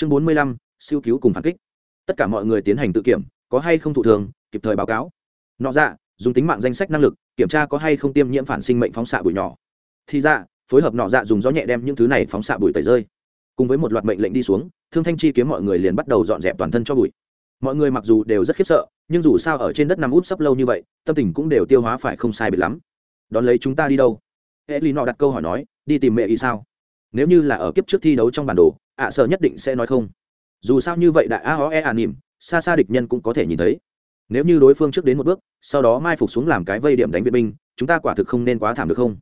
chương bốn mươi lăm, siêu cứu cùng phản kích. Tất cả mọi người tiến hành tự kiểm, có hay không thụ thường, kịp thời báo cáo. Nọ dạ dùng tính mạng danh sách năng lực, kiểm tra có hay không tiêm nhiễm phản sinh mệnh phóng xạ bụi nhỏ. Thì ra phối hợp nọ dạ dùng gió nhẹ đem những thứ này phóng xạ bụi tẩy rơi. Cùng với một loạt mệnh lệnh đi xuống, thương thanh chi kiếm mọi người liền bắt đầu dọn dẹp toàn thân cho bụi. Mọi người mặc dù đều rất khiếp sợ, nhưng dù sao ở trên đất nằm út sắp lâu như vậy, tâm tình cũng đều tiêu hóa phải không sai biệt lắm. Đón lấy chúng ta đi đâu? Ely nọ đặt câu hỏi nói, đi tìm mẹ y sao? Nếu như là ở kiếp trước thi đấu trong bản đồ, ạ sợ nhất định sẽ nói không. Dù sao như vậy đại a ho e a nỉm, xa xa địch nhân cũng có thể nhìn thấy. Nếu như đối phương trước đến một bước, sau đó mai phục xuống làm cái vây điểm đánh viện binh, chúng ta quả thực không nên quá thảm được không?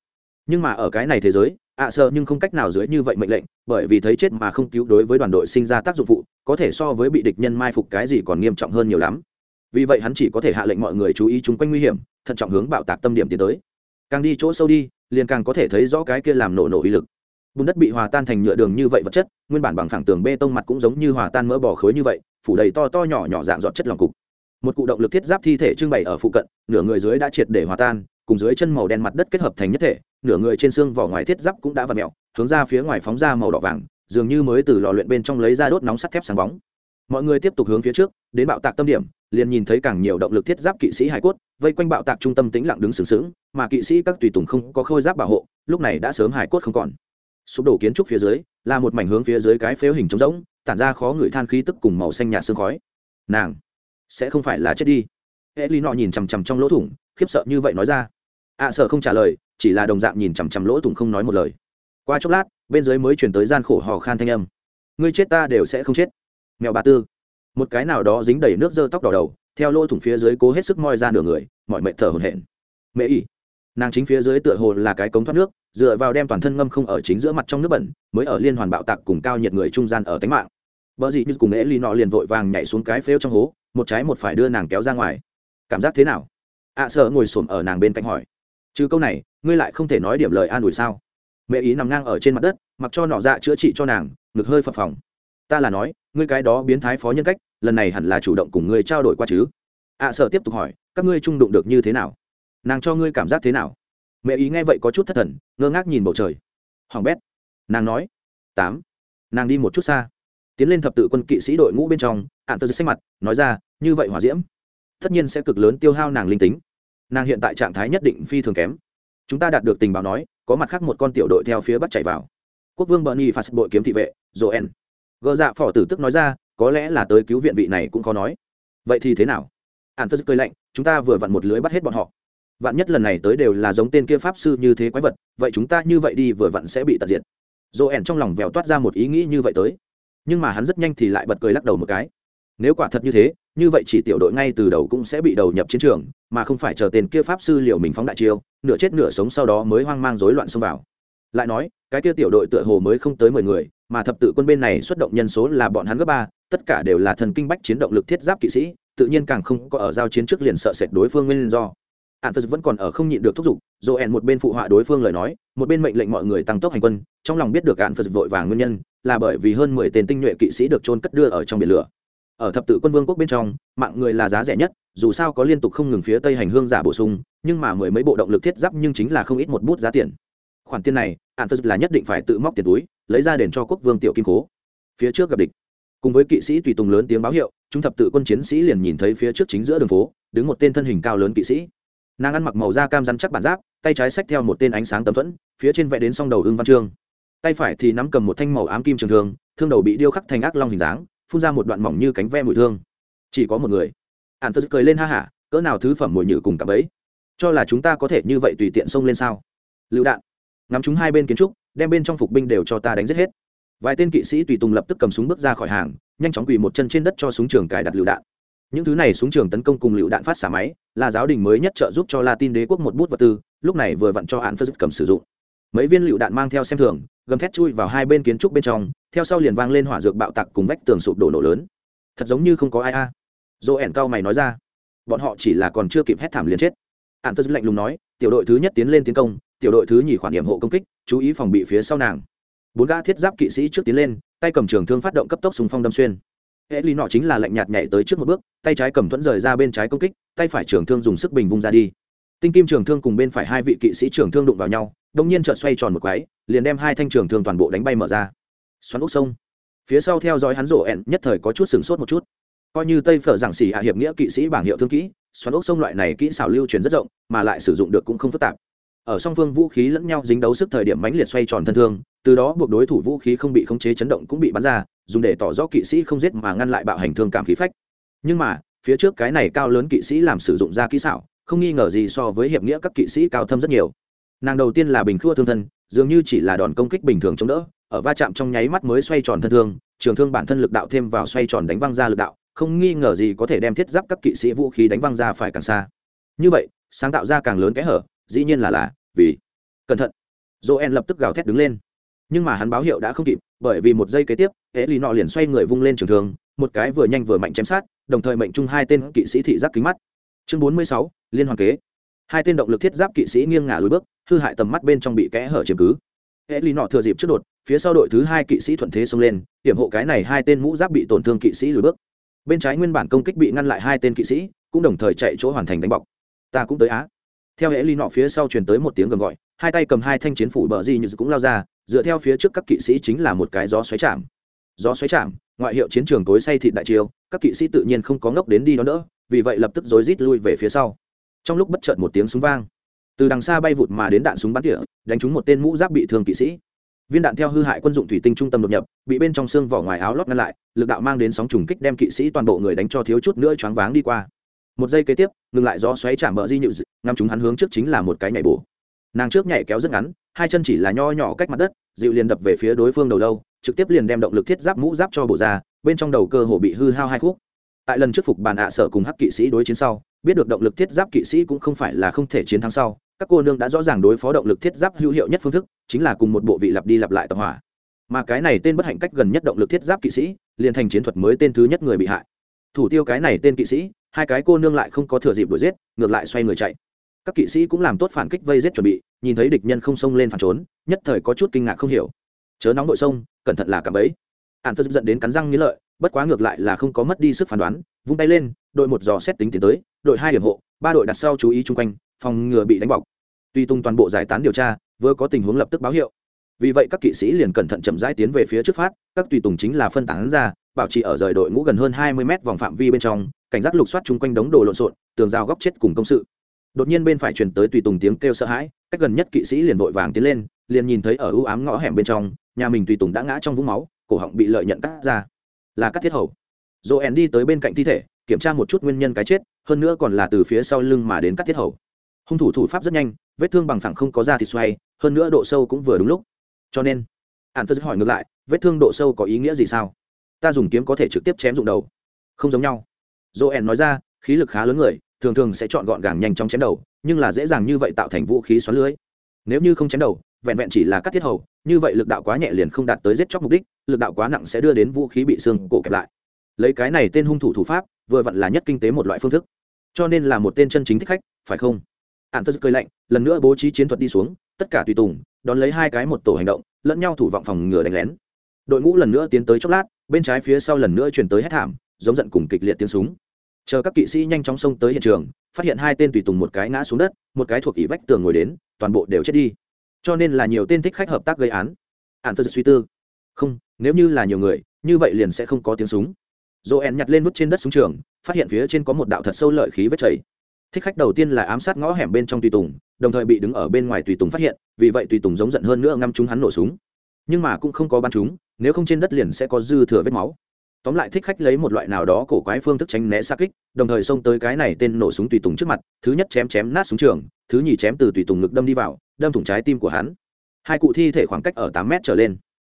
Nhưng mà ở cái này thế giới, ạ sợ nhưng không cách nào dưới như vậy mệnh lệnh, bởi vì thấy chết mà không cứu đối với đoàn đội sinh ra tác dụng phụ, có thể so với bị địch nhân mai phục cái gì còn nghiêm trọng hơn nhiều lắm. Vì vậy hắn chỉ có thể hạ lệnh mọi người chú ý chung quanh nguy hiểm, thận trọng hướng bạo tạc tâm điểm tiến tới. Càng đi chỗ sâu đi, liền càng có thể thấy rõ cái kia làm nổ nổ uy lực bùn đất bị hòa tan thành nhựa đường như vậy vật chất, nguyên bản bằng phẳng tường bê tông mặt cũng giống như hòa tan mỡ bò khối như vậy, phủ đầy to to nhỏ nhỏ dạng dọn chất lòng cục. Một cụ động lực thiết giáp thi thể trưng bày ở phụ cận, nửa người dưới đã triệt để hòa tan, cùng dưới chân màu đen mặt đất kết hợp thành nhất thể, nửa người trên xương vỏ ngoài thiết giáp cũng đã vặt mẹo hướng ra phía ngoài phóng ra màu đỏ vàng, dường như mới từ lò luyện bên trong lấy ra đốt nóng sắt thép sáng bóng. Mọi người tiếp tục hướng phía trước, đến bạo tạc tâm điểm, liền nhìn thấy càng nhiều động lực thiết giáp kỵ sĩ hải cốt, vây quanh bạo tạc trung tâm tĩnh lặng đứng sừng sững, mà kỵ sĩ các tùy tùng không có khôi giáp bảo hộ, lúc này đã sớm hải cốt không còn sụp đổ kiến trúc phía dưới là một mảnh hướng phía dưới cái phếu hình trống rỗng tản ra khó người than khí tức cùng màu xanh nhạt sương khói. Nàng sẽ không phải là chết đi. Hệ ly nọ nhìn chằm chằm trong lỗ thủng khiếp sợ như vậy nói ra. Ạ à, sợ không trả lời chỉ là đồng dạng nhìn chằm chằm lỗ thủng không nói một lời. Qua chốc lát bên dưới mới chuyển tới gian khổ hò khan thanh âm. Ngươi chết ta đều sẽ không chết. Mèo bà tư. Một cái nào đó dính đầy nước dơ tóc đỏ đầu theo lỗ thủng phía dưới cố hết sức moi ra nửa người mọi mệnh thở hổn hển. Mẹ ỉ nàng chính phía dưới tựa hồ là cái cống thoát nước dựa vào đem toàn thân ngâm không ở chính giữa mặt trong nước bẩn mới ở liên hoàn bạo tạc cùng cao nhiệt người trung gian ở tánh mạng. Vợ dị như cùng ế ly nọ liền vội vàng nhảy xuống cái phêu trong hố một trái một phải đưa nàng kéo ra ngoài. Cảm giác thế nào? Ạ à, sợ ngồi xổm ở nàng bên cạnh hỏi. Chứ câu này ngươi lại không thể nói điểm lời an ủi sao? Mẹ ý nằm ngang ở trên mặt đất mặc cho nọ dạ chữa trị cho nàng ngực hơi phập phồng. Ta là nói ngươi cái đó biến thái phó nhân cách lần này hẳn là chủ động cùng ngươi trao đổi qua chứ? Ạ à, sợ tiếp tục hỏi các ngươi trung đụng được như thế nào? Nàng cho ngươi cảm giác thế nào? Mẹ ý nghe vậy có chút thất thần, ngơ ngác nhìn bầu trời. Hoàng bét, nàng nói, tám. Nàng đi một chút xa, tiến lên thập tự quân kỵ sĩ đội ngũ bên trong, ạn tơ xanh mặt, nói ra, như vậy hỏa diễm, tất nhiên sẽ cực lớn tiêu hao nàng linh tính. Nàng hiện tại trạng thái nhất định phi thường kém. Chúng ta đạt được tình báo nói, có mặt khác một con tiểu đội theo phía bắc chạy vào. Quốc vương bernie phạt bội kiếm thị vệ, joel. Gờ dạ phỏ tử tức nói ra, có lẽ là tới cứu viện vị này cũng khó nói. Vậy thì thế nào? Ạn phật cười lạnh, chúng ta vừa vặn một lưới bắt hết bọn họ vạn nhất lần này tới đều là giống tên kia pháp sư như thế quái vật, vậy chúng ta như vậy đi vừa vặn sẽ bị tận diệt. Joel trong lòng vèo toát ra một ý nghĩ như vậy tới. Nhưng mà hắn rất nhanh thì lại bật cười lắc đầu một cái. Nếu quả thật như thế, như vậy chỉ tiểu đội ngay từ đầu cũng sẽ bị đầu nhập chiến trường, mà không phải chờ tên kia pháp sư liệu mình phóng đại chiêu, nửa chết nửa sống sau đó mới hoang mang rối loạn xông vào. Lại nói, cái kia tiểu đội tựa hồ mới không tới mười người, mà thập tự quân bên này xuất động nhân số là bọn hắn gấp ba, tất cả đều là thần kinh bách chiến động lực thiết giáp kỵ sĩ, tự nhiên càng không có ở giao chiến trước liền sợ sệt đối phương nguyên do hạn phật vẫn còn ở không nhịn được thúc giục dồ ẻn một bên phụ họa đối phương lời nói, một bên mệnh lệnh mọi người tăng tốc hành quân, trong lòng biết được hạn phật vội vàng nguyên nhân, là bởi vì hơn mười tên tinh nhuệ kỵ sĩ được trôn cất đưa ở trong biển lửa. Ở thập tự quân vương quốc bên trong, mạng người là giá rẻ nhất, dù sao có liên tục không ngừng phía tây hành hương giả bổ sung, nhưng mà mười mấy bộ động lực thiết giáp nhưng chính là không ít một bút giá tiền. Khoản tiền này hạn phật là nhất định phải tự móc tiền túi, lấy ra đền cho quốc vương tiểu kim cố. Phía trước gặp địch. Cùng với kỵ sĩ tùy tùng lớn tiếng báo hiệu, chúng thập tự quân chiến sĩ liền nhìn thấy phía trước chính giữa đường phố, đứng một tên thân hình cao lớn kỵ sĩ nàng ăn mặc màu da cam rắn chắc bản giáp, tay trái xách theo một tên ánh sáng tấm thuẫn, phía trên vẽ đến s đầu ưng văn chương. Tay phải thì nắm cầm một thanh màu ám kim trường thương thương đầu bị điêu khắc thành ác long hình dáng, phun ra một đoạn mỏng như cánh ve mùi thương. Chỉ có một người. Ạn phật cười lên ha hả, cỡ nào thứ phẩm mùi nhử cùng cặp ấy. Cho là chúng ta có thể như vậy tùy tiện xông lên sao? Lựu đạn. Ngắm chúng hai bên kiến trúc, đem bên trong phục binh đều cho ta đánh giết hết. Vài tên kỵ sĩ tùy tùng lập tức cầm súng bước ra khỏi hàng, nhanh chóng quỳ một chân trên đất cho súng trường cài đặt lựu đạn những thứ này súng trường tấn công cùng lựu đạn phát xả máy, là giáo đình mới nhất trợ giúp cho latin đế quốc một bút vật tư, lúc này vừa vặn cho hạn phật cầm sử dụng. Mấy viên lựu đạn mang theo xem thường, gầm thét chui vào hai bên kiến trúc bên trong, theo sau liền vang lên hỏa dược bạo tặc cùng vách tường sụp đổ nổ lớn. Thật giống như không có ai a. À. dỗ ẻn cao mày nói ra. Bọn họ chỉ là còn chưa kịp hét thảm liền chết. Hạn phật lạnh lùng nói, tiểu đội thứ nhất tiến lên tiến công, tiểu đội thứ nhì khoản điểm hộ công kích, chú ý phòng bị phía sau nàng. Bốn gã thiết giáp kỵ sĩ trước tiến lên, tay cầm trường thương phát động cấp tốc súng phong đâm xuyên hệ lý nọ chính là lạnh nhạt nhảy tới trước một bước, tay trái cầm thuẫn rời ra bên trái công kích, tay phải trường thương dùng sức bình vung ra đi. Tinh kim trường thương cùng bên phải hai vị kỵ sĩ trường thương đụng vào nhau đông nhiên trợn xoay tròn một quái liền đem hai thanh trường thương toàn bộ đánh bay mở ra. Xoắn ốc sông. Phía sau theo dõi hắn rổ ẹn, nhất thời có chút sửng sốt một chút. Coi như tây phở giảng xỉ hạ hiệp nghĩa kỵ sĩ bảng hiệu thương kỹ, xoắn ốc sông loại này kỹ xảo lưu truyền rất rộng, mà lại sử dụng được cũng không phức tạp. Ở song phương vũ khí lẫn nhau dính đấu sức thời điểm mãnh liệt xoay tròn thân thương từ đó buộc đối thủ vũ khí không bị khống chế chấn động cũng bị bắn ra, dùng để tỏ rõ kỵ sĩ không giết mà ngăn lại bạo hành thương cảm khí phách. Nhưng mà, phía trước cái này cao lớn kỵ sĩ làm sử dụng ra kỹ xảo, không nghi ngờ gì so với hiệp nghĩa các kỵ sĩ cao thâm rất nhiều. Nàng đầu tiên là bình khua thương thân, dường như chỉ là đòn công kích bình thường chống đỡ, ở va chạm trong nháy mắt mới xoay tròn thân thương, trường thương bản thân lực đạo thêm vào xoay tròn đánh văng ra lực đạo, không nghi ngờ gì có thể đem thiết giáp các kỵ sĩ vũ khí đánh văng ra phải càng xa. Như vậy, sáng tạo ra càng lớn kẽ hở, dĩ nhiên là là vì cẩn thận. Joel lập tức gào thét đứng lên nhưng mà hắn báo hiệu đã không kịp, bởi vì một giây kế tiếp hễ lì nọ liền xoay người vung lên trường thương, một cái vừa nhanh vừa mạnh chém sát, đồng thời mệnh chung hai tên kỵ sĩ thị giác kính mắt. Chương bốn mươi sáu, liên hoàn kế. Hai tên động lực thiết giáp kỵ sĩ nghiêng ngả lùi bước, hư hại tầm mắt bên trong bị kẽ hở chiếm cứ. Hễ lì nọ thừa dịp trước đột, phía sau đội thứ hai kỵ sĩ thuận thế xông lên, hiểm hộ cái này hai tên mũ giáp bị tổn thương kỵ sĩ lùi bước. Bên trái nguyên bản công kích bị ngăn lại hai tên kỵ sĩ, cũng đồng thời chạy chỗ hoàn thành đánh bọc. Ta cũng tới á. Theo hệ lì nọ phía sau truyền tới một tiếng gầm gọi, hai tay cầm hai thanh chiến phủ bờ gì như cũng lao ra dựa theo phía trước các kỵ sĩ chính là một cái gió xoáy chạm. Gió xoáy chạm, ngoại hiệu chiến trường tối say thịt đại chiêu, các kỵ sĩ tự nhiên không có ngốc đến đi đó nữa vì vậy lập tức rối rít lui về phía sau. Trong lúc bất chợt một tiếng súng vang, từ đằng xa bay vụt mà đến đạn súng bắn tỉa, đánh trúng một tên mũ giáp bị thương kỵ sĩ. Viên đạn theo hư hại quân dụng thủy tinh trung tâm đột nhập, bị bên trong xương vỏ ngoài áo lót ngăn lại, lực đạo mang đến sóng trùng kích đem kỵ sĩ toàn bộ người đánh cho thiếu chút nữa choáng váng đi qua. Một giây kế tiếp, ngừng lại gió xoáy chạm bờ di nhự ngắm chúng hắn hướng trước chính là một cái nhảy bổ nàng trước nhảy kéo rất ngắn, hai chân chỉ là nho nhỏ cách mặt đất, dịu liền đập về phía đối phương đầu lâu, trực tiếp liền đem động lực thiết giáp mũ giáp cho bổ ra bên trong đầu cơ hồ bị hư hao hai khúc. Tại lần trước phục bàn ạ sở cùng hắc kỵ sĩ đối chiến sau, biết được động lực thiết giáp kỵ sĩ cũng không phải là không thể chiến thắng sau, các cô nương đã rõ ràng đối phó động lực thiết giáp hữu hiệu nhất phương thức, chính là cùng một bộ vị lặp đi lặp lại tập hỏa. Mà cái này tên bất hạnh cách gần nhất động lực thiết giáp kỵ sĩ, liền thành chiến thuật mới tên thứ nhất người bị hại. Thủ tiêu cái này tên kỵ sĩ, hai cái cô nương lại không có thừa dịp đuổi giết, ngược lại xoay người chạy các kỵ sĩ cũng làm tốt phản kích vây giết chuẩn bị, nhìn thấy địch nhân không xông lên phản trốn, nhất thời có chút kinh ngạc không hiểu. Chớ nóng đội sông cẩn thận là cả bấy ạn phật dẫn đến cắn răng nghĩ lợi, bất quá ngược lại là không có mất đi sức phán đoán, vung tay lên, đội một dò xét tính tiến tới, đội hai điểm hộ, ba đội đặt sau chú ý chung quanh, phòng ngừa bị đánh bọc. Tuy tung toàn bộ giải tán điều tra, vừa có tình huống lập tức báo hiệu. Vì vậy các kỵ sĩ liền cẩn thận chậm rãi tiến về phía trước phát, các tùy tùng chính là phân tán ra, bảo trì ở rời đội ngũ gần hơn hai mươi mét vòng phạm vi bên trong, cảnh giác lục soát chung quanh đống đồ lộn xộn, tường rào góc chết cùng công sự đột nhiên bên phải truyền tới tùy tùng tiếng kêu sợ hãi, cách gần nhất kỵ sĩ liền vội vàng tiến lên, liền nhìn thấy ở ưu ám ngõ hẻm bên trong, nhà mình tùy tùng đã ngã trong vũng máu, cổ họng bị lợi nhận cắt ra. Là cắt thiết hầu. Joel đi tới bên cạnh thi thể, kiểm tra một chút nguyên nhân cái chết, hơn nữa còn là từ phía sau lưng mà đến cắt thiết hầu. Hung thủ thủ pháp rất nhanh, vết thương bằng phẳng không có da thịt xoay, hơn nữa độ sâu cũng vừa đúng lúc. Cho nên ạn phật hỏi ngược lại, vết thương độ sâu có ý nghĩa gì sao? Ta dùng kiếm có thể trực tiếp chém dụng đầu. Không giống nhau. Joel nói ra, khí lực khá lớn người thường thường sẽ chọn gọn gàng nhanh chóng chém đầu, nhưng là dễ dàng như vậy tạo thành vũ khí xoắn lưới. Nếu như không chém đầu, vẹn vẹn chỉ là cắt thiết hầu, như vậy lực đạo quá nhẹ liền không đạt tới giết chóc mục đích, lực đạo quá nặng sẽ đưa đến vũ khí bị xương cổ kẹp lại. Lấy cái này tên hung thủ thủ pháp, vừa vặn là nhất kinh tế một loại phương thức. Cho nên là một tên chân chính thích khách, phải không? Ạn phật cười lạnh, lần nữa bố trí chiến thuật đi xuống, tất cả tùy tùng, đón lấy hai cái một tổ hành động, lẫn nhau thủ vọng phòng ngừa đánh lén. Đội ngũ lần nữa tiến tới chốc lát, bên trái phía sau lần nữa chuyển tới hết thảm, giống giận cùng kịch liệt tiếng súng chờ các kỵ sĩ nhanh chóng xông tới hiện trường, phát hiện hai tên tùy tùng một cái ngã xuống đất, một cái thuộc ỷ vách tường ngồi đến, toàn bộ đều chết đi. Cho nên là nhiều tên thích khách hợp tác gây án. Ạn phật suy tư. Không, nếu như là nhiều người, như vậy liền sẽ không có tiếng súng. Joel nhặt lên vứt trên đất súng trường, phát hiện phía trên có một đạo thật sâu lợi khí vết chảy. Thích khách đầu tiên là ám sát ngõ hẻm bên trong tùy tùng, đồng thời bị đứng ở bên ngoài tùy tùng phát hiện, vì vậy tùy tùng giống giận hơn nữa ngăm chúng hắn nổ súng. Nhưng mà cũng không có bắn chúng, nếu không trên đất liền sẽ có dư thừa vết máu tóm lại thích khách lấy một loại nào đó cổ quái phương thức tránh né xa kích, đồng thời xông tới cái này tên nổ súng tùy tùng trước mặt, thứ nhất chém chém nát súng trường, thứ nhì chém từ tùy tùng ngực đâm đi vào, đâm thủng trái tim của hắn. Hai cụ thi thể khoảng cách ở tám mét trở lên.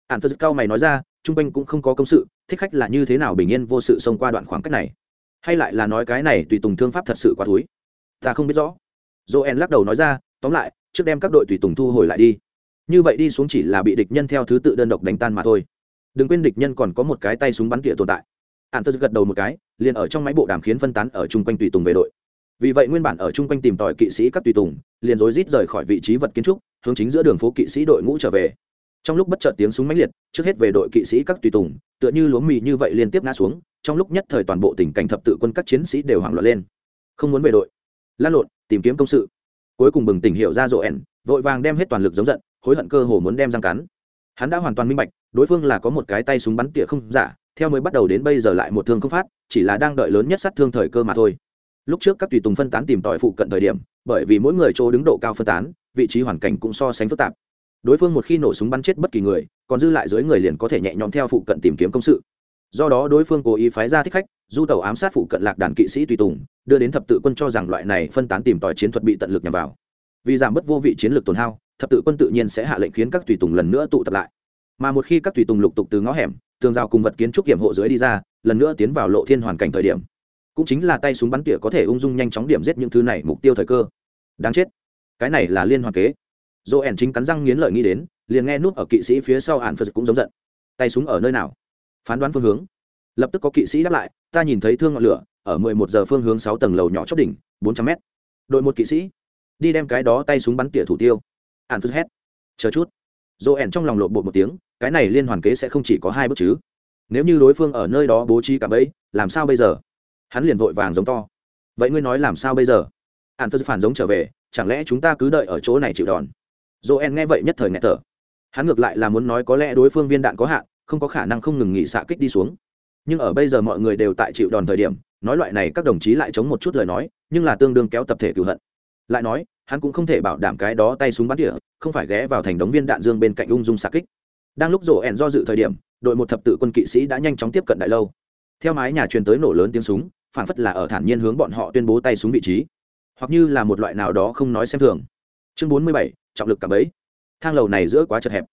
Ạn phật cao mày nói ra trung quanh cũng không có công sự, thích khách là như thế nào bình yên vô sự xông qua đoạn khoảng cách này? Hay lại là nói cái này tùy tùng thương pháp thật sự quá túi ta không biết rõ. Joel lắc đầu nói ra, tóm lại, trước đem các đội tùy tùng thu hồi lại đi. Như vậy đi xuống chỉ là bị địch nhân theo thứ tự đơn độc đánh tan mà thôi đừng quên địch nhân còn có một cái tay súng bắn tỉa tồn tại. Ạn phật gật đầu một cái, liền ở trong máy bộ đàm khiến phân tán ở chung quanh tùy tùng về đội. Vì vậy nguyên bản ở chung quanh tìm tòi kỵ sĩ các tùy tùng, liền rối rít rời khỏi vị trí vật kiến trúc, hướng chính giữa đường phố kỵ sĩ đội ngũ trở về. Trong lúc bất chợt tiếng súng mãnh liệt, trước hết về đội kỵ sĩ các tùy tùng, tựa như lúa mì như vậy liên tiếp ngã xuống, trong lúc nhất thời toàn bộ tình cảnh thập tự quân các chiến sĩ đều hoảng loạn lên. Không muốn về đội. Lan lộn, tìm kiếm công sự. Cuối cùng bừng tỉnh hiệu ra rộ ẻn vội vàng đem hết toàn lực giống giận, hối hận cơ hồ muốn đem răng cắn hắn đã hoàn toàn minh bạch, đối phương là có một cái tay súng bắn tỉa không giả, theo mới bắt đầu đến bây giờ lại một thương không phát, chỉ là đang đợi lớn nhất sát thương thời cơ mà thôi. Lúc trước các tùy tùng phân tán tìm tòi phụ cận thời điểm, bởi vì mỗi người chỗ đứng độ cao phân tán, vị trí hoàn cảnh cũng so sánh phức tạp. Đối phương một khi nổ súng bắn chết bất kỳ người, còn dư lại dưới người liền có thể nhẹ nhõm theo phụ cận tìm kiếm công sự. Do đó đối phương cố ý phái ra thích khách, du tàu ám sát phụ cận lạc đàn kỵ sĩ tùy tùng, đưa đến thập tự quân cho rằng loại này phân tán tìm tòi chiến thuật bị tận lực nhằm vào. Vì giảm bớt vô vị chiến lược tổn hao thập tự quân tự nhiên sẽ hạ lệnh khiến các tùy tùng lần nữa tụ tập lại. Mà một khi các tùy tùng lục tục từ ngõ hẻm, tường rào cùng vật kiến trúc kiểm hộ dưới đi ra, lần nữa tiến vào lộ thiên hoàn cảnh thời điểm, cũng chính là tay súng bắn tỉa có thể ung dung nhanh chóng điểm giết những thứ này mục tiêu thời cơ. Đáng chết. Cái này là liên hoàn kế. Dỗ ẻn chính cắn răng nghiến lợi nghĩ đến, liền nghe nút ở kỵ sĩ phía sau ạn phật cũng giống giận. Tay súng ở nơi nào? Phán đoán phương hướng. Lập tức có kỵ sĩ đáp lại, ta nhìn thấy thương ngọn lửa, ở mười một giờ phương hướng sáu tầng lầu nhỏ chót đỉnh, bốn trăm mét. đội một kỵ sĩ, đi đem cái đó tay súng bắn tỉa thủ tiêu ạn phật hét. Chờ chút. Dỗ ẻn trong lòng lộn bột một tiếng, cái này liên hoàn kế sẽ không chỉ có hai bước chứ. Nếu như đối phương ở nơi đó bố trí cả bẫy, làm sao bây giờ? Hắn liền vội vàng giống to. Vậy ngươi nói làm sao bây giờ? Ạn phật phản giống trở về, chẳng lẽ chúng ta cứ đợi ở chỗ này chịu đòn? Joel nghe vậy nhất thời nghe thở. Hắn ngược lại là muốn nói có lẽ đối phương viên đạn có hạn, không có khả năng không ngừng nghỉ xạ kích đi xuống. Nhưng ở bây giờ mọi người đều tại chịu đòn thời điểm, nói loại này các đồng chí lại chống một chút lời nói, nhưng là tương đương kéo tập thể cựu hận. Lại nói hắn cũng không thể bảo đảm cái đó tay súng bắn tỉa, không phải ghé vào thành đống viên đạn dương bên cạnh ung dung xạ kích. Đang lúc rổ ẻn do dự thời điểm, đội một thập tự quân kỵ sĩ đã nhanh chóng tiếp cận đại lâu. Theo mái nhà truyền tới nổ lớn tiếng súng, phản phất là ở thản nhiên hướng bọn họ tuyên bố tay súng vị trí. Hoặc như là một loại nào đó không nói xem thường. Chương bốn mươi bảy, trọng lực cả bấy thang lầu này giữa quá chật hẹp.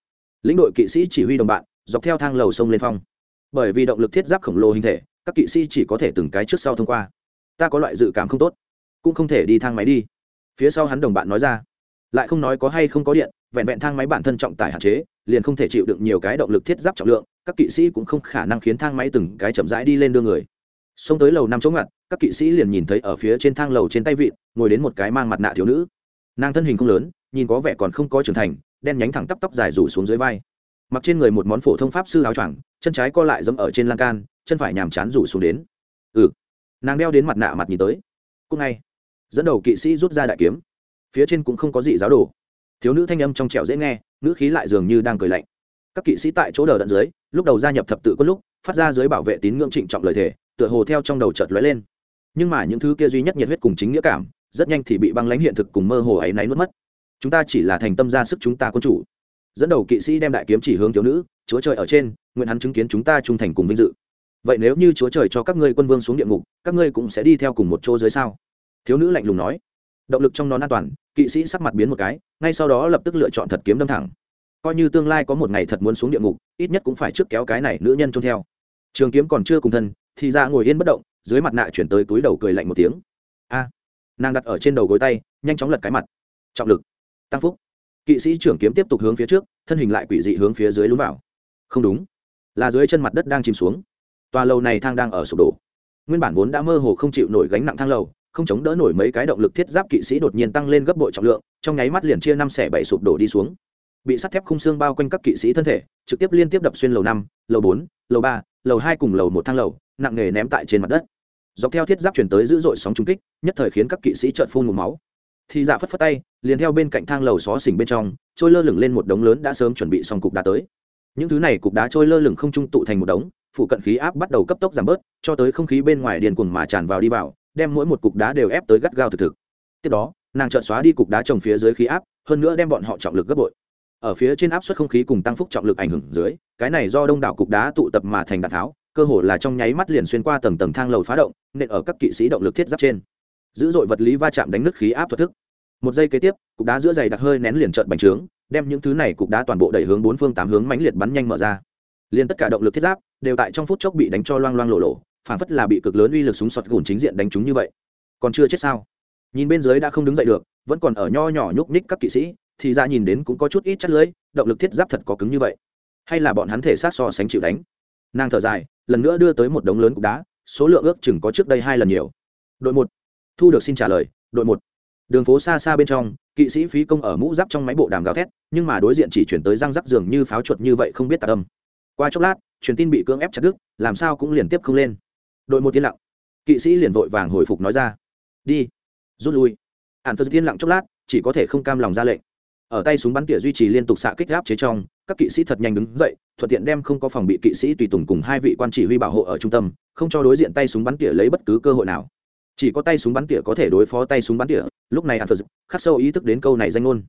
Lĩnh đội kỵ sĩ chỉ huy đồng bạn, dọc theo thang lầu sông lên phong. Bởi vì động lực thiết giáp khổng lồ hình thể, các kỵ sĩ chỉ có thể từng cái trước sau thông qua. Ta có loại dự cảm không tốt, cũng không thể đi thang máy đi phía sau hắn đồng bạn nói ra, lại không nói có hay không có điện, vẹn vẹn thang máy bản thân trọng tải hạn chế, liền không thể chịu được nhiều cái động lực thiết giáp trọng lượng, các kỵ sĩ cũng không khả năng khiến thang máy từng cái chậm rãi đi lên đưa người. Xông tới lầu năm chỗ ngặt, các kỵ sĩ liền nhìn thấy ở phía trên thang lầu trên tay vịn, ngồi đến một cái mang mặt nạ thiếu nữ. Nàng thân hình không lớn, nhìn có vẻ còn không có trưởng thành, đen nhánh thẳng tắp tóc dài rủ xuống dưới vai. Mặc trên người một món phổ thông pháp sư áo choàng, chân trái co lại dẫm ở trên lan can, chân phải nhàm chán rủ xuống đến. Ừ. Nàng đeo đến mặt nạ mặt nhìn tới. Cúc ngay dẫn đầu kỵ sĩ rút ra đại kiếm. Phía trên cũng không có gì giáo đồ. Thiếu nữ thanh âm trong trẻo dễ nghe, ngữ khí lại dường như đang cười lạnh. Các kỵ sĩ tại chỗ đờ đận dưới, lúc đầu gia nhập thập tự quân lúc, phát ra dưới bảo vệ tín ngưỡng trịnh trọng lời thề, tựa hồ theo trong đầu chợt lóe lên. Nhưng mà những thứ kia duy nhất nhiệt huyết cùng chính nghĩa cảm, rất nhanh thì bị băng lãnh hiện thực cùng mơ hồ ấy náy nuốt mất. Chúng ta chỉ là thành tâm ra sức chúng ta quân chủ. Dẫn đầu kỵ sĩ đem đại kiếm chỉ hướng thiếu nữ, chúa trời ở trên, nguyện hắn chứng kiến chúng ta trung thành cùng vinh dự. Vậy nếu như chúa trời cho các ngươi quân vương xuống địa ngục, các ngươi cũng sẽ đi theo cùng một chỗ dưới sao? Thiếu nữ lạnh lùng nói. Động lực trong nó an toàn, kỵ sĩ sắc mặt biến một cái, ngay sau đó lập tức lựa chọn thật kiếm đâm thẳng. Coi như tương lai có một ngày thật muốn xuống địa ngục, ít nhất cũng phải trước kéo cái này nữ nhân trông theo. Trường kiếm còn chưa cùng thân, thì ra ngồi yên bất động, dưới mặt nạ chuyển tới túi đầu cười lạnh một tiếng. A! Nàng đặt ở trên đầu gối tay, nhanh chóng lật cái mặt. Trọng lực. Tăng phúc. Kỵ sĩ trưởng kiếm tiếp tục hướng phía trước, thân hình lại quỷ dị hướng phía dưới lún vào. Không đúng. Là dưới chân mặt đất đang chìm xuống. Tòa lầu này thang đang ở sụp đổ. Nguyên bản vốn đã mơ hồ không chịu nổi gánh nặng thang lầu không chống đỡ nổi mấy cái động lực thiết giáp kỵ sĩ đột nhiên tăng lên gấp bội trọng lượng, trong nháy mắt liền chia năm xẻ bảy sụp đổ đi xuống. Bị sắt thép khung xương bao quanh các kỵ sĩ thân thể, trực tiếp liên tiếp đập xuyên lầu năm, lầu bốn, lầu ba, lầu hai cùng lầu một thang lầu, nặng nề ném tại trên mặt đất. Dọc theo thiết giáp chuyển tới dữ dội sóng trung kích, nhất thời khiến các kỵ sĩ trợn phun mù máu. Thì dạ phất phất tay, liền theo bên cạnh thang lầu xó xỉnh bên trong, trôi lơ lửng lên một đống lớn đã sớm chuẩn bị xong cục đá tới. Những thứ này cục đá trôi lơ lửng không trung tụ thành một đống, phụ cận khí áp bắt đầu cấp tốc giảm bớt, cho tới không khí bên ngoài điền cuồng mà tràn vào đi vào đem mỗi một cục đá đều ép tới gắt gao thực thực. Tiếp đó, nàng chợt xóa đi cục đá trồng phía dưới khí áp, hơn nữa đem bọn họ trọng lực gấp bội. Ở phía trên áp suất không khí cùng tăng phúc trọng lực ảnh hưởng dưới, cái này do đông đảo cục đá tụ tập mà thành đạn tháo, cơ hồ là trong nháy mắt liền xuyên qua tầng tầng thang lầu phá động nên ở các kỵ sĩ động lực thiết giáp trên. Dữ dội vật lý va chạm đánh nứt khí áp thuật thức. Một giây kế tiếp, cục đá giữa dày đặc hơi nén liền trợn bành trướng, đem những thứ này cục đá toàn bộ đẩy hướng bốn phương tám hướng mãnh liệt bắn nhanh mở ra. Liền tất cả động lực thiết giáp đều tại trong phút chốc bị đánh cho loang loang lộ lộ phản phất là bị cực lớn uy lực súng sọt gùn chính diện đánh chúng như vậy. Còn chưa chết sao? Nhìn bên dưới đã không đứng dậy được, vẫn còn ở nho nhỏ nhúc ních các kỵ sĩ, thì ra nhìn đến cũng có chút ít chất lưới, động lực thiết giáp thật có cứng như vậy. Hay là bọn hắn thể sát so sánh chịu đánh? Nàng thở dài, lần nữa đưa tới một đống lớn cục đá, số lượng ước chừng có trước đây hai lần nhiều. Đội một. Thu được xin trả lời, đội một. Đường phố xa xa bên trong, kỵ sĩ phí công ở mũ giáp trong máy bộ đàm gào thét, nhưng mà đối diện chỉ chuyển tới răng rắc giường như pháo chuột như vậy không biết tạc âm. Qua chốc lát, truyền tin bị cưỡng ép chặt đứt, làm sao cũng liền tiếp không lên đội một yên lặng. Kỵ sĩ liền vội vàng hồi phục nói ra. Đi, rút lui. Ạn phật yên lặng chốc lát, chỉ có thể không cam lòng ra lệnh. Ở tay súng bắn tỉa duy trì liên tục xạ kích gáp chế trong, các kỵ sĩ thật nhanh đứng dậy, thuận tiện đem không có phòng bị kỵ sĩ tùy tùng cùng hai vị quan chỉ huy bảo hộ ở trung tâm, không cho đối diện tay súng bắn tỉa lấy bất cứ cơ hội nào. Chỉ có tay súng bắn tỉa có thể đối phó tay súng bắn tỉa, lúc này Alphonse khắc sâu ý thức đến câu này danh ngôn.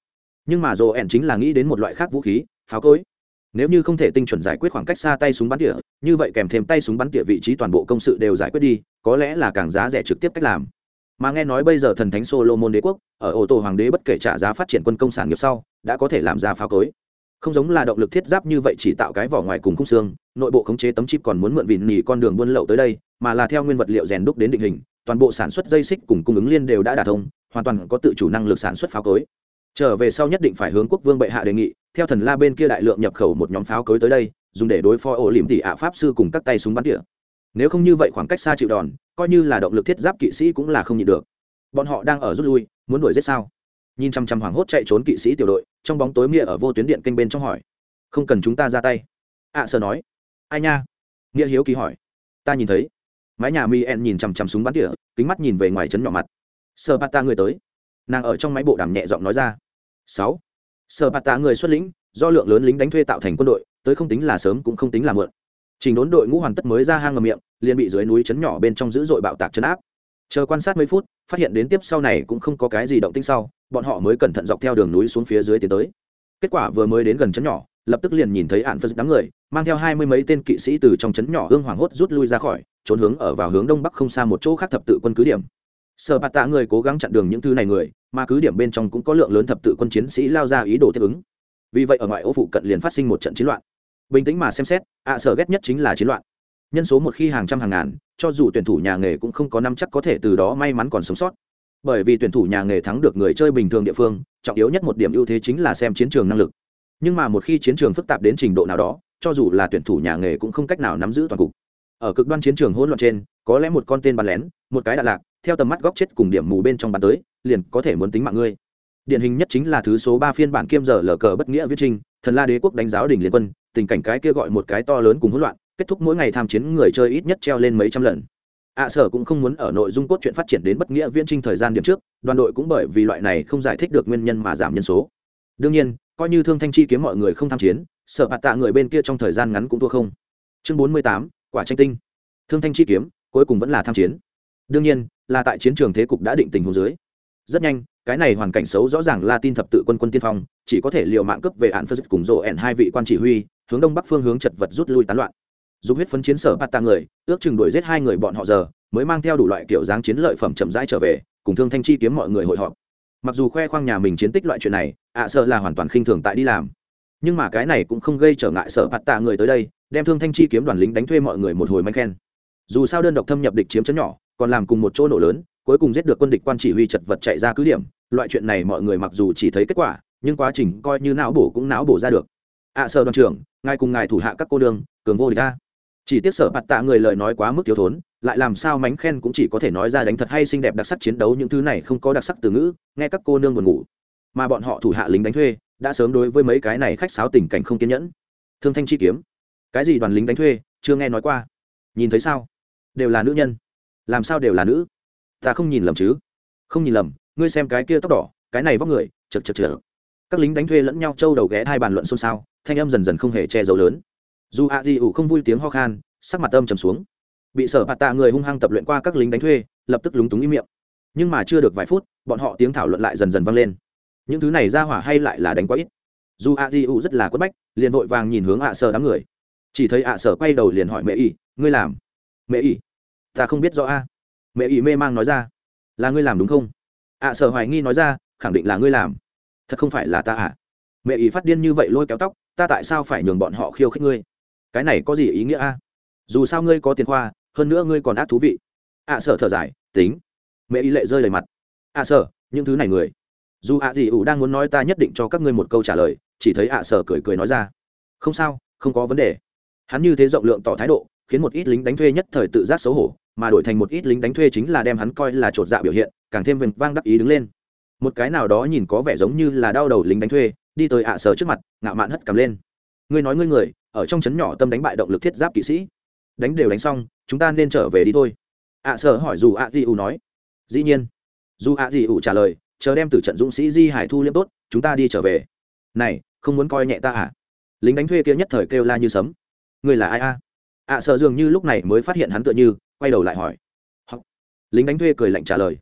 Nhưng mà dồ ẻn chính là nghĩ đến một loại khác vũ khí, pháo cối nếu như không thể tinh chuẩn giải quyết khoảng cách xa tay súng bắn tỉa, như vậy kèm thêm tay súng bắn tỉa vị trí toàn bộ công sự đều giải quyết đi, có lẽ là càng giá rẻ trực tiếp cách làm. Mà nghe nói bây giờ thần thánh solomon đế quốc, ở ô tô hoàng đế bất kể trả giá phát triển quân công sản nghiệp sau, đã có thể làm ra pháo cối. Không giống là động lực thiết giáp như vậy chỉ tạo cái vỏ ngoài cùng khung xương, nội bộ khống chế tấm chip còn muốn mượn vịn nhì con đường buôn lậu tới đây, mà là theo nguyên vật liệu rèn đúc đến định hình, toàn bộ sản xuất dây xích cùng cung ứng liên đều đã đả thông, hoàn toàn có tự chủ năng lực sản xuất pháo cối trở về sau nhất định phải hướng quốc vương bệ hạ đề nghị theo thần la bên kia đại lượng nhập khẩu một nhóm pháo cối tới đây dùng để đối phó ổ liềm tỉ ạ pháp sư cùng các tay súng bắn tỉa. Nếu không như vậy khoảng cách xa chịu đòn coi như là động lực thiết giáp kỵ sĩ cũng là không nhịn được. Bọn họ đang ở rút lui muốn đuổi giết sao? Nhìn chăm chăm hoảng hốt chạy trốn kỵ sĩ tiểu đội trong bóng tối nghĩa ở vô tuyến điện kênh bên trong hỏi. Không cần chúng ta ra tay. Ạ à, sợ nói. Ai nha? Nghĩa hiếu kỳ hỏi. Ta nhìn thấy. Mái nhà mi en nhìn chằm chằm súng bắn tỉa kính mắt nhìn về ngoài trấn nhỏ mặt. Sợ bát ta người tới. Nàng ở trong máy bộ đàm nhẹ giọng nói ra sáu. Sở bạt tạ người xuất lĩnh, do lượng lớn lính đánh thuê tạo thành quân đội, tới không tính là sớm cũng không tính là mượn trình đốn đội ngũ hoàn tất mới ra hang ngầm miệng, liền bị dưới núi trấn nhỏ bên trong dữ dội bạo tạc chấn áp. Chờ quan sát mấy phút, phát hiện đến tiếp sau này cũng không có cái gì động tinh sau, bọn họ mới cẩn thận dọc theo đường núi xuống phía dưới tiến tới. Kết quả vừa mới đến gần chấn nhỏ, lập tức liền nhìn thấy ạn phật đám người, mang theo hai mươi mấy tên kỵ sĩ từ trong chấn nhỏ hương hoảng hốt rút lui ra khỏi, trốn hướng ở vào hướng đông bắc không xa một chỗ khác thập tự quân cứ điểm sở bạt tạ người cố gắng chặn đường những thứ này người, mà cứ điểm bên trong cũng có lượng lớn thập tự quân chiến sĩ lao ra ý đồ tiếp ứng. Vì vậy ở ngoại ô phụ cận liền phát sinh một trận chiến loạn. Bình tĩnh mà xem xét, ạ sở ghét nhất chính là chiến loạn. Nhân số một khi hàng trăm hàng ngàn, cho dù tuyển thủ nhà nghề cũng không có năm chắc có thể từ đó may mắn còn sống sót. Bởi vì tuyển thủ nhà nghề thắng được người chơi bình thường địa phương, trọng yếu nhất một điểm ưu thế chính là xem chiến trường năng lực. Nhưng mà một khi chiến trường phức tạp đến trình độ nào đó, cho dù là tuyển thủ nhà nghề cũng không cách nào nắm giữ toàn cục. Ở cực đoan chiến trường hỗn loạn trên, có lẽ một con tên bắn lén một cái đạn lạc, theo tầm mắt góc chết cùng điểm mù bên trong bàn tới, liền có thể muốn tính mạng ngươi. Điển hình nhất chính là thứ số ba phiên bản kiêm giờ lờ cờ bất nghĩa viết trinh, thần la đế quốc đánh giáo đình liên quân, tình cảnh cái kia gọi một cái to lớn cùng hỗn loạn, kết thúc mỗi ngày tham chiến người chơi ít nhất treo lên mấy trăm lần. Ạ sở cũng không muốn ở nội dung cốt truyện phát triển đến bất nghĩa viễn trinh thời gian điểm trước, đoàn đội cũng bởi vì loại này không giải thích được nguyên nhân mà giảm nhân số. Đương nhiên, coi như thương thanh chi kiếm mọi người không tham chiến sợ bạt tạ người bên kia trong thời gian ngắn cũng thua không. Chương bốn mươi tám, quả tranh tinh. Thương thanh chi kiếm, cuối cùng vẫn là tham chiến đương nhiên, là tại chiến trường thế cục đã định tình hồ dưới. Rất nhanh, cái này hoàn cảnh xấu rõ ràng là tin thập tự quân quân tiên phong, chỉ có thể liều mạng cướp về hạn phật cùng rộ ẻn hai vị quan chỉ huy, hướng đông bắc phương hướng chật vật rút lui tán loạn. Dùng huyết phấn chiến sở bạt tạ người, ước chừng đuổi giết hai người bọn họ giờ, mới mang theo đủ loại kiểu dáng chiến lợi phẩm chậm rãi trở về, cùng thương thanh chi kiếm mọi người hội họp. Mặc dù khoe khoang nhà mình chiến tích loại chuyện này, ạ sợ là hoàn toàn khinh thường tại đi làm. Nhưng mà cái này cũng không gây trở ngại sở bạt tạ người tới đây, đem thương thanh chi kiếm đoàn lính đánh thuê mọi người một hồi manh khen. Dù sao đơn độc thâm nhập địch chiếm chấn nhỏ còn làm cùng một chỗ nổ lớn, cuối cùng giết được quân địch quan chỉ huy chật vật chạy ra cứ điểm. Loại chuyện này mọi người mặc dù chỉ thấy kết quả, nhưng quá trình coi như não bổ cũng não bổ ra được. À, Ạ sợ đoàn trưởng, ngài cùng ngài thủ hạ các cô đường cường vô địch ta chỉ tiếc sở bạt tạ người lời nói quá mức thiếu thốn, lại làm sao mánh khen cũng chỉ có thể nói ra đánh thật hay xinh đẹp đặc sắc chiến đấu những thứ này không có đặc sắc từ ngữ, nghe các cô nương buồn ngủ. Mà bọn họ thủ hạ lính đánh thuê, đã sớm đối với mấy cái này khách sáo tình cảnh không kiên nhẫn. Thương thanh chi kiếm. Cái gì đoàn lính đánh thuê, chưa nghe nói qua. Nhìn thấy sao? Đều là nữ nhân làm sao đều là nữ? Ta không nhìn lầm chứ? Không nhìn lầm, ngươi xem cái kia tóc đỏ, cái này vóc người, chật chật chật. Các lính đánh thuê lẫn nhau trâu đầu ghé hai bàn luận xôn xao, thanh âm dần dần không hề che giấu lớn. Dù a di ủ không vui tiếng ho khan, sắc mặt âm trầm xuống. Bị sở bạt tạ người hung hăng tập luyện qua các lính đánh thuê, lập tức lúng túng im miệng. Nhưng mà chưa được vài phút, bọn họ tiếng thảo luận lại dần dần vang lên. Những thứ này ra hỏa hay lại là đánh quá ít. Dù a di u rất là quất bách, liền vội vàng nhìn hướng ạ sở đám người. Chỉ thấy ạ sở quay đầu liền hỏi mẹ ỉ, ngươi làm? Mẹ ỉ ta không biết rõ a. Mẹ ý mê mang nói ra. Là ngươi làm đúng không? Ạ sở hoài nghi nói ra, khẳng định là ngươi làm. Thật không phải là ta à? Mẹ ý phát điên như vậy lôi kéo tóc, ta tại sao phải nhường bọn họ khiêu khích ngươi? Cái này có gì ý nghĩa a? Dù sao ngươi có tiền khoa, hơn nữa ngươi còn ác thú vị. Ạ sở thở dài, tính. Mẹ ý lệ rơi đầy mặt. Ạ sở, những thứ này người. Dù ạ gì ủ đang muốn nói ta nhất định cho các ngươi một câu trả lời, chỉ thấy ạ sở cười cười nói ra. Không sao, không có vấn đề. Hắn như thế rộng lượng tỏ thái độ, khiến một ít lính đánh thuê nhất thời tự giác xấu hổ mà đổi thành một ít lính đánh thuê chính là đem hắn coi là chột dạ biểu hiện, càng thêm vinh vang đắc ý đứng lên. Một cái nào đó nhìn có vẻ giống như là đau đầu lính đánh thuê, đi tới ạ à sở trước mặt, ngạo mạn hất cầm lên. Ngươi nói ngươi người, ở trong trấn nhỏ tâm đánh bại động lực thiết giáp kỵ sĩ. Đánh đều đánh xong, chúng ta nên trở về đi thôi. ạ à sở hỏi dù ạ à di ủ nói. Dĩ nhiên. Dù ạ di ủ trả lời, chờ đem từ trận dũng sĩ di hải thu liêm tốt, chúng ta đi trở về. Này, không muốn coi nhẹ ta à? Lính đánh thuê kia nhất thời kêu la như sấm. Người là ai a? Ạ sợ dường như lúc này mới phát hiện hắn tựa như, quay đầu lại hỏi. Học. lính đánh thuê cười lạnh trả lời.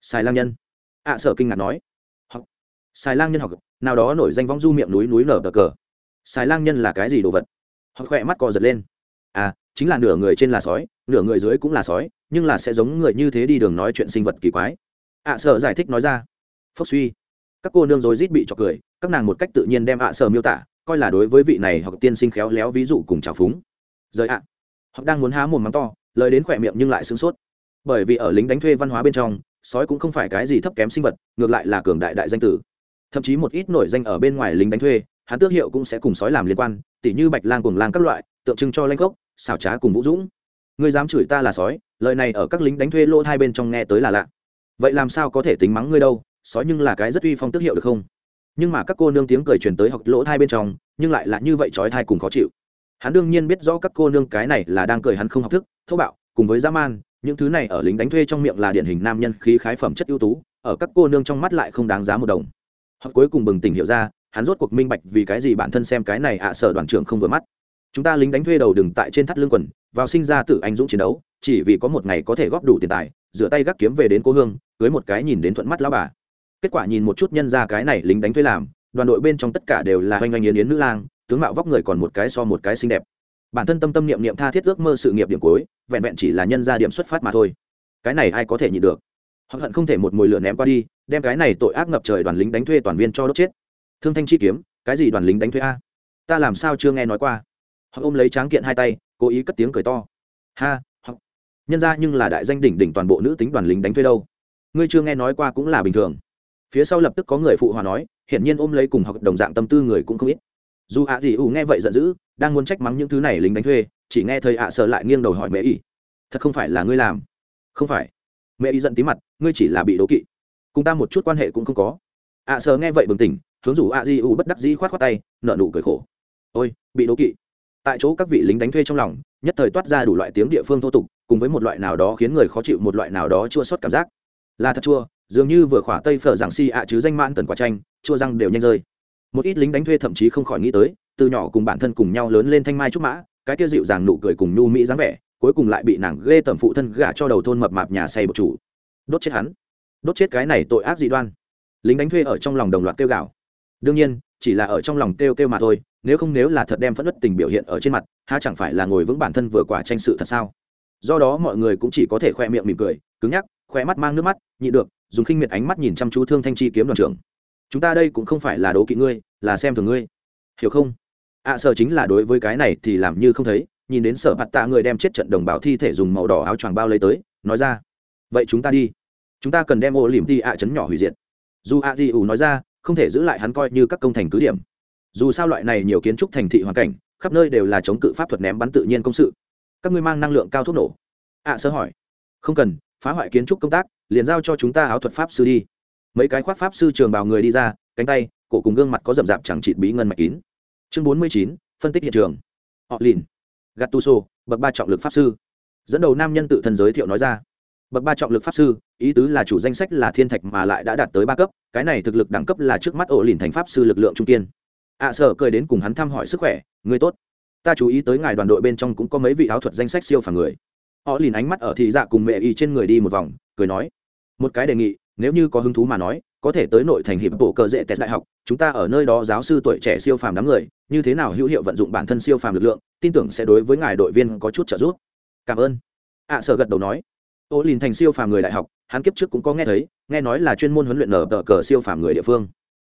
Xài lang nhân. ạ sợ kinh ngạc nói. Học. xài lang nhân học nào đó nổi danh vong du miệng núi núi nở bờ cờ. Xài lang nhân là cái gì đồ vật? Hoặc khỏe mắt co giật lên. À chính là nửa người trên là sói, nửa người dưới cũng là sói, nhưng là sẽ giống người như thế đi đường nói chuyện sinh vật kỳ quái. ạ sợ giải thích nói ra. Phốc suy. Các cô nương rối rít bị trọc cười, các nàng một cách tự nhiên đem ạ sợ miêu tả, coi là đối với vị này hoặc tiên sinh khéo léo ví dụ cùng trào phúng rời ạ. Họ đang muốn há mồm mắng to, lời đến khỏe miệng nhưng lại sửng sốt. Bởi vì ở lính đánh thuê văn hóa bên trong, sói cũng không phải cái gì thấp kém sinh vật, ngược lại là cường đại đại danh tử. Thậm chí một ít nổi danh ở bên ngoài lính đánh thuê, hắn tước hiệu cũng sẽ cùng sói làm liên quan, tỉ như bạch lang cùng lang các loại, tượng trưng cho lanh gốc xảo trá cùng vũ dũng. Ngươi dám chửi ta là sói, lời này ở các lính đánh thuê lỗ hai bên trong nghe tới là lạ. Vậy làm sao có thể tính mắng ngươi đâu, sói nhưng là cái rất uy phong tước hiệu được không? Nhưng mà các cô nương tiếng cười truyền tới học lỗ thai bên trong, nhưng lại là như vậy trói thai cùng khó chịu hắn đương nhiên biết rõ các cô nương cái này là đang cười hắn không học thức, thô bạo, cùng với dã man, những thứ này ở lính đánh thuê trong miệng là điển hình nam nhân khí khái phẩm chất ưu tú, ở các cô nương trong mắt lại không đáng giá một đồng. Họ cuối cùng bừng tỉnh hiểu ra, hắn rốt cuộc minh bạch vì cái gì bản thân xem cái này ạ à sở đoàn trưởng không vừa mắt. Chúng ta lính đánh thuê đầu đừng tại trên thắt lưng quần, vào sinh ra tự anh dũng chiến đấu, chỉ vì có một ngày có thể góp đủ tiền tài, rửa tay gác kiếm về đến cố hương, cưới một cái nhìn đến thuận mắt lão bà. Kết quả nhìn một chút nhân ra cái này lính đánh thuê làm, đoàn đội bên trong tất cả đều là oanh oanh yến yến nữ lang tướng mạo vóc người còn một cái so một cái xinh đẹp. Bản thân tâm tâm niệm niệm tha thiết ước mơ sự nghiệp điểm cuối, vẹn vẹn chỉ là nhân ra điểm xuất phát mà thôi. Cái này ai có thể nhịn được? Hoặc hận không thể một mồi lửa ném qua đi, đem cái này tội ác ngập trời đoàn lính đánh thuê toàn viên cho đốt chết. Thương thanh chi kiếm, cái gì đoàn lính đánh thuê a? Ta làm sao chưa nghe nói qua? Hoặc ôm lấy tráng kiện hai tay, cố ý cất tiếng cười to. Ha hoặc nhân ra nhưng là đại danh đỉnh đỉnh toàn bộ nữ tính đoàn lính đánh thuê đâu? Ngươi chưa nghe nói qua cũng là bình thường. Phía sau lập tức có người phụ hòa nói, hiển nhiên ôm lấy cùng học đồng dạng tâm tư người cũng không ít dù ạ gì ủ nghe vậy giận dữ, đang muốn trách mắng những thứ này lính đánh thuê, chỉ nghe thầy ạ sợ lại nghiêng đầu hỏi mẹ ý thật không phải là ngươi làm. Không phải. Mẹ ý giận tí mặt, ngươi chỉ là bị đố kỵ. Cùng ta một chút quan hệ cũng không có. Ạ sợ nghe vậy bừng tỉnh, hướng rủ ạ gì ủ bất đắc dĩ khoát khoát tay nợ nụ cười khổ. Ôi, bị đố kỵ. Tại chỗ các vị lính đánh thuê trong lòng, nhất thời toát ra đủ loại tiếng địa phương thô tục, cùng với một loại nào đó khiến người khó chịu, một loại nào đó chua sót cảm giác. Là thật chua, dường như vừa khỏa tây phở giảng si ạ chứ danh mãn tần quả tranh chua răng đều nhanh rơi một ít lính đánh thuê thậm chí không khỏi nghĩ tới, từ nhỏ cùng bản thân cùng nhau lớn lên thanh mai trúc mã, cái kia dịu dàng nụ cười cùng nhu mỹ dáng vẻ, cuối cùng lại bị nàng ghê tẩm phụ thân gả cho đầu thôn mập mạp nhà xây bột chủ. Đốt chết hắn. Đốt chết cái này tội ác dị đoan. Lính đánh thuê ở trong lòng đồng loạt kêu gào. Đương nhiên, chỉ là ở trong lòng kêu kêu mà thôi, nếu không nếu là thật đem phẫn nứt tình biểu hiện ở trên mặt ha chẳng phải là ngồi vững bản thân vừa quả tranh sự thật sao? Do đó mọi người cũng chỉ có thể khoe miệng mỉm cười, cứng nhắc, khoe mắt mang nước mắt nhị được, dùng khinh miệt ánh mắt nhìn chăm chú thương thanh chi kiếm đoàn trưởng chúng ta đây cũng không phải là đố kỵ ngươi là xem thường ngươi. Hiểu không? Ạ à, chính là đối với cái này thì làm như không thấy nhìn đến sở bạt tạ người đem chết trận đồng bào thi thể dùng màu đỏ áo choàng bao lấy tới nói ra vậy chúng ta đi. Chúng ta cần đem ô liềm đi ạ chấn nhỏ hủy diệt. Dù ạ di ủ nói ra không thể giữ lại hắn coi như các công thành cứ điểm. Dù sao loại này nhiều kiến trúc thành thị hoàn cảnh khắp nơi đều là chống cự pháp thuật ném bắn tự nhiên công sự. Các ngươi mang năng lượng cao thuốc nổ. Ạ à, sơ hỏi không cần phá hoại kiến trúc công tác liền giao cho chúng ta áo thuật pháp sư đi mấy cái khoác pháp sư trường bào người đi ra cánh tay cổ cùng gương mặt có rậm rạp chẳng chịt bí ngân mạch kín. Chương bốn mươi chín phân tích hiện trường. Họ lìn. Gattuso bậc ba trọng lực pháp sư. Dẫn đầu nam nhân tự thân giới thiệu nói ra. Bậc ba trọng lực pháp sư ý tứ là chủ danh sách là thiên thạch mà lại đã đạt tới ba cấp cái này thực lực đẳng cấp là trước mắt ổ lìn thành pháp sư lực lượng trung kiên. Ạ à, sở cười đến cùng hắn thăm hỏi sức khỏe người tốt. Ta chú ý tới ngài đoàn đội bên trong cũng có mấy vị áo thuật danh sách siêu phàm người. Họ lìn ánh mắt ở thị dạ cùng mẹ y trên người đi một vòng cười nói. Một cái đề nghị nếu như có hứng thú mà nói có thể tới nội thành hiệp bộ cờ dễ test đại học chúng ta ở nơi đó giáo sư tuổi trẻ siêu phàm đám người như thế nào hữu hiệu vận dụng bản thân siêu phàm lực lượng tin tưởng sẽ đối với ngài đội viên có chút trợ giúp. Cảm ơn. Ạ à, sở gật đầu nói. Ô lìn thành siêu phàm người đại học hắn kiếp trước cũng có nghe thấy nghe nói là chuyên môn huấn luyện nở tờ cờ siêu phàm người địa phương.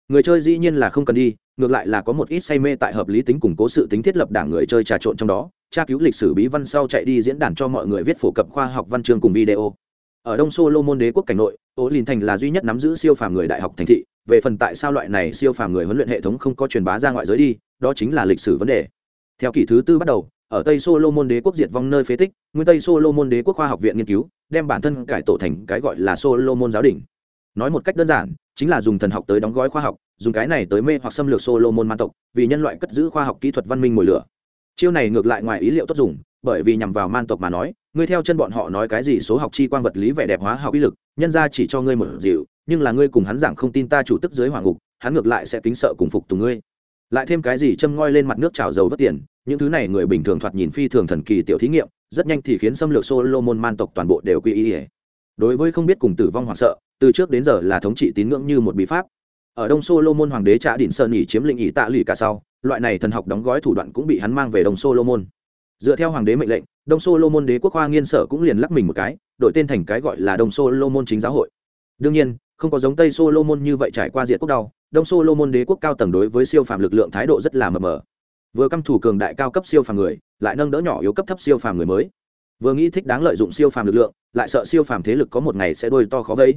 Người chơi dĩ nhiên là không cần đi ngược lại là có một ít say mê tại hợp lý tính củng cố sự tính thiết lập đảng người chơi trà trộn trong đó tra cứu lịch sử bí văn sau chạy đi diễn đàn cho mọi người viết phổ cập khoa học văn chương cùng video ở đông solomon đế quốc cảnh nội ô lìn thành là duy nhất nắm giữ siêu phàm người đại học thành thị, về phần tại sao loại này siêu phàm người huấn luyện hệ thống không có truyền bá ra ngoại giới đi, đó chính là lịch sử vấn đề. Theo kỷ thứ tư bắt đầu, ở tây solomon đế quốc diệt vong nơi phế tích, nguyên tây solomon đế quốc khoa học viện nghiên cứu, đem bản thân cải tổ thành cái gọi là solomon giáo đình. Nói một cách đơn giản, chính là dùng thần học tới đóng gói khoa học, dùng cái này tới mê hoặc xâm lược solomon man tộc, vì nhân loại cất giữ khoa học kỹ thuật văn minh mồi lửa. Chiêu này ngược lại ngoài ý liệu tốt dùng bởi vì nhằm vào man tộc mà nói, ngươi theo chân bọn họ nói cái gì số học chi quan vật lý vẻ đẹp hóa học ý lực, nhân ra chỉ cho ngươi một dịu, nhưng là ngươi cùng hắn giảng không tin ta chủ tức dưới hoàng ngục, hắn ngược lại sẽ kính sợ cùng phục tùng ngươi. Lại thêm cái gì châm ngoi lên mặt nước trào dầu vất tiền, những thứ này người bình thường thoạt nhìn phi thường thần kỳ tiểu thí nghiệm, rất nhanh thì khiến xâm lược solomon man tộc toàn bộ đều quy y đối với không biết cùng tử vong hoảng sợ, từ trước đến giờ là thống trị tín ngưỡng như một bí pháp. Ở đông solomon hoàng đế trạ đỉnh sơn nghỉ chiếm lĩnh ỉ tạ lụy cả sau, loại này thần học đóng gói thủ đoạn cũng bị hắn mang về đông solomon dựa theo hoàng đế mệnh lệnh, đông solomon đế quốc hoa nghiên sở cũng liền lắc mình một cái, đổi tên thành cái gọi là đông solomon chính giáo hội. Đương nhiên, không có giống tây solomon như vậy trải qua diện quốc đau, đông solomon đế quốc cao tầng đối với siêu phàm lực lượng thái độ rất là mờ mờ. Vừa căm thủ cường đại cao cấp siêu phàm người, lại nâng đỡ nhỏ yếu cấp thấp siêu phàm người mới. Vừa nghĩ thích đáng lợi dụng siêu phàm lực lượng, lại sợ siêu phàm thế lực có một ngày sẽ đôi to khó vây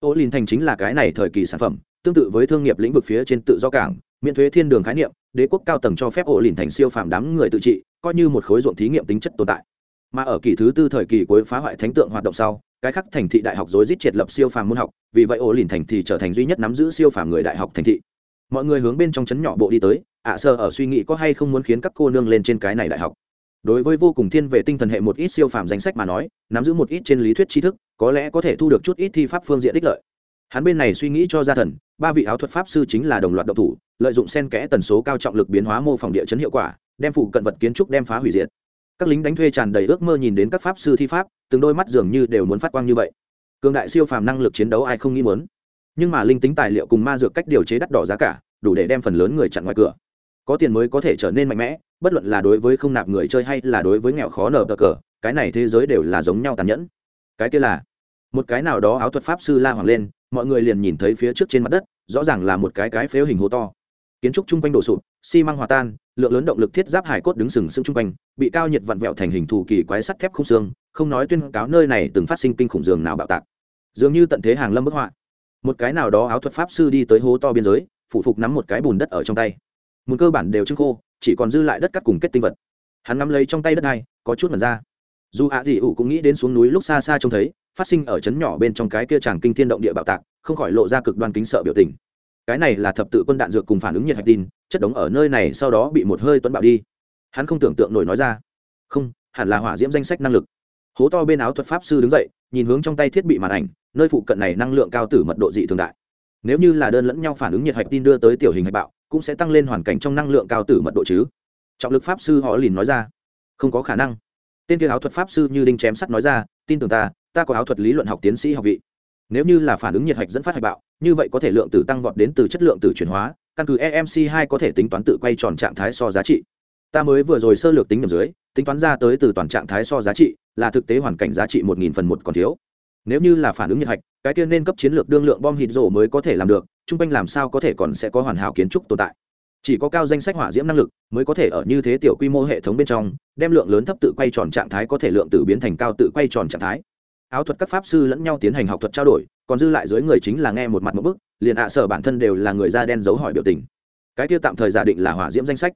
ô lìn thành chính là cái này thời kỳ sản phẩm, tương tự với thương nghiệp lĩnh vực phía trên tự do cảng, miễn thuế thiên đường khái niệm, đế quốc cao tầng cho phép ổ lìn thành siêu phàm đám người tự trị coi như một khối ruộng thí nghiệm tính chất tồn tại. Mà ở kỳ thứ tư thời kỳ cuối phá hoại thánh tượng hoạt động sau, cái khắc thành thị đại học rối rít triệt lập siêu phàm môn học, vì vậy ổ lìn thành thị trở thành duy nhất nắm giữ siêu phàm người đại học thành thị. Mọi người hướng bên trong chấn nhỏ bộ đi tới, ạ sơ ở suy nghĩ có hay không muốn khiến các cô nương lên trên cái này đại học. Đối với vô cùng thiên về tinh thần hệ một ít siêu phàm danh sách mà nói, nắm giữ một ít trên lý thuyết tri thức, có lẽ có thể thu được chút ít thi pháp phương diện đích lợi. Hắn bên này suy nghĩ cho gia thần, ba vị áo thuật pháp sư chính là đồng loạt độc thủ, lợi dụng sen kẽ tần số cao trọng lực biến hóa mô phỏng địa chấn hiệu quả đem phụ cận vật kiến trúc đem phá hủy diệt. Các lính đánh thuê tràn đầy ước mơ nhìn đến các pháp sư thi pháp, từng đôi mắt dường như đều muốn phát quang như vậy. Cường đại siêu phàm năng lực chiến đấu ai không nghĩ muốn. Nhưng mà linh tính tài liệu cùng ma dược cách điều chế đắt đỏ giá cả, đủ để đem phần lớn người chặn ngoài cửa. Có tiền mới có thể trở nên mạnh mẽ, bất luận là đối với không nạp người chơi hay là đối với nghèo khó nở cờ, cái này thế giới đều là giống nhau tàn nhẫn. Cái kia là, một cái nào đó áo thuật pháp sư la hoàng lên, mọi người liền nhìn thấy phía trước trên mặt đất, rõ ràng là một cái cái phếu hình hố to. Kiến trúc chung quanh đổ sụp, xi măng hòa tan lượng lớn động lực thiết giáp hải cốt đứng sừng sững chung quanh, bị cao nhiệt vặn vẹo thành hình thù kỳ quái sắt thép không xương, không nói tuyên cáo nơi này từng phát sinh kinh khủng dường nào bạo tạc. Dường như tận thế hàng lâm bức họa. Một cái nào đó áo thuật pháp sư đi tới hố to biên giới phụ phục nắm một cái bùn đất ở trong tay. Một cơ bản đều trưng khô, chỉ còn dư lại đất cắt cùng kết tinh vật. Hắn nắm lấy trong tay đất này, có chút mật ra. Dù ạ dị ủ cũng nghĩ đến xuống núi lúc xa xa trông thấy, phát sinh ở trấn nhỏ bên trong cái kia tràng kinh thiên động địa bạo tạc, không khỏi lộ ra cực đoan kính sợ biểu tình cái này là thập tự quân đạn dược cùng phản ứng nhiệt hạch tin, chất đống ở nơi này sau đó bị một hơi tuấn bạo đi. Hắn không tưởng tượng nổi nói ra. Không, hẳn là hỏa diễm danh sách năng lực. Hố to bên áo thuật pháp sư đứng dậy, nhìn hướng trong tay thiết bị màn ảnh, nơi phụ cận này năng lượng cao tử mật độ dị thường đại. Nếu như là đơn lẫn nhau phản ứng nhiệt hạch tin đưa tới tiểu hình hạch bạo, cũng sẽ tăng lên hoàn cảnh trong năng lượng cao tử mật độ chứ. Trọng lực pháp sư họ lìn nói ra. Không có khả năng. Tên kia áo thuật pháp sư như đinh chém sắt nói ra, tin tưởng ta ta có áo thuật lý luận học tiến sĩ học vị nếu như là phản ứng nhiệt hạch dẫn phát hạch bạo, như vậy có thể lượng tử tăng vọt đến từ chất lượng tử chuyển hóa, căn cứ emc 2 có thể tính toán tự quay tròn trạng thái so giá trị. Ta mới vừa rồi sơ lược tính nhầm dưới, tính toán ra tới từ toàn trạng thái so giá trị, là thực tế hoàn cảnh giá trị một nghìn phần một còn thiếu. Nếu như là phản ứng nhiệt hạch, cái tiên nên cấp chiến lược đương lượng bom hít rổ mới có thể làm được chung quanh làm sao có thể còn sẽ có hoàn hảo kiến trúc tồn tại. Chỉ có cao danh sách hỏa diễm năng lực mới có thể ở như thế tiểu quy mô hệ thống bên trong, đem lượng lớn thấp tự quay tròn trạng thái có thể lượng tự biến thành cao tự quay tròn trạng thái áo thuật các pháp sư lẫn nhau tiến hành học thuật trao đổi, còn dư lại dưới người chính là nghe một mặt một bức, liền ạ sở bản thân đều là người da đen giấu hỏi biểu tình. Cái kia tạm thời giả định là hỏa diễm danh sách.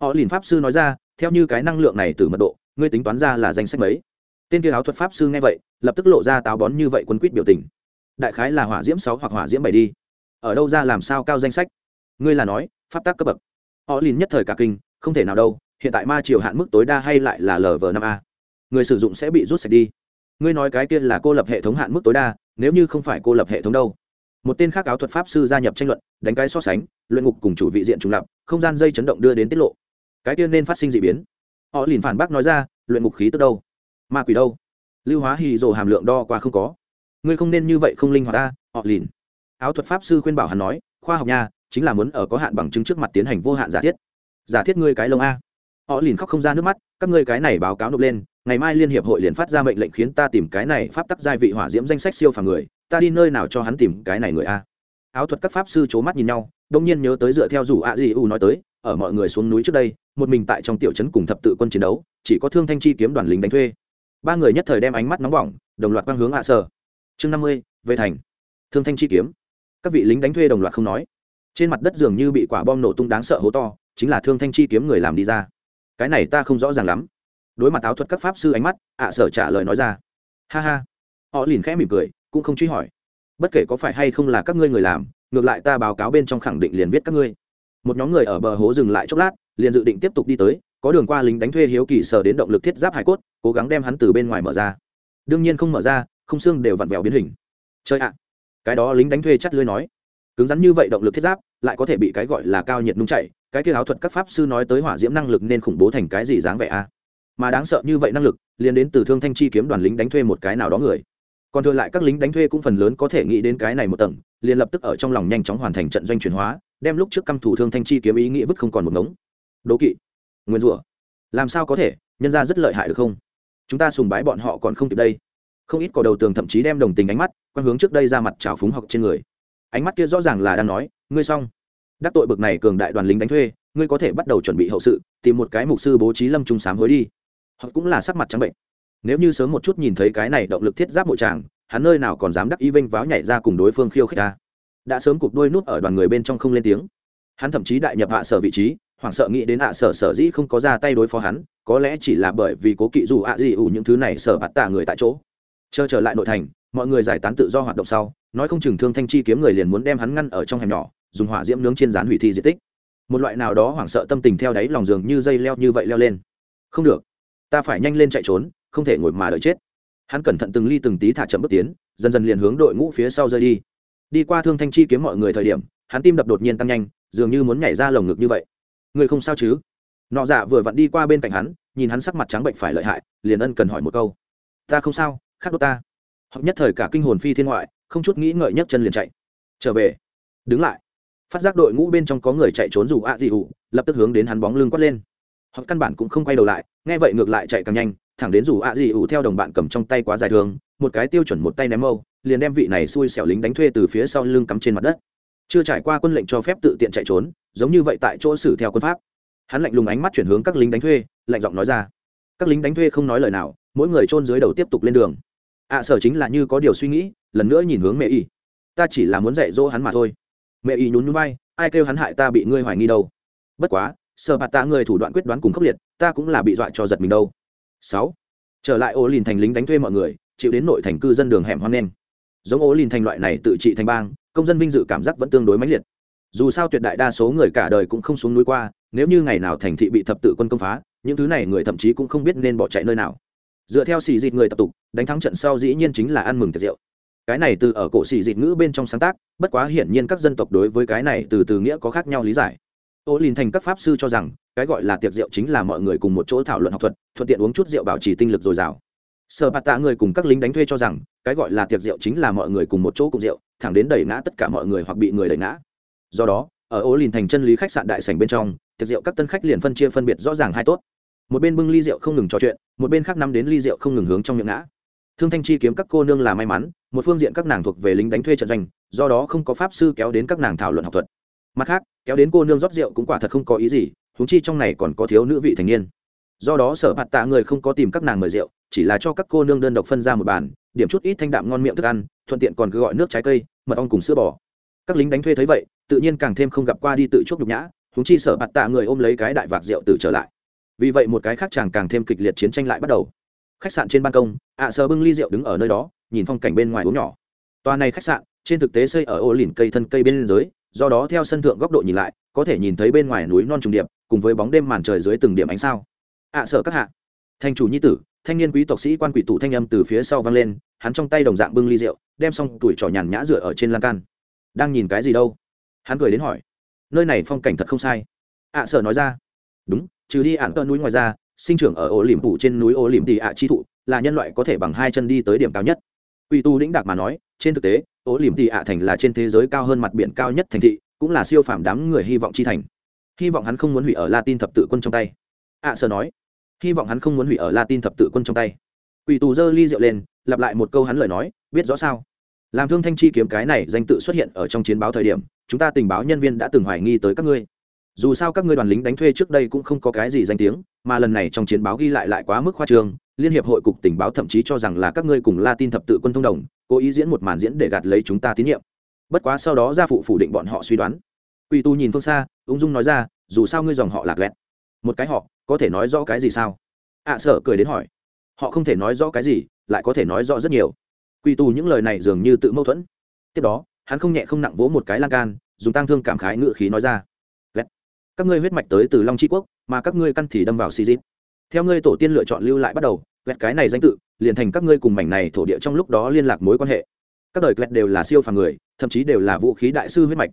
Họ liền pháp sư nói ra, theo như cái năng lượng này từ mật độ, ngươi tính toán ra là danh sách mấy? Tên kia áo thuật pháp sư nghe vậy, lập tức lộ ra táo bón như vậy quân quýt biểu tình. Đại khái là hỏa diễm sáu hoặc hỏa diễm bảy đi. Ở đâu ra làm sao cao danh sách? Ngươi là nói, pháp tác cấp bậc. Họ liền nhất thời cả kinh, không thể nào đâu, hiện tại ma triều hạn mức tối đa hay lại là lv năm a. Người sử dụng sẽ bị rút sạch đi ngươi nói cái kia là cô lập hệ thống hạn mức tối đa, nếu như không phải cô lập hệ thống đâu. Một tên khác áo thuật pháp sư gia nhập tranh luận, đánh cái so sánh, luyện ngục cùng chủ vị diện trùng lập, không gian dây chấn động đưa đến tiết lộ. Cái kia nên phát sinh d ị biến. Họ liền phản bác nói ra, luyện ngục khí tức đâu? Ma quỷ đâu? Lưu hóa hì rồ hàm lượng đo qua không có. Ngươi không nên như vậy không linh hoạt ta, họ liền. Áo thuật pháp sư khuyên bảo hắn nói, khoa học nha, chính là muốn ở có hạn bằng chứng trước mặt tiến hành vô hạn giả thiết. Giả thiết ngươi cái lông a. Họ liền khóc không ra nước mắt, các ngươi cái này báo cáo nộp lên ngày mai liên hiệp hội liền phát ra mệnh lệnh khiến ta tìm cái này pháp tắc giai vị hỏa diễm danh sách siêu phàm người, ta đi nơi nào cho hắn tìm cái này người a? Áo thuật các pháp sư c h ố mắt nhìn nhau, đông nhiên nhớ tới dựa theo rủ a di u nói tới, ở mọi người xuống núi trước đây, một mình tại trong tiểu trấn cùng thập tự quân chiến đấu, chỉ có thương thanh chi kiếm đoàn lính đánh thuê. Ba người nhất thời đem ánh mắt nóng bỏng, đồng loạt quang hướng hạ sở. Chương năm mươi, về thành. Thương thanh chi kiếm. Các vị lính đánh thuê đồng loạt không nói. Trên mặt đất dường như bị quả bom nổ tung đáng sợ hố to, chính là thương thanh chi kiếm người làm đi ra. Cái này ta không rõ ràng lắm đối mặt áo thuật các pháp sư ánh mắt, ạ sở trả lời nói ra. Ha ha. Họ liền khẽ mỉm cười, cũng không truy hỏi. Bất kể có phải hay không là các ngươi người làm, ngược lại ta báo cáo bên trong khẳng định liền viết các ngươi. Một nhóm người ở bờ hố dừng lại chốc lát, liền dự định tiếp tục đi tới, có đường qua lính đánh thuê hiếu kỳ sở đến động lực thiết giáp hải cốt, cố gắng đem hắn từ bên ngoài mở ra. Đương nhiên không mở ra, không xương đều vặn vẹo biến hình. Chơi ạ. Cái đó lính đánh thuê chắt lưới nói. Cứng rắn như vậy động lực thiết giáp, lại có thể bị cái gọi là cao nhiệt nung chảy, cái kia áo thuật các pháp sư nói tới hỏa diễm năng lực nên khủng bố thành cái gì dáng vẻ a? Mà đáng sợ như vậy năng lực, liền đến từ thương thanh chi kiếm đoàn lính đánh thuê một cái nào đó người. Còn thừa lại các lính đánh thuê cũng phần lớn có thể nghĩ đến cái này một tầng, liền lập tức ở trong lòng nhanh chóng hoàn thành trận doanh chuyển hóa, đem lúc trước căm thủ thương thanh chi kiếm ý nghĩa vứt không còn một ngống. Đố kỵ, nguyên rủa, làm sao có thể, nhân ra rất lợi hại được không? Chúng ta sùng bái bọn họ còn không kịp đây. Không ít cỏ đầu tường thậm chí đem đồng tình ánh mắt quan hướng trước đây ra mặt trào phúng học trên người. Ánh mắt kia rõ ràng là đang nói, ngươi xong. Đắc tội bực này cường đại đoàn lính đánh thuê, ngươi có thể bắt đầu chuẩn bị hậu sự, tìm một cái mục sư bố trí lâm trung sám hối đi họ cũng là sắc mặt trắng bệnh. Nếu như sớm một chút nhìn thấy cái này động lực thiết giáp mộ tràng, hắn nơi nào còn dám đắc y vinh váo nhảy ra cùng đối phương khiêu khích ta. Đã sớm cục đôi nút ở đoàn người bên trong không lên tiếng. Hắn thậm chí đại nhập hạ sở vị trí, hoảng sợ nghĩ đến hạ sở sở dĩ không có ra tay đối phó hắn, có lẽ chỉ là bởi vì cố kỵ dù ạ gì ủ những thứ này sở bạt tạ người tại chỗ. Chờ trở lại nội thành, mọi người giải tán tự do hoạt động sau, nói không chừng thương thanh chi kiếm người liền muốn đem hắn ngăn ở trong hẻm nhỏ, dùng hỏa diễm nướng trên rán hủy thi di tích. Một loại nào đó hoảng sợ tâm tình theo đáy lòng giường như dây leo như vậy leo lên. Không được ta phải nhanh lên chạy trốn, không thể ngồi mà đợi chết. Hắn cẩn thận từng ly từng tí thả chậm bước tiến, dần dần liền hướng đội ngũ phía sau rơi đi. Đi qua thương thanh chi kiếm mọi người thời điểm, hắn tim đập đột nhiên tăng nhanh, dường như muốn nhảy ra lồng ngực như vậy. Người không sao chứ? Nọ dạ vừa vặn đi qua bên cạnh hắn, nhìn hắn sắc mặt trắng bệnh phải lợi hại, liền ân cần hỏi một câu. Ta không sao khắc đốt ta. Hoặc nhất thời cả kinh hồn phi thiên ngoại, không chút nghĩ ngợi nhấc chân liền chạy. Trở về. Đứng lại. Phát giác đội ngũ bên trong có người chạy trốn dù ạ à gì ủ lập tức hướng đến hắn bóng lưng quát lên hoặc căn bản cũng không quay đầu lại nghe vậy ngược lại chạy càng nhanh thẳng đến dù ạ gì ủ theo đồng bạn cầm trong tay quá dài thường một cái tiêu chuẩn một tay ném mâu liền đem vị này xui xẻo lính đánh thuê từ phía sau lưng cắm trên mặt đất. Chưa trải qua quân lệnh cho phép tự tiện chạy trốn giống như vậy tại chỗ xử theo quân pháp. Hắn lạnh lùng ánh mắt chuyển hướng các lính đánh thuê lạnh giọng nói ra. Các lính đánh thuê không nói lời nào mỗi người chôn dưới đầu tiếp tục lên đường. Ạ à, sở chính là như có điều suy nghĩ lần nữa nhìn hướng mẹ y. Ta chỉ là muốn dạy dỗ hắn mà thôi. Mẹ y nhún nhún vai ai kêu hắn hại ta bị ngươi hoài nghi đâu. Bất quá sợ bạt tạ người thủ đoạn quyết đoán cùng khốc liệt, ta cũng là bị dọa cho giật mình đâu. Sáu. Trở lại ô lìn thành lính đánh thuê mọi người, chịu đến nội thành cư dân đường hẻm hoang đen. Giống ô lìn thành loại này tự trị thành bang, công dân vinh dự cảm giác vẫn tương đối mãnh liệt. Dù sao tuyệt đại đa số người cả đời cũng không xuống núi qua, nếu như ngày nào thành thị bị thập tự quân công phá, những thứ này người thậm chí cũng không biết nên bỏ chạy nơi nào. Dựa theo xì dịt người tập tục, đánh thắng trận sau dĩ nhiên chính là ăn mừng tiệc rượu. Cái này từ ở cổ xì dịt ngữ bên trong sáng tác, bất quá hiển nhiên các dân tộc đối với cái này từ từ nghĩa có khác nhau lý giải ô lìn thành các pháp sư cho rằng, cái gọi là tiệc rượu chính là mọi người cùng một chỗ thảo luận học thuật, thuận tiện uống chút rượu bảo trì tinh lực dồi dào. Sở bạt tạ người cùng các lính đánh thuê cho rằng, cái gọi là tiệc rượu chính là mọi người cùng một chỗ cùng rượu, thẳng đến đẩy ngã tất cả mọi người hoặc bị người đẩy ngã. Do đó, ở ô lìn thành chân lý khách sạn đại sảnh bên trong, tiệc rượu các tân khách liền phân chia phân biệt rõ ràng hai tốt. Một bên bưng ly rượu không ngừng trò chuyện, một bên khác nắm đến ly rượu không ngừng hướng trong miệng ngã. Thương thanh chi kiếm các cô nương là may mắn, một phương diện các nàng thuộc về lính đánh thuê trận doanh, do đó không có pháp sư kéo đến các nàng thảo luận học thuật mặt khác, kéo đến cô nương rót rượu cũng quả thật không có ý gì húng chi trong này còn có thiếu nữ vị thành niên. Do đó sở bạt tạ người không có tìm các nàng mời rượu, chỉ là cho các cô nương đơn độc phân ra một bàn, điểm chút ít thanh đạm ngon miệng thức ăn, thuận tiện còn cứ gọi nước trái cây, mật ong cùng sữa bò. Các lính đánh thuê thấy vậy, tự nhiên càng thêm không gặp qua đi tự chuốc nhục nhã húng chi sở bạt tạ người ôm lấy cái đại vạc rượu từ trở lại. Vì vậy một cái khác chàng càng thêm kịch liệt chiến tranh lại bắt đầu. Khách sạn trên ban công, ạ à sờ bưng ly rượu đứng ở nơi đó, nhìn phong cảnh bên ngoài uống nhỏ. Tòa này khách sạn, trên thực tế xây ở ô lìn cây thân cây bên dưới do đó theo sân thượng góc độ nhìn lại, có thể nhìn thấy bên ngoài núi non trùng điệp, cùng với bóng đêm màn trời dưới từng điểm ánh sao. Ạ à sợ các hạ. Thành chủ nhi tử, thanh niên quý tộc sĩ quan quỷ tụ thanh âm từ phía sau vang lên, hắn trong tay đồng dạng bưng ly rượu, đem xong tuổi trò nhàn nhã rửa ở trên lan can. Đang nhìn cái gì đâu? Hắn cười đến hỏi. Nơi này phong cảnh thật không sai. Ạ à sợ nói ra. Đúng, trừ đi ạn tơ núi ngoài ra, sinh trưởng ở ổ lỉm phủ trên núi ổ lỉm tị ạ chi thụ, là nhân loại có thể bằng hai chân đi tới điểm cao nhất. Quỷ tu đĩnh đạc mà nói, trên thực tế ổ liềm tị ạ thành là trên thế giới cao hơn mặt biển cao nhất thành thị cũng là siêu phàm đám người hy vọng chi thành. Hy vọng hắn không muốn hủy ở latin thập tự quân trong tay. Ạ à, nói hy vọng hắn không muốn hủy ở latin thập tự quân trong tay. Quỷ tù dơ ly rượu lên lặp lại một câu hắn lời nói biết rõ sao? Làm thương thanh chi kiếm cái này danh tự xuất hiện ở trong chiến báo thời điểm chúng ta tình báo nhân viên đã từng hoài nghi tới các ngươi. Dù sao các ngươi đoàn lính đánh thuê trước đây cũng không có cái gì danh tiếng mà lần này trong chiến báo ghi lại lại quá mức khoa trương liên hiệp hội cục tình báo thậm chí cho rằng là các ngươi cùng latin thập tự quân thông đồng cố ý diễn một màn diễn để gạt lấy chúng ta tín nhiệm. Bất quá sau đó gia phụ phủ định bọn họ suy đoán. Quỷ tu nhìn phương xa ung dung nói ra dù sao ngươi dòng họ lạc lẹt. Một cái họ có thể nói rõ cái gì sao? Ạ à, cười đến hỏi. Họ không thể nói rõ cái gì lại có thể nói rõ rất nhiều. Quỷ tu những lời này dường như tự mâu thuẫn. Tiếp đó hắn không nhẹ không nặng vỗ một cái lan can dùng tăng thương cảm khái ngự khí nói ra. Lẹt. Các ngươi huyết mạch tới từ long tri quốc mà các ngươi căn thì đâm vào xì dít theo ngươi tổ tiên lựa chọn lưu lại bắt đầu lẹt cái này danh tự liền thành các ngươi cùng mảnh này thổ địa trong lúc đó liên lạc mối quan hệ. Các đời lẹt đều là siêu phàm người thậm chí đều là vũ khí đại sư huyết mạch.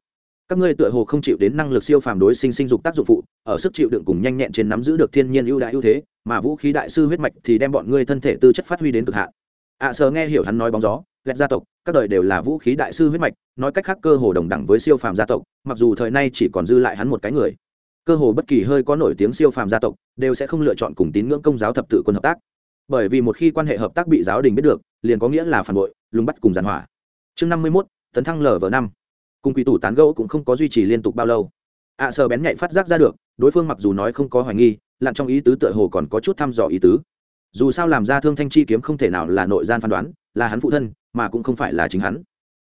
Các ngươi tựa hồ không chịu đến năng lực siêu phàm đối sinh sinh dục tác dụng phụ ở sức chịu đựng cùng nhanh nhẹn trên nắm giữ được thiên nhiên ưu đại ưu thế mà vũ khí đại sư huyết mạch thì đem bọn ngươi thân thể tư chất phát huy đến cực hạn. Ạ à, sờ nghe hiểu hắn nói bóng gió lẹt gia tộc các đời đều là vũ khí đại sư huyết mạch nói cách khác cơ hồ đồng đẳng với siêu phàm gia tộc mặc dù thời nay chỉ còn dư lại hắn một cái người. Cơ hồ bất kỳ hơi có nổi tiếng siêu phàm gia tộc đều sẽ không lựa chọn cùng tín ngưỡng công giáo thập tự quân hợp tác bởi vì một khi quan hệ hợp tác bị giáo đình biết được liền có nghĩa là phản bội lùng bắt cùng giàn hỏa. Chương năm mươi mốt tấn thăng lv năm. Cùng quỷ tủ tán gẫu cũng không có duy trì liên tục bao lâu. Ạ à, sờ bén nhạy phát giác ra được đối phương mặc dù nói không có hoài nghi lặn trong ý tứ tựa hồ còn có chút thăm dò ý tứ. Dù sao làm ra thương thanh chi kiếm không thể nào là nội gian phán đoán là hắn phụ thân mà cũng không phải là chính hắn.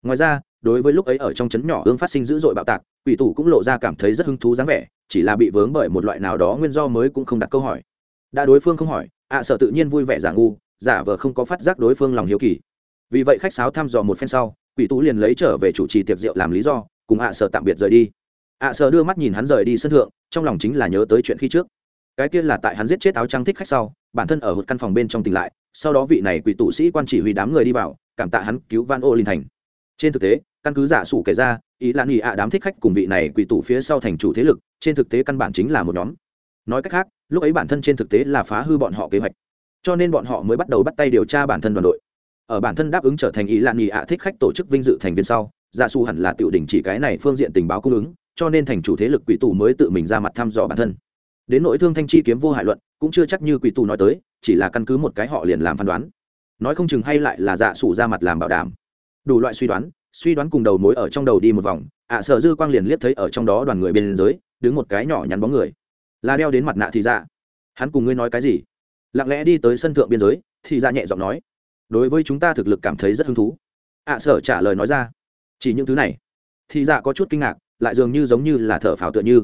Ngoài ra đối với lúc ấy ở trong trấn nhỏ ương phát sinh dữ dội bạo tạc quỷ tủ cũng lộ ra cảm thấy rất hứng thú dáng vẻ chỉ là bị vướng bởi một loại nào đó nguyên do mới cũng không đặt câu hỏi. Đã đối phương không hỏi ạ à, sợ tự nhiên vui vẻ giả ngu giả vờ không có phát giác đối phương lòng hiếu kỳ. Vì vậy khách sáo thăm dò một phen sau quỷ tú liền lấy trở về chủ trì tiệc rượu làm lý do cùng ạ à sợ tạm biệt rời đi. ạ à sợ đưa mắt nhìn hắn rời đi sân thượng trong lòng chính là nhớ tới chuyện khi trước. Cái kia là tại hắn giết chết áo trắng thích khách sau bản thân ở hụt căn phòng bên trong tỉnh lại sau đó vị này quỷ tụ sĩ quan chỉ huy đám người đi vào cảm tạ hắn cứu van ô linh thành trên thực tế căn cứ giả sủ kể ra ý là nghỉ ạ đám thích khách cùng vị này quỷ tụ phía sau thành chủ thế lực trên thực tế căn bản chính là một nhóm. Nói cách khác lúc ấy bản thân trên thực tế là phá hư bọn họ kế hoạch. Cho nên bọn họ mới bắt đầu bắt tay điều tra bản thân đoàn đội. Ở bản thân đáp ứng trở thành ý lạn nghị ạ thích khách tổ chức vinh dự thành viên sau giả su hẳn là tiểu đình chỉ cái này phương diện tình báo cung ứng cho nên thành chủ thế lực quỷ tù mới tự mình ra mặt thăm dò bản thân. Đến nội thương thanh chi kiếm vô hại luận cũng chưa chắc như quỷ tù nói tới chỉ là căn cứ một cái họ liền làm phán đoán. Nói không chừng hay lại là dạ sủ ra mặt làm bảo đảm. Đủ loại suy đoán suy đoán cùng đầu mối ở trong đầu đi một vòng ạ à, sợ dư quang liền liếc thấy ở trong đó đoàn người bên dưới đứng một cái nhỏ nhắn bóng người là đeo đến mặt nạ thì ra hắn cùng ngươi nói cái gì? Lặng lẽ đi tới sân thượng biên giới thì ra nhẹ giọng nói. Đối với chúng ta thực lực cảm thấy rất hứng thú. Ạ à, sở trả lời nói ra. Chỉ những thứ này. Thì ra có chút kinh ngạc lại dường như giống như là thở phào tựa như.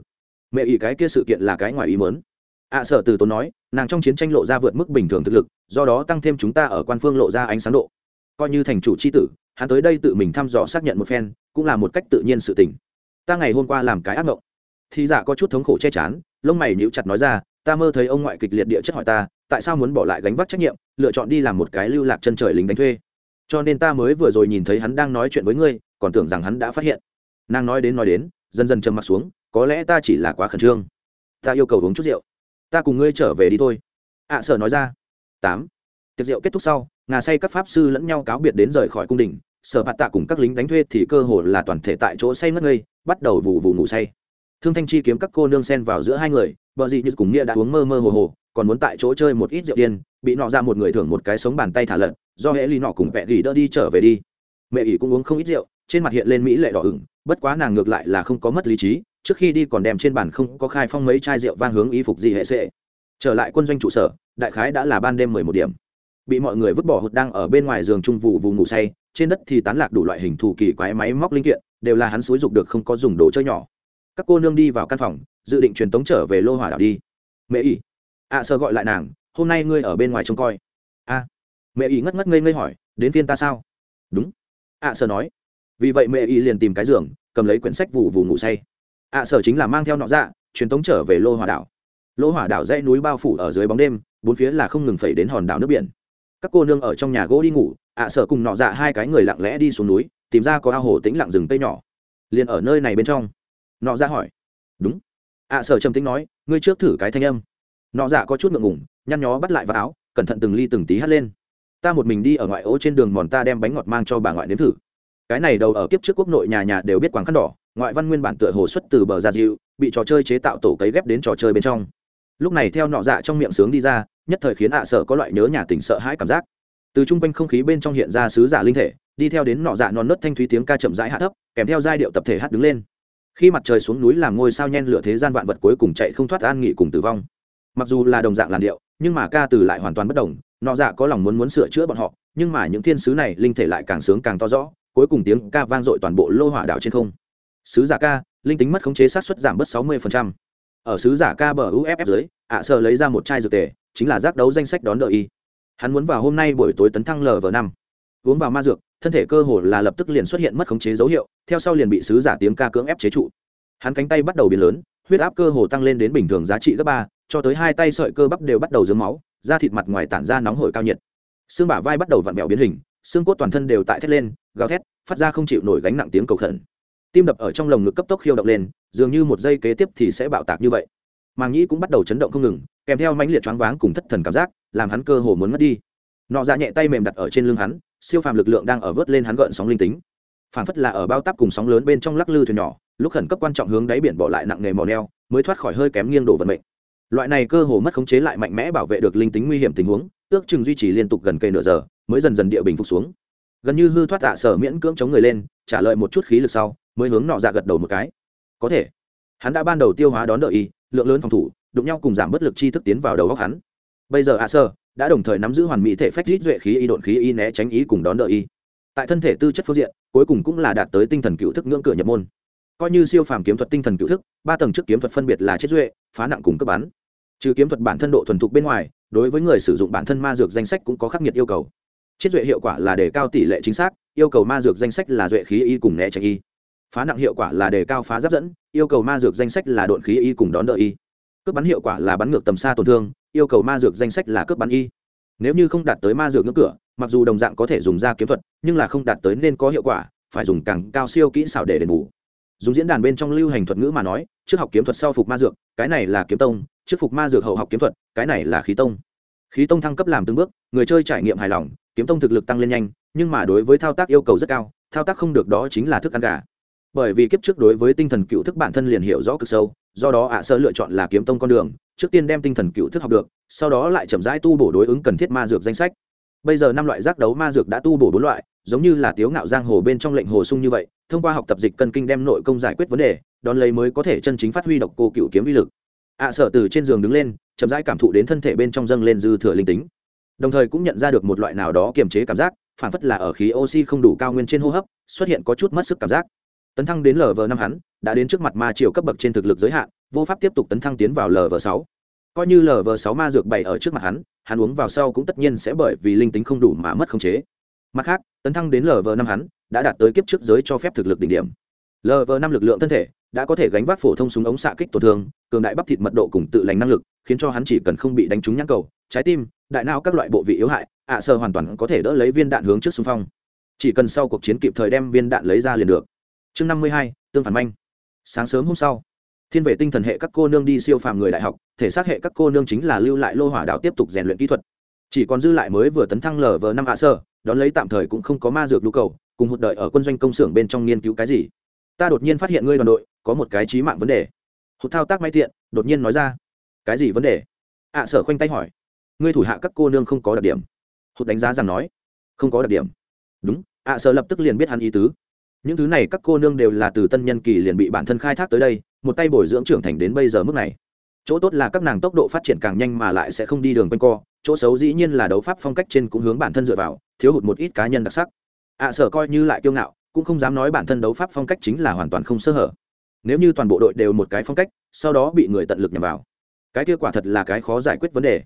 Mẹ ý cái kia sự kiện là cái ngoài ý mớn ạ à, sở từ tốn nói nàng trong chiến tranh lộ ra vượt mức bình thường thực lực do đó tăng thêm chúng ta ở quan phương lộ ra ánh sáng độ. Coi như thành chủ c h i tử hắn tới đây tự mình thăm dò xác nhận một phen cũng là một cách tự nhiên sự tình. Ta ngày hôm qua làm cái ác mộng thì dạ có chút thống khổ che chắn lông mày nhíu chặt nói ra ta mơ thấy ông ngoại kịch liệt địa chất hỏi ta tại sao muốn bỏ lại gánh vác trách nhiệm lựa chọn đi làm một cái lưu lạc chân trời lính đánh thuê. Cho nên ta mới vừa rồi nhìn thấy hắn đang nói chuyện với ngươi còn tưởng rằng hắn đã phát hiện. Nàng nói đến nói đến dần dần trầm m ặ t xuống có lẽ ta chỉ là quá khẩn trương. Ta yêu cầu uống chút rượu. Ta cùng ngươi trở về đi thôi. Ạ à, sở nói ra. Tám. Tiệc rượu kết thúc sau ngà say các pháp sư lẫn nhau cáo biệt đến rời khỏi cung đình. Sở bạt tạ cùng các lính đánh thuê thì cơ hồ là toàn thể tại chỗ say ngất ngây bắt đầu vù vù ngủ say thương thanh chi kiếm các cô nương sen vào giữa hai người, vợ dị như cùng nghĩa đã uống mơ mơ hồ hồ, còn muốn tại chỗ chơi một ít rượu điên, bị nọ ra một người thưởng một cái sống bàn tay thả lận, do hễ ly nọ cùng vẹ gỉ đỡ đi trở về đi. Mẹ ỉ cũng uống không ít rượu, trên mặt hiện lên mỹ lệ đỏ ửng, bất quá nàng ngược lại là không có mất lý trí, trước khi đi còn đem trên bàn không có khai phong mấy chai rượu vang hướng y phục gì hệ sệ. Trở lại quân doanh trụ sở, đại khái đã là ban đêm mười một điểm. Bị mọi người vứt bỏ hụt đang ở bên ngoài giường trung vụ vụ ngủ say, trên đất thì tán lạc đủ loại hình thù kỳ quái máy móc linh kiện, đều là hắn xúi dục được không có dùng đồ chơi nhỏ các cô nương đi vào căn phòng dự định truyền tống trở về lô hỏa đảo đi. Mẹ ỉ ạ à, sơ gọi lại nàng hôm nay ngươi ở bên ngoài trông coi. A mẹ ỉ ngất ngất ngây ngây hỏi đến phiên ta sao? Đúng. Ạ à, sơ nói. Vì vậy mẹ ỉ liền tìm cái giường cầm lấy quyển sách vụ vụ ngủ say. Ạ à, sở chính là mang theo nọ dạ truyền tống trở về lô hỏa đảo. Lô hỏa đảo dãy núi bao phủ ở dưới bóng đêm bốn phía là không ngừng phẩy đến hòn đảo nước biển. Các cô nương ở trong nhà gỗ đi ngủ à, ạ sở cùng nọ dạ hai cái người lặng lẽ đi xuống núi tìm ra có ao hồ tĩnh lặng rừng tây nhỏ. Liền ở nơi này bên trong nọ ra hỏi. Đúng. Ạ sở trầm tính nói, ngươi trước thử cái thanh âm. Nọ dạ có chút ngượng ngủng nhăn nhó bắt lại vào áo, cẩn thận từng ly từng tí hắt lên. Ta một mình đi ở ngoại ô trên đường mòn ta đem bánh ngọt mang cho bà ngoại nếm thử. Cái này đầu ở kiếp trước quốc nội nhà nhà đều biết quảng khăn đỏ, ngoại văn nguyên bản tựa hồ xuất từ bờ gia diệu, bị trò chơi chế tạo tổ cấy ghép đến trò chơi bên trong. Lúc này theo nọ dạ trong miệng sướng đi ra, nhất thời khiến ạ sợ có loại nhớ nhà tỉnh sợ hãi cảm giác. Từ chung quanh không khí bên trong hiện ra sứ giả linh thể, đi theo đến nọ dạ non nớt thanh thúy tiếng ca chậm rãi hạ thấp, kèm theo giai điệu tập thể hát đứng lên khi mặt trời xuống núi làm ngôi sao nhen lửa thế gian vạn vật cuối cùng chạy không thoát an nghỉ cùng tử vong. Mặc dù là đồng dạng làn điệu, nhưng mà ca từ lại hoàn toàn bất đồng, nọ dạ có lòng muốn muốn sửa chữa bọn họ, nhưng mà những thiên sứ này linh thể lại càng sướng càng to rõ, cuối cùng tiếng ca vang dội toàn bộ lô hỏa đảo trên không. Sứ giả ca, linh tính mất khống chế sát xuất giảm bớt sáu mươi ở sứ giả ca bờ uff dưới, ạ sợ lấy ra một chai dược tề, chính là giác đấu danh sách đón đợi y. Hắn muốn vào hôm nay buổi tối tấn thăng lv năm. Uống vào ma dược thân thể cơ hồ là lập tức liền xuất hiện mất khống chế dấu hiệu, theo sau liền bị sứ giả tiếng ca cưỡng ép chế trụ. Hắn cánh tay bắt đầu biến lớn, huyết áp cơ hồ tăng lên đến bình thường giá trị gấp ba, cho tới hai tay sợi cơ bắp đều bắt đầu dướng máu, da thịt mặt ngoài tản ra nóng hổi cao nhiệt. Xương bả vai bắt đầu vặn vẹo biến hình, xương cốt toàn thân đều tại thét lên, gào thét, phát ra không chịu nổi gánh nặng tiếng cầu khẩn. Tim đập ở trong lồng ngực cấp tốc khiêu động lên, dường như một giây kế tiếp thì sẽ bạo tạc như vậy. Màng nhĩ cũng bắt đầu chấn động không ngừng, kèm theo mãnh liệt choáng váng cùng thất thần cảm giác, làm hắn cơ hồ muốn mất đi nọ dạ nhẹ tay mềm đặt ở trên lưng hắn, siêu phàm lực lượng đang ở vớt lên hắn gợn sóng linh tính. Phản phất là ở bao tắp cùng sóng lớn bên trong lắc lư thuyền nhỏ, lúc khẩn cấp quan trọng hướng đáy biển bỏ lại nặng nghề mò neo, mới thoát khỏi hơi kém nghiêng đổ vận mệnh. Loại này cơ hồ mất khống chế lại mạnh mẽ bảo vệ được linh tính nguy hiểm tình huống, ước chừng duy trì liên tục gần cây nửa giờ, mới dần dần địa bình phục xuống. Gần như hư thoát tạ sở miễn cưỡng chống người lên, trả lời một chút khí lực sau, mới hướng nọ dạ gật đầu một cái. Có thể. Hắn đã ban đầu tiêu hóa đón đợi y, lượng lớn phòng thủ, đụng nhau cùng giảm bất lực chi thức tiến vào đầu góc hắn. Bây giờ ạ sơ đã đồng thời nắm giữ hoàn mỹ thể phách rít duệ khí y độn khí y né tránh ý cùng đón đợi y. Tại thân thể tư chất phương diện, cuối cùng cũng là đạt tới tinh thần cựu thức ngưỡng cửa nhập môn. Coi như siêu phàm kiếm thuật tinh thần cựu thức, ba tầng trước kiếm thuật phân biệt là chết duệ, phá nặng cùng cấp bắn. Trừ kiếm thuật bản thân độ thuần thục bên ngoài, đối với người sử dụng bản thân ma dược danh sách cũng có khắc nghiệt yêu cầu. Chết duệ hiệu quả là đề cao tỷ lệ chính xác, yêu cầu ma dược danh sách là duệ khí y cùng né tránh y. Phá nặng hiệu quả là đề cao phá giáp dẫn, yêu cầu ma dược danh sách là độn khí y cùng đón đợi y cướp bắn hiệu quả là bắn ngược tầm xa tổn thương, yêu cầu ma dược danh sách là cướp bắn y. Nếu như không đạt tới ma dược ngưỡng cửa, mặc dù đồng dạng có thể dùng ra kiếm thuật, nhưng là không đạt tới nên có hiệu quả, phải dùng càng cao siêu kỹ xảo để đền bù. Dùng diễn đàn bên trong lưu hành thuật ngữ mà nói, trước học kiếm thuật sau phục ma dược, cái này là kiếm tông, trước phục ma dược hậu học kiếm thuật, cái này là khí tông. Khí tông thăng cấp làm từng bước, người chơi trải nghiệm hài lòng, kiếm tông thực lực tăng lên nhanh, nhưng mà đối với thao tác yêu cầu rất cao, thao tác không được đó chính là thức ăn gà bởi vì kiếp trước đối với tinh thần cựu thức bản thân liền hiểu rõ cực sâu, do đó ạ sơ lựa chọn là kiếm tông con đường, trước tiên đem tinh thần cựu thức học được, sau đó lại chậm rãi tu bổ đối ứng cần thiết ma dược danh sách. Bây giờ năm loại giác đấu ma dược đã tu bổ bốn loại, giống như là tiếu ngạo giang hồ bên trong lệnh hồ sung như vậy, thông qua học tập dịch cân kinh đem nội công giải quyết vấn đề, đón lấy mới có thể chân chính phát huy độc cô cựu kiếm uy lực. Ạ sở từ trên giường đứng lên, chậm rãi cảm thụ đến thân thể bên trong dâng lên dư thừa linh tính. Đồng thời cũng nhận ra được một loại nào đó kiềm chế cảm giác, phản phất là ở khí oxy không đủ cao nguyên trên hô hấp, xuất hiện có chút mất sức cảm giác tấn thăng đến lv năm hắn, đã đến trước mặt ma triều cấp bậc trên thực lực giới hạn, vô pháp tiếp tục tấn thăng tiến vào lv sáu. Coi như lv sáu ma dược bày ở trước mặt hắn hắn uống vào sau cũng tất nhiên sẽ bởi vì linh tính không đủ mà mất khống chế. Mặt khác, tấn thăng đến lv năm hắn, đã đạt tới kiếp trước giới cho phép thực lực đỉnh điểm. Lv năm lực lượng thân thể, đã có thể gánh vác phổ thông súng ống xạ kích tổn thương, cường đại bắp thịt mật độ cùng tự lành năng lực, khiến cho hắn chỉ cần không bị đánh trúng nhãn cầu, trái tim, đại não các loại bộ vị yếu hại, ạ sơ hoàn toàn có thể đỡ lấy viên đạn hướng trước xung phong. Chỉ cần sau cuộc chiến kịp thời đem viên đạn lấy ra liền được chương năm mươi hai, tương phản manh. Sáng sớm hôm sau, thiên vệ tinh thần hệ các cô nương đi siêu phàm người đại học, thể xác hệ các cô nương chính là lưu lại lô hỏa đạo tiếp tục rèn luyện kỹ thuật. Chỉ còn dư lại mới vừa tấn thăng lở vờ năm hạ sơ, đón lấy tạm thời cũng không có ma dược nhu cầu, cùng hụt đợi ở quân doanh công xưởng bên trong nghiên cứu cái gì. Ta đột nhiên phát hiện ngươi đoàn đội, có một cái trí mạng vấn đề. Hụt thao tác may tiện, đột nhiên nói ra. Cái gì vấn đề? ạ sở khoanh tay hỏi. Ngươi thủ hạ các cô nương không có đặc điểm. Hụt đánh giá rằng nói. Không có đặc điểm. Đúng, ạ sở lập tức liền biết hắn ý tứ những thứ này các cô nương đều là từ tân nhân kỳ liền bị bản thân khai thác tới đây, một tay bồi dưỡng trưởng thành đến bây giờ mức này. Chỗ tốt là các nàng tốc độ phát triển càng nhanh mà lại sẽ không đi đường quanh co, chỗ xấu dĩ nhiên là đấu pháp phong cách trên cũng hướng bản thân dựa vào, thiếu hụt một ít cá nhân đặc sắc. À, Ạ sở coi như lại kiêu ngạo, cũng không dám nói bản thân đấu pháp phong cách chính là hoàn toàn không sơ hở. Nếu như toàn bộ đội đều một cái phong cách, sau đó bị người tận lực nhằm vào, cái kia quả thật là cái khó giải quyết vấn đề.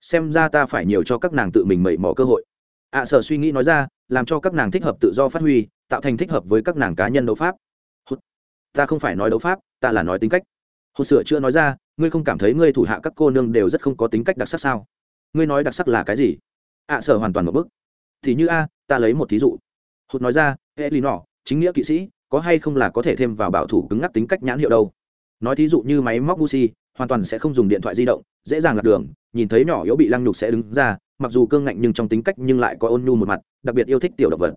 Xem ra ta phải nhiều cho các nàng tự mình mẩy mò cơ hội. À, Ạ sở suy nghĩ nói ra, làm cho các nàng thích hợp tự do phát huy tạo thành thích hợp với các nàng cá nhân đấu pháp. Hút. ta không phải nói đấu pháp, ta là nói tính cách. Hốt sửa chưa nói ra, ngươi không cảm thấy ngươi thủ hạ các cô nương đều rất không có tính cách đặc sắc sao? Ngươi nói đặc sắc là cái gì? Ạ sở hoàn toàn một bức thì như a, ta lấy một thí dụ. Hốt nói ra hệ lì nọ chính nghĩa kỵ sĩ, có hay không là có thể thêm vào bảo thủ cứng ngắc tính cách nhãn hiệu đâu? Nói thí dụ như máy móc gucci, hoàn toàn sẽ không dùng điện thoại di động, dễ dàng lạc đường, nhìn thấy nhỏ yếu bị lăng nhục sẽ đứng ra, mặc dù cương ngạnh nhưng trong tính cách nhưng lại có ôn nhu một mặt, đặc biệt yêu thích tiểu động vật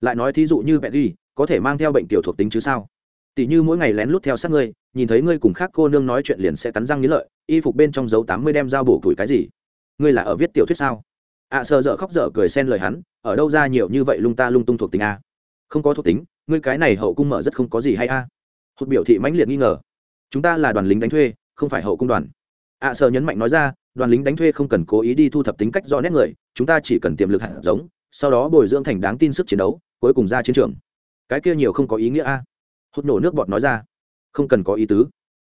lại nói thí dụ như Betty, có thể mang theo bệnh tiểu thuộc tính chứ sao? Tỷ như mỗi ngày lén lút theo sát ngươi nhìn thấy ngươi cùng khác cô nương nói chuyện liền sẽ cắn răng nghĩ lợi y phục bên trong dấu tám mươi đem dao bổ củi cái gì? Ngươi là ở viết tiểu thuyết sao? Ạ à, sợ dở khóc dở cười xen lời hắn ở đâu ra nhiều như vậy lung ta lung tung thuộc tính a không có thuộc tính ngươi cái này hậu cung mở rất không có gì hay a hụt biểu thị mãnh liệt nghi ngờ. Chúng ta là đoàn lính đánh thuê không phải hậu cung đoàn. Ạ à, sợ nhấn mạnh nói ra đoàn lính đánh thuê không cần cố ý đi thu thập tính cách do nét người chúng ta chỉ cần tiềm lực hạt giống sau đó bồi dưỡng thành đáng tin sức chiến đấu cuối cùng ra chiến trường. Cái kia nhiều không có ý nghĩa a. Hút nổ nước bọt nói ra. Không cần có ý tứ.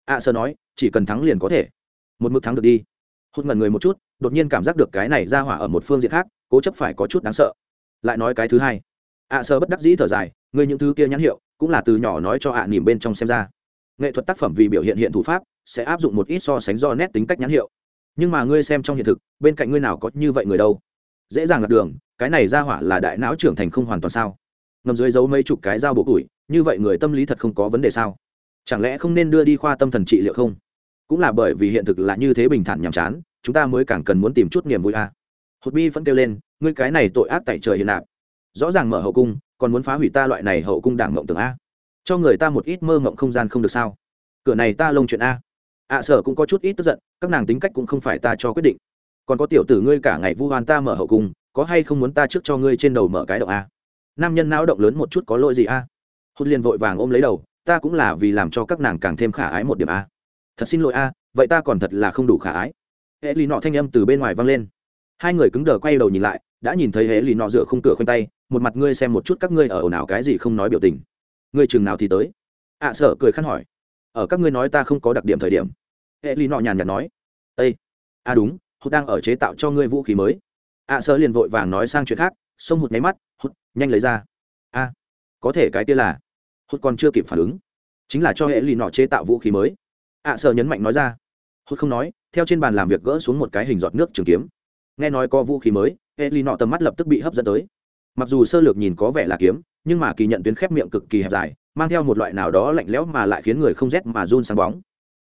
A sơ nói, chỉ cần thắng liền có thể. Một mực thắng được đi. Hút ngần người một chút, đột nhiên cảm giác được cái này ra hỏa ở một phương diện khác, cố chấp phải có chút đáng sợ. Lại nói cái thứ hai. A sơ bất đắc dĩ thở dài, ngươi những thứ kia nhãn hiệu, cũng là từ nhỏ nói cho ạ nỉm bên trong xem ra. Nghệ thuật tác phẩm vì biểu hiện hiện thủ pháp, sẽ áp dụng một ít so sánh do nét tính cách nhãn hiệu. Nhưng mà ngươi xem trong hiện thực, bên cạnh ngươi nào có như vậy người đâu? Dễ dàng lạc đường cái này ra hỏa là đại não trưởng thành không hoàn toàn sao? Ngầm dưới giấu mấy chục cái dao bộ củi như vậy người tâm lý thật không có vấn đề sao? Chẳng lẽ không nên đưa đi khoa tâm thần trị liệu không? Cũng là bởi vì hiện thực là như thế bình thản nhàm chán chúng ta mới càng cần muốn tìm chút niềm vui a à. hột bi vẫn kêu lên ngươi cái này tội ác tại trời hiện nạp. Rõ ràng mở hậu cung còn muốn phá hủy ta loại này hậu cung đảng ngộng tưởng a. Cho người ta một ít mơ ngộng không gian không được sao? Cửa này ta lông chuyện a. Ạ à, sở cũng có chút ít tức giận các nàng tính cách cũng không phải ta cho quyết định. Còn có tiểu tử ngươi cả ngày vu hoan ta mở hậu cung có hay không muốn ta trước cho ngươi trên đầu mở cái động a? Nam nhân não động lớn một chút có lỗi gì a? Hốt liền vội vàng ôm lấy đầu ta cũng là vì làm cho các nàng càng thêm khả ái một điểm a. Thật xin lỗi a vậy ta còn thật là không đủ khả ái. Hệ lì nọ thanh âm từ bên ngoài vang lên. Hai người cứng đờ quay đầu nhìn lại đã nhìn thấy hệ lì nọ dựa khung cửa khoanh tay một mặt ngươi xem một chút các ngươi ở ồn ào cái gì không nói biểu tình. Ngươi chừng nào thì tới? Ạ à, sợ cười khăn hỏi. Ở các ngươi nói ta không có đặc điểm thời điểm. Hệ lì nọ nhàn nhạt nói. Ây à đúng hút đang ở chế tạo cho ngươi vũ khí mới ạ à, sợ liền vội vàng nói sang chuyện khác xông hụt nháy mắt hụt nhanh lấy ra. A có thể cái kia là hụt còn chưa kịp phản ứng. Chính là cho hệ lì nọ chế tạo vũ khí mới. ạ à, sợ nhấn mạnh nói ra. Hụt không nói theo trên bàn làm việc gỡ xuống một cái hình giọt nước trường kiếm. Nghe nói có vũ khí mới hệ lì nọ tầm mắt lập tức bị hấp dẫn tới. Mặc dù sơ lược nhìn có vẻ là kiếm nhưng mà kỳ nhận tuyến khép miệng cực kỳ hẹp dài mang theo một loại nào đó lạnh lẽo mà lại khiến người không rét mà run sáng bóng.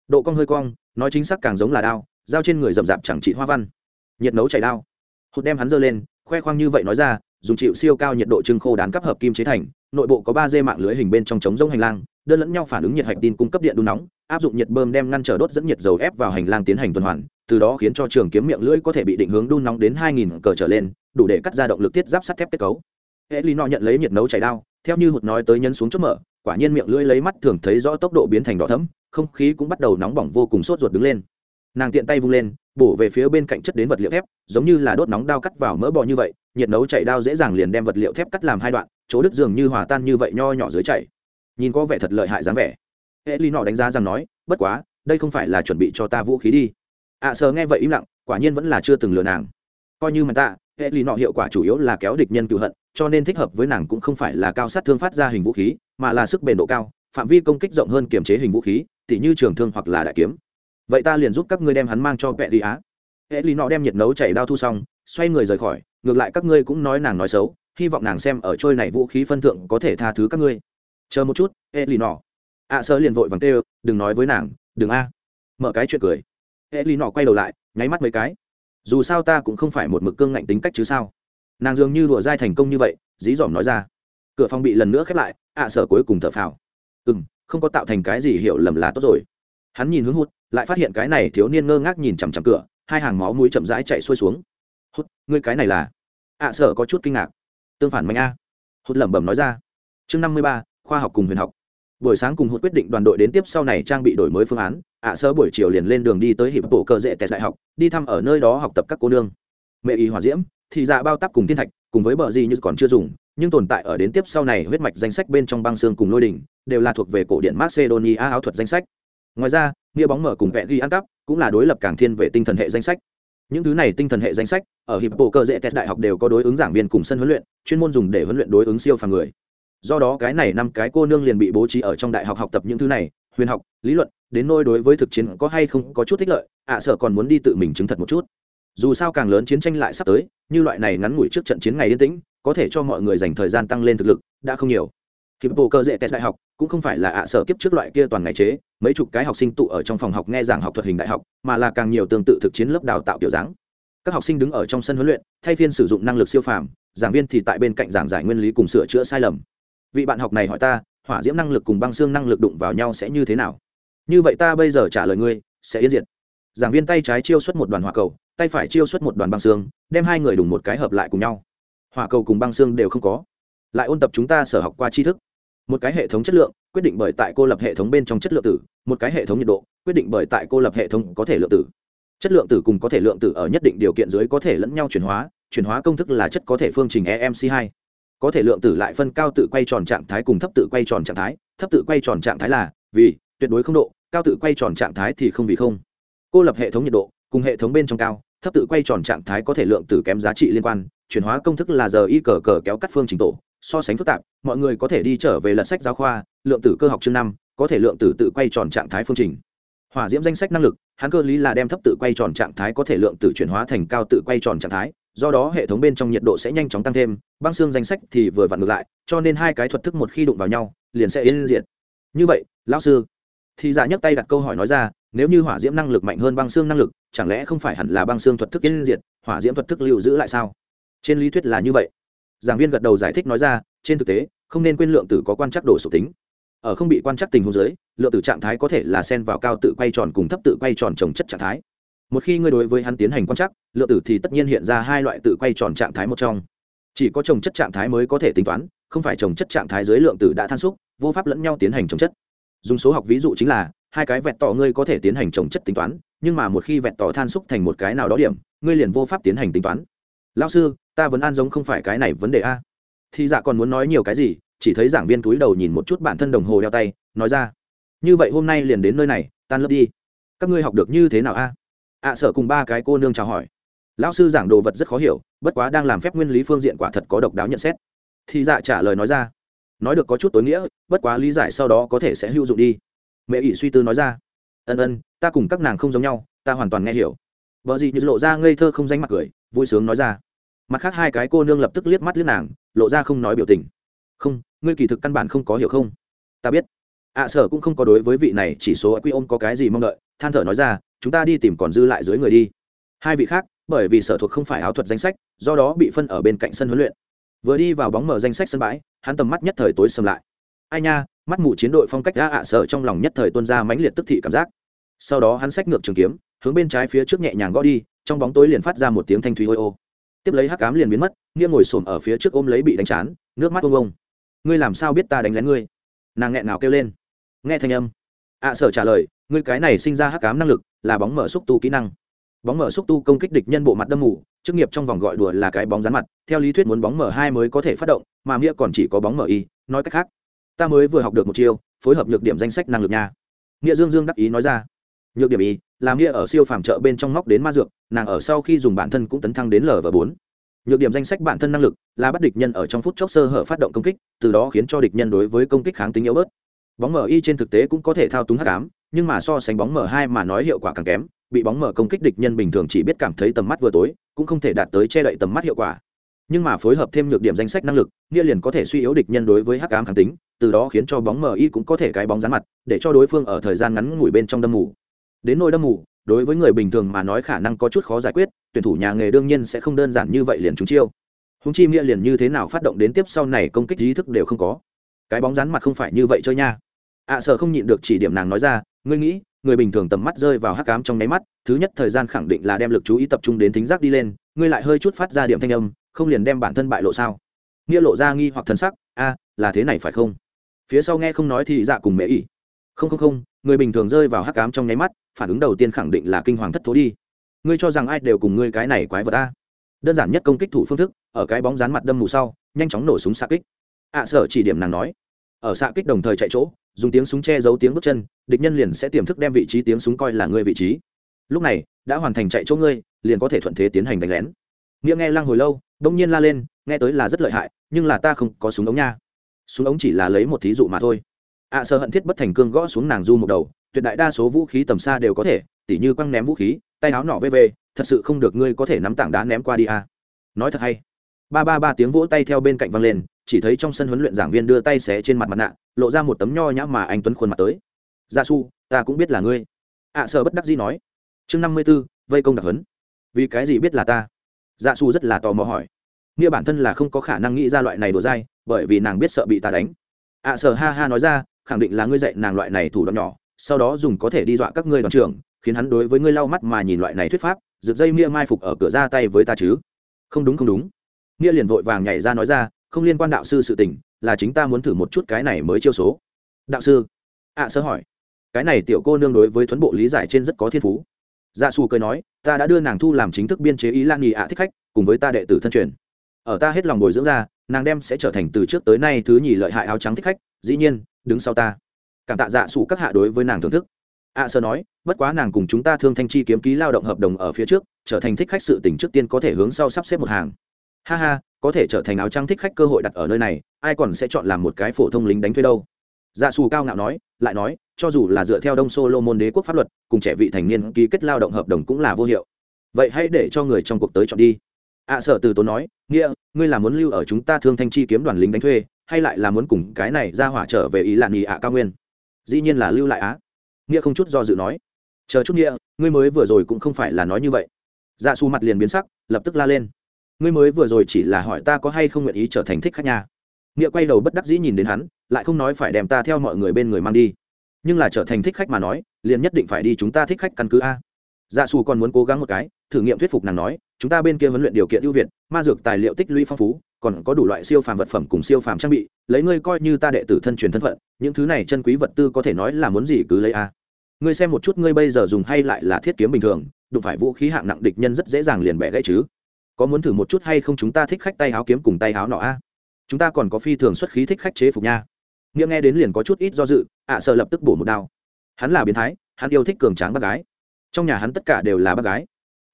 Độ cong hơi cong nói chính xác càng giống là đao dao trên người rậm rạp chẳng trị hoa văn. Nhiệt nấu chảy đao hụt đem hắn giơ lên, khoe khoang như vậy nói ra, dùng chịu siêu cao nhiệt độ trưng khô đán cấp hợp kim chế thành, nội bộ có ba dây mạng lưới hình bên trong chống rông hành lang, đơn lẫn nhau phản ứng nhiệt hạch tin cung cấp điện đun nóng, áp dụng nhiệt bơm đem ngăn trở đốt dẫn nhiệt dầu ép vào hành lang tiến hành tuần hoàn, từ đó khiến cho trường kiếm miệng lưỡi có thể bị định hướng đun nóng đến 2000 cờ trở lên, đủ để cắt ra động lực tiết giáp sắt thép kết cấu. Hệ lý nọ nhận lấy nhiệt nấu chảy đao, theo như hụt nói tới nhân xuống chốt mở, quả nhiên miệng lưỡi lấy mắt thường thấy rõ tốc độ biến thành đỏ thẫm, không khí cũng bắt đầu nóng bỏng vô cùng sốt ruột đứng lên nàng tiện tay vung lên bổ về phía bên cạnh chất đến vật liệu thép giống như là đốt nóng đao cắt vào mỡ bò như vậy nhiệt nấu chảy đao dễ dàng liền đem vật liệu thép cắt làm hai đoạn chỗ đứt dường như hòa tan như vậy nho nhỏ dưới chảy. Nhìn có vẻ thật lợi hại dáng vẻ. Hệ lý nọ đánh giá rằng nói bất quá đây không phải là chuẩn bị cho ta vũ khí đi. Ạ à, sờ nghe vậy im lặng quả nhiên vẫn là chưa từng lừa nàng. Coi như mà ta hệ lý nọ hiệu quả chủ yếu là kéo địch nhân cựu hận cho nên thích hợp với nàng cũng không phải là cao sát thương phát ra hình vũ khí mà là sức bền độ cao phạm vi công kích rộng hơn kiềm chế hình vũ khí tỉ như trường thương hoặc là đại kiếm vậy ta liền giúp các ngươi đem hắn mang cho vẹ đi á. Hệ lý nọ đem nhiệt nấu chảy đao thu xong, xoay người rời khỏi, ngược lại các ngươi cũng nói nàng nói xấu, hy vọng nàng xem ở trôi này vũ khí phân thượng có thể tha thứ các ngươi. Chờ một chút hệ lý nọ. Ạ sơ liền vội vàng tê đừng nói với nàng, đừng a. Mở cái chuyện cười. Hệ lý nọ quay đầu lại, nháy mắt mấy cái. Dù sao ta cũng không phải một mực cương ngạnh tính cách chứ sao? Nàng dường như đùa dai thành công như vậy, dí dỏm nói ra. Cửa phòng bị lần nữa khép lại, ạ sở cuối cùng thở phào. Ừ m không có tạo thành cái gì hiểu lầm là tốt rồi. Hắn nhìn hướng hút lại phát hiện cái này thiếu niên ngơ ngác nhìn chằm chằm cửa, hai hàng máu mũi chậm rãi chạy xuôi xuống. Hút, ngươi cái này là? ạ sở có chút kinh ngạc. Tương phản mạnh a. Hút lẩm bẩm nói ra. Chương năm mươi ba, khoa học cùng huyền học. Buổi sáng cùng hút quyết định đoàn đội đến tiếp sau này trang bị đổi mới phương án, ạ sơ buổi chiều liền lên đường đi tới hiệp bộ cơ dễ tẹt đại học, đi thăm ở nơi đó học tập các cô nương. Mẹ y hòa diễm, thì dạ bao tắp cùng thiên thạch, cùng với bờ gì như còn chưa dùng, nhưng tồn tại ở đến tiếp sau này huyết mạch danh sách bên trong băng xương cùng lôi đỉnh, đều là thuộc về cổ điển macedonia áo thuật danh sách ngoài ra, nghĩa bóng mở cùng vẽ ghi ăn cắp cũng là đối lập càng thiên về tinh thần hệ danh sách. Những thứ này tinh thần hệ danh sách, ở hiệp bộ cơ dễ test đại học đều có đối ứng giảng viên cùng sân huấn luyện, chuyên môn dùng để huấn luyện đối ứng siêu phàm người. Do đó cái này năm cái cô nương liền bị bố trí ở trong đại học học tập những thứ này, huyền học, lý luận, đến nôi đối với thực chiến có hay không có chút thích lợi, ạ sợ còn muốn đi tự mình chứng thật một chút. Dù sao càng lớn chiến tranh lại sắp tới, như loại này ngắn ngủi trước trận chiến ngày yên tĩnh, có thể cho mọi người dành thời gian tăng lên thực lực, đã không nhiều. Hiệp bộ cơ dễ test đại học cũng không phải là ạ sở kiếp trước loại kia toàn ngày chế, mấy chục cái học sinh tụ ở trong phòng học nghe giảng học thuật hình đại học, mà là càng nhiều tương tự thực chiến lớp đào tạo kiểu dáng. Các học sinh đứng ở trong sân huấn luyện, thay phiên sử dụng năng lực siêu phàm, giảng viên thì tại bên cạnh giảng giải nguyên lý cùng sửa chữa sai lầm. Vị bạn học này hỏi ta, hỏa diễm năng lực cùng băng xương năng lực đụng vào nhau sẽ như thế nào? Như vậy ta bây giờ trả lời ngươi, sẽ yên diệt. Giảng viên tay trái chiêu xuất một đoàn hỏa cầu, tay phải chiêu xuất một đoàn băng xương, đem hai người đùng một cái hợp lại cùng nhau. Hỏa cầu cùng băng xương đều không có. Lại ôn tập chúng ta sở học qua tri thức một cái hệ thống chất lượng, quyết định bởi tại cô lập hệ thống bên trong chất lượng tử, một cái hệ thống nhiệt độ, quyết định bởi tại cô lập hệ thống có thể lượng tử. Chất lượng tử cùng có thể lượng tử ở nhất định điều kiện dưới có thể lẫn nhau chuyển hóa chuyển hóa công thức là chất có thể phương trình emc 2 có thể lượng tử lại phân cao tự quay tròn trạng thái cùng thấp tự quay tròn trạng thái, thấp tự quay tròn trạng thái là vì tuyệt đối không độ, cao tự quay tròn trạng thái thì không vì không. Cô lập hệ thống nhiệt độ cùng hệ thống bên trong cao, thấp tự quay tròn trạng thái có thể lượng tử kém giá trị liên quan, chuyển hóa công thức là giờ y cờ cờ kéo cắt phương trình tổ so sánh phức tạp, mọi người có thể đi trở về lật sách giáo khoa, lượng tử cơ học chương năm, có thể lượng tử tự quay tròn trạng thái phương trình. Hỏa diễm danh sách năng lực, hắn cơ lý là đem thấp tự quay tròn trạng thái có thể lượng tử chuyển hóa thành cao tự quay tròn trạng thái, do đó hệ thống bên trong nhiệt độ sẽ nhanh chóng tăng thêm, băng xương danh sách thì vừa vặn ngược lại, cho nên hai cái thuật thức một khi đụng vào nhau, liền sẽ yên diệt. Như vậy, lão sư, thì giả nhấc tay đặt câu hỏi nói ra, nếu như hỏa diễm năng lực mạnh hơn băng xương năng lực, chẳng lẽ không phải hẳn là băng xương thuật thức yên diệt, hỏa diễm thuật thức lưu giữ lại sao? Trên lý thuyết là như vậy giảng viên gật đầu giải thích nói ra, trên thực tế, không nên quên lượng tử có quan trắc độ sụp tính. Ở không bị quan trắc tình huống dưới, lượng tử trạng thái có thể là sen vào cao tự quay tròn cùng thấp tự quay tròn trồng chất trạng thái. Một khi ngươi đối với hắn tiến hành quan trắc lượng tử thì tất nhiên hiện ra hai loại tự quay tròn trạng thái một trong. Chỉ có trồng chất trạng thái mới có thể tính toán, không phải trồng chất trạng thái dưới lượng tử đã than xúc, vô pháp lẫn nhau tiến hành trồng chất. Dùng số học ví dụ chính là, hai cái vẹt tỏ ngươi có thể tiến hành trồng chất tính toán, nhưng mà một khi vẹt tỏ than xúc thành một cái nào đó điểm, ngươi liền vô pháp tiến hành tính toán lao sư, ta vẫn an giống không phải cái này vấn đề a. Thì dạ còn muốn nói nhiều cái gì, chỉ thấy giảng viên túi đầu nhìn một chút bản thân đồng hồ đeo tay, nói ra. Như vậy hôm nay liền đến nơi này, tan lớp đi. Các ngươi học được như thế nào a? À? ạ sợ cùng ba cái cô nương chào hỏi. Lão sư giảng đồ vật rất khó hiểu, bất quá đang làm phép nguyên lý phương diện quả thật có độc đáo nhận xét. Thì dạ trả lời nói ra. Nói được có chút tối nghĩa, bất quá lý giải sau đó có thể sẽ hữu dụng đi. Mẹ ỷ suy tư nói ra. Ân ân, ta cùng các nàng không giống nhau, ta hoàn toàn nghe hiểu. Vợ gì như lộ ra ngây thơ không danh mặt cười vui sướng nói ra. Mặt khác hai cái cô nương lập tức liếc mắt liếc nàng, lộ ra không nói biểu tình. Không, ngươi kỳ thực căn bản không có hiểu không? Ta biết. Ạ sở cũng không có đối với vị này, chỉ số quy ôm có cái gì mong đợi, than thở nói ra, chúng ta đi tìm còn dư lại dưới người đi. Hai vị khác, bởi vì sở thuộc không phải áo thuật danh sách, do đó bị phân ở bên cạnh sân huấn luyện. Vừa đi vào bóng mở danh sách sân bãi, hắn tầm mắt nhất thời tối sầm lại. Ai nha, mắt mù chiến đội phong cách đã ạ, sở trong lòng nhất thời tuôn ra mãnh liệt tức thị cảm giác. Sau đó hắn xách ngược trường kiếm, hướng bên trái phía trước nhẹ nhàng gõ đi trong bóng tối liền phát ra một tiếng thanh thúy ôi ô. Tiếp lấy hắc cám liền biến mất, nghĩa ngồi xổm ở phía trước ôm lấy bị đánh chán, nước mắt ông ông ngươi làm sao biết ta đánh lén ngươi? Nàng nghẹn nào kêu lên. Nghe thanh âm. Ạ sở trả lời, ngươi cái này sinh ra hắc cám năng lực, là bóng mở xúc tu kỹ năng. Bóng mở xúc tu công kích địch nhân bộ mặt đâm mù, chức nghiệp trong vòng gọi đùa là cái bóng rán mặt, theo lý thuyết muốn bóng mở hai mới có thể phát động, mà nghĩa còn chỉ có bóng mở y, nói cách khác. Ta mới vừa học được một chiêu, phối hợp nhược điểm danh sách năng lực nha. Nghĩa dương dương đắc ý nói ra nhược điểm y, làm nghĩa ở siêu phàm chợ bên trong móc đến ma dược, nàng ở sau khi dùng bản thân cũng tấn thăng đến lv bốn. Nhược điểm danh sách bản thân năng lực là bắt địch nhân ở trong phút chốc sơ hở phát động công kích, từ đó khiến cho địch nhân đối với công kích kháng tính yếu bớt. Bóng mở y trên thực tế cũng có thể thao túng hắc ám, nhưng mà so sánh bóng mở hai mà nói hiệu quả càng kém, bị bóng mở công kích địch nhân bình thường chỉ biết cảm thấy tầm mắt vừa tối, cũng không thể đạt tới che đậy tầm mắt hiệu quả. Nhưng mà phối hợp thêm nhược điểm danh sách năng lực, nghĩa liền có thể suy yếu địch nhân đối với hắc ám kháng tính, từ đó khiến cho bóng mở y cũng có thể cái bóng rán mặt, để cho đối phương ở thời gian ngắn ngủi bên trong đâm mù đến nỗi đâm mù đối với người bình thường mà nói khả năng có chút khó giải quyết tuyển thủ nhà nghề đương nhiên sẽ không đơn giản như vậy liền trúng chiêu. Húng chi nghĩa liền như thế nào phát động đến tiếp sau này công kích ý thức đều không có. Cái bóng rắn mặt không phải như vậy chơi nha. Ạ à, sợ không nhịn được chỉ điểm nàng nói ra ngươi nghĩ người bình thường tầm mắt rơi vào hắc cám trong nháy mắt thứ nhất thời gian khẳng định là đem lực chú ý tập trung đến thính giác đi lên ngươi lại hơi chút phát ra điểm thanh âm không liền đem bản thân bại lộ sao? Nghĩa lộ ra nghi hoặc thần sắc a là thế này phải không? Phía sau nghe không nói thì dạ cùng mễ ỉ không không không người bình thường rơi vào hắc cám trong nháy mắt phản ứng đầu tiên khẳng định là kinh hoàng thất thố đi. Ngươi cho rằng ai đều cùng ngươi cái này quái vật ta đơn giản nhất công kích thủ phương thức ở cái bóng dán mặt đâm mù sau nhanh chóng nổ súng xạ kích. Ạ à, sở chỉ điểm nàng nói. Ở xạ kích đồng thời chạy chỗ dùng tiếng súng che giấu tiếng bước chân địch nhân liền sẽ tiềm thức đem vị trí tiếng súng coi là ngươi vị trí. Lúc này đã hoàn thành chạy chỗ ngươi liền có thể thuận thế tiến hành đánh lén. Nghĩa nghe lăng hồi lâu đông nhiên la lên nghe tới là rất lợi hại nhưng là ta không có súng ống nha. Súng ống chỉ là lấy một thí dụ mà thôi ạ à, sợ hận thiết bất thành cương gõ xuống nàng du một đầu tuyệt đại đa số vũ khí tầm xa đều có thể tỉ như quăng ném vũ khí tay áo nọ vê thật sự không được ngươi có thể nắm tảng đá ném qua đi à. nói thật hay. Ba ba ba tiếng vỗ tay theo bên cạnh văng lên chỉ thấy trong sân huấn luyện giảng viên đưa tay xé trên mặt mặt nạ lộ ra một tấm nho nhã mà anh tuấn khuôn mặt tới. Gia su ta cũng biết là ngươi. Ạ à, sợ bất đắc dĩ nói. Chương năm mươi b ố vây công đặc huấn. Vì cái gì biết là ta? Dạ su rất là tò mò hỏi. Nghĩa bản thân là không có khả năng nghĩ ra loại này đồ dai bởi vì nàng biết sợ bị ta đánh. Ạ à, sợ ha ha nói ra khẳng định là ngươi dạy nàng loại này thủ đoạn nhỏ sau đó dùng có thể đi dọa các ngươi đoàn trưởng khiến hắn đối với ngươi lau mắt mà nhìn loại này thuyết pháp rực dây mia mai phục ở cửa ra tay với ta chứ. Không đúng không đúng. Nghĩa liền vội vàng nhảy ra nói ra không liên quan đạo sư sự tình là chính ta muốn thử một chút cái này mới chiêu số. Đạo sư. Ạ à, sơ hỏi. Cái này tiểu cô nương đối với thuấn bộ lý giải trên rất có thiên phú. Dạ xù cười nói ta đã đưa nàng thu làm chính thức biên chế ý lan nghị ạ thích khách cùng với ta đệ tử thân truyền. Ở ta hết lòng bồi dưỡng ra nàng đem sẽ trở thành từ trước tới nay thứ nhì lợi hại áo trắng thích khách dĩ nhiên đứng sau ta. Cảm tạ dạ xù các hạ đối với nàng thưởng thức. Ạ sơ nói bất quá nàng cùng chúng ta thương thanh chi kiếm ký lao động hợp đồng ở phía trước trở thành thích khách sự tỉnh trước tiên có thể hướng sau sắp xếp một hàng. Ha ha có thể trở thành áo trang thích khách cơ hội đặt ở nơi này ai còn sẽ chọn làm một cái phổ thông lính đánh thuê đâu. Dạ xù cao ngạo nói lại nói cho dù là dựa theo đông solo môn đế quốc pháp luật cùng trẻ vị thành niên ký kết lao động hợp đồng cũng là vô hiệu. Vậy hãy để cho người trong cuộc tới chọn đi. Ạ à, sở từ tốn nói nghĩa ngươi là muốn lưu ở chúng ta thương thanh chi kiếm đoàn lính đánh thuê hay lại là muốn cùng cái này ra hỏa trở về ý lạn ý ạ cao nguyên? Dĩ nhiên là lưu lại á. Nghĩa không chút do dự nói. Chờ chút nghĩa, ngươi mới vừa rồi cũng không phải là nói như vậy. Dạ xù mặt liền biến sắc, lập tức la lên. Ngươi mới vừa rồi chỉ là hỏi ta có hay không nguyện ý trở thành thích khách nhà nghĩa quay đầu bất đắc dĩ nhìn đến hắn, lại không nói phải đem ta theo mọi người bên người mang đi. Nhưng là trở thành thích khách mà nói, liền nhất định phải đi chúng ta thích khách căn cứ a. Dạ xù còn muốn cố gắng một cái, thử nghiệm thuyết phục nàng nói, chúng ta bên kia huấn luyện điều kiện ưu việt, ma dược tài liệu tích lũy phong phú còn có đủ loại siêu phàm vật phẩm cùng siêu phàm trang bị, lấy ngươi coi như ta đệ tử thân truyền thân phận, những thứ này chân quý vật tư có thể nói là muốn gì cứ lấy a. Ngươi xem một chút ngươi bây giờ dùng hay lại là thiết kiếm bình thường, đụng phải vũ khí hạng nặng địch nhân rất dễ dàng liền bẻ gãy chứ. Có muốn thử một chút hay không chúng ta thích khách tay áo kiếm cùng tay áo nọ a? Chúng ta còn có phi thường xuất khí thích khách chế phục nha. Nghĩa nghe đến liền có chút ít do dự, ạ sợ lập tức bổ một đao. Hắn là biến thái, hắn yêu thích cường tráng bác gái. Trong nhà hắn tất cả đều là bác gái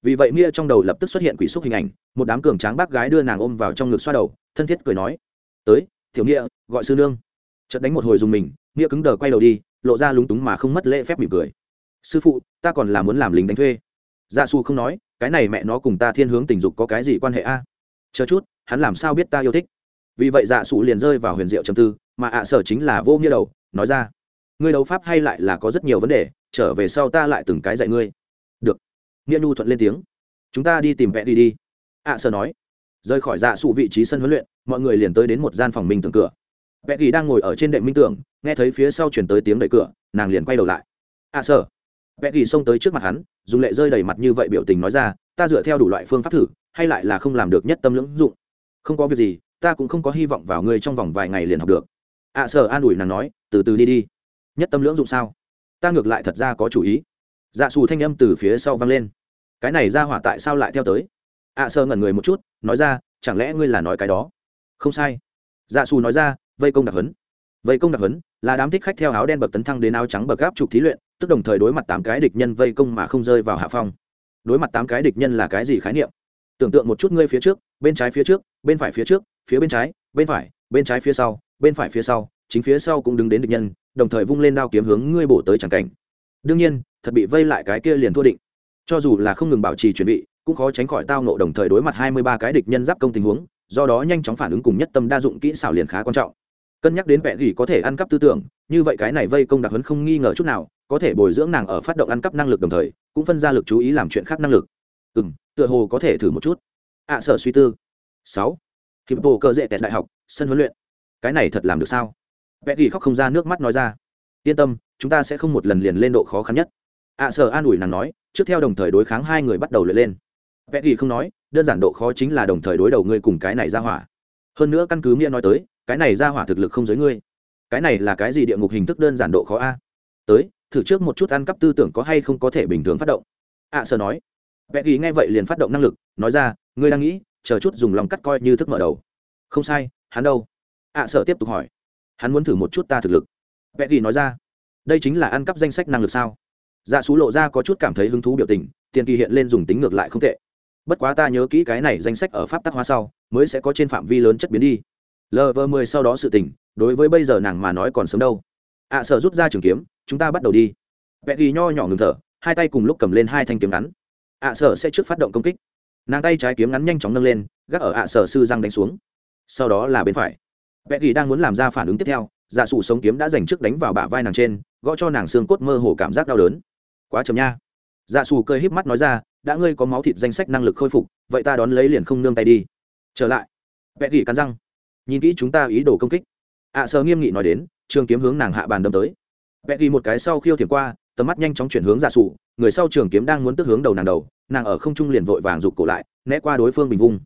vì vậy nghĩa trong đầu lập tức xuất hiện quỷ xúc hình ảnh, một đám cường tráng bác gái đưa nàng ôm vào trong ngực xoa đầu, thân thiết cười nói, tới thiếu nghĩa gọi sư nương. Chợt đánh một hồi dùng mình nghĩa cứng đờ quay đầu đi, lộ ra lúng túng mà không mất lễ phép mỉm cười. Sư phụ, ta còn là muốn làm lính đánh thuê. Dạ su không nói, cái này mẹ nó cùng ta thiên hướng tình dục có cái gì quan hệ a? Chờ chút, hắn làm sao biết ta yêu thích? Vì vậy dạ sụ liền rơi vào huyền diệu trầm tư, mà ạ sở chính là vô nghĩa đầu, nói ra, ngươi đấu pháp hay lại là có rất nhiều vấn đề, trở về sau ta lại từng cái dạy ngươi nghĩa nhu thuận lên tiếng. Chúng ta đi tìm vẽ đi đi. Ạ sơ nói. Rời khỏi dạ sụ vị trí sân huấn luyện mọi người liền tới đến một gian phòng minh Tưởng cửa. Vẽ ghi đang ngồi ở trên đệm minh Tưởng, nghe thấy phía sau chuyển tới tiếng đẩy cửa nàng liền quay đầu lại. Ạ sơ, vẽ ghi xông tới trước mặt hắn dùng lệ rơi đầy mặt như vậy biểu tình nói ra ta dựa theo đủ loại phương pháp thử hay lại là không làm được nhất tâm lưỡng dụng. Không có việc gì ta cũng không có hy vọng vào ngươi trong vòng vài ngày liền học được. Ạ sơ an ủi nàng nói từ từ đi đi. Nhất tâm lưỡng dụng sao? Ta ngược lại thật ra có chủ ý dạ xù thanh âm từ phía sau vang lên. Cái này ra hỏa tại sao lại theo tới? Ạ sơ ngẩn người một chút, nói ra, chẳng lẽ ngươi là nói cái đó? Không sai. Dạ xù nói ra, vây công đặc hấn vây công đặc hấn là đám thích khách theo áo đen bậc tấn thăng đến áo trắng bậc gáp trục thí luyện, tức đồng thời đối mặt tám cái địch nhân vây công mà không rơi vào hạ phong. Đối mặt tám cái địch nhân là cái gì khái niệm? Tưởng tượng một chút ngươi phía trước, bên trái phía trước, bên phải phía trước, phía bên trái, bên phải, bên trái phía sau, bên phải phía sau, chính phía sau cũng đứng đến địch nhân, đồng thời vung lên đao kiếm hướng ngươi bổ tới chẳng cảnh đương nhiên thật bị vây lại cái kia liền thua định. Cho dù là không ngừng bảo trì chuẩn bị cũng khó tránh khỏi tao nộ đồng thời đối mặt hai mươi ba cái địch nhân giáp công tình huống do đó nhanh chóng phản ứng cùng nhất tâm đa dụng kỹ xảo liền khá quan trọng. Cân nhắc đến vẽ gỉ có thể ăn cắp tư tưởng như vậy cái này vây công đặc hấn không nghi ngờ chút nào có thể bồi dưỡng nàng ở phát động ăn cắp năng lực đồng thời cũng phân ra lực chú ý làm chuyện khác năng lực. Ừ m tựa hồ có thể thử một chút. Ạ à, suy tư. Sáu. Hiệp bộ cơ dễ tẹt đại học sân huấn luyện. Cái này thật làm được sao? Vẽ gỉ khóc không ra nước mắt nói ra. Yên tâm chúng ta sẽ không một lần liền lên độ khó khăn nhất. Ạ à, sở an ủi nàng nói trước theo đồng thời đối kháng hai người bắt đầu lượt lên. Vẽ kỳ không nói đơn giản độ khó chính là đồng thời đối đầu ngươi cùng cái này ra hỏa. Hơn nữa căn cứ nghĩa nói tới cái này ra hỏa thực lực không giới ngươi. Cái này là cái gì địa ngục hình thức đơn giản độ khó a? Tới thử trước một chút ăn cắp tư tưởng có hay không có thể bình thường phát động. Ạ à, sơ nói. Vẽ kỳ nghe vậy liền phát động năng lực nói ra ngươi đang nghĩ chờ chút dùng lòng cắt coi như thức mở đầu. Không sai hắn đâu? Ạ à, tiếp tục hỏi. Hắn muốn thử một chút ta thực lực. Vẽ kỳ nói ra đây chính là ăn cắp danh sách năng lực sao? Dạ xú lộ ra có chút cảm thấy hứng thú biểu tình tiền kỳ hiện lên dùng tính ngược lại không tệ. Bất quá ta nhớ kỹ cái này danh sách ở pháp tắc hóa sau mới sẽ có trên phạm vi lớn chất biến đi. Lv mười sau đó sự tình đối với bây giờ nàng mà nói còn sớm đâu. Ạ à, sợ rút ra trường kiếm chúng ta bắt đầu đi. Vẽ ghi nho nhỏ ngừng thở hai tay cùng lúc cầm lên hai thanh kiếm ngắn. Ạ à, sợ sẽ trước phát động công kích. Nàng tay trái kiếm ngắn nhanh chóng nâng lên gác ở ạ à, sợ sư răng đánh xuống. Sau đó là bên phải. Vẽ ghi đang muốn làm ra phản ứng tiếp theo dạ giả sủ sống kiếm đã dành trước đánh vào bả vai nàng trên gõ cho nàng xương cốt mơ hồ cảm giác đau đớn. Quá chậm nha. Dạ xù cơi híp mắt nói ra đã ngươi có máu thịt danh sách năng lực khôi phục vậy ta đón lấy liền không nương tay đi. Trở lại. Vẽ gỉ cắn răng. Nhìn kỹ chúng ta ý đồ công kích. Ạ à, nghiêm nghị nói đến trường kiếm hướng nàng hạ bàn đâm tới. Vẽ gỉ một cái sau khiêu thiểm qua tầm mắt nhanh chóng chuyển hướng dạ xù người sau trường kiếm đang muốn tức hướng đầu nàng đầu nàng ở không trung liền vội vàng rụt cổ lại né qua đối phương bình vung.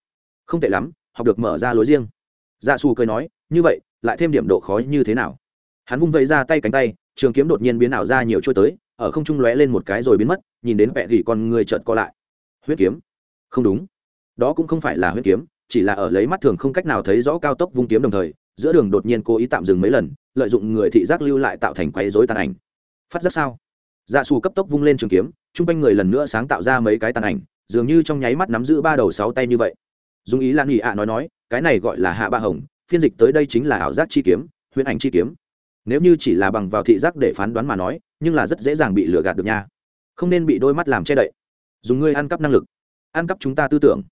Không tệ lắm học được mở ra lối riêng. Dạ xù cười nói như vậy lại thêm điểm độ khó như thế nào? Hắn vung vẫy ra tay cánh tay trường kiếm đột nhiên biến ảo ra nhiều trôi tới, ở không trung lóe lên một cái rồi biến mất, nhìn đến vẹ gỉ con người chợt co lại. Huyết kiếm? Không đúng. Đó cũng không phải là huyết kiếm, chỉ là ở lấy mắt thường không cách nào thấy rõ cao tốc vung kiếm đồng thời, giữa đường đột nhiên cố ý tạm dừng mấy lần, lợi dụng người thị giác lưu lại tạo thành quấy rối tàn ảnh. Phát giác sao? Dạ xù cấp tốc vung lên trường kiếm, chung quanh người lần nữa sáng tạo ra mấy cái tàn ảnh, dường như trong nháy mắt nắm giữ ba đầu sáu tay như vậy. Dùng ý lan nghị ạ nói nói, cái này gọi là hạ ba hồng, phiên dịch tới đây chính là ảo giác chi kiếm, huyễn ảnh chi kiếm nếu như chỉ là bằng vào thị giác để phán đoán mà nói nhưng là rất dễ dàng bị lừa gạt được nha. Không nên bị đôi mắt làm che đậy. Dùng ngươi ăn cắp năng lực. Ăn cắp chúng ta tư tưởng.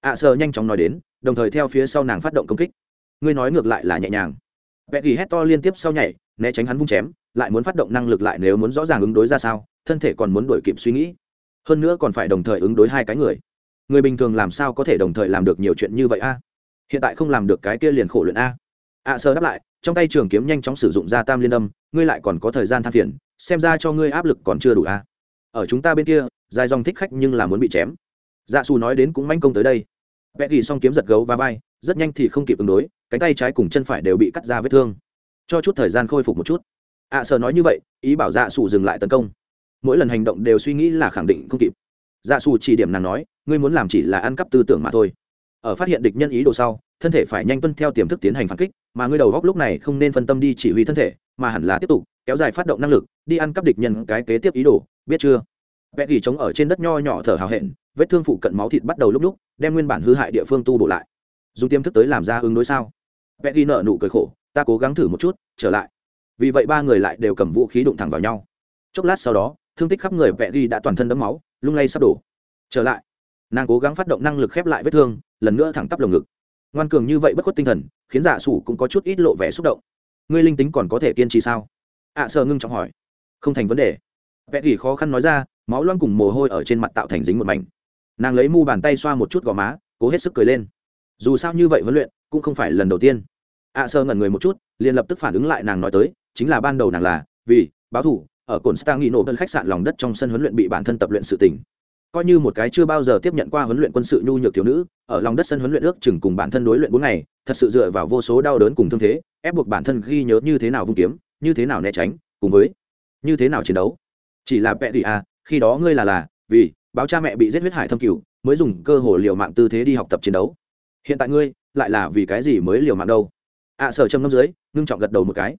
Ạ à, sợ nhanh chóng nói đến đồng thời theo phía sau nàng phát động công kích. Ngươi nói ngược lại là nhẹ nhàng. Vẽ ghi hét to liên tiếp sau nhảy né tránh hắn vung chém lại muốn phát động năng lực lại nếu muốn rõ ràng ứng đối ra sao thân thể còn muốn đổi kịp suy nghĩ. Hơn nữa còn phải đồng thời ứng đối hai cái người. Người bình thường làm sao có thể đồng thời làm được nhiều chuyện như vậy a? Hiện tại không làm được cái kia liền khổ luyện a ạ à, sơ đáp lại trong tay trường kiếm nhanh chóng sử dụng ra tam liên âm ngươi lại còn có thời gian than phiền xem ra cho ngươi áp lực còn chưa đủ a ở chúng ta bên kia dài dòng thích khách nhưng là muốn bị chém. Dạ xù nói đến cũng manh công tới đây. Vẽ ghi xong kiếm giật gấu và vai rất nhanh thì không kịp ứng đối cánh tay trái cùng chân phải đều bị cắt ra vết thương. Cho chút thời gian khôi phục một chút. Ạ à, sơ nói như vậy ý bảo dạ xù dừng lại tấn công. Mỗi lần hành động đều suy nghĩ là khẳng định không kịp. Dạ xù chỉ điểm nàng nói ngươi muốn làm chỉ là ăn cắp tư tưởng mà thôi ở phát hiện địch nhân ý đồ sau, thân thể phải nhanh tuân theo tiềm thức tiến hành phản kích, mà ngươi đầu góc lúc này không nên phân tâm đi chỉ huy thân thể, mà hẳn là tiếp tục kéo dài phát động năng lực, đi ăn cắp địch nhân cái kế tiếp ý đồ, biết chưa? Vẽ gỉ trống ở trên đất nho nhỏ thở hào hẹn, vết thương phụ cận máu thịt bắt đầu lúc lúc, đem nguyên bản hư hại địa phương tu bổ lại. Dùng tiềm thức tới làm ra ứng đối sao? Vẽ gỉ nợ nụ cười khổ, ta cố gắng thử một chút, trở lại. Vì vậy ba người lại đều cầm vũ khí đụng thẳng vào nhau. Chốc lát sau đó, thương tích khắp người vẽ ghi đã toàn thân đấm máu, lung lay sắp đổ. Trở lại nàng cố gắng phát động năng lực khép lại vết thương lần nữa thẳng tắp lồng ngực. Ngoan cường như vậy bất khuất tinh thần khiến giả sủ cũng có chút ít lộ vẻ xúc động. Ngươi linh tính còn có thể kiên trì sao? Ạ à, sợ ngưng trọng hỏi. Không thành vấn đề. Vẽ gỉ khó khăn nói ra máu loang cùng mồ hôi ở trên mặt tạo thành dính một mảnh. Nàng lấy mu bàn tay xoa một chút gò má cố hết sức cười lên. Dù sao như vậy huấn luyện cũng không phải lần đầu tiên. Ạ à, sơ ngẩn người một chút liền lập tức phản ứng lại nàng nói tới chính là ban đầu nàng là vì báo thủ ở cồn star nghi nổ đơn khách sạn lòng đất trong sân huấn luyện bị bản thân tập luyện sự tình coi như một cái chưa bao giờ tiếp nhận qua huấn luyện quân sự nhu nhược thiếu nữ ở lòng đất sân huấn luyện ước chừng cùng bản thân đối luyện bốn ngày thật sự dựa vào vô số đau đớn cùng thương thế ép buộc bản thân ghi nhớ như thế nào vung kiếm như thế nào né tránh cùng với như thế nào chiến đấu. Chỉ là vẽ thì à khi đó ngươi là là vì báo cha mẹ bị giết huyết hải thâm cửu mới dùng cơ hội liều mạng tư thế đi học tập chiến đấu. Hiện tại ngươi lại là vì cái gì mới liều mạng đâu? Ạ à, sở trầm ngâm dưới ngưng trọng gật đầu một cái.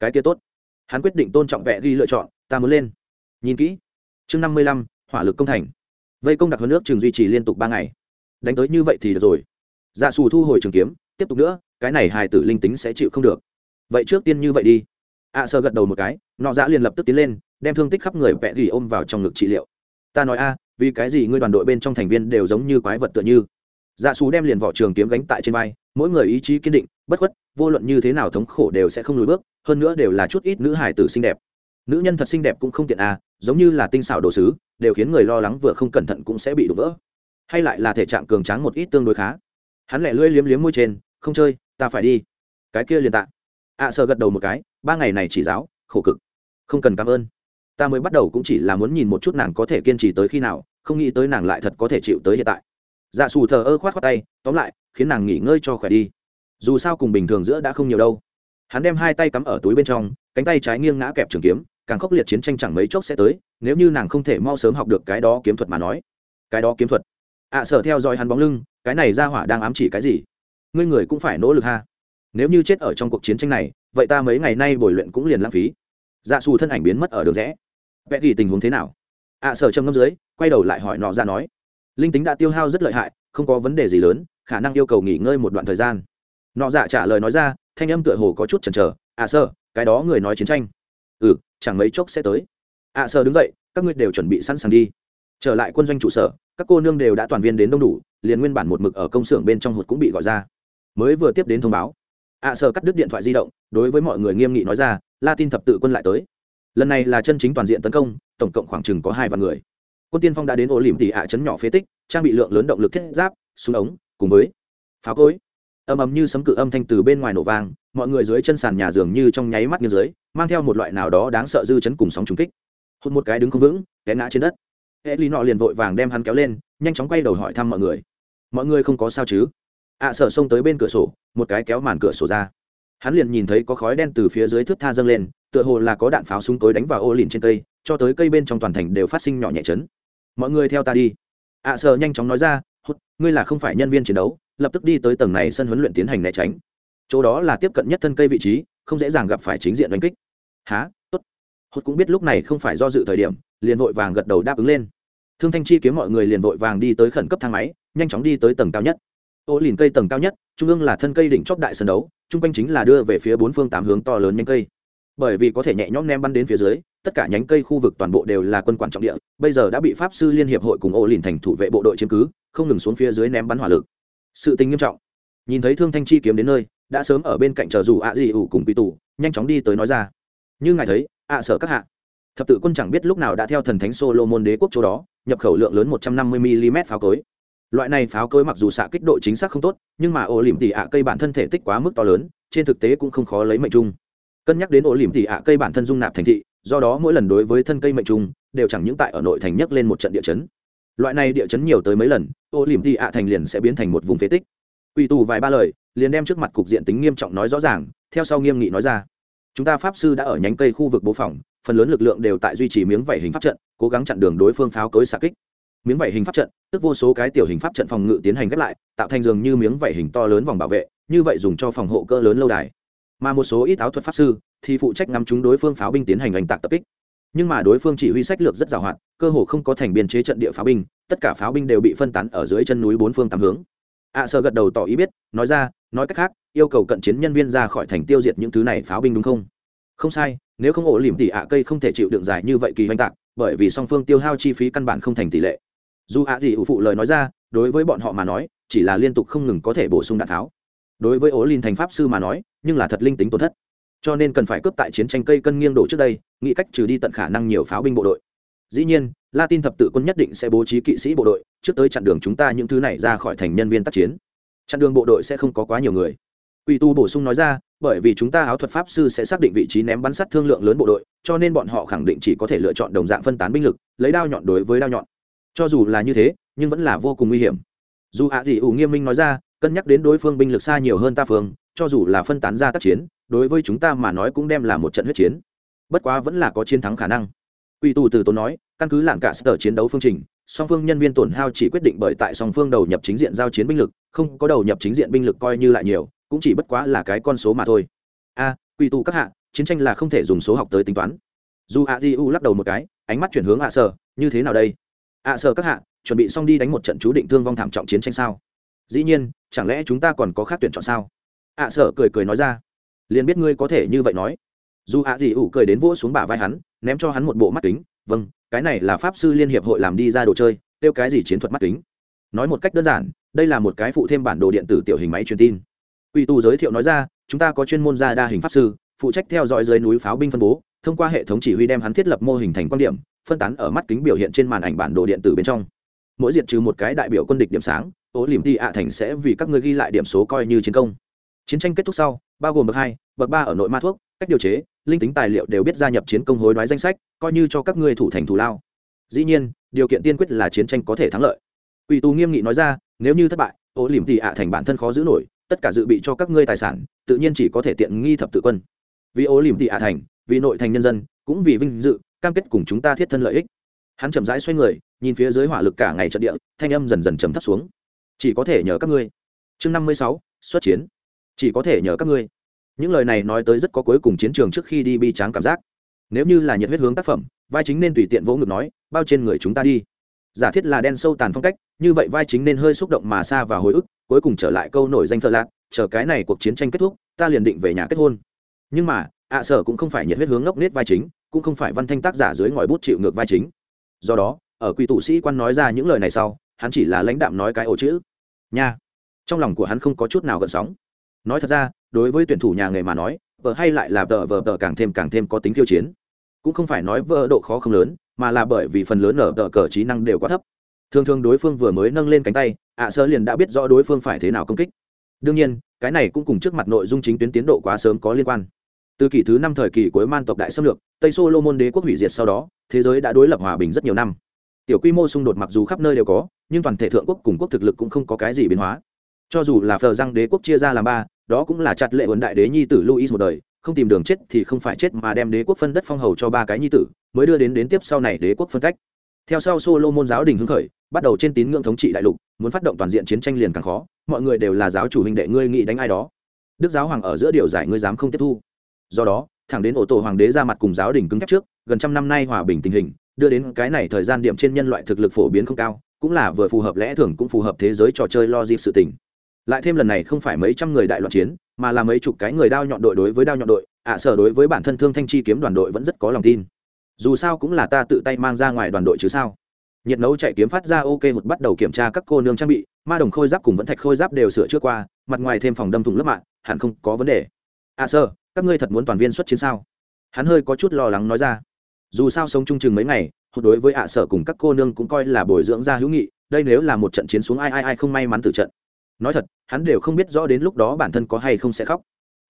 Cái kia tốt. Hắn quyết định tôn trọng vẽ ghi lựa chọn ta muốn lên. Nhìn kỹ. Chương năm mươi lăm hỏa lực công thành vây công đặc hơn nước trường duy trì liên tục ba ngày. Đánh tới như vậy thì được rồi. Dạ xù thu hồi trường kiếm tiếp tục nữa cái này hài tử linh tính sẽ chịu không được. Vậy trước tiên như vậy đi. Ạ à, sơ gật đầu một cái nọ dạ liền lập tức tiến lên đem thương tích khắp người vẽ gỉ ôm vào trong ngực trị liệu. Ta nói a vì cái gì ngươi đoàn đội bên trong thành viên đều giống như quái vật tựa như? Dạ xù đem liền vỏ trường kiếm gánh tại trên vai mỗi người ý chí kiên định bất khuất vô luận như thế nào thống khổ đều sẽ không lùi bước hơn nữa đều là chút ít nữ hải tử xinh đẹp. Nữ nhân thật xinh đẹp cũng không tiện à giống như là tinh xảo đồ sứ đều khiến người lo lắng vừa không cẩn thận cũng sẽ bị đổ vỡ. Hay lại là thể trạng cường tráng một ít tương đối khá. Hắn lẻ lưỡi liếm liếm môi trên không chơi ta phải đi. Cái kia liền tạ. Ạ à, sợ gật đầu một cái ba ngày này chỉ giáo khổ cực. Không cần cảm ơn. Ta mới bắt đầu cũng chỉ là muốn nhìn một chút nàng có thể kiên trì tới khi nào không nghĩ tới nàng lại thật có thể chịu tới hiện tại. Dạ xù thờ ơ khoát khoát tay tóm lại khiến nàng nghỉ ngơi cho khỏe đi. Dù sao cùng bình thường giữa đã không nhiều đâu. Hắn đem hai tay cắm ở túi bên trong cánh tay trái nghiêng ngã kẹp trường kiếm càng khốc liệt chiến tranh chẳng mấy chốc sẽ tới nếu như nàng không thể mau sớm học được cái đó kiếm thuật mà nói. Cái đó kiếm thuật. Ạ à, sở theo dõi hắn bóng lưng cái này ra hỏa đang ám chỉ cái gì? Ngươi người cũng phải nỗ lực ha. Nếu như chết ở trong cuộc chiến tranh này vậy ta mấy ngày nay bồi luyện cũng liền lãng phí. Dạ xù thân ảnh biến mất ở đường rẽ. Vẽ thì tình huống thế nào? Ạ à, sở trầm ngâm dưới quay đầu lại hỏi nọ ra nói. Linh tính đã tiêu hao rất lợi hại không có vấn đề gì lớn khả năng yêu cầu nghỉ ngơi một đoạn thời gian. Nọ dạ trả lời nói ra thanh âm tựa hồ có chút chần chờ. Ạ à, sơ cái đó người nói chiến tranh. Ừ chẳng mấy chốc sẽ tới. Ạ à, sơ đứng dậy các ngươi đều chuẩn bị sẵn sàng đi. Trở lại quân doanh trụ sở các cô nương đều đã toàn viên đến đông đủ liền nguyên bản một mực ở công xưởng bên trong hụt cũng bị gọi ra. Mới vừa tiếp đến thông báo. Ạ à, sơ cắt đứt điện thoại di động đối với mọi người nghiêm nghị nói ra la tin thập tự quân lại tới. Lần này là chân chính toàn diện tấn công tổng cộng khoảng chừng có hai vạn người. Quân tiên phong đã đến ổ lỉm tỉ ạ chấn nhỏ phế tích trang bị lượng lớn động lực thiết giáp súng ống cùng với pháo cối. Âm ầm như sấm cự âm thanh từ bên ngoài nổ vang mọi người dưới chân sàn nhà dường như trong nháy mắt như dưới mang theo một loại nào đó đáng sợ dư chấn cùng sóng trùng kích. Hụt một cái đứng không vững té ngã trên đất. Hệ lý nọ liền vội vàng đem hắn kéo lên nhanh chóng quay đầu hỏi thăm mọi người. Mọi người không có sao chứ? Ạ à, sợ xông tới bên cửa sổ một cái kéo màn cửa sổ ra. Hắn liền nhìn thấy có khói đen từ phía dưới thước tha dâng lên tựa hồ là có đạn pháo súng tối đánh vào ô lìn trên cây cho tới cây bên trong toàn thành đều phát sinh nhỏ nhẹ chấn. Mọi người theo ta đi. Ạ à, sợ nhanh chóng nói ra hút ngươi là không phải nhân viên chiến đấu lập tức đi tới tầng này sân huấn luyện tiến hành né tránh. Chỗ đó là tiếp cận nhất thân cây vị trí không dễ dàng gặp phải chính diện đánh kích há tốt. Hốt cũng biết lúc này không phải do dự thời điểm, liền vội vàng gật đầu đáp ứng lên. Thương thanh chi kiếm mọi người liền vội vàng đi tới khẩn cấp thang máy, nhanh chóng đi tới tầng cao nhất. Ô lìn cây tầng cao nhất, trung ương là thân cây đỉnh chóp đại sân đấu chung quanh chính là đưa về phía bốn phương tám hướng to lớn nhánh cây. Bởi vì có thể nhẹ nhõm nem bắn đến phía dưới, tất cả nhánh cây khu vực toàn bộ đều là quân quản trọng địa, bây giờ đã bị pháp sư liên hiệp hội cùng ô lìn thành thủ vệ bộ đội chiếm cứ, không ngừng xuống phía dưới ném bắn hỏa lực. Sự tình nghiêm trọng. Nhìn thấy thương thanh chi kiếm đến nơi, đã sớm ở bên cạnh chờ dù ạ dị ủ cùng bị tù nhanh chóng đi tới nói ra như ngài thấy, ạ sở các hạ. Thập tự quân chẳng biết lúc nào đã theo thần thánh Solomon đế quốc chỗ đó, nhập khẩu lượng lớn một trăm năm mươi mm pháo cối. Loại này pháo cối mặc dù xạ kích độ chính xác không tốt, nhưng mà ổ lỉm tỉ ạ cây bản thân thể tích quá mức to lớn, trên thực tế cũng không khó lấy mệnh chung cân nhắc đến ổ lỉm tỉ ạ cây bản thân dung nạp thành thị, do đó mỗi lần đối với thân cây mệnh chung đều chẳng những tại ở nội thành nhất lên một trận địa chấn. Loại này địa chấn nhiều tới mấy lần ổ lỉm tỉ ạ thành liền sẽ biến thành một vùng phế tích. Quỷ tù vài ba lời, liền đem trước mặt cục diện tính nghiêm trọng nói rõ ràng, theo sau nghiêm nghị nói ra chúng ta pháp sư đã ở nhánh cây khu vực bố phòng phần lớn lực lượng đều tại duy trì miếng vảy hình pháp trận cố gắng chặn đường đối phương pháo cối xạ kích. Miếng vảy hình pháp trận tức vô số cái tiểu hình pháp trận phòng ngự tiến hành ghép lại tạo thành dường như miếng vảy hình to lớn vòng bảo vệ như vậy dùng cho phòng hộ cỡ lớn lâu đài. Mà một số ít áo thuật pháp sư thì phụ trách ngắm chúng đối phương pháo binh tiến hành oanh tạc tập kích. Nhưng mà đối phương chỉ huy sách lược rất giàu hạn cơ hồ không có thành biên chế trận địa pháo binh tất cả pháo binh đều bị phân tán ở dưới chân núi bốn phương tám hướng. Ạ à, sợ gật đầu tỏ ý biết nói ra nói cách khác yêu cầu cận chiến nhân viên ra khỏi thành tiêu diệt những thứ này pháo binh đúng không? Không sai, nếu không ổ liềm tỉ ạ cây không thể chịu đựng dài như vậy kỳ oanh tạc, bởi vì song phương tiêu hao chi phí căn bản không thành tỷ lệ. Dù ạ gì ủ phụ lời nói ra, đối với bọn họ mà nói, chỉ là liên tục không ngừng có thể bổ sung đạn tháo đối với ố linh thành pháp sư mà nói, nhưng là thật linh tính tổn thất. Cho nên cần phải cướp tại chiến tranh cây cân nghiêng đổ trước đây, nghĩ cách trừ đi tận khả năng nhiều pháo binh bộ đội. Dĩ nhiên, latin thập tự quân nhất định sẽ bố trí kỵ sĩ bộ đội, trước tới chặn đường chúng ta những thứ này ra khỏi thành nhân viên tác chiến. Chặn đường bộ đội sẽ không có quá nhiều người quỷ tu bổ sung nói ra, bởi vì chúng ta áo thuật pháp sư sẽ xác định vị trí ném bắn sắt thương lượng lớn bộ đội, cho nên bọn họ khẳng định chỉ có thể lựa chọn đồng dạng phân tán binh lực, lấy đao nhọn đối với đao nhọn. Cho dù là như thế, nhưng vẫn là vô cùng nguy hiểm. Dù ạ dị ủ nghiêm minh nói ra, cân nhắc đến đối phương binh lực xa nhiều hơn ta phương, cho dù là phân tán ra tác chiến, đối với chúng ta mà nói cũng đem là một trận huyết chiến. Bất quá vẫn là có chiến thắng khả năng. Quỷ tù từ tốn nói, căn cứ lạng cả sở chiến đấu phương trình, song phương nhân viên tổn hao chỉ quyết định bởi tại song phương đầu nhập chính diện giao chiến binh lực, không có đầu nhập chính diện binh lực coi như lại nhiều cũng chỉ bất quá là cái con số mà thôi. A à, tụ các hạ chiến tranh là không thể dùng số học tới tính toán. Dù a di u lắc đầu một cái ánh mắt chuyển hướng ạ sở như thế nào đây? Ạ sở các hạ chuẩn bị xong đi đánh một trận chú định thương vong thảm trọng chiến tranh sao? Dĩ nhiên chẳng lẽ chúng ta còn có khác tuyển chọn sao? Ạ sở cười cười nói ra. Liền biết ngươi có thể như vậy nói. Dù ạ di u cười đến vỗ xuống bả vai hắn ném cho hắn một bộ mắt kính. Vâng cái này là pháp sư liên hiệp hội làm đi ra đồ chơi tiêu cái gì chiến thuật mắt kính? Nói một cách đơn giản đây là một cái phụ thêm bản đồ điện tử tiểu hình máy truyền tin. Quỷ tu giới thiệu nói ra, chúng ta có chuyên môn gia đa hình pháp sư, phụ trách theo dõi dưới núi pháo binh phân bố, thông qua hệ thống chỉ huy đem hắn thiết lập mô hình thành quan điểm, phân tán ở mắt kính biểu hiện trên màn ảnh bản đồ điện tử bên trong. Mỗi diệt trừ một cái đại biểu quân địch điểm sáng, ố liềm ti ạ thành sẽ vì các ngươi ghi lại điểm số coi như chiến công. Chiến tranh kết thúc sau, bao gồm bậc hai, bậc ba ở nội ma thuốc, cách điều chế, linh tính tài liệu đều biết gia nhập chiến công hối đoái danh sách, coi như cho các ngươi thủ thành thủ lao. Dĩ nhiên, điều kiện tiên quyết là chiến tranh có thể thắng lợi. Quỷ tu nghiêm nghị nói ra, nếu như thất bại, ố liềm ti ạ thành bản thân khó giữ nổi, tất cả dự bị cho các ngươi tài sản, tự nhiên chỉ có thể tiện nghi thập tự quân. Vì ô liềm thị hạ thành, vì nội thành nhân dân, cũng vì vinh dự, cam kết cùng chúng ta thiết thân lợi ích. Hắn chậm rãi xoay người, nhìn phía dưới hỏa lực cả ngày trận địa, thanh âm dần dần chấm thấp xuống. Chỉ có thể nhờ các ngươi. Chương năm mươi sáu, xuất chiến. Chỉ có thể nhờ các ngươi. Những lời này nói tới rất có cuối cùng chiến trường trước khi đi bi tráng cảm giác. Nếu như là nhiệt huyết hướng tác phẩm, vai chính nên tùy tiện vỗ ngực nói, bao trên người chúng ta đi. Giả thiết là đen sâu tàn phong cách, như vậy vai chính nên hơi xúc động mà xa và hồi ức cuối cùng trở lại câu nổi danh thợ lạc chờ cái này cuộc chiến tranh kết thúc, ta liền định về nhà kết hôn. Nhưng mà, ạ sở cũng không phải nhiệt huyết hướng ngốc nết vai chính, cũng không phải văn thanh tác giả dưới ngòi bút chịu ngược vai chính. Do đó, ở quỷ tụ sĩ quan nói ra những lời này sau, hắn chỉ là lãnh đạm nói cái ổ chữ. Nha. Trong lòng của hắn không có chút nào gợn sóng. Nói thật ra, đối với tuyển thủ nhà nghề mà nói, vợ hay lại là vợ vợ vợ càng thêm càng thêm có tính khiêu chiến. Cũng không phải nói vợ độ khó không lớn, mà là bởi vì phần lớn ở vợ cờ trí năng đều quá thấp thường thường đối phương vừa mới nâng lên cánh tay, ạ sơ liền đã biết rõ đối phương phải thế nào công kích. Đương nhiên, cái này cũng cùng trước mặt nội dung chính tuyến tiến độ quá sớm có liên quan. Từ kỷ thứ năm thời kỳ cuối man tộc đại xâm lược, tây solo môn đế quốc hủy diệt sau đó, thế giới đã đối lập hòa bình rất nhiều năm. Tiểu quy mô xung đột mặc dù khắp nơi đều có, nhưng toàn thể thượng quốc cùng quốc thực lực cũng không có cái gì biến hóa. Cho dù là phờ răng đế quốc chia ra làm ba, đó cũng là chặt lệ huấn đại đế nhi tử luis một đời, không tìm đường chết thì không phải chết mà đem đế quốc phân đất phong hầu cho ba cái nhi tử, mới đưa đến đến tiếp sau này đế quốc phân cách theo sau solo môn giáo đình hưng khởi, bắt đầu trên tín ngưỡng thống trị đại lục, muốn phát động toàn diện chiến tranh liền càng khó, mọi người đều là giáo chủ huynh đệ, ngươi nghĩ đánh ai đó? Đức giáo hoàng ở giữa điều giải ngươi dám không tiếp thu. Do đó, thẳng đến ổ tổ hoàng đế ra mặt cùng giáo đình cứng thép trước, gần trăm năm nay hòa bình tình hình, đưa đến cái này thời gian điểm trên nhân loại thực lực phổ biến không cao, cũng là vừa phù hợp lẽ thường cũng phù hợp thế giới trò chơi logic sự tình. Lại thêm lần này không phải mấy trăm người đại loạn chiến, mà là mấy chục cái người đao nhọn đội đối với đao nhọn đội, ạ sở đối với bản thân thương thanh chi kiếm đoàn đội vẫn rất có lòng tin dù sao cũng là ta tự tay mang ra ngoài đoàn đội chứ sao? Nhiệt nấu chạy kiếm phát ra ok một bắt đầu kiểm tra các cô nương trang bị ma đồng khôi giáp cùng vẫn thạch khôi giáp đều sửa trước qua mặt ngoài thêm phòng đâm thùng lớp mạng hẳn không có vấn đề. À, sơ các ngươi thật muốn toàn viên xuất chiến sao? Hắn hơi có chút lo lắng nói ra. Dù sao sống chung chừng mấy ngày hụt đối với ạ à, sở cùng các cô nương cũng coi là bồi dưỡng ra hữu nghị đây nếu là một trận chiến xuống ai ai ai không may mắn từ trận. Nói thật hắn đều không biết rõ đến lúc đó bản thân có hay không sẽ khóc.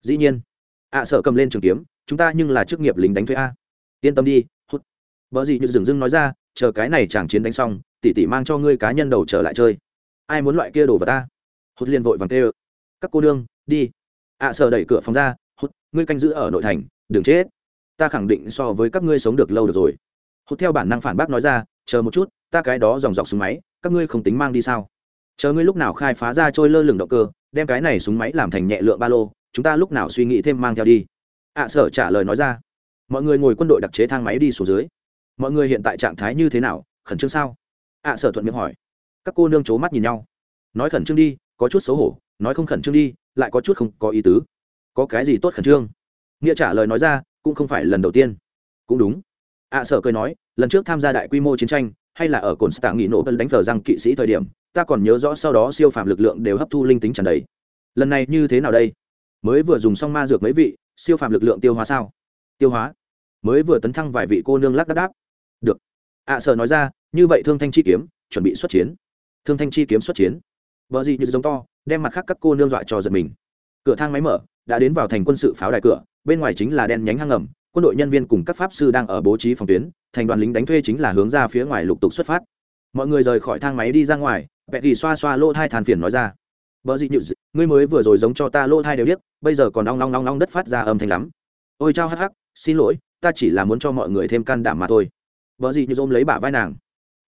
Dĩ nhiên ạ à, sở cầm lên trường kiếm chúng ta nhưng là chức nghiệp lính đánh thuê a. Yên tâm đi vợ gì như dừng dưng nói ra, chờ cái này chẳng chiến đánh xong, tỷ tỷ mang cho ngươi cá nhân đầu trở lại chơi. Ai muốn loại kia đồ vào ta? Hút liền vội vàng tê các cô đương đi. Ạ sở đẩy cửa phòng ra, hút, ngươi canh giữ ở nội thành, đừng chết. Ta khẳng định so với các ngươi sống được lâu được rồi. Hút theo bản năng phản bác nói ra, chờ một chút, ta cái đó dòng dọc súng máy, các ngươi không tính mang đi sao? Chờ ngươi lúc nào khai phá ra trôi lơ lửng động cơ, đem cái này súng máy làm thành nhẹ lượng ba lô, chúng ta lúc nào suy nghĩ thêm mang theo đi. Ạ sở trả lời nói ra, mọi người ngồi quân đội đặc chế thang máy đi xuống dưới mọi người hiện tại trạng thái như thế nào, khẩn trương sao? Ạ sở thuận miệng hỏi. Các cô nương c h ố mắt nhìn nhau. Nói khẩn trương đi, có chút xấu hổ, nói không khẩn trương đi, lại có chút không có ý tứ. Có cái gì tốt khẩn trương? Nghĩa trả lời nói ra, cũng không phải lần đầu tiên. Cũng đúng. Ạ sở cười nói, lần trước tham gia đại quy mô chiến tranh, hay là ở cồn stạng nghỉ nổ đánh thờ răng kỵ sĩ thời điểm, ta còn nhớ rõ sau đó siêu phàm lực lượng đều hấp thu linh tính tràn đầy. Lần này như thế nào đây? Mới vừa dùng xong ma dược mấy vị, siêu phàm lực lượng tiêu hóa sao? Tiêu hóa. Mới vừa tấn thăng vài vị cô nương lắc đắc đáp được. Ạ à, sợ nói ra như vậy thương thanh chi kiếm chuẩn bị xuất chiến. Thương thanh chi kiếm xuất chiến. Vợ gì như giống to đem mặt khác các cô nương dọa cho giật mình. Cửa thang máy mở đã đến vào thành quân sự pháo đài cửa bên ngoài chính là đen nhánh hang ngầm quân đội nhân viên cùng các pháp sư đang ở bố trí phòng tuyến thành đoàn lính đánh thuê chính là hướng ra phía ngoài lục tục xuất phát. Mọi người rời khỏi thang máy đi ra ngoài vẹ thì xoa xoa lỗ thai than phiền nói ra. Vợ dị nhự ngươi mới vừa rồi giống cho ta lỗ thai đều điếc bây giờ còn long long long long đất phát ra âm thanh lắm. Ôi chao hắc hắc xin lỗi ta chỉ là muốn cho mọi người thêm can đảm mà thôi vợ dị như ôm lấy bả vai nàng.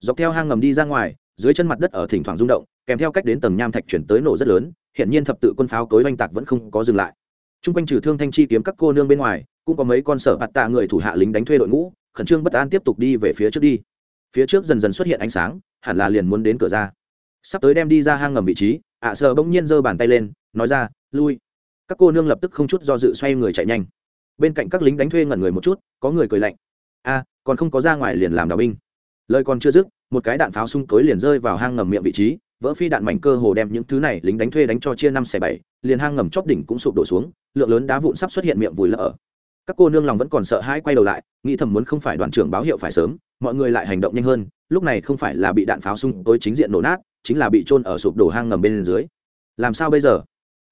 Dọc theo hang ngầm đi ra ngoài, dưới chân mặt đất ở thỉnh thoảng rung động, kèm theo cách đến tầng nham thạch chuyển tới nổ rất lớn hiện nhiên thập tự quân pháo cối oanh tạc vẫn không có dừng lại. T r u n g quanh trừ thương thanh chi kiếm các cô nương bên ngoài, cũng có mấy con sở bạt tạ người thủ hạ lính đánh thuê đội ngũ, khẩn trương bất an tiếp tục đi về phía trước đi. Phía trước dần dần xuất hiện ánh sáng, hẳn là liền muốn đến cửa ra. Sắp tới đem đi ra hang ngầm vị trí, ạ à bỗng nhiên giơ bàn tay lên, nói ra, lui. Các cô nương lập tức không chút do dự xoay người chạy nhanh. Bên cạnh các lính đánh thuê ngẩn người một chút, có người cười lạnh a, còn không có ra ngoài liền làm đào binh. Lời còn chưa dứt, một cái đạn pháo sung tối liền rơi vào hang ngầm miệng vị trí, vỡ phi đạn mảnh cơ hồ đem những thứ này lính đánh thuê đánh cho chia năm xẻ bảy, liền hang ngầm chóp đỉnh cũng sụp đổ xuống, lượng lớn đá vụn sắp xuất hiện miệng vùi lỡ các cô nương lòng vẫn còn sợ hãi quay đầu lại, nghĩ thầm muốn không phải đoàn trưởng báo hiệu phải sớm, mọi người lại hành động nhanh hơn, lúc này không phải là bị đạn pháo sung tối chính diện nổ nát, chính là bị trôn ở sụp đổ hang ngầm bên dưới. Làm sao bây giờ?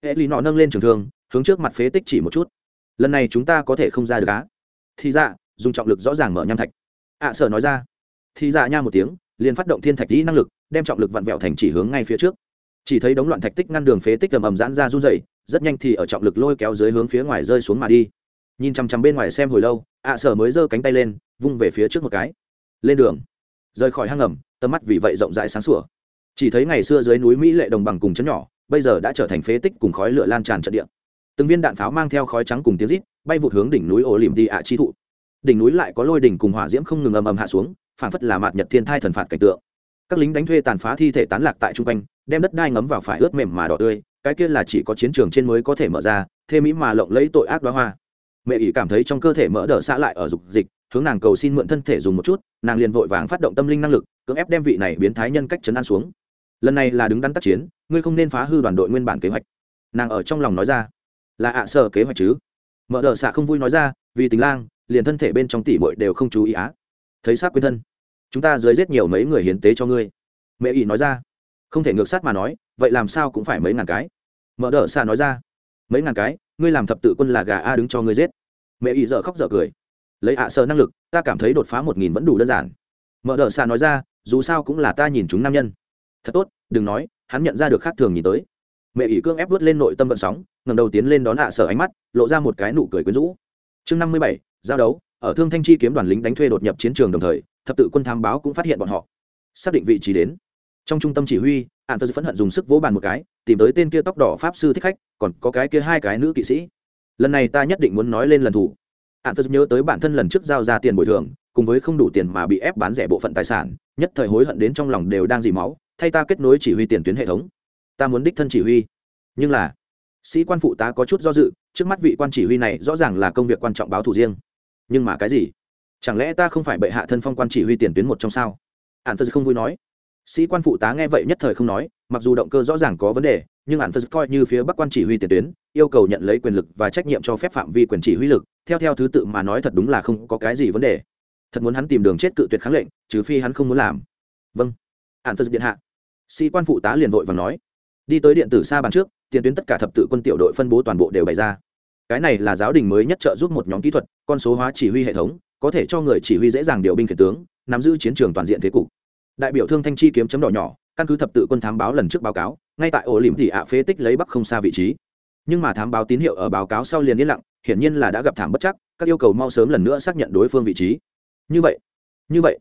Hệ lý nọ nâng lên trường thương, hướng trước mặt phế tích chỉ một chút. Lần này chúng ta có thể không ra được á. Thì ra dùng trọng lực rõ ràng mở nham thạch. Ạ à, sở nói ra. Thì dạ nha một tiếng liền phát động thiên thạch dĩ năng lực đem trọng lực vặn vẹo thành chỉ hướng ngay phía trước. Chỉ thấy đống loạn thạch tích ngăn đường phế tích ầm ầm giãn ra run dày rất nhanh thì ở trọng lực lôi kéo dưới hướng phía ngoài rơi xuống mà đi. Nhìn chằm chằm bên ngoài xem hồi lâu ạ à, sở mới giơ cánh tay lên vung về phía trước một cái. Lên đường. Rời khỏi hang ngầm tầm mắt vì vậy rộng rãi sáng sủa. Chỉ thấy ngày xưa dưới núi mỹ lệ đồng bằng cùng chấn nhỏ bây giờ đã trở thành phế tích cùng khói lửa lan tràn trận địa. Từng viên đạn pháo mang theo khói trắng cùng tiếng rít bay vụt hướng đỉnh núi ổ lìm đi ạ chi thụ đỉnh núi lại có lôi đỉnh cùng hỏa diễm không ngừng ầm ầm hạ xuống phản phất là mạt nhật thiên thai thần phạt cảnh tượng. Các lính đánh thuê tàn phá thi thể tán lạc tại trung quanh, đem đất đai ngấm vào phải ướt mềm mà đỏ tươi, cái kia là chỉ có chiến trường trên mới có thể mở ra thê mỹ mà lộng lấy tội ác đoá hoa. Mẹ ỷ cảm thấy trong cơ thể mỡ đỡ xã lại ở dục dịch, hướng nàng cầu xin mượn thân thể dùng một chút, nàng liền vội vàng phát động tâm linh năng lực, cưỡng ép đem vị này biến thái nhân cách chấn an xuống. Lần này là đứng đắn tác chiến, ngươi không nên phá hư đoàn đội nguyên bản kế hoạch. Nàng ở trong lòng nói ra, là ạ à sở kế hoạch chứ? Mở đờ xạ không vui nói ra, vì tình lang liền thân thể bên trong tỷ bội đều không chú ý á. Thấy xác quyên thân, chúng ta dưới giết nhiều mấy người hiến tế cho ngươi. Mẹ ỷ nói ra. Không thể ngược sát mà nói, vậy làm sao cũng phải mấy ngàn cái. Mở đờ sa nói ra. Mấy ngàn cái, ngươi làm thập tự quân là gà a đứng cho ngươi giết. Mẹ ỷ dở khóc dở cười. Lấy ạ à sở năng lực, ta cảm thấy đột phá một nghìn vẫn đủ đơn giản. Mở đờ sa nói ra, dù sao cũng là ta nhìn chúng nam nhân. Thật tốt, đừng nói, hắn nhận ra được khác thường nhìn tới. Mẹ ỷ cương ép vớt lên nội tâm vận sóng ngầm đầu tiến lên đón hạ sở ánh mắt, lộ ra một cái nụ cười quyến rũ. Chương năm mươi bảy giao đấu, ở thương thanh chi kiếm đoàn lính đánh thuê đột nhập chiến trường đồng thời, thập tự quân thám báo cũng phát hiện bọn họ, xác định vị trí đến. Trong trung tâm chỉ huy ạn tơ phẫn hận dùng sức vỗ bàn một cái, tìm tới tên kia tóc đỏ pháp sư thích khách, còn có cái kia hai cái nữ kỵ sĩ. Lần này ta nhất định muốn nói lên lần thủ. Ạn tơ nhớ tới bản thân lần trước giao ra tiền bồi thường, cùng với không đủ tiền mà bị ép bán rẻ bộ phận tài sản, nhất thời hối hận đến trong lòng đều đang dì máu, thay ta kết nối chỉ huy tiền tuyến hệ thống. Ta muốn đích thân chỉ huy. Nhưng là, sĩ quan phụ tá có chút do dự, trước mắt vị quan chỉ huy này rõ ràng là công việc quan trọng báo thủ riêng nhưng mà cái gì? Chẳng lẽ ta không phải bệ hạ thân phong quan chỉ huy tiền tuyến một trong sao? Hạn phật không vui nói. Sĩ quan phụ tá nghe vậy nhất thời không nói, mặc dù động cơ rõ ràng có vấn đề, nhưng hạn phật coi như phía bắc quan chỉ huy tiền tuyến, yêu cầu nhận lấy quyền lực và trách nhiệm cho phép phạm vi quyền chỉ huy lực, theo theo thứ tự mà nói thật đúng là không có cái gì vấn đề. Thật muốn hắn tìm đường chết cự tuyệt kháng lệnh, trừ phi hắn không muốn làm. Vâng. Hạn phật điện hạ. Sĩ quan phụ tá liền vội và nói. Đi tới điện tử xa bàn trước, tiền tuyến tất cả thập tự quân tiểu đội phân bố toàn bộ đều bày ra cái này là giáo đình mới nhất trợ giúp một nhóm kỹ thuật, con số hóa chỉ huy hệ thống, có thể cho người chỉ huy dễ dàng điều binh khiển tướng, nắm giữ chiến trường toàn diện thế cục. Đại biểu thương thanh chi kiếm chấm đỏ nhỏ, căn cứ thập tự quân thám báo lần trước báo cáo, ngay tại ổ lỉm thị ạ phế tích lấy bắc không xa vị trí. Nhưng mà thám báo tín hiệu ở báo cáo sau liền yên lặng, hiển nhiên là đã gặp thảm bất chắc, các yêu cầu mau sớm lần nữa xác nhận đối phương vị trí. Như vậy như vậy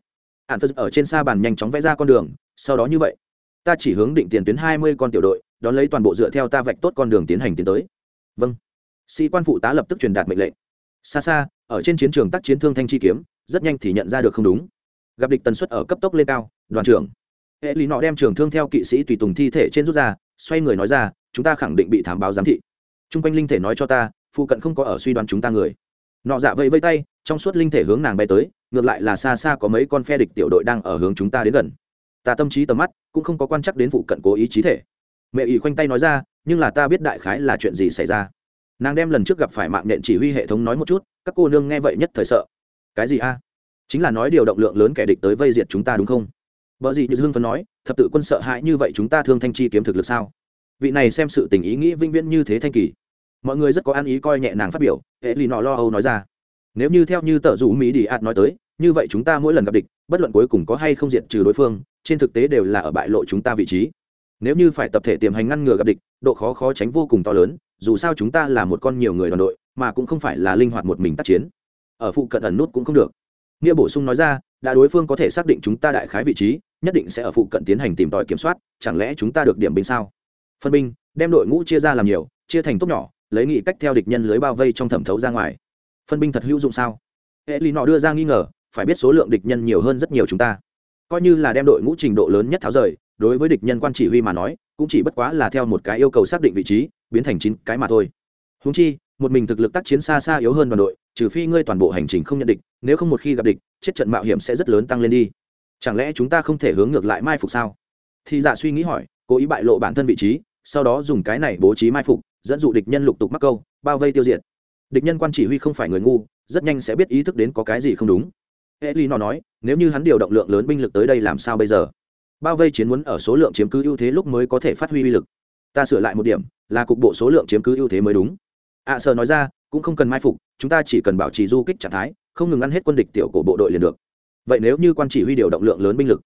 hạn phật ở trên xa bàn nhanh chóng vẽ ra con đường, sau đó như vậy, ta chỉ hướng định tiền tuyến hai mươi con tiểu đội, đón lấy toàn bộ dựa theo ta vạch tốt con đường tiến hành tiến tới. Vâng sĩ quan phụ tá lập tức truyền đạt mệnh lệnh. Xa xa, ở trên chiến trường tác chiến thương thanh chi kiếm, rất nhanh thì nhận ra được không đúng. Gặp địch tần suất ở cấp tốc lên cao, đoàn trưởng. Hệ lý nọ đem trường thương theo kỵ sĩ tùy tùng thi thể trên rút ra, xoay người nói ra, chúng ta khẳng định bị thám báo giám thị. T r u n g quanh linh thể nói cho ta, phụ cận không có ở suy đoán chúng ta người. Nọ dạ vẫy vây tay, trong suốt linh thể hướng nàng bay tới, ngược lại là xa xa có mấy con phe địch tiểu đội đang ở hướng chúng ta đến gần. Ta tâm trí tầm mắt cũng không có quan chắc đến phụ cận cố ý trí thể. Mẹ ỷ khoanh tay nói ra, nhưng là ta biết đại khái là chuyện gì xảy ra nàng đem lần trước gặp phải mạng nện chỉ huy hệ thống nói một chút, các cô nương nghe vậy nhất thời sợ. Cái gì a? Chính là nói điều động lượng lớn kẻ địch tới vây diệt chúng ta đúng không? Vợ gì như dương phấn nói, thập tự quân sợ hãi như vậy chúng ta thương thanh chi kiếm thực lực sao? Vị này xem sự tình ý nghĩ vĩnh viễn như thế thanh kỳ. Mọi người rất có ăn ý coi nhẹ nàng phát biểu, hệ lì nọ lo âu nói ra. Nếu như theo như tờ rủ mỹ đi ạt nói tới, như vậy chúng ta mỗi lần gặp địch, bất luận cuối cùng có hay không diệt trừ đối phương, trên thực tế đều là ở bại lộ chúng ta vị trí. Nếu như phải tập thể tiềm hành ngăn ngừa gặp địch, độ khó khó tránh vô cùng to lớn dù sao chúng ta là một con nhiều người đoàn đội, mà cũng không phải là linh hoạt một mình tác chiến. Ở phụ cận ẩn nút cũng không được. Nghĩa bổ sung nói ra, đã đối phương có thể xác định chúng ta đại khái vị trí, nhất định sẽ ở phụ cận tiến hành tìm tòi kiểm soát, chẳng lẽ chúng ta được điểm binh sao? Phân binh, đem đội ngũ chia ra làm nhiều, chia thành tốt nhỏ, lấy nghị cách theo địch nhân lưới bao vây trong thẩm thấu ra ngoài. Phân binh thật hữu dụng sao? Hệ lý nọ đưa ra nghi ngờ, phải biết số lượng địch nhân nhiều hơn rất nhiều chúng ta. Coi như là đem đội ngũ trình độ lớn nhất tháo rời, đối với địch nhân quan chỉ huy mà nói, cũng chỉ bất quá là theo một cái yêu cầu xác định vị trí biến thành chín cái mà thôi. Húng chi, một mình thực lực tác chiến xa xa yếu hơn đoàn đội, trừ phi ngươi toàn bộ hành trình không nhận địch, nếu không một khi gặp địch, chết trận mạo hiểm sẽ rất lớn tăng lên đi. Chẳng lẽ chúng ta không thể hướng ngược lại mai phục sao? Thì dạ suy nghĩ hỏi, cố ý bại lộ bản thân vị trí, sau đó dùng cái này bố trí mai phục, dẫn dụ địch nhân lục tục mắc câu, bao vây tiêu diệt. Địch nhân quan chỉ huy không phải người ngu, rất nhanh sẽ biết ý thức đến có cái gì không đúng. E ly nó nói, nếu như hắn điều động lượng lớn binh lực tới đây làm sao bây giờ? Bao vây chiến muốn ở số lượng chiếm cứ ưu thế lúc mới có thể phát huy uy lực ta sửa lại một điểm là cục bộ số lượng chiếm cứ ưu thế mới đúng. Ạ à, sơ nói ra cũng không cần mai phục chúng ta chỉ cần bảo trì du kích trạng thái không ngừng ăn hết quân địch tiểu của bộ đội liền được. Vậy nếu như quan chỉ huy điều động lượng lớn binh lực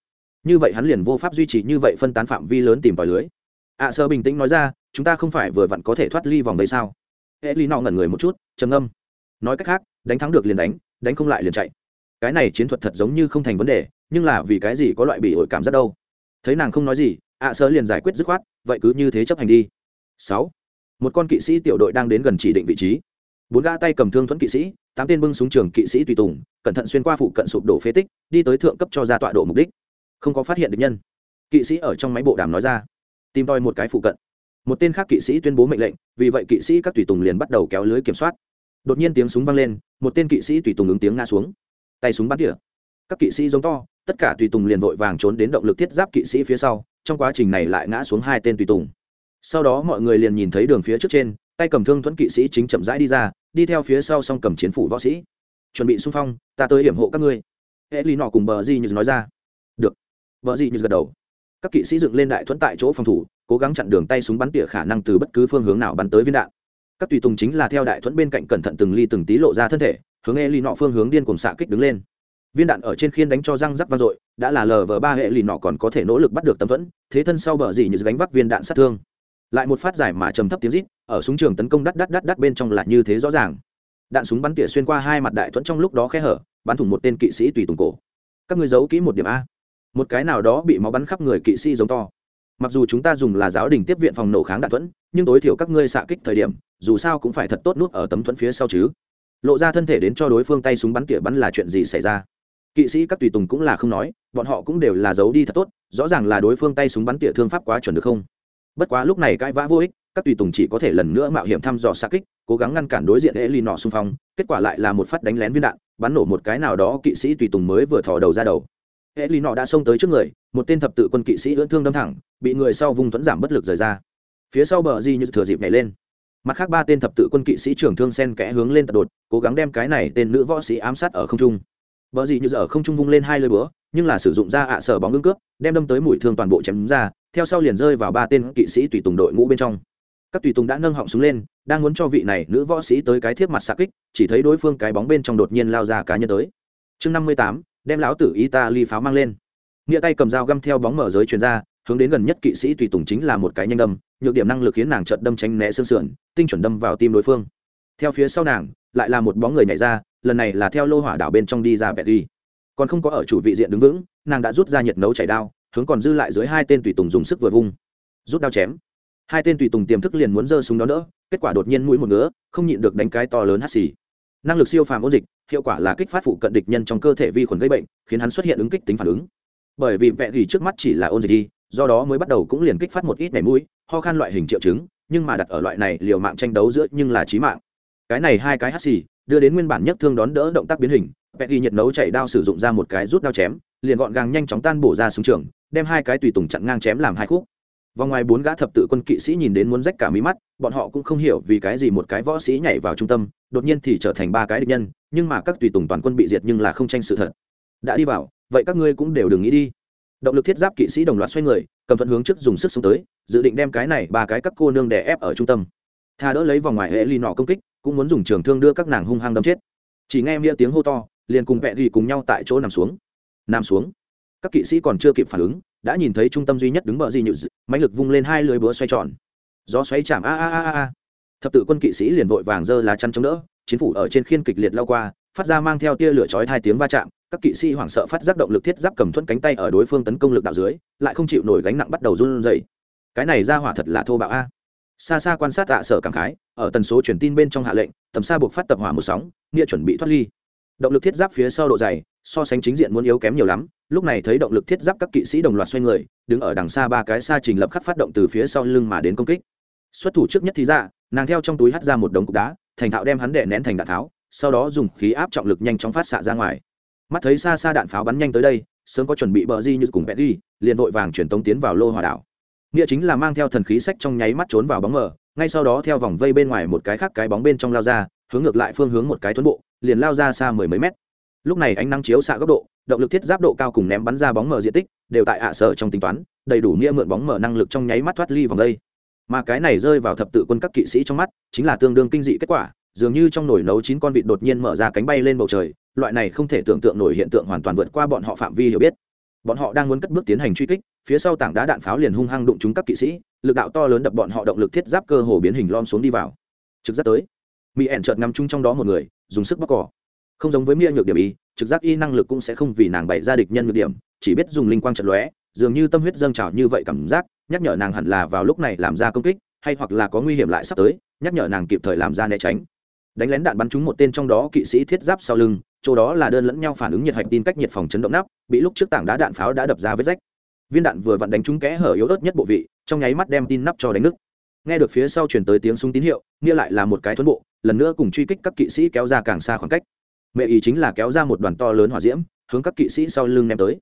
như vậy hắn liền vô pháp duy trì như vậy phân tán phạm vi lớn tìm tòi lưới. Ạ à, sơ bình tĩnh nói ra chúng ta không phải vừa vặn có thể thoát ly vòng đây sao? Hệ ly nọ ngẩn người một chút trầm âm nói cách khác đánh thắng được liền đánh đánh không lại liền chạy. Cái này chiến thuật thật giống như không thành vấn đề nhưng là vì cái gì có loại bị ổi cảm giác đâu? Thấy nàng không nói gì ạ à, sơ liền giải quyết dứt khoát vậy cứ như thế chấp hành đi. Sáu. Một con kỵ sĩ tiểu đội đang đến gần chỉ định vị trí. Bốn gã tay cầm thương thuẫn kỵ sĩ, tám tên bưng súng trường kỵ sĩ tùy tùng, cẩn thận xuyên qua phụ cận sụp đổ phế tích, đi tới thượng cấp cho ra tọa độ mục đích. Không có phát hiện được nhân. Kỵ sĩ ở trong máy bộ đàm nói ra. Tìm tòi một cái phụ cận. Một tên khác kỵ sĩ tuyên bố mệnh lệnh, vì vậy kỵ sĩ các tùy tùng liền bắt đầu kéo lưới kiểm soát. Đột nhiên tiếng súng vang lên, một tên kỵ sĩ tùy tùng ứng tiếng ngã xuống. Tay súng bắn tỉa các kỵ sĩ giống to, tất cả tùy tùng liền vội vàng trốn đến động lực thiết giáp kỵ sĩ phía sau, trong quá trình này lại ngã xuống hai tên tùy tùng. Sau đó mọi người liền nhìn thấy đường phía trước trên, tay cầm thương thuẫn kỵ sĩ chính chậm rãi đi ra, đi theo phía sau song cầm chiến phủ võ sĩ. Chuẩn bị xung phong, ta tới hiểm hộ các ngươi. Hệ lý nọ cùng bờ di như nói ra. Được. Bờ di như gật đầu. Các kỵ sĩ dựng lên đại thuẫn tại chỗ phòng thủ, cố gắng chặn đường tay súng bắn tỉa khả năng từ bất cứ phương hướng nào bắn tới viên đạn. Các tùy tùng chính là theo đại thuẫn bên cạnh cẩn thận từng ly từng tí lộ ra thân thể, hướng hệ lý nọ phương hướng điên cùng xạ kích đứng lên viên đạn ở trên khiên đánh cho răng rắc vang dội, đã là lờ vờ ba hệ lì nọ còn có thể nỗ lực bắt được tấm thuẫn, thế thân sau bờ dì như gánh vác viên đạn sát thương. Lại một phát giải mà trầm thấp tiếng rít, ở súng trường tấn công đắt đắt đắt đắt bên trong là như thế rõ ràng. Đạn súng bắn tỉa xuyên qua hai mặt đại thuẫn trong lúc đó khe hở, bắn thủng một tên kỵ sĩ tùy tùng cổ. Các người giấu kỹ một điểm a. Một cái nào đó bị máu bắn khắp người kỵ sĩ giống to. Mặc dù chúng ta dùng là giáo đình tiếp viện phòng nổ kháng đạn thuẫn, nhưng tối thiểu các ngươi xạ kích thời điểm, dù sao cũng phải thật tốt nút ở tấm thuẫn phía sau chứ. Lộ ra thân thể đến cho đối phương tay súng bắn tỉa bắn là chuyện gì xảy ra? Kỵ sĩ các tùy tùng cũng là không nói, bọn họ cũng đều là giấu đi thật tốt, rõ ràng là đối phương tay súng bắn tỉa thương pháp quá chuẩn được không? Bất quá lúc này cãi vã vô ích, các tùy tùng chỉ có thể lần nữa mạo hiểm thăm dò xa kích, cố gắng ngăn cản đối diện e lì nọ xung phong, kết quả lại là một phát đánh lén viên đạn, bắn nổ một cái nào đó kỵ sĩ tùy tùng mới vừa thò đầu ra đầu. Hệ lý nọ đã xông tới trước người, một tên thập tự quân kỵ sĩ ưỡn thương đâm thẳng, bị người sau vùng thuẫn giảm bất lực rời ra. Phía sau bờ di như thừa dịp nhảy lên. Mặt khác ba tên thập tự quân kỵ sĩ trưởng thương sen kẽ hướng lên tật đột, cố gắng đem cái này tên nữ võ sĩ ám sát ở không trung bờ gì như giờ không trung vung lên hai lơi búa, nhưng là sử dụng ra ạ sở bóng ngưng cướp, đem đâm tới mũi thương toàn bộ chém ra, theo sau liền rơi vào ba tên kỵ sĩ tùy tùng đội ngũ bên trong. Các tùy tùng đã nâng họng súng lên, đang muốn cho vị này nữ võ sĩ tới cái thiếp mặt xạ kích, chỉ thấy đối phương cái bóng bên trong đột nhiên lao ra cá nhân tới. Chương năm mươi tám, đem lão tử italy pháo mang lên. Nghĩa tay cầm dao găm theo bóng mở giới truyền ra, hướng đến gần nhất kỵ sĩ tùy tùng chính là một cái nhanh đâm, nhược điểm năng lực khiến nàng trợt đâm tránh né xương sườn, tinh chuẩn đâm vào tim đối phương. Theo phía sau nàng, lại là một bóng người nhảy ra lần này là theo lô hỏa đảo bên trong đi ra vẹt đi. Còn không có ở chủ vị diện đứng vững, nàng đã rút ra nhiệt nấu chảy đao, hướng còn dư lại dưới hai tên tùy tùng dùng sức vừa vung. Rút đao chém. Hai tên tùy tùng tiềm thức liền muốn giơ súng đó nữa, kết quả đột nhiên mũi một ngứa, không nhịn được đánh cái to lớn hắt xì. Năng lực siêu phàm ôn dịch, hiệu quả là kích phát phụ cận địch nhân trong cơ thể vi khuẩn gây bệnh, khiến hắn xuất hiện ứng kích tính phản ứng. Bởi vì vẹ thì trước mắt chỉ là ôn dịch đi, do đó mới bắt đầu cũng liền kích phát một ít mẻ mũi, ho khan loại hình triệu chứng, nhưng mà đặt ở loại này liều mạng tranh đấu giữa nhưng là trí mạng. Cái này hai cái hắt xì đưa đến nguyên bản nhất thương đón đỡ động tác biến hình vẽ ghi nhiệt nấu chạy đao sử dụng ra một cái rút đao chém, liền gọn gàng nhanh chóng tan bổ ra súng trường, đem hai cái tùy tùng chặn ngang chém làm hai khúc. Vòng ngoài bốn gã thập tự quân kỵ sĩ nhìn đến muốn rách cả mí mắt, bọn họ cũng không hiểu vì cái gì một cái võ sĩ nhảy vào trung tâm, đột nhiên thì trở thành ba cái địch nhân, nhưng mà các tùy tùng toàn quân bị diệt nhưng là không tranh sự thật. Đã đi vào, vậy các ngươi cũng đều đừng nghĩ đi. Động lực thiết giáp kỵ sĩ đồng loạt xoay người, cầm thuận hướng trước dùng sức xuống tới, dự định đem cái này ba cái các cô nương đè ép ở trung tâm. Tha đỡ lấy vòng ngoài hệ ly nọ công kích cũng muốn dùng trường thương đưa các nàng hung hăng đâm chết. Chỉ nghe nghĩa tiếng hô to, liền cùng vẹ ghi cùng nhau tại chỗ nằm xuống. Nằm xuống? Các kỵ sĩ còn chưa kịp phản ứng, đã nhìn thấy trung tâm duy nhất đứng bờ di nhự mãnh lực vung lên hai lưới búa xoay tròn. Gió xoay chạm a a a a. Thập tự quân kỵ sĩ liền vội vàng giơ lá chắn chống đỡ, chiến phủ ở trên khiên kịch liệt lao qua, phát ra mang theo tia lửa chói hai tiếng va chạm, các kỵ sĩ hoảng sợ phát giác động lực thiết giáp cầm thuẫn cánh tay ở đối phương tấn công lực đạo dưới, lại không chịu nổi gánh nặng bắt đầu run rẩy. Cái này ra hỏa thật là thô bạo a xa xa quan sát tạ sở cảm khái, ở tần số truyền tin bên trong hạ lệnh, tầm xa buộc phát tập hỏa một sóng, nghĩa chuẩn bị thoát ly. Động lực thiết giáp phía sau độ dày, so sánh chính diện muốn yếu kém nhiều lắm, lúc này thấy động lực thiết giáp các kỵ sĩ đồng loạt xoay người, đứng ở đằng xa ba cái xa trình lập khắc phát động từ phía sau lưng mà đến công kích. Xuất thủ trước nhất thì ra, nàng theo trong túi hắt ra một đống cục đá, thành thạo đem hắn đệ nén thành đạn tháo, sau đó dùng khí áp trọng lực nhanh chóng phát xạ ra ngoài. Mắt thấy xa xa đạn pháo bắn nhanh tới đây, sớm có chuẩn bị bờ di như cùng vẽ đi liền vội vàng chuyển tống tiến vào lô hòa đảo nghĩa chính là mang theo thần khí sách trong nháy mắt trốn vào bóng mờ, ngay sau đó theo vòng vây bên ngoài một cái khác cái bóng bên trong lao ra, hướng ngược lại phương hướng một cái tuấn bộ, liền lao ra xa mười mấy mét. Lúc này ánh nắng chiếu xạ góc độ, động lực thiết giáp độ cao cùng ném bắn ra bóng mờ diện tích, đều tại ạ sở trong tính toán, đầy đủ nghĩa mượn bóng mờ năng lực trong nháy mắt thoát ly vòng vây mà cái này rơi vào thập tự quân các kỵ sĩ trong mắt, chính là tương đương kinh dị kết quả, dường như trong nồi nấu chín con vịt đột nhiên mở ra cánh bay lên bầu trời, loại này không thể tưởng tượng nổi hiện tượng hoàn toàn vượt qua bọn họ phạm vi hiểu biết bọn họ đang muốn cất bước tiến hành truy kích, phía sau tảng đá đạn pháo liền hung hăng đụng chúng các kỵ sĩ, lực đạo to lớn đập bọn họ động lực thiết giáp cơ hồ biến hình lom xuống đi vào. Trực giác tới. Mỹ ẻn chợt ngắm chung trong đó một người, dùng sức bóc cỏ. Không giống với mỹ nhược điểm y, trực giác y năng lực cũng sẽ không vì nàng bày ra địch nhân nhược điểm, chỉ biết dùng linh quang trận lóe, dường như tâm huyết dâng trào như vậy cảm giác, nhắc nhở nàng hẳn là vào lúc này làm ra công kích, hay hoặc là có nguy hiểm lại sắp tới, nhắc nhở nàng kịp thời làm ra né tránh đánh lén đạn bắn trúng một tên trong đó kỵ sĩ thiết giáp sau lưng, chỗ đó là đơn lẫn nhau phản ứng nhiệt hạch tin cách nhiệt phòng chấn động nắp, bị lúc trước tảng đá đạn pháo đã đập ra vết rách. Viên đạn vừa vặn đánh trúng kẽ hở yếu ớt nhất bộ vị, trong nháy mắt đem tin nắp cho đánh nứt. Nghe được phía sau chuyển tới tiếng súng tín hiệu, nghĩa lại là một cái thuẫn bộ, lần nữa cùng truy kích các kỵ sĩ kéo ra càng xa khoảng cách. Mẹ ý chính là kéo ra một đoàn to lớn hỏa diễm, hướng các kỵ sĩ sau lưng ném tới.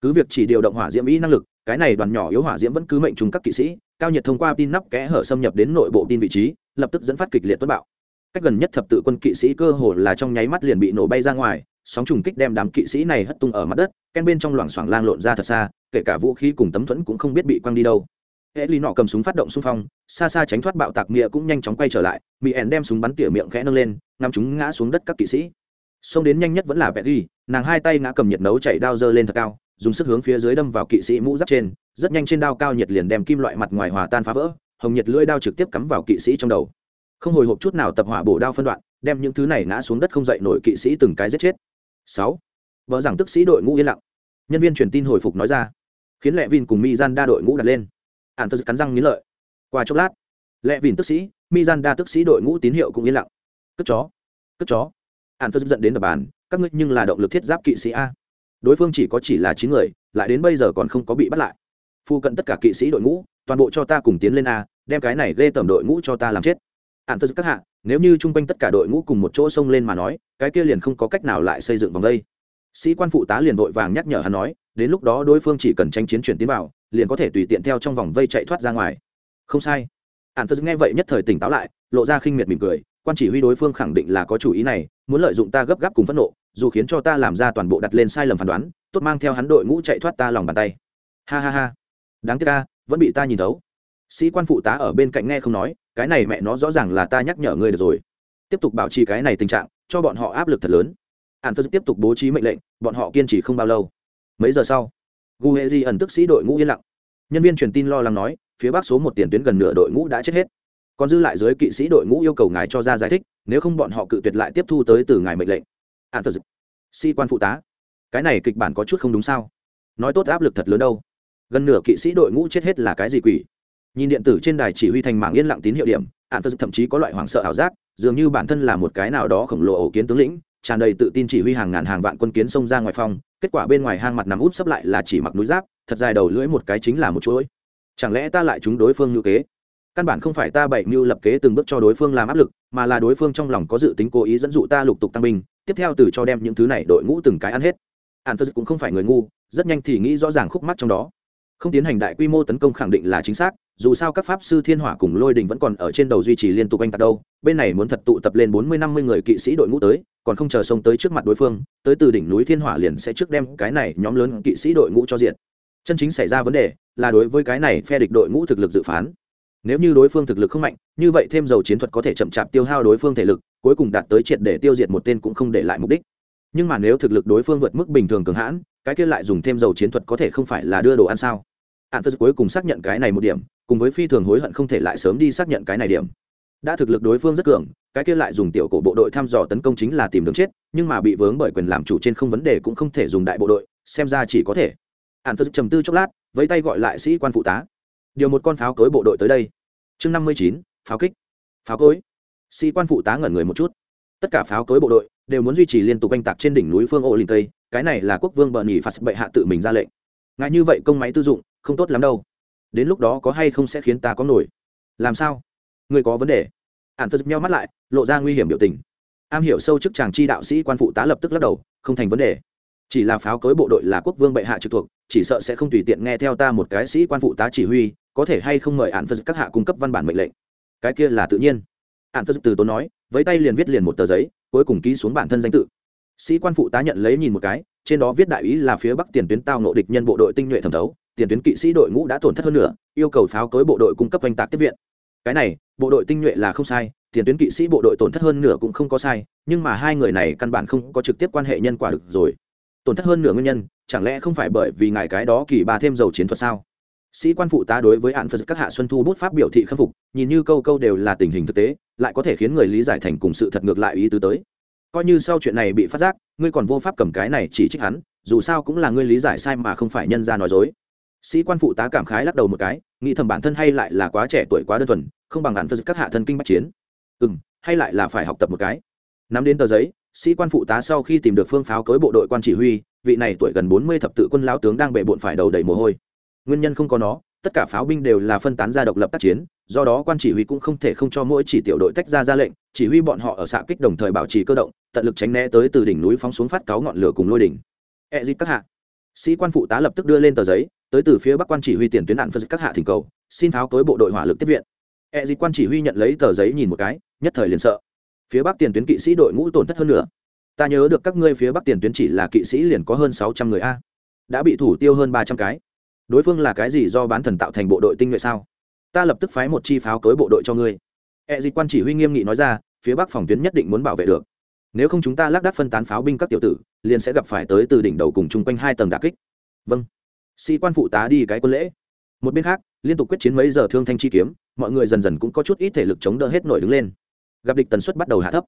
Cứ việc chỉ điều động hỏa diễm ý năng lực, cái này đoàn nhỏ yếu hỏa diễm vẫn cứ mệnh trúng các kỵ sĩ, cao nhiệt thông qua tin nắp kẽ hở xâm nhập đến nội bộ tin vị trí, lập tức dẫn phát kịch liệt tuất bạo cách gần nhất thập tự quân kỵ sĩ cơ hồ là trong nháy mắt liền bị nổ bay ra ngoài sóng trùng kích đem đám kỵ sĩ này hất tung ở mặt đất ken bên trong loảng xoảng lang lộn ra thật xa kể cả vũ khí cùng tấm thuẫn cũng không biết bị quăng đi đâu hệ ly nọ cầm súng phát động xung phong xa xa tránh thoát bạo tạc mịa cũng nhanh chóng quay trở lại mỹ ẻn đem súng bắn tỉa miệng khẽ nâng lên ngắm chúng ngã xuống đất các kỵ sĩ xông đến nhanh nhất vẫn là Betty, nàng hai tay ngã cầm nhiệt nấu chạy đao dơ lên thật cao, dùng sức hướng phía dưới đâm vào kỵ sĩ mũ giáp trên, rất nhanh trên đao cao nhiệt liền đem kim loại mặt ngoài hòa tan phá vỡ, hồng nhiệt lưỡi đao trực tiếp cắm vào kỵ sĩ trong đầu. Không hồi hộp chút nào tập hỏa bổ đao phân đoạn, đem những thứ này ngã xuống đất không dậy nổi kỵ sĩ từng cái giết chết. Sáu, Vợ rằng tức sĩ đội ngũ yên lặng. Nhân viên truyền tin hồi phục nói ra, khiến Lệ Vin cùng Mizanda đội ngũ đặt lên. Ản Phật cắn răng nghiến lợi. Qua chốc lát, Lệ Vin tức sĩ, Mizanda tức sĩ đội ngũ tín hiệu cũng yên lặng. Cất chó, cất chó an phật dẫn đến đập bàn các ngươi nhưng là động lực thiết giáp kỵ sĩ a đối phương chỉ có chỉ là chín người lại đến bây giờ còn không có bị bắt lại phu cận tất cả kỵ sĩ đội ngũ toàn bộ cho ta cùng tiến lên a đem cái này ghê tởm đội ngũ cho ta làm chết an phật các hạ, nếu như chung quanh tất cả đội ngũ cùng một chỗ xông lên mà nói, cái kia liền không có cách nào lại xây dựng vòng vây. sĩ quan phụ tá liền vội vàng nhắc nhở hắn nói, đến lúc đó đối phương chỉ cần tranh chiến chuyển tiến vào, liền có thể tùy tiện theo trong vòng vây chạy thoát ra ngoài. Không sai. Ạn phật nghe vậy nhất thời tỉnh táo lại, lộ ra khinh miệt mỉm cười, quan chỉ huy đối phương khẳng định là có chủ ý này, muốn lợi dụng ta gấp gáp cùng phẫn nộ, dù khiến cho ta làm ra toàn bộ đặt lên sai lầm phán đoán, tốt mang theo hắn đội ngũ chạy thoát ta lòng bàn tay. Ha ha ha. Đáng tiếc ta vẫn bị ta nhìn thấu. Sĩ quan phụ tá ở bên cạnh nghe không nói cái này mẹ nó rõ ràng là ta nhắc nhở ngươi được rồi. Tiếp tục bảo trì cái này tình trạng, cho bọn họ áp lực thật lớn. Ạn phật tiếp tục bố trí mệnh lệnh, bọn họ kiên trì không bao lâu. Mấy giờ sau, gu hệ di ẩn tức sĩ đội ngũ yên lặng. Nhân viên truyền tin lo lắng nói, phía bắc số một tiền tuyến gần nửa đội ngũ đã chết hết. Còn dư lại dưới kỵ sĩ đội ngũ yêu cầu ngài cho ra giải thích, nếu không bọn họ cự tuyệt lại tiếp thu tới từ ngài mệnh lệnh. Ạn phật sĩ quan phụ tá, cái này kịch bản có chút không đúng sao? Nói tốt áp lực thật lớn đâu. Gần nửa kỵ sĩ đội ngũ chết hết là cái gì quỷ? Nhìn điện tử trên đài chỉ huy thành mảng yên lặng tín hiệu điểm ạn phật thậm chí có loại hoảng sợ ảo giác, dường như bản thân là một cái nào đó khổng lồ ổ kiến tướng lĩnh, tràn đầy tự tin chỉ huy hàng ngàn hàng vạn quân kiến xông ra ngoài phòng, kết quả bên ngoài hang mặt nằm úp sấp lại là chỉ mặc núi giáp, thật dài đầu lưỡi một cái chính là một chuỗi. Chẳng lẽ ta lại chúng đối phương như kế? Căn bản không phải ta bảy mưu lập kế từng bước cho đối phương làm áp lực, mà là đối phương trong lòng có dự tính cố ý dẫn dụ ta lục tục tăng binh, tiếp theo từ cho đem những thứ này đội ngũ từng cái ăn hết. Ạn phật cũng không phải người ngu, rất nhanh thì nghĩ rõ ràng khúc mắc trong đó không tiến hành đại quy mô tấn công khẳng định là chính xác, dù sao các pháp sư thiên hỏa cùng lôi đình vẫn còn ở trên đầu duy trì liên tục anh tạc đâu, bên này muốn thật tụ tập lên bốn mươi, năm mươi người kỵ sĩ đội ngũ tới, còn không chờ sông tới trước mặt đối phương, tới từ đỉnh núi thiên hỏa liền sẽ trước đem cái này nhóm lớn kỵ sĩ đội ngũ cho diện chân chính xảy ra vấn đề là đối với cái này phe địch đội ngũ thực lực dự phán. Nếu như đối phương thực lực không mạnh, như vậy thêm dầu chiến thuật có thể chậm chạp tiêu hao đối phương thể lực, cuối cùng đạt tới triệt để tiêu diệt một tên cũng không để lại mục đích. Nhưng mà nếu thực lực đối phương vượt mức bình thường cường hãn, cái kia lại dùng thêm dầu chiến thuật có thể không phải là đưa đồ ăn sao? Hạn phật cuối cùng xác nhận cái này một điểm, cùng với phi thường hối hận không thể lại sớm đi xác nhận cái này điểm. Đã thực lực đối phương rất cường, cái kia lại dùng tiểu cổ bộ đội thăm dò tấn công chính là tìm đường chết, nhưng mà bị vướng bởi quyền làm chủ trên không vấn đề cũng không thể dùng đại bộ đội, xem ra chỉ có thể. Hạn phật trầm tư chốc lát với tay gọi lại sĩ quan phụ tá. Điều một con pháo cối bộ đội tới đây. Chương năm mươi chín, pháo kích. Pháo cối. Sĩ quan phụ tá ngẩn người một chút. Tất cả pháo cối bộ đội đều muốn duy trì liên tục oanh tạc trên đỉnh núi phương ô linh tây cái này là quốc vương bờ nhì phạt bệ hạ tự mình ra lệnh. Ngại như vậy công máy tư dụng không tốt lắm đâu. Đến lúc đó có hay không sẽ khiến ta có nổi. Làm sao? Người có vấn đề? Ạn phật nhau mắt lại, lộ ra nguy hiểm biểu tình. Am hiểu sâu chức chàng chi đạo sĩ quan phụ tá lập tức lắc đầu, không thành vấn đề. Chỉ là pháo cối bộ đội là quốc vương bệ hạ trực thuộc, chỉ sợ sẽ không tùy tiện nghe theo ta một cái sĩ quan phụ tá chỉ huy, có thể hay không mời ạn phật các hạ cung cấp văn bản mệnh lệnh. Cái kia là tự nhiên. Ạn phật từ tốn nói với tay liền viết liền một tờ giấy, cuối cùng ký xuống bản thân danh tự. Sĩ quan phụ tá nhận lấy nhìn một cái trên đó viết đại ý là phía bắc tiền tuyến tao nộ địch nhân bộ đội tinh nhuệ thẩm thấu, tiền tuyến kỵ sĩ đội ngũ đã tổn thất hơn nữa yêu cầu pháo cối bộ đội cung cấp oanh tạc tiếp viện. Cái này, bộ đội tinh nhuệ là không sai, tiền tuyến kỵ sĩ bộ đội tổn thất hơn nửa cũng không có sai, nhưng mà hai người này căn bản không có trực tiếp quan hệ nhân quả được rồi. Tổn thất hơn nửa nguyên nhân, chẳng lẽ không phải bởi vì ngài cái đó kỳ ba thêm dầu chiến thuật sao? Sĩ quan phụ tá đối với hạn phật các hạ xuân thu bút pháp biểu thị khâm phục, nhìn như câu câu đều là tình hình thực tế, lại có thể khiến người lý giải thành cùng sự thật ngược lại ý tứ tới coi như sau chuyện này bị phát giác, ngươi còn vô pháp cầm cái này chỉ trích hắn, dù sao cũng là ngươi lý giải sai mà không phải nhân ra nói dối. Sĩ quan phụ tá cảm khái lắc đầu một cái, nghĩ thầm bản thân hay lại là quá trẻ tuổi quá đơn thuần, không bằng hạn phật các hạ thân kinh bắc chiến. Ừ m hay lại là phải học tập một cái. Nắm đến tờ giấy, sĩ quan phụ tá sau khi tìm được phương pháo cối bộ đội quan chỉ huy, vị này tuổi gần bốn mươi thập tự quân lão tướng đang bệ bộn phải đầu đầy mồ hôi. Nguyên nhân không có nó tất cả pháo binh đều là phân tán ra độc lập tác chiến, do đó quan chỉ huy cũng không thể không cho mỗi chỉ tiểu đội tách ra ra lệnh, chỉ huy bọn họ ở xạ kích đồng thời bảo trì cơ động, tận lực tránh né tới từ đỉnh núi phóng xuống phát cáo ngọn lửa cùng lôi đỉnh. E dịp các hạ. Sĩ quan phụ tá lập tức đưa lên tờ giấy, tới từ phía bắc quan chỉ huy tiền tuyến nạn phân các hạ thỉnh cầu, xin tháo tối bộ đội hỏa lực tiếp viện. E dịp quan chỉ huy nhận lấy tờ giấy nhìn một cái, nhất thời liền sợ. Phía bắc tiền tuyến kỵ sĩ đội ngũ tổn thất hơn nữa. Ta nhớ được các ngươi phía bắc tiền tuyến chỉ là kỵ sĩ liền có hơn sáu trăm người a. Đã bị thủ tiêu hơn ba trăm cái đối phương là cái gì do bán thần tạo thành bộ đội tinh nhuệ sao? Ta lập tức phái một chi pháo cối bộ đội cho ngươi. E dịch quan chỉ huy nghiêm nghị nói ra, phía bắc phòng tuyến nhất định muốn bảo vệ được. Nếu không chúng ta lác đác phân tán pháo binh các tiểu tử, liền sẽ gặp phải tới từ đỉnh đầu cùng chung quanh hai tầng đà kích. Vâng. Sĩ quan phụ tá đi cái quân lễ. Một bên khác, liên tục quyết chiến mấy giờ thương thanh chi kiếm, mọi người dần dần cũng có chút ít thể lực chống đỡ hết nổi đứng lên. Gặp địch tần suất bắt đầu hạ thấp.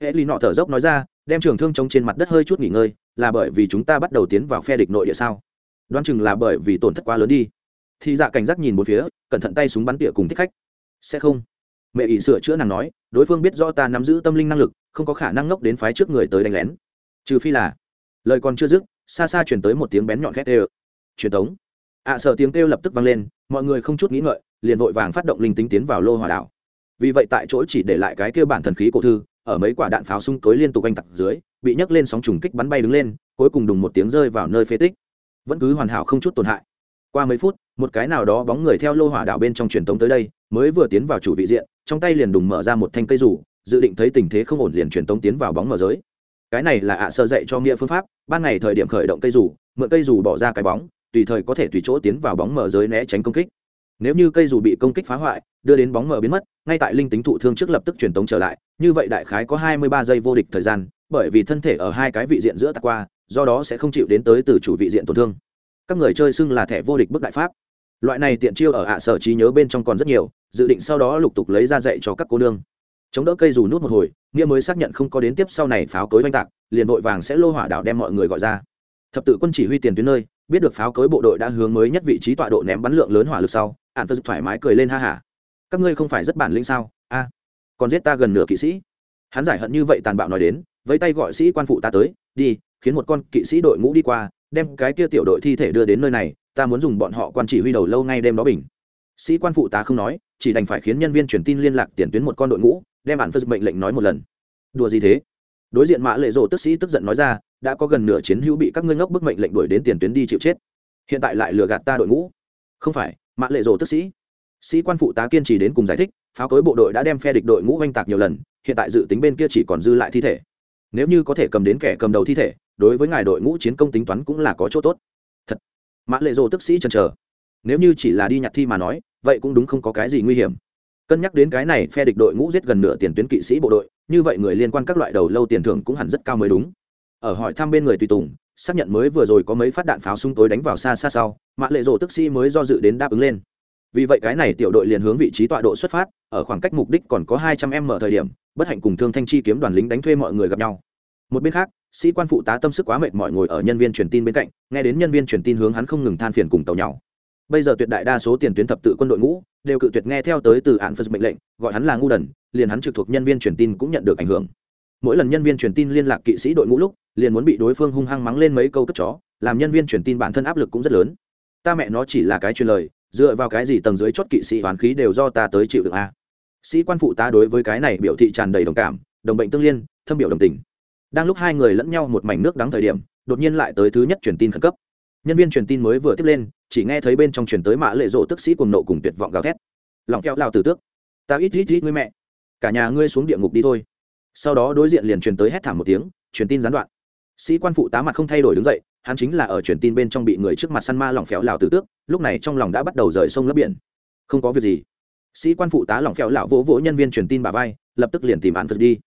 Hệ lì nọ thở dốc nói ra, đem trường thương chống trên mặt đất hơi chút nghỉ ngơi, là bởi vì chúng ta bắt đầu tiến vào phe địch nội địa sao? Đoán chừng là bởi vì tổn thất quá lớn đi. Thì dạ cảnh giác nhìn một phía cẩn thận tay súng bắn tỉa cùng thích khách. Sẽ không. Mẹ ỷ sửa chữa nàng nói đối phương biết do ta nắm giữ tâm linh năng lực không có khả năng ngốc đến phái trước người tới đánh lén. Trừ phi là lời còn chưa dứt xa xa chuyển tới một tiếng bén nhọn khét ê truyền tống. Ạ à, sợ tiếng kêu lập tức vang lên mọi người không chút nghĩ ngợi liền vội vàng phát động linh tính tiến vào lô hòa đảo. Vì vậy tại chỗ chỉ để lại cái kêu bản thần khí cổ thư ở mấy quả đạn pháo sung tối liên tục anh tặc dưới bị nhấc lên sóng trùng kích bắn bay đứng lên cuối cùng đùng một tiếng rơi vào nơi phế tích vẫn cứ hoàn hảo không chút tổn hại. Qua mấy phút, một cái nào đó bóng người theo lô hỏa đạo bên trong truyền tống tới đây, mới vừa tiến vào chủ vị diện, trong tay liền đùng mở ra một thanh cây rủ, dự định thấy tình thế không ổn liền truyền tống tiến vào bóng mở giới. Cái này là ạ sơ dạy cho nghĩa phương pháp, ban ngày thời điểm khởi động cây rủ, mượn cây rủ bỏ ra cái bóng, tùy thời có thể tùy chỗ tiến vào bóng mở giới né tránh công kích. Nếu như cây dù bị công kích phá hoại, đưa đến bóng mở biến mất, ngay tại linh tính thụ thương trước lập tức truyền tống trở lại, như vậy đại khái có hai mươi ba giây vô địch thời gian, bởi vì thân thể ở hai cái vị diện giữa tạc qua do đó sẽ không chịu đến tới từ chủ vị diện tổn thương. Các người chơi xưng là thẻ vô địch bức đại pháp. Loại này tiện chiêu ở ạ sở trí nhớ bên trong còn rất nhiều, dự định sau đó lục tục lấy ra dạy cho các cô nương. Chống đỡ cây dù nút một hồi, nghĩa mới xác nhận không có đến tiếp sau này pháo cối oanh tạc, liền vội vàng sẽ lô hỏa đảo đem mọi người gọi ra. Thập tự quân chỉ huy tiền tuyến nơi, biết được pháo cối bộ đội đã hướng mới nhất vị trí tọa độ ném bắn lượng lớn hỏa lực sau ạn phật thoải mái cười lên ha hả. Các ngươi không phải rất bản lĩnh sao? A, còn giết ta gần nửa kỵ sĩ. Hắn giải hận như vậy tàn bạo nói đến, vẫy tay gọi sĩ quan phụ ta tới, đi khiến một con kỵ sĩ đội ngũ đi qua, đem cái kia tiểu đội thi thể đưa đến nơi này, ta muốn dùng bọn họ quan chỉ huy đầu lâu ngay đêm đó bình. Sĩ quan phụ tá không nói, chỉ đành phải khiến nhân viên truyền tin liên lạc tiền tuyến một con đội ngũ, đem bản phật mệnh lệnh nói một lần. Đùa gì thế? Đối diện mã lệ rộ tức sĩ tức giận nói ra, đã có gần nửa chiến hữu bị các ngươi ngốc bức mệnh lệnh đuổi đến tiền tuyến đi chịu chết. Hiện tại lại lừa gạt ta đội ngũ. Không phải, mã lệ rộ tức sĩ. Sĩ quan phụ tá kiên trì đến cùng giải thích, pháo cối bộ đội đã đem phe địch đội ngũ oanh tạc nhiều lần, hiện tại dự tính bên kia chỉ còn dư lại thi thể. Nếu như có thể cầm đến kẻ cầm đầu thi thể đối với ngài đội ngũ chiến công tính toán cũng là có chỗ tốt. Thật. Mã lệ rồ tức sĩ chần chờ. Nếu như chỉ là đi nhặt thi mà nói, vậy cũng đúng không có cái gì nguy hiểm. Cân nhắc đến cái này, phe địch đội ngũ giết gần nửa tiền tuyến kỵ sĩ bộ đội, như vậy người liên quan các loại đầu lâu tiền thưởng cũng hẳn rất cao mới đúng. Ở hỏi thăm bên người tùy tùng, xác nhận mới vừa rồi có mấy phát đạn pháo súng tối đánh vào xa xa sau, mã lệ rồ tức sĩ mới do dự đến đáp ứng lên. Vì vậy cái này tiểu đội liền hướng vị trí tọa độ xuất phát, ở khoảng cách mục đích còn có hai trăm m thời điểm, bất hạnh cùng thương thanh chi kiếm đoàn lính đánh thuê mọi người gặp nhau một bên khác, sĩ quan phụ tá tâm sức quá mệt mỏi ngồi ở nhân viên truyền tin bên cạnh, nghe đến nhân viên truyền tin hướng hắn không ngừng than phiền cùng tàu nhau bây giờ tuyệt đại đa số tiền tuyến thập tự quân đội ngũ, đều cự tuyệt nghe theo tới từ án phật mệnh lệnh, gọi hắn là ngu đần, liền hắn trực thuộc nhân viên truyền tin cũng nhận được ảnh hưởng. Mỗi lần nhân viên truyền tin liên lạc kỵ sĩ đội ngũ lúc, liền muốn bị đối phương hung hăng mắng lên mấy câu cất chó, làm nhân viên truyền tin bản thân áp lực cũng rất lớn. Ta mẹ nó chỉ là cái truyền lời, dựa vào cái gì tầng dưới chót kỵ sĩ hoán khí đều do ta tới chịu được a sĩ quan phụ tá đối với cái này biểu thị tràn đầy đồng cảm, đồng bệnh tương liên, thâm biểu đồng tình đang lúc hai người lẫn nhau một mảnh nước đắng thời điểm, đột nhiên lại tới thứ nhất truyền tin khẩn cấp. Nhân viên truyền tin mới vừa tiếp lên, chỉ nghe thấy bên trong truyền tới mã lệ rộ tức sĩ cùng nộ cùng tuyệt vọng gào thét. Lòng keo lao tử tước. Ta ít ít ít ngươi mẹ. Cả nhà ngươi xuống địa ngục đi thôi. Sau đó đối diện liền truyền tới hét thảm một tiếng, truyền tin gián đoạn. Sĩ quan phụ tá mặt không thay đổi đứng dậy, hắn chính là ở truyền tin bên trong bị người trước mặt săn ma lỏng phèo lào tử tước, lúc này trong lòng đã bắt đầu rời sông lấp biển. Không có việc gì. Sĩ quan phụ tá lỏng phèo lão vỗ vỗ nhân viên truyền tin bà vai, lập tức liền tìm án phật đi.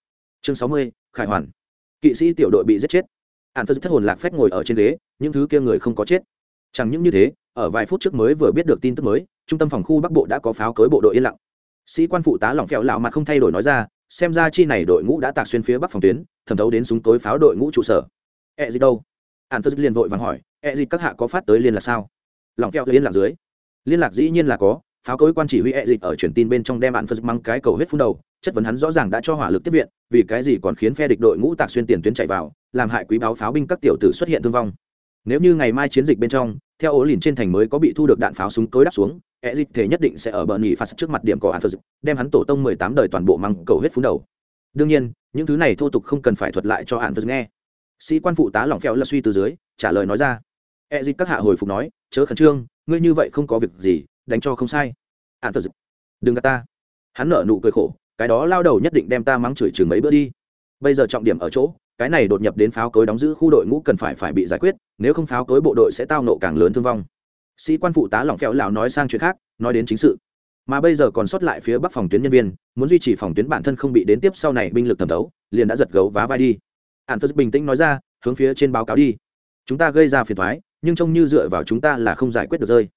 Chương sáu mươi, khải hoàn kỵ sĩ tiểu đội bị giết chết. Ạn phật thất hồn lạc phép ngồi ở trên ghế, những thứ kia người không có chết. Chẳng những như thế, ở vài phút trước mới vừa biết được tin tức mới, trung tâm phòng khu bắc bộ đã có pháo cối bộ đội yên lặng. Sĩ quan phụ tá lỏng phèo lạo mặt không thay đổi nói ra, xem ra chi này đội ngũ đã tạc xuyên phía bắc phòng tuyến, thẩm thấu đến súng tối pháo đội ngũ trụ sở. E gì đâu? Ạn phật liền vội vàng hỏi e gì các hạ có phát tới liên lạc sao? Lỏng phèo liên lạc dưới. Liên lạc dĩ nhiên là có pháo cối quan chỉ huy e dịch ở truyền tin bên trong đem hạn phật mang cái cầu hết phun đầu, chất vấn hắn rõ ràng đã cho hỏa lực tiếp viện, vì cái gì còn khiến phe địch đội ngũ tạc xuyên tiền tuyến chạy vào, làm hại quý báo pháo binh các tiểu tử xuất hiện thương vong. Nếu như ngày mai chiến dịch bên trong, theo ố lìn trên thành mới có bị thu được đạn pháo súng cối đắp xuống e dịch thể nhất định sẽ ở bờ nghỉ phạt trước mặt điểm của hạn phật đem hắn tổ tông mười tám đời toàn bộ mang cầu hết phun đầu. Đương nhiên, những thứ này thô tục không cần phải thuật lại cho hạn phật nghe. Sĩ quan phụ tá lỏng phèo là suy từ dưới, trả lời nói ra. E dịch các hạ hồi phục nói, chớ khẩn trương, ngươi như vậy không có việc gì đánh cho không sai. Hạn phật đừng gạt ta. Hắn nở nụ cười khổ, cái đó lao đầu nhất định đem ta mắng chửi chừng mấy bữa đi. Bây giờ trọng điểm ở chỗ, cái này đột nhập đến pháo cối đóng giữ khu đội ngũ cần phải phải bị giải quyết, nếu không pháo cối bộ đội sẽ tao nộ càng lớn thương vong. Sĩ quan phụ tá lỏng phèo lào nói sang chuyện khác, nói đến chính sự. Mà bây giờ còn sót lại phía bắc phòng tuyến nhân viên, muốn duy trì phòng tuyến bản thân không bị đến tiếp sau này binh lực thẩm thấu, liền đã giật gấu vá vai đi. Ạn phật bình tĩnh nói ra, hướng phía trên báo cáo đi. Chúng ta gây ra phiền thoái, nhưng trông như dựa vào chúng ta là không giải quyết được rơi.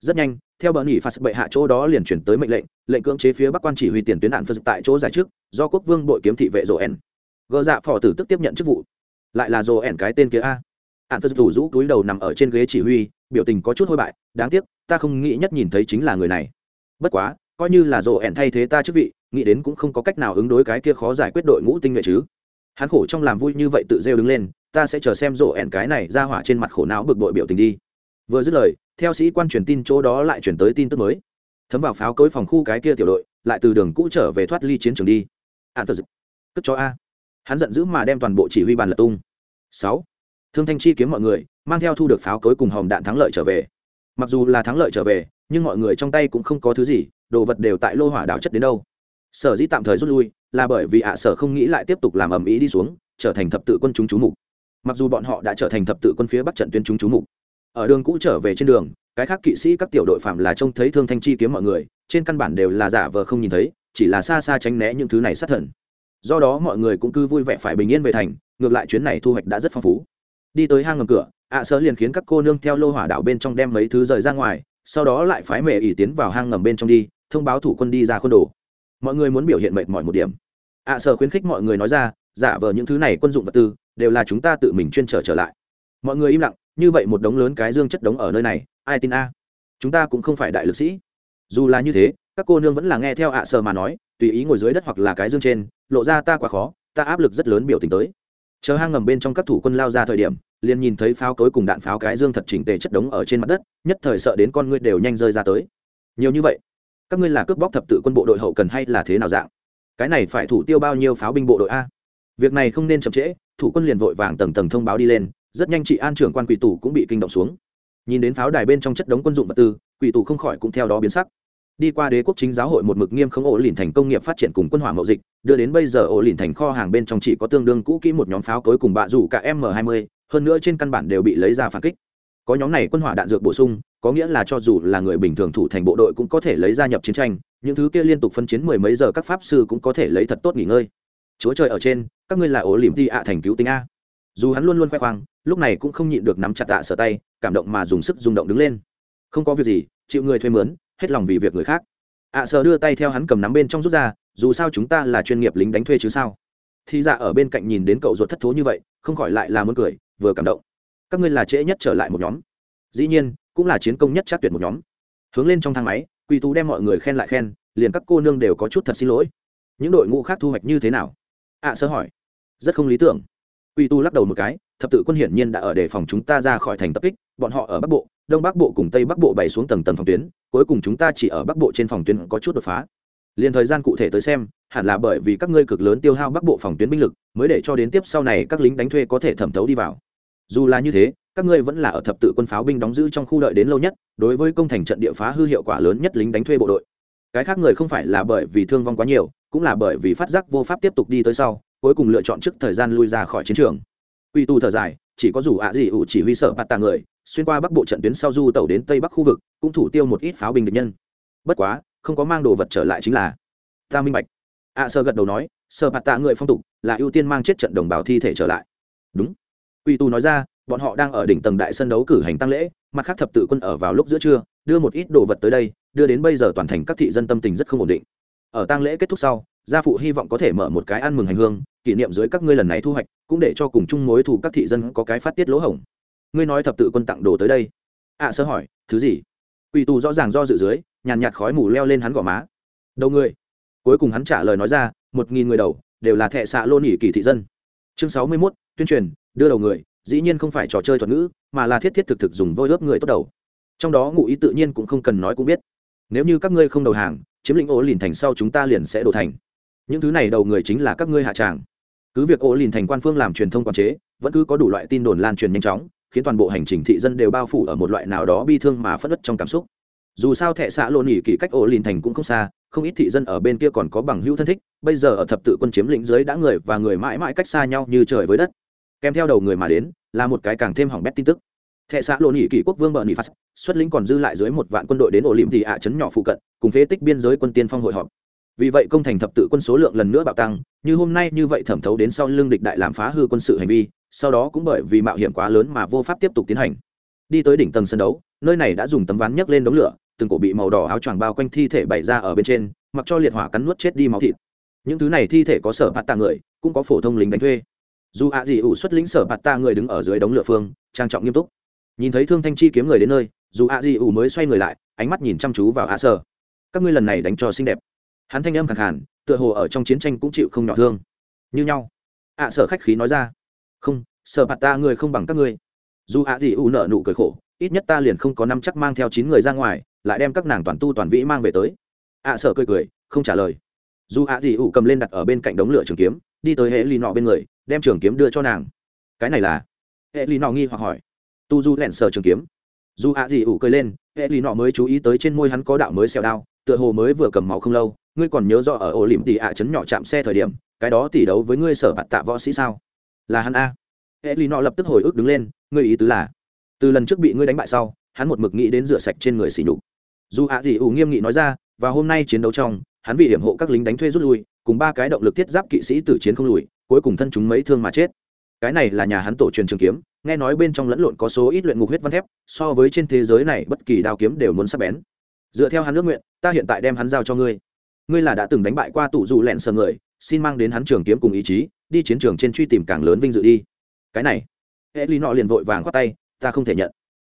Rất nhanh theo bờ nghỉ phạt bệ hạ chỗ đó liền chuyển tới mệnh lệnh lệnh cưỡng chế phía bắc quan chỉ huy tiền tuyến ạn phật tại chỗ giải trước, do quốc vương bội kiếm thị vệ rồ ẻn. Gờ dạ phò tử tức tiếp nhận chức vụ. Lại là rồ ẻn cái tên kia a. Ạn phật thủ rũ túi đầu nằm ở trên ghế chỉ huy, biểu tình có chút hôi bại, đáng tiếc, ta không nghĩ nhất nhìn thấy chính là người này. Bất quá, coi như là rồ ẻn thay thế ta chức vị, nghĩ đến cũng không có cách nào ứng đối cái kia khó giải quyết đội ngũ tinh nhuệ chứ. Hắn khổ trong làm vui như vậy tự rêu đứng lên, ta sẽ chờ xem rộ ẻn cái này ra hỏa trên mặt khổ não bực bội biểu tình đi. Vừa dứt lời theo sĩ quan truyền tin chỗ đó lại chuyển tới tin tức mới. Thấm vào pháo cối phòng khu cái kia tiểu đội, lại từ đường cũ trở về thoát ly chiến trường đi. An phật cất cho a. Hắn giận dữ mà đem toàn bộ chỉ huy bàn lật tung. Sáu. Thương thanh chi kiếm mọi người, mang theo thu được pháo cối cùng hòm đạn thắng lợi trở về. Mặc dù là thắng lợi trở về, nhưng mọi người trong tay cũng không có thứ gì, đồ vật đều tại lô hỏa đảo chất đến đâu. Sở dĩ tạm thời rút lui, là bởi vì ạ sở không nghĩ lại tiếp tục làm ầm ĩ đi xuống, trở thành thập tự quân chúng chú mục. Mặc dù bọn họ đã trở thành thập tự quân phía bắc trận tuyến chúng chú mục ở đường cũ trở về trên đường, cái khác kỵ sĩ các tiểu đội phạm là trông thấy thương thanh chi kiếm mọi người, trên căn bản đều là giả vờ không nhìn thấy, chỉ là xa xa tránh né những thứ này sát thần. Do đó mọi người cũng cứ vui vẻ phải bình yên về thành, ngược lại chuyến này thu hoạch đã rất phong phú. Đi tới hang ngầm cửa, ạ sở liền khiến các cô nương theo lô hỏa đảo bên trong đem mấy thứ rời ra ngoài, sau đó lại phái mẹ ỉ tiến vào hang ngầm bên trong đi, thông báo thủ quân đi ra khuôn đồ. Mọi người muốn biểu hiện mệt mỏi một điểm. Ạ sở khuyến khích mọi người nói ra, giả vờ những thứ này quân dụng vật tư, đều là chúng ta tự mình chuyên trở trở lại. Mọi người im lặng như vậy một đống lớn cái dương chất đống ở nơi này, ai tin a? Chúng ta cũng không phải đại lực sĩ. Dù là như thế, các cô nương vẫn là nghe theo ạ sờ mà nói, tùy ý ngồi dưới đất hoặc là cái dương trên, lộ ra ta quá khó, ta áp lực rất lớn biểu tình tới. Chờ hang ngầm bên trong các thủ quân lao ra thời điểm, liền nhìn thấy pháo cối cùng đạn pháo cái dương thật chỉnh tề chất đống ở trên mặt đất, nhất thời sợ đến con ngươi đều nhanh rơi ra tới. Nhiều như vậy, các ngươi là cướp bóc thập tự quân bộ đội hậu cần hay là thế nào dạng? Cái này phải thủ tiêu bao nhiêu pháo binh bộ đội a? Việc này không nên chậm trễ, thủ quân liền vội vàng tầng tầng thông báo đi lên rất nhanh chị an trưởng quan quỷ tù cũng bị kinh động xuống. Nhìn đến pháo đài bên trong chất đống quân dụng vật tư, quỷ tù không khỏi cũng theo đó biến sắc. Đi qua đế quốc chính giáo hội một mực nghiêm không ổ lìn thành công nghiệp phát triển cùng quân hỏa mậu dịch, đưa đến bây giờ ổ lìn thành kho hàng bên trong chỉ có tương đương cũ kỹ một nhóm pháo cối cùng bạ rủ cả m 20 hơn nữa trên căn bản đều bị lấy ra phản kích. Có nhóm này quân hỏa đạn dược bổ sung, có nghĩa là cho dù là người bình thường thủ thành bộ đội cũng có thể lấy ra nhập chiến tranh, những thứ kia liên tục phân chiến mười mấy giờ các pháp sư cũng có thể lấy thật tốt nghỉ ngơi. Chúa trời ở trên, các ngươi là ổ liềm đi ạ thành cứu tính a. Dù hắn luôn luôn khoe khoang lúc này cũng không nhịn được nắm chặt tạ sở tay cảm động mà dùng sức rung động đứng lên. Không có việc gì chịu người thuê mướn hết lòng vì việc người khác. Ạ sở đưa tay theo hắn cầm nắm bên trong rút ra dù sao chúng ta là chuyên nghiệp lính đánh thuê chứ sao? Thì dạ ở bên cạnh nhìn đến cậu ruột thất thố như vậy không khỏi lại là muốn cười vừa cảm động. Các ngươi là trễ nhất trở lại một nhóm. Dĩ nhiên cũng là chiến công nhất chắc tuyệt một nhóm. Hướng lên trong thang máy quỳ tú đem mọi người khen lại khen liền các cô nương đều có chút thật xin lỗi. Những đội ngũ khác thu hoạch như thế nào? Ạ à, sơ hỏi. Rất không lý tưởng. Quỳ tu lắc đầu một cái thập tự quân hiển nhiên đã ở đề phòng chúng ta ra khỏi thành tập kích, bọn họ ở bắc bộ, đông bắc bộ cùng tây bắc bộ bày xuống tầng tầng phòng tuyến, cuối cùng chúng ta chỉ ở bắc bộ trên phòng tuyến có chút đột phá. Liền thời gian cụ thể tới xem, hẳn là bởi vì các ngươi cực lớn tiêu hao bắc bộ phòng tuyến binh lực, mới để cho đến tiếp sau này các lính đánh thuê có thể thẩm thấu đi vào. Dù là như thế, các ngươi vẫn là ở thập tự quân pháo binh đóng giữ trong khu đợi đến lâu nhất, đối với công thành trận địa phá hư hiệu quả lớn nhất lính đánh thuê bộ đội. Cái khác người không phải là bởi vì thương vong quá nhiều, cũng là bởi vì phát giác vô pháp tiếp tục đi tới sau, cuối cùng lựa chọn trước thời gian lui ra khỏi chiến trường quy tu thở dài, chỉ có dù ạ gì ủ chỉ huy sở bạt tà người, xuyên qua bắc bộ trận tuyến sau du tàu đến tây bắc khu vực, cũng thủ tiêu một ít pháo binh địch nhân. Bất quá, không có mang đồ vật trở lại chính là ta minh bạch. Ạ sơ gật đầu nói, sở bạt tạ người phong tục là ưu tiên mang chết trận đồng bào thi thể trở lại. Đúng. Quy tu nói ra, bọn họ đang ở đỉnh tầng đại sân đấu cử hành tăng lễ, mặt khác thập tự quân ở vào lúc giữa trưa, đưa một ít đồ vật tới đây, đưa đến bây giờ toàn thành các thị dân tâm tình rất không ổn định. Ở tang lễ kết thúc sau gia phụ hy vọng có thể mở một cái ăn mừng hành hương kỷ niệm dưới các ngươi lần này thu hoạch cũng để cho cùng chung mối thù các thị dân có cái phát tiết lỗ hổng. Ngươi nói thập tự quân tặng đồ tới đây. Ạ à, sơ hỏi thứ gì? Quỷ tù rõ ràng do dự dưới nhàn nhạt khói mù leo lên hắn gò má. Đầu người. Cuối cùng hắn trả lời nói ra một nghìn người đầu đều là thệ xạ lô nỉ kỳ thị dân. Chương sáu mươi mốt tuyên truyền đưa đầu người dĩ nhiên không phải trò chơi thuật ngữ mà là thiết thiết thực thực dùng vôi ướp người tốt đầu. Trong đó ngụ ý tự nhiên cũng không cần nói cũng biết. Nếu như các ngươi không đầu hàng chiếm lĩnh ô lìn thành sau chúng ta liền sẽ đổ thành những thứ này đầu người chính là các ngươi hạ tràng. Cứ việc ô lìn thành quan phương làm truyền thông quản chế, vẫn cứ có đủ loại tin đồn lan truyền nhanh chóng, khiến toàn bộ hành trình thị dân đều bao phủ ở một loại nào đó bi thương mà phất đất trong cảm xúc. Dù sao thệ xã lộn nhỉ kỳ cách ổ lìn thành cũng không xa, không ít thị dân ở bên kia còn có bằng hữu thân thích, bây giờ ở thập tự quân chiếm lĩnh dưới đã người và người mãi mãi cách xa nhau như trời với đất. Kèm theo đầu người mà đến, là một cái càng thêm hỏng bét tin tức. Thệ xã lộn nhỉ kỷ quốc vương bờ nhị phát xuất lĩnh còn dư lại dưới một vạn quân đội đến ổ lìm thị ạ chấn nhỏ phụ cận, cùng phế tích biên giới quân tiên phong hội họp vì vậy công thành thập tự quân số lượng lần nữa bạo tăng, như hôm nay như vậy thẩm thấu đến sau lưng địch đại làm phá hư quân sự hành vi, sau đó cũng bởi vì mạo hiểm quá lớn mà vô pháp tiếp tục tiến hành. Đi tới đỉnh tầng sân đấu, nơi này đã dùng tấm ván nhấc lên đống lửa, từng cổ bị màu đỏ áo choàng bao quanh thi thể bày ra ở bên trên, mặc cho liệt hỏa cắn nuốt chết đi máu thịt. Những thứ này thi thể có sở bạt tạ người, cũng có phổ thông lính đánh thuê. Dù ạ gì ủ xuất lính sở bạt tạ người đứng ở dưới đống lửa phương, trang trọng nghiêm túc. Nhìn thấy thương thanh chi kiếm người đến nơi, dù ạ gì ủ mới xoay người lại, ánh mắt nhìn chăm chú vào ạ sở. Các ngươi lần này đánh cho xinh đẹp hắn thanh âm khẳng hẳn tựa hồ ở trong chiến tranh cũng chịu không nhỏ thương. Như nhau. Ạ sở khách khí nói ra. Không sở bạt ta người không bằng các ngươi. Dù ạ gì ủ nợ nụ cười khổ ít nhất ta liền không có năm chắc mang theo chín người ra ngoài lại đem các nàng toàn tu toàn vĩ mang về tới. Ạ à, cười cười không trả lời. Dù ạ gì ủ cầm lên đặt ở bên cạnh đống lửa trường kiếm đi tới hệ lì nọ bên người đem trường kiếm đưa cho nàng. Cái này là? Hệ lì nọ nghi hoặc hỏi. Tu du lẹn sờ trường kiếm. Dù ạ gì ủ cười lên hệ lì nọ mới chú ý tới trên môi hắn có đạo mới xẹo đao tựa hồ mới vừa cầm máu không lâu ngươi còn nhớ rõ ở ổ lỉm tỉ ạ chấn nhỏ chạm xe thời điểm, cái đó tỉ đấu với ngươi sở bạt tạ võ sĩ sao? Là hắn a. Hệ lì nọ lập tức hồi ức đứng lên, ngươi ý tứ là, từ lần trước bị ngươi đánh bại sau, hắn một mực nghĩ đến rửa sạch trên người xỉ nhục. Dù ạ gì ủ nghiêm nghị nói ra, và hôm nay chiến đấu trong, hắn vì hiểm hộ các lính đánh thuê rút lui, cùng ba cái động lực thiết giáp kỵ sĩ tử chiến không lùi, cuối cùng thân chúng mấy thương mà chết. Cái này là nhà hắn tổ truyền trường kiếm, nghe nói bên trong lẫn lộn có số ít luyện ngục huyết văn thép, so với trên thế giới này bất kỳ đao kiếm đều muốn sắc bén. Dựa theo hắn ước nguyện, ta hiện tại đem hắn giao cho ngươi ngươi là đã từng đánh bại qua tủ dù lẹn sờ người xin mang đến hắn trường kiếm cùng ý chí đi chiến trường trên truy tìm càng lớn vinh dự đi. Cái này hệ lý nọ liền vội vàng khoát tay ta không thể nhận.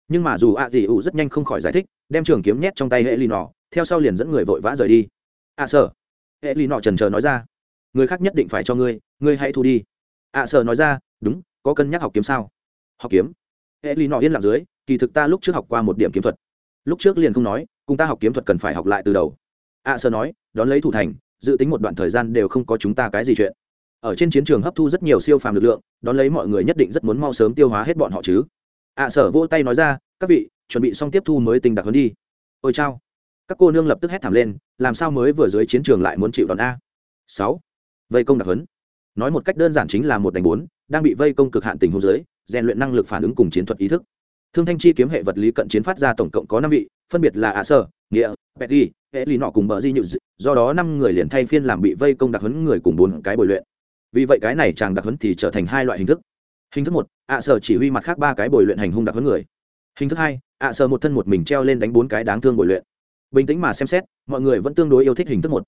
Nhưng mà dù ạ dị ủ rất nhanh không khỏi giải thích đem trường kiếm nhét trong tay hệ lý nọ theo sau liền dẫn người vội vã rời đi. Ạ à, sở hệ lý nọ trần trờ nói ra người khác nhất định phải cho ngươi ngươi hãy thu đi. Ạ à, sở nói ra đúng có cân nhắc học kiếm sao? Học kiếm? Hệ lý nọ yên lặng dưới kỳ thực ta lúc trước học qua một điểm kiếm thuật. Lúc trước liền không nói cùng ta học kiếm thuật cần phải học lại từ đầu ạ à, nói đón lấy thủ thành dự tính một đoạn thời gian đều không có chúng ta cái gì chuyện. Ở trên chiến trường hấp thu rất nhiều siêu phàm lực lượng đón lấy mọi người nhất định rất muốn mau sớm tiêu hóa hết bọn họ chứ. Ạ sở vỗ tay nói ra các vị chuẩn bị xong tiếp thu mới tình đặc hơn đi. Ôi chao. Các cô nương lập tức hét thảm lên làm sao mới vừa dưới chiến trường lại muốn chịu đòn a? Sáu. Vây công đặc hấn nói một cách đơn giản chính là một đánh bốn đang bị vây công cực hạn tình huống dưới rèn luyện năng lực phản ứng cùng chiến thuật ý thức. Thương thanh chi kiếm hệ vật lý cận chiến phát ra tổng cộng có năm vị phân biệt là ạ sơ, nghĩa, petty, hệ lý nọ cùng bờ di nhự do đó năm người liền thay phiên làm bị vây công đặc hấn người cùng bốn cái bồi luyện. Vì vậy cái này chàng đặc hấn thì trở thành hai loại hình thức. Hình thức một, ạ sở chỉ huy mặt khác ba cái bồi luyện hành hung đặc hấn người. Hình thức hai, ạ sở một thân một mình treo lên đánh bốn cái đáng thương bồi luyện. Bình tĩnh mà xem xét, mọi người vẫn tương đối yêu thích hình thức một.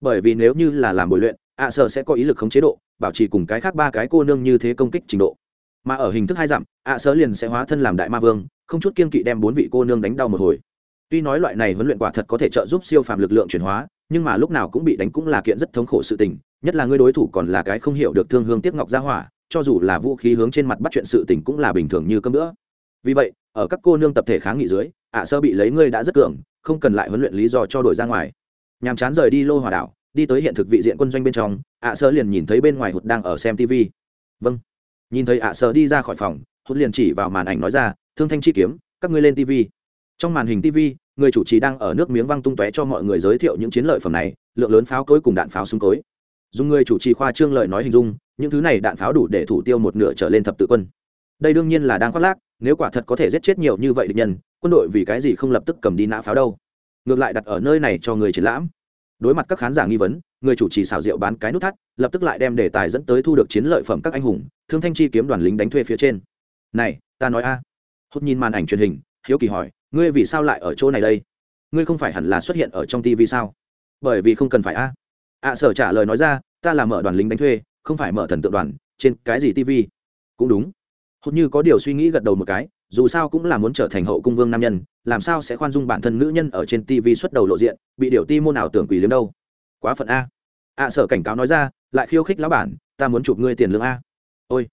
Bởi vì nếu như là làm bồi luyện, ạ sở sẽ có ý lực khống chế độ, bảo trì cùng cái khác ba cái cô nương như thế công kích trình độ. Mà ở hình thức hai dặm ạ sở liền sẽ hóa thân làm đại ma vương, không chút kiên kỵ đem bốn vị cô nương đánh đau một hồi tuy nói loại này huấn luyện quả thật có thể trợ giúp siêu phàm lực lượng chuyển hóa, nhưng mà lúc nào cũng bị đánh cũng là kiện rất thống khổ sự tình, nhất là người đối thủ còn là cái không hiểu được thương hương tiếc ngọc gia hỏa, cho dù là vũ khí hướng trên mặt bắt chuyện sự tình cũng là bình thường như cơm nữa vì vậy, ở các cô nương tập thể kháng nghị dưới, ạ sơ bị lấy ngươi đã rất cường, không cần lại huấn luyện lý do cho đổi ra ngoài. Nhàm chán rời đi lô hòa đảo, đi tới hiện thực vị diện quân doanh bên trong, ạ sơ liền nhìn thấy bên ngoài hụt đang ở xem tv vâng. Nhìn thấy ạ sơ đi ra khỏi phòng, hụt liền chỉ vào màn ảnh nói ra, thương thanh chi kiếm, các ngươi lên tv trong màn hình tv người chủ trì đang ở nước miếng văng tung tóe cho mọi người giới thiệu những chiến lợi phẩm này, lượng lớn pháo cối cùng đạn pháo súng cối. Dùng người chủ trì khoa trương lợi nói hình dung, những thứ này đạn pháo đủ để thủ tiêu một nửa trở lên thập tự quân. Đây đương nhiên là đang khoác lác, nếu quả thật có thể giết chết nhiều như vậy địch nhân, quân đội vì cái gì không lập tức cầm đi nã pháo đâu? Ngược lại đặt ở nơi này cho người triển lãm. Đối mặt các khán giả nghi vấn, người chủ trì xào rượu bán cái nút thắt, lập tức lại đem đề tài dẫn tới thu được chiến lợi phẩm các anh hùng, thương thanh chi kiếm đoàn lính đánh thuê phía trên. Này, ta nói a. À. hốt nhìn màn ảnh truyền hình, hiếu kỳ hỏi ngươi vì sao lại ở chỗ này đây? Ngươi không phải hẳn là xuất hiện ở trong tv sao? Bởi vì không cần phải a. Ạ sở trả lời nói ra, ta là mở đoàn lính đánh thuê, không phải mở thần tượng đoàn, trên cái gì tv cũng đúng. Hốt như có điều suy nghĩ gật đầu một cái, dù sao cũng là muốn trở thành hậu cung vương nam nhân, làm sao sẽ khoan dung bản thân nữ nhân ở trên tv xuất đầu lộ diện, bị điều ti môn nào tưởng quỷ liếm đâu? Quá phận a. Ạ sở cảnh cáo nói ra, lại khiêu khích lão bản, ta muốn chụp ngươi tiền lương a. Ôi.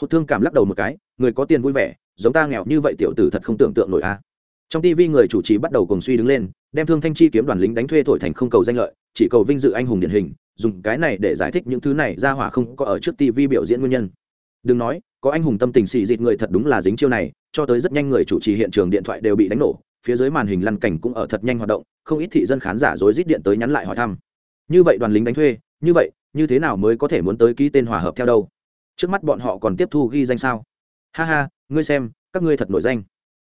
Hốt thương cảm lắc đầu một cái, người có tiền vui vẻ, giống ta nghèo như vậy tiểu tử thật không tưởng tượng nổi a trong tv người chủ trì bắt đầu cùng suy đứng lên, đem thương thanh chi kiếm đoàn lính đánh thuê thổi thành không cầu danh lợi, chỉ cầu vinh dự anh hùng điển hình, dùng cái này để giải thích những thứ này ra hỏa không có ở trước tv biểu diễn nguyên nhân. Đừng nói, có anh hùng tâm tình xì dịt người thật đúng là dính chiêu này, cho tới rất nhanh người chủ trì hiện trường điện thoại đều bị đánh nổ, phía dưới màn hình lăn cảnh cũng ở thật nhanh hoạt động, không ít thị dân khán giả rối rít điện tới nhắn lại hỏi thăm. Như vậy đoàn lính đánh thuê, như vậy, như thế nào mới có thể muốn tới ký tên hòa hợp theo đâu? Trước mắt bọn họ còn tiếp thu ghi danh sao? Ha ha, ngươi xem, các ngươi thật nổi danh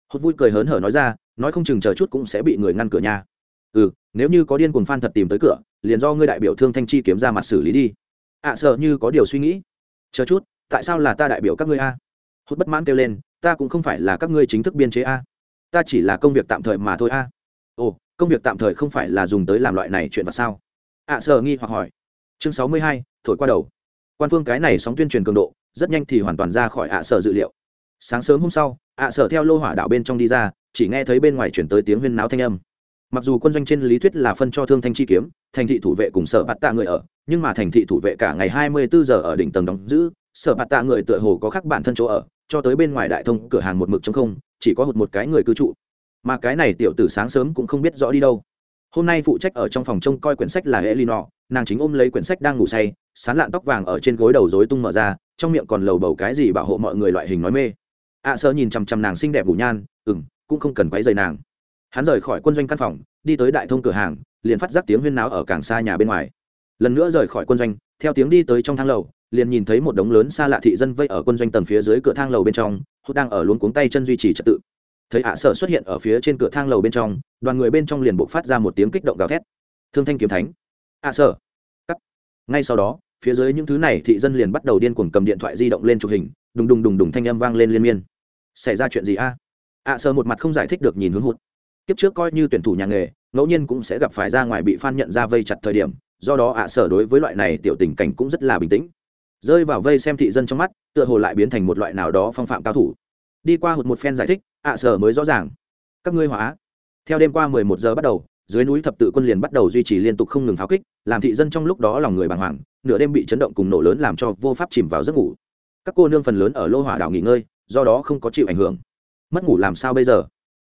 hốt vui cười hớn hở nói ra nói không chừng chờ chút cũng sẽ bị người ngăn cửa nhà ừ nếu như có điên cuồng phan thật tìm tới cửa liền do ngươi đại biểu thương thanh chi kiếm ra mặt xử lý đi. Ạ à, sợ như có điều suy nghĩ. Chờ chút tại sao là ta đại biểu các ngươi a? Hốt bất mãn kêu lên ta cũng không phải là các ngươi chính thức biên chế a. Ta chỉ là công việc tạm thời mà thôi a. Ồ công việc tạm thời không phải là dùng tới làm loại này chuyện vật sao? Ạ sợ nghi hoặc hỏi. Chương sáu mươi hai thổi qua đầu. Quan phương cái này sóng tuyên truyền cường độ rất nhanh thì hoàn toàn ra khỏi ạ sợ dự liệu. Sáng sớm hôm sau ạ sở theo lô hỏa đạo bên trong đi ra, chỉ nghe thấy bên ngoài chuyển tới tiếng huyên náo thanh âm. Mặc dù quân doanh trên lý thuyết là phân cho thương thanh chi kiếm, thành thị thủ vệ cùng sở bạt tạ người ở, nhưng mà thành thị thủ vệ cả ngày hai mươi bốn giờ ở đỉnh tầng đóng giữ, sở bạt tạ người tựa hồ có khác bản thân chỗ ở, cho tới bên ngoài đại thông cửa hàng một mực chống không, chỉ có hụt một cái người cư trụ. Mà cái này tiểu tử sáng sớm cũng không biết rõ đi đâu. Hôm nay phụ trách ở trong phòng trông coi quyển sách là hệ lino nàng chính ôm lấy quyển sách đang ngủ say, sán lạn tóc vàng ở trên gối đầu dối tung mở ra, trong miệng còn lầu bầu cái gì bảo hộ mọi người loại hình nói mê ạ à, sơ nhìn chằm chằm nàng xinh đẹp ngủ nhan ừ m cũng không cần quấy dày nàng. Hắn rời khỏi quân doanh căn phòng đi tới đại thông cửa hàng liền phát giác tiếng huyên náo ở càng xa nhà bên ngoài. Lần nữa rời khỏi quân doanh theo tiếng đi tới trong thang lầu liền nhìn thấy một đống lớn xa lạ thị dân vây ở quân doanh tầng phía dưới cửa thang lầu bên trong hốt đang ở luống cuống tay chân duy trì trật tự. Thấy ạ sở xuất hiện ở phía trên cửa thang lầu bên trong đoàn người bên trong liền buộc phát ra một tiếng kích động gào thét. Thương thanh kiếm thánh ạ sở cắt. Ngay sau đó phía dưới những thứ này thị dân liền bắt đầu điên cuồng cầm điện thoại di động lên chụp hình đùng đùng đùng đùng thanh âm vang lên liên miên. Xảy ra chuyện gì a? Ạ sơ một mặt không giải thích được nhìn hướng hụt. Kiếp trước coi như tuyển thủ nhà nghề, ngẫu nhiên cũng sẽ gặp phải ra ngoài bị f nhận ra vây chặt thời điểm, do đó ạ sở đối với loại này tiểu tình cảnh cũng rất là bình tĩnh. Rơi vào vây xem thị dân trong mắt, tựa hồ lại biến thành một loại nào đó phong phạm cao thủ. Đi qua hụt một phen giải thích ạ sở mới rõ ràng. Các ngươi hóa. Theo đêm qua mười một giờ bắt đầu, dưới núi thập tự quân liền bắt đầu duy trì liên tục không ngừng pháo kích, làm thị dân trong lúc đó lòng người bàng hoàng, nửa đêm bị chấn động cùng nổ lớn làm cho vô pháp chìm vào giấc ngủ các cô nương phần lớn ở lô hỏa đảo nghỉ ngơi, do đó không có chịu ảnh hưởng. Mất ngủ làm sao bây giờ?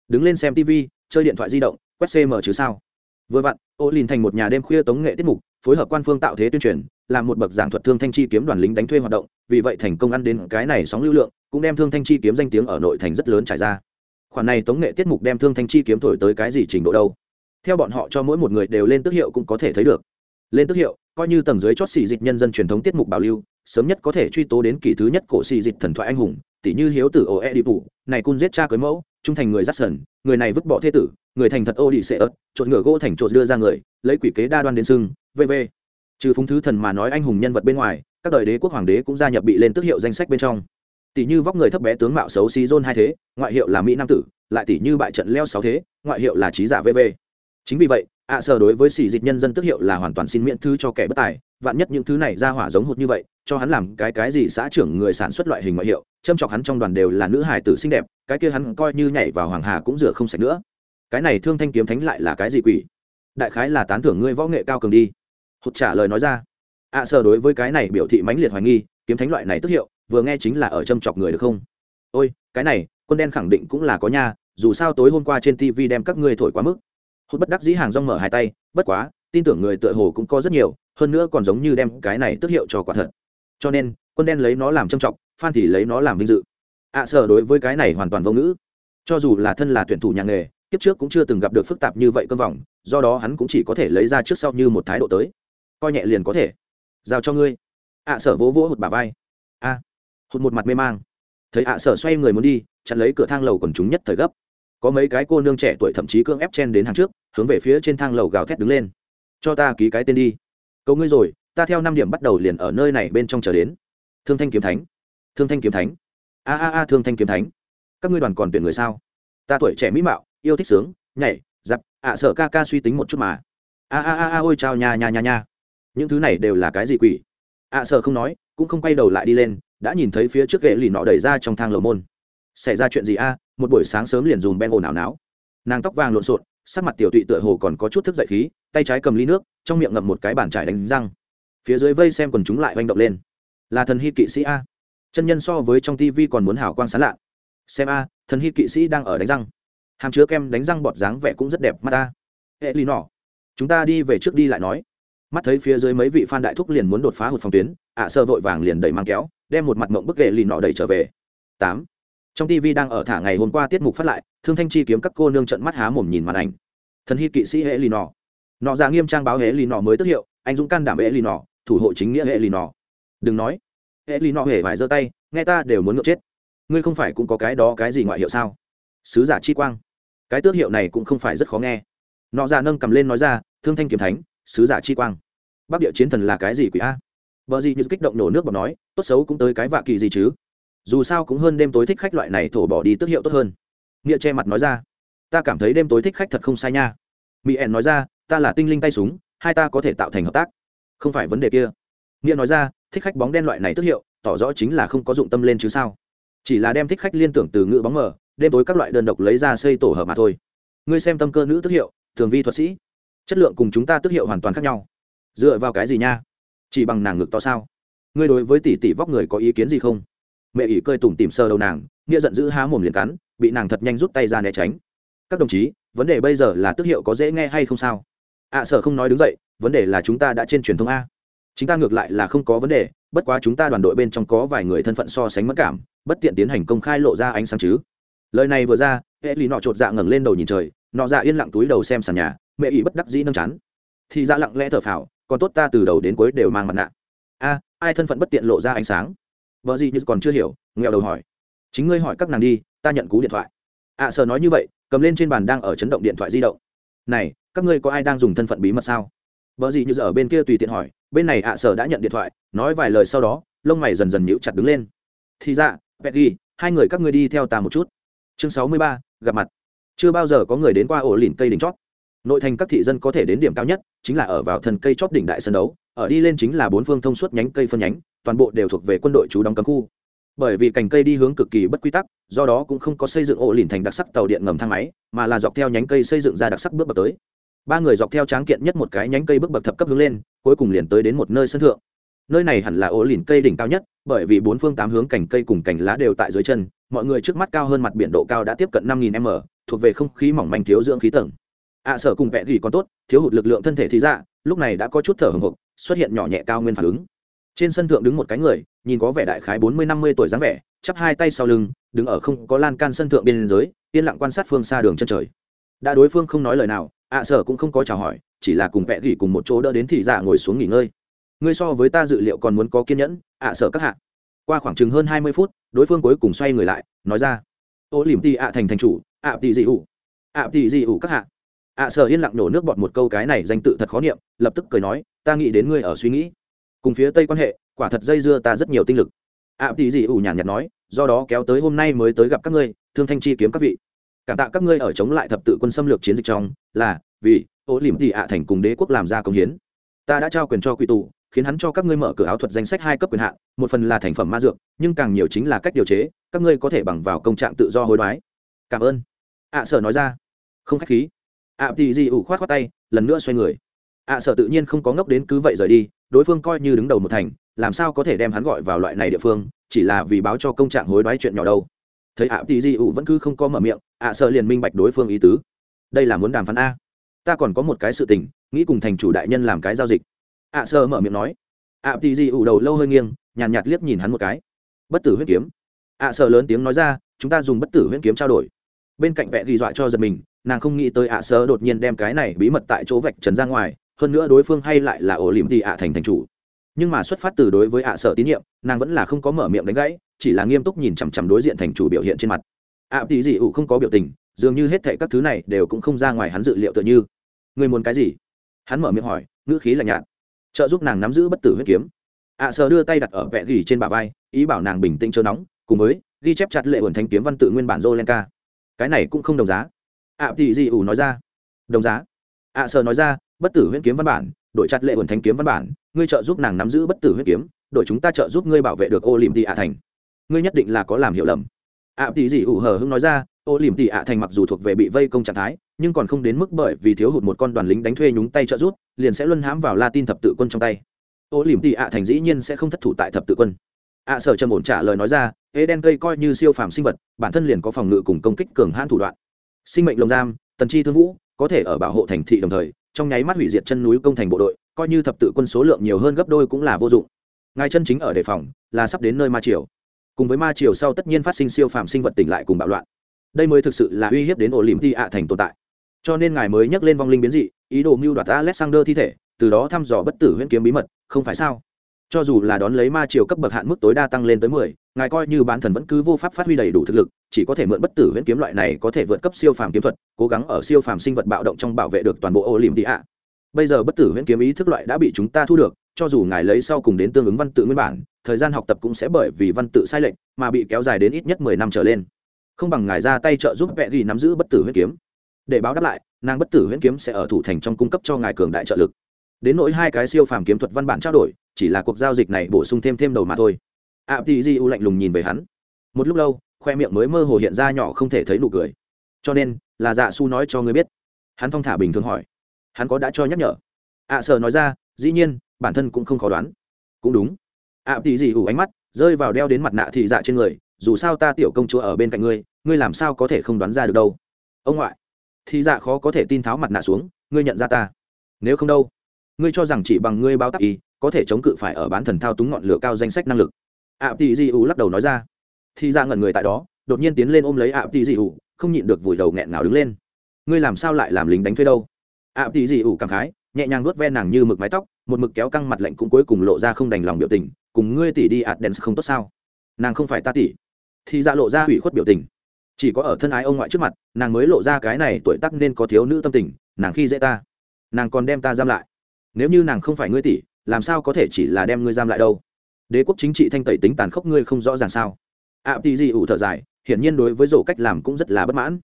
Đứng lên xem tv chơi điện thoại di động, quét cm chứ sao? Vừa vặn, ô lìn thành một nhà đêm khuya tống nghệ tiết mục, phối hợp quan phương tạo thế tuyên truyền, làm một bậc giảng thuật thương thanh chi kiếm đoàn lính đánh thuê hoạt động, vì vậy thành công ăn đến cái này sóng lưu lượng, cũng đem thương thanh chi kiếm danh tiếng ở nội thành rất lớn trải ra. Khoản này tống nghệ tiết mục đem thương thanh chi kiếm thổi tới cái gì trình độ đâu? Theo bọn họ cho mỗi một người đều lên tước hiệu cũng có thể thấy được. Lên tước hiệu coi như tầng dưới chót xì dịch nhân dân truyền thống tiết mục bảo lưu, sớm nhất có thể truy tố đến kỳ thứ nhất cổ xì dịch thần thoại anh hùng tỷ như hiếu tử ô e đi phụ này cun giết cha cưới mẫu, trung thành người dắt sần người này vứt bỏ thế tử, người thành thật ô đi xệ ớt trộn ngựa gỗ thành trộn đưa ra người, lấy quỷ kế đa đoan đến sưng vv trừ phúng thứ thần mà nói anh hùng nhân vật bên ngoài, các đời đế quốc hoàng đế cũng gia nhập bị lên tước hiệu danh sách bên trong. Tỷ như vóc người thấp bé tướng mạo xấu xí dôn hai thế, ngoại hiệu là mỹ nam tử, lại tỷ như bại trận leo sáu thế, ngoại hiệu là trí giả vv chính vì vậy ạ à sở đối với xì dịch nhân dân tước hiệu là hoàn toàn xin miễn thư cho kẻ bất tài, vạn nhất những thứ này ra hỏa giống hụt như vậy, cho hắn làm cái cái gì xã trưởng người sản xuất loại hình ngoại hiệu, châm chọc hắn trong đoàn đều là nữ hài tử xinh đẹp, cái kia hắn coi như nhảy vào hoàng hà cũng rửa không sạch nữa. Cái này thương thanh kiếm thánh lại là cái gì quỷ? Đại khái là tán thưởng ngươi võ nghệ cao cường đi. Hụt trả lời nói ra. Ạ à sở đối với cái này biểu thị mãnh liệt hoài nghi, kiếm thánh loại này tức hiệu, vừa nghe chính là ở châm chọc người được không? Ôi, cái này, quân đen khẳng định cũng là có nha, dù sao tối hôm qua trên tv đem các ngươi thổi quá mức hút bất đắc dĩ hàng rong mở hai tay bất quá tin tưởng người tựa hồ cũng có rất nhiều hơn nữa còn giống như đem cái này tức hiệu cho quả thật. Cho nên quân đen lấy nó làm trâm trọng phan thì lấy nó làm vinh dự. Ạ à, sở đối với cái này hoàn toàn vô ngữ. Cho dù là thân là tuyển thủ nhà nghề kiếp trước cũng chưa từng gặp được phức tạp như vậy cơn vòng do đó hắn cũng chỉ có thể lấy ra trước sau như một thái độ tới. Coi nhẹ liền có thể. Giao cho ngươi. Ạ à, sở vỗ vỗ hụt bà vai. A à, hụt một mặt mê mang. Thấy à, ạ sở xoay người muốn đi chặn lấy cửa thang lầu còn chúng nhất thời gấp có mấy cái cô nương trẻ tuổi thậm chí cưỡng ép chen đến hàng trước, hướng về phía trên thang lầu gào thét đứng lên. Cho ta ký cái tên đi. Cầu ngươi rồi, ta theo năm điểm bắt đầu liền ở nơi này bên trong chờ đến. Thương thanh kiếm thánh. Thương thanh kiếm thánh. A a a, thương thanh kiếm thánh. Các ngươi đoàn còn tuyển người sao? Ta tuổi trẻ mỹ mạo, yêu thích sướng, nhảy giặc ạ sợ ca ca suy tính một chút mà. A a a a, ôi chào nhà nhà nhà nhà những thứ này đều là cái gì quỷ? Ạ sợ không nói, cũng không quay đầu lại đi lên, đã nhìn thấy phía trước ghệ lì nọ đẩy ra trong thang lầu môn. Xảy ra chuyện gì a? Một buổi sáng sớm liền dùm ben ồn ào náo. Nàng tóc vàng lộn xộn, sắc mặt tiểu tụy tựa hồ còn có chút thức dậy khí, tay trái cầm ly nước, trong miệng ngậm một cái bàn trải đánh răng. Phía dưới vây xem quần chúng lại oanh động lên. Là thần hy kỵ sĩ a. Chân nhân so với trong tv còn muốn hào quang sán lạ. Xem a, thần hy kỵ sĩ đang ở đánh răng. Hàm chứa kem đánh răng bọt dáng vẻ cũng rất đẹp, mắt ta hệ ly nỏ chúng ta đi về trước đi lại nói. Mắt thấy phía dưới mấy vị phan đại thúc liền muốn đột phá hụt phòng tuyến, ạ sơ vội vàng liền đẩy mang kéo, đem một mặt mộng bức ghệ lì nọ đẩy trở về. Tám trong tv đang ở thả ngày hôm qua tiết mục phát lại, thương thanh chi kiếm các cô nương trận mắt há mồm nhìn màn ảnh. Thần hy kỵ sĩ hệ lì nọ. Nọ ra nghiêm trang báo hệ lì nọ mới tức hiệu, anh dũng can đảm hệ lì nọ, thủ hộ chính nghĩa hệ lì nọ. Đừng nói, hệ lì nọ hề phải giơ tay, nghe ta đều muốn ngược chết. Ngươi không phải cũng có cái đó cái gì ngoại hiệu sao? Sứ giả chi quang. Cái tước hiệu này cũng không phải rất khó nghe. Nọ ra nâng cầm lên nói ra, thương thanh kiếm thánh, sứ giả chi quang. Bắc địa chiến thần là cái gì quỷ a? Vợ gì như kích động nổ nước bọc nói, tốt xấu cũng tới cái vạ kỳ gì chứ? Dù sao cũng hơn đêm tối thích khách loại này thổ bỏ đi tước hiệu tốt hơn. Nghĩa che mặt nói ra, ta cảm thấy đêm tối thích khách thật không sai nha. Mỹ ẻn nói ra, ta là tinh linh tay súng, hai ta có thể tạo thành hợp tác. Không phải vấn đề kia. Nghĩa nói ra, thích khách bóng đen loại này tước hiệu, tỏ rõ chính là không có dụng tâm lên chứ sao? Chỉ là đem thích khách liên tưởng từ ngữ bóng mờ, đêm tối các loại đơn độc lấy ra xây tổ hợp mà thôi. Ngươi xem tâm cơ nữ tước hiệu, thường vi thuật sĩ, chất lượng cùng chúng ta tước hiệu hoàn toàn khác nhau. Dựa vào cái gì nha? Chỉ bằng nàng ngực to sao? Ngươi đối với tỷ tỷ vóc người có ý kiến gì không? Mẹ ỉ cơi tủm tìm sơ đầu nàng, nghĩa giận dữ há mồm liền cắn, bị nàng thật nhanh rút tay ra né tránh. Các đồng chí, vấn đề bây giờ là tước hiệu có dễ nghe hay không sao? À, Ạ sở không nói đứng dậy, vấn đề là chúng ta đã trên truyền thông a. Chúng ta ngược lại là không có vấn đề, bất quá chúng ta đoàn đội bên trong có vài người thân phận so sánh mất cảm, bất tiện tiến hành công khai lộ ra ánh sáng chứ. Lời này vừa ra, hệ lì nọ chột dạ ngẩng lên đầu nhìn trời, nọ dạ yên lặng túi đầu xem sàn nhà, mẹ ý bất đắc dĩ nâng chán. Thì ra lặng lẽ thở phào, còn tốt ta từ đầu đến cuối đều mang mặt nạ. A, ai thân phận bất tiện lộ ra ánh sáng? Vợ gì như còn chưa hiểu nghèo đầu hỏi. Chính ngươi hỏi các nàng đi ta nhận cú điện thoại. Ạ à, sợ nói như vậy cầm lên trên bàn đang ở chấn động điện thoại di động. Này các ngươi có ai đang dùng thân phận bí mật sao? Vợ gì như giờ ở bên kia tùy tiện hỏi bên này ạ à, sở đã nhận điện thoại nói vài lời sau đó lông mày dần dần nhíu chặt đứng lên. Thì ra petty hai người các ngươi đi theo ta một chút. Chương sáu mươi ba gặp mặt. Chưa bao giờ có người đến qua ổ lìn cây đỉnh chót nội thành các thị dân có thể đến điểm cao nhất chính là ở vào thần cây chót đỉnh đại sân đấu, ở đi lên chính là bốn phương thông suốt nhánh cây phân nhánh, toàn bộ đều thuộc về quân đội chú đóng cấm khu. Bởi vì cành cây đi hướng cực kỳ bất quy tắc, do đó cũng không có xây dựng ổ lìn thành đặc sắc tàu điện ngầm thang máy, mà là dọc theo nhánh cây xây dựng ra đặc sắc bước bậc tới. Ba người dọc theo tráng kiện nhất một cái nhánh cây bước bậc thập cấp hướng lên, cuối cùng liền tới đến một nơi sân thượng. Nơi này hẳn là ổ lìn cây đỉnh cao nhất, bởi vì bốn phương tám hướng cành cây cùng cành lá đều tại dưới chân, mọi người trước mắt cao hơn mặt biển độ cao đã tiếp cận năm nghìn m, thuộc về không khí mỏng manh thiếu dưỡng khí tầng ạ sở cùng vẽ gỉ còn tốt, thiếu hụt lực lượng thân thể thì ra, lúc này đã có chút thở hồng hộc, xuất hiện nhỏ nhẹ cao nguyên phản ứng. Trên sân thượng đứng một cái người, nhìn có vẻ đại khái bốn mươi năm mươi tuổi dáng vẻ, chắp hai tay sau lưng, đứng ở không có lan can sân thượng bên dưới, yên lặng quan sát phương xa đường chân trời. Đã đối phương không nói lời nào, ạ sở cũng không có chào hỏi, chỉ là cùng vẽ gỉ cùng một chỗ đỡ đến thị dạ ngồi xuống nghỉ ngơi. Ngươi so với ta dự liệu còn muốn có kiên nhẫn, ạ sở các hạ. Qua khoảng chừng hơn hai mươi phút, đối phương cuối cùng xoay người lại, nói ra. Ô lìm tì ạ thành thành chủ, ạ tì dị ủ. Ạ tì dị ủ các hạ ạ sở yên lặng nổ nước bọt một câu cái này danh tự thật khó niệm, lập tức cười nói, ta nghĩ đến ngươi ở suy nghĩ. Cùng phía tây quan hệ, quả thật dây dưa ta rất nhiều tinh lực. ạ tỷ dị ủ nhàn nhạt nói, do đó kéo tới hôm nay mới tới gặp các ngươi, thương thanh chi kiếm các vị. Cảm tạ các ngươi ở chống lại thập tự quân xâm lược chiến dịch trong, là, vì, ô lìm tỷ ạ thành cùng đế quốc làm ra công hiến. Ta đã trao quyền cho quỷ tù, khiến hắn cho các ngươi mở cửa áo thuật danh sách hai cấp quyền hạn, một phần là thành phẩm ma dược, nhưng càng nhiều chính là cách điều chế, các ngươi có thể bằng vào công trạng tự do hối đoái. Cảm ơn. ạ sở nói ra. Không khách khí ạ, thì Di ủ khoát khoát tay, lần nữa xoay người. Ạ sở tự nhiên không có ngốc đến cứ vậy rời đi, đối phương coi như đứng đầu một thành, làm sao có thể đem hắn gọi vào loại này địa phương, chỉ là vì báo cho công trạng hối đoái chuyện nhỏ đâu. Thấy ạ, thì Di ủ vẫn cứ không có mở miệng, ạ sở liền minh bạch đối phương ý tứ. Đây là muốn đàm phán a. Ta còn có một cái sự tình, nghĩ cùng thành chủ đại nhân làm cái giao dịch. Ạ sở mở miệng nói. Ạ, thì Di ủ đầu lâu hơi nghiêng, nhàn nhạt liếc nhìn hắn một cái. Bất tử huyết kiếm. Ạ sở lớn tiếng nói ra, chúng ta dùng bất tử huyết kiếm trao đổi. Bên cạnh vẽ ghi dọa cho giật mình nàng không nghĩ tới ạ sơ đột nhiên đem cái này bí mật tại chỗ vạch trần ra ngoài, hơn nữa đối phương hay lại là ổ lìm thì ạ thành thành chủ. Nhưng mà xuất phát từ đối với ạ sở tín nhiệm, nàng vẫn là không có mở miệng đánh gãy, chỉ là nghiêm túc nhìn chằm chằm đối diện thành chủ biểu hiện trên mặt. Ạ thì gì ủ không có biểu tình, dường như hết thệ các thứ này đều cũng không ra ngoài hắn dự liệu tựa như. Người muốn cái gì? Hắn mở miệng hỏi, ngữ khí lạnh nhạt. Trợ giúp nàng nắm giữ bất tử huyết kiếm. Ạ sở đưa tay đặt ở vẹn gỉ trên bả vai, ý bảo nàng bình tĩnh chớ nóng, cùng với ghi chép chặt lệ ẩn thanh kiếm văn tự nguyên bản Jolenka. Cái này cũng không đồng giá ạ tỷ dị ủ nói ra. Đồng giá. ạ sờ nói ra, bất tử huyễn kiếm văn bản, đội chặt lệ ẩn thanh kiếm văn bản, ngươi trợ giúp nàng nắm giữ bất tử huyễn kiếm, đội chúng ta trợ giúp ngươi bảo vệ được ô liềm tỷ ạ thành. Ngươi nhất định là có làm hiểu lầm. ạ tỷ dị ủ hờ hững nói ra, ô liềm tỷ ạ thành mặc dù thuộc về bị vây công trạng thái, nhưng còn không đến mức bởi vì thiếu hụt một con đoàn lính đánh thuê nhúng tay trợ giúp, liền sẽ luân hãm vào La tin thập tự quân trong tay. Ô liềm tỷ ạ thành dĩ nhiên sẽ không thất thủ tại thập tự quân ạ sở trầm ổn trả lời nói ra ế đen cây coi như siêu phàm sinh vật bản thân liền có phòng ngự cùng công kích cường hãn thủ đoạn sinh mệnh lồng giam, tần chi thương vũ, có thể ở bảo hộ thành thị đồng thời, trong nháy mắt hủy diệt chân núi công thành bộ đội, coi như thập tự quân số lượng nhiều hơn gấp đôi cũng là vô dụng. Ngài chân chính ở đề phòng là sắp đến nơi ma triều. Cùng với ma triều sau tất nhiên phát sinh siêu phàm sinh vật tỉnh lại cùng bạo loạn. Đây mới thực sự là uy hiếp đến ổ lìm thi ạ thành tồn tại. Cho nên ngài mới nhắc lên vong linh biến dị, ý đồ mưu đoạt alexander thi thể, từ đó thăm dò bất tử huyễn kiếm bí mật, không phải sao? Cho dù là đón lấy ma triều cấp bậc hạn mức tối đa tăng lên tới mười ngài coi như bán thần vẫn cứ vô pháp phát huy đầy đủ thực lực, chỉ có thể mượn bất tử huyễn kiếm loại này có thể vượt cấp siêu phàm kiếm thuật, cố gắng ở siêu phàm sinh vật bạo động trong bảo vệ được toàn bộ ô liềm tị ạ bây giờ bất tử huyễn kiếm ý thức loại đã bị chúng ta thu được, cho dù ngài lấy sau cùng đến tương ứng văn tự nguyên bản, thời gian học tập cũng sẽ bởi vì văn tự sai lệch mà bị kéo dài đến ít nhất mười năm trở lên. Không bằng ngài ra tay trợ giúp vẽ ghi nắm giữ bất tử huyễn kiếm. Để báo đáp lại, nàng bất tử huyễn kiếm sẽ ở thủ thành trong cung cấp cho ngài cường đại trợ lực. Đến nỗi hai cái siêu phàm kiếm thuật văn bản trao đổi, chỉ là cuộc giao dịch này bổ sung thêm thêm đầu mà thôi ạ tì di u lạnh lùng nhìn về hắn. Một lúc lâu, khoe miệng mới mơ hồ hiện ra nhỏ không thể thấy nụ cười. Cho nên, là dạ su nói cho ngươi biết. Hắn thong thả bình thường hỏi. Hắn có đã cho nhắc nhở? Ạ sợ nói ra, dĩ nhiên, bản thân cũng không khó đoán. Cũng đúng. Ạ tì di ủ ánh mắt rơi vào đeo đến mặt nạ thị dạ trên người, dù sao ta tiểu công chúa ở bên cạnh ngươi ngươi làm sao có thể không đoán ra được đâu? Ông ngoại, thị dạ khó có thể tin tháo mặt nạ xuống, ngươi nhận ra ta. Nếu không đâu, ngươi cho rằng chỉ bằng ngươi báo tắc y có thể chống cự phải ở bán thần thao túng ngọn lửa cao danh sách năng lực ạ tỷ di ủ lắc đầu nói ra. Thì ra ngẩn người tại đó, đột nhiên tiến lên ôm lấy ạ tỷ di ủ không nhịn được vùi đầu nghẹn nào đứng lên. Ngươi làm sao lại làm lính đánh thuê đâu? ạ tỷ di ủ cảm khái, nhẹ nhàng nuốt ve nàng như mực mái tóc, một mực kéo căng mặt lạnh cũng cuối cùng lộ ra không đành lòng biểu tình, cùng ngươi tỷ đi ạt đèn không tốt sao? Nàng không phải ta tỷ thì ra lộ ra hủy khuất biểu tình. Chỉ có ở thân ái ông ngoại trước mặt, nàng mới lộ ra cái này tuổi tắc nên có thiếu nữ tâm tình, nàng khi dễ ta, nàng còn đem ta giam lại. Nếu như nàng không phải ngươi tỷ làm sao có thể chỉ là đem ngươi giam lại đâu? Đế quốc chính trị thanh tẩy tính tàn khốc ngươi không rõ ràng sao? Ạ tỷ gì ủ thở dài hiển nhiên đối với rổ cách làm cũng rất là bất mãn.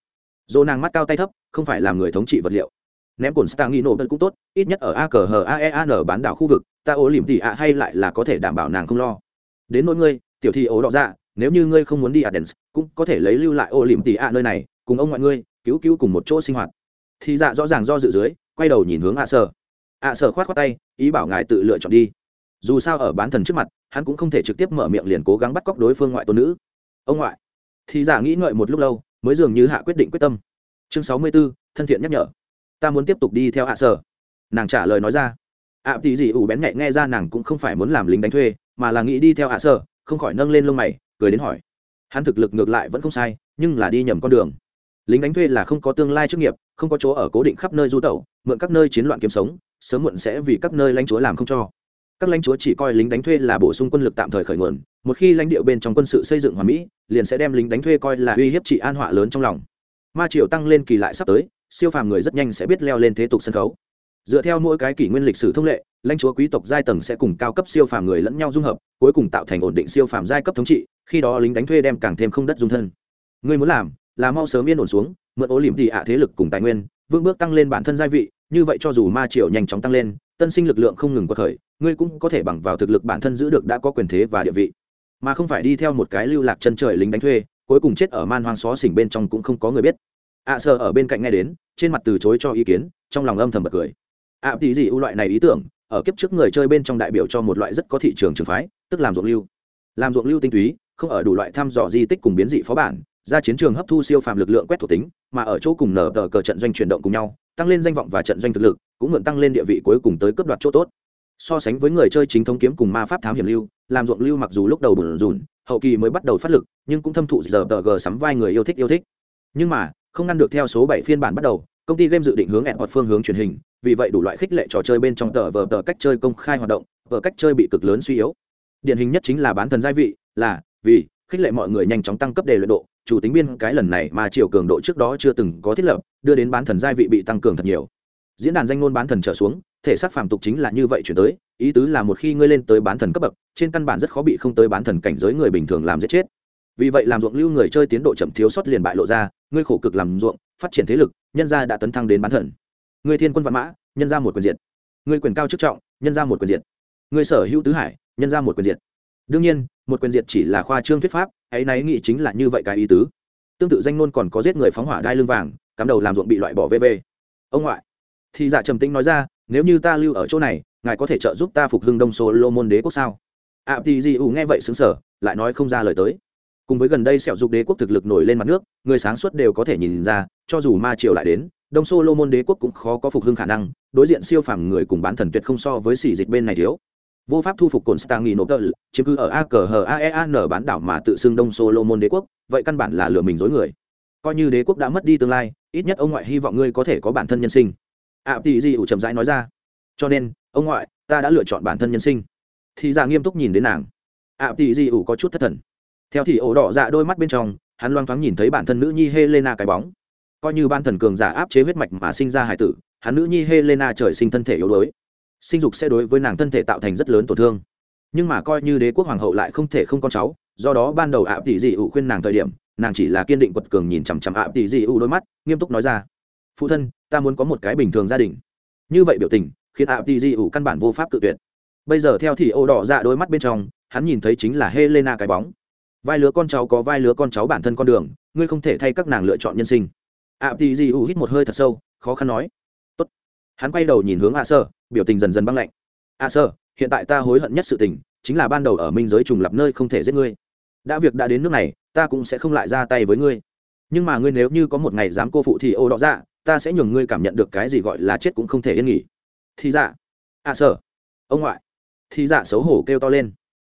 Dồ nàng mắt cao tay thấp không phải làm người thống trị vật liệu. Ném cồn stang nghi nổ cũng tốt ít nhất ở a cờ hờ aean bán đảo khu vực ta ố lìm tỉ ạ hay lại là có thể đảm bảo nàng không lo. Đến nỗi ngươi tiểu thi ố đỏ ra nếu như ngươi không muốn đi Aden, cũng có thể lấy lưu lại ô liềm tỉ ạ nơi này cùng ông ngoại ngươi cứu cứu cùng một chỗ sinh hoạt. Thì dạ rõ ràng do dự dưới quay đầu nhìn hướng ạ sở. Ạ sở khoát khoát tay ý bảo ngài tự lựa chọn đi dù sao ở bán thần trước mặt hắn cũng không thể trực tiếp mở miệng liền cố gắng bắt cóc đối phương ngoại tôn nữ. Ông ngoại. Thì giả nghĩ ngợi một lúc lâu mới dường như hạ quyết định quyết tâm. Chương sáu mươi 64, thân thiện nhắc nhở. Ta muốn tiếp tục đi theo hạ sở. Nàng trả lời nói ra. Ạ tỷ gì ủ bén nhẹ nghe ra nàng cũng không phải muốn làm lính đánh thuê mà là nghĩ đi theo hạ sở không khỏi nâng lên lông mày cười đến hỏi. Hắn thực lực ngược lại vẫn không sai nhưng là đi nhầm con đường. Lính đánh thuê là không có tương lai chức nghiệp không có chỗ ở cố định khắp nơi du tẩu mượn các nơi chiến loạn kiếm sống sớm muộn sẽ vì các nơi lãnh chúa làm không cho các lãnh chúa chỉ coi lính đánh thuê là bổ sung quân lực tạm thời khởi nguồn, một khi lãnh địa bên trong quân sự xây dựng hòa mỹ, liền sẽ đem lính đánh thuê coi là uy hiếp trị an họa lớn trong lòng. Ma triều tăng lên kỳ lại sắp tới, siêu phàm người rất nhanh sẽ biết leo lên thế tục sân khấu. Dựa theo mỗi cái kỷ nguyên lịch sử thông lệ, lãnh chúa quý tộc giai tầng sẽ cùng cao cấp siêu phàm người lẫn nhau dung hợp, cuối cùng tạo thành ổn định siêu phàm giai cấp thống trị, khi đó lính đánh thuê đem càng thêm không đất dung thân. Người muốn làm là mau sớm yên ổn xuống, mượn ố liềm tị ạ thế lực cùng tài nguyên vương bước tăng lên bản thân giai vị, như vậy cho dù ma triều nhanh chóng tăng lên, tân sinh lực lượng không ngừng qua thời ngươi cũng có thể bằng vào thực lực bản thân giữ được đã có quyền thế và địa vị. Mà không phải đi theo một cái lưu lạc chân trời lính đánh thuê cuối cùng chết ở man hoang xó xỉnh bên trong cũng không có người biết. Ạ à, sợ ở bên cạnh nghe đến trên mặt từ chối cho ý kiến trong lòng âm thầm bật cười. Ạ à, tí gì ưu loại này ý tưởng ở kiếp trước người chơi bên trong đại biểu cho một loại rất có thị trường trường phái tức làm ruộng lưu. Làm ruộng lưu tinh túy không ở đủ loại thăm dò di tích cùng biến dị phó bản ra chiến trường hấp thu siêu phàm lực lượng quét thuộc tính mà ở chỗ cùng nở tờ cờ trận doanh chuyển động cùng nhau tăng lên danh vọng và trận doanh thực lực cũng mượn tăng lên địa vị cuối cùng tới cấp đoạt chỗ tốt so sánh với người chơi chính thống kiếm cùng ma pháp thám hiểm lưu, làm ruộng lưu mặc dù lúc đầu bùn rùn, hậu kỳ mới bắt đầu phát lực, nhưng cũng thâm thụ giờ tờ g sắm vai người yêu thích yêu thích. Nhưng mà, không ngăn được theo số bảy phiên bản bắt đầu, công ty game dự định hướng ẹn hoặc phương hướng truyền hình, vì vậy đủ loại khích lệ trò chơi bên trong tờ vờ tờ cách chơi công khai hoạt động, vờ cách chơi bị cực lớn suy yếu. Điển hình nhất chính là bán thần gia vị, là, vì, khích lệ mọi người nhanh chóng tăng cấp đề luyện độ, chủ tính biên cái lần này mà chiều cường độ trước đó chưa từng có thiết lập, đưa đến bán thần gia vị bị tăng cường thật nhiều. Diễn đàn danh ngôn bán thần trở xuống thể xác phàm tục chính là như vậy chuyển tới, ý tứ là một khi ngươi lên tới bán thần cấp bậc, trên căn bản rất khó bị không tới bán thần cảnh giới người bình thường làm giết chết. Vì vậy làm ruộng lưu người chơi tiến độ chậm thiếu sót liền bại lộ ra, ngươi khổ cực làm ruộng, phát triển thế lực, nhân gia đã tấn thăng đến bán thần. Ngươi thiên quân văn mã, nhân ra một quyền diện ngươi quyền cao chức trọng, nhân ra một quyền diện ngươi sở hữu tứ hải, nhân ra một quyền diện đương nhiên, một quyền diện chỉ là khoa trương thuyết pháp, ấy náy nghĩ chính là như vậy cái ý tứ. Tương tự danh ngôn còn có giết người phóng hỏa đai lưng vàng, cắm đầu làm ruộng bị loại bỏ vv ông ngoại, thì giả trầm tĩnh nói ra nếu như ta lưu ở chỗ này, ngài có thể trợ giúp ta phục hưng đông solo môn đế quốc sao? Ạ tì di ủ nghe vậy xứng sở lại nói không ra lời tới. Cùng với gần đây sẹo dục đế quốc thực lực nổi lên mặt nước, người sáng suốt đều có thể nhìn ra, cho dù ma triều lại đến, đông solo môn đế quốc cũng khó có phục hưng khả năng, đối diện siêu phàm người cùng bán thần tuyệt không so với xỉ dịch bên này thiếu. Vô pháp thu phục cồn Stagni nghi nộp tờ chiếm cứ ở a cờ hờ aean bán đảo mà tự xưng đông solo môn đế quốc, vậy căn bản là lừa mình dối người. Coi như đế quốc đã mất đi tương lai, ít nhất ông ngoại hy vọng ngươi có thể có bản thân nhân sinh ạ tỷ di ủ chậm rãi nói ra. Cho nên, ông ngoại, ta đã lựa chọn bản thân nhân sinh. Thì ra nghiêm túc nhìn đến nàng. Ạ tỷ di ủ có chút thất thần. Theo thì ổ đỏ dạ đôi mắt bên trong, hắn loang thoáng nhìn thấy bản thân nữ nhi helena cái bóng. Coi như ban thần cường giả áp chế huyết mạch mà sinh ra hải tử, hắn nữ nhi helena trời sinh thân thể yếu đuối. Sinh dục sẽ đối với nàng thân thể tạo thành rất lớn tổn thương. Nhưng mà coi như đế quốc hoàng hậu lại không thể không con cháu, do đó ban đầu ạ tỷ dị ủ khuyên nàng thời điểm, nàng chỉ là kiên định quật cường nhìn chằm chằm ạ tỷ dị ủ đôi mắt, nghiêm túc nói ra phụ thân, ta muốn có một cái bình thường gia đình. Như vậy biểu tình, khiến ạ tỷ ủ căn bản vô pháp tự tuyệt. Bây giờ theo thì ô đỏ dạ đôi mắt bên trong, hắn nhìn thấy chính là helena cái bóng. Vai lứa con cháu có vai lứa con cháu bản thân con đường, ngươi không thể thay các nàng lựa chọn nhân sinh. Ạ tỷ ủ hít một hơi thật sâu, khó khăn nói. Tốt. hắn quay đầu nhìn hướng ạ sơ, biểu tình dần dần băng lạnh. Ạ sơ, hiện tại ta hối hận nhất sự tình, chính là ban đầu ở minh giới trùng lập nơi không thể giết ngươi. Đã việc đã đến nước này, ta cũng sẽ không lại ra tay với ngươi. Nhưng mà ngươi nếu như có một ngày dám cô phụ thì ô đỏ dạ ta sẽ nhường ngươi cảm nhận được cái gì gọi là chết cũng không thể yên nghỉ. Thì dạ. À, ạ sở ông ngoại. Thì dạ xấu hổ kêu to lên.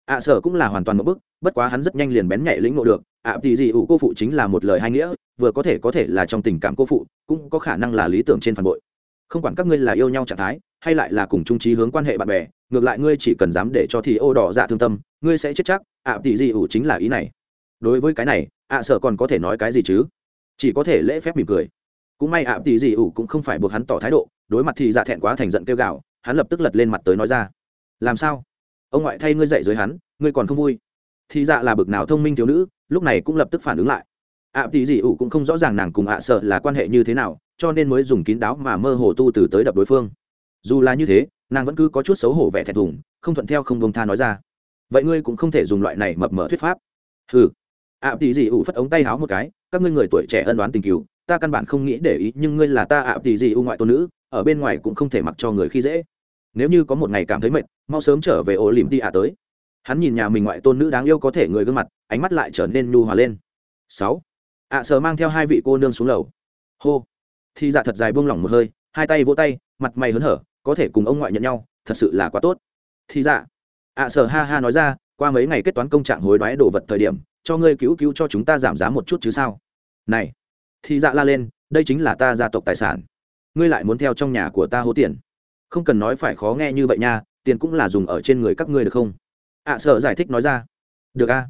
À, ạ sở cũng là hoàn toàn một bức, bất quá hắn rất nhanh liền bén nhạy lĩnh ngộ được. Ạ thì gì ủ cô phụ chính là một lời hai nghĩa, vừa có thể có thể là trong tình cảm cô phụ, cũng có khả năng là lý tưởng trên phản bội. Không quản các ngươi là yêu nhau trạng thái, hay lại là cùng chung trí hướng quan hệ bạn bè, ngược lại ngươi chỉ cần dám để cho thì ô đỏ dạ thương tâm, ngươi sẽ chết chắc. Ạ thì gì ủ chính là ý này. Đối với cái này ạ sở còn có thể nói cái gì chứ? Chỉ có thể lễ phép mỉm cười cũng may ạ, tỷ dị ủ cũng không phải buộc hắn tỏ thái độ, đối mặt thì dạ thẹn quá thành giận kêu gào, hắn lập tức lật lên mặt tới nói ra. Làm sao? Ông ngoại thay ngươi dạy dưới hắn, ngươi còn không vui. Thì dạ là bực nào thông minh thiếu nữ, lúc này cũng lập tức phản ứng lại. Ạ, tỷ dị ủ cũng không rõ ràng nàng cùng ạ sợ là quan hệ như thế nào, cho nên mới dùng kín đáo mà mơ hồ tu từ tới đập đối phương. Dù là như thế, nàng vẫn cứ có chút xấu hổ vẻ thẹn thùng, không thuận theo không bông tha nói ra. Vậy ngươi cũng không thể dùng loại này mập mờ thuyết pháp. Ừ ạ, tỷ dị ủ phất ống tay háo một cái, các ngươi người tuổi trẻ ân đoán tình cứu ta căn bản không nghĩ để ý nhưng ngươi là ta ạ tỷ gì u ngoại tôn nữ ở bên ngoài cũng không thể mặc cho người khi dễ. Nếu như có một ngày cảm thấy mệt mau sớm trở về ổ lìm đi ạ tới. Hắn nhìn nhà mình ngoại tôn nữ đáng yêu có thể người gương mặt ánh mắt lại trở nên nhu hòa lên. Sáu. Ạ à, sờ mang theo hai vị cô nương xuống lầu. Hô. Thì dạ thật dài buông lỏng một hơi hai tay vỗ tay mặt mày hớn hở có thể cùng ông ngoại nhận nhau thật sự là quá tốt. Thì dạ. Ạ sờ ha ha nói ra qua mấy ngày kết toán công trạng hối đoái đồ vật thời điểm cho ngươi cứu cứu cho chúng ta giảm giá một chút chứ sao? Này thì dạ la lên đây chính là ta gia tộc tài sản. Ngươi lại muốn theo trong nhà của ta hố tiền. Không cần nói phải khó nghe như vậy nha tiền cũng là dùng ở trên người các ngươi được không? Ạ à, sợ giải thích nói ra. Được a.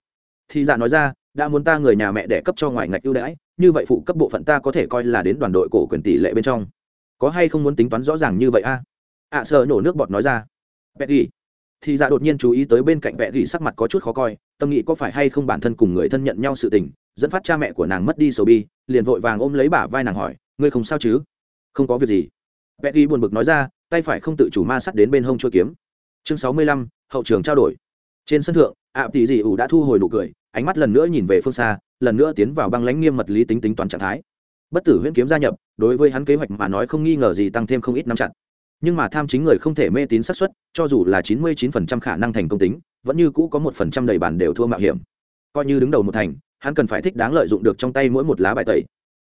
Thì dạ nói ra đã muốn ta người nhà mẹ để cấp cho ngoài ngạch ưu đãi như vậy phụ cấp bộ phận ta có thể coi là đến đoàn đội cổ quyền tỷ lệ bên trong. Có hay không muốn tính toán rõ ràng như vậy a? Ạ sợ nhổ nước bọt nói ra. Vẹt gỉ thì dạ đột nhiên chú ý tới bên cạnh vẹt gỉ sắc mặt có chút khó coi tâm nghĩ có phải hay không bản thân cùng người thân nhận nhau sự tình dẫn phát cha mẹ của nàng mất đi sầu bi, liền vội vàng ôm lấy bả vai nàng hỏi, ngươi không sao chứ? Không có việc gì. Vẹ ghi buồn bực nói ra, tay phải không tự chủ ma sắt đến bên hông chua kiếm. Chương sáu mươi lăm, hậu trường trao đổi. Trên sân thượng, ạ tỷ dị ủ đã thu hồi nụ cười, ánh mắt lần nữa nhìn về phương xa, lần nữa tiến vào băng lãnh nghiêm mật lý tính tính toán trạng thái. Bất tử huyễn kiếm gia nhập, đối với hắn kế hoạch mà nói không nghi ngờ gì tăng thêm không ít năm chặn nhưng mà tham chính người không thể mê tín xác suất, cho dù là chín mươi chín phần trăm khả năng thành công tính, vẫn như cũ có một phần trăm đầy bản đều thua mạo hiểm. Coi như đứng đầu một thành hắn cần phải thích đáng lợi dụng được trong tay mỗi một lá bài tẩy.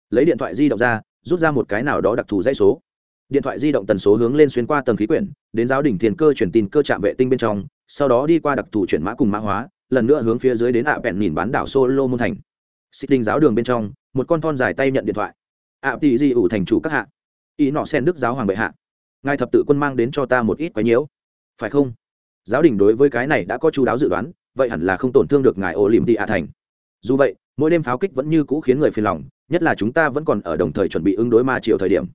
Lấy điện thoại di động ra, rút ra một cái nào đó đặc thù dây số. Điện thoại di động tần số hướng lên xuyên qua tầng khí quyển, đến giáo đỉnh thiền cơ chuyển tin cơ trạm vệ tinh bên trong, sau đó đi qua đặc thù chuyển mã cùng mã hóa, lần nữa hướng phía dưới đến ạ à vẹn nhìn bán đảo solo môn thành. Xích đinh giáo đường bên trong, một con thon dài tay nhận điện thoại. Ạ tỷ di ủ thành chủ các hạ. Ý nọ sen đức giáo hoàng bệ hạ. Ngài thập tự quân mang đến cho ta một ít quái nhiễu. Phải không? Giáo đình đối với cái này đã có chú đáo dự đoán, vậy hẳn là không tổn thương được ngài ô lìm đi ạ thành dù vậy, mỗi đêm pháo kích vẫn như cũ khiến người phiền lòng, nhất là chúng ta vẫn còn ở đồng thời chuẩn bị ứng đối ma triều thời điểm.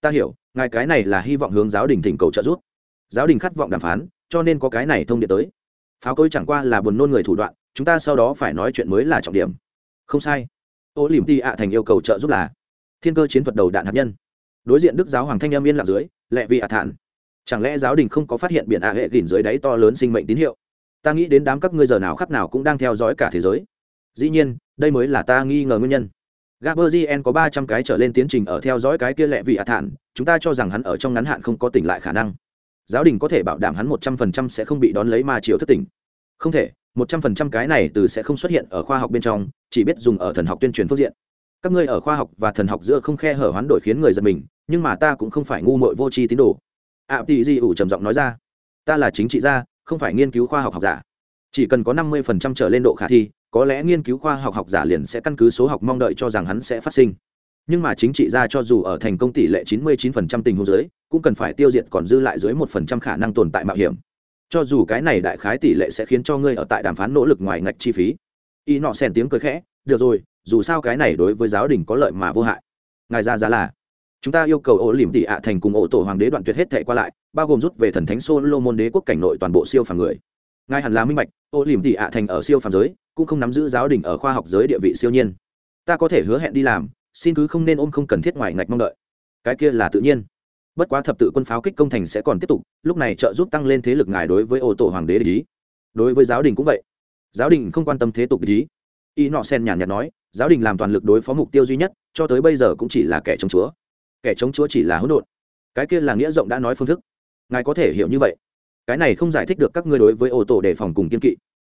Ta hiểu, ngài cái này là hy vọng hướng giáo đình thỉnh cầu trợ giúp. Giáo đình khát vọng đàm phán, cho nên có cái này thông điện tới. Pháo cối chẳng qua là buồn nôn người thủ đoạn, chúng ta sau đó phải nói chuyện mới là trọng điểm. Không sai. Ô lìm ti ạ thành yêu cầu trợ giúp là thiên cơ chiến thuật đầu đạn hạt nhân. Đối diện đức giáo hoàng thanh âm yên lạc dưới, lệ vị ạ thản. Chẳng lẽ giáo đình không có phát hiện biển ạ hệ gỉn dưới đáy to lớn sinh mệnh tín hiệu? Ta nghĩ đến đám các ngươi giờ nào khắp nào cũng đang theo dõi cả thế giới dĩ nhiên đây mới là ta nghi ngờ nguyên nhân Gaberzien có ba trăm cái trở lên tiến trình ở theo dõi cái kia lệ vị ạ thản, chúng ta cho rằng hắn ở trong ngắn hạn không có tỉnh lại khả năng. Giáo đình có thể bảo đảm hắn một trăm phần trăm sẽ không bị đón lấy ma chiều thất tỉnh. Không thể, một trăm phần trăm cái này từ sẽ không xuất hiện ở khoa học bên trong, chỉ biết dùng ở thần học tuyên truyền phương diện. Các ngươi ở khoa học và thần học giữa không khe hở hoán đổi khiến người giật mình, nhưng mà ta cũng không phải ngu muội vô tri tín đồ. ạ tị di ủ trầm giọng nói ra, ta là chính trị gia, không phải nghiên cứu khoa học học giả. Chỉ cần có năm mươi phần trăm trở lên độ khả thi, có lẽ nghiên cứu khoa học học giả liền sẽ căn cứ số học mong đợi cho rằng hắn sẽ phát sinh. Nhưng mà chính trị gia cho dù ở thành công tỷ lệ 99% tình huống dưới, cũng cần phải tiêu diệt còn dư lại dưới một phần trăm khả năng tồn tại mạo hiểm. Cho dù cái này đại khái tỷ lệ sẽ khiến cho ngươi ở tại đàm phán nỗ lực ngoài ngạch chi phí. Y nọ xèn tiếng cười khẽ, được rồi, dù sao cái này đối với giáo đình có lợi mà vô hại. Ngài ra giá là, chúng ta yêu cầu ổ liềm tỷ ạ thành cùng ổ tổ hoàng đế đoạn tuyệt hết thệ qua lại, bao gồm rút về thần thánh solo môn đế quốc cảnh nội toàn bộ siêu phàm người. Ngài hẳn là minh bạch ổ liềm tỷ ạ thành ở siêu phàm giới cũng không nắm giữ giáo đình ở khoa học giới địa vị siêu nhiên. Ta có thể hứa hẹn đi làm, xin cứ không nên ôm không cần thiết ngoài ngạch mong đợi. Cái kia là tự nhiên. Bất quá thập tự quân pháo kích công thành sẽ còn tiếp tục, lúc này trợ giúp tăng lên thế lực ngài đối với ô tổ hoàng đế ý. Đối với giáo đình cũng vậy. Giáo đình không quan tâm thế tục ý. Y nọ sen nhàn nhạt nói, giáo đình làm toàn lực đối phó mục tiêu duy nhất, cho tới bây giờ cũng chỉ là kẻ chống chúa. Kẻ chống chúa chỉ là hỗn độn. Cái kia là nghĩa rộng đã nói phương thức. Ngài có thể hiểu như vậy. Cái này không giải thích được các ngươi đối với ô tổ đề phòng cùng kiên kỵ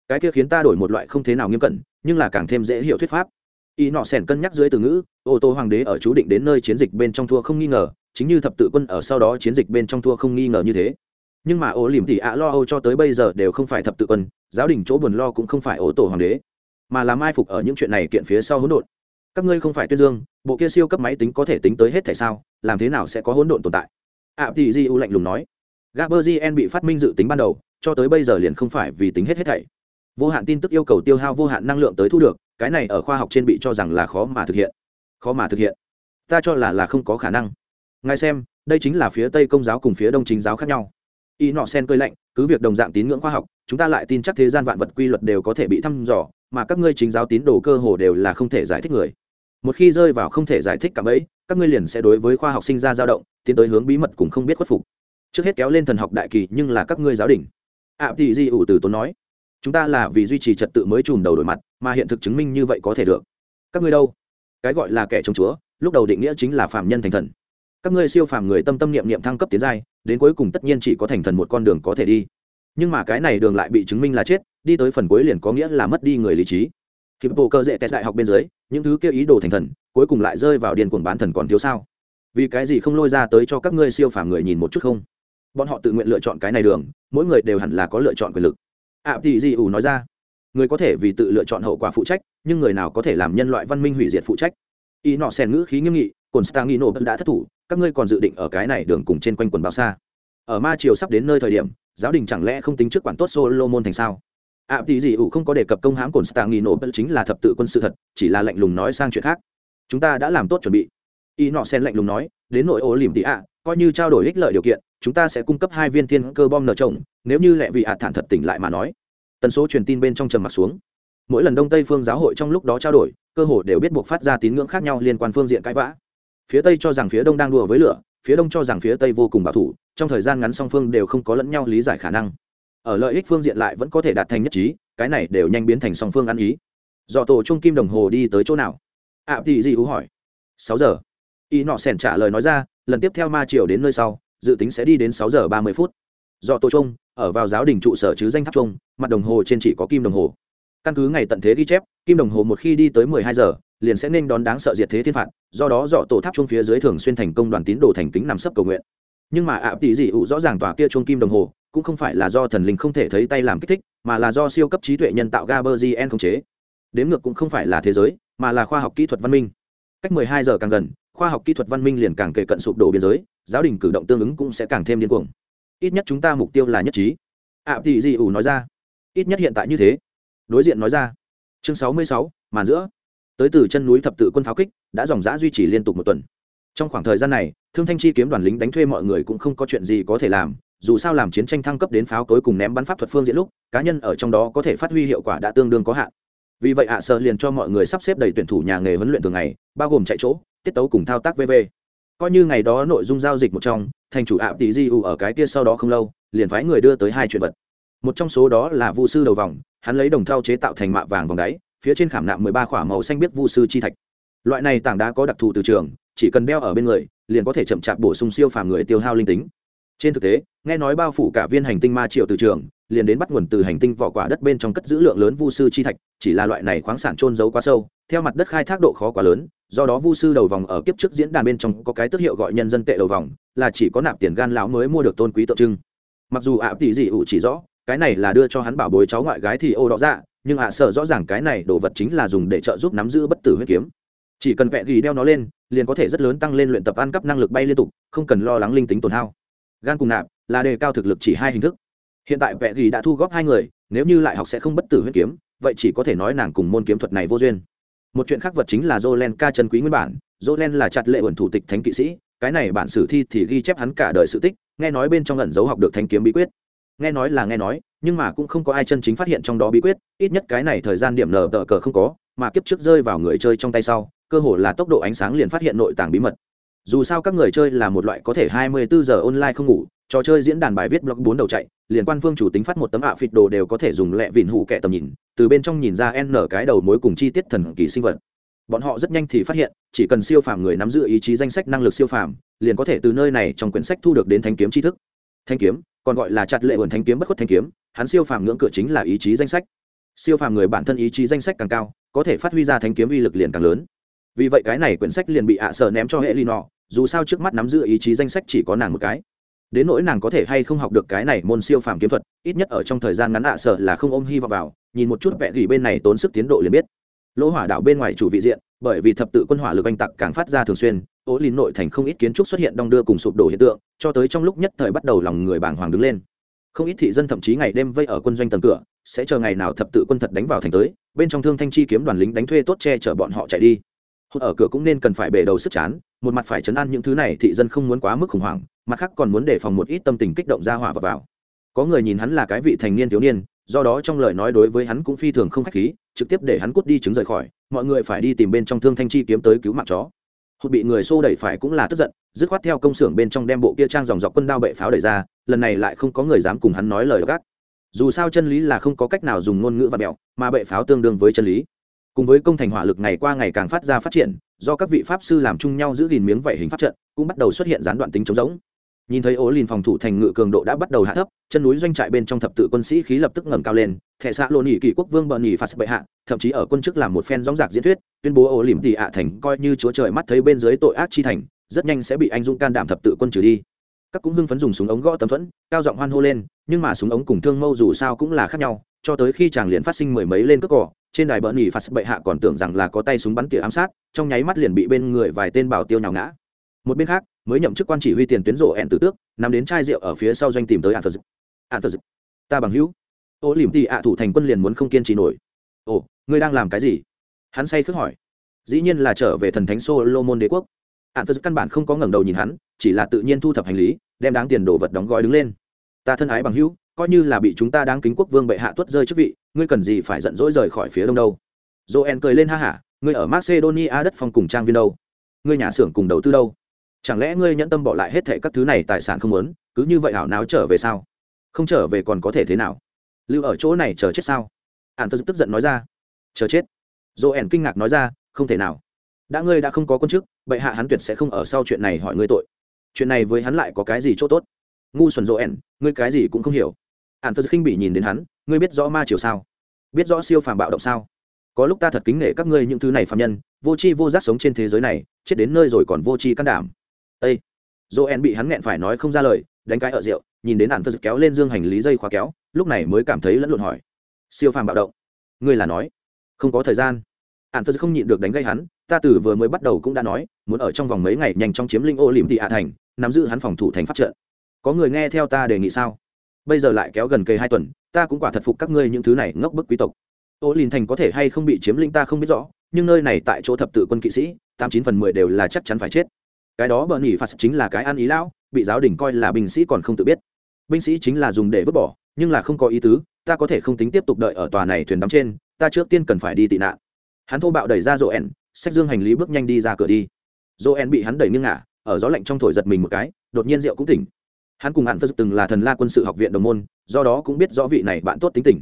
cái kia khiến ta đổi một loại không thế nào nghiêm cẩn, nhưng là càng thêm dễ hiểu thuyết pháp. Y nọ sẻn cân nhắc dưới từ ngữ, ô tô hoàng đế ở chú định đến nơi chiến dịch bên trong thua không nghi ngờ, chính như thập tự quân ở sau đó chiến dịch bên trong thua không nghi ngờ như thế. Nhưng mà ổ lìm tỉ ạ lo âu cho tới bây giờ đều không phải thập tự quân, giáo đình chỗ buồn lo cũng không phải ổ tổ hoàng đế, mà là mai phục ở những chuyện này kiện phía sau hỗn độn. Các ngươi không phải tuyên dương, bộ kia siêu cấp máy tính có thể tính tới hết thể sao, làm thế nào sẽ có hỗn độn tồn tại? Ạ tỷ di u lạnh lùng nói. Gaberzien bị phát minh dự tính ban đầu, cho tới bây giờ liền không phải vì tính hết hết thảy vô hạn tin tức yêu cầu tiêu hao vô hạn năng lượng tới thu được, cái này ở khoa học trên bị cho rằng là khó mà thực hiện. Khó mà thực hiện. Ta cho là là không có khả năng. Ngài xem, đây chính là phía tây công giáo cùng phía đông chính giáo khác nhau. Y nọ sen cơi lạnh, cứ việc đồng dạng tín ngưỡng khoa học, chúng ta lại tin chắc thế gian vạn vật quy luật đều có thể bị thăm dò, mà các ngươi chính giáo tín đồ cơ hồ đều là không thể giải thích người. Một khi rơi vào không thể giải thích cả ấy, các ngươi liền sẽ đối với khoa học sinh ra dao động, tiến tới hướng bí mật cũng không biết khuất phục. Trước hết kéo lên thần học đại kỳ nhưng là các ngươi giáo đình ạ thị di ủ từ tốn nói chúng ta là vì duy trì trật tự mới chùm đầu đổi mặt, mà hiện thực chứng minh như vậy có thể được. Các ngươi đâu? Cái gọi là kẻ chống chúa, lúc đầu định nghĩa chính là phạm nhân thành thần. Các ngươi siêu phàm người tâm tâm niệm niệm thăng cấp tiến giai, đến cuối cùng tất nhiên chỉ có thành thần một con đường có thể đi. Nhưng mà cái này đường lại bị chứng minh là chết, đi tới phần cuối liền có nghĩa là mất đi người lý trí. Khi bộ cơ dễ test đại học bên dưới, những thứ kêu ý đồ thành thần, cuối cùng lại rơi vào điên cuồng bán thần còn thiếu sao? Vì cái gì không lôi ra tới cho các ngươi siêu phàm người nhìn một chút không? Bọn họ tự nguyện lựa chọn cái này đường, mỗi người đều hẳn là có lựa chọn quyền lực ạ tỷ di ủ nói ra, người có thể vì tự lựa chọn hậu quả phụ trách, nhưng người nào có thể làm nhân loại văn minh hủy diệt phụ trách? Y nọ xen ngữ khí nghiêm nghị cồn stangino đã thất thủ, các ngươi còn dự định ở cái này đường cùng trên quanh quần bao xa? Ở ma triều sắp đến nơi thời điểm, giáo đình chẳng lẽ không tính trước quản tốt solomon thành sao? Ạ tỷ dị ủ không có đề cập công hãm cồn stangino chính là thập tự quân sự thật, chỉ là lạnh lùng nói sang chuyện khác. Chúng ta đã làm tốt chuẩn bị. Y nọ sen lạnh lùng nói, đến nội ô lìm tị ạ coi như trao đổi ích lợi điều kiện chúng ta sẽ cung cấp hai viên thiên cơ bom nở trồng nếu như lẹ vị hạ thản thật tỉnh lại mà nói. Tần số truyền tin bên trong trầm mặt xuống. Mỗi lần đông tây phương giáo hội trong lúc đó trao đổi cơ hồ đều biết buộc phát ra tín ngưỡng khác nhau liên quan phương diện cãi vã. Phía tây cho rằng phía đông đang đùa với lửa phía đông cho rằng phía tây vô cùng bảo thủ trong thời gian ngắn song phương đều không có lẫn nhau lý giải khả năng. Ở lợi ích phương diện lại vẫn có thể đạt thành nhất trí cái này đều nhanh biến thành song phương ăn ý. Dọ tổ trung kim đồng hồ đi tới chỗ nào? Ạ à, thì gì hú hỏi. Sáu giờ. Y nọ sẻn trả lời nói ra lần tiếp theo ma triều đến nơi sau dự tính sẽ đi đến sáu giờ ba mươi phút. Do tổ trung, ở vào giáo đình trụ sở chứ danh tháp trung, mặt đồng hồ trên chỉ có kim đồng hồ. Căn cứ ngày tận thế ghi chép, kim đồng hồ một khi đi tới mười hai giờ, liền sẽ nên đón đáng sợ diệt thế thiên phạt, do đó dọ tổ tháp trung phía dưới thường xuyên thành công đoàn tín đồ thành kính nằm sấp cầu nguyện. Nhưng mà ạ tỷ dị ụ rõ ràng tòa kia chuông kim đồng hồ, cũng không phải là do thần linh không thể thấy tay làm kích thích, mà là do siêu cấp trí tuệ nhân tạo gaberzien khống chế. Đếm ngược cũng không phải là thế giới, mà là khoa học kỹ thuật văn minh. Cách mười hai giờ càng gần khoa học kỹ thuật văn minh liền càng kề cận sụp đổ biên giới, giáo đình cử động tương ứng cũng sẽ càng thêm điên cuồng. Ít nhất chúng ta mục tiêu là nhất trí. Ạ tỷ di ủ nói ra. Ít nhất hiện tại như thế. Đối diện nói ra. Chương sáu mươi sáu, màn giữa. Tới từ chân núi thập tự quân pháo kích, đã dòng giã duy trì liên tục một tuần. Trong khoảng thời gian này, thương thanh chi kiếm đoàn lính đánh thuê mọi người cũng không có chuyện gì có thể làm, dù sao làm chiến tranh thăng cấp đến pháo tối cùng ném bắn pháp thuật phương diện lúc, cá nhân ở trong đó có thể phát huy hiệu quả đã tương đương có hạn. Vì vậy ạ à sợ liền cho mọi người sắp xếp đầy tuyển thủ nhà nghề huấn luyện thường ngày, bao gồm chạy chỗ tiết tấu cùng thao tác vv coi như ngày đó nội dung giao dịch một trong, thành chủ ạ tỷ di u ở cái kia sau đó không lâu, liền phái người đưa tới hai chuyện vật. Một trong số đó là vu sư đầu vòng, hắn lấy đồng thau chế tạo thành mạ vàng vòng đáy, phía trên khảm nạm mười ba khỏa màu xanh biết vu sư chi thạch. Loại này tảng đá có đặc thù từ trường, chỉ cần đeo ở bên người, liền có thể chậm chạp bổ sung siêu phàm người tiêu hao linh tính. Trên thực tế, nghe nói bao phủ cả viên hành tinh ma triệu từ trường, liền đến bắt nguồn từ hành tinh vỏ quả đất bên trong cất giữ lượng lớn vu sư chi thạch chỉ là loại này khoáng sản trôn giấu quá sâu, theo mặt đất khai thác độ khó quá lớn, do đó vu sư đầu vòng ở kiếp trước diễn đàn bên trong có cái tước hiệu gọi nhân dân tệ đầu vòng, là chỉ có nạp tiền gan lão mới mua được tôn quý tượng trưng. Mặc dù ạ tỷ dị ủ chỉ rõ, cái này là đưa cho hắn bảo bối cháu ngoại gái thì ô đó dạ nhưng ạ sợ rõ ràng cái này đồ vật chính là dùng để trợ giúp nắm giữ bất tử huyết kiếm. Chỉ cần vẽ ghi đeo nó lên, liền có thể rất lớn tăng lên luyện tập ăn cắp năng lực bay liên tục, không cần lo lắng linh tính tổn hao. Gan cùng nạp là đề cao thực lực chỉ hai hình thức. Hiện tại vẽ ghi đã thu góp hai người, nếu như lại học sẽ không bất tử huyết kiếm vậy chỉ có thể nói nàng cùng môn kiếm thuật này vô duyên. Một chuyện khác vật chính là jolen ca chân quý nguyên bản. Jolen là chặt lệ ẩn thủ tịch thánh kỵ sĩ, cái này bản sử thi thì ghi chép hắn cả đời sự tích, nghe nói bên trong ẩn dấu học được thanh kiếm bí quyết. Nghe nói là nghe nói, nhưng mà cũng không có ai chân chính phát hiện trong đó bí quyết, ít nhất cái này thời gian điểm nở tờ cờ không có, mà kiếp trước rơi vào người chơi trong tay sau, cơ hồ là tốc độ ánh sáng liền phát hiện nội tàng bí mật. Dù sao các người chơi là một loại có thể 24 giờ online không ngủ, trò chơi diễn đàn bài viết blog bốn đầu chạy liền quan phương chủ tính phát một tấm ạ phịt đồ đều có thể dùng lẹ vịn hụ kẹ tầm nhìn, từ bên trong nhìn ra n cái đầu mối cùng chi tiết thần kỳ sinh vật. Bọn họ rất nhanh thì phát hiện, chỉ cần siêu phàm người nắm giữ ý chí danh sách năng lực siêu phàm, liền có thể từ nơi này trong quyển sách thu được đến thanh kiếm tri thức. Thanh kiếm, còn gọi là chặt lệ ẩn thanh kiếm bất khuất thanh kiếm, hắn siêu phàm ngưỡng cửa chính là ý chí danh sách. Siêu phàm người bản thân ý chí danh sách càng cao, có thể phát huy ra thanh kiếm uy lực liền càng lớn. Vì vậy cái này quyển sách liền bị ạ à sợ ném cho hệ lino dù sao trước mắt nắm giữ ý chí danh sách chỉ có nàng một cái đến nỗi nàng có thể hay không học được cái này môn siêu phàm kiếm thuật, ít nhất ở trong thời gian ngắn ạ, sợ là không ôm hy vọng vào, nhìn một chút vẽ gỉ bên này tốn sức tiến độ liền biết. Lỗ hỏa đảo bên ngoài chủ vị diện, bởi vì thập tự quân hỏa lực anh tặc càng phát ra thường xuyên ố lìn nội thành không ít kiến trúc xuất hiện đong đưa cùng sụp đổ hiện tượng, cho tới trong lúc nhất thời bắt đầu lòng người bàng hoàng đứng lên. Không ít thị dân thậm chí ngày đêm vây ở quân doanh tầng cửa, sẽ chờ ngày nào thập tự quân thật đánh vào thành tới, bên trong thương thanh chi kiếm đoàn lính đánh thuê tốt che chở bọn họ chạy đi. Hụt ở cửa cũng nên cần phải bể đầu sức chán một mặt phải chấn an những thứ này thị dân không muốn quá mức khủng hoảng, mặt khác còn muốn đề phòng một ít tâm tình kích động ra hỏa và vào. có người nhìn hắn là cái vị thành niên thiếu niên, do đó trong lời nói đối với hắn cũng phi thường không khách khí, trực tiếp để hắn cút đi chứng rời khỏi, mọi người phải đi tìm bên trong thương thanh chi kiếm tới cứu mạng chó. Hụt bị người xô đẩy phải cũng là tức giận, dứt khoát theo công xưởng bên trong đem bộ kia trang dòng dọc quân đao bệ pháo đẩy ra, lần này lại không có người dám cùng hắn nói lời gác. Dù sao chân lý là không có cách nào dùng ngôn ngữ và mẹo, mà bệ pháo tương đương với chân lý. Cùng với công thành hỏa lực ngày qua ngày càng phát ra phát triển do các vị pháp sư làm chung nhau giữ gìn miếng vảy hình pháp trận, cũng bắt đầu xuất hiện gián đoạn tính chống giống. Nhìn thấy ố lìn phòng thủ thành ngự cường độ đã bắt đầu hạ thấp, chân núi doanh trại bên trong thập tự quân sĩ khí lập tức ngầm cao lên, thẻ xã lộ nỉ kỷ quốc vương bờ nỉ phạt bệ hạ, thậm chí ở quân chức làm một phen gióng giạc diễn thuyết, tuyên bố ố lìm tị ạ thành coi như chúa trời mắt thấy bên dưới tội ác chi thành, rất nhanh sẽ bị anh dũng can đảm thập tự quân trừ đi. Các cũng hưng phấn dùng súng ống gõ tấm thuẫn, cao giọng hoan hô lên, nhưng mà súng ống cùng thương mâu dù sao cũng là khác nhau, cho tới khi chàng liền phát sinh mười mấy lên cất cỏ trên đài bờ nỉ phạt bệ hạ còn tưởng rằng là có tay súng bắn tỉa ám sát, trong nháy mắt liền bị bên người vài tên bảo tiêu nhào ngã. Một bên khác, mới nhậm chức quan chỉ huy tiền tuyến rộ ẹn tử tước, nằm đến chai rượu ở phía sau doanh tìm tới an phật dực an phật dực ta bằng hữu. Ô lìm tị ạ thủ thành quân liền muốn không kiên trì nổi. Ồ, ngươi đang làm cái gì? Hắn say khước hỏi. Dĩ nhiên là trở về thần thánh solomon đế quốc. An phật dực căn bản không có ngẩng đầu nhìn hắn, chỉ là tự nhiên thu thập hành lý, đem đáng tiền đồ vật đóng gói đứng lên. Ta thân ái bằng hữu coi như là bị chúng ta đang kính quốc vương bệ hạ tuất rơi chức vị, ngươi cần gì phải giận dỗi rời khỏi phía đông đâu? Joel cười lên ha hả, ngươi ở macedonia đất phong cùng trang viên đâu? Ngươi nhà xưởng cùng đầu tư đâu? Chẳng lẽ ngươi nhẫn tâm bỏ lại hết thệ các thứ này tài sản không muốn, cứ như vậy hảo nào trở về sao? Không trở về còn có thể thế nào? Lưu ở chỗ này chờ chết sao? Ạn phật tức giận nói ra. Chờ chết. Dỗ kinh ngạc nói ra, không thể nào. Đã ngươi đã không có con chức, bệ hạ hắn tuyệt sẽ không ở sau chuyện này hỏi ngươi tội. Chuyện này với hắn lại có cái gì chỗ tốt? ngu xuẩn dỗ ngươi cái gì cũng không hiểu ạn phật khinh bị nhìn đến hắn, ngươi biết rõ ma triều sao? Biết rõ siêu phàm bạo động sao? Có lúc ta thật kính nể các ngươi những thứ này phạm nhân, vô c h i vô giác sống trên thế giới này, chết đến nơi rồi còn vô c h i can đảm. Ây joel bị hắn nghẹn phải nói không ra lời, đánh cái ở rượu, nhìn đến ạn phật kéo lên dương hành lý dây khóa kéo, lúc này mới cảm thấy lẫn lộn hỏi, siêu phàm bạo động? Ngươi là nói, không có thời gian? Ạn phật không nhịn được đánh gây hắn, ta từ vừa mới bắt đầu cũng đã nói, muốn ở trong vòng mấy ngày nhanh chóng chiếm linh ô lìm thị hạ thành, nắm giữ hắn phòng thủ thành phát trận. Có người nghe theo ta đề nghị sao? Bây giờ lại kéo gần cây hai tuần, ta cũng quả thật phục các ngươi những thứ này ngốc bức quý tộc. Ô lìn thành có thể hay không bị chiếm linh ta không biết rõ, nhưng nơi này tại chỗ thập tự quân kỵ sĩ, tám chín phần mười đều là chắc chắn phải chết. Cái đó bờ nhỉ phạt chính là cái ăn ý lão, bị giáo đình coi là binh sĩ còn không tự biết. Binh sĩ chính là dùng để vứt bỏ, nhưng là không có ý tứ, ta có thể không tính tiếp tục đợi ở tòa này thuyền đắm trên, ta trước tiên cần phải đi tị nạn. Hắn thô bạo đẩy ra rộ ẻn sách dương hành lý bước nhanh đi ra cửa đi. Rộ ẻn bị hắn đẩy nghiêng ngả, ở gió lạnh trong thổi giật mình một cái, đột nhiên rượu cũng tỉnh hắn cùng hạn phật từng là thần la quân sự học viện đồng môn, do đó cũng biết rõ vị này bạn tốt tính tình.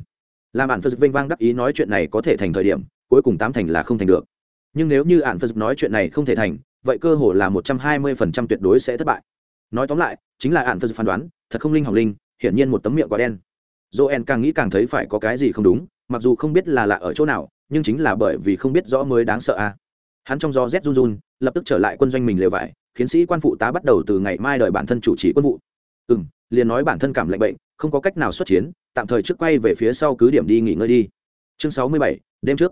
Làm hạn phật vênh vang đắc ý nói chuyện này có thể thành thời điểm, cuối cùng tám thành là không thành được. Nhưng nếu như hạn phật nói chuyện này không thể thành, vậy cơ hồ là một trăm hai mươi phần trăm tuyệt đối sẽ thất bại. Nói tóm lại, chính là hạn phật phán đoán, thật không linh hỏng linh, hiển nhiên một tấm miệng quá đen. Joel càng nghĩ càng thấy phải có cái gì không đúng, mặc dù không biết là lạ ở chỗ nào, nhưng chính là bởi vì không biết rõ mới đáng sợ à. hắn trong gió rét run run, lập tức trở lại quân doanh mình lều vải, khiến sĩ quan phụ tá bắt đầu từ ngày mai đợi bản thân chủ trì quân vụ ừ m liền nói bản thân cảm lạnh bệnh, không có cách nào xuất chiến, tạm thời trước quay về phía sau cứ điểm đi nghỉ ngơi đi. Chương sáu mươi bảy, đêm trước.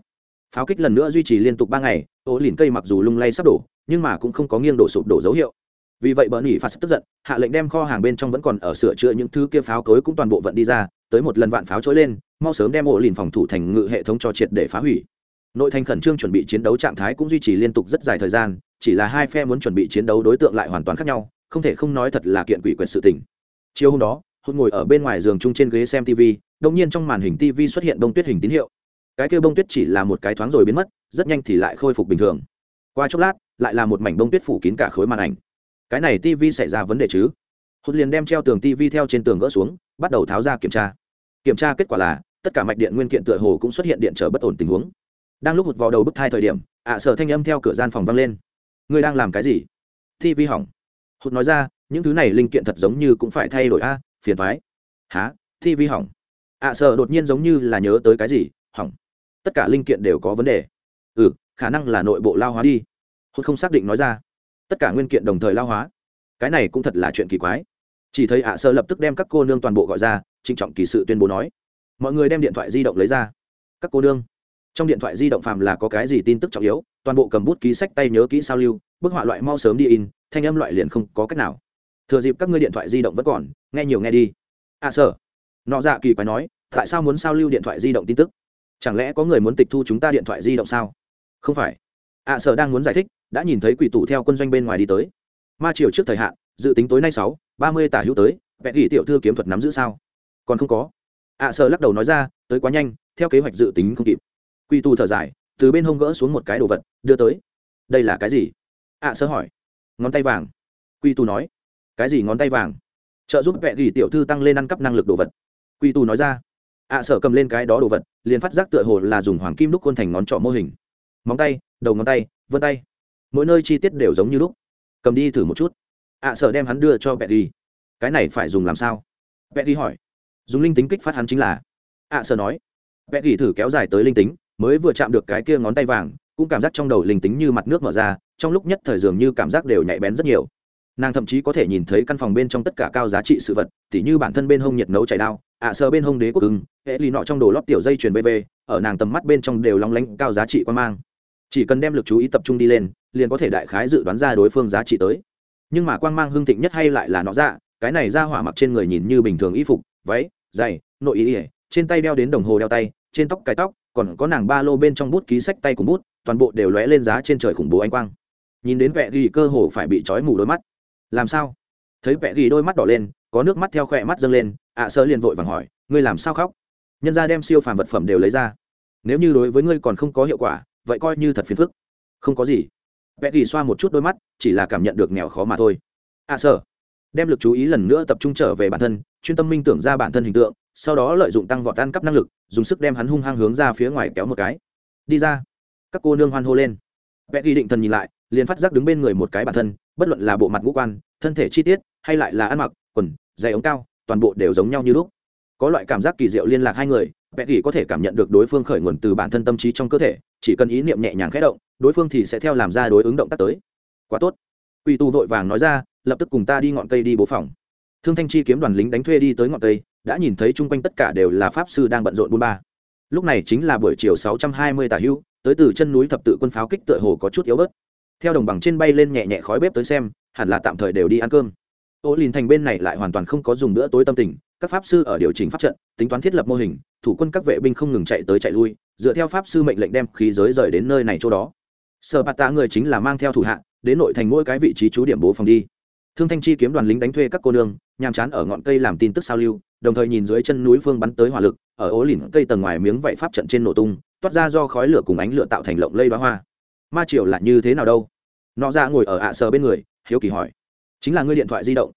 Pháo kích lần nữa duy trì liên tục ba ngày ố lìn cây mặc dù lung lay sắp đổ, nhưng mà cũng không có nghiêng đổ sụp đổ dấu hiệu. Vì vậy bờ nỉ phạt tức giận, hạ lệnh đem kho hàng bên trong vẫn còn ở sửa chữa những thứ kia pháo cối cũng toàn bộ vận đi ra, tới một lần vạn pháo trỗi lên, mau sớm đem ổ lìn phòng thủ thành ngự hệ thống cho triệt để phá hủy. Nội thành khẩn trương chuẩn bị chiến đấu trạng thái cũng duy trì liên tục rất dài thời gian, chỉ là hai phe muốn chuẩn bị chiến đấu đối tượng lại hoàn toàn khác nhau không thể không nói thật là kiện quỷ quyệt sự tình. Chiều hôm đó hôn ngồi ở bên ngoài giường chung trên ghế xem tv đông nhiên trong màn hình tv xuất hiện bông tuyết hình tín hiệu. Cái kêu bông tuyết chỉ là một cái thoáng rồi biến mất, rất nhanh thì lại khôi phục bình thường. Qua chốc lát, lại là một mảnh bông tuyết phủ kín cả khối màn ảnh. Cái này tv xảy ra vấn đề chứ? Hụt liền đem treo tường tv theo trên tường gỡ xuống, bắt đầu tháo ra kiểm tra. Kiểm tra kết quả là, tất cả mạch điện nguyên kiện tựa hồ cũng xuất hiện điện trở bất ổn tình huống. Đang lúc hụt vào đầu bức thai thời điểm, ạ sở thanh âm theo cửa gian phòng vang lên. Ngươi đang làm cái gì? Tv hỏng hụt nói ra, những thứ này linh kiện thật giống như cũng phải thay đổi a, phiền thoái há vi hỏng. Ạ sợ đột nhiên giống như là nhớ tới cái gì, hỏng. Tất cả linh kiện đều có vấn đề. Ừ khả năng là nội bộ lao hóa đi. Hốt không xác định nói ra. Tất cả nguyên kiện đồng thời lao hóa. Cái này cũng thật là chuyện kỳ quái. Chỉ thấy ạ, sợ lập tức đem các cô nương toàn bộ gọi ra, trịnh trọng kỳ sự tuyên bố nói. Mọi người đem điện thoại di động lấy ra. Các cô nương. Trong điện thoại di động phàm là có cái gì tin tức trọng yếu, toàn bộ cầm bút ký sách tay nhớ kỹ sao lưu bức họa loại mau sớm đi in, thanh âm loại liền không có cách nào. Thừa dịp các ngươi điện thoại di động vẫn còn, nghe nhiều nghe đi. À sơ nọ dạ kỳ quái nói, tại sao muốn sao lưu điện thoại di động tin tức? Chẳng lẽ có người muốn tịch thu chúng ta điện thoại di động sao? Không phải. À, Ạ sở đang muốn giải thích, đã nhìn thấy quỷ tủ theo quân doanh bên ngoài đi tới. Ma triều trước thời hạn, dự tính tối nay sáu, ba mươi tả hữu tới vẽ gỉ tiểu thư kiếm thuật nắm giữ sao? Còn không có. À, Ạ sở lắc đầu nói ra, tới quá nhanh, theo kế hoạch dự tính không kịp. Quỷ tù thở dài, từ bên hông gỡ xuống một cái đồ vật, đưa tới. Đây là cái gì? Ạ sơ hỏi. Ngón tay vàng. Quy tù nói. Cái gì ngón tay vàng? Trợ giúp vẹ gỉ tiểu thư tăng lên ăn cắp năng lực đồ vật. Quy tù nói ra. Ạ sở cầm lên cái đó đồ vật, liền phát giác tựa hồ là dùng hoàng kim đúc khuôn thành ngón trỏ mô hình. Móng tay, đầu ngón tay, vân tay. Mỗi nơi chi tiết đều giống như lúc. Cầm đi thử một chút. Ạ sở đem hắn đưa cho vẹ gỉ. Cái này phải dùng làm sao? Vẹ gỉ hỏi. Dùng linh tính kích phát hắn chính là. Ạ sở nói. Vẹ gỉ thử kéo dài tới linh tính, mới vừa chạm được cái kia ngón tay vàng cũng cảm giác trong đầu linh tính như mặt nước mở ra trong lúc nhất thời dường như cảm giác đều nhạy bén rất nhiều. Nàng thậm chí có thể nhìn thấy căn phòng bên trong tất cả cao giá trị sự vật tỉ như bản thân bên hông nhiệt nấu chảy đao ạ sờ bên hông đế quốc ưng hệ lì nọ trong đồ lót tiểu dây chuyền bv ở nàng tầm mắt bên trong đều long lánh cao giá trị quan mang. Chỉ cần đem lực chú ý tập trung đi lên liền có thể đại khái dự đoán ra đối phương giá trị tới. Nhưng mà quan mang hương thịnh nhất hay lại là nó dạ, cái này ra hỏa mặc trên người nhìn như bình thường y phục váy giày nội ý ỉa trên tay đeo đến đồng hồ đeo tay trên tóc cái tóc còn có nàng ba lô bên trong bút ký sách tay cùng bút toàn bộ đều lóe lên giá trên trời khủng bố ánh quang. Nhìn đến vẹ ghi cơ hồ phải bị trói mù đôi mắt. Làm sao? Thấy vẹ ghi đôi mắt đỏ lên, có nước mắt theo khỏe mắt dâng lên, ạ sơ liền vội vàng hỏi, ngươi làm sao khóc? Nhân ra đem siêu phàm vật phẩm đều lấy ra. Nếu như đối với ngươi còn không có hiệu quả, vậy coi như thật phiền phức. Không có gì. Vẽ ghi xoa một chút đôi mắt, chỉ là cảm nhận được nghèo khó mà thôi. Ạ sơ. Đem lực chú ý lần nữa tập trung trở về bản thân, chuyên tâm minh tưởng ra bản thân hình tượng, sau đó lợi dụng tăng vọt tan cấp năng lực, dùng sức đem hắn hung hăng hướng ra phía ngoài kéo một cái. Đi ra các cô nương hoan hô lên. Vẽ ghi định thần nhìn lại, liền phát giác đứng bên người một cái bản thân, bất luận là bộ mặt ngũ quan, thân thể chi tiết, hay lại là ăn mặc, quần dày ống cao, toàn bộ đều giống nhau như lúc. Có loại cảm giác kỳ diệu liên lạc hai người, vẽ ghi có thể cảm nhận được đối phương khởi nguồn từ bản thân tâm trí trong cơ thể, chỉ cần ý niệm nhẹ nhàng khẽ động, đối phương thì sẽ theo làm ra đối ứng động tác tới. Quá tốt. Quỷ tu vội vàng nói ra, lập tức cùng ta đi ngọn cây đi bố phòng. Thương thanh chi kiếm đoàn lính đánh thuê đi tới ngọn cây, đã nhìn thấy chung quanh tất cả đều là pháp sư đang bận rộn buôn ba. Lúc này chính là buổi chiều sáu trăm hai mươi tả hữu tới từ chân núi thập tự quân pháo kích tựa hồ có chút yếu bớt. Theo đồng bằng trên bay lên nhẹ nhẹ khói bếp tới xem, hẳn là tạm thời đều đi ăn cơm. Ô lìn thành bên này lại hoàn toàn không có dùng bữa tối tâm tình, các pháp sư ở điều chỉnh pháp trận, tính toán thiết lập mô hình, thủ quân các vệ binh không ngừng chạy tới chạy lui, dựa theo pháp sư mệnh lệnh đem khí giới rời đến nơi này chỗ đó. Sở bạt tạ người chính là mang theo thủ hạ, đến nội thành mỗi cái vị trí trú điểm bố phòng đi. Thương thanh chi kiếm đoàn lính đánh thuê các cô nương, nhàm chán ở ngọn cây làm tin tức sao lưu, đồng thời nhìn dưới chân núi phương bắn tới hỏa lực, ở ố lìn cây tầng ngoài miếng vạy pháp trận trên nổ tung toát ra do khói lửa cùng ánh lửa tạo thành lộng lây bá hoa. Ma triều là như thế nào đâu? Nọ ra ngồi ở ạ à sờ bên người hiếu kỳ hỏi. Chính là ngươi điện thoại di động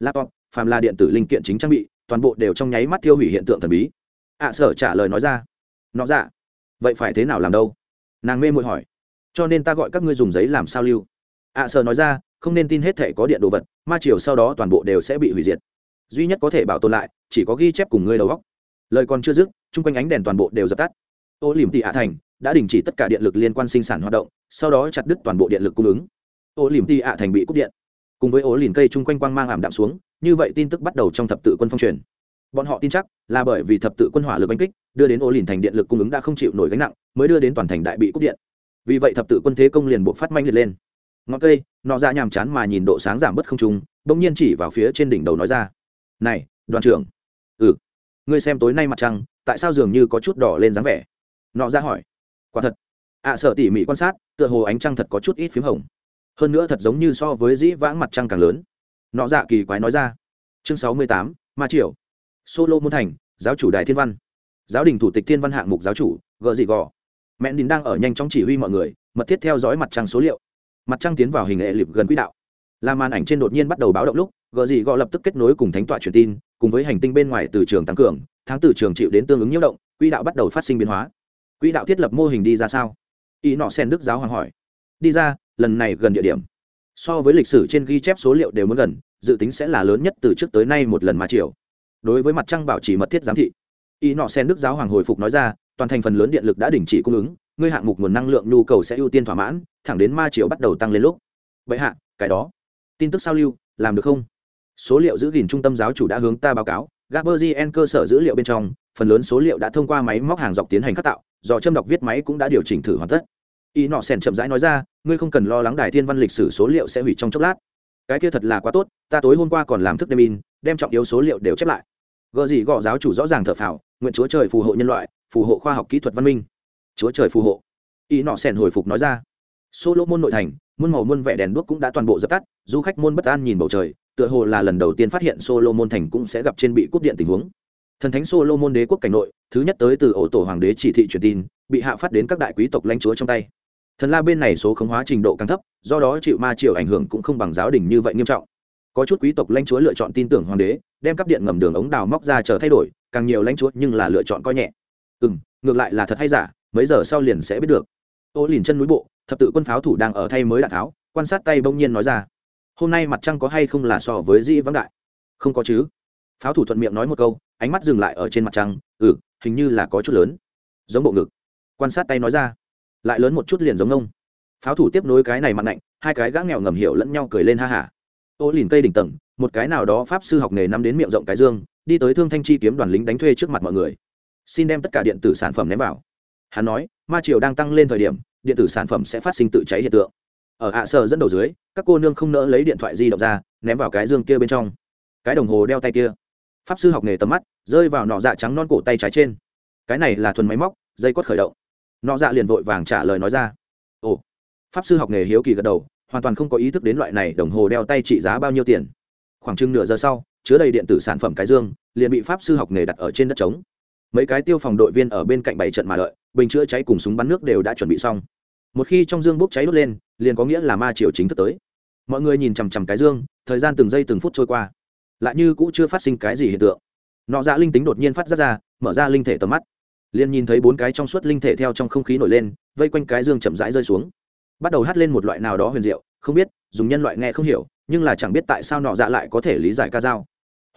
laptop phàm là điện tử linh kiện chính trang bị toàn bộ đều trong nháy mắt tiêu hủy hiện tượng thần bí. Ạ à, sở trả lời nói ra. Nọ ra, vậy phải thế nào làm đâu? Nàng mê mội hỏi. Cho nên ta gọi các ngươi dùng giấy làm sao lưu. Ạ à, sở nói ra không nên tin hết thể có điện đồ vật ma triều sau đó toàn bộ đều sẽ bị hủy diệt. Duy nhất có thể bảo tồn lại chỉ có ghi chép cùng ngươi đầu góc lời còn chưa dứt chung quanh ánh đèn toàn bộ đều dập tắt ô liềm tị hạ thành đã đình chỉ tất cả điện lực liên quan sinh sản hoạt động, sau đó chặt đứt toàn bộ điện lực cung ứng. Ô liềm tị hạ thành bị cúp điện. Cùng với ố lìn cây chung quanh quang mang ảm đạm xuống, như vậy tin tức bắt đầu trong thập tự quân phong truyền. Bọn họ tin chắc là bởi vì thập tự quân hỏa lực đánh kích, đưa đến ố lìn thành điện lực cung ứng đã không chịu nổi gánh nặng, mới đưa đến toàn thành đại bị cúp điện. Vì vậy thập tự quân thế công liền buộc phát manh liệt lên. Ngọn cây, nọ ra nhàm chán mà nhìn độ sáng giảm bớt không trung, bỗng nhiên chỉ vào phía trên đỉnh đầu nói ra, này, đoàn trưởng. Ừ ngươi xem tối nay mặt trăng, tại sao dường như có chút đỏ lên dáng vẻ? Nọ ra hỏi. Quả thật. Ạ à, sợ tỉ mỉ quan sát tựa hồ ánh trăng thật có chút ít p h í m hồng. Hơn nữa thật giống như so với dĩ vãng mặt trăng càng lớn. Nọ dạ kỳ quái nói ra. Chương sáu mươi tám ma triều. Solo môn thành giáo chủ đài thiên văn. Giáo đình thủ tịch thiên văn hạng mục giáo chủ gợ dị gò. Mẹ đình đang ở nhanh chóng chỉ huy mọi người mật thiết theo dõi mặt trăng số liệu. Mặt trăng tiến vào hình hệ lịp gần quỹ đạo. Làm màn ảnh trên đột nhiên bắt đầu báo động lúc gợ dị gò lập tức kết nối cùng thánh tọa truyền tin cùng với hành tinh bên ngoài từ trường tăng cường tháng từ trường chịu đến tương ứng nhiễu động quỹ đạo bắt đầu phát sinh biến hóa quỹ đạo thiết lập mô hình đi ra sao? Y nọ sen đức giáo hoàng hỏi. Đi ra, lần này gần địa điểm. So với lịch sử trên ghi chép số liệu đều muốn gần, dự tính sẽ là lớn nhất từ trước tới nay một lần mà chiều. Đối với mặt trăng bảo trì mật thiết giám thị, y nọ sen đức giáo hoàng hồi phục nói ra, toàn thành phần lớn điện lực đã đình chỉ cung ứng, ngươi hạng mục nguồn năng lượng nhu cầu sẽ ưu tiên thỏa mãn, thẳng đến ma chiều bắt đầu tăng lên lúc. Vậy hạ, cái đó. Tin tức sao lưu, làm được không? Số liệu giữ gìn trung tâm giáo chủ đã hướng ta báo cáo gaberzien cơ sở dữ liệu bên trong, phần lớn số liệu đã thông qua máy móc hàng dọc tiến hành khắc tạo do châm đọc viết máy cũng đã điều chỉnh thử hoàn tất. Y nọ sèn chậm rãi nói ra, ngươi không cần lo lắng đài thiên văn lịch sử số liệu sẽ hủy trong chốc lát. Cái kia thật là quá tốt, ta tối hôm qua còn làm thức đêm in, đem trọng yếu số liệu đều chép lại. Gợ gì gọ giáo chủ rõ ràng thở phào, nguyện chúa trời phù hộ nhân loại, phù hộ khoa học kỹ thuật văn minh. Chúa trời phù hộ. Y nọ sèn hồi phục nói ra. Solo môn nội thành, muôn màu muôn vẻ đèn đuốc cũng đã toàn bộ dập tắt, du khách môn bất an nhìn bầu trời, tựa hồ là lần đầu tiên phát hiện solo môn thành cũng sẽ gặp trên bị cúp điện tình huống thần thánh solo môn đế quốc cảnh nội, thứ nhất tới từ ổ tổ hoàng đế chỉ thị truyền tin, bị hạ phát đến các đại quý tộc lãnh chúa trong tay. Thần la bên này số khống hóa trình độ càng thấp, do đó chịu ma triều ảnh hưởng cũng không bằng giáo đình như vậy nghiêm trọng. Có chút quý tộc lãnh chúa lựa chọn tin tưởng hoàng đế, đem cắp điện ngầm đường ống đào móc ra chờ thay đổi, càng nhiều lãnh chúa nhưng là lựa chọn coi nhẹ. Ừ m ngược lại là thật hay giả, mấy giờ sau liền sẽ biết được. Ô liền chân núi bộ, thập tự quân pháo thủ đang ở thay mới đạn tháo, quan sát tay bỗng nhiên nói ra. Hôm nay mặt trăng có hay không là so với dĩ vắng đại? Không có chứ. Pháo thủ thuận miệng nói một câu ánh mắt dừng lại ở trên mặt trăng ừ hình như là có chút lớn. Giống bộ ngực. Quan sát tay nói ra. Lại lớn một chút liền giống ông. Pháo thủ tiếp nối cái này mặt lạnh hai cái gã nghèo ngầm hiểu lẫn nhau cười lên ha hả. Ô lìn cây đỉnh tầng, một cái nào đó pháp sư học nghề nắm đến miệng rộng cái dương, đi tới thương thanh chi kiếm đoàn lính đánh thuê trước mặt mọi người. Xin đem tất cả điện tử sản phẩm ném vào. Hắn nói, ma triều đang tăng lên thời điểm, điện tử sản phẩm sẽ phát sinh tự cháy hiện tượng. Ở hạ sở dẫn đầu dưới, các cô nương không nỡ lấy điện thoại di động ra, ném vào cái dương kia bên trong. Cái đồng hồ đeo tay kia pháp sư học nghề tầm mắt, rơi vào nọ dạ trắng non cổ tay trái trên. Cái này là thuần máy móc, dây quất khởi động. Nọ dạ liền vội vàng trả lời nói ra. Ồ, pháp sư học nghề hiếu kỳ gật đầu, hoàn toàn không có ý thức đến loại này đồng hồ đeo tay trị giá bao nhiêu tiền. Khoảng chừng nửa giờ sau, chứa đầy điện tử sản phẩm cái dương, liền bị pháp sư học nghề đặt ở trên đất trống. Mấy cái tiêu phòng đội viên ở bên cạnh bảy trận mà lợi bình chữa cháy cùng súng bắn nước đều đã chuẩn bị xong. Một khi trong dương bốc cháy đốt lên, liền có nghĩa là ma triều chính thức tới. Mọi người nhìn chằm chằm cái dương, thời gian từng giây từng phút trôi qua lại như cũng chưa phát sinh cái gì hiện tượng. Nọ dạ linh tính đột nhiên phát ra ra, mở ra linh thể tầm mắt. Liền nhìn thấy bốn cái trong suốt linh thể theo trong không khí nổi lên, vây quanh cái dương chậm rãi rơi xuống. Bắt đầu hát lên một loại nào đó huyền diệu, không biết, dùng nhân loại nghe không hiểu, nhưng là chẳng biết tại sao nọ dạ lại có thể lý giải ca dao.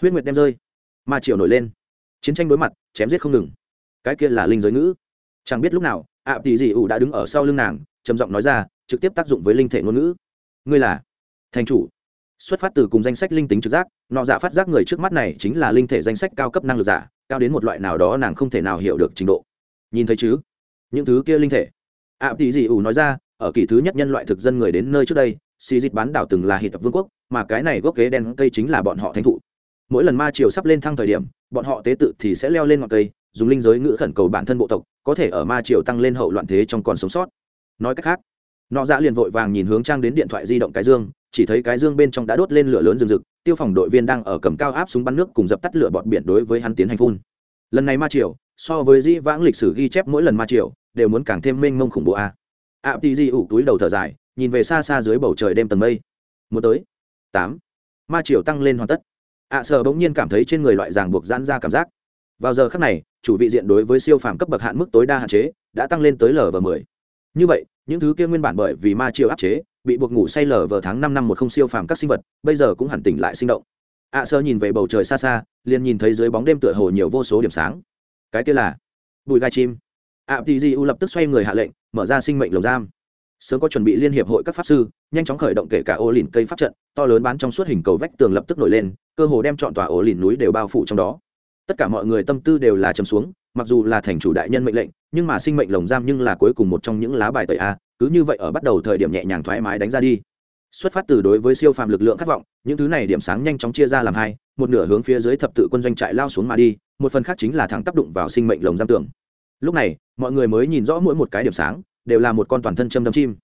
Huyết nguyệt đem rơi, ma triều nổi lên. Chiến tranh đối mặt, chém giết không ngừng. Cái kia là linh giới ngữ. Chẳng biết lúc nào, ạ tỷ dị ủ đã đứng ở sau lưng nàng, trầm giọng nói ra, trực tiếp tác dụng với linh thể ngôn ngữ. Ngươi là thành chủ xuất phát từ cùng danh sách linh tính trực giác, nọ dạ phát giác người trước mắt này chính là linh thể danh sách cao cấp năng lực giả, cao đến một loại nào đó nàng không thể nào hiểu được trình độ. Nhìn thấy chứ? Những thứ kia linh thể. Ạ tỷ dị ủ nói ra, ở kỳ thứ nhất nhân loại thực dân người đến nơi trước đây, xì dịch bán đảo từng là hệ tập vương quốc, mà cái này gốc ghế đen cây chính là bọn họ thánh thụ. Mỗi lần ma triều sắp lên thăng thời điểm, bọn họ tế tự thì sẽ leo lên ngọn cây, dùng linh giới ngữ khẩn cầu bản thân bộ tộc, có thể ở ma triều tăng lên hậu loạn thế trong còn sống sót. Nói cách khác nọ dạ liền vội vàng nhìn hướng trang đến điện thoại di động cái dương chỉ thấy cái dương bên trong đã đốt lên lửa lớn rừng rực tiêu phòng đội viên đang ở cầm cao áp súng bắn nước cùng dập tắt lửa bọt biển đối với hắn tiến hành phun. Lần này ma triều so với di vãng lịch sử ghi chép mỗi lần ma triều đều muốn càng thêm mênh mông khủng bố a. Ạ tì di ủ túi đầu thở dài nhìn về xa xa dưới bầu trời đêm tầng mây. Một tới. Tám. Ma triều tăng lên hoàn tất. Ạ à, bỗng nhiên cảm thấy trên người loại ràng buộc giãn ra cảm giác. Vào giờ khắc này chủ vị diện đối với siêu phàm cấp bậc hạn mức tối đa hạn chế đã tăng lên tới lv mười. Như vậy những thứ kia nguyên bản bởi vì ma triều áp chế, bị buộc ngủ say lờ vào tháng năm năm một không siêu phàm các sinh vật, bây giờ cũng hẳn tỉnh lại sinh động. Ạ sơ nhìn về bầu trời xa xa, liền nhìn thấy dưới bóng đêm tựa hồ nhiều vô số điểm sáng. Cái kia là bụi gai chim. Ạ tì di u lập tức xoay người hạ lệnh, mở ra sinh mệnh lồng giam. Sớm có chuẩn bị liên hiệp hội các pháp sư, nhanh chóng khởi động kể cả ô lìn cây pháp trận, to lớn bán trong suốt hình cầu vách tường lập tức nổi lên, cơ hồ đem chọn tòa ổ lìn núi đều bao phủ trong đó. Tất cả mọi người tâm tư đều là trầm xuống mặc dù là thành chủ đại nhân mệnh lệnh, nhưng mà sinh mệnh lồng giam nhưng là cuối cùng một trong những lá bài tẩy a, cứ như vậy ở bắt đầu thời điểm nhẹ nhàng thoải mái đánh ra đi. Xuất phát từ đối với siêu phàm lực lượng khát vọng, những thứ này điểm sáng nhanh chóng chia ra làm hai, một nửa hướng phía dưới thập tự quân doanh trại lao xuống mà đi, một phần khác chính là thẳng tác động vào sinh mệnh lồng giam tường. Lúc này, mọi người mới nhìn rõ mỗi một cái điểm sáng, đều là một con toàn thân châm đâm chim.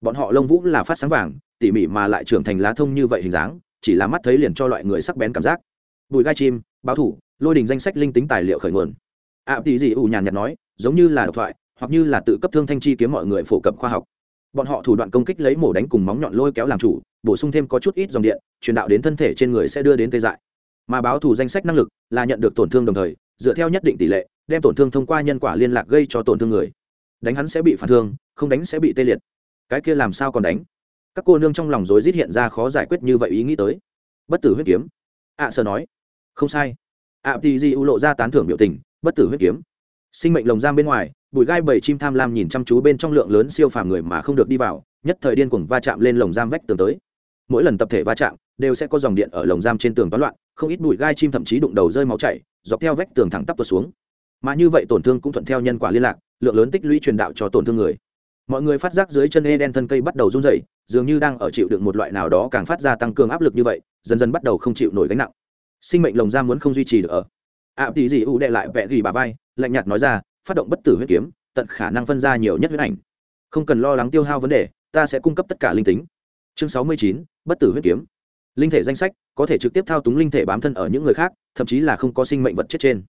Bọn họ lông vũ là phát sáng vàng, tỉ mỉ mà lại trưởng thành lá thông như vậy hình dáng, chỉ là mắt thấy liền cho loại người sắc bén cảm giác. Bùi gai chim, báo thủ, lôi đình danh sách linh tính tài liệu khởi nguồn ạ tỷ dị ủ nhàn nhạt nói giống như là độc thoại hoặc như là tự cấp thương thanh chi kiếm mọi người phổ cập khoa học. Bọn họ thủ đoạn công kích lấy mổ đánh cùng móng nhọn lôi kéo làm chủ bổ sung thêm có chút ít dòng điện truyền đạo đến thân thể trên người sẽ đưa đến tê dại. Mà báo thù danh sách năng lực là nhận được tổn thương đồng thời dựa theo nhất định tỷ lệ đem tổn thương thông qua nhân quả liên lạc gây cho tổn thương người. Đánh hắn sẽ bị phản thương không đánh sẽ bị tê liệt. Cái kia làm sao còn đánh? Các cô nương trong lòng rối rít hiện ra khó giải quyết như vậy ý nghĩ tới. Bất tử huyết kiếm. Ạ à, sơ nói. Không sai. Ạ thì di u lộ ra tán thưởng biểu tình bất tử huyết kiếm. Sinh mệnh lồng giam bên ngoài, bụi gai bảy chim tham lam nhìn chăm chú bên trong lượng lớn siêu phàm người mà không được đi vào, nhất thời điên cuồng va chạm lên lồng giam vách tường tới. Mỗi lần tập thể va chạm, đều sẽ có dòng điện ở lồng giam trên tường toán loạn, không ít bụi gai chim thậm chí đụng đầu rơi máu chảy, dọc theo vách tường thẳng tắp tuột xuống. Mà như vậy tổn thương cũng thuận theo nhân quả liên lạc, lượng lớn tích lũy truyền đạo cho tổn thương người. Mọi người phát giác dưới chân e đen thân cây bắt đầu run rẩy, dường như đang ở chịu đựng một loại nào đó càng phát ra tăng cường áp lực như vậy, dần dần bắt đầu không chịu nổi gánh nặng. Sinh mệnh lồng giam muốn không duy trì được ở ạ tỷ dị ưu đệ lại vẽ gỉ bà vai, lạnh nhạt nói ra, phát động bất tử huyết kiếm, tận khả năng phân ra nhiều nhất huyết ảnh. Không cần lo lắng tiêu hao vấn đề, ta sẽ cung cấp tất cả linh tính. Chương sáu mươi chín, bất tử huyết kiếm. Linh thể danh sách, có thể trực tiếp thao túng linh thể bám thân ở những người khác, thậm chí là không có sinh mệnh vật chết trên.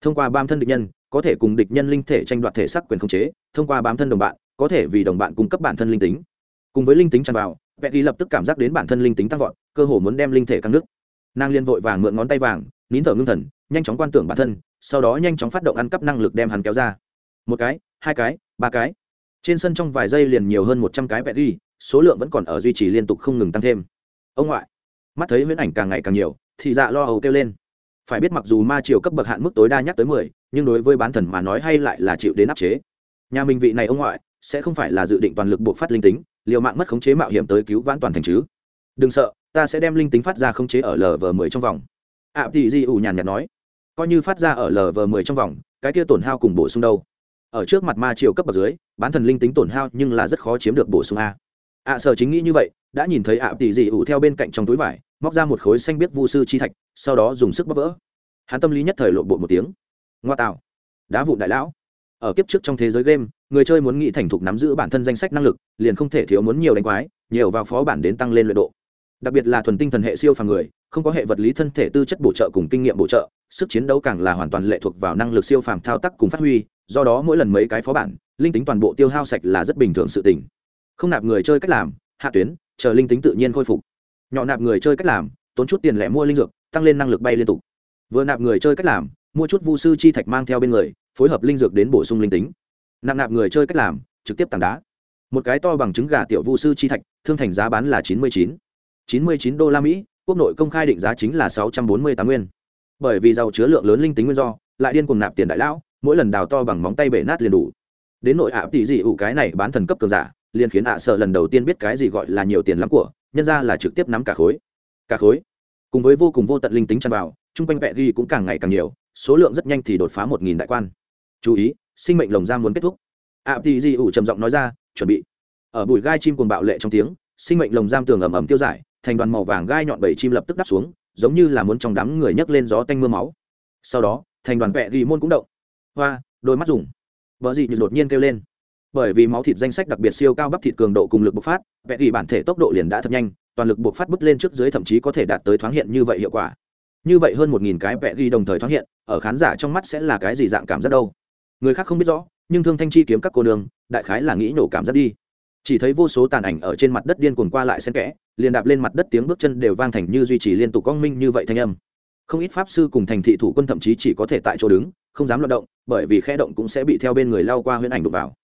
Thông qua bám thân địch nhân, có thể cùng địch nhân linh thể tranh đoạt thể xác quyền khống chế. Thông qua bám thân đồng bạn, có thể vì đồng bạn cung cấp bản thân linh tính. Cùng với linh tính tràn vào vẽ ghi lập tức cảm giác đến bản thân linh tính tăng vọt, cơ hồ muốn đem linh thể căng nước. Nàng liên vội vàng mượn ngón tay vàng, nín thở ngưng thần nhanh chóng quan tưởng bản thân, sau đó nhanh chóng phát động ăn cắp năng lực đem hắn kéo ra. Một cái, hai cái, ba cái. Trên sân trong vài giây liền nhiều hơn một trăm cái vẹt ghi số lượng vẫn còn ở duy trì liên tục không ngừng tăng thêm. Ông ngoại, mắt thấy huyễn ảnh càng ngày càng nhiều, thì dạ lo âu kêu lên. Phải biết mặc dù ma triều cấp bậc hạn mức tối đa nhắc tới mười, nhưng đối với bán thần mà nói hay lại là chịu đến áp chế. Nhà mình vị này ông ngoại, sẽ không phải là dự định toàn lực buộc phát linh tính, liều mạng mất khống chế mạo hiểm tới cứu vãn toàn thành chứ. Đừng sợ, ta sẽ đem linh tính phát ra khống chế ở lv mười trong vòng. Ạ Tỷ di ủ nhàn nhạt nói coi như phát ra ở lv mười trong vòng, cái kia tổn hao cùng bổ sung đâu? Ở trước mặt ma triều cấp bậc dưới, bán thần linh tính tổn hao nhưng là rất khó chiếm được bổ sung a. Ạ sở chính nghĩ như vậy, đã nhìn thấy ạ tỷ dị ủ theo bên cạnh trong túi vải, móc ra một khối xanh biết vu sư chi thạch, sau đó dùng sức bóp vỡ. Hắn tâm lý nhất thời lộ bộ một tiếng. Ngoa tạo. Đá vụ đại lão. Ở kiếp trước trong thế giới game, người chơi muốn nghĩ thành thục nắm giữ bản thân danh sách năng lực, liền không thể thiếu muốn nhiều đánh quái, nhiều vào phó bản đến tăng lên luyện độ đặc biệt là thuần tinh thần hệ siêu phàm người, không có hệ vật lý thân thể tư chất bổ trợ cùng kinh nghiệm bổ trợ, sức chiến đấu càng là hoàn toàn lệ thuộc vào năng lực siêu phàm thao tác cùng phát huy, do đó mỗi lần mấy cái phó bản, linh tính toàn bộ tiêu hao sạch là rất bình thường sự tình. Không nạp người chơi cách làm, hạ tuyến, chờ linh tính tự nhiên khôi phục. Nhỏ nạp người chơi cách làm, tốn chút tiền lẻ mua linh dược, tăng lên năng lực bay liên tục. Vừa nạp người chơi cách làm, mua chút vu sư chi thạch mang theo bên người, phối hợp linh dược đến bổ sung linh tính. Nạp nạp người chơi cách làm, trực tiếp tảng đá. Một cái to bằng trứng gà tiểu vu sư chi thạch, thương thành giá bán là chín mươi chín chín mươi chín đô la mỹ, quốc nội công khai định giá chính là sáu trăm bốn mươi tám nguyên. Bởi vì giàu chứa lượng lớn linh tính nguyên do, lại điên cuồng nạp tiền đại lão, mỗi lần đào to bằng móng tay bể nát liền đủ. Đến nội ạ tỷ dị ủ cái này bán thần cấp cường giả, liền khiến ạ sợ lần đầu tiên biết cái gì gọi là nhiều tiền lắm của, nhân ra là trực tiếp nắm cả khối. Cả khối. Cùng với vô cùng vô tận linh tính tràn vào trung quanh vẻ ghi cũng càng ngày càng nhiều, số lượng rất nhanh thì đột phá một nghìn đại quan. Chú ý, sinh mệnh lồng giam muốn kết thúc. Ạ tỷ dị ủ trầm giọng nói ra, chuẩn bị. Ở bụi gai chim cuồng bạo lệ trong tiếng, sinh mệnh lồng giam tường ầm ầm tiêu giải thành đoàn màu vàng gai nhọn bảy chim lập tức đắp xuống, giống như là muốn trong đám người nhấc lên gió tanh mưa máu. Sau đó, thành đoàn vẹ ghi môn cũng động. Hoa, đôi mắt dùng. Vợ dị như đột nhiên kêu lên. Bởi vì máu thịt danh sách đặc biệt siêu cao bắp thịt cường độ cùng lực bộc phát, vẽ ghi bản thể tốc độ liền đã thật nhanh, toàn lực bộc phát bứt lên trước dưới thậm chí có thể đạt tới thoáng hiện như vậy hiệu quả. Như vậy hơn một nghìn cái vẽ ghi đồng thời thoáng hiện, ở khán giả trong mắt sẽ là cái gì dạng cảm giác đâu? Người khác không biết rõ, nhưng thương thanh chi kiếm các cô đường, đại khái là nghĩ nổ cảm giác đi chỉ thấy vô số tàn ảnh ở trên mặt đất điên cuồng qua lại xen kẽ, liền đạp lên mặt đất tiếng bước chân đều vang thành như duy trì liên tục quang minh như vậy thanh âm. Không ít pháp sư cùng thành thị thủ quân thậm chí chỉ có thể tại chỗ đứng, không dám loạt động, bởi vì khe động cũng sẽ bị theo bên người lao qua huyễn ảnh đụng vào.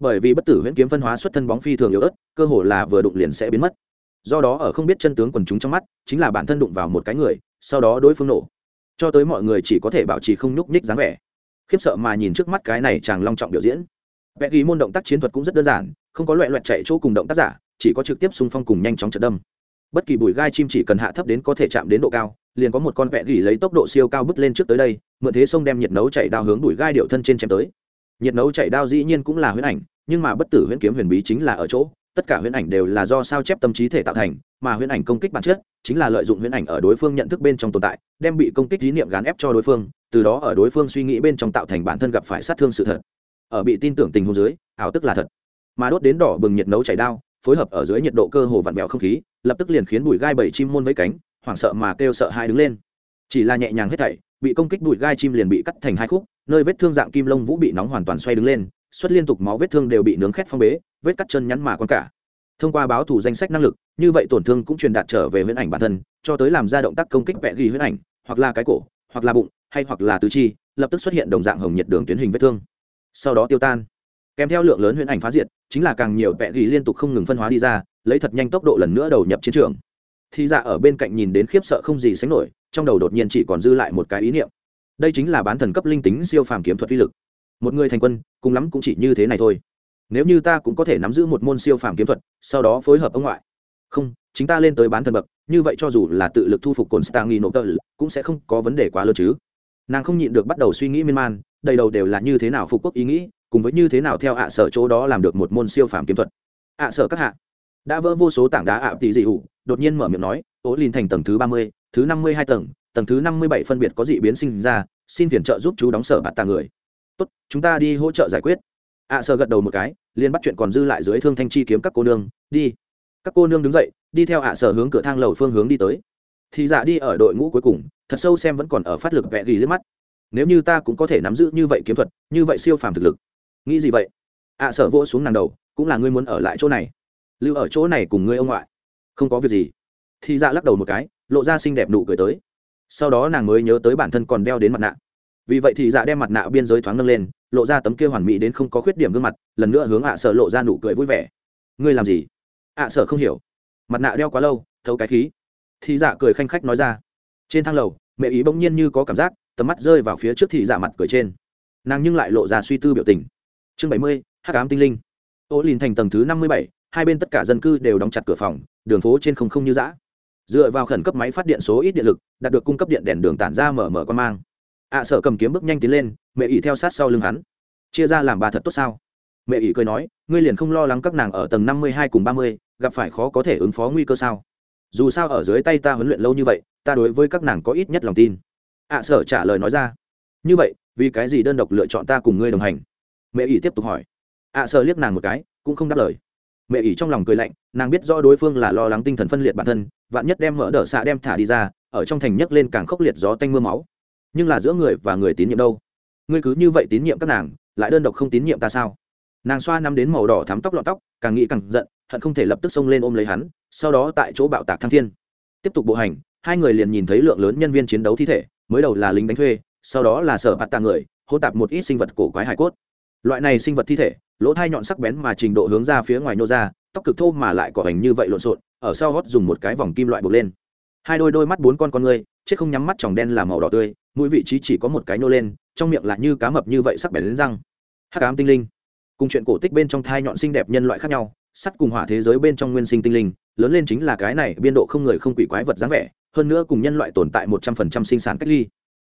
Bởi vì bất tử huyễn kiếm phân hóa xuất thân bóng phi thường yếu ớt, cơ hồ là vừa đụng liền sẽ biến mất. Do đó ở không biết chân tướng quần chúng trong mắt, chính là bản thân đụng vào một cái người, sau đó đối phương nổ. Cho tới mọi người chỉ có thể bảo trì không nhúc nhích dáng vẻ. Khiếp sợ mà nhìn trước mắt cái này chàng long trọng biểu diễn. Vẽ ghi môn động tác chiến thuật cũng rất đơn giản không có loại loại chạy chỗ cùng động tác giả, chỉ có trực tiếp xung phong cùng nhanh chóng trận đâm. Bất kỳ bụi gai chim chỉ cần hạ thấp đến có thể chạm đến độ cao, liền có một con vẹt gỉ lấy tốc độ siêu cao bứt lên trước tới đây, mượn thế sông đem nhiệt nấu chạy đao hướng bụi gai điệu thân trên chém tới. Nhiệt nấu chạy đao dĩ nhiên cũng là huyễn ảnh, nhưng mà bất tử huyễn kiếm huyền bí chính là ở chỗ, tất cả huyễn ảnh đều là do sao chép tâm trí thể tạo thành, mà huyễn ảnh công kích bản chất chính là lợi dụng huyễn ảnh ở đối phương nhận thức bên trong tồn tại, đem bị công kích trí niệm gán ép cho đối phương, từ đó ở đối phương suy nghĩ bên trong tạo thành bản thân gặp phải sát thương sự thật. Ở bị tin tưởng tình huống dưới, ảo tức là thật mà đốt đến đỏ bừng nhiệt nấu chảy đao, phối hợp ở dưới nhiệt độ cơ hồ vặn vẹo không khí, lập tức liền khiến bụi gai bảy chim môn với cánh, hoảng sợ mà kêu sợ hai đứng lên. Chỉ là nhẹ nhàng hết thảy, bị công kích bụi gai chim liền bị cắt thành hai khúc, nơi vết thương dạng kim lông vũ bị nóng hoàn toàn xoay đứng lên, xuất liên tục máu vết thương đều bị nướng khét phong bế, vết cắt chân nhắn mà con cả. Thông qua báo thủ danh sách năng lực, như vậy tổn thương cũng truyền đạt trở về huyễn ảnh bản thân, cho tới làm ra động tác công kích vẽ ghi huyễn ảnh, hoặc là cái cổ, hoặc là bụng, hay hoặc là tứ chi, lập tức xuất hiện đồng dạng hồng nhiệt đường tuyến hình vết thương. Sau đó tiêu tan kèm theo lượng lớn huyễn ảnh phá diệt, chính là càng nhiều vẽ ghi liên tục không ngừng phân hóa đi ra, lấy thật nhanh tốc độ lần nữa đầu nhập chiến trường. Thì ra dạ ở bên cạnh nhìn đến khiếp sợ không gì sánh nổi, trong đầu đột nhiên chỉ còn dư lại một cái ý niệm. Đây chính là bán thần cấp linh tính siêu phàm kiếm thuật uy lực. Một người thành quân, cùng lắm cũng chỉ như thế này thôi. Nếu như ta cũng có thể nắm giữ một môn siêu phàm kiếm thuật, sau đó phối hợp ông ngoại. Không, chính ta lên tới bán thần bậc, như vậy cho dù là tự lực thu phục cồn stang nghi nộp tờ cũng sẽ không có vấn đề quá lớn chứ. Nàng không nhịn được bắt đầu suy nghĩ miên man, đầy đầu đều là như thế nào phục quốc ý nghĩ cùng với như thế nào theo ạ sở chỗ đó làm được một môn siêu phàm kiếm thuật. ạ sở các hạ, đã vỡ vô số tảng đá ạ tỷ dị hủ, đột nhiên mở miệng nói ố lìn thành tầng thứ ba mươi, thứ năm mươi hai tầng tầng thứ năm mươi bảy phân biệt có dị biến sinh ra, xin phiền trợ giúp chú đóng sở bạt tàng người. Tốt, chúng ta đi hỗ trợ giải quyết. ạ sở gật đầu một cái, liền bắt chuyện còn dư lại dưới thương thanh chi kiếm các cô nương, đi. Các cô nương đứng dậy, đi theo ạ sở hướng cửa thang lầu phương hướng đi tới. Thì dạ đi ở đội ngũ cuối cùng, thật sâu xem vẫn còn ở phát lực vẽ ghi liếc mắt. Nếu như ta cũng có thể nắm giữ như vậy kiếm thuật, như vậy siêu phàm thực lực nghĩ gì vậy? À, ạ sở vỗ xuống nàng đầu, cũng là ngươi muốn ở lại chỗ này. Lưu ở chỗ này cùng ngươi ông ngoại. Không có việc gì. Thì dạ lắc đầu một cái, lộ ra xinh đẹp nụ cười tới. Sau đó nàng mới nhớ tới bản thân còn đeo đến mặt nạ. Vì vậy thì dạ đem mặt nạ biên giới thoáng nâng lên, lộ ra tấm kia hoàn mỹ đến không có khuyết điểm gương mặt, lần nữa hướng ạ sở lộ ra nụ cười vui vẻ. Ngươi làm gì? Ạ sở không hiểu. Mặt nạ đeo quá lâu, thấu cái khí. Thì dạ cười khanh khách nói ra. Trên thang lầu, mẹ ý bỗng nhiên như có cảm giác, tầm mắt rơi vào phía trước thì dạ mặt cười trên. Nàng nhưng lại lộ ra suy tư biểu tình chương bảy mươi hắc ám tinh linh. Ô lìn thành tầng thứ năm mươi bảy hai bên tất cả dân cư đều đóng chặt cửa phòng đường phố trên không không như giã dựa vào khẩn cấp máy phát điện số ít điện lực đạt được cung cấp điện đèn đường tản ra mở mở con mang. Ạ à, sợ cầm kiếm bước nhanh tiến lên mẹ ỉ theo sát sau lưng hắn. Chia ra làm bà thật tốt sao? Mẹ ỉ cười nói ngươi liền không lo lắng các nàng ở tầng năm mươi hai cùng ba mươi gặp phải khó có thể ứng phó nguy cơ sao? Dù sao ở dưới tay ta huấn luyện lâu như vậy ta đối với các nàng có ít nhất lòng tin. Ạ à, sở trả lời nói ra. Như vậy vì cái gì đơn độc lựa chọn ta cùng ngươi đồng hành? Mẹ ỷ tiếp tục hỏi. Ạ à, liếc nàng một cái cũng không đáp lời. Mẹ ỷ trong lòng cười lạnh nàng biết rõ đối phương là lo lắng tinh thần phân liệt bản thân vạn nhất đem mỡ đỡ xạ đem thả đi ra ở trong thành nhấc lên càng khốc liệt gió tanh mưa máu. Nhưng là giữa người và người tín nhiệm đâu? Ngươi cứ như vậy tín nhiệm các nàng lại đơn độc không tín nhiệm ta sao? Nàng xoa nắm đến màu đỏ thắm tóc lọn tóc càng nghĩ càng giận hận không thể lập tức xông lên ôm lấy hắn sau đó tại chỗ bạo tạc thăng thiên. Tiếp tục bộ hành hai người liền nhìn thấy lượng lớn nhân viên chiến đấu thi thể mới đầu là lính đánh thuê sau đó là sở bạt tạ người hô tạp một ít sinh vật cổ quái hải cốt loại này sinh vật thi thể lỗ thai nhọn sắc bén mà trình độ hướng ra phía ngoài nô ra tóc cực thô mà lại cỏ hành như vậy lộn xộn ở sau gót dùng một cái vòng kim loại buộc lên. Hai đôi đôi mắt bốn con con ngươi, chết không nhắm mắt tròng đen làm màu đỏ tươi mũi vị trí chỉ có một cái nô lên trong miệng là như cá mập như vậy sắc bén đến răng. Hắc ám tinh linh. Cùng chuyện cổ tích bên trong thai nhọn xinh đẹp nhân loại khác nhau sắt cùng hỏa thế giới bên trong nguyên sinh tinh linh lớn lên chính là cái này biên độ không người không quỷ quái vật dáng vẻ hơn nữa cùng nhân loại tồn tại một trăm phần trăm sinh sản cách ly.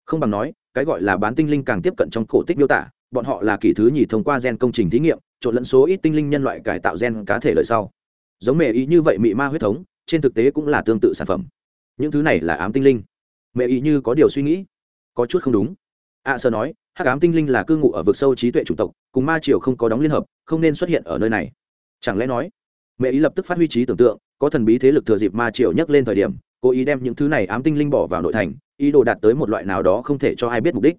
Không bằng nói cái gọi là bán tinh linh càng tiếp cận trong cổ tích miêu tả bọn họ là kỳ thứ nhì thông qua gen công trình thí nghiệm trộn lẫn số ít tinh linh nhân loại cải tạo gen cá thể lời sau. Giống mẹ ý như vậy mị ma huyết thống trên thực tế cũng là tương tự sản phẩm. Những thứ này là ám tinh linh. Mẹ ý như có điều suy nghĩ có chút không đúng. A à, sơ nói hắc ám tinh linh là cư ngụ ở vực sâu trí tuệ chủng tộc cùng ma triều không có đóng liên hợp không nên xuất hiện ở nơi này. Chẳng lẽ nói mẹ ý lập tức phát huy trí tưởng tượng có thần bí thế lực thừa dịp ma triều nhắc lên thời điểm cố ý đem những thứ này ám tinh linh bỏ vào nội thành ý đồ đạt tới một loại nào đó không thể cho ai biết mục đích.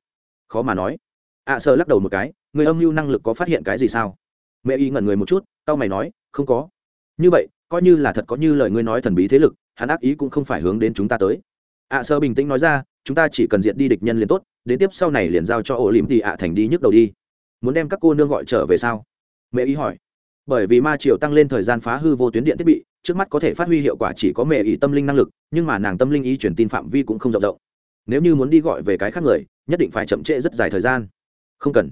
Khó mà nói ạ à, sợ lắc đầu một cái người âm mưu năng lực có phát hiện cái gì sao? Mẹ y ngẩn người một chút tao mày nói không có. Như vậy coi như là thật có như lời ngươi nói thần bí thế lực hắn ác ý cũng không phải hướng đến chúng ta tới. Ạ à, sơ bình tĩnh nói ra chúng ta chỉ cần diện đi địch nhân liền tốt đến tiếp sau này liền giao cho ổ lìm thì ạ thành đi nhức đầu đi. Muốn đem các cô nương gọi trở về sao? Mẹ ý hỏi. Bởi vì ma triều tăng lên thời gian phá hư vô tuyến điện thiết bị trước mắt có thể phát huy hiệu quả chỉ có mẹ ý tâm linh năng lực nhưng mà nàng tâm linh ý truyền tin phạm vi cũng không rộng rộng. Nếu như muốn đi gọi về cái khác người nhất định phải chậm trễ rất dài thời gian không cần.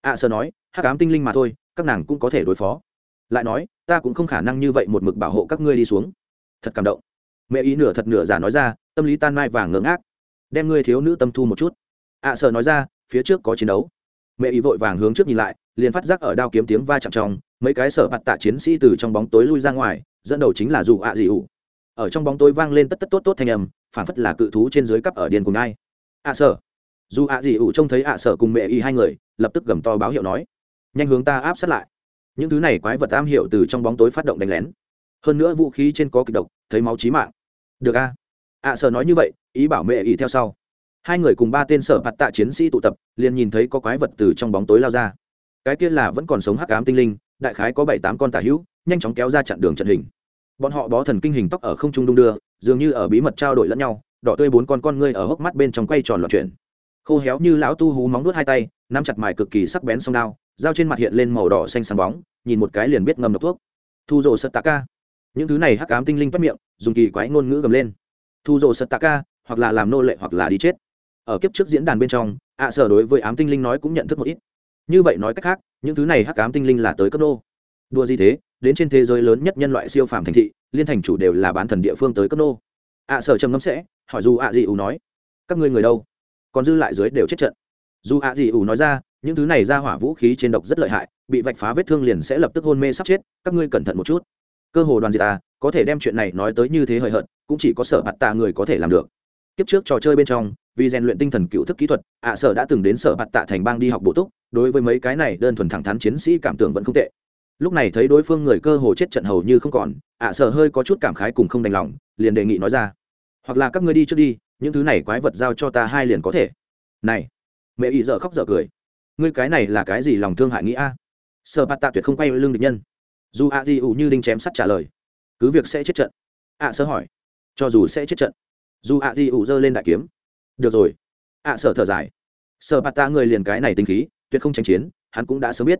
Ạ à, sơ nói hắc ám tinh linh mà thôi các nàng cũng có thể đối phó. Lại nói ta cũng không khả năng như vậy một mực bảo hộ các ngươi đi xuống. Thật cảm động. Mẹ ý nửa thật nửa giả nói ra tâm lý tan mai vàng ngớ ngác. Đem ngươi thiếu nữ tâm thu một chút. Ạ à, sơ nói ra phía trước có chiến đấu. Mẹ ý vội vàng hướng trước nhìn lại liền phát giác ở đao kiếm tiếng va chạm trong mấy cái sở mặt tạ chiến sĩ từ trong bóng tối lui ra ngoài dẫn đầu chính là dù ạ dị ủ. Ở trong bóng tối vang lên tất tất tốt tốt thanh âm phản phất là cự thú trên dưới cắp ở điền cùng ai. Ạ sở dù ạ dị ủ trông thấy ạ sở cùng mẹ y hai người, lập tức gầm to báo hiệu nói, nhanh hướng ta áp sát lại. Những thứ này quái vật am hiệu từ trong bóng tối phát động đánh lén. Hơn nữa vũ khí trên có kịch độc, thấy máu chí mạng. Được a. Ạ sở nói như vậy, ý bảo mẹ y theo sau. Hai người cùng ba tên sở bạt tạ chiến sĩ tụ tập, liền nhìn thấy có quái vật từ trong bóng tối lao ra. Cái kia là vẫn còn sống hắc ám tinh linh, đại khái có bảy tám con tả hữu, nhanh chóng kéo ra chặn đường trận hình. Bọn họ bó thần kinh hình tóc ở không trung đung đưa, dường như ở bí mật trao đổi lẫn nhau, đỏ tươi bốn con con ngươi ở hốc mắt bên trong quay tròn loạn chuyển khô héo như lão tu hú móng nuốt hai tay, nắm chặt mài cực kỳ sắc bén song đao, dao trên mặt hiện lên màu đỏ xanh sáng bóng, nhìn một cái liền biết ngâm độc thuốc. Thu rồ sật tạ ca. Những thứ này hắc ám tinh linh bắt miệng, dùng kỳ quái ngôn ngữ gầm lên. Thu rồ sật tạ ca, hoặc là làm nô lệ hoặc là đi chết. Ở kiếp trước diễn đàn bên trong, ạ sở đối với ám tinh linh nói cũng nhận thức một ít. Như vậy nói cách khác, những thứ này hắc ám tinh linh là tới cấp nô đua gì thế, đến trên thế giới lớn nhất nhân loại siêu phàm thành thị, liên thành chủ đều là bán thần địa phương tới cấp nô ạ sở trầm ngâm sẽ, hỏi dù ạ gì ủ nói, các ngươi người đâu? Còn dư lại dưới đều chết trận. Dù ạ gì ủ nói ra, những thứ này ra hỏa vũ khí trên độc rất lợi hại, bị vạch phá vết thương liền sẽ lập tức hôn mê sắp chết, các ngươi cẩn thận một chút. Cơ hồ đoàn diệt ta, có thể đem chuyện này nói tới như thế hời hợt, cũng chỉ có sở bạt tạ người có thể làm được. Kiếp trước trò chơi bên trong, vì rèn luyện tinh thần cựu thức kỹ thuật, ạ sở đã từng đến sở bạt tạ thành bang đi học bổ túc, đối với mấy cái này đơn thuần thẳng thắn chiến sĩ cảm tưởng vẫn không tệ. Lúc này thấy đối phương người cơ hồ chết trận hầu như không còn, ạ sở hơi có chút cảm khái cùng không đành lòng, liền đề nghị nói ra. Hoặc là các ngươi đi trước đi những thứ này quái vật giao cho ta hai liền có thể. Này, mẹ ý dở khóc dở cười. Ngươi cái này là cái gì lòng thương hại nghĩ a? Sở bạt tạ tuyệt không quay lưng địch nhân. Dù a di ủ như đinh chém sắt trả lời, cứ việc sẽ chết trận. Ạ sơ hỏi, cho dù sẽ chết trận, dù a di ủ giơ lên đại kiếm. Được rồi. Ạ sở thở dài. Sở bạt tạ người liền cái này tinh khí, tuyệt không tranh chiến, hắn cũng đã sớm biết.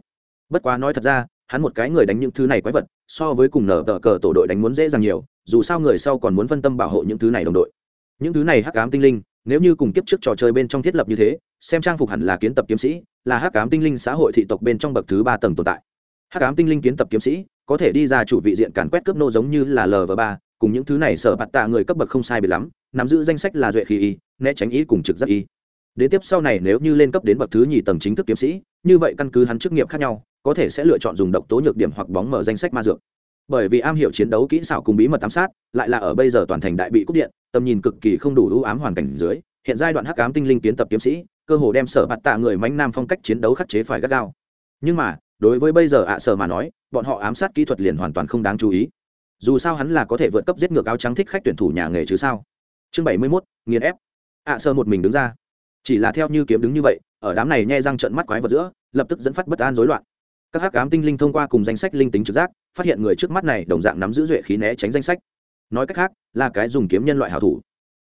Bất quá nói thật ra, hắn một cái người đánh những thứ này quái vật, so với cùng nở tờ cờ tổ đội đánh muốn dễ dàng nhiều, dù sao người sau còn muốn phân tâm bảo hộ những thứ này đồng đội những thứ này hắc ám tinh linh, nếu như cùng kiếp trước trò chơi bên trong thiết lập như thế, xem trang phục hẳn là kiến tập kiếm sĩ, là hắc ám tinh linh xã hội thị tộc bên trong bậc thứ ba tầng tồn tại. Hắc ám tinh linh kiến tập kiếm sĩ, có thể đi ra chủ vị diện càn quét cướp nô giống như là lv ba, cùng những thứ này sở bạt tạ người cấp bậc không sai bị lắm, nắm giữ danh sách là duệ khí y, né tránh ý cùng trực giác y. Đến tiếp sau này nếu như lên cấp đến bậc thứ nhì tầng chính thức kiếm sĩ, như vậy căn cứ hắn chức nghiệp khác nhau, có thể sẽ lựa chọn dùng độc tố nhược điểm hoặc bóng mở danh sách ma dược. Bởi vì am hiểu chiến đấu kỹ xảo cùng bí mật ám sát, lại là ở bây giờ toàn thành đại bị cúp điện tầm nhìn cực kỳ không đủ ưu ám hoàn cảnh dưới, hiện giai đoạn hắc ám tinh linh kiến tập kiếm sĩ, cơ hồ đem sở bạt tạ người mánh nam phong cách chiến đấu khắc chế phải gắt gao. Nhưng mà, đối với bây giờ ạ sở mà nói, bọn họ ám sát kỹ thuật liền hoàn toàn không đáng chú ý. Dù sao hắn là có thể vượt cấp giết ngược áo trắng thích khách tuyển thủ nhà nghề chứ sao? Chương bảy mươi mốt, nghiền ép. Ạ sở một mình đứng ra. Chỉ là theo như kiếm đứng như vậy, ở đám này nhe răng trận mắt quái vật giữa, lập tức dẫn phát bất an rối loạn. Các hắc ám tinh linh thông qua cùng danh sách linh tính trực giác, phát hiện người trước mắt này đồng dạng nắm giữ duệ khí né tránh danh sách nói cách khác, là cái dùng kiếm nhân loại hảo thủ.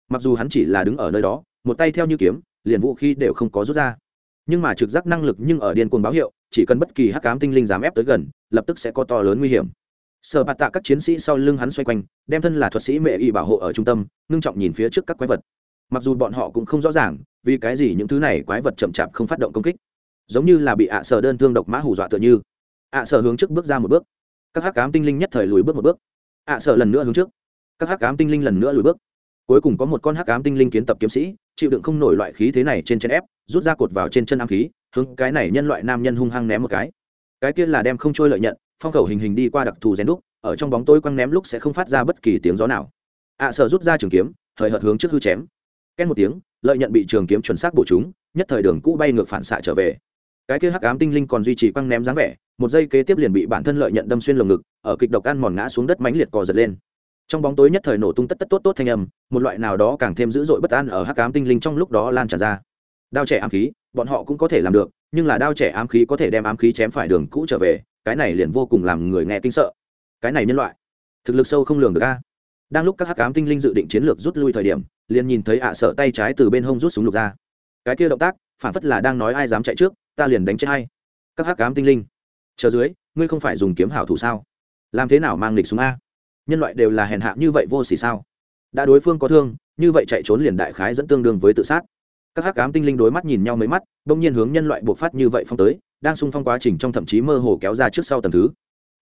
Mặc dù hắn chỉ là đứng ở nơi đó, một tay theo như kiếm, liền vũ khí đều không có rút ra. Nhưng mà trực giác năng lực nhưng ở điên cuồng báo hiệu, chỉ cần bất kỳ hắc ám tinh linh dám ép tới gần, lập tức sẽ có to lớn nguy hiểm. Sở bạt tạ các chiến sĩ sau lưng hắn xoay quanh, đem thân là thuật sĩ mẹ y bảo hộ ở trung tâm, ngưng trọng nhìn phía trước các quái vật. Mặc dù bọn họ cũng không rõ ràng, vì cái gì những thứ này quái vật chậm chạp không phát động công kích. Giống như là bị ạ sở đơn thương độc mã hù dọa tựa như. Ạ sở hướng trước bước ra một bước. Các hắc cám tinh linh nhất thời lùi bước một bước. Ạ sở lần nữa hướng trước các hắc ám tinh linh lần nữa lùi bước. Cuối cùng có một con hắc ám tinh linh kiến tập kiếm sĩ, chịu đựng không nổi loại khí thế này trên chân ép, rút ra cột vào trên chân ám khí, hướng cái này nhân loại nam nhân hung hăng ném một cái. Cái kia là đem không trôi lợi nhận, phong khẩu hình hình đi qua đặc thù rèn đúc, ở trong bóng tối quăng ném lúc sẽ không phát ra bất kỳ tiếng gió nào. Ạ sợ rút ra trường kiếm thời hợt hướng trước hư chém. Két một tiếng, lợi nhận bị trường kiếm chuẩn xác bổ chúng nhất thời đường cũ bay ngược phản xạ trở về. Cái kia hắc ám tinh linh còn duy trì quăng ném dáng vẻ, một giây kế tiếp liền bị bản thân lợi nhận đâm xuyên lồng ngực, ở kịch độc ăn mòn ngã xuống đất mãnh liệt cò giật lên trong bóng tối nhất thời nổ tung tất tất tốt tốt thanh âm, một loại nào đó càng thêm dữ dội bất an ở hắc ám tinh linh trong lúc đó lan tràn ra. Đao trẻ ám khí, bọn họ cũng có thể làm được, nhưng là đao trẻ ám khí có thể đem ám khí chém phải đường cũ trở về, cái này liền vô cùng làm người nghe kinh sợ. Cái này nhân loại, thực lực sâu không lường được a. Đang lúc các hắc ám tinh linh dự định chiến lược rút lui thời điểm, liền nhìn thấy ạ à sợ tay trái từ bên hông rút súng lục ra. Cái kia động tác, phản phất là đang nói ai dám chạy trước, ta liền đánh chết hay các hắc ám tinh linh, chờ dưới, ngươi không phải dùng kiếm hảo thủ sao? Làm thế nào mang lịch súng a? Nhân loại đều là hèn hạ như vậy vô xỉ sao? Đã đối phương có thương, như vậy chạy trốn liền đại khái dẫn tương đương với tự sát. Các hắc ám tinh linh đối mắt nhìn nhau mấy mắt, bỗng nhiên hướng nhân loại buộc phát như vậy phong tới, đang xung phong quá trình trong thậm chí mơ hồ kéo ra trước sau tầng thứ.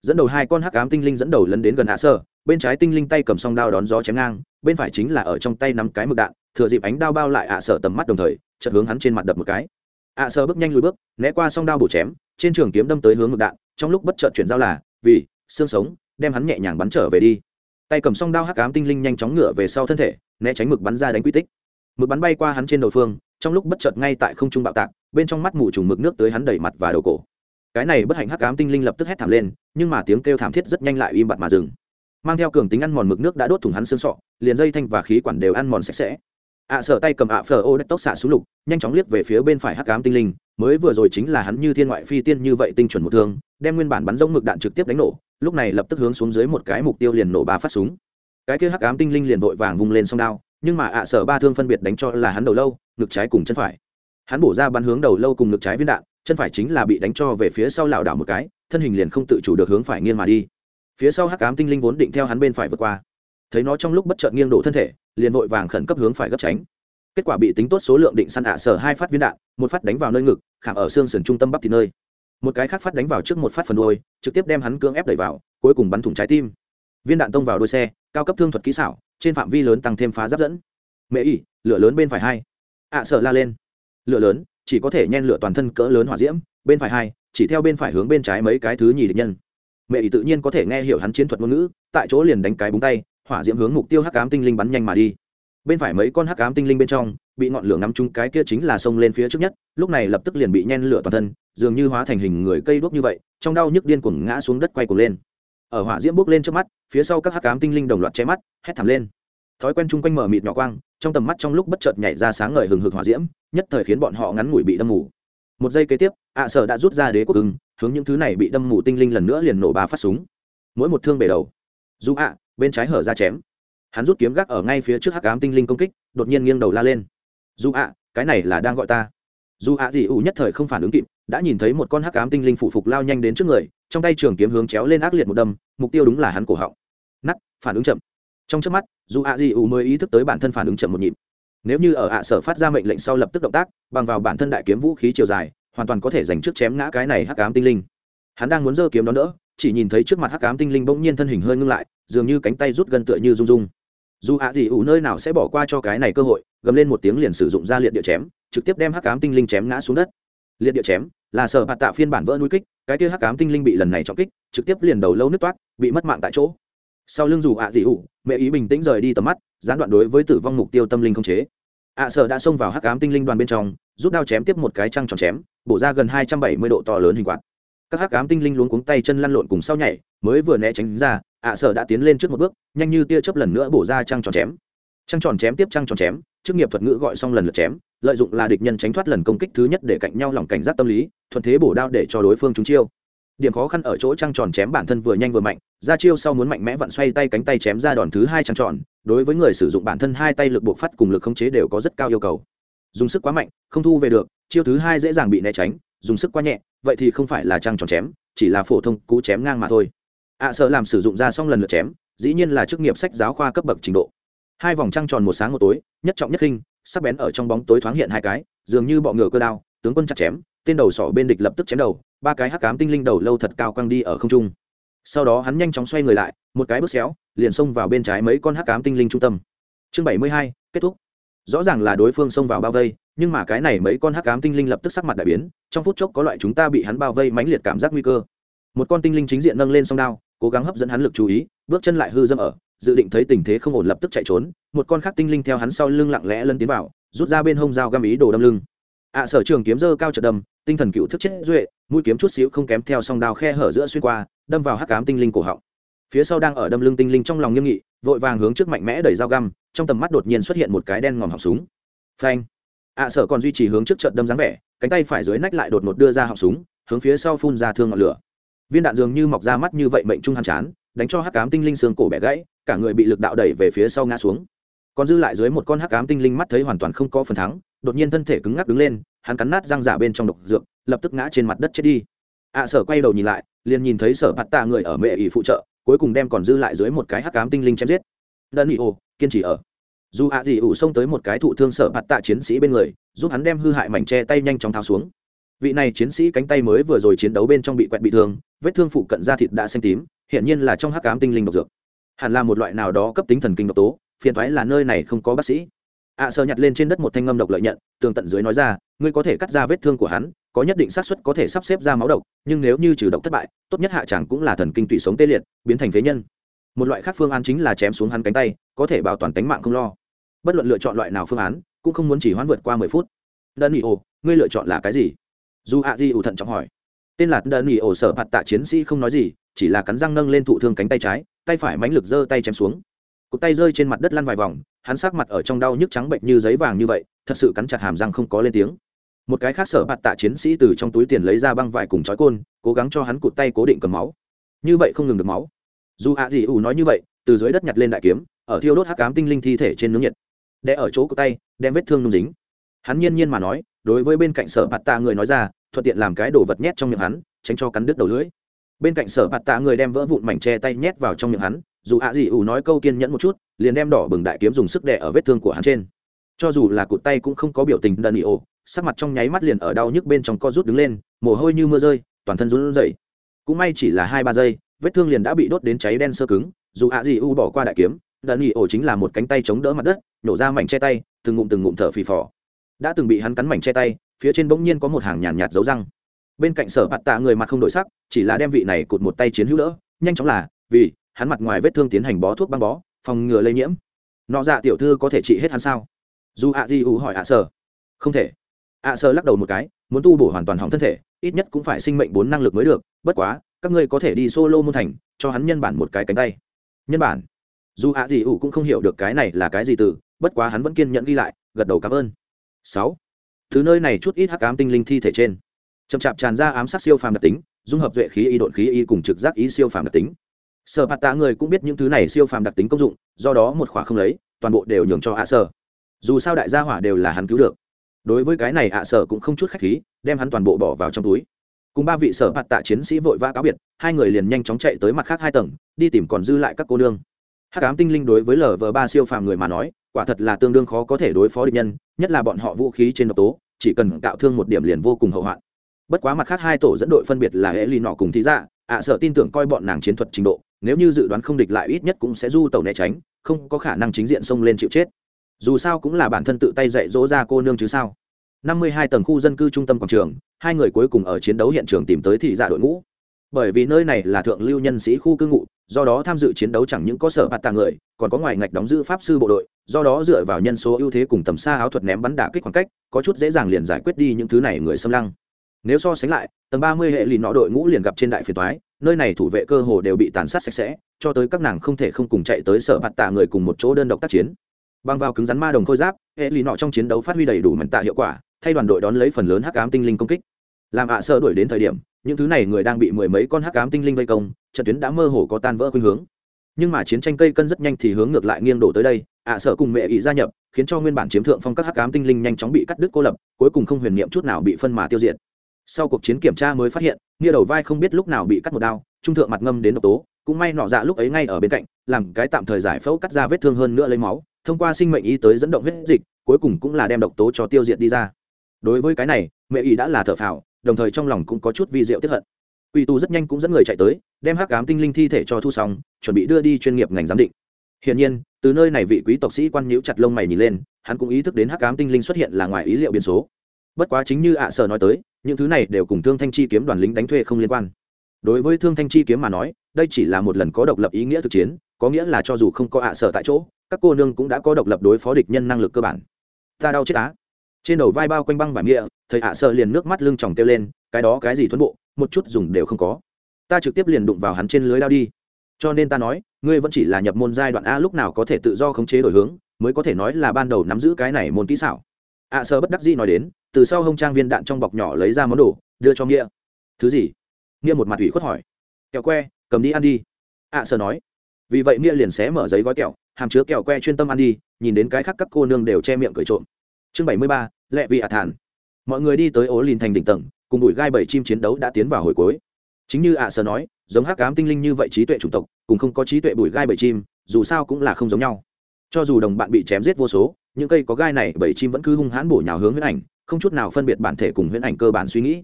Dẫn đầu hai con hắc ám tinh linh dẫn đầu lấn đến gần hạ sơ, bên trái tinh linh tay cầm song đao đón gió chém ngang, bên phải chính là ở trong tay nắm cái mực đạn, thừa dịp ánh đao bao lại ạ sở tầm mắt đồng thời, chợt hướng hắn trên mặt đập một cái. Ạ sở bước nhanh lùi bước, né qua song đao bổ chém, trên trường kiếm đâm tới hướng mực đạn, trong lúc bất chợt chuyển giao là, vì, xương sống đem hắn nhẹ nhàng bắn trở về đi. Tay cầm song đao hắc ám tinh linh nhanh chóng ngựa về sau thân thể né tránh mực bắn ra đánh quy tích. Mực bắn bay qua hắn trên đầu phương trong lúc bất chợt ngay tại không trung bạo tạc bên trong mắt mù trùng mực nước tới hắn đẩy mặt và đầu cổ. Cái này bất hạnh hắc ám tinh linh lập tức hét thảm lên nhưng mà tiếng kêu thảm thiết rất nhanh lại im bặt mà dừng. Mang theo cường tính ăn mòn mực nước đã đốt thủng hắn xương sọ liền dây thanh và khí quản đều ăn mòn sạch sẽ. Ạ à, sợ tay cầm ạ phờ ô đất tốc xạ xuống lục nhanh chóng liếc về phía bên phải hắc ám tinh linh mới vừa rồi chính là hắn như thiên ngoại phi tiên như vậy tinh chuẩn một thương đem nguyên bản bắn rông mực đạn trực tiếp đánh nổ lúc này lập tức hướng xuống dưới một cái mục tiêu liền nổ ba phát súng. Cái kia hắc ám tinh linh liền vội vàng vung lên song đao nhưng mà ạ à, sở ba thương phân biệt đánh cho là hắn đầu lâu ngực trái cùng chân phải. Hắn bổ ra bắn hướng đầu lâu cùng ngực trái viên đạn chân phải chính là bị đánh cho về phía sau lảo đảo một cái thân hình liền không tự chủ được hướng phải nghiêng mà đi. Phía sau hắc ám tinh linh vốn định theo hắn bên phải vượt qua. Thấy nó trong lúc bất chợt nghiêng đổ thân thể liền vội vàng khẩn cấp hướng phải gấp tránh. Kết quả bị tính tốt số lượng định săn ạ sở hai phát viên đạn một phát đánh vào nơi ngực khảm ở xương sườn trung tâm bắp thịt nơi một cái khác phát đánh vào trước một phát phần đôi trực tiếp đem hắn cưỡng ép đẩy vào, cuối cùng bắn thủng trái tim. Viên đạn tông vào đuôi xe, cao cấp thương thuật kỹ xảo, trên phạm vi lớn tăng thêm phá giáp dẫn. Mẹ ỉ, lửa lớn bên phải hai. Ạ sợ la lên. Lửa lớn, chỉ có thể nhen lửa toàn thân cỡ lớn hỏa diễm, bên phải hai, chỉ theo bên phải hướng bên trái mấy cái thứ nhì địch nhân. Mẹ ỉ tự nhiên có thể nghe hiểu hắn chiến thuật ngôn ngữ, tại chỗ liền đánh cái búng tay, hỏa diễm hướng mục tiêu hắc ám tinh linh bắn nhanh mà đi bên phải mấy con hắc ám tinh linh bên trong, bị ngọn lửa ngắm trúng cái kia chính là xông lên phía trước nhất, lúc này lập tức liền bị nhen lửa toàn thân, dường như hóa thành hình người cây đuốc như vậy, trong đau nhức điên cuồng ngã xuống đất quay cuồng lên. Ở hỏa diễm bốc lên trước mắt, phía sau các hắc ám tinh linh đồng loạt che mắt, hét thảm lên. Thói quen chung quanh mở mịt nhỏ quang, trong tầm mắt trong lúc bất chợt nhảy ra sáng ngời hừng hực hỏa diễm, nhất thời khiến bọn họ ngắn ngủi bị đâm mù. Một giây kế tiếp, ạ sở đã rút ra đế quốc ưng hướng những thứ này bị đâm mù tinh linh lần nữa liền nổ ba phát súng. Mỗi một thương bể đầu, dù ạ, bên trái hở ra chém hắn rút kiếm gác ở ngay phía trước hắc ám tinh linh công kích đột nhiên nghiêng đầu la lên. Dù ạ cái này là đang gọi ta. Dù ạ gì ủ nhất thời không phản ứng kịp đã nhìn thấy một con hắc ám tinh linh phụ phục lao nhanh đến trước người trong tay trường kiếm hướng chéo lên ác liệt một đâm mục tiêu đúng là hắn cổ họng. Nắt phản ứng chậm. Trong trước mắt dù ạ gì ủ mới ý thức tới bản thân phản ứng chậm một nhịp. Nếu như ở ạ sở phát ra mệnh lệnh sau lập tức động tác bằng vào bản thân đại kiếm vũ khí chiều dài hoàn toàn có thể giành trước chém ngã cái này hắc ám tinh linh. Hắn đang muốn giơ kiếm đó nữa, chỉ nhìn thấy trước mặt hắc ám tinh linh bỗng nhiên thân hình hơi ngưng lại dường như cánh tay rút gần tựa như rung rung dù ạ gì ủ nơi nào sẽ bỏ qua cho cái này cơ hội, gầm lên một tiếng liền sử dụng ra liệt địa chém, trực tiếp đem hắc ám tinh linh chém ngã xuống đất. Liệt địa chém, là sở bạt tạ phiên bản vỡ núi kích, cái kia hắc ám tinh linh bị lần này trọng kích, trực tiếp liền đầu lâu nứt toát bị mất mạng tại chỗ. Sau lưng dù ạ gì ủ, mẹ ý bình tĩnh rời đi tầm mắt, gián đoạn đối với tử vong mục tiêu tâm linh không chế. Ạ sở đã xông vào hắc ám tinh linh đoàn bên trong, rút đao chém tiếp một cái trăng tròn chém, bổ ra gần hai trăm bảy mươi độ to lớn hình quạt. Các hắc ám tinh linh luống cuống tay chân lăn lộn cùng sau nhảy, mới vừa né tránh ra ạ sở đã tiến lên trước một bước, nhanh như tia chớp lần nữa bổ ra trăng tròn chém. Trăng tròn chém tiếp trăng tròn chém, chức nghiệp thuật ngữ gọi xong lần lượt chém, lợi dụng là địch nhân tránh thoát lần công kích thứ nhất để cạnh nhau lòng cảnh giác tâm lý, thuận thế bổ đao để cho đối phương trúng chiêu. Điểm khó khăn ở chỗ trăng tròn chém bản thân vừa nhanh vừa mạnh, ra chiêu sau muốn mạnh mẽ vặn xoay tay cánh tay chém ra đòn thứ hai trăng tròn, đối với người sử dụng bản thân hai tay lực buộc phát cùng lực khống chế đều có rất cao yêu cầu. Dùng sức quá mạnh, không thu về được, chiêu thứ hai dễ dàng bị né tránh, dùng sức quá nhẹ, vậy thì không phải là trăng tròn chém, chỉ là phổ thông cú chém ngang mà thôi ạ à, sợ làm sử dụng ra xong lần lượt chém dĩ nhiên là chức nghiệp sách giáo khoa cấp bậc trình độ. Hai vòng trăng tròn một sáng một tối nhất trọng nhất khinh sắc bén ở trong bóng tối thoáng hiện hai cái dường như bọ ngựa cơ đao tướng quân chặt chém tên đầu sỏ bên địch lập tức chém đầu ba cái hắc cám tinh linh đầu lâu thật cao quăng đi ở không trung. Sau đó hắn nhanh chóng xoay người lại một cái bước xéo liền xông vào bên trái mấy con hắc cám tinh linh trung tâm. Chương bảy mươi hai kết thúc. Rõ ràng là đối phương xông vào bao vây nhưng mà cái này mấy con hắc cám tinh linh lập tức sắc mặt đại biến trong phút chốc có loại chúng ta bị hắn bao vây mãnh liệt cảm giác nguy cơ. Một con tinh linh chính diện nâng lên song đao cố gắng hấp dẫn hắn lực chú ý, bước chân lại hư dâm ở, dự định thấy tình thế không ổn lập tức chạy trốn, một con khác tinh linh theo hắn sau lưng lặng lẽ lân tiến vào, rút ra bên hông dao găm ý đồ đâm lưng. Ạ sở trường kiếm dơ cao trật đâm, tinh thần cựu thức chết duệ, mũi kiếm chút xíu không kém theo song đao khe hở giữa xuyên qua, đâm vào hắc cám tinh linh cổ họng. Phía sau đang ở đâm lưng tinh linh trong lòng nghiêm nghị, vội vàng hướng trước mạnh mẽ đẩy dao găm, trong tầm mắt đột nhiên xuất hiện một cái đen ngòm họng súng. Phanh. Ạ sở còn duy trì hướng trước trận đâm dáng vẻ, cánh tay phải dưới nách lại đột ngột đưa ra họng súng, hướng phía sau phun ra thương ngọn lửa viên đạn dường như mọc ra mắt như vậy mệnh trung hàn chán, đánh cho hắc cám tinh linh xương cổ bẻ gãy, cả người bị lực đạo đẩy về phía sau ngã xuống. Còn dư lại dưới một con hắc cám tinh linh mắt thấy hoàn toàn không có phần thắng, đột nhiên thân thể cứng ngắc đứng lên, hắn cắn nát răng giả bên trong độc dược, lập tức ngã trên mặt đất chết đi. Ạ sở quay đầu nhìn lại, liền nhìn thấy sở bạt tạ người ở mẹ ỷ phụ trợ, cuối cùng đem còn dư lại dưới một cái hắc cám tinh linh chém giết. Đơn nghị ô, kiên trì ở. Dù ạ gì ủ xông tới một cái thụ thương sở bạt tạ chiến sĩ bên người, giúp hắn đem hư hại mảnh tre tay nhanh chóng tháo xuống vị này chiến sĩ cánh tay mới vừa rồi chiến đấu bên trong bị quẹt bị thương vết thương phụ cận da thịt đã xanh tím hiện nhiên là trong hắc cám tinh linh độc dược. Hẳn là một loại nào đó cấp tính thần kinh độc tố phiền thoái là nơi này không có bác sĩ. Ạ à, sơ nhặt lên trên đất một thanh ngâm độc lợi nhận tường tận dưới nói ra ngươi có thể cắt ra vết thương của hắn có nhất định xác suất có thể sắp xếp ra máu độc nhưng nếu như trừ độc thất bại tốt nhất hạ chẳng cũng là thần kinh tủy sống tê liệt biến thành phế nhân. Một loại khác phương án chính là chém xuống hắn cánh tay có thể bảo toàn tính mạng không lo. Bất luận lựa chọn loại nào phương án cũng không muốn chỉ hoãn vượt qua mười phút. Đơn nghị ồ ngươi lựa chọn là cái gì? Dù ạ di ủ thận trọng hỏi. Tên là đơn nghỉ ổ sở bạt tạ chiến sĩ không nói gì, chỉ là cắn răng nâng lên thụ thương cánh tay trái, tay phải mánh lực giơ tay chém xuống. Cụt tay rơi trên mặt đất lăn vài vòng, hắn sắc mặt ở trong đau nhức trắng bệnh như giấy vàng như vậy, thật sự cắn chặt hàm răng không có lên tiếng. Một cái khác sở bạt tạ chiến sĩ từ trong túi tiền lấy ra băng vải cùng chói côn, cố gắng cho hắn cụt tay cố định cầm máu. Như vậy không ngừng được máu. Dù ạ Di ủ nói như vậy, từ dưới đất nhặt lên đại kiếm, ở thiêu đốt hắc ám tinh linh thi thể trên nướng nhiệt. Để ở chỗ cụt tay, đem vết thương nung dính. Hắn nhiên nhiên mà nói, đối với bên cạnh sở bạt tạ người nói ra thuận tiện làm cái đồ vật nhét trong miệng hắn, tránh cho cắn đứt đầu lưỡi. Bên cạnh sở bạt tạ người đem vỡ vụn mảnh tre tay nhét vào trong miệng hắn, dù ạ gì ủ nói câu kiên nhẫn một chút, liền đem đỏ bừng đại kiếm dùng sức đè ở vết thương của hắn trên. Cho dù là cụt tay cũng không có biểu tình đần ị ồ, sắc mặt trong nháy mắt liền ở đau nhức bên trong co rút đứng lên, mồ hôi như mưa rơi, toàn thân run rẩy. Cũng may chỉ là hai ba giây, vết thương liền đã bị đốt đến cháy đen sơ cứng, dù ạ gì u bỏ qua đại kiếm, đần ị ồ chính là một cánh tay chống đỡ mặt đất nhổ ra mảnh che tay, từng ngụm từng ngụm thở phì phò. Đã từng bị hắn cắn mảnh che tay phía trên bỗng nhiên có một hàng nhàn nhạt dấu răng. Bên cạnh sở bạt tạ người mặt không đổi sắc, chỉ là đem vị này cụt một tay chiến hữu đỡ, nhanh chóng là, vì, hắn mặt ngoài vết thương tiến hành bó thuốc băng bó, phòng ngừa lây nhiễm. Nọ dạ tiểu thư có thể trị hết hắn sao? Dù ạ di u hỏi ạ sở. Không thể. Ạ sở lắc đầu một cái, muốn tu bổ hoàn toàn hỏng thân thể, ít nhất cũng phải sinh mệnh bốn năng lực mới được, bất quá, các ngươi có thể đi solo môn thành, cho hắn nhân bản một cái cánh tay. Nhân bản. Dù ạ di ủ cũng không hiểu được cái này là cái gì từ, bất quá hắn vẫn kiên nhẫn ghi lại, gật đầu cảm ơn. Sáu thứ nơi này chút ít hắc ám tinh linh thi thể trên. Chậm chạp tràn ra ám sát siêu phàm đặc tính, dung hợp duệ khí y độn khí y cùng trực giác y siêu phàm đặc tính. Sở bạt tạ người cũng biết những thứ này siêu phàm đặc tính công dụng, do đó một khỏa không lấy, toàn bộ đều nhường cho ạ sở. Dù sao đại gia hỏa đều là hắn cứu được. Đối với cái này ạ sở cũng không chút khách khí, đem hắn toàn bộ bỏ vào trong túi. Cùng ba vị sở bạt tạ chiến sĩ vội vã cáo biệt, hai người liền nhanh chóng chạy tới mặt khác hai tầng, đi tìm còn dư lại các cô nương. Hắc ám tinh linh đối với lv ba siêu phàm người mà nói quả thật là tương đương khó có thể đối phó địch nhân, nhất là bọn họ vũ khí trên độc tố, chỉ cần cạo thương một điểm liền vô cùng hậu hoạn. Bất quá mặt khác hai tổ dẫn đội phân biệt là hệ lì nọ cùng thí dạ ạ sợ tin tưởng coi bọn nàng chiến thuật trình độ, nếu như dự đoán không địch lại ít nhất cũng sẽ du tàu né tránh, không có khả năng chính diện xông lên chịu chết. Dù sao cũng là bản thân tự tay dạy dỗ ra cô nương chứ sao. Năm mươi hai tầng khu dân cư trung tâm quảng trường, hai người cuối cùng ở chiến đấu hiện trường tìm tới thị dạ đội ngũ bởi vì nơi này là thượng lưu nhân sĩ khu cư ngụ, do đó tham dự chiến đấu chẳng những có sở bạt tàng người, còn có ngoài ngạch đóng giữ pháp sư bộ đội, do đó dựa vào nhân số ưu thế cùng tầm xa áo thuật ném bắn đả kích khoảng cách, có chút dễ dàng liền giải quyết đi những thứ này người xâm lăng. Nếu so sánh lại, tầng ba mươi hệ lì nọ đội ngũ liền gặp trên đại phiền toái, nơi này thủ vệ cơ hồ đều bị tàn sát sạch sẽ, cho tới các nàng không thể không cùng chạy tới sở bạt tạ người cùng một chỗ đơn độc tác chiến. Băng vào cứng rắn ma đồng khôi giáp, hệ lì nọ trong chiến đấu phát huy đầy đủ mạnh tạ hiệu quả, thay đoàn đội đón lấy phần lớn hắc ám tinh linh công kích. Làm ạ sơ đuổi đến thời điểm những thứ này người đang bị mười mấy con hắc ám tinh linh vây công, trận tuyến đã mơ hồ có tan vỡ khuynh hướng. Nhưng mà chiến tranh cây cân rất nhanh thì hướng ngược lại nghiêng đổ tới đây, ạ sở cùng mẹ ý gia nhập, khiến cho nguyên bản chiếm thượng phong các hắc ám tinh linh nhanh chóng bị cắt đứt cô lập, cuối cùng không huyền niệm chút nào bị phân mà tiêu diệt. Sau cuộc chiến kiểm tra mới phát hiện nghĩa đầu vai không biết lúc nào bị cắt một đao, trung thượng mặt ngâm đến độc tố, cũng may nọ dạ lúc ấy ngay ở bên cạnh, làm cái tạm thời giải phẫu cắt ra vết thương hơn nữa lấy máu, thông qua sinh mệnh y tới dẫn động huyết dịch, cuối cùng cũng là đem độc tố cho tiêu diệt đi ra. Đối với cái này, mẹ ý đã là thợ phào đồng thời trong lòng cũng có chút vi diệu tiếp hận. Quỷ tù rất nhanh cũng dẫn người chạy tới, đem hắc cám tinh linh thi thể cho thu xong, chuẩn bị đưa đi chuyên nghiệp ngành giám định. Hiển nhiên, từ nơi này vị quý tộc sĩ quan nhiễu chặt lông mày nhìn lên, hắn cũng ý thức đến hắc cám tinh linh xuất hiện là ngoài ý liệu biến số. Bất quá chính như ạ sở nói tới, những thứ này đều cùng thương thanh chi kiếm đoàn lính đánh thuê không liên quan. Đối với thương thanh chi kiếm mà nói, đây chỉ là một lần có độc lập ý nghĩa thực chiến, có nghĩa là cho dù không có ạ sở tại chỗ, các cô nương cũng đã có độc lập đối phó địch nhân năng lực cơ bản. Ta đau chết á trên đầu vai bao quanh băng và nghĩa, thầy ạ sợ liền nước mắt lưng tròng kêu lên, cái đó cái gì thuẫn bộ, một chút dùng đều không có. Ta trực tiếp liền đụng vào hắn trên lưới lao đi. Cho nên ta nói, ngươi vẫn chỉ là nhập môn giai đoạn a, lúc nào có thể tự do khống chế đổi hướng, mới có thể nói là ban đầu nắm giữ cái này môn kỹ xảo. ạ sợ bất đắc dĩ nói đến, từ sau hông trang viên đạn trong bọc nhỏ lấy ra món đồ, đưa cho nghĩa. Thứ gì? Nghĩa một mặt ủy khuất hỏi. Kẹo que, cầm đi ăn đi. ạ sợ nói. Vì vậy nghĩa liền xé mở giấy gói kẹo, hàm chứa kẹo que chuyên tâm ăn đi, nhìn đến cái khác các cô nương đều che miệng cười trộm chương bảy mươi ba, lệ vị ạ thản. Mọi người đi tới ố lìn thành đỉnh tầng, cùng bụi gai bảy chim chiến đấu đã tiến vào hồi cuối. Chính như ạ sơ nói, giống hắc ám tinh linh như vậy trí tuệ chủng tộc, cùng không có trí tuệ bụi gai bảy chim, dù sao cũng là không giống nhau. Cho dù đồng bạn bị chém giết vô số, những cây có gai này bảy chim vẫn cứ hung hãn bổ nhào hướng huyễn ảnh, không chút nào phân biệt bản thể cùng huyễn ảnh cơ bản suy nghĩ.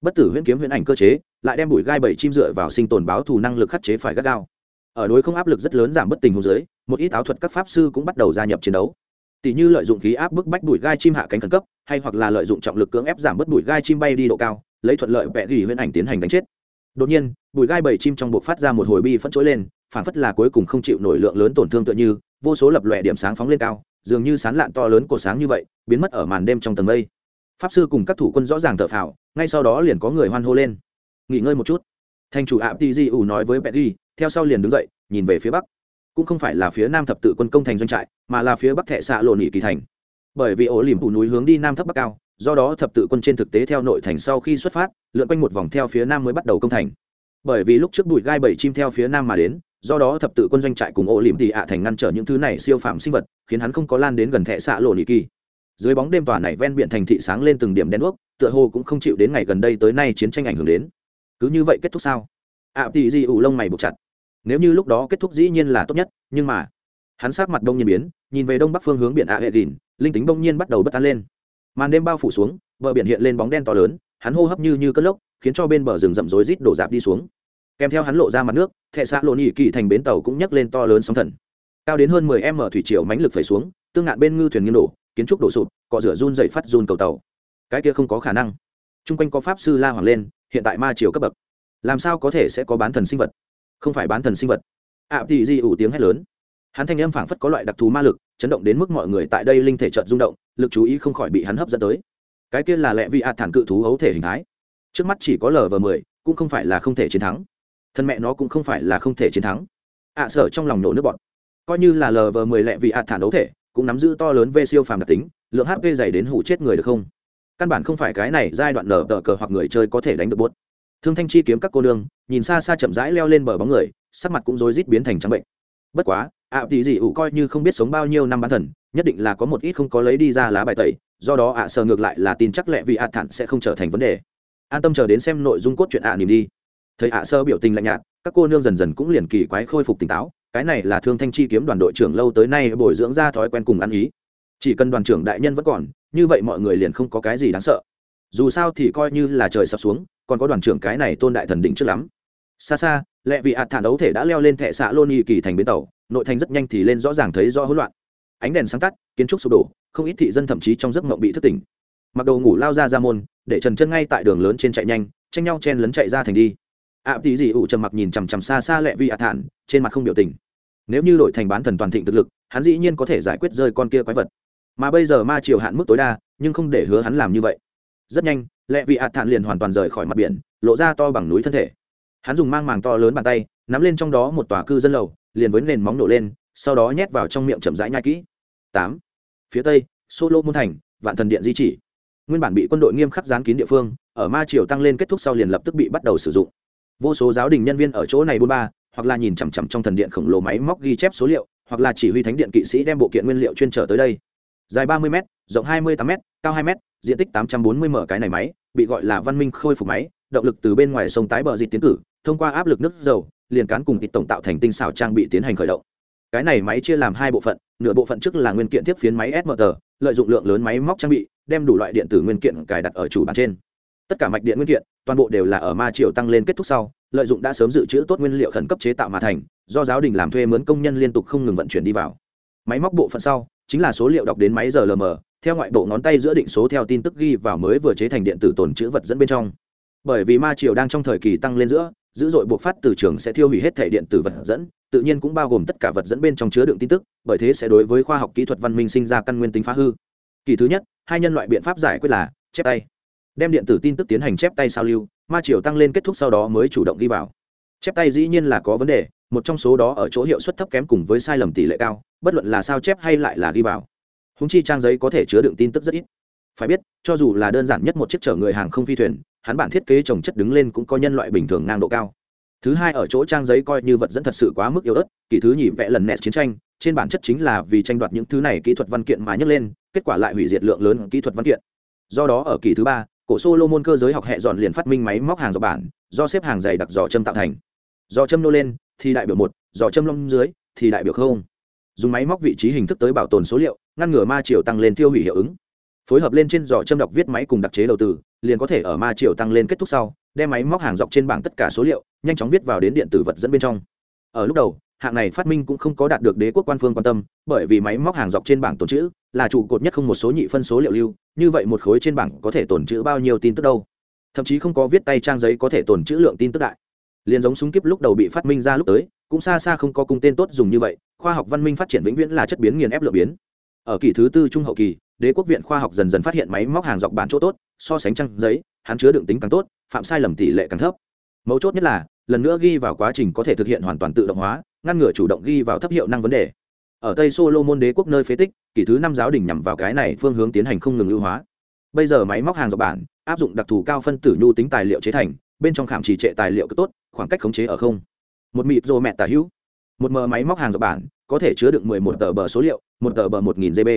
Bất tử huyễn kiếm huyễn ảnh cơ chế, lại đem bụi gai bảy chim dựa vào sinh tồn báo thù năng lực khắc chế phải gắt gao. Ở đối không áp lực rất lớn giảm bất tình hồ dưới, một ít áo thuật các pháp sư cũng bắt đầu gia nhập chiến đấu tỷ như lợi dụng khí áp bức bách bụi gai chim hạ cánh khẩn cấp, hay hoặc là lợi dụng trọng lực cưỡng ép giảm bớt bụi gai chim bay đi độ cao, lấy thuận lợi vẽ gỉ huyễn ảnh tiến hành đánh chết. Đột nhiên, bụi gai bảy chim trong buộc phát ra một hồi bi phẫn trỗi lên, phản phất là cuối cùng không chịu nổi lượng lớn tổn thương tựa như, vô số lập lòe điểm sáng phóng lên cao, dường như sán lạn to lớn của sáng như vậy, biến mất ở màn đêm trong tầng mây. Pháp sư cùng các thủ quân rõ ràng thở phào, ngay sau đó liền có người hoan hô lên. Nghỉ ngơi một chút. Thành chủ ạ tì ủ nói với petty theo sau liền đứng dậy, nhìn về phía bắc cũng không phải là phía nam thập tự quân công thành doanh trại mà là phía bắc thệ xạ lộ nỉ kỳ thành. Bởi vì ổ liềm phủ núi hướng đi nam thấp bắc cao do đó thập tự quân trên thực tế theo nội thành sau khi xuất phát lượn quanh một vòng theo phía nam mới bắt đầu công thành. Bởi vì lúc trước bụi gai bảy chim theo phía nam mà đến do đó thập tự quân doanh trại cùng ổ liềm thì ạ thành ngăn trở những thứ này siêu phạm sinh vật khiến hắn không có lan đến gần thệ xạ lộ nỉ kỳ. Dưới bóng đêm tòa này ven biển thành thị sáng lên từng điểm đen đuốc tựa hồ cũng không chịu đến ngày gần đây tới nay chiến tranh ảnh hưởng đến. Cứ như vậy kết thúc sao? Ạ à, thì di ủ lông mày buộc chặt nếu như lúc đó kết thúc dĩ nhiên là tốt nhất, nhưng mà, hắn sát mặt đông nhiên biến, nhìn về đông bắc phương hướng biển ạ hệ đỉn linh tính đông nhiên bắt đầu bất tán lên. Màn đêm bao phủ xuống, bờ biển hiện lên bóng đen to lớn, hắn hô hấp như như cất lốc, khiến cho bên bờ rừng rậm rối rít đổ dạp đi xuống. Kèm theo hắn lộ ra mặt nước, thệ xã lộ nhị kỳ thành bến tàu cũng nhấc lên to lớn sóng thần. Cao đến hơn 10 m thủy triều mãnh lực phẩy xuống, tương ngạn bên ngư thuyền nghiêng đổ, kiến trúc đổ sụp, cọ rửa run dậy phát run cầu tàu. Cái kia không có khả năng. Chung quanh có pháp sư la hoàng lên, hiện tại ma triều cấp bậc. Làm sao có thể sẽ có bán thần sinh vật? Không phải bán thần sinh vật. Ạ Tỷ di ủ tiếng hét lớn. Hắn thanh âm phảng phất có loại đặc thù ma lực chấn động đến mức mọi người tại đây linh thể trợt rung động lực chú ý không khỏi bị hắn hấp dẫn tới. Cái kia là lẽ vi ạ thản cự thú hấu thể hình thái. Trước mắt chỉ có lv mười cũng không phải là không thể chiến thắng. Thân mẹ nó cũng không phải là không thể chiến thắng. Ạ à, sở trong lòng nổ nước bọt. Coi như là lv mười lẹ vì ạ thản đấu thể cũng nắm giữ to lớn về siêu phàm đặc tính lượng hp dày đến hủ chết người được không? Căn bản không phải cái này giai đoạn lờ tờ cờ hoặc người chơi có thể đánh được bốt thương thanh chi kiếm các cô nương, nhìn xa xa chậm rãi leo lên bờ bóng người, sắc mặt cũng rối rít biến thành trắng bệnh. Bất quá, ạ tỷ dị ủ coi như không biết sống bao nhiêu năm bán thần, nhất định là có một ít không có lấy đi ra lá bài tẩy, do đó ạ à sờ ngược lại là tin chắc lẹ vì ạ thản sẽ không trở thành vấn đề. An tâm chờ đến xem nội dung cốt truyện ạ à đi. Thấy ạ sơ biểu tình lạnh nhạt, các cô nương dần dần cũng liền kỳ quái khôi phục tỉnh táo, cái này là thương thanh chi kiếm đoàn đội trưởng lâu tới nay bồi dưỡng ra thói quen cùng ăn ý. Chỉ cần đoàn trưởng đại nhân vẫn còn, như vậy mọi người liền không có cái gì đáng sợ. Dù sao thì coi như là trời sập xuống còn có đoàn trưởng cái này tôn đại thần đỉnh trước lắm. Xa xa lẹ vị ạt thản đấu thể đã leo lên thệ xạ lôn y kỳ thành bến tàu nội thành rất nhanh thì lên rõ ràng thấy rõ hỗn loạn. Ánh đèn sáng tắt kiến trúc sụp đổ không ít thị dân thậm chí trong giấc mộng bị thức tỉnh. Mặc đồ ngủ lao ra ra môn để trần chân ngay tại đường lớn trên chạy nhanh tranh nhau chen lấn chạy ra thành đi. Ạ à, tí dị ủ trầm mặc nhìn chằm chằm xa xa lẹ vị ạt thản trên mặt không biểu tình. Nếu như đội thành bán thần toàn thịnh thực lực hắn dĩ nhiên có thể giải quyết rơi con kia quái vật. Mà bây giờ ma triều hạn mức tối đa nhưng không để hứa hắn làm như vậy. Rất nhanh lẹ vị ạt thản liền hoàn toàn rời khỏi mặt biển, lộ ra to bằng núi thân thể. Hắn dùng mang màng to lớn bàn tay, nắm lên trong đó một tòa cư dân lầu, liền với nền móng nổ lên, sau đó nhét vào trong miệng chậm rãi nhai kỹ. Tám. Phía tây, solo môn thành, vạn thần điện di chỉ. Nguyên bản bị quân đội nghiêm khắc gián kín địa phương, ở ma triều tăng lên kết thúc sau liền lập tức bị bắt đầu sử dụng. Vô số giáo đình nhân viên ở chỗ này bôn ba, hoặc là nhìn chằm chằm trong thần điện khổng lồ máy móc ghi chép số liệu, hoặc là chỉ huy thánh điện kỵ sĩ đem bộ kiện nguyên liệu chuyên trở tới đây dài ba mươi m rộng hai mươi tám m cao hai m diện tích tám trăm bốn mươi m cái này máy, bị gọi là văn minh khôi phục máy, động lực từ bên ngoài sông tái bờ dịt tiến cử, thông qua áp lực nước dầu, liền cán cùng tịt tổng tạo thành tinh xảo trang bị tiến hành khởi động. Cái này máy chia làm hai bộ phận, nửa bộ phận trước là nguyên kiện tiếp phiến máy smt lợi dụng lượng lớn máy móc trang bị, đem đủ loại điện tử nguyên kiện cài đặt ở chủ bàn trên. Tất cả mạch điện nguyên kiện, toàn bộ đều là ở ma triều tăng lên kết thúc sau, lợi dụng đã sớm dự trữ tốt nguyên liệu khẩn cấp chế tạo mà thành, do giáo đình làm thuê mướn công nhân liên tục không ngừng vận chuyển đi vào. Máy móc bộ phận sau chính là số liệu đọc đến máy giờ lm theo ngoại bộ ngón tay giữa định số theo tin tức ghi vào mới vừa chế thành điện tử tồn chữ vật dẫn bên trong. Bởi vì ma triều đang trong thời kỳ tăng lên giữa, dữ dội buộc phát từ trường sẽ thiêu hủy hết thể điện tử vật dẫn, tự nhiên cũng bao gồm tất cả vật dẫn bên trong chứa đựng tin tức, bởi thế sẽ đối với khoa học kỹ thuật văn minh sinh ra căn nguyên tính phá hư. Kỳ thứ nhất, hai nhân loại biện pháp giải quyết là chép tay. Đem điện tử tin tức tiến hành chép tay sao lưu, ma triều tăng lên kết thúc sau đó mới chủ động ghi vào. Chép tay dĩ nhiên là có vấn đề một trong số đó ở chỗ hiệu suất thấp kém cùng với sai lầm tỷ lệ cao, bất luận là sao chép hay lại là ghi vào. Húng chi trang giấy có thể chứa đựng tin tức rất ít. Phải biết, cho dù là đơn giản nhất một chiếc chở người hàng không phi thuyền, hắn bản thiết kế trồng chất đứng lên cũng có nhân loại bình thường ngang độ cao. Thứ hai ở chỗ trang giấy coi như vật dẫn thật sự quá mức yếu ớt, kỳ thứ nhì vẽ lần nẹt chiến tranh, trên bản chất chính là vì tranh đoạt những thứ này kỹ thuật văn kiện mà nhấc lên, kết quả lại hủy diệt lượng lớn kỹ thuật văn kiện. Do đó ở kỳ thứ ba, cổ solomon cơ giới học hệ dọn liền phát minh máy móc hàng dọc bản, do xếp hàng dày đặc dò châm tạo thành. Do châm nô lên thì đại biểu một, dò châm lông dưới, thì đại biểu không. Dùng máy móc vị trí hình thức tới bảo tồn số liệu, ngăn ngừa ma triều tăng lên tiêu hủy hiệu ứng. Phối hợp lên trên dò châm đọc viết máy cùng đặc chế đầu từ liền có thể ở ma triều tăng lên kết thúc sau, đem máy móc hàng dọc trên bảng tất cả số liệu, nhanh chóng viết vào đến điện tử vật dẫn bên trong. Ở lúc đầu, hạng này phát minh cũng không có đạt được đế quốc quan phương quan tâm, bởi vì máy móc hàng dọc trên bảng tồn chữ là trụ cột nhất không một số nhị phân số liệu lưu, như vậy một khối trên bảng có thể tồn chữ bao nhiêu tin tức đâu? Thậm chí không có viết tay trang giấy có thể tồn chữ lượng tin tức đại liền giống súng kíp lúc đầu bị phát minh ra lúc tới, cũng xa xa không có cung tên tốt dùng như vậy, khoa học văn minh phát triển vĩnh viễn là chất biến nghiền ép lựa biến. Ở kỳ thứ tư trung hậu kỳ, đế quốc viện khoa học dần dần phát hiện máy móc hàng dọc bản chỗ tốt, so sánh trang giấy, hắn chứa đựng tính càng tốt, phạm sai lầm tỷ lệ càng thấp. Mấu chốt nhất là, lần nữa ghi vào quá trình có thể thực hiện hoàn toàn tự động hóa, ngăn ngừa chủ động ghi vào thấp hiệu năng vấn đề. Ở tây solomon đế quốc nơi phế tích, kỷ thứ năm giáo đình nhằm vào cái này phương hướng tiến hành không ngừng ưu hóa. Bây giờ máy móc hàng dọc bản, áp dụng đặc thù cao phân tử nhu tính tài liệu chế thành bên trong khảm trì trệ tài liệu cứ tốt, khoảng cách khống chế ở không. Một mịt rô mẹ tả hữu. Một mờ máy móc hàng dọc bản, có thể chứa được 11 tờ bờ số liệu, một tờ bờ 1000 gb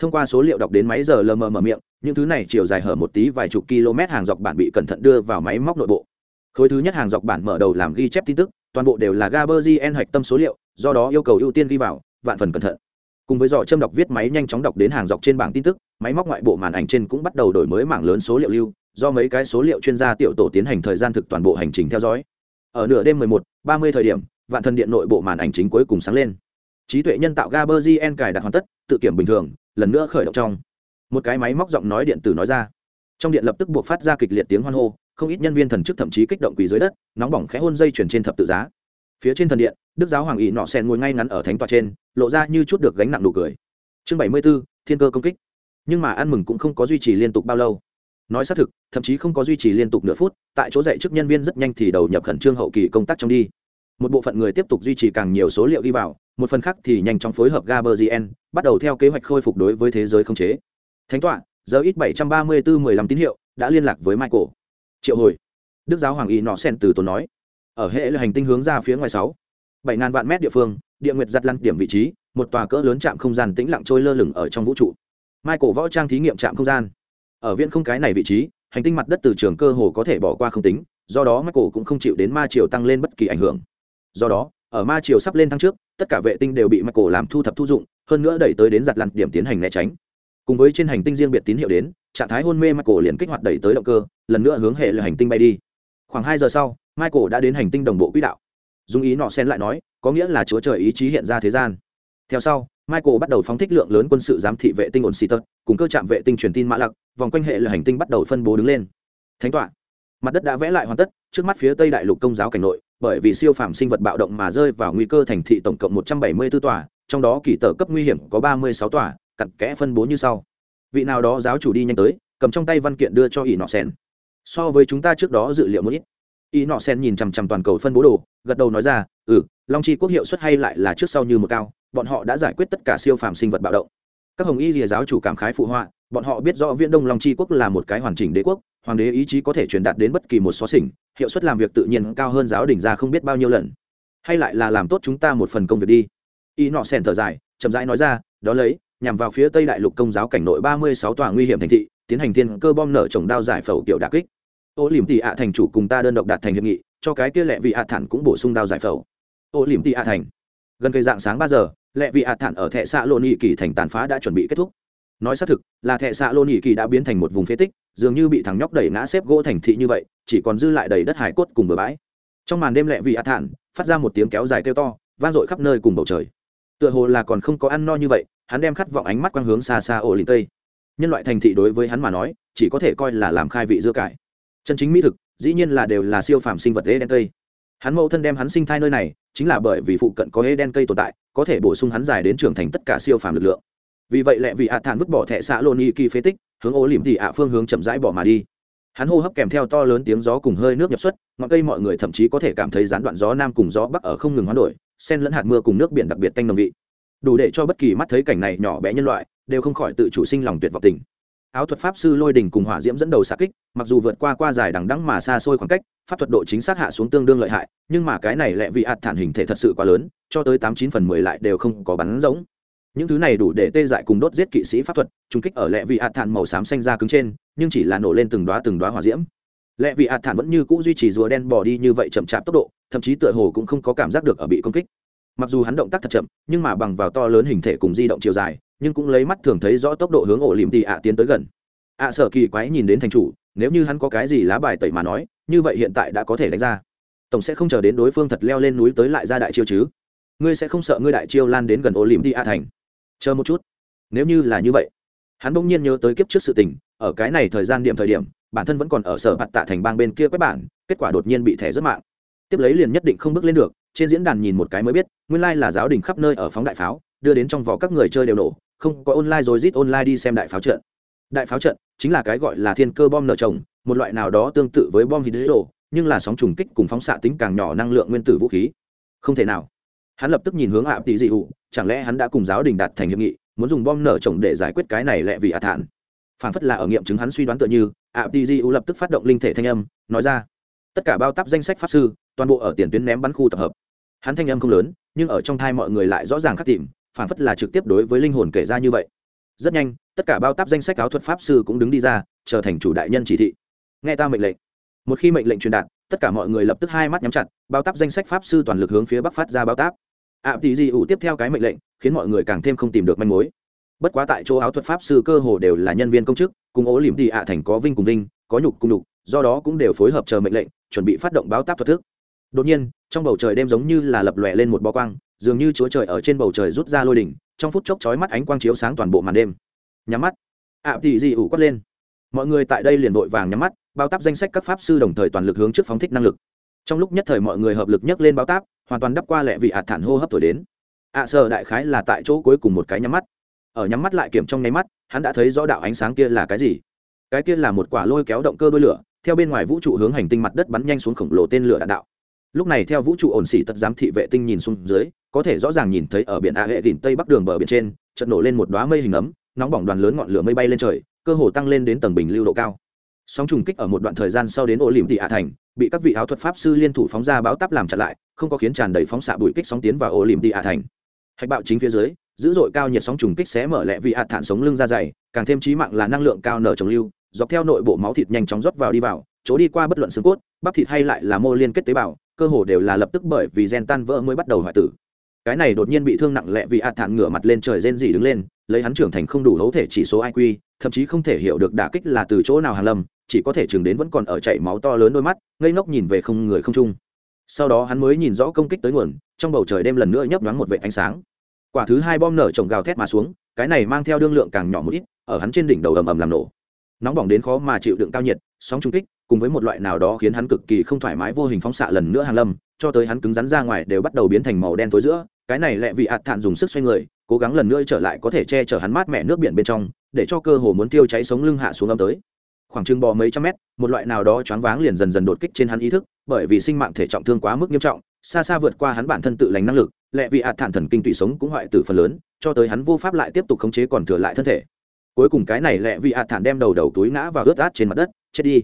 thông qua số liệu đọc đến máy giờ lờ mờ mở miệng, những thứ này chiều dài hở một tí vài chục km hàng dọc bản bị cẩn thận đưa vào máy móc nội bộ. Khối thứ nhất hàng dọc bản mở đầu làm ghi chép tin tức, toàn bộ đều là gaberzien hạch tâm số liệu, do đó yêu cầu ưu tiên ghi vào, vạn phần cẩn thận. Cùng với dò châm đọc viết máy nhanh chóng đọc đến hàng dọc trên bảng tin tức, máy móc ngoại bộ màn ảnh trên cũng bắt đầu đổi mới mảng lớn số liệu lưu do mấy cái số liệu chuyên gia tiểu tổ tiến hành thời gian thực toàn bộ hành trình theo dõi. Ở nửa đêm 11, 30 thời điểm vạn thần điện nội bộ màn ảnh chính cuối cùng sáng lên. Trí tuệ nhân tạo gaberzien cài đặt hoàn tất tự kiểm bình thường lần nữa khởi động trong. Một cái máy móc giọng nói điện tử nói ra. Trong điện lập tức buộc phát ra kịch liệt tiếng hoan hô không ít nhân viên thần chức thậm chí kích động quỳ dưới đất nóng bỏng khẽ hôn dây chuyển trên thập tự giá. Phía trên thần điện đức giáo hoàng ỵ nọ sen ngồi ngay ngắn ở thánh tòa trên lộ ra như chút được gánh nặng nụ cười. Chương bảy mươi 74, thiên cơ công kích. Nhưng mà ăn mừng cũng không có duy trì liên tục bao lâu nói xác thực, thậm chí không có duy trì liên tục nửa phút, tại chỗ dạy chức nhân viên rất nhanh thì đầu nhập khẩn trương hậu kỳ công tác trong đi. Một bộ phận người tiếp tục duy trì càng nhiều số liệu đi vào, một phần khác thì nhanh chóng phối hợp gaberzien bắt đầu theo kế hoạch khôi phục đối với thế giới không chế. Thánh tọa, giờ ít bảy trăm ba mươi bốn mười lăm tín hiệu, đã liên lạc với michael. Triệu hồi. Đức giáo hoàng y nọ sen từ tốn nói. Ở hệ là hành tinh hướng ra phía ngoài sáu. Bảy ngàn vạn mét địa phương, địa nguyệt giặt lăn điểm vị trí, một tòa cỡ lớn trạm không gian tĩnh lặng trôi lơ lửng ở trong vũ trụ. Michael võ trang thí nghiệm trạm không gian ở viện không cái này vị trí, hành tinh mặt đất từ trường cơ hồ có thể bỏ qua không tính, do đó michael cũng không chịu đến ma triều tăng lên bất kỳ ảnh hưởng. Do đó, ở ma triều sắp lên tháng trước, tất cả vệ tinh đều bị michael làm thu thập thu dụng, hơn nữa đẩy tới đến giặt lặn điểm tiến hành né tránh. Cùng với trên hành tinh riêng biệt tín hiệu đến, trạng thái hôn mê michael liền kích hoạt đẩy tới động cơ, lần nữa hướng hệ là hành tinh bay đi. Khoảng hai giờ sau, michael đã đến hành tinh đồng bộ quỹ đạo. Dùng ý nọ sen lại nói, có nghĩa là chúa trời ý chí hiện ra thế gian. Theo sau, michael bắt đầu phóng thích lượng lớn quân sự giám thị vệ tinh ổn xì tật, cùng cơ trạm vệ tinh truyền tin mã lặc vòng quanh hệ là hành tinh bắt đầu phân bố đứng lên. Thánh tọa. Mặt đất đã vẽ lại hoàn tất, trước mắt phía tây đại lục công giáo cảnh nội, bởi vì siêu phàm sinh vật bạo động mà rơi vào nguy cơ thành thị tổng cộng một trăm bảy mươi 174 tòa, trong đó kỳ tờ cấp nguy hiểm có ba mươi sáu tòa, cặn kẽ phân bố như sau. Vị nào đó giáo chủ đi nhanh tới, cầm trong tay văn kiện đưa cho ỷ nọ sen so với chúng ta trước đó dự liệu một ít. Ỷ nọ sen nhìn chằm chằm toàn cầu phân bố đồ, gật đầu nói ra ừ long chi quốc hiệu suất hay lại là trước sau như một cao, bọn họ đã giải quyết tất cả siêu phàm sinh vật bạo động các hồng y rìa giáo chủ cảm khái phụ họa, bọn họ biết rõ viễn đông long tri quốc là một cái hoàn chỉnh đế quốc, hoàng đế ý chí có thể truyền đạt đến bất kỳ một xó xỉnh, hiệu suất làm việc tự nhiên cao hơn giáo đỉnh ra không biết bao nhiêu lần. Hay lại là làm tốt chúng ta một phần công việc đi. Y nọ sen thở dài, chậm rãi nói ra, đó lấy, nhằm vào phía tây đại lục công giáo cảnh nội ba mươi sáu tòa nguy hiểm thành thị, tiến hành thiên cơ bom nở trồng đao giải phẫu kiểu đà kích. Ô liềm tị ạ thành chủ cùng ta đơn độc đạt thành hiệp nghị, cho cái kia lệ vị ạ thản cũng bổ sung đao giải phẫu. Ô liềm tị ạ thành. Gần cây dạng sáng ba giờ lệ vị ạ thản ở thệ xạ lô nhị kỳ thành tàn phá đã chuẩn bị kết thúc. Nói xác thực, là thệ xạ lô nhị kỳ đã biến thành một vùng phế tích, dường như bị thằng nhóc đẩy ngã xếp gỗ thành thị như vậy, chỉ còn dư lại đầy đất hải cốt cùng bờ bãi. Trong màn đêm lệ vị ạ thản, phát ra một tiếng kéo dài kêu to, vang dội khắp nơi cùng bầu trời. Tựa hồ là còn không có ăn no như vậy, hắn đem khát vọng ánh mắt quang hướng xa xa ổ lìn tây nhân loại thành thị đối với hắn mà nói, chỉ có thể coi là làm khai vị dưa cải. Chân chính mỹ thực, dĩ nhiên là đều là siêu phàm sinh vật tế đen tây. hắn mẫu thân đem hắn sinh thai nơi này chính là bởi vì phụ cận có ế đen cây tồn tại, có thể bổ sung hắn dài đến trưởng thành tất cả siêu phàm lực lượng. Vì vậy lẹ vì hạ thản vứt bỏ thẻ xã lô ni kỳ phế tích, hướng ô lìm tỉ ạ phương hướng chậm rãi bỏ mà đi. Hắn hô hấp kèm theo to lớn tiếng gió cùng hơi nước nhập xuất, ngọn cây mọi người thậm chí có thể cảm thấy gián đoạn gió nam cùng gió bắc ở không ngừng hoán đổi sen lẫn hạt mưa cùng nước biển đặc biệt tanh nồng vị. Đủ để cho bất kỳ mắt thấy cảnh này nhỏ bé nhân loại đều không khỏi tự chủ sinh lòng tuyệt vọng tình. Áo thuật pháp sư lôi đình cùng hỏa diễm dẫn đầu xạ kích, mặc dù vượt qua qua dài đằng đắng mà xa xôi khoảng cách pháp thuật độ chính xác hạ xuống tương đương lợi hại nhưng mà cái này lẹ vì ạt thản hình thể thật sự quá lớn cho tới tám chín phần mười lại đều không có bắn giống những thứ này đủ để tê dại cùng đốt giết kỵ sĩ pháp thuật trung kích ở lẹ vị ạt thản màu xám xanh ra cứng trên nhưng chỉ là nổ lên từng đoá từng đoá hỏa diễm. Lẹ vị ạt thản vẫn như cũ duy trì rùa đen bỏ đi như vậy chậm chạp tốc độ thậm chí tựa hồ cũng không có cảm giác được ở bị công kích. Mặc dù hắn động tác thật chậm nhưng mà bằng vào to lớn hình thể cùng di động chiều dài nhưng cũng lấy mắt thường thấy rõ tốc độ hướng ổ lìm tị ạ tiến tới gần. Ạ à, sợ kỳ quái nhìn đến thành chủ nếu như hắn có cái gì lá bài tẩy mà nói như vậy hiện tại đã có thể đánh ra. Tổng sẽ không chờ đến đối phương thật leo lên núi tới lại ra đại chiêu chứ. Ngươi sẽ không sợ ngươi đại chiêu lan đến gần ô lim đi a thành. Chờ một chút. Nếu như là như vậy, hắn bỗng nhiên nhớ tới kiếp trước sự tình, ở cái này thời gian điểm thời điểm, bản thân vẫn còn ở sở mặt tạ thành bang bên kia quét bản, kết quả đột nhiên bị thẻ rất mạng. Tiếp lấy liền nhất định không bước lên được, trên diễn đàn nhìn một cái mới biết, nguyên lai là giáo đình khắp nơi ở phóng đại pháo, đưa đến trong vỏ các người chơi đều nổ, không có online rồi rít online đi xem đại pháo trận. Đại pháo trận chính là cái gọi là thiên cơ bom nở trồng một loại nào đó tương tự với bom hydro, nhưng là sóng trùng kích cùng phóng xạ tính càng nhỏ năng lượng nguyên tử vũ khí. Không thể nào. Hắn lập tức nhìn hướng ạ tỷ dị hụ, chẳng lẽ hắn đã cùng giáo đình đạt thành hiệp nghị, muốn dùng bom nở trồng để giải quyết cái này lẹ vì hạ thản. Phản phất là ở nghiệm chứng hắn suy đoán tựa như, ạ tỷ dị hụ lập tức phát động linh thể thanh âm, nói ra. Tất cả bao tắp danh sách pháp sư, toàn bộ ở tiền tuyến ném bắn khu tập hợp. Hắn thanh âm không lớn, nhưng ở trong thai mọi người lại rõ ràng khắc tìm, phản phất là trực tiếp đối với linh hồn kể ra như vậy. Rất nhanh, tất cả bao táp danh sách áo thuật pháp sư cũng đứng đi ra, trở thành chủ đại nhân chỉ thị nghe ta mệnh lệnh. Một khi mệnh lệnh truyền đạt, tất cả mọi người lập tức hai mắt nhắm chặt, bao táp danh sách pháp sư toàn lực hướng phía bắc phát ra bao táp. Ạ tỷ di ủ tiếp theo cái mệnh lệnh, khiến mọi người càng thêm không tìm được manh mối. Bất quá tại chỗ áo thuật pháp sư cơ hồ đều là nhân viên công chức, cùng ố liềm đi ạ thành có vinh cùng vinh, có nhục cùng nhục, do đó cũng đều phối hợp chờ mệnh lệnh, chuẩn bị phát động báo táp thuật thức. Đột nhiên, trong bầu trời đêm giống như là lập lòe lên một bó quang, dường như chúa trời ở trên bầu trời rút ra lôi đỉnh, trong phút chốc chói mắt ánh quang chiếu sáng toàn bộ màn đêm. Nhắm mắt. Ạ tỷ di ủ quát lên. Mọi người tại đây liền vội vàng nhắm mắt bao táp danh sách các pháp sư đồng thời toàn lực hướng trước phóng thích năng lực. Trong lúc nhất thời mọi người hợp lực nhấc lên bao táp hoàn toàn đắp qua lẹ vị hạt thản hô hấp thổi đến. Ạ à, sợ đại khái là tại chỗ cuối cùng một cái nhắm mắt. Ở nhắm mắt lại kiểm trong nháy mắt hắn đã thấy rõ đạo ánh sáng kia là cái gì. Cái kia là một quả lôi kéo động cơ đôi lửa theo bên ngoài vũ trụ hướng hành tinh mặt đất bắn nhanh xuống khổng lồ tên lửa đạn đạo. Lúc này theo vũ trụ ổn xỉ tật giám thị vệ tinh nhìn xuống dưới có thể rõ ràng nhìn thấy ở biển a hệ đỉnh tây bắc đường bờ biển trên chợt nổ lên một đoá mây hình ấm nóng bỏng đoàn lớn ngọn lửa mây bay lên trời cơ hồ tăng lên đến tầng bình lưu độ cao sóng trùng kích ở một đoạn thời gian sau đến ổ lìm tị hạ thành, bị các vị áo thuật pháp sư liên thủ phóng ra báo táp làm chặn lại, không có khiến tràn đầy phóng xạ bụi kích sóng tiến vào ổ lìm tị hạ thành. Hạch bạo chính phía dưới, dữ dội cao nhiệt sóng trùng kích sẽ mở lẹ vị hạt thản sống lưng ra dày, càng thêm trí mạng là năng lượng cao nở trồng lưu, dọc theo nội bộ máu thịt nhanh chóng rót vào đi vào, chỗ đi qua bất luận xương cốt, bắp thịt hay lại là mô liên kết tế bào, cơ hồ đều là lập tức bởi vì gen tan vỡ mới bắt đầu hoại tử. Cái này đột nhiên bị thương nặng lẹ vì hạt thản ngửa mặt lên trời rên rỉ đứng lên, lấy hắn trưởng thành không đủ hấu thể chỉ số iq thậm chí không thể hiểu được đả kích là từ chỗ nào hàn lâm chỉ có thể chừng đến vẫn còn ở chảy máu to lớn đôi mắt, ngây ngốc nhìn về không người không trung sau đó hắn mới nhìn rõ công kích tới nguồn, trong bầu trời đêm lần nữa nhấp nhoáng một vệ ánh sáng. Quả thứ hai bom nở trồng gào thét mà xuống, cái này mang theo đương lượng càng nhỏ một ít, ở hắn trên đỉnh đầu ầm ầm làm nổ. Nóng bỏng đến khó mà chịu đựng cao nhiệt, sóng trung kích, cùng với một loại nào đó khiến hắn cực kỳ không thoải mái vô hình phóng xạ lần nữa hàng lâm, cho tới hắn cứng rắn ra ngoài đều bắt đầu biến thành màu đen tối giữa, cái này lẹ vị ạt thản dùng sức xoay người, cố gắng lần nữa trở lại có thể che chở hắn mát mẻ nước biển bên trong, để cho cơ hồ muốn tiêu cháy sống lưng hạ xuống âm tới khoảng chừng bò mấy trăm mét, một loại nào đó choáng váng liền dần dần đột kích trên hắn ý thức, bởi vì sinh mạng thể trọng thương quá mức nghiêm trọng, xa xa vượt qua hắn bản thân tự lành năng lực lẹ vị ạt thản thần kinh tùy sống cũng hoại tử phần lớn, cho tới hắn vô pháp lại tiếp tục khống chế còn thừa lại thân thể. Cuối cùng cái này lẹ vị ạt thản đem đầu đầu túi ngã và ướt át trên mặt đất, chết đi.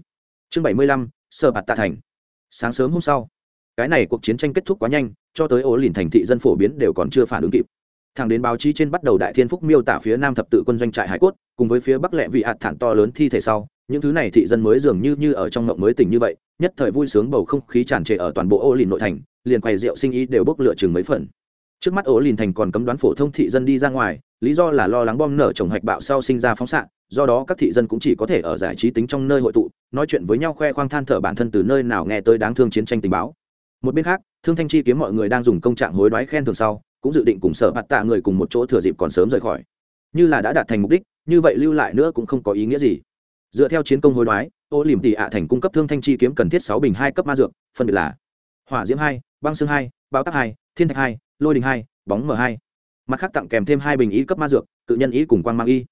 Chương bảy mươi lăm sơ bạt tạ thành. Sáng sớm hôm sau, cái này cuộc chiến tranh kết thúc quá nhanh, cho tới ố lìn thành thị dân phổ biến đều còn chưa phản ứng kịp. Thẳng đến báo chí trên bắt đầu đại thiên phúc miêu tả phía nam thập tự quân doanh trại hải cốt, cùng với phía bắc lẹ vị hạt thản to lớn thi thể sau những thứ này thị dân mới dường như như ở trong ngộng mới tỉnh như vậy, nhất thời vui sướng bầu không khí tràn trề ở toàn bộ ô lìn nội thành, liền quầy rượu sinh ý đều bốc lửa chừng mấy phần. Trước mắt ố lìn thành còn cấm đoán phổ thông thị dân đi ra ngoài, lý do là lo lắng bom nở trồng hạch bạo sau sinh ra phóng xạ, do đó các thị dân cũng chỉ có thể ở giải trí tính trong nơi hội tụ, nói chuyện với nhau khoe khoang than thở bản thân từ nơi nào nghe tới đáng thương chiến tranh tình báo. Một bên khác, thương thanh chi kiếm mọi người đang dùng công trạng hối đoái khen thường sau, cũng dự định cùng sở bạt tạ người cùng một chỗ thừa dịp còn sớm rời khỏi. Như là đã đạt thành mục đích, như vậy lưu lại nữa cũng không có ý nghĩa gì dựa theo chiến công hối đoái ô liềm tỷ ạ thành cung cấp thương thanh chi kiếm cần thiết sáu bình hai cấp ma dược, phân biệt là hỏa diễm hai, băng xương hai bao tắc hai, thiên thạch hai, lôi đình hai, bóng m hai. Mặt khác tặng kèm thêm hai bình y cấp ma dược, tự nhân y cùng quan mang y.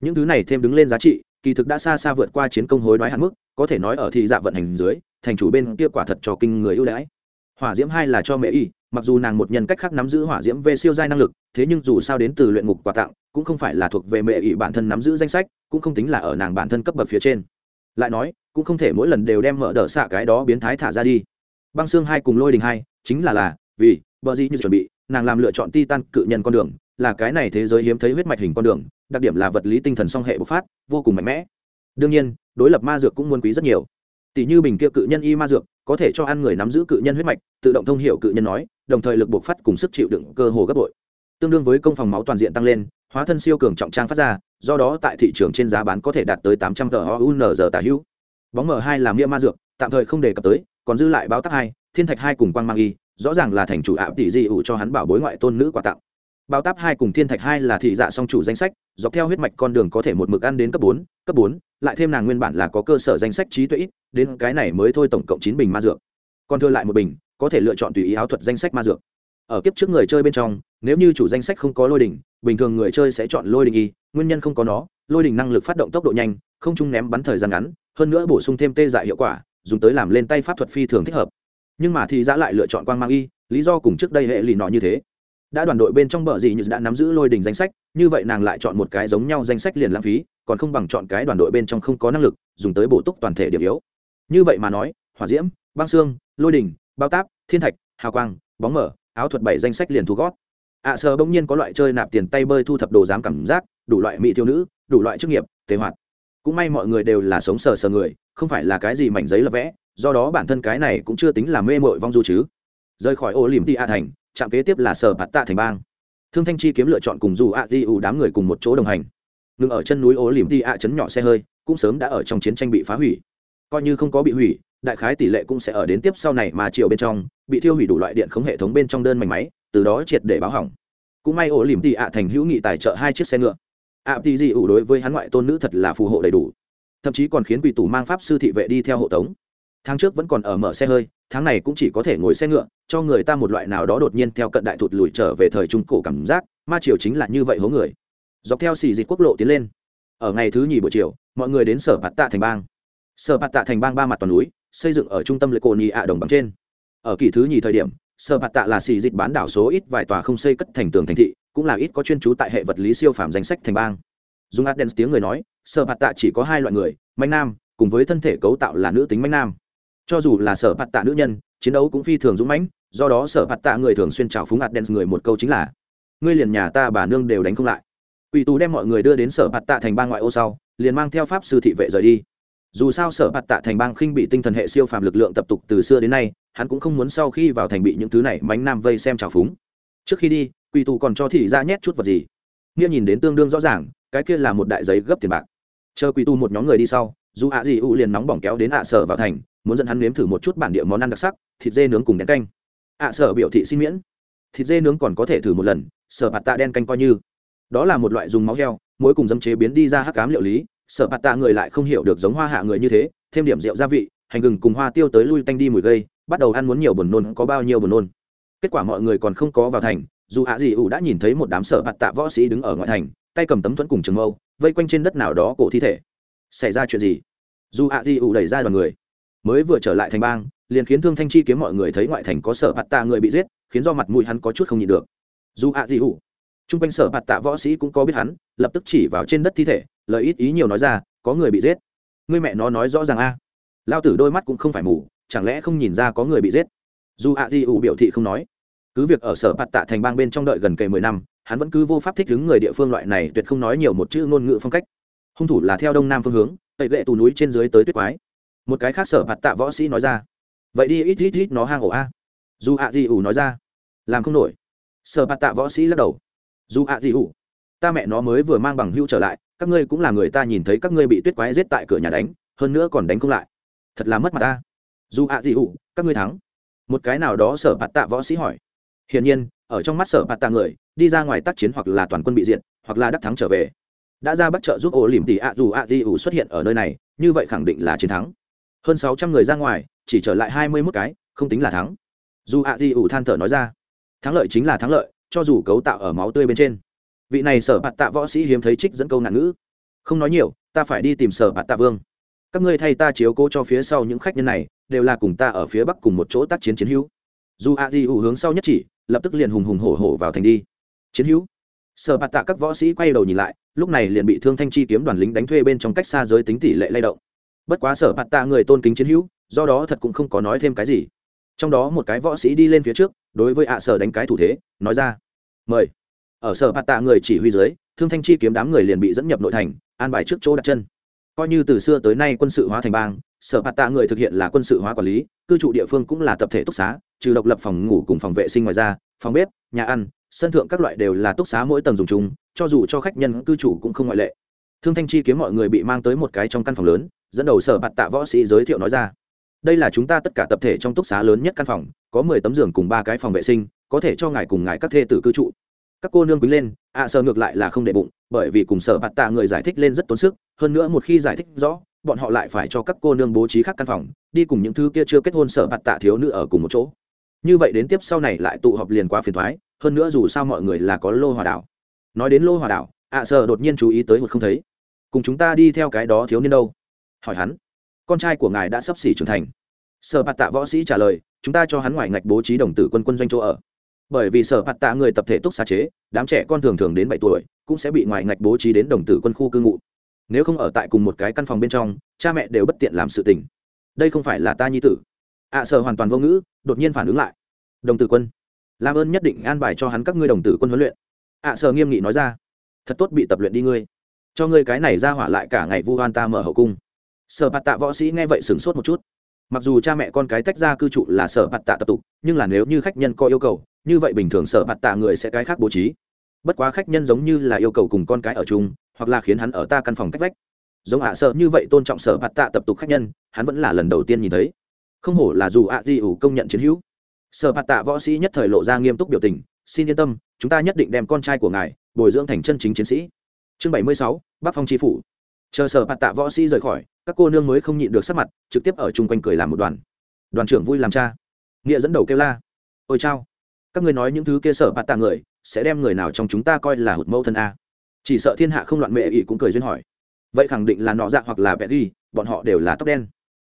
Những thứ này thêm đứng lên giá trị, kỳ thực đã xa xa vượt qua chiến công hối đoái hạn mức, có thể nói ở thị dạ vận hành dưới, thành chủ bên kia quả thật cho kinh người ưu đãi. Hỏa diễm hai là cho mẹ y, mặc dù nàng một nhân cách khác nắm giữ hỏa diễm về siêu giai năng lực, thế nhưng dù sao đến từ luyện ngục quà tặng cũng không phải là thuộc về mẹ y bản thân nắm giữ danh sách, cũng không tính là ở nàng bản thân cấp bậc phía trên. Lại nói, cũng không thể mỗi lần đều đem mở đỡ xạ cái đó biến thái thả ra đi. Băng xương hai cùng lôi đình hai, chính là là, vì, bờ gì như chuẩn bị, nàng làm lựa chọn titan cự nhân con đường, là cái này thế giới hiếm thấy huyết mạch hình con đường, đặc điểm là vật lý tinh thần song hệ bộc phát, vô cùng mạnh mẽ. Đương nhiên, đối lập ma dược cũng muốn quý rất nhiều. Tỷ như bình kia cự nhân y ma dược, có thể cho ăn người nắm giữ cự nhân huyết mạch, tự động thông hiểu cự nhân nói, đồng thời lực bộc phát cùng sức chịu đựng cơ hồ gấp bội. Tương đương với công phòng máu toàn diện tăng lên hóa thân siêu cường trọng trang phát ra, do đó tại thị trường trên giá bán có thể đạt tới tám trăm tờ unz tả hữu. Bóng m hai làm nghĩa ma dược, tạm thời không đề cập tới, còn dư lại báo tắc hai, thiên thạch hai cùng quan mang y, rõ ràng là thành chủ ảo tỷ di ủ cho hắn bảo bối ngoại tôn nữ quà tặng. Báo táp hai cùng thiên thạch hai là thị dạ song chủ danh sách, dọc theo huyết mạch con đường có thể một mực ăn đến cấp bốn cấp bốn, lại thêm nàng nguyên bản là có cơ sở danh sách trí tuệ ít, đến cái này mới thôi tổng cộng chín bình ma dược. Còn thừa lại một bình, có thể lựa chọn tùy ý áo thuật danh sách ma dược. Ở kiếp trước người chơi bên trong, nếu như chủ danh sách không có lôi đỉnh bình thường người chơi sẽ chọn lôi đình y, nguyên nhân không có nó, lôi đình năng lực phát động tốc độ nhanh, không chung ném bắn thời gian ngắn, hơn nữa bổ sung thêm tê dại hiệu quả, dùng tới làm lên tay pháp thuật phi thường thích hợp. Nhưng mà thì giã lại lựa chọn quang mang y, lý do cùng trước đây hệ lì nọ như thế. Đã đoàn đội bên trong bờ gì như đã nắm giữ lôi đình danh sách, như vậy nàng lại chọn một cái giống nhau danh sách liền lãng phí, còn không bằng chọn cái đoàn đội bên trong không có năng lực, dùng tới bổ túc toàn thể điểm yếu. Như vậy mà nói, hỏa diễm, băng xương, lôi đình, bao táp, thiên thạch, hào quang, bóng mở, áo thuật bảy danh sách liền thu gót ạ à, bỗng nhiên có loại chơi nạp tiền tay bơi thu thập đồ giám cảm giác đủ loại mỹ thiếu nữ đủ loại chức nghiệp tế hoạt. Cũng may mọi người đều là sống sờ sờ người không phải là cái gì mảnh giấy lập vẽ do đó bản thân cái này cũng chưa tính là mê mội vong du chứ. Rời khỏi ô liềm ti a thành trạm kế tiếp là sở bạt tạ thành bang. Thương thanh chi kiếm lựa chọn cùng dù a di ủ đám người cùng một chỗ đồng hành. Ngừng ở chân núi ô liềm ti a chấn nhỏ xe hơi cũng sớm đã ở trong chiến tranh bị phá hủy. Coi như không có bị hủy đại khái tỷ lệ cũng sẽ ở đến tiếp sau này mà chiều bên trong bị thiêu hủy đủ loại điện khống hệ thống bên trong đơn mảnh máy từ đó triệt để báo hỏng. Cũng may ổ lìm tị ạ thành hữu nghị tài trợ hai chiếc xe ngựa. Ạ tị dị ủ đối với hắn ngoại tôn nữ thật là phù hộ đầy đủ. Thậm chí còn khiến quỷ tù mang pháp sư thị vệ đi theo hộ tống. Tháng trước vẫn còn ở mở xe hơi, tháng này cũng chỉ có thể ngồi xe ngựa, cho người ta một loại nào đó đột nhiên theo cận đại thụt lùi trở về thời trung cổ cảm giác, ma triều chính là như vậy hố người. Dọc theo xì dịch quốc lộ tiến lên. Ở ngày thứ nhì buổi chiều, mọi người đến sở bạt tạ thành bang. Sở bạt tạ thành bang ba mặt toàn núi, xây dựng ở trung tâm lệ cồn nhị ạ đồng bằng trên. Ở kỳ thứ nhì thời điểm sở bạt tạ là xì dịch bán đảo số ít vài tòa không xây cất thành tường thành thị cũng là ít có chuyên trú tại hệ vật lý siêu phàm danh sách thành bang. Dùng adden tiếng người nói sở bạt tạ chỉ có hai loại người manh nam cùng với thân thể cấu tạo là nữ tính manh nam. Cho dù là sở bạt tạ nữ nhân chiến đấu cũng phi thường dũng mãnh do đó sở bạt tạ người thường xuyên trào phúng adden người một câu chính là ngươi liền nhà ta bà nương đều đánh không lại. Quỷ tù đem mọi người đưa đến sở bạt tạ thành bang ngoại ô sau, liền mang theo pháp sư thị vệ rời đi. Dù sao sở bạt tạ thành bang khinh bị tinh thần hệ siêu phàm lực lượng tập tục từ xưa đến nay, hắn cũng không muốn sau khi vào thành bị những thứ này mánh nam vây xem trào phúng. Trước khi đi, quỷ tù còn cho thị ra nhét chút vật gì. Nghĩa nhìn đến tương đương rõ ràng, cái kia là một đại giấy gấp tiền bạc. Chờ quỷ tù một nhóm người đi sau, dù ạ gì u liền nóng bỏng kéo đến ạ sở vào thành, muốn dẫn hắn nếm thử một chút bản địa món ăn đặc sắc, thịt dê nướng cùng đen canh. ạ sở biểu thị xin miễn. Thịt dê nướng còn có thể thử một lần, sở bạt tạ đen canh coi như đó là một loại dùng máu heo muối cùng dấm chế biến đi ra hắc cám liệu lý Sở bạt tạ người lại không hiểu được giống hoa hạ người như thế, thêm điểm rượu gia vị, hành gừng cùng hoa tiêu tới lui tanh đi mùi gây, bắt đầu ăn muốn nhiều buồn nôn, có bao nhiêu buồn nôn. Kết quả mọi người còn không có vào thành, dù ạ gì ủ đã nhìn thấy một đám sở bạt tạ võ sĩ đứng ở ngoại thành, tay cầm tấm thuẫn cùng trường mâu, vây quanh trên đất nào đó cổ thi thể. Xảy ra chuyện gì? Dù ạ gì ủ đẩy ra đoàn người, mới vừa trở lại thành bang, liền khiến thương thanh chi kiếm mọi người thấy ngoại thành có sở bạt tạ người bị giết, khiến do mặt mũi hắn có chút không nhịn được. Dù ạ gì ủ, chung u quanh sở bạt tạ võ sĩ cũng có biết hắn, lập tức chỉ vào trên đất thi thể lời ít ý nhiều nói ra, có người bị giết. Người mẹ nó nói rõ ràng a. Lao tử đôi mắt cũng không phải mù, chẳng lẽ không nhìn ra có người bị giết? Dù a di ủ biểu thị không nói. Cứ việc ở sở bạt tạ thành bang bên trong đợi gần kề mười năm, hắn vẫn cứ vô pháp thích ứng người địa phương loại này tuyệt không nói nhiều một chữ ngôn ngữ phong cách. Hung thủ là theo đông nam phương hướng, tẩy lệ tù núi trên dưới tới tuyết quái. Một cái khác sở bạt tạ võ sĩ nói ra. Vậy đi, ít ít ít, nó hang ổ a. Dù a di ủ nói ra. Làm không nổi. Sở bạt tạ võ sĩ lắc đầu. Dù ạ di ủ. Ta mẹ nó mới vừa mang bằng hưu trở lại các ngươi cũng là người ta nhìn thấy các ngươi bị tuyết quái giết tại cửa nhà đánh, hơn nữa còn đánh không lại. Thật là mất mặt ta. Dù ạ gì ủ, các ngươi thắng. Một cái nào đó sở bạt tạ võ sĩ hỏi. Hiển nhiên, ở trong mắt sở bạt tạ người, đi ra ngoài tác chiến hoặc là toàn quân bị diện hoặc là đắc thắng trở về. Đã ra bắt trợ giúp ổ lìm tỷ ạ, dù ạ di ủ xuất hiện ở nơi này, như vậy khẳng định là chiến thắng. Hơn sáu trăm người ra ngoài, chỉ trở lại hai mươi mốt cái, không tính là thắng. Dù ạ di ủ than thở nói ra. Thắng lợi chính là thắng lợi, cho dù cấu tạo ở máu tươi bên trên vị này sở bạt tạ võ sĩ hiếm thấy trích dẫn câu nạn ngữ. Không nói nhiều, ta phải đi tìm sở bạt tạ vương. Các ngươi thay ta chiếu cố cho phía sau những khách nhân này, đều là cùng ta ở phía bắc cùng một chỗ tác chiến chiến hữu. Dù a di hữu hướng sau nhất chỉ, lập tức liền hùng hùng hổ hổ vào thành đi. Chiến hữu. Sở bạt tạ các võ sĩ quay đầu nhìn lại, lúc này liền bị thương thanh chi kiếm đoàn lính đánh thuê bên trong cách xa giới tính tỷ lệ lay động. Bất quá sở bạt tạ người tôn kính chiến hữu, do đó thật cũng không có nói thêm cái gì. Trong đó một cái võ sĩ đi lên phía trước, đối với ạ sở đánh cái thủ thế, nói ra, mời ở sở bạt tạ người chỉ huy dưới, thương thanh chi kiếm đám người liền bị dẫn nhập nội thành, an bài trước chỗ đặt chân. Coi như từ xưa tới nay quân sự hóa thành bang, sở bạt tạ người thực hiện là quân sự hóa quản lý, cư trụ địa phương cũng là tập thể túc xá, trừ độc lập phòng ngủ cùng phòng vệ sinh ngoài ra, phòng bếp, nhà ăn, sân thượng các loại đều là túc xá mỗi tầng dùng chung, cho dù cho khách nhân cư trụ cũng không ngoại lệ. Thương thanh chi kiếm mọi người bị mang tới một cái trong căn phòng lớn, dẫn đầu sở bạt tạ võ sĩ giới thiệu nói ra. Đây là chúng ta tất cả tập thể trong túc xá lớn nhất căn phòng, có mười tấm giường cùng ba cái phòng vệ sinh, có thể cho ngài cùng ngài các thê tử cư trụ các cô nương quý lên ạ à, sợ ngược lại là không để bụng bởi vì cùng sở bạt tạ người giải thích lên rất tốn sức hơn nữa một khi giải thích rõ bọn họ lại phải cho các cô nương bố trí khác căn phòng đi cùng những thứ kia chưa kết hôn sở bạt tạ thiếu nữ ở cùng một chỗ. Như vậy đến tiếp sau này lại tụ họp liền quá phiền thoái hơn nữa dù sao mọi người là có lô hòa đảo. Nói đến lô hòa đảo ạ à, sợ đột nhiên chú ý tới một không thấy. Cùng chúng ta đi theo cái đó thiếu niên đâu? Hỏi hắn. Con trai của ngài đã sắp xỉ trưởng thành. Sở bạt tạ võ sĩ trả lời chúng ta cho hắn ngoài ngạch bố trí đồng tử quân quân doanh chỗ ở bởi vì sở phạt tạ người tập thể túc xa chế đám trẻ con thường thường đến bảy tuổi cũng sẽ bị ngoài ngạch bố trí đến đồng tử quân khu cư ngụ. Nếu không ở tại cùng một cái căn phòng bên trong cha mẹ đều bất tiện làm sự tình. Đây không phải là ta nhi tử. Ạ à, sở hoàn toàn vô ngữ đột nhiên phản ứng lại. Đồng tử quân. Làm ơn nhất định an bài cho hắn các ngươi đồng tử quân huấn luyện. Ạ à, sở nghiêm nghị nói ra. Thật tốt bị tập luyện đi ngươi. Cho ngươi cái này ra hỏa lại cả ngày vu hoan ta mở hậu cung. Sở bạt tạ võ sĩ nghe vậy sửng sốt một chút. Mặc dù cha mẹ con cái tách ra cư trụ là sở bạt tạ tập tục nhưng là nếu như khách nhân có yêu cầu như vậy bình thường sở bạt tạ người sẽ cái khác bố trí. Bất quá khách nhân giống như là yêu cầu cùng con cái ở chung, hoặc là khiến hắn ở ta căn phòng cách vách. Giống ạ à sợ như vậy tôn trọng sở bạt tạ tập tục khách nhân, hắn vẫn là lần đầu tiên nhìn thấy. Không hổ là dù ạ di ủ công nhận chiến hữu. Sở bạt tạ võ sĩ nhất thời lộ ra nghiêm túc biểu tình, xin yên tâm, chúng ta nhất định đem con trai của ngài bồi dưỡng thành chân chính chiến sĩ. Chương bảy mươi sáu, bắc phong tri phủ. Chờ sở bạt tạ võ sĩ rời khỏi, các cô nương mới không nhịn được sắc mặt, trực tiếp ở chung quanh cười làm một đoàn. Đoàn trưởng vui làm cha. Nghĩa dẫn đầu kêu la. Ôi chao các ngươi nói những thứ kia sở bạt tạ người sẽ đem người nào trong chúng ta coi là hụt mâu thân a? Chỉ sợ thiên hạ không loạn mẹ ỷ cũng cười duyên hỏi. Vậy khẳng định là nọ dạ hoặc là vẽ ghi bọn họ đều là tóc đen.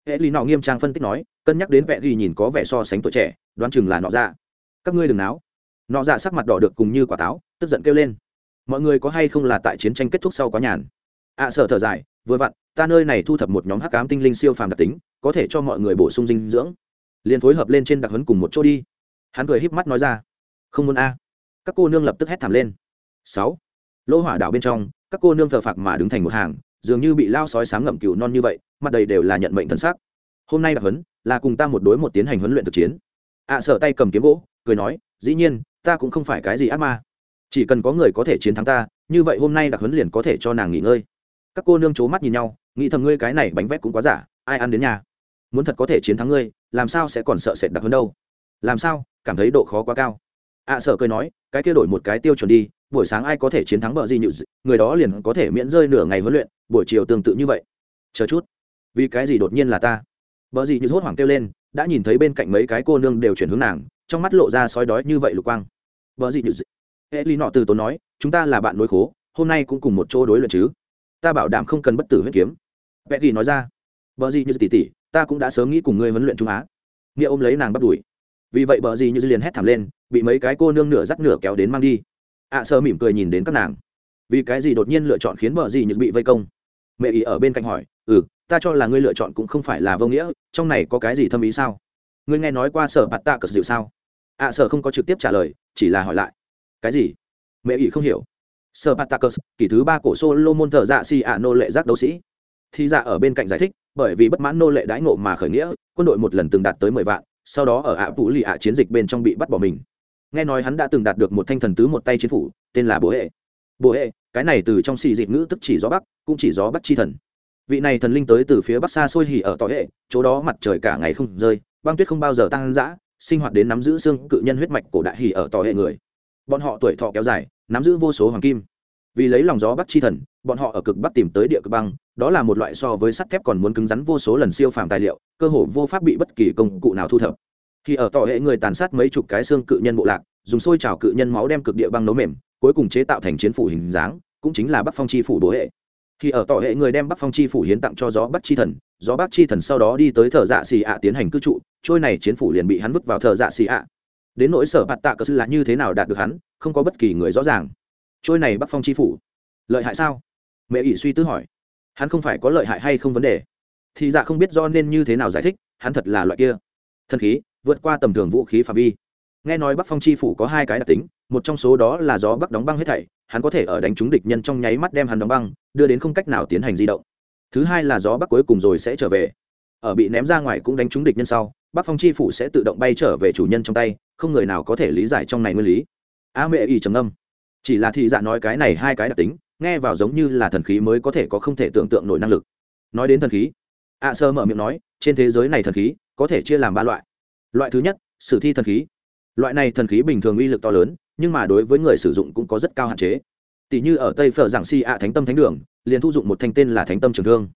Hệ lý nọ nghiêm trang phân tích nói cân nhắc đến vẽ ghi nhìn có vẻ so sánh tuổi trẻ đoán chừng là nọ dạ. Các ngươi đừng náo. Nọ dạ sắc mặt đỏ được cùng như quả táo tức giận kêu lên. Mọi người có hay không là tại chiến tranh kết thúc sau quá nhàn? Ạ à, sợ thở dài vừa vặn ta nơi này thu thập một nhóm hắc ám tinh linh siêu phàm đặc tính có thể cho mọi người bổ sung dinh dưỡng. Liền phối hợp lên trên đặc huấn cùng một chỗ đi hắn cười híp mắt nói ra không muốn a. Các cô nương lập tức hét thảm lên. Sáu. Lỗ hỏa đảo bên trong các cô nương thờ phạc mà đứng thành một hàng dường như bị lao sói sáng ngậm cừu non như vậy mặt đầy đều là nhận mệnh thân xác hôm nay đặc huấn là cùng ta một đối một tiến hành huấn luyện thực chiến. Ạ à, sợ tay cầm kiếm gỗ cười nói dĩ nhiên ta cũng không phải cái gì ác ma. Chỉ cần có người có thể chiến thắng ta như vậy hôm nay đặc huấn liền có thể cho nàng nghỉ ngơi. Các cô nương c h ố mắt nhìn nhau nghĩ thầm ngươi cái này bánh vét cũng quá giả ai ăn đến nhà? Muốn thật có thể chiến thắng ngươi làm sao sẽ còn sợ sệt đặc huấn đâu? Làm sao? Cảm thấy độ khó quá cao. Ạ à, sợ cười nói cái kia đổi một cái tiêu chuẩn đi buổi sáng ai có thể chiến thắng bờ gì nhự người đó liền có thể miễn rơi nửa ngày huấn luyện buổi chiều tương tự như vậy. Chờ chút. Vì cái gì đột nhiên là ta? Bờ gì nhự hốt hoảng kêu lên đã nhìn thấy bên cạnh mấy cái cô nương đều chuyển hướng nàng trong mắt lộ ra sói đói như vậy lục quang. Bờ gì nhự hệ ly nọ từ tốn nói chúng ta là bạn đối khố hôm nay cũng cùng một chỗ đối luận chứ. Ta bảo đảm không cần bất tử huyết kiếm. Vẽ ghi nói ra. Bờ gì như tỷ tỷ ta cũng đã sớm nghĩ cùng ngươi huấn luyện trung á. Nghĩa ôm lấy nàng bắt đuổi vì vậy bờ gì như liền hét thảm lên bị mấy cái cô nương nửa dắt nửa kéo đến mang đi. ạ à, sơ mỉm cười nhìn đến các nàng. vì cái gì đột nhiên lựa chọn khiến bờ gì như bị vây công? mẹ ý ở bên cạnh hỏi. ừ ta cho là ngươi lựa chọn cũng không phải là vô nghĩa trong này có cái gì thâm ý sao? ngươi nghe nói qua sở bạt tạ cờ dịu sao? ạ à, sở không có trực tiếp trả lời chỉ là hỏi lại. cái gì? mẹ ý không hiểu. sở bạt tạ cờ kỳ thứ ba cổ solo môn thờ dạ si ạ nô lệ giác đấu sĩ. thì dạ ở bên cạnh giải thích bởi vì bất mãn nô lệ đãi ngộ mà khởi nghĩa quân đội một lần từng đạt tới mười vạn sau đó ở ạ vũ lì ạ chiến dịch bên trong bị bắt bỏ mình. Nghe nói hắn đã từng đạt được một thanh thần tứ một tay chiến phủ, tên là bố hệ. Bố hệ, cái này từ trong xì dịch ngữ tức chỉ gió bắc, cũng chỉ gió bắc chi thần. Vị này thần linh tới từ phía bắc xa xôi hỉ ở tỏ hệ, chỗ đó mặt trời cả ngày không rơi, băng tuyết không bao giờ tăng dã sinh hoạt đến nắm giữ xương cự nhân huyết mạch cổ đại hỉ ở tỏ hệ người. Bọn họ tuổi thọ kéo dài, nắm giữ vô số hoàng kim vì lấy lòng gió bắc chi thần, bọn họ ở cực bắc tìm tới địa cực băng, đó là một loại so với sắt thép còn muốn cứng rắn vô số lần siêu phàm tài liệu, cơ hồ vô pháp bị bất kỳ công cụ nào thu thập. Khi ở tỏ hệ người tàn sát mấy chục cái xương cự nhân bộ lạc, dùng xôi trào cự nhân máu đem cực địa băng nấu mềm, cuối cùng chế tạo thành chiến phủ hình dáng, cũng chính là bắc phong chi phủ bố hệ. Khi ở tỏ hệ người đem bắc phong chi phủ hiến tặng cho gió bắc chi thần, gió bắc chi thần sau đó đi tới thợ dạ xì ạ tiến hành cư trụ, trôi này chiến phủ liền bị hắn vứt vào thợ dạ xì ạ. Đến nỗi sở bạt tạ cơ sư là như thế nào đạt được hắn, không có bất kỳ người rõ ràng trôi này bắc phong chi phủ. Lợi hại sao? Mẹ ỷ suy tư hỏi. Hắn không phải có lợi hại hay không vấn đề? Thì dạ không biết do nên như thế nào giải thích, hắn thật là loại kia. Thần khí, vượt qua tầm thường vũ khí phạm vi. Nghe nói bắc phong chi phủ có hai cái đặc tính, một trong số đó là gió bắc đóng băng hết thảy, hắn có thể ở đánh trúng địch nhân trong nháy mắt đem hắn đóng băng, đưa đến không cách nào tiến hành di động. Thứ hai là gió bắc cuối cùng rồi sẽ trở về. Ở bị ném ra ngoài cũng đánh trúng địch nhân sau, bắc phong chi phủ sẽ tự động bay trở về chủ nhân trong tay, không người nào có thể lý giải trong này nguyên lý. A mẹ y trầm âm chỉ là thị dạ nói cái này hai cái đặc tính, nghe vào giống như là thần khí mới có thể có không thể tưởng tượng nổi năng lực. Nói đến thần khí, a sơ mở miệng nói, trên thế giới này thần khí có thể chia làm ba loại. Loại thứ nhất, sử thi thần khí. Loại này thần khí bình thường uy lực to lớn, nhưng mà đối với người sử dụng cũng có rất cao hạn chế. Tỷ như ở tây phở giảng si ạ thánh tâm thánh đường, liền thu dụng một thanh tên là thánh tâm trường thương.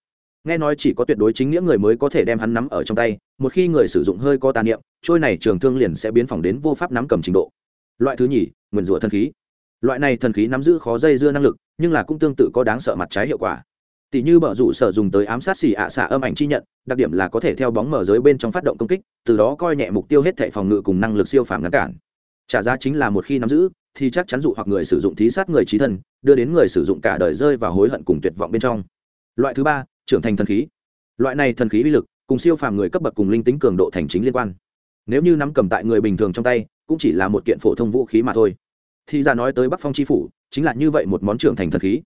Nghe nói chỉ có tuyệt đối chính nghĩa người mới có thể đem hắn nắm ở trong tay, một khi người sử dụng hơi có tà niệm, trôi này trường thương liền sẽ biến phỏng đến vô pháp nắm cầm trình độ. Loại thứ nhì, nguyền rủa thần khí loại này thần khí nắm giữ khó dây dưa năng lực, nhưng là cũng tương tự có đáng sợ mặt trái hiệu quả. Tỷ như bờ rủ sở dùng tới ám sát xì ạ xạ âm ảnh chi nhận, đặc điểm là có thể theo bóng mở giới bên trong phát động công kích, từ đó coi nhẹ mục tiêu hết thệ phòng ngự cùng năng lực siêu phàm ngăn cản. Trả giá chính là một khi nắm giữ, thì chắc chắn dụ hoặc người sử dụng thí sát người trí thân, đưa đến người sử dụng cả đời rơi vào hối hận cùng tuyệt vọng bên trong. Loại thứ ba, trưởng thành thần khí. Loại này thần khí uy lực, cùng siêu phàm người cấp bậc cùng linh tính cường độ thành chính liên quan. Nếu như nắm cầm tại người bình thường trong tay, cũng chỉ là một kiện phổ thông vũ khí mà thôi thì ra nói tới bắc phong c h i phủ, chính là như vậy một món trưởng thành thần khí.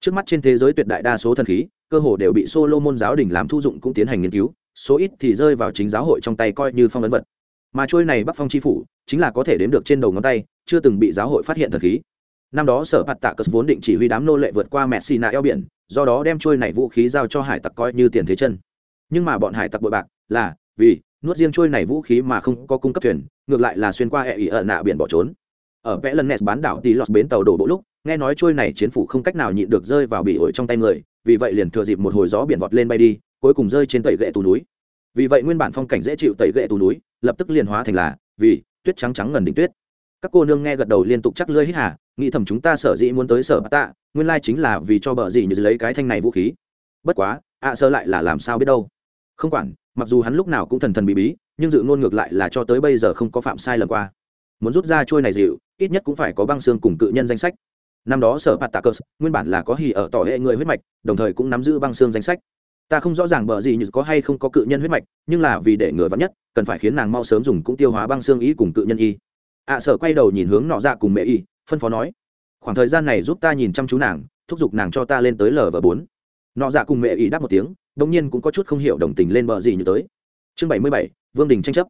Trước mắt trên thế giới tuyệt đại đa số thần khí, cơ hồ đều bị solo môn giáo đình làm thu dụng cũng tiến hành nghiên cứu, số ít thì rơi vào chính giáo hội trong tay coi như phong ấn vật. Mà trôi này bắc phong c h i phủ, chính là có thể đếm được trên đầu ngón tay, chưa từng bị giáo hội phát hiện thần khí. Năm đó sở Hạt tạ cờ vốn định chỉ huy đám nô lệ vượt qua mẹ xì nạ eo biển, do đó đem trôi này vũ khí giao cho hải tặc coi như tiền thế chân. Nhưng mà bọn hải tặc bội bạc là vì nuốt riêng trôi này vũ khí mà không có cung cấp thuyền, ngược lại là xuyên qua e hệ ỉ ở nạ biển bỏ trốn ở vẽ lần nes bán đảo tí lọt bến tàu đổ bộ lúc, nghe nói trôi này chiến phủ không cách nào nhịn được rơi vào bị ổi trong tay người, vì vậy liền thừa dịp một hồi gió biển vọt lên bay đi, cuối cùng rơi trên tẩy gậy tù núi. Vì vậy nguyên bản phong cảnh dễ chịu tẩy gậy tù núi, lập tức liền hóa thành là, vì, tuyết trắng trắng ngần đỉnh tuyết. Các cô nương nghe gật đầu liên tục chắc lưỡi hít hà, nghĩ thầm chúng ta sở dĩ muốn tới sở tạ, nguyên lai chính là vì cho bờ gì như lấy cái thanh này vũ khí. Bất quá, ạ sơ lại là làm sao biết đâu. Không quản, mặc dù hắn lúc nào cũng thần thần bí bí, nhưng dự ngôn ngược lại là cho tới bây giờ không có phạm sai lầm qua. Muốn rút ra trôi này dịu ít nhất cũng phải có băng xương cùng cự nhân danh sách. Năm đó sở bạt tạ cơ, nguyên bản là có hì ở tỏ hệ người huyết mạch, đồng thời cũng nắm giữ băng xương danh sách. Ta không rõ ràng bờ gì như có hay không có cự nhân huyết mạch, nhưng là vì để ngừa vắn nhất, cần phải khiến nàng mau sớm dùng cũng tiêu hóa băng xương ý cùng cự nhân y. Ạ sở quay đầu nhìn hướng nọ dạ cùng mẹ y, phân phó nói, khoảng thời gian này giúp ta nhìn chăm chú nàng, thúc giục nàng cho ta lên tới lv bốn. Nọ dạ cùng mẹ y đáp một tiếng đông nhiên cũng có chút không hiểu đồng tình lên bờ gì như tới. Chương bảy mươi bảy, vương đình tranh chấp.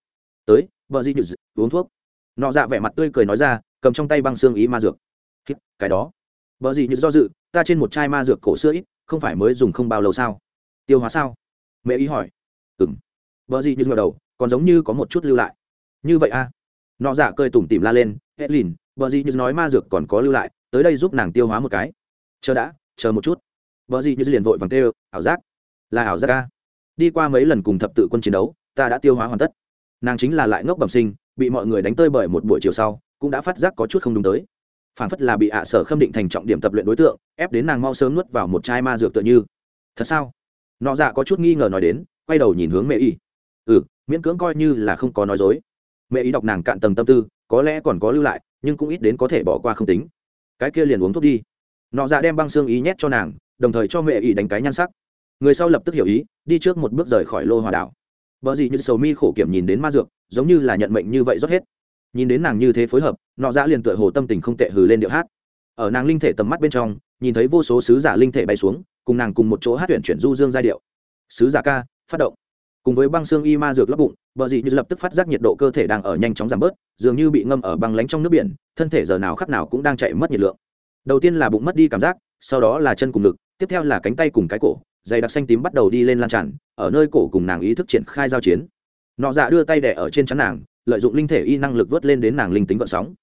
Tới, bờ gì như uống thuốc. Nọ dạ vẻ mặt tươi cười nói ra cầm trong tay băng xương ý ma dược. Cái đó. Bờ gì như do dự, ta trên một chai ma dược cổ xưa ít, không phải mới dùng không bao lâu sao? Tiêu hóa sao? Mẹ ý hỏi. Ừng vợ gì như ngờ đầu, còn giống như có một chút lưu lại. Như vậy a à? nọ dạ giả cơi tủm tỉm la lên, hết lìn vợ gì như nói ma dược còn có lưu lại, tới đây giúp nàng tiêu hóa một cái. Chờ đã, chờ một chút. Vợ gì như liền vội vàng tê ảo giác. Là ảo giác a đi qua mấy lần cùng thập tự quân chiến đấu, ta đã tiêu hóa hoàn tất. Nàng chính là lại ngốc bẩm sinh, bị mọi người đánh tơi bởi một buổi chiều sau cũng đã phát giác có chút không đúng tới. Phản phất là bị ạ sở khâm định thành trọng điểm tập luyện đối tượng, ép đến nàng mau sớm nuốt vào một chai ma dược tựa như. Thật sao? Nọ dạ có chút nghi ngờ nói đến, quay đầu nhìn hướng mẹ y. Ừ miễn cưỡng coi như là không có nói dối. Mẹ y đọc nàng cạn tầng tâm tư, có lẽ còn có lưu lại, nhưng cũng ít đến có thể bỏ qua không tính. Cái kia liền uống thuốc đi. Nọ dạ đem băng xương ý nhét cho nàng, đồng thời cho mẹ y đánh cái nhan sắc. Người sau lập tức hiểu ý, đi trước một bước rời khỏi lô hòa đảo. Vợ gì như sầu mi khổ kiểm nhìn đến ma dược, giống như là nhận mệnh như vậy rót hết nhìn đến nàng như thế phối hợp, nọ dạ liền tựa hồ tâm tình không tệ hừ lên điệu hát. Ở nàng linh thể tầm mắt bên trong, nhìn thấy vô số sứ giả linh thể bay xuống, cùng nàng cùng một chỗ hát tuyển chuyển du dương giai điệu. Sứ giả ca, phát động. Cùng với băng xương y ma dược lấp bụng, bờ dị như lập tức phát giác nhiệt độ cơ thể đang ở nhanh chóng giảm bớt, dường như bị ngâm ở băng lánh trong nước biển, thân thể giờ nào khắc nào cũng đang chạy mất nhiệt lượng. Đầu tiên là bụng mất đi cảm giác, sau đó là chân cùng ngực, tiếp theo là cánh tay cùng cái cổ, dày đặc xanh tím bắt đầu đi lên lan tràn, ở nơi cổ cùng nàng ý thức triển khai giao chiến. Nọ dạ đưa tay đẻ ở trên chắn nàng lợi dụng linh thể y năng lực vớt lên đến nàng linh tính gợn sóng.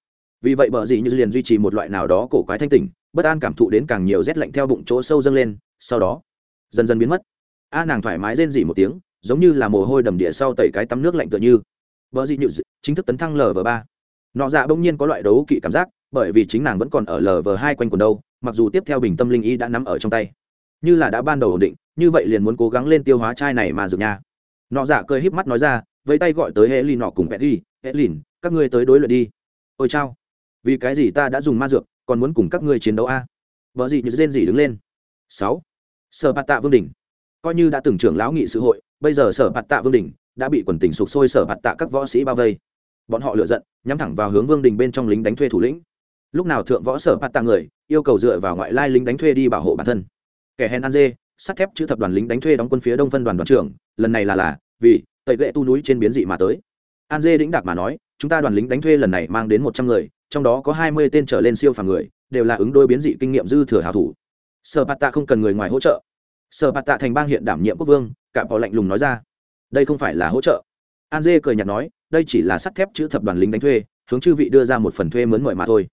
Vì vậy bờ dị như liền duy trì một loại nào đó cổ quái thanh tỉnh, bất an cảm thụ đến càng nhiều rét lạnh theo bụng chỗ sâu dâng lên, sau đó, dần dần biến mất. A nàng thoải mái rên dỉ một tiếng, giống như là mồ hôi đầm địa sau tẩy cái tắm nước lạnh tựa như. Vợ dị nhự chính thức tấn thăng lv ba. Nọ dạ bỗng nhiên có loại đấu kỵ cảm giác, bởi vì chính nàng vẫn còn ở lv hai quanh quần đâu, mặc dù tiếp theo bình tâm linh y đã nắm ở trong tay. Như là đã ban đầu ổn định, như vậy liền muốn cố gắng lên tiêu hóa chai này mà dược nha. Nọ dạ cười híp mắt nói ra với tay gọi tới hệ lì nọ cùng petty hệ lìn các ngươi tới đối luận đi. Ôi chao, vì cái gì ta đã dùng ma dược, còn muốn cùng các ngươi chiến đấu a? Vợ gì như rên gì đứng lên. Sáu, sở bạt tạ vương đình coi như đã từng trưởng lão nghị sự hội, bây giờ sở bạt tạ vương đình đã bị quần tình sụp sôi sở bạt tạ các võ sĩ bao vây. Bọn họ lựa giận, nhắm thẳng vào hướng vương đình bên trong lính đánh thuê thủ lĩnh. Lúc nào thượng võ sở bạt tạ người, yêu cầu dựa vào ngoại lai lính đánh thuê đi bảo hộ bản thân. Kẻ hèn ăn dê, sắt thép chữ thập đoàn lính đánh thuê đóng quân phía đông phân đoàn đoàn trưởng, lần này là là vì tẩy lệ tu núi trên biến dị mà tới. An dê đĩnh đạc mà nói, chúng ta đoàn lính đánh thuê lần này mang đến một trăm người, trong đó có hai mươi tên trở lên siêu phàm người, đều là ứng đôi biến dị kinh nghiệm dư thừa hảo thủ. Sở bạt tạ không cần người ngoài hỗ trợ. Sở bạt tạ thành bang hiện đảm nhiệm quốc vương cạm họ lạnh lùng nói ra. Đây không phải là hỗ trợ. An dê cười nhạt nói, đây chỉ là sắt thép chữ thập đoàn lính đánh thuê, hướng chư vị đưa ra một phần thuê mướn mời mà thôi.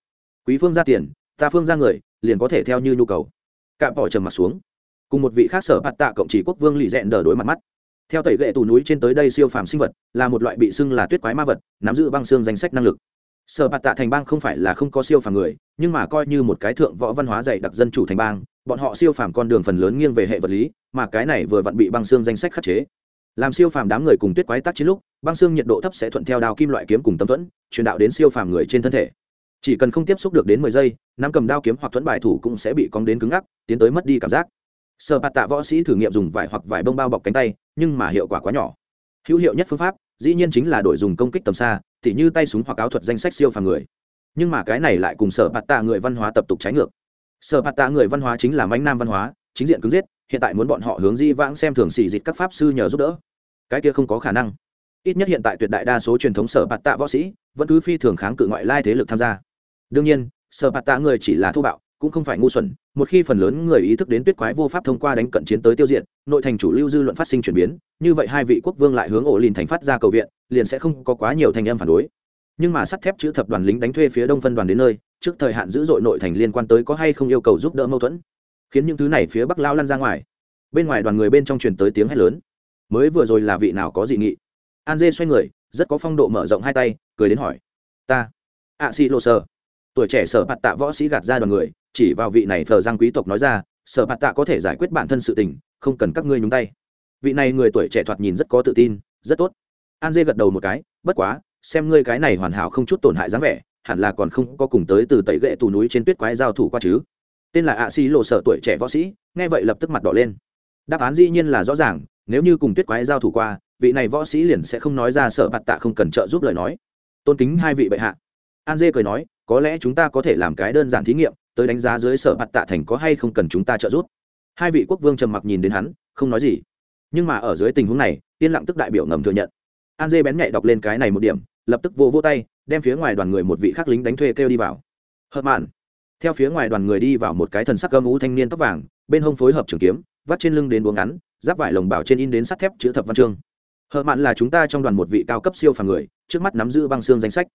Quý phương ra tiền, ta phương ra người, liền có thể theo như nhu cầu. Cạm bỏ trầm mặt xuống. Cùng một vị khác sở bạt tạ cộng chỉ quốc vương lì rẽn đờ đối mặt mắt theo tẩy gậy tù núi trên tới đây siêu phàm sinh vật, là một loại bị xưng là tuyết quái ma vật, nắm giữ băng xương danh sách năng lực. Sở bạt tạ thành bang không phải là không có siêu phàm người, nhưng mà coi như một cái thượng võ văn hóa dạy đặc dân chủ thành bang, bọn họ siêu phàm con đường phần lớn nghiêng về hệ vật lý, mà cái này vừa vặn bị băng xương danh sách khắc chế. Làm siêu phàm đám người cùng tuyết quái tác chiến lúc, băng xương nhiệt độ thấp sẽ thuận theo đao kim loại kiếm cùng tâm thuẫn, truyền đạo đến siêu phàm người trên thân thể. Chỉ cần không tiếp xúc được đến mười giây nắm cầm đao kiếm hoặc thuẫn bài thủ cũng sẽ bị cong đến cứng ngắc, tiến tới mất đi cảm giác sở bạt tạ võ sĩ thử nghiệm dùng vải hoặc vải bông bao bọc cánh tay, nhưng mà hiệu quả quá nhỏ. Hữu hiệu nhất phương pháp, dĩ nhiên chính là đổi dùng công kích tầm xa, tỉ như tay súng hoặc áo thuật danh sách siêu phàm người. Nhưng mà cái này lại cùng sở bạt tạ người văn hóa tập tục trái ngược. Sở bạt tạ người văn hóa chính là mánh nam văn hóa, chính diện cứng giết, hiện tại muốn bọn họ hướng di vãng xem thường xì dịch các pháp sư nhờ giúp đỡ. Cái kia không có khả năng. Ít nhất hiện tại tuyệt đại đa số truyền thống sở bạt tạ võ sĩ vẫn cứ phi thường kháng cự ngoại lai thế lực tham gia. Đương nhiên, sở bạt tạ người chỉ là thô bạo cũng không phải ngu xuẩn, một khi phần lớn người ý thức đến tuyết quái vô pháp thông qua đánh cận chiến tới tiêu diệt, nội thành chủ lưu dư luận phát sinh chuyển biến, như vậy hai vị quốc vương lại hướng ổ lìn thành phát ra cầu viện, liền sẽ không có quá nhiều thành âm phản đối. Nhưng mà sắt thép chữ thập đoàn lính đánh thuê phía đông phân đoàn đến nơi, trước thời hạn dữ dội nội thành liên quan tới có hay không yêu cầu giúp đỡ mâu thuẫn, khiến những thứ này phía bắc lao lăn ra ngoài. Bên ngoài đoàn người bên trong truyền tới tiếng hét lớn. Mới vừa rồi là vị nào có dị nghị? An dê xoay người, rất có phong độ mở rộng hai tay, cười đến hỏi. Ta ạ si lộ sơ. Tuổi trẻ sở bạt tạ võ sĩ gạt ra đoàn người chỉ vào vị này thờ giang quý tộc nói ra, sở bạt tạ có thể giải quyết bản thân sự tình, không cần các ngươi nhúng tay. Vị này người tuổi trẻ thoạt nhìn rất có tự tin, rất tốt. An dê gật đầu một cái, bất quá, xem ngươi cái này hoàn hảo không chút tổn hại dáng vẻ, hẳn là còn không có cùng tới từ tẩy gậy tù núi trên tuyết quái giao thủ qua chứ. Tên là ạ xi lộ sở tuổi trẻ võ sĩ, nghe vậy lập tức mặt đỏ lên. Đáp án dĩ nhiên là rõ ràng, nếu như cùng tuyết quái giao thủ qua, vị này võ sĩ liền sẽ không nói ra sở bạt tạ không cần trợ giúp lời nói. Tôn kính hai vị bệ hạ. An dê cười nói, có lẽ chúng ta có thể làm cái đơn giản thí nghiệm tới đánh giá dưới sở bạt tạ thành có hay không cần chúng ta trợ giúp. Hai vị quốc vương trầm mặc nhìn đến hắn, không nói gì. Nhưng mà ở dưới tình huống này, yên lặng tức đại biểu ngầm thừa nhận. An dê bén nhạy đọc lên cái này một điểm, lập tức vô vô tay, đem phía ngoài đoàn người một vị khắc lính đánh thuê kêu đi vào. Hợp mạn. Theo phía ngoài đoàn người đi vào một cái thần sắc gâm ú thanh niên tóc vàng, bên hông phối hợp trường kiếm, vắt trên lưng đến buồng ngắn, giáp vải lồng bảo trên in đến sắt thép chữ thập văn chương. Hợp mạn là chúng ta trong đoàn một vị cao cấp siêu phàm người, trước mắt nắm giữ băng xương danh sách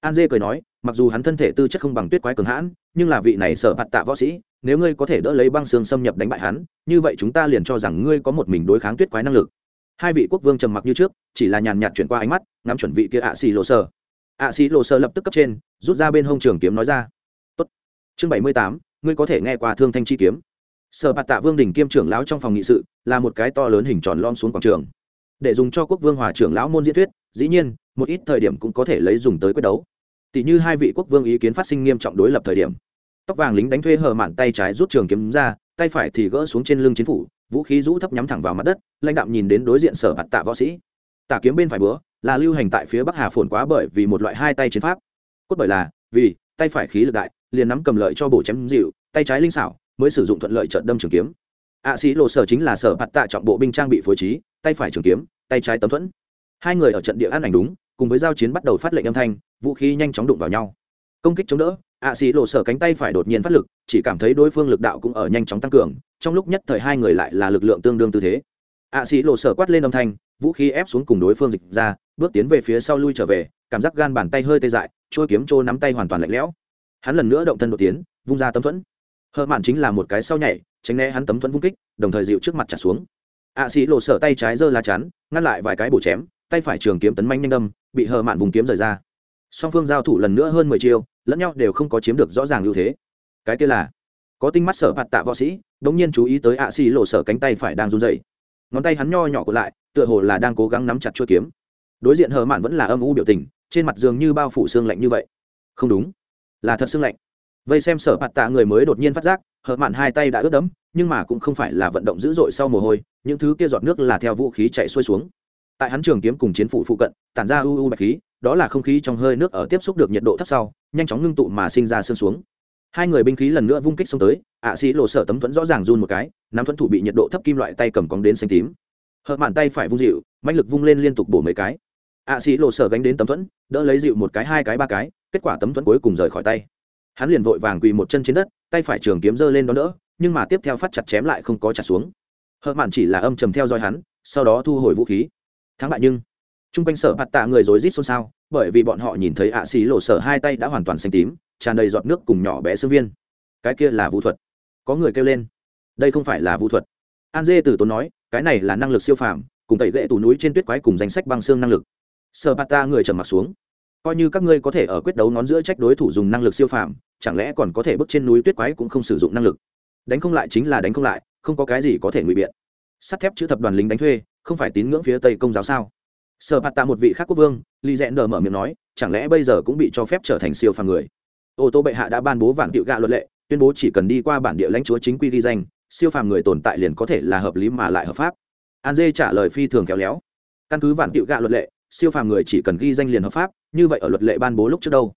an dê cười nói, mặc dù hắn thân thể tư chất không bằng tuyết quái cường hãn, nhưng là vị này sợ bạt tạ võ sĩ, nếu ngươi có thể đỡ lấy băng xương xâm nhập đánh bại hắn, như vậy chúng ta liền cho rằng ngươi có một mình đối kháng tuyết quái năng lực. Hai vị quốc vương trầm mặc như trước, chỉ là nhàn nhạt chuyển qua ánh mắt, ngắm chuẩn vị kia ạ xì lộ sơ. ạ xì lộ sơ lập tức cấp trên, rút ra bên hông trường kiếm nói ra. Tốt. Chương bảy mươi tám, ngươi có thể nghe qua thương thanh chi kiếm. Sở bạt tạ vương đình kiêm trưởng lão trong phòng nghị sự, là một cái to lớn hình tròn lom xuống quảng trường. Để dùng cho quốc vương hòa trưởng lão môn diễn thuyết, dĩ nhiên một ít thời điểm cũng có thể lấy dùng tới quyết đấu. Tỷ như hai vị quốc vương ý kiến phát sinh nghiêm trọng đối lập thời điểm. Tóc vàng lính đánh thuê hờ mạn tay trái rút trường kiếm ra, tay phải thì gỡ xuống trên lưng chiến phủ, vũ khí rũ thấp nhắm thẳng vào mặt đất, lãnh đạm nhìn đến đối diện sở bạt tạ võ sĩ. Tả kiếm bên phải búa là lưu hành tại phía bắc hà phồn quá bởi vì một loại hai tay chiến pháp. Cốt bởi là, vì, tay phải khí lực đại, liền nắm cầm lợi cho bổ chém dịu, tay trái linh xảo, mới sử dụng thuận lợi trận đâm trường kiếm. Ạ sĩ lộ sở chính là sở bạt tạ trọng bộ binh trang bị phối trí, tay phải trường kiếm, tay trái tấm thuẫn. Hai người ở trận địa ăn ảnh đúng cùng với giao chiến bắt đầu phát lệnh âm thanh, vũ khí nhanh chóng đụng vào nhau. Công kích chống đỡ, ạ sĩ lộ sở cánh tay phải đột nhiên phát lực, chỉ cảm thấy đối phương lực đạo cũng ở nhanh chóng tăng cường, trong lúc nhất thời hai người lại là lực lượng tương đương tư thế. Ạ sĩ lộ sở quát lên âm thanh, vũ khí ép xuống cùng đối phương dịch ra, bước tiến về phía sau lui trở về, cảm giác gan bàn tay hơi tê dại trôi kiếm trô nắm tay hoàn toàn lạnh lẽo. Hắn lần nữa động thân đột tiến, vung ra tấm thuẫn. Hợp mạn chính là một cái sau nhảy, tránh né hắn tấm thuẫn vung kích, đồng thời dịu trước mặt trả xuống. Ạ sĩ lộ sở tay trái giơ lá chắn, ngăn lại vài cái bổ chém tay phải trường kiếm tấn manh nhanh đâm, bị hờ mạn vùng kiếm rời ra. Song phương giao thủ lần nữa hơn mười chiêu, lẫn nhau đều không có chiếm được rõ ràng ưu thế. Cái kia là, có tinh mắt sở hạt tạ võ sĩ đ ỗ n g nhiên chú ý tới ạ xì lộ sở cánh tay phải đang run dày ngón tay hắn nho nhỏ còn lại, tựa hồ là đang cố gắng nắm chặt chuôi kiếm. Đối diện hờ mạn vẫn là âm u biểu tình, trên mặt giường như bao phủ xương lạnh như vậy. Không đúng, là thật xương lạnh. Vây xem sở hạt tạ người mới đột nhiên phát giác, hờ mạn hai tay đã ướt đẫm, nhưng mà cũng không phải là vận động dữ dội sau mồ hôi, những thứ kia giọt nước là theo vũ khí chạy xuôi xuống tại hắn trường kiếm cùng chiến phủ phụ cận, tản ra u u bạch khí, đó là không khí trong hơi nước ở tiếp xúc được nhiệt độ thấp sau, nhanh chóng ngưng tụ mà sinh ra sương xuống. Hai người binh khí lần nữa vung kích xông tới, ạ sĩ lộ sở tấm thuẫn rõ ràng run một cái, nắm thuẫn thủ bị nhiệt độ thấp kim loại tay cầm cóng đến xanh tím. Hợp mạn tay phải vung dịu mạnh lực vung lên liên tục bổ mấy cái. Ạ sĩ lộ sở gánh đến tấm thuẫn, đỡ lấy dịu một cái, hai cái, ba cái, kết quả tấm thuẫn cuối cùng rời khỏi tay. Hắn liền vội vàng quỳ một chân trên đất, tay phải trường kiếm giơ lên đó đỡ, nhưng mà tiếp theo phát chặt chém lại không có chặt xuống. Hợp mạn chỉ là âm trầm theo dõi hắn, sau đó thu hồi vũ khí thắng bại nhưng Chung quanh sở mặt tạ người rối rít xôn xao, bởi vì bọn họ nhìn thấy ạ xì lộ sở hai tay đã hoàn toàn xanh tím, tràn đầy giọt nước cùng nhỏ bé xương viên. Cái kia là vũ thuật. Có người kêu lên. Đây không phải là vũ thuật. An dê Tử tốn nói, cái này là năng lực siêu phàm, cùng tẩy gậy tủ núi trên tuyết quái cùng danh sách băng xương năng lực. Sở bạt tạ người trầm mặt xuống. Coi như các ngươi có thể ở quyết đấu ngón giữa trách đối thủ dùng năng lực siêu phàm, chẳng lẽ còn có thể bước trên núi tuyết quái cũng không sử dụng năng lực? Đánh không lại chính là đánh không lại, không có cái gì có thể ngụy biện sắt thép chữ thập đoàn lính đánh thuê, không phải tín ngưỡng phía tây công giáo sao? Sở bạt tạ một vị khác quốc vương lì rẽ nở mở miệng nói, chẳng lẽ bây giờ cũng bị cho phép trở thành siêu phàm người? Ô tô bệ hạ đã ban bố vạn tiệu gạ luật lệ, tuyên bố chỉ cần đi qua bản địa lãnh chúa chính quy ghi danh, siêu phàm người tồn tại liền có thể là hợp lý mà lại hợp pháp. An dê trả lời phi thường khéo léo, căn cứ vạn tiệu gạ luật lệ, siêu phàm người chỉ cần ghi danh liền hợp pháp, như vậy ở luật lệ ban bố lúc trước đâu?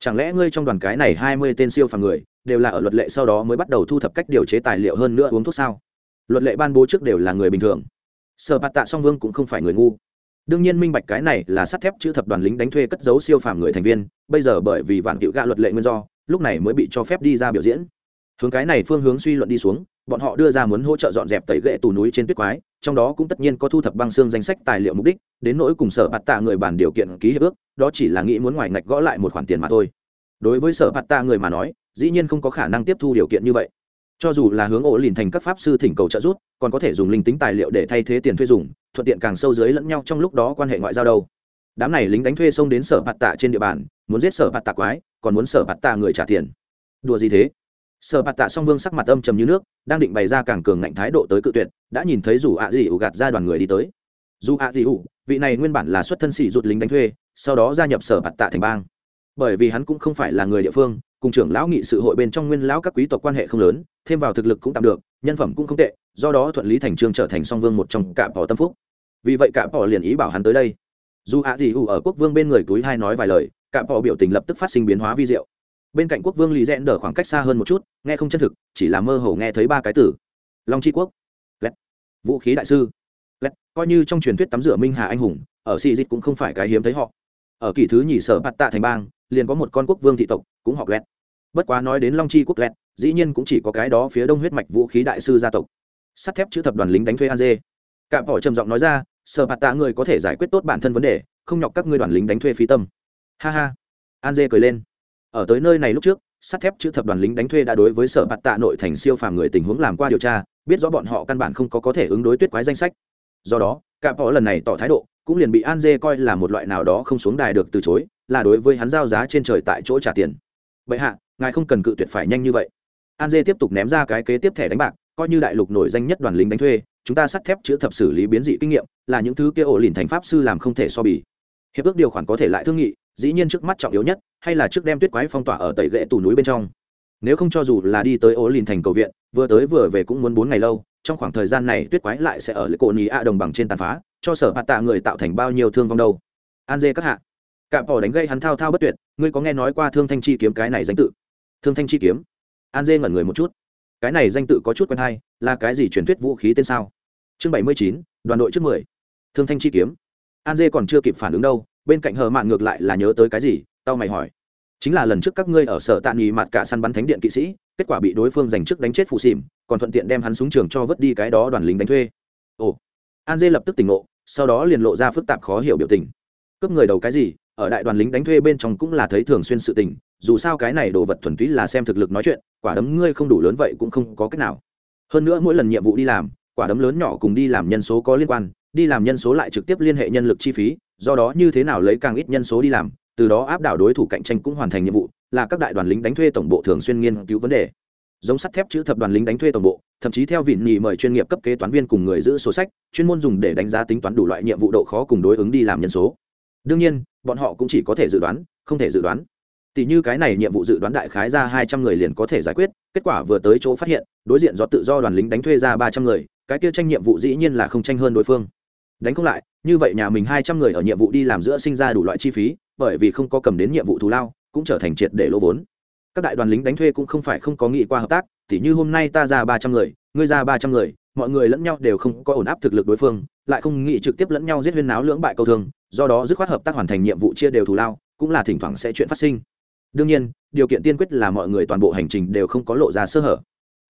Chẳng lẽ ngươi trong đoàn cái này hai mươi tên siêu phàm người, đều là ở luật lệ sau đó mới bắt đầu thu thập cách điều chế tài liệu hơn nữa uống thuốc sao? Luật lệ ban bố trước đều là người bình thường. Sở bạt tạ song vương cũng không phải người ngu. Đương nhiên minh bạch cái này là sắt thép chữ thập đoàn lính đánh thuê cất giấu siêu phàm người thành viên, bây giờ bởi vì vạn cựu gạ luật lệ nguyên do, lúc này mới bị cho phép đi ra biểu diễn. Hướng cái này phương hướng suy luận đi xuống, bọn họ đưa ra muốn hỗ trợ dọn dẹp tẩy ghệ tù núi trên tuyết quái, trong đó cũng tất nhiên có thu thập băng xương danh sách tài liệu mục đích, đến nỗi cùng sở bạt tạ người bản điều kiện ký hiệp ước, đó chỉ là nghĩ muốn ngoài ngạch gõ lại một khoản tiền mà thôi. Đối với sở bạt tạ người mà nói, dĩ nhiên không có khả năng tiếp thu điều kiện như vậy cho dù là hướng ổ lìn thành các pháp sư thỉnh cầu trợ giúp, còn có thể dùng linh tính tài liệu để thay thế tiền thuê dùng, thuận tiện càng sâu dưới lẫn nhau trong lúc đó quan hệ ngoại giao đâu. Đám này lính đánh thuê xông đến sở bạt tạ trên địa bàn, muốn giết sở bạt tạ quái, còn muốn sở bạt tạ người trả tiền. Đùa gì thế? Sở bạt tạ song vương sắc mặt âm trầm như nước, đang định bày ra càng cường ngạnh thái độ tới cự tuyệt, đã nhìn thấy dù ạ gì ủ gạt ra đoàn người đi tới. Dù ạ gì ủ, vị này nguyên bản là xuất thân sĩ rụt lính đánh thuê, sau đó gia nhập sở bạt tạ thành bang. Bởi vì hắn cũng không phải là người địa phương cùng trưởng lão nghị sự hội bên trong nguyên lão các quý tộc quan hệ không lớn, thêm vào thực lực cũng tạm được, nhân phẩm cũng không tệ, do đó thuận lý thành trương trở thành song vương một trong cả bỏ tâm phúc. Vì vậy cả bỏ liền ý bảo hắn tới đây. Dù ạ gì ủ ở quốc vương bên người túi hai nói vài lời, cả bỏ biểu tình lập tức phát sinh biến hóa vi diệu. Bên cạnh quốc vương lì rẽn đờ khoảng cách xa hơn một chút, nghe không chân thực, chỉ là mơ hồ nghe thấy ba cái tử. Long tri quốc. Lét vũ khí đại sư. Lét coi như trong truyền thuyết tắm rửa minh hà anh hùng, ở xì dịch cũng không phải cái hiếm thấy họ. Ở kỳ thứ nhì sở bạt tạ thành bang liền có một con quốc vương thị tộc cũng họ lét bất quá nói đến long chi quốc lét dĩ nhiên cũng chỉ có cái đó phía đông huyết mạch vũ khí đại sư gia tộc. Sắt thép chữ thập đoàn lính đánh thuê an dê. Cạm bỏ trầm giọng nói ra, sở bạt tạ người có thể giải quyết tốt bản thân vấn đề, không nhọc các ngươi đoàn lính đánh thuê phí tâm. Ha ha. An dê cười lên. Ở tới nơi này lúc trước, sắt thép chữ thập đoàn lính đánh thuê đã đối với sở bạt tạ nội thành siêu phàm người tình huống làm qua điều tra, biết rõ bọn họ căn bản không có có thể ứng đối tuyết quái danh sách. Do đó, cạm bỏ lần này tỏ thái độ cũng liền bị an dê coi là một loại nào đó không xuống đài được từ chối, là đối với hắn giao giá trên trời tại chỗ trả tiền. Vậy hạ, ngài không cần cự tuyệt phải nhanh như vậy. An dê tiếp tục ném ra cái kế tiếp thẻ đánh bạc, coi như đại lục nổi danh nhất đoàn lính đánh thuê, chúng ta sắt thép chữ thập xử lý biến dị kinh nghiệm, là những thứ kia ổ lìn thành pháp sư làm không thể so bì. Hiệp ước điều khoản có thể lại thương nghị, dĩ nhiên trước mắt trọng yếu nhất, hay là trước đem tuyết quái phong tỏa ở tẩy ghệ tủ núi bên trong. Nếu không cho dù là đi tới ổ lìn thành cầu viện, vừa tới vừa về cũng muốn bốn ngày lâu, trong khoảng thời gian này tuyết quái lại sẽ ở lễ cổ nhì a đồng bằng trên tàn phá cho sở hạ tạ người tạo thành bao nhiêu thương vong đâu. An dê các hạ, cạm bỏ đánh gây hắn thao thao bất tuyệt, ngươi có nghe nói qua thương thanh chi kiếm cái này danh tự? Thương thanh chi kiếm? An dê ngẩn người một chút. Cái này danh tự có chút quen hay, là cái gì truyền thuyết vũ khí tên sao? Chương bảy mươi chín, đoàn đội trước mười. Thương thanh chi kiếm. An dê còn chưa kịp phản ứng đâu, bên cạnh hờ mạn ngược lại là nhớ tới cái gì, tao mày hỏi. Chính là lần trước các ngươi ở sở tạ nghỉ mặt cả săn bắn thánh điện kỵ sĩ, kết quả bị đối phương giành trước đánh chết phụ xìm, còn thuận tiện đem hắn xuống trường cho vứt đi cái đó đoàn lính đánh thuê. Ồ an dê lập tức tỉnh ngộ, sau đó liền lộ ra phức tạp khó hiểu biểu tình. Cướp người đầu cái gì, ở đại đoàn lính đánh thuê bên trong cũng là thấy thường xuyên sự tình, dù sao cái này đồ vật thuần túy là xem thực lực nói chuyện, quả đấm ngươi không đủ lớn vậy cũng không có cách nào. Hơn nữa mỗi lần nhiệm vụ đi làm, quả đấm lớn nhỏ cùng đi làm nhân số có liên quan, đi làm nhân số lại trực tiếp liên hệ nhân lực chi phí, do đó như thế nào lấy càng ít nhân số đi làm, từ đó áp đảo đối thủ cạnh tranh cũng hoàn thành nhiệm vụ, là các đại đoàn lính đánh thuê tổng bộ thường xuyên nghiên cứu vấn đề giống sắt thép chữ thập đoàn lính đánh thuê tổng bộ, thậm chí theo vịn nhì mời chuyên nghiệp cấp kế toán viên cùng người giữ sổ sách, chuyên môn dùng để đánh giá tính toán đủ loại nhiệm vụ độ khó cùng đối ứng đi làm nhân số. Đương nhiên, bọn họ cũng chỉ có thể dự đoán, không thể dự đoán. Tỷ như cái này nhiệm vụ dự đoán đại khái ra hai trăm người liền có thể giải quyết, kết quả vừa tới chỗ phát hiện, đối diện do tự do đoàn lính đánh thuê ra ba trăm người, cái kia tranh nhiệm vụ dĩ nhiên là không tranh hơn đối phương. Đánh không lại, như vậy nhà mình hai trăm người ở nhiệm vụ đi làm giữa sinh ra đủ loại chi phí, bởi vì không có cầm đến nhiệm vụ thù lao, cũng trở thành triệt để lỗ vốn các đại đoàn lính đánh thuê cũng không phải không có nghĩ qua hợp tác, tỉ như hôm nay ta ra ba trăm người, ngươi ra ba trăm người, mọi người lẫn nhau đều không có ổn áp thực lực đối phương, lại không nghĩ trực tiếp lẫn nhau giết huyên náo lưỡng bại câu thương do đó dứt khoát hợp tác hoàn thành nhiệm vụ chia đều thù lao, cũng là thỉnh thoảng sẽ chuyện phát sinh. Đương nhiên, điều kiện tiên quyết là mọi người toàn bộ hành trình đều không có lộ ra sơ hở.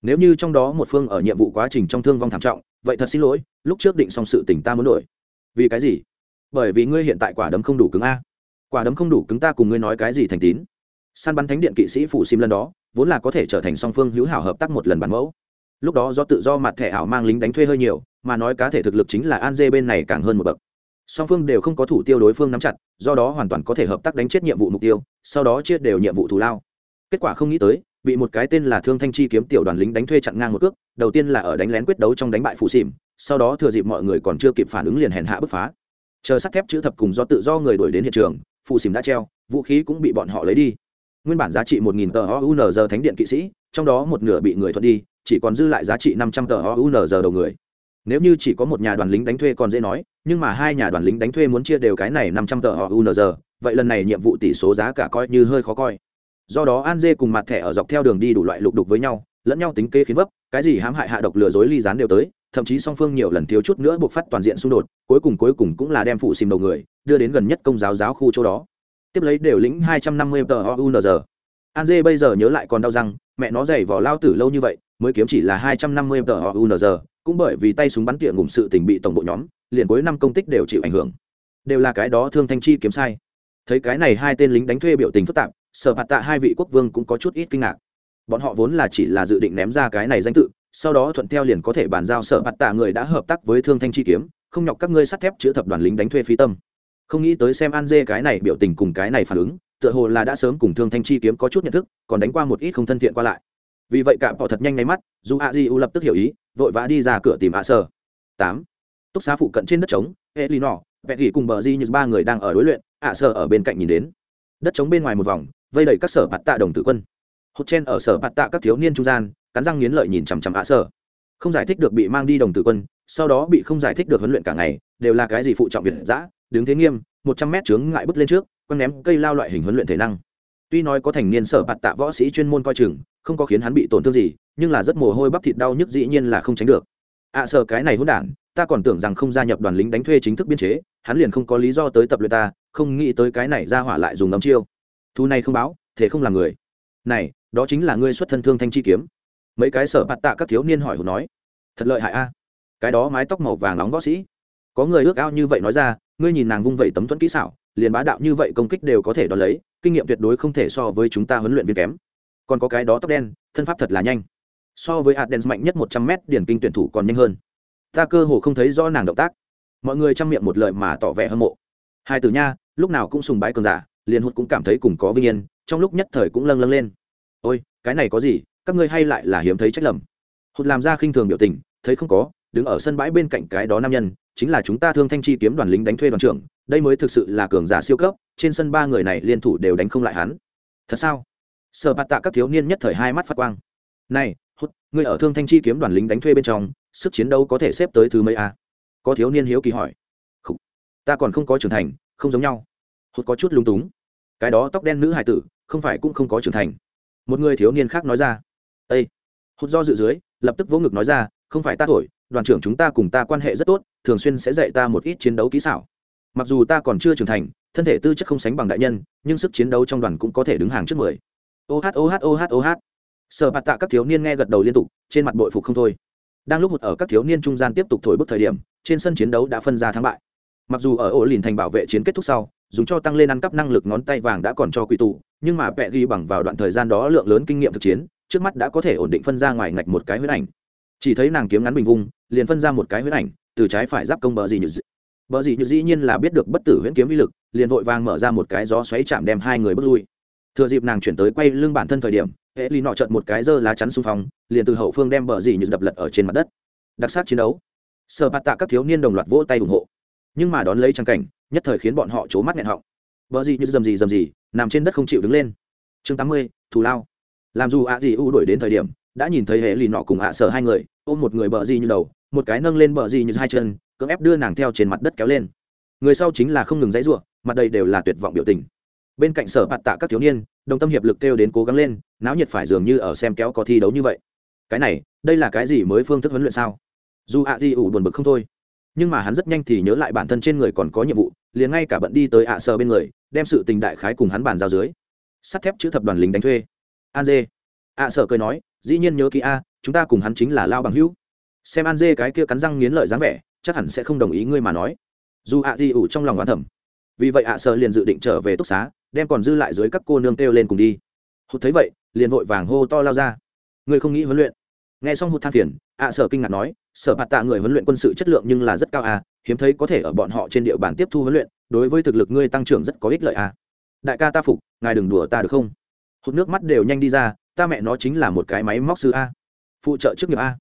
Nếu như trong đó một phương ở nhiệm vụ quá trình trong thương vong thảm trọng, vậy thật xin lỗi, lúc trước định xong sự tỉnh ta muốn đổi. Vì cái gì? Bởi vì ngươi hiện tại quả đấm không đủ cứng a. Quả đấm không đủ cứng ta cùng ngươi nói cái gì thành tín? Săn bắn thánh điện kỵ sĩ phủ sim lần đó, vốn là có thể trở thành song phương hữu hảo hợp tác một lần bản mẫu. Lúc đó do tự do mặt thẻ ảo mang lính đánh thuê hơi nhiều, mà nói cá thể thực lực chính là an dê bên này càng hơn một bậc. Song phương đều không có thủ tiêu đối phương nắm chặt, do đó hoàn toàn có thể hợp tác đánh chết nhiệm vụ mục tiêu, sau đó chia đều nhiệm vụ thù lao. Kết quả không nghĩ tới, bị một cái tên là thương thanh chi kiếm tiểu đoàn lính đánh thuê chặn ngang một cước, đầu tiên là ở đánh lén quyết đấu trong đánh bại phụ xìm sau đó thừa dịp mọi người còn chưa kịp phản ứng liền hèn hạ bứt phá. Chờ sắt thép chữ thập cùng do tự do người đuổi đến hiện trường phụ xìm đã treo, vũ khí cũng bị bọn họ lấy đi nguyên bản giá trị một nghìn tờ ounz thánh điện kỵ sĩ, trong đó một nửa bị người thuận đi, chỉ còn dư lại giá trị năm trăm tờ ounz đầu người. Nếu như chỉ có một nhà đoàn lính đánh thuê còn dễ nói, nhưng mà hai nhà đoàn lính đánh thuê muốn chia đều cái này năm trăm tờ ounz vậy lần này nhiệm vụ tỷ số giá cả coi như hơi khó coi. Do đó an dê cùng mặt thẻ ở dọc theo đường đi đủ loại lục đục với nhau, lẫn nhau tính kê khiến vấp, cái gì hãm hại hạ độc lừa dối ly gián đều tới, thậm chí song phương nhiều lần thiếu chút nữa buộc phát toàn diện xung đột, cuối cùng cuối cùng cũng là đem phụ xìm đầu người, đưa đến gần nhất công giáo giáo khu chỗ đó tiếp lấy đều lĩnh hai trăm năm mươi tờ ounz an dê bây giờ nhớ lại còn đau răng, mẹ nó dày vỏ lao tử lâu như vậy, mới kiếm chỉ là hai trăm năm mươi tờ unz cũng bởi vì tay súng bắn tỉa ngủm sự tình bị tổng bộ nhóm, liền cuối năm công tích đều chịu ảnh hưởng. Đều là cái đó thương thanh chi kiếm sai. Thấy cái này hai tên lính đánh thuê biểu tình phức tạp, sở bạt tạ hai vị quốc vương cũng có chút ít kinh ngạc. Bọn họ vốn là chỉ là dự định ném ra cái này danh tự, sau đó thuận theo liền có thể bàn giao sở bạt tạ người đã hợp tác với thương thanh chi kiếm, không nhọc các ngươi sắt thép chữa thập đoàn lính đánh thuê phí tâm không nghĩ tới xem an dê cái này biểu tình cùng cái này phản ứng, tựa hồ là đã sớm cùng thương thanh chi kiếm có chút nhận thức, còn đánh qua một ít không thân thiện qua lại. Vì vậy cả họ thật nhanh nháy mắt, dù a di u lập tức hiểu ý, vội vã đi ra cửa tìm a sơ. Tám. Túc xá phụ cận trên đất trống e lì nọ vẹn gỉ cùng bờ di như ba người đang ở đối luyện, a sơ ở bên cạnh nhìn đến. Đất trống bên ngoài một vòng, vây đầy các sở bạt tạ đồng tử quân. Hốt chen ở sở bạt tạ các thiếu niên trung gian, cắn răng nghiến lợi nhìn chằm chằm a sơ. Không giải thích được bị mang đi đồng tử quân, sau đó bị không giải thích được huấn luyện cả ngày, đều là cái gì phụ trọng việt giã đứng thế nghiêm một trăm mét chướng ngại bước lên trước quăng ném cây lao loại hình huấn luyện thể năng. Tuy nói có thành niên sở bạt tạ võ sĩ chuyên môn coi chừng không có khiến hắn bị tổn thương gì nhưng là rất mồ hôi bắp thịt đau nhức dĩ nhiên là không tránh được. Ạ à, sợ cái này hỗn đản ta còn tưởng rằng không gia nhập đoàn lính đánh thuê chính thức biên chế hắn liền không có lý do tới tập luyện ta không nghĩ tới cái này ra hỏa lại dùng ấm chiêu. Thu này không báo thế không làm người. Này đó chính là ngươi xuất thân thương thanh chi kiếm. Mấy cái sở bạt tạ các thiếu niên hỏi hồn nói. Thật lợi hại a. Cái đó mái tóc màu vàng nóng võ sĩ. Có người ước ao như vậy nói ra ngươi nhìn nàng vung vẩy tấm thuẫn kỹ xảo, liền bá đạo như vậy công kích đều có thể đón lấy, kinh nghiệm tuyệt đối không thể so với chúng ta huấn luyện viên kém. Còn có cái đó tóc đen, thân pháp thật là nhanh. So với hạt đen mạnh nhất một trăm mét, điển kinh tuyển thủ còn nhanh hơn. Ta cơ hồ không thấy do nàng động tác. Mọi người chăm miệng một lời mà tỏ vẻ hâm mộ. Hai từ nha, lúc nào cũng sùng bái cường giả, liền hụt cũng cảm thấy cùng có vinh yên, trong lúc nhất thời cũng lâng lâng lên. Ôi, cái này có gì, các ngươi hay lại là hiếm thấy trách lầm. Hụt làm ra khinh thường biểu tình, thấy không có, đứng ở sân bãi bên cạnh cái đó nam nhân chính là chúng ta thương thanh chi kiếm đoàn lính đánh thuê đoàn trưởng, đây mới thực sự là cường giả siêu cấp, trên sân ba người này liên thủ đều đánh không lại hắn. Thật sao? Sợ bạt tạ các thiếu niên nhất thời hai mắt phát quang. Này, hút người ở thương thanh chi kiếm đoàn lính đánh thuê bên trong, sức chiến đấu có thể xếp tới thứ mấy a? Có thiếu niên hiếu kỳ hỏi. Khủ. ta còn không có trưởng thành, không giống nhau. Hút có chút lung túng. Cái đó tóc đen nữ hải tử, không phải cũng không có trưởng thành. Một người thiếu niên khác nói ra. Ây hút do dự dưới, lập tức vỗ ngực nói ra, không phải ta thổi đoàn trưởng chúng ta cùng ta quan hệ rất tốt, thường xuyên sẽ dạy ta một ít chiến đấu kỹ xảo. Mặc dù ta còn chưa trưởng thành, thân thể tư chất không sánh bằng đại nhân, nhưng sức chiến đấu trong đoàn cũng có thể đứng hàng trước mười. Oh oh oh oh sợ bạt tạ các thiếu niên nghe gật đầu liên tục, trên mặt bội phục không thôi. Đang lúc một ở các thiếu niên trung gian tiếp tục thổi bức thời điểm, trên sân chiến đấu đã phân ra thắng bại. Mặc dù ở ổ lìn thành bảo vệ chiến kết thúc sau, dùng cho tăng lên ăn cắp năng lực ngón tay vàng đã còn cho quỷ tụ, nhưng mà vẽ ghi bằng vào đoạn thời gian đó lượng lớn kinh nghiệm thực chiến, trước mắt đã có thể ổn định phân ra ngoài ngạch một cái huyết ảnh. Chỉ thấy nàng kiếm ngắn bình vung liền phân ra một cái huyết ảnh, từ trái phải giáp công bờ gì như dị. Bờ gì như dĩ nhiên là biết được bất tử huyễn kiếm uy lực, liền vội vàng mở ra một cái gió xoáy chạm đem hai người bước lui. Thừa dịp nàng chuyển tới quay lưng bản thân thời điểm hệ ly nọ trận một cái dơ lá chắn xung phong, liền từ hậu phương đem bờ gì như đập lật ở trên mặt đất. Đặc sắc chiến đấu. Sợ bạt tạ các thiếu niên đồng loạt vỗ tay ủng hộ. Nhưng mà đón lấy trang cảnh, nhất thời khiến bọn họ trố mắt nghẹn họng. Bờ gì như dầm gì dầm gì, nằm trên đất không chịu đứng lên. Chương tám mươi, thù lao. Làm dù ạ gì u đuổi đến thời điểm, đã nhìn thấy hệ lì nọ cùng ạ sợ hai người, ôm một người bờ gì như đầu một cái nâng lên bờ gì như hai chân, cưỡng ép đưa nàng theo trên mặt đất kéo lên. Người sau chính là không ngừng dãy ruộng mặt đây đều là tuyệt vọng biểu tình. Bên cạnh sở bạt tạ các thiếu niên, đồng tâm hiệp lực kêu đến cố gắng lên, náo nhiệt phải dường như ở xem kéo có thi đấu như vậy. Cái này, đây là cái gì mới phương thức huấn luyện sao? Dù ạ di ủ buồn bực không thôi. Nhưng mà hắn rất nhanh thì nhớ lại bản thân trên người còn có nhiệm vụ, liền ngay cả bận đi tới ạ à bên người, đem sự tình đại khái cùng hắn bàn giao dưới. Sắt thép chữ thập đoàn lính đánh thuê. An dê. Ạ à sợ cười nói, dĩ nhiên nhớ kỹ a, chúng ta cùng hắn chính là lao bằng hữu xem an dê cái kia cắn răng nghiến lợi dáng vẻ, chắc hẳn sẽ không đồng ý ngươi mà nói. Dù ạ di ủ trong lòng đoán thẩm vì vậy ạ à sợ liền dự định trở về túc xá, đem còn dư lại dưới các cô nương kêu lên cùng đi. Hụt thấy vậy, liền vội vàng hô to lao ra. Ngươi không nghĩ huấn luyện? Nghe xong hụt than phiền, ạ sở kinh ngạc nói sở bạt tạ người huấn luyện quân sự chất lượng nhưng là rất cao à hiếm thấy có thể ở bọn họ trên địa bàn tiếp thu huấn luyện, đối với thực lực ngươi tăng trưởng rất có ích lợi à. Đại ca ta phục, ngài đừng đùa ta được không? Hụt nước mắt đều nhanh đi ra, ta mẹ nó chính là một cái máy móc sư a. Phụ trợ chức nghiệp a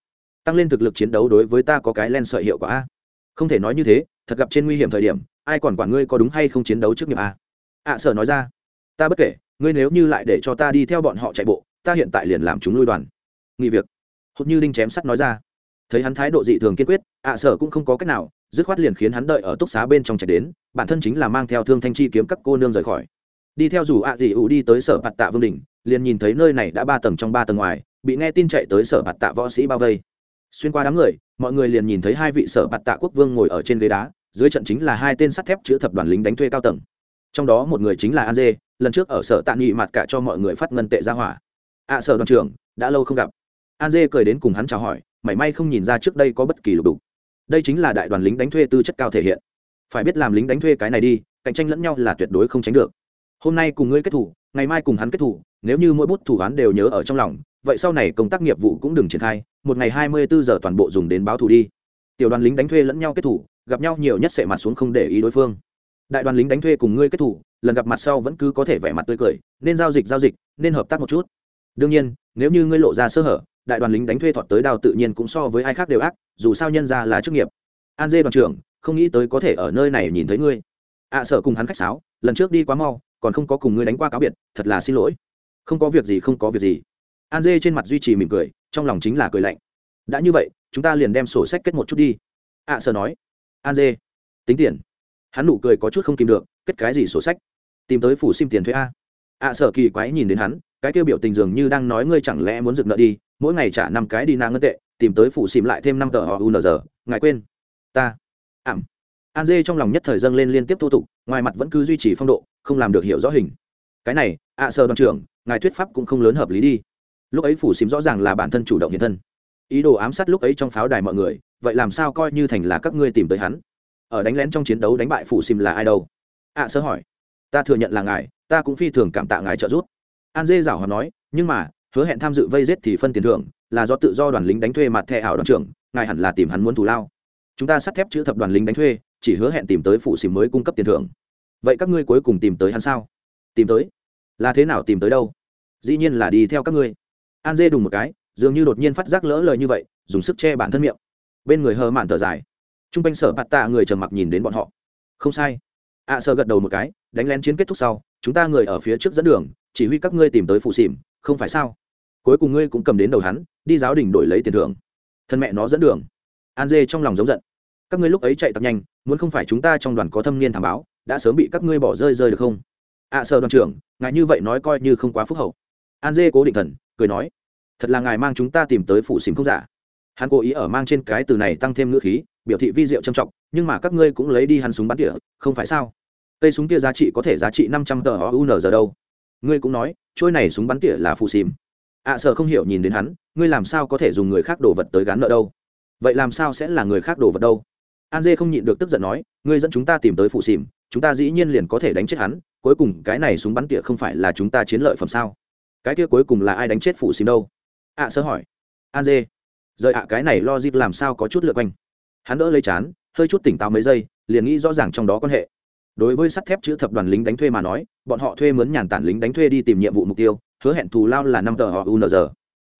tăng lên thực lực chiến đấu đối với ta có cái len sợi hiệu quả a. Không thể nói như thế, thật gặp trên nguy hiểm thời điểm, ai còn quản ngươi có đúng hay không chiến đấu trước nghiệp a? À, ạ sở nói ra. Ta bất kể, ngươi nếu như lại để cho ta đi theo bọn họ chạy bộ, ta hiện tại liền làm chúng lui đoàn. Nghỉ việc. Hốt như đinh chém sắt nói ra. Thấy hắn thái độ dị thường kiên quyết à, ạ sở cũng không có cách nào, dứt khoát liền khiến hắn đợi ở túc xá bên trong chạy đến, bản thân chính là mang theo thương thanh chi kiếm các cô nương rời khỏi. Đi theo dù ạ dị ủ đi tới sở bạt tạ vương đình liền nhìn thấy nơi này đã ba tầng trong ba tầng ngoài, bị nghe tin chạy tới sở bạt tạ võ sĩ bao vây xuyên qua đám người, mọi người liền nhìn thấy hai vị sở bạt tạ quốc vương ngồi ở trên ghế đá, dưới trận chính là hai tên sắt thép chữ thập đoàn lính đánh thuê cao tầng. Trong đó một người chính là an dê, lần trước ở sở tạ nghị mặt cả cho mọi người phát ngân tệ ra hỏa. Ạ sở đoàn trưởng, đã lâu không gặp. An dê cười đến cùng hắn chào hỏi, mảy may không nhìn ra trước đây có bất kỳ lục đục. Đây chính là đại đoàn lính đánh thuê tư chất cao thể hiện. Phải biết làm lính đánh thuê cái này đi, cạnh tranh lẫn nhau là tuyệt đối không tránh được. Hôm nay cùng ngươi kết thủ, ngày mai cùng hắn kết thủ, nếu như mỗi bút thủ án đều nhớ ở trong lòng vậy sau này công tác nghiệp vụ cũng đừng triển khai một ngày hai mươi bốn giờ toàn bộ dùng đến báo thù đi. Tiểu đoàn lính đánh thuê lẫn nhau kết thủ gặp nhau nhiều nhất sẽ mặt xuống không để ý đối phương. Đại đoàn lính đánh thuê cùng ngươi kết thủ lần gặp mặt sau vẫn cứ có thể vẻ mặt tươi cười nên giao dịch giao dịch nên hợp tác một chút. Đương nhiên nếu như ngươi lộ ra sơ hở đại đoàn lính đánh thuê thọt tới đào tự nhiên cũng so với ai khác đều ác dù sao nhân ra là chức nghiệp. An dê đoàn trưởng không nghĩ tới có thể ở nơi này nhìn thấy ngươi. Ạ à, sợ cùng hắn khách sáo lần trước đi quá mau còn không có cùng ngươi đánh qua cáo biệt thật là xin lỗi. Không có việc gì không có việc gì an dê trên mặt duy trì mỉm cười trong lòng chính là cười lạnh. Đã như vậy chúng ta liền đem sổ sách kết một chút đi. Ạ à, sợ nói. An dê. Tính tiền. Hắn nụ cười có chút không kìm được kết cái gì sổ sách? Tìm tới phủ sim tiền thuế a. Ạ à, sợ kỳ quái nhìn đến hắn cái kêu biểu tình dường như đang nói ngươi chẳng lẽ muốn dựng nợ đi mỗi ngày trả năm cái đi nang ngân tệ tìm tới phủ xìm lại thêm năm tờ họ unz ngài quên. Ta. Ảm. An dê trong lòng nhất thời dâng lên liên tiếp thô tục ngoài mặt vẫn cứ duy trì phong độ không làm được hiểu rõ hình. Cái này ạ sợ đoàn trưởng ngài thuyết pháp cũng không lớn hợp lý đi lúc ấy phủ xím rõ ràng là bản thân chủ động hiện thân. Ý đồ ám sát lúc ấy trong pháo đài mọi người, vậy làm sao coi như thành là các ngươi tìm tới hắn? Ở đánh lén trong chiến đấu đánh bại phủ xìm là ai đâu? Ạ sơ hỏi. Ta thừa nhận là ngài, ta cũng phi thường cảm tạ ngài trợ giúp. An dê giảo hòa nói, nhưng mà, hứa hẹn tham dự vây giết thì phân tiền thưởng, là do tự do đoàn lính đánh thuê mặt thẻ ảo đoàn trưởng, ngài hẳn là tìm hắn muốn thù lao. Chúng ta sắt thép chữ thập đoàn lính đánh thuê, chỉ hứa hẹn tìm tới phụ xìm mới cung cấp tiền thưởng. Vậy các ngươi cuối cùng tìm tới hắn sao? Tìm tới. Là thế nào tìm tới đâu? Dĩ nhiên là đi theo các ngươi an dê đùng một cái dường như đột nhiên phát giác lỡ lời như vậy dùng sức che bản thân miệng. Bên người hờ mạn thở dài. T r u n g quanh sở bạt tạ người trầm mặc nhìn đến bọn họ. Không sai. Ạ à, sợ gật đầu một cái đánh lén chiến kết thúc sau chúng ta người ở phía trước dẫn đường chỉ huy các ngươi tìm tới phụ xỉm không phải sao? Cuối cùng ngươi cũng cầm đến đầu hắn đi giáo đình đổi lấy tiền thưởng. Thân mẹ nó dẫn đường. An dê trong lòng giống giận. Các ngươi lúc ấy chạy thật nhanh muốn không phải chúng ta trong đoàn có thâm niên thảm báo đã sớm bị các ngươi bỏ rơi rơi được không? Ạ à, sở đoàn trưởng ngài như vậy nói coi như không quá phúc hậu. An dê cố định thần cười nói thật là ngài mang chúng ta tìm tới phụ xìm không giả. Hắn cố ý ở mang trên cái từ này tăng thêm ngữ khí biểu thị vi diệu trầm trọng nhưng mà các ngươi cũng lấy đi hắn súng bắn tỉa không phải sao? Cây súng kia giá trị có thể giá trị năm trăm tờ un giờ đâu? Ngươi cũng nói trôi này súng bắn tỉa là phụ xìm ạ à, sợ không hiểu nhìn đến hắn ngươi làm sao có thể dùng người khác đổ vật tới gán nợ đâu? Vậy làm sao sẽ là người khác đổ vật đâu? An dê không nhịn được tức giận nói ngươi dẫn chúng ta tìm tới phụ xìm chúng ta dĩ nhiên liền có thể đánh chết hắn cuối cùng cái này súng bắn tỉa không phải là chúng ta chiến lợi phẩm sao? Cái kia cuối cùng là ai đánh chết phụ xìm đâu? Ạ à, sơ hỏi. An dê. Rời ạ cái này lo dịp làm sao có chút lượt quanh? Hắn đỡ lấy chán hơi chút tỉnh táo mấy giây liền nghĩ rõ ràng trong đó quan hệ. Đối với sắt thép chữ thập đoàn lính đánh thuê mà nói bọn họ thuê mướn nhàn tản lính đánh thuê đi tìm nhiệm vụ mục tiêu hứa hẹn thù lao là năm tờ họ unz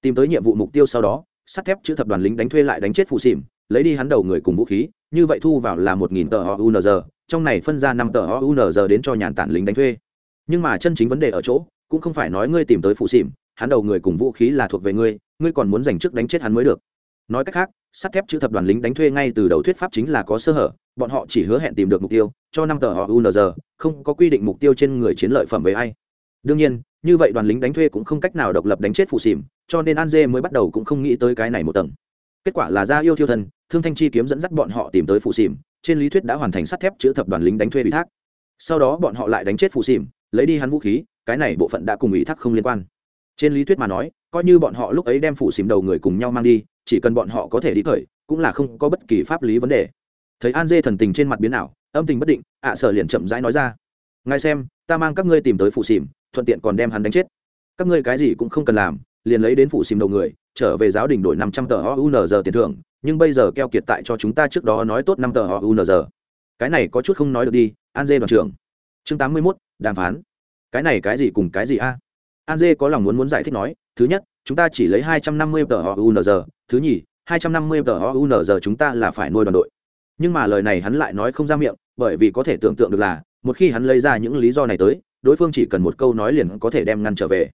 tìm tới nhiệm vụ mục tiêu sau đó sắt thép chữ thập đoàn lính đánh thuê lại đánh chết phụ xỉm lấy đi hắn đầu người cùng vũ khí như vậy thu vào là một nghìn tờ unz trong này phân ra năm tờ unz đến cho nhàn tản lính đánh thuê. Nhưng mà chân chính vấn đề ở chỗ cũng không phải nói ngươi tìm tới phụ xỉm hắn đầu người cùng vũ khí là thuộc về ngươi ngươi còn muốn giành chức đánh chết hắn mới được. Nói cách khác, sắt thép chữ thập đoàn lính đánh thuê ngay từ đầu thuyết pháp chính là có sơ hở, bọn họ chỉ hứa hẹn tìm được mục tiêu, cho năm tờ unz không có quy định mục tiêu trên người chiến lợi phẩm với ai. Đương nhiên, như vậy đoàn lính đánh thuê cũng không cách nào độc lập đánh chết phụ xỉm, cho nên an dê mới bắt đầu cũng không nghĩ tới cái này một tầng. Kết quả là ra yêu thiêu thân thương thanh chi kiếm dẫn dắt bọn họ tìm tới phụ xỉm, trên lý thuyết đã hoàn thành sắt thép chữ thập đoàn lính đánh thuê ủy thác. Sau đó bọn họ lại đánh chết phụ xỉm, lấy đi hắn vũ khí, cái này bộ phận đã cùng ủy thác không liên quan trên lý thuyết mà nói coi như bọn họ lúc ấy đem phủ xỉm đầu người cùng nhau mang đi chỉ cần bọn họ có thể đi khởi cũng là không có bất kỳ pháp lý vấn đề. Thấy an dê thần tình trên mặt biến ảo âm tình bất định ạ sở liền chậm rãi nói ra. Ngài xem ta mang các ngươi tìm tới phụ xỉm thuận tiện còn đem hắn đánh chết. Các ngươi cái gì cũng không cần làm liền lấy đến phụ xìm đầu người trở về giáo đình đổi năm trăm tờ giờ tiền thưởng nhưng bây giờ keo kiệt tại cho chúng ta trước đó nói tốt năm tờ giờ, cái này có chút không nói được đi an dê đoàn trưởng. Chương tám mươi mốt đàm phán. Cái này cái gì cùng cái gì a? An dê có lòng muốn muốn giải thích nói, thứ nhất, chúng ta chỉ lấy hai trăm năm mươi tờ ounz thứ nhì, hai trăm năm mươi tờ ounz chúng ta là phải nuôi đoàn đội. Nhưng mà lời này hắn lại nói không ra miệng, bởi vì có thể tưởng tượng được là, một khi hắn lấy ra những lý do này tới, đối phương chỉ cần một câu nói liền có thể đem ngăn trở về.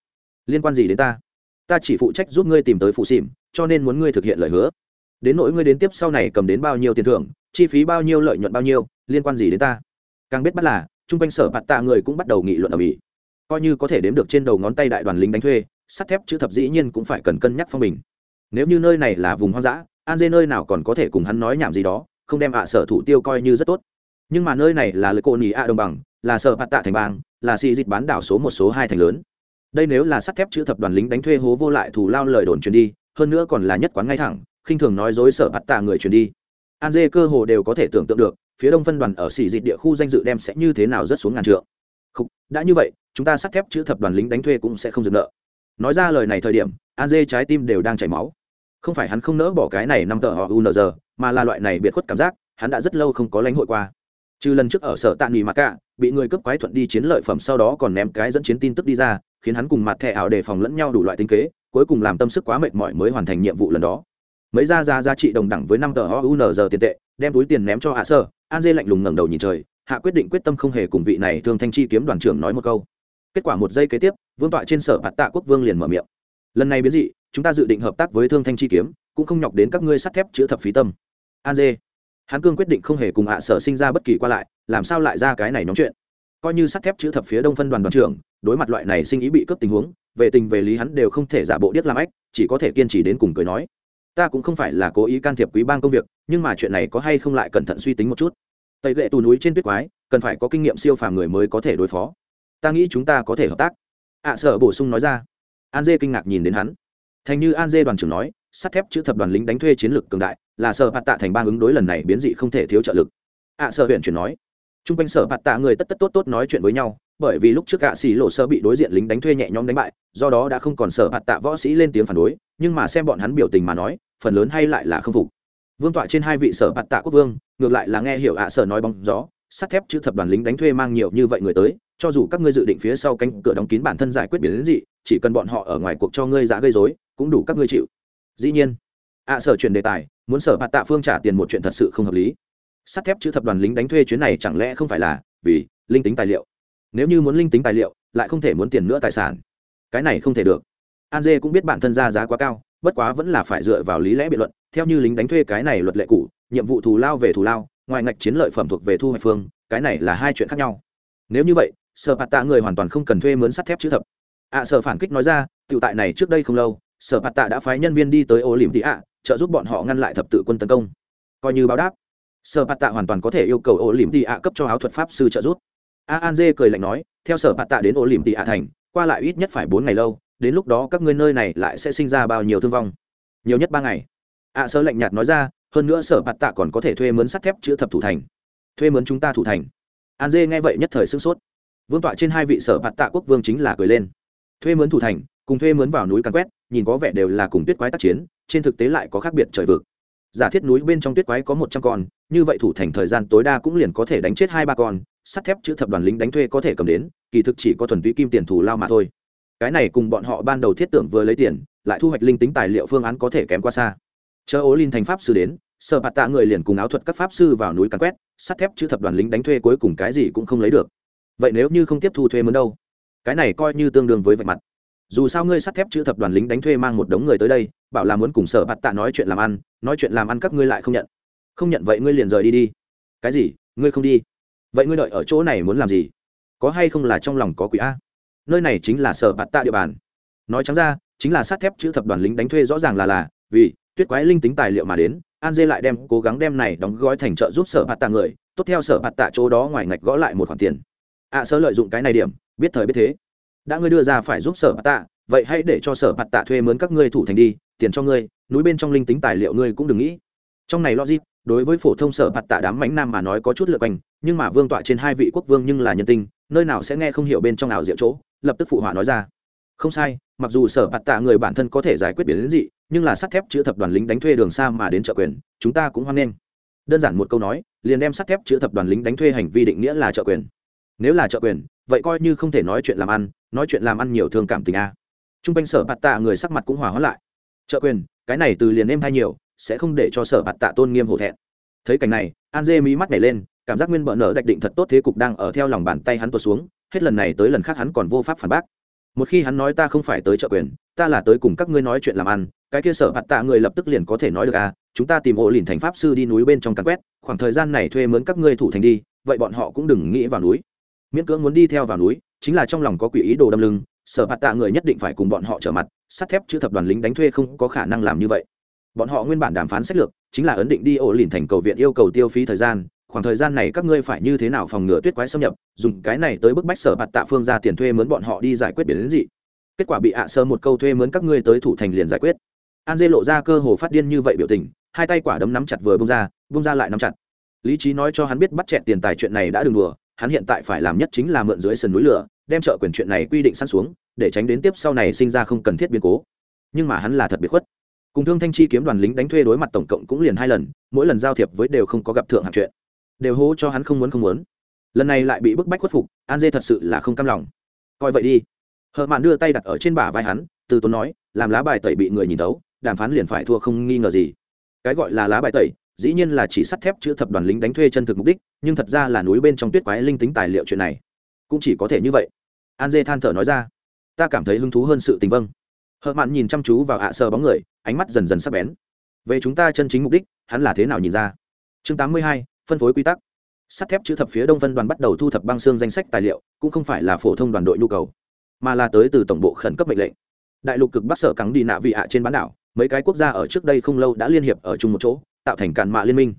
Liên quan gì đến ta? Ta chỉ phụ trách giúp ngươi tìm tới phụ xỉm, cho nên muốn ngươi thực hiện lời hứa. Đến nỗi ngươi đến tiếp sau này cầm đến bao nhiêu tiền thưởng, chi phí bao nhiêu, lợi nhuận bao nhiêu, liên quan gì đến ta? Càng biết bắt là, chung quanh sở bạt tạ người cũng bắt đầu nghị luận ở mỹ coi như có thể đếm được trên đầu ngón tay đại đoàn lính đánh thuê sắt thép chữ thập dĩ nhiên cũng phải cần cân nhắc phong bình. Nếu như nơi này là vùng hoang dã an dê nơi nào còn có thể cùng hắn nói nhảm gì đó không đem ạ sở thủ tiêu coi như rất tốt. Nhưng mà nơi này là lưỡi cô nỉ ạ đồng bằng là sở bạt tạ thành bang là xì dịch bán đảo số một số hai thành lớn. Đây nếu là sắt thép chữ thập đoàn lính đánh thuê hố vô lại thủ lao lời đồn truyền đi hơn nữa còn là nhất quán ngay thẳng khinh thường nói dối sở bạt tạ người truyền đi. An dê cơ hồ đều có thể tưởng tượng được phía đông phân đoàn ở xỉ dịch địa khu danh dự đem sẽ như thế nào rất xuống ngàn trượng. Khúc, đã như vậy chúng ta sắt thép chữ thập đoàn lính đánh thuê cũng sẽ không dừng nợ. Nói ra lời này thời điểm, an dê trái tim đều đang chảy máu. Không phải hắn không nỡ bỏ cái này năm tờ họ unr mà là loại này biệt khuất cảm giác, hắn đã rất lâu không có lãnh hội qua. Trừ lần trước ở sở tạ nghỉ mặc cả, bị người cấp quái thuận đi chiến lợi phẩm sau đó còn ném cái dẫn chiến tin tức đi ra, khiến hắn cùng mặt thẻ ảo đề phòng lẫn nhau đủ loại tinh kế, cuối cùng làm tâm sức quá mệt mỏi mới hoàn thành nhiệm vụ lần đó. Mấy ra ra giá trị đồng đẳng với năm tờ ounz tiền tệ, đem túi tiền ném cho hạ sơ an dê lạnh lùng ngẩng đầu nhìn trời, hạ quyết định quyết tâm không hề cùng vị này thương thanh chi kiếm đoàn trưởng nói một câu kết quả một giây kế tiếp, vương tọa trên sở bạt tạ quốc vương liền mở miệng. Lần này biến dị, chúng ta dự định hợp tác với thương thanh chi kiếm, cũng không nhọc đến các ngươi sắt thép chữa thập phí tâm. An dê. Hắn cương quyết định không hề cùng hạ sở sinh ra bất kỳ qua lại, làm sao lại ra cái này nóng chuyện? Coi như sắt thép chữ thập phía đông phân đoàn đoàn trưởng, đối mặt loại này sinh ý bị cướp tình huống, về tình về lý hắn đều không thể giả bộ điếc làm ách, chỉ có thể kiên trì đến cùng cười nói. Ta cũng không phải là cố ý can thiệp quý bang công việc, nhưng mà chuyện này có hay không lại cẩn thận suy tính một chút. Tây lệ tù núi trên tuyết quái, cần phải có kinh nghiệm siêu phàm người mới có thể đối phó ta nghĩ chúng ta có thể hợp tác. Ạ sở bổ sung nói ra. An dê kinh ngạc nhìn đến hắn. Thành như an dê đoàn trưởng nói, sắt thép chữ thập đoàn lính đánh thuê chiến lược cường đại, là sở bạt tạ thành bang ứng đối lần này biến dị không thể thiếu trợ lực. Ạ sở huyện chuyển nói. T r u n g quanh sở bạt tạ người tất tất tốt tốt nói chuyện với nhau, bởi vì lúc trước ạ xì lộ sơ bị đối diện lính đánh thuê nhẹ nhõm đánh bại, do đó đã không còn sở bạt tạ võ sĩ lên tiếng phản đối, nhưng mà xem bọn hắn biểu tình mà nói, phần lớn hay lại là không phục. Vương tọa trên hai vị sở bạt tạ quốc vương, ngược lại là nghe hiểu ạ sở nói bóng gió, sắt thép chữ thập đoàn lính đánh thuê mang nhiều như vậy người tới cho dù các ngươi dự định phía sau cánh cửa đóng kín bản thân giải quyết biến đến gì chỉ cần bọn họ ở ngoài cuộc cho ngươi giá gây dối cũng đủ các ngươi chịu. Dĩ nhiên, ạ, sở chuyển đề tài, muốn sở bạt tạ phương trả tiền một chuyện thật sự không hợp lý. Sắt thép chữ thập đoàn lính đánh thuê chuyến này chẳng lẽ không phải là vì linh tính tài liệu? Nếu như muốn linh tính tài liệu, lại không thể muốn tiền nữa tài sản. Cái này không thể được. An dê cũng biết bản thân ra giá quá cao, bất quá vẫn là phải dựa vào lý lẽ biện luận. Theo như lính đánh thuê cái này luật lệ cũ, nhiệm vụ thù lao về thù lao, ngoài ngạch chiến lợi phẩm thuộc về thu hoạch phương, cái này là hai chuyện khác nhau. Nếu như vậy sở bạt tạ người hoàn toàn không cần thuê mướn sắt thép chữ thập. Ạ sở phản kích nói ra tự tại này trước đây không lâu, sở bạt tạ đã phái nhân viên đi tới ô lìm tị ạ, trợ giúp bọn họ ngăn lại thập tự quân tấn công. Coi như báo đáp, sở bạt tạ hoàn toàn có thể yêu cầu ô lìm tị ạ cấp cho áo thuật pháp sư trợ giúp. A an dê cười lạnh nói, theo sở bạt tạ đến ô lìm tị ạ thành, qua lại ít nhất phải bốn ngày lâu, đến lúc đó các ngươi nơi này lại sẽ sinh ra bao nhiêu thương vong? Nhiều nhất ba ngày. Ạ sơ lạnh nhạt nói ra, hơn nữa sở bạt tạ còn có thể thuê mướn sắt thép chữa thập thủ thành. Thuê mướn chúng ta thủ thành. An dê nghe vậy nhất thời sửng sốt vương tọa trên hai vị sở bạt tạ quốc vương chính là cười lên. Thuê mướn thủ thành, cùng thuê mướn vào núi càn quét, nhìn có vẻ đều là cùng tuyết quái tác chiến, trên thực tế lại có khác biệt trời vực. Giả thiết núi bên trong tuyết quái có một trăm con, như vậy thủ thành thời gian tối đa cũng liền có thể đánh chết hai ba con, sắt thép chữ thập đoàn lính đánh thuê có thể cầm đến, kỳ thực chỉ có thuần túy kim tiền thù lao mà thôi. Cái này cùng bọn họ ban đầu thiết tưởng vừa lấy tiền, lại thu hoạch linh tính tài liệu phương án có thể kém qua xa. Chờ ố linh thành pháp sư đến sợ bạt tạ người liền cùng áo thuật các pháp sư vào núi càn quét, sắt thép chữ thập đoàn lính đánh thuê cuối cùng cái gì cũng không lấy được vậy nếu như không tiếp thu thuê mướn đâu? Cái này coi như tương đương với vạch mặt. Dù sao ngươi sắt thép chữ thập đoàn lính đánh thuê mang một đống người tới đây, bảo là muốn cùng sở bạt tạ nói chuyện làm ăn, nói chuyện làm ăn các ngươi lại không nhận. Không nhận vậy ngươi liền rời đi đi. Cái gì? Ngươi không đi. Vậy ngươi đợi ở chỗ này muốn làm gì? Có hay không là trong lòng có quỷ a? Nơi này chính là sở bạt tạ địa bàn. Nói trắng ra, chính là sắt thép chữ thập đoàn lính đánh thuê rõ ràng là là, vì tuyết quái linh tính tài liệu mà đến, an dê lại đem cố gắng đem này đóng gói thành trợ giúp sở bạt tạ người, tốt theo sở bạt tạ chỗ đó ngoài ngạch gõ lại một khoản tiền ạ à, sơ lợi dụng cái này điểm biết thời biết thế. Đã ngươi đưa ra phải giúp sở bạt tạ vậy hãy để cho sở bạt tạ thuê mướn các ngươi thủ thành đi tiền cho ngươi núi bên trong linh tính tài liệu ngươi cũng đừng nghĩ. Trong này logic đối với phổ thông sở bạt tạ đám mánh nam mà nói có chút lượt quanh nhưng mà vương tọa trên hai vị quốc vương nhưng là nhân tinh nơi nào sẽ nghe không hiểu bên trong nào diệu chỗ lập tức phụ họa nói ra. Không sai mặc dù sở bạt tạ người bản thân có thể giải quyết biển đến dị nhưng là sắt thép chữ thập đoàn lính đánh thuê đường xa mà đến trợ quyền chúng ta cũng hoan nghênh. Đơn giản một câu nói liền đem sắt thép chữ thập đoàn lính đánh thuê hành vi định nghĩa là trợ quyền nếu là trợ quyền, vậy coi như không thể nói chuyện làm ăn, nói chuyện làm ăn nhiều thương cảm tình a. T r u n g quanh sở bạt tạ người sắc mặt cũng hòa hóa lại. Trợ quyền, cái này từ liền êm hay nhiều, sẽ không để cho sở bạt tạ tôn nghiêm hổ thẹn. Thấy cảnh này, an dê mí mắt nhảy lên, cảm giác nguyên bợ nở đạch định thật tốt thế cục đang ở theo lòng bàn tay hắn tuột xuống, hết lần này tới lần khác hắn còn vô pháp phản bác. Một khi hắn nói ta không phải tới trợ quyền, ta là tới cùng các ngươi nói chuyện làm ăn, cái kia sở bạt tạ người lập tức liền có thể nói được à chúng ta tìm ổ lìn thành pháp sư đi núi bên trong cắn quét, khoảng thời gian này thuê mướn các ngươi thủ thành đi, vậy bọn họ cũng đừng nghĩ vào núi miễn cưỡng muốn đi theo vào núi, chính là trong lòng có quỷ ý đồ đâm lưng, sở bạt tạ người nhất định phải cùng bọn họ trở mặt, sắt thép chữ thập đoàn lính đánh thuê không có khả năng làm như vậy. Bọn họ nguyên bản đàm phán sách lược, chính là ấn định đi ổ lìn thành cầu viện yêu cầu tiêu phí thời gian, khoảng thời gian này các ngươi phải như thế nào phòng ngừa tuyết quái xâm nhập, dùng cái này tới bức bách sở bạt tạ phương ra tiền thuê mướn bọn họ đi giải quyết biển đến dị. Kết quả bị ạ sơ một câu thuê mướn các ngươi tới thủ thành liền giải quyết. An dê lộ ra cơ hồ phát điên như vậy biểu tình, hai tay quả đấm nắm chặt vừa bông ra bông ra lại nắm chặt. Lý trí nói cho hắn biết bắt chẹt tiền tài chuyện này đã đừng đùa hắn hiện tại phải làm nhất chính là mượn dưới sườn núi lửa, đem trợ quyền chuyện này quy định sẵn xuống, để tránh đến tiếp sau này sinh ra không cần thiết biến cố. Nhưng mà hắn là thật biệt khuất. Cùng thương thanh chi kiếm đoàn lính đánh thuê đối mặt tổng cộng cũng liền hai lần, mỗi lần giao thiệp với đều không có gặp thượng hạng chuyện. Đều hô cho hắn không muốn không muốn. Lần này lại bị bức bách khuất phục, an dê thật sự là không cam lòng. Coi vậy đi. Hờ mạn đưa tay đặt ở trên bả vai hắn, từ tốn nói, làm lá bài tẩy bị người nhìn tấu đàm phán liền phải thua không nghi ngờ gì. Cái gọi là lá bài tẩy dĩ nhiên là chỉ sắt thép chữ thập đoàn lính đánh thuê chân thực mục đích, nhưng thật ra là núi bên trong tuyết quái linh tính tài liệu chuyện này. Cũng chỉ có thể như vậy. An dê than thở nói ra. Ta cảm thấy hứng thú hơn sự tình vâng. Hợ mạn nhìn chăm chú vào ạ sơ bóng người, ánh mắt dần dần sắp bén. Về chúng ta chân chính mục đích, hắn là thế nào nhìn ra? Chương tám mươi hai, phân phối quy tắc. Sắt thép chữ thập phía đông phân đoàn bắt đầu thu thập băng xương danh sách tài liệu, cũng không phải là phổ thông đoàn đội nhu cầu, mà là tới từ tổng bộ khẩn cấp mệnh lệnh. Đại lục cực bắc sở cắn đi nạ vị hạ trên bán đảo, mấy cái quốc gia ở trước đây không lâu đã liên hiệp ở chung một chỗ tạo thành cản mạ liên minh.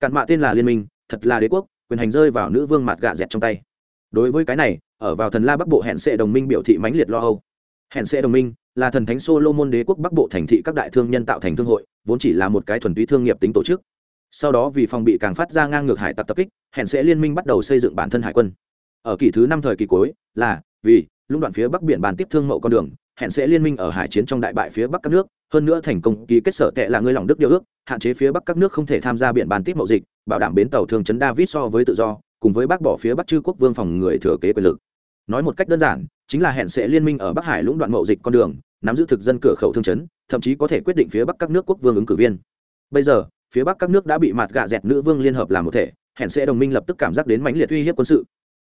Cản mạ tên là liên minh, thật là đế quốc, quyền hành rơi vào nữ vương mặt gạ dẹt trong tay. Đối với cái này, ở vào thần la bắc bộ hẹn sệ đồng minh biểu thị mãnh liệt lo âu. Hẹn sệ đồng minh là thần thánh solomon đế quốc bắc bộ thành thị các đại thương nhân tạo thành thương hội, vốn chỉ là một cái thuần túy thương nghiệp tính tổ chức. Sau đó vì phòng bị càng phát ra ngang ngược hải tặc tập kích, hẹn sẽ liên minh bắt đầu xây dựng bản thân hải quân. Ở kỷ thứ năm thời kỳ cuối, là vì lũng đoạn phía bắc biển bàn tiếp thương mậu con đường, hẹn sẽ liên minh ở hải chiến trong đại bại phía bắc các nước hơn nữa thành công ký kết sở tệ là người lòng đức điều ước, hạn chế phía bắc các nước không thể tham gia biển bàn tiếp mậu dịch, bảo đảm bến tàu thương trấn david so với tự do, cùng với bác bỏ phía bắc chư quốc vương phòng người thừa kế quyền lực. Nói một cách đơn giản, chính là hẹn sẽ liên minh ở bắc hải lũng đoạn mậu dịch con đường, nắm giữ thực dân cửa khẩu thương chấn, thậm chí có thể quyết định phía bắc các nước quốc vương ứng cử viên. Bây giờ, phía bắc các nước đã bị mặt gạ dẹt nữ vương liên hợp làm một thể, hẹn sẽ đồng minh lập tức cảm giác đến mãnh liệt uy hiếp quân sự.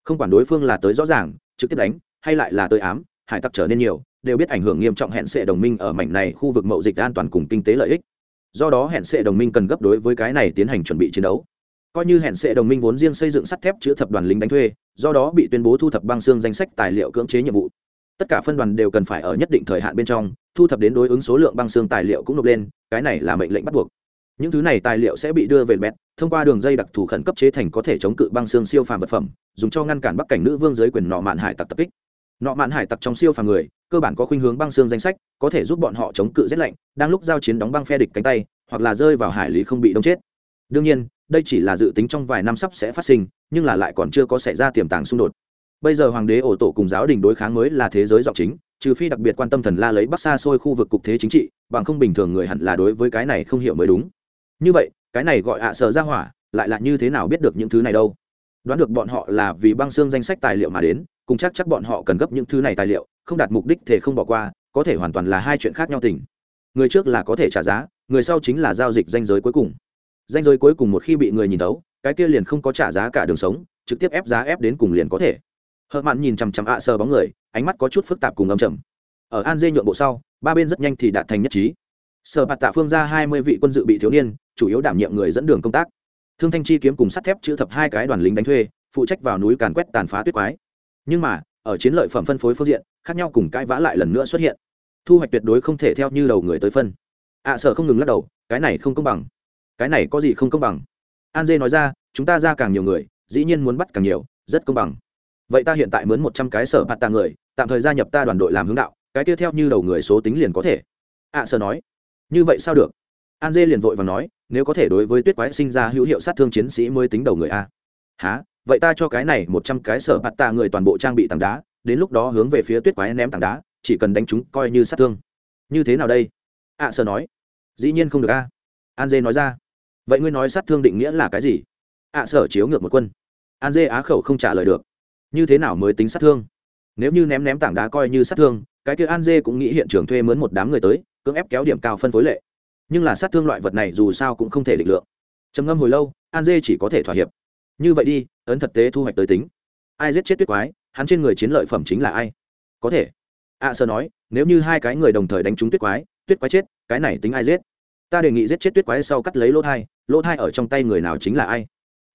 Không quản đối phương là tới rõ ràng, trực tiếp đánh, hay lại là tới ám, hải tặc trở nên nhiều đều biết ảnh hưởng nghiêm trọng hẹn sẽ đồng minh ở mảnh này khu vực mậu dịch an toàn cùng kinh tế lợi ích. Do đó hẹn sẽ đồng minh cần gấp đối với cái này tiến hành chuẩn bị chiến đấu. Coi như hẹn sẽ đồng minh vốn riêng xây dựng sắt thép chữ thập đoàn lính đánh thuê, do đó bị tuyên bố thu thập băng xương danh sách tài liệu cưỡng chế nhiệm vụ. Tất cả phân đoàn đều cần phải ở nhất định thời hạn bên trong, thu thập đến đối ứng số lượng băng xương tài liệu cũng nộp lên, cái này là mệnh lệnh bắt buộc. Những thứ này tài liệu sẽ bị đưa về bẹt thông qua đường dây đặc thù khẩn cấp chế thành có thể chống cự băng xương siêu phàm vật phẩm, dùng cho ngăn cản bắc cảnh nữ vương giới quyền nọ mạn hải tặc tập kích nọ mạn hải tặc trong siêu phàm người, cơ bản có khuynh hướng băng xương danh sách, có thể giúp bọn họ chống cự rét lạnh, đang lúc giao chiến đóng băng phe địch cánh tay, hoặc là rơi vào hải lý không bị đông chết. Đương nhiên, đây chỉ là dự tính trong vài năm sắp sẽ phát sinh, nhưng là lại còn chưa có xảy ra tiềm tàng xung đột. Bây giờ hoàng đế ổ tổ cùng giáo đình đối kháng mới là thế giới dọc chính, trừ phi đặc biệt quan tâm thần la lấy bắc xa xôi khu vực cục thế chính trị, bằng không bình thường người hẳn là đối với cái này không hiểu mới đúng. Như vậy, cái này gọi ạ à ra hỏa, lại là như thế nào biết được những thứ này đâu? Đoán được bọn họ là vì băng xương danh sách tài liệu mà đến, cùng chắc chắc bọn họ cần gấp những thứ này tài liệu, không đạt mục đích thể không bỏ qua, có thể hoàn toàn là hai chuyện khác nhau tình. Người trước là có thể trả giá, người sau chính là giao dịch danh giới cuối cùng. Danh giới cuối cùng một khi bị người nhìn tấu cái kia liền không có trả giá cả đường sống, trực tiếp ép giá ép đến cùng liền có thể. Hợp mạn nhìn chằm chằm ạ sờ bóng người, ánh mắt có chút phức tạp cùng âm trầm. Ở an dê nhượng bộ sau, ba bên rất nhanh thì đạt thành nhất trí. Sở bạt tạ phương ra hai mươi vị quân dự bị thiếu niên, chủ yếu đảm nhiệm người dẫn đường công tác thương thanh chi kiếm cùng sắt thép chữ thập hai cái đoàn lính đánh thuê phụ trách vào núi càn quét tàn phá tuyết quái. Nhưng mà ở chiến lợi phẩm phân phối phương diện khác nhau cùng cãi vã lại lần nữa xuất hiện. Thu hoạch tuyệt đối không thể theo như đầu người tới phân. Ạ à, sở không ngừng lắc đầu cái này không công bằng. Cái này có gì không công bằng? An dê nói ra chúng ta ra càng nhiều người dĩ nhiên muốn bắt càng nhiều rất công bằng. Vậy ta hiện tại mướn một trăm cái sở bạt tạ người tạm thời gia nhập ta đoàn đội làm hướng đạo cái tiếp theo như đầu người số tính liền có thể. Ạ à, sở nói như vậy sao được? An dê liền vội và nói nếu có thể đối với tuyết quái sinh ra hữu hiệu sát thương chiến sĩ mới tính đầu người a. Há vậy ta cho cái này một trăm cái sở bạt tạ người toàn bộ trang bị tảng đá đến lúc đó hướng về phía tuyết quái ném tảng đá chỉ cần đánh chúng coi như sát thương. Như thế nào đây? Ạ à, sở nói. Dĩ nhiên không được a. An dê nói ra. Vậy ngươi nói sát thương định nghĩa là cái gì? Ạ à, sở chiếu ngược một quân. An dê á khẩu không trả lời được. Như thế nào mới tính sát thương? Nếu như ném ném tảng đá coi như sát thương cái kia an dê cũng nghĩ hiện trường thuê mướn một đám người tới cưỡng ép kéo điểm cao phân phối lệ nhưng là sát thương loại vật này dù sao cũng không thể định lượng. Trầm ngâm hồi lâu an dê chỉ có thể thỏa hiệp. Như vậy đi ấn thực tế thu hoạch tới tính. Ai giết chết tuyết quái hắn trên người chiến lợi phẩm chính là ai? Có thể. A sơ nói nếu như hai cái người đồng thời đánh trúng tuyết quái tuyết quái chết cái này tính ai giết? Ta đề nghị giết chết tuyết quái sau cắt lấy lỗ thai lỗ thai ở trong tay người nào chính là ai?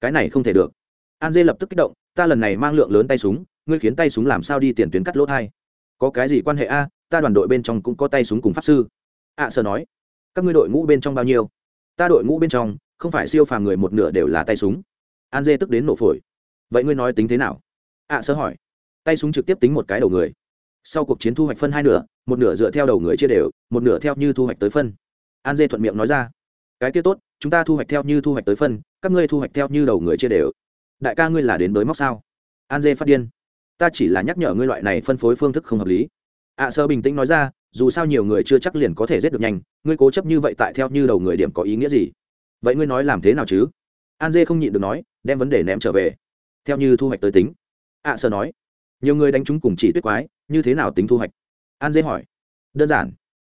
Cái này không thể được. An dê lập tức kích động ta lần này mang lượng lớn tay súng ngươi khiến tay súng làm sao đi tiền tuyến cắt lỗ thai? Có cái gì quan hệ a? Ta đoàn đội bên trong cũng có tay súng cùng pháp sư. Ạ à, sơ nói các ngươi đội ngũ bên trong bao nhiêu? Ta đội ngũ bên trong không phải siêu phàm người một nửa đều là tay súng. An dê tức đến nổ phổi. Vậy ngươi nói tính thế nào? Ạ à, sơ hỏi. Tay súng trực tiếp tính một cái đầu người. Sau cuộc chiến thu hoạch phân hai nửa một nửa dựa theo đầu người chia đều một nửa theo như thu hoạch tới phân. An dê thuận miệng nói ra. Cái kia tốt chúng ta thu hoạch theo như thu hoạch tới phân các ngươi thu hoạch theo như đầu người chia đều. Đại ca ngươi là đến bới móc sao? An dê phát điên. Ta chỉ là nhắc nhở ngươi loại này phân phối phương thức không hợp lý. Ạ sơ bình tĩnh nói ra dù sao nhiều người chưa chắc liền có thể giết được nhanh, ngươi cố chấp như vậy tại theo như đầu người điểm có ý nghĩa gì? Vậy ngươi nói làm thế nào chứ? An dê không nhịn được nói, đem vấn đề ném trở về. Theo như thu hoạch tới tính. Ạ sơ nói, nhiều người đánh chúng cùng chỉ tuyết quái, như thế nào tính thu hoạch? An dê hỏi. Đơn giản.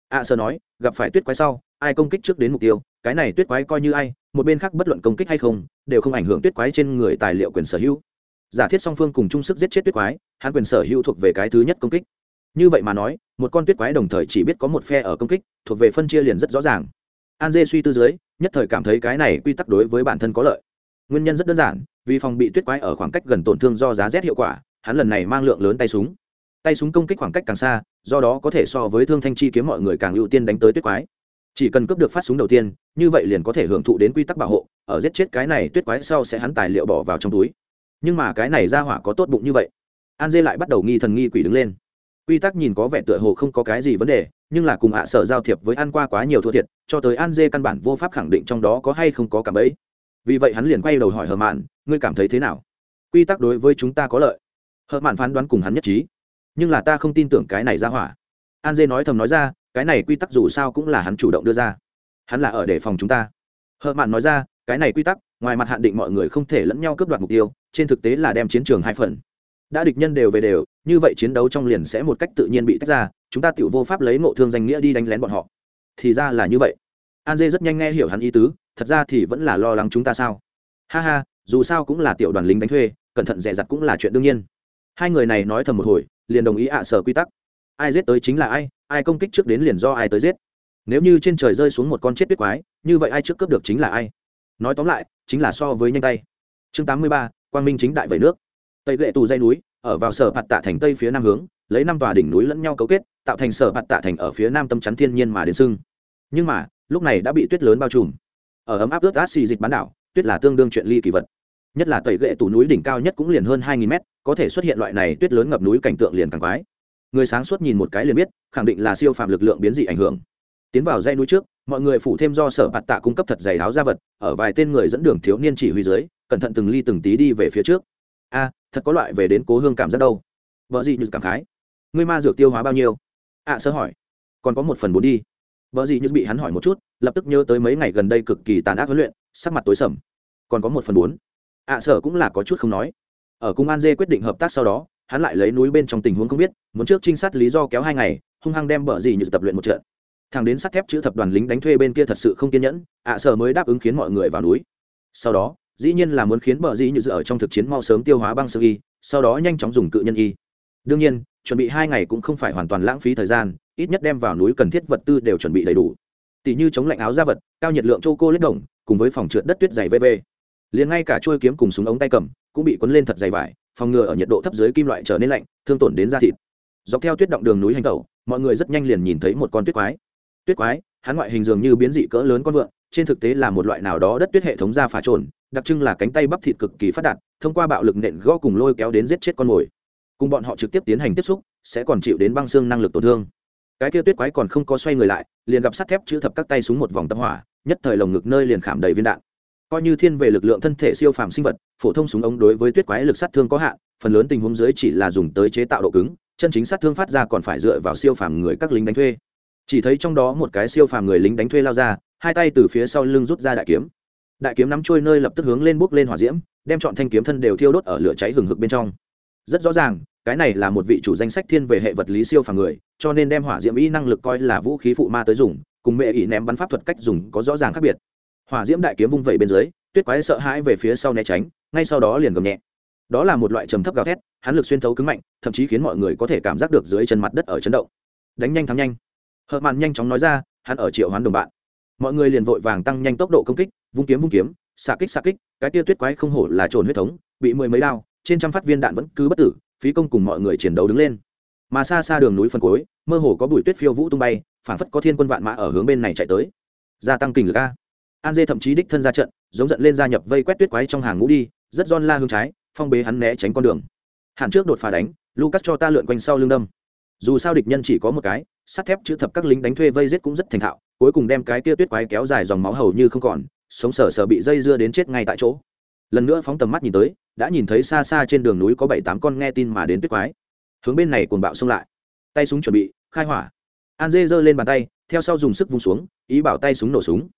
Ạ sơ nói, gặp phải tuyết quái sau, ai công kích trước đến mục tiêu, cái này tuyết quái coi như ai, một bên khác bất luận công kích hay không, đều không ảnh hưởng tuyết quái trên người tài liệu quyền sở hữu. Giả thiết song phương cùng chung sức giết chết tuyết quái, hắn quyền sở hữu thuộc về cái thứ nhất công kích như vậy mà nói, một con tuyết quái đồng thời chỉ biết có một phe ở công kích, thuộc về phân chia liền rất rõ ràng. An dê suy tư dưới, nhất thời cảm thấy cái này quy tắc đối với bản thân có lợi. Nguyên nhân rất đơn giản, vì phòng bị tuyết quái ở khoảng cách gần tổn thương do giá rét hiệu quả, hắn lần này mang lượng lớn tay súng. Tay súng công kích khoảng cách càng xa, do đó có thể so với thương thanh chi kiếm mọi người càng ưu tiên đánh tới tuyết quái. Chỉ cần cướp được phát súng đầu tiên, như vậy liền có thể hưởng thụ đến quy tắc bảo hộ, ở giết chết cái này tuyết quái sau sẽ hắn tài liệu bỏ vào trong túi. Nhưng mà cái này ra hỏa có tốt bụng như vậy. An dê lại bắt đầu nghi thần nghi quỷ đứng lên quy tắc nhìn có vẻ tựa hồ không có cái gì vấn đề, nhưng là cùng ạ sở giao thiệp với an qua quá nhiều thua thiệt, cho tới an dê căn bản vô pháp khẳng định trong đó có hay không có cảm ấy. Vì vậy hắn liền quay đầu hỏi hờ mạn, ngươi cảm thấy thế nào? Quy tắc đối với chúng ta có lợi. Hờ mạn phán đoán cùng hắn nhất trí. Nhưng là ta không tin tưởng cái này ra hỏa. An dê nói thầm nói ra, cái này quy tắc dù sao cũng là hắn chủ động đưa ra. Hắn là ở để phòng chúng ta. Hờ mạn nói ra, cái này quy tắc, ngoài mặt hạn định mọi người không thể lẫn nhau cướp đoạt mục tiêu, trên thực tế là đem chiến trường hai phần đã địch nhân đều về đều, như vậy chiến đấu trong liền sẽ một cách tự nhiên bị tách ra, chúng ta tự vô pháp lấy ngộ thương danh nghĩa đi đánh lén bọn họ. Thì ra là như vậy. An dê rất nhanh nghe hiểu hắn ý tứ, thật ra thì vẫn là lo lắng chúng ta sao? Ha ha, dù sao cũng là tiểu đoàn lính đánh thuê, cẩn thận dè dặt cũng là chuyện đương nhiên. Hai người này nói thầm một hồi, liền đồng ý ạ sở quy tắc. Ai giết tới chính là ai ai công kích trước đến liền do ai tới giết. Nếu như trên trời rơi xuống một con chết tuyết quái, như vậy ai trước cướp được chính là ai. Nói tóm lại, chính là so với nhanh tay. Chương tám mươi ba, quang minh chính đại vẩy nước tây lệ tù dây núi, ở vào sở bạt tạ thành tây phía nam hướng, lấy năm tòa đỉnh núi lẫn nhau cấu kết, tạo thành sở bạt tạ thành ở phía nam tâm chắn thiên nhiên mà đến sưng. Nhưng mà, lúc này đã bị tuyết lớn bao trùm. Ở ấm áp ướt át xì dịch bán đảo, tuyết là tương đương chuyện ly kỳ vật. Nhất là tẩy gệ tủ núi đỉnh cao nhất cũng liền hơn hai nghìn mét, có thể xuất hiện loại này tuyết lớn ngập núi cảnh tượng liền càng quái. Người sáng suốt nhìn một cái liền biết, khẳng định là siêu phạm lực lượng biến dị ảnh hưởng. Tiến vào dây núi trước, mọi người phủ thêm do sở bạt tạ cung cấp thật dày áo ra vật, ở vài tên người dẫn đường thiếu niên chỉ huy dưới, cẩn thận từng ly từng tí đi về phía trước a thật có loại về đến cố hương cảm giác đâu. Vợ dị như cảm khái. Ngươi ma dược tiêu hóa bao nhiêu? Ạ à, sơ hỏi. Còn có một phần bốn đi. Vợ dị như bị hắn hỏi một chút lập tức nhớ tới mấy ngày gần đây cực kỳ tàn ác huấn luyện sắc mặt tối sầm. Còn có một phần bốn. Ạ à, sở cũng là có chút không nói. Ở cung an dê quyết định hợp tác sau đó hắn lại lấy núi bên trong tình huống không biết muốn trước trinh sát lý do kéo hai ngày hung hăng đem bờ gì như tập luyện một trận. Thằng đến sắt thép chữ thập đoàn lính đánh thuê bên kia thật sự không kiên nhẫn ạ à, sở mới đáp ứng khiến mọi người vào núi. Sau đó dĩ nhiên là muốn khiến bờ dĩ như dự ở trong thực chiến mau sớm tiêu hóa băng sơ y, sau đó nhanh chóng dùng cự nhân y. Đương nhiên, chuẩn bị hai ngày cũng không phải hoàn toàn lãng phí thời gian, ít nhất đem vào núi cần thiết vật tư đều chuẩn bị đầy đủ. Tỷ như chống lạnh áo da vật, cao nhiệt lượng châu cô lết đồng, cùng với phòng trượt đất tuyết dày vv liền ngay cả chuôi kiếm cùng súng ống tay cầm, cũng bị quấn lên thật dày vải, phòng ngừa ở nhiệt độ thấp dưới kim loại trở nên lạnh, thương tổn đến da thịt. Dọc theo tuyết động đường núi hành tẩu, mọi người rất nhanh liền nhìn thấy một con tuyết quái. Tuyết quái, hắn ngoại hình dường như biến dị cỡ lớn con vượn trên thực tế là một loại nào đó đất tuyết hệ thống da phá trồn đặc trưng là cánh tay bắp thịt cực kỳ phát đạt, thông qua bạo lực nện gõ cùng lôi kéo đến giết chết con mồi. Cùng bọn họ trực tiếp tiến hành tiếp xúc, sẽ còn chịu đến băng xương năng lực tổn thương. Cái kia tuyết quái còn không có xoay người lại, liền gặp sắt thép chữ thập các tay xuống một vòng tâm hỏa, nhất thời lồng ngực nơi liền khảm đầy viên đạn. Coi như thiên về lực lượng thân thể siêu phàm sinh vật, phổ thông súng ống đối với tuyết quái lực sát thương có hạn, phần lớn tình huống dưới chỉ là dùng tới chế tạo độ cứng, chân chính sát thương phát ra còn phải dựa vào siêu phàm người các lính đánh thuê chỉ thấy trong đó một cái siêu phàm người lính đánh thuê lao ra, hai tay từ phía sau lưng rút ra đại kiếm. Đại kiếm nắm trôi nơi lập tức hướng lên bốc lên hỏa diễm, đem chọn thanh kiếm thân đều thiêu đốt ở lửa cháy hừng hực bên trong. Rất rõ ràng, cái này là một vị chủ danh sách thiên về hệ vật lý siêu phàm người, cho nên đem hỏa diễm y năng lực coi là vũ khí phụ ma tới dùng, cùng mẹ ỷ ném bắn pháp thuật cách dùng có rõ ràng khác biệt. Hỏa diễm đại kiếm vung vẩy bên dưới, tuyết quái sợ hãi về phía sau né tránh, ngay sau đó liền gầm nhẹ. Đó là một loại trầm thấp gào thét, hắn lực xuyên thấu cứng mạnh, thậm chí khiến mọi người có thể cảm giác được dưới chân mặt đất ở chấn động. Đánh nhanh thắng nhanh. Hợp mạn nhanh chóng nói ra, hắn ở triệu hoán đồng bạn. Mọi người liền vội vàng tăng nhanh tốc độ công kích, vung kiếm vung kiếm, xạ kích xạ kích, cái tia tuyết quái không hổ là trồn huyết thống, bị mười mấy đao, trên trăm phát viên đạn vẫn cứ bất tử, phí công cùng mọi người chiến đấu đứng lên. Mà xa xa đường núi phân cối mơ hồ có bụi tuyết phiêu vũ tung bay, phảng phất có thiên quân vạn mã ở hướng bên này chạy tới. Gia tăng kình lực a. An dê thậm chí đích thân ra trận, giống giận lên gia nhập vây quét tuyết quái trong hàng ngũ đi, rất giòn la hướng trái, phong bế hắn né tránh con đường. Hạn trước đột phá đánh, lucas cho ta lượn quanh sau lưng đâm. Dù sao địch nhân chỉ có một cái sắt thép chữ thập các lính đánh thuê vây giết cũng rất thành thạo, cuối cùng đem cái kia tuyết quái kéo dài dòng máu hầu như không còn, sống sờ sờ bị dây dưa đến chết ngay tại chỗ. Lần nữa phóng tầm mắt nhìn tới, đã nhìn thấy xa xa trên đường núi có bảy tám con nghe tin mà đến tuyết quái. Hướng bên này cuồng bạo xông lại. Tay súng chuẩn bị, khai hỏa. An dê giơ lên bàn tay, theo sau dùng sức vung xuống, ý bảo tay súng nổ súng.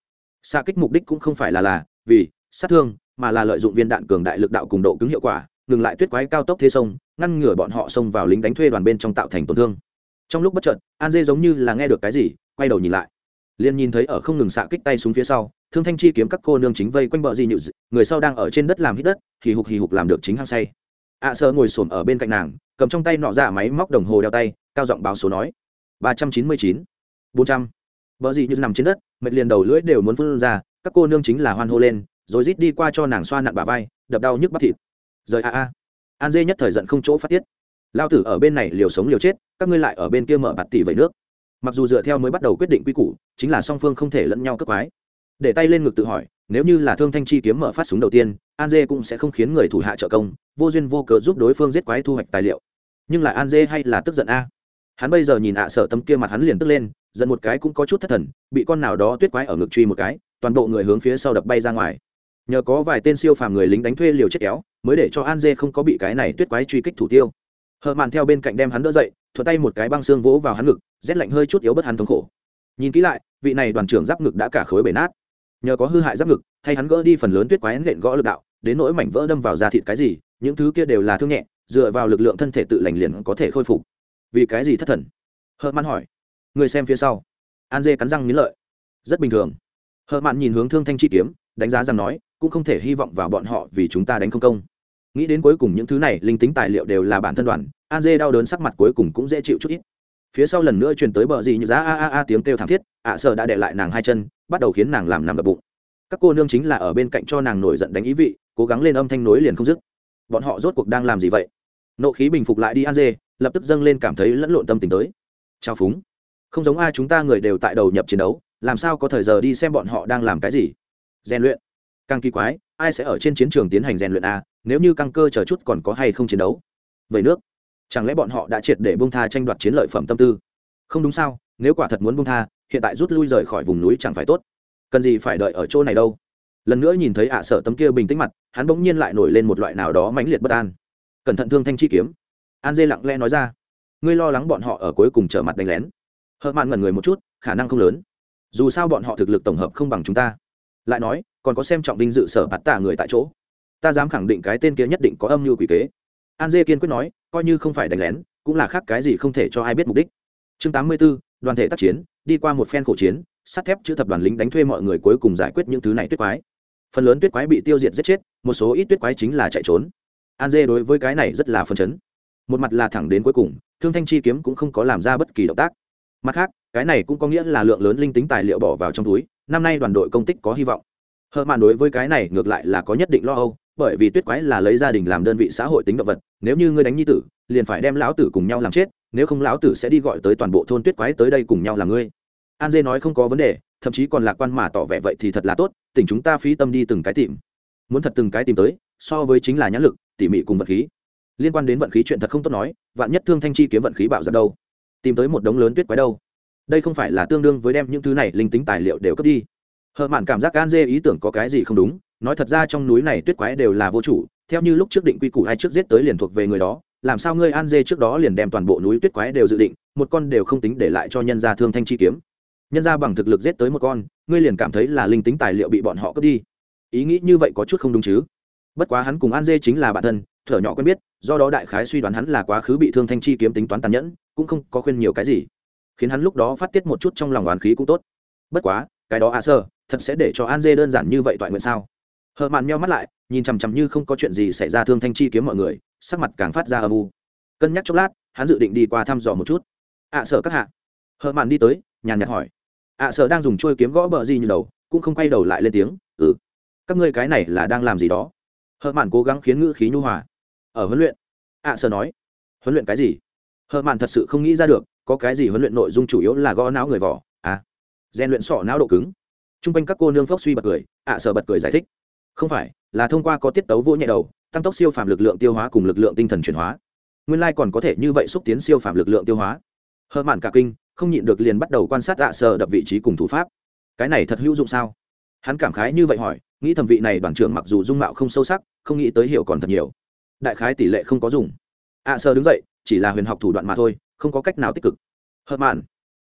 Xa kích mục đích cũng không phải là là vì sát thương, mà là lợi dụng viên đạn cường đại lực đạo cùng độ cứng hiệu quả, ngừng lại tuyết quái cao tốc thế sông, ngăn ngừa bọn họ xông vào lính đánh thuê đoàn bên trong tạo thành tổn thương trong lúc bất chợt, an dê giống như là nghe được cái gì, quay đầu nhìn lại. Liền nhìn thấy ở không ngừng xạ kích tay xuống phía sau, thương thanh chi kiếm các cô nương chính vây quanh bờ gì nhự người sau đang ở trên đất làm hít đất, hì hục hì hục làm được chính hăng say. Ạ à sơ ngồi xổm ở bên cạnh nàng, cầm trong tay nọ ra máy móc đồng hồ đeo tay, cao giọng báo số nói. ba trăm chín mươi chín, bốn trăm. Bờ gì như nằm trên đất, mệt liền đầu lưỡi đều muốn phân ra, các cô nương chính là hoan hô lên, rồi rít đi qua cho nàng xoa nặn bả vai, đập đau nhức bắp thịt. Rời a a. An dê nhất thời giận không chỗ phát tiết. Lao tử ở bên này liều sống liều chết các ngươi lại ở bên kia mở bạt tỷ vẩy nước. Mặc dù dựa theo mới bắt đầu quyết định quy củ, chính là song phương không thể lẫn nhau cướp quái. Để tay lên ngực tự hỏi, nếu như là thương thanh chi kiếm mở phát súng đầu tiên, an dê cũng sẽ không khiến người thủ hạ trợ công, vô duyên vô cớ giúp đối phương giết quái thu hoạch tài liệu. Nhưng là an dê hay là tức giận a? Hắn bây giờ nhìn ạ sở tâm kia mặt hắn liền tức lên, giận một cái cũng có chút thất thần, bị con nào đó tuyết quái ở ngực truy một cái, toàn bộ người hướng phía sau đập bay ra ngoài. Nhờ có vài tên siêu phàm người lính đánh thuê liều chết kéo, mới để cho an dê không có bị cái này tuyết quái truy kích thủ tiêu hờ màn theo bên cạnh đem hắn đỡ dậy thuật tay một cái băng xương vỗ vào hắn ngực, rét lạnh hơi chút yếu bất hắn thống khổ. Nhìn kỹ lại, vị này đoàn trưởng giáp ngực đã cả khối bể nát. Nhờ có hư hại giáp ngực, thay hắn gỡ đi phần lớn tuyết quái nện gõ lực đạo, đến nỗi mảnh vỡ đâm vào da thịt cái gì, những thứ kia đều là thương nhẹ, dựa vào lực lượng thân thể tự lành liền có thể khôi phục. Vì cái gì thất thần? Hờ Mạn hỏi. Người xem phía sau. An dê cắn răng nghĩ lợi. Rất bình thường. Hờ Mạn nhìn hướng thương thanh chi kiếm, đánh giá rằng nói, cũng không thể hy vọng vào bọn họ vì chúng ta đánh không công nghĩ đến cuối cùng những thứ này, linh tính tài liệu đều là bản thân đoàn. An dê đau đớn sắc mặt cuối cùng cũng dễ chịu chút ít. Phía sau lần nữa truyền tới bờ gì như giá a a a tiếng kêu thảm thiết, ạ sợ đã để lại nàng hai chân, bắt đầu khiến nàng làm nằm đập bụng. Các cô nương chính là ở bên cạnh cho nàng nổi giận đánh ý vị, cố gắng lên âm thanh nối liền không dứt. Bọn họ rốt cuộc đang làm gì vậy? Nộ khí bình phục lại đi an dê, lập tức dâng lên cảm thấy lẫn lộn tâm tình tới. Trao phúng. Không giống ai chúng ta người đều tại đầu nhập chiến đấu, làm sao có thời giờ đi xem bọn họ đang làm cái gì? Rèn luyện. Càng kỳ quái, ai sẽ ở trên chiến trường tiến hành rèn luyện a? Nếu như căng cơ chờ chút còn có hay không chiến đấu? Vậy nước, chẳng lẽ bọn họ đã triệt để bông tha tranh đoạt chiến lợi phẩm tâm tư? Không đúng sao, nếu quả thật muốn bông tha, hiện tại rút lui rời khỏi vùng núi chẳng phải tốt. Cần gì phải đợi ở chỗ này đâu? Lần nữa nhìn thấy ạ sợ tấm kia bình tĩnh mặt, hắn bỗng nhiên lại nổi lên một loại nào đó mãnh liệt bất an. Cẩn thận thương thanh chi kiếm. An dê lặng lẽ nói ra, ngươi lo lắng bọn họ ở cuối cùng trở mặt đánh lén. Hợt mạn ngẩn người một chút, khả năng không lớn. Dù sao bọn họ thực lực tổng hợp không bằng chúng ta. Lại nói, còn có xem trọng vinh dự sở bạt tạ người tại chỗ ta dám khẳng định cái tên kia nhất định có âm mưu quỷ kế. An dê kiên quyết nói coi như không phải đánh lén cũng là khác cái gì không thể cho ai biết mục đích. Chương tám mươi 84, đoàn thể tác chiến đi qua một phen khổ chiến sắt thép chữ thập đoàn lính đánh thuê mọi người cuối cùng giải quyết những thứ này tuyết quái. Phần lớn tuyết quái bị tiêu diệt giết chết một số ít tuyết quái chính là chạy trốn. An dê đối với cái này rất là phân chấn. Một mặt là thẳng đến cuối cùng thương thanh chi kiếm cũng không có làm ra bất kỳ động tác. Mặt khác cái này cũng có nghĩa là lượng lớn linh tính tài liệu bỏ vào trong túi năm nay đoàn đội công tích có hy vọng. Hợp mạn đối với cái này ngược lại là có nhất định lo âu bởi vì tuyết quái là lấy gia đình làm đơn vị xã hội tính động vật, nếu như ngươi đánh nhi tử, liền phải đem lão tử cùng nhau làm chết, nếu không lão tử sẽ đi gọi tới toàn bộ thôn tuyết quái tới đây cùng nhau làm ngươi. An dê nói không có vấn đề, thậm chí còn lạc quan mà tỏ vẻ vậy thì thật là tốt, tỉnh chúng ta phí tâm đi từng cái tìm. Muốn thật từng cái tìm tới, so với chính là nhãn lực, tỉ mỉ cùng vật khí. Liên quan đến vận khí chuyện thật không tốt nói, vạn nhất thương thanh chi kiếm vận khí bạo ra đâu? Tìm tới một đống lớn tuyết quái đâu? Đây không phải là tương đương với đem những thứ này linh tính tài liệu đều cướp đi. Hờ mạn cảm giác an dê ý tưởng có cái gì không đúng nói thật ra trong núi này tuyết quái đều là vô chủ, theo như lúc trước định quy củ ai trước giết tới liền thuộc về người đó, làm sao ngươi an dê trước đó liền đem toàn bộ núi tuyết quái đều dự định, một con đều không tính để lại cho nhân gia thương thanh chi kiếm. Nhân gia bằng thực lực giết tới một con, ngươi liền cảm thấy là linh tính tài liệu bị bọn họ cướp đi. Ý nghĩ như vậy có chút không đúng chứ? Bất quá hắn cùng an dê chính là bạn thân, thở nhỏ quen biết, do đó đại khái suy đoán hắn là quá khứ bị thương thanh chi kiếm tính toán tàn nhẫn, cũng không có khuyên nhiều cái gì. Khiến hắn lúc đó phát tiết một chút trong lòng oán khí cũng tốt. Bất quá, cái đó a sơ, thật sẽ để cho an dê đơn giản như vậy toại nguyện sao? Hờ mạn meo mắt lại nhìn chằm chằm như không có chuyện gì xảy ra thương thanh chi kiếm mọi người sắc mặt càng phát ra âm u. Cân nhắc chốc lát hắn dự định đi qua thăm dò một chút. Ạ à, sợ các hạ. Hờ mạn đi tới nhàn nhạt hỏi. Ạ à, sợ đang dùng trôi kiếm gõ bờ gì như đầu cũng không quay đầu lại lên tiếng ừ. Các ngươi cái này là đang làm gì đó? Hờ mạn cố gắng khiến ngữ khí nhu hòa. Ở huấn luyện. Ạ à, sợ nói. Huấn luyện cái gì? Hờ mạn thật sự không nghĩ ra được có cái gì huấn luyện nội dung chủ yếu là gõ não người vỏ. À. Rèn luyện sọ não độ cứng. T r u n g quanh các cô nương phốc suy bật cười ạ sợ bật cười giải thích không phải, là thông qua có tiết tấu vỗ nhẹ đầu, tăng tốc siêu phàm lực lượng tiêu hóa cùng lực lượng tinh thần chuyển hóa. Nguyên lai còn có thể như vậy xúc tiến siêu phàm lực lượng tiêu hóa. Hơ mạn cả kinh, không nhịn được liền bắt đầu quan sát ạ sờ đập vị trí cùng thủ pháp. Cái này thật hữu dụng sao? Hắn cảm khái như vậy hỏi, nghĩ thẩm vị này đoàn trưởng mặc dù dung mạo không sâu sắc, không nghĩ tới hiểu còn thật nhiều. Đại khái tỷ lệ không có dùng. Ạ sơ đứng dậy, chỉ là huyền học thủ đoạn mà thôi, không có cách nào tích cực. Hờ mạn,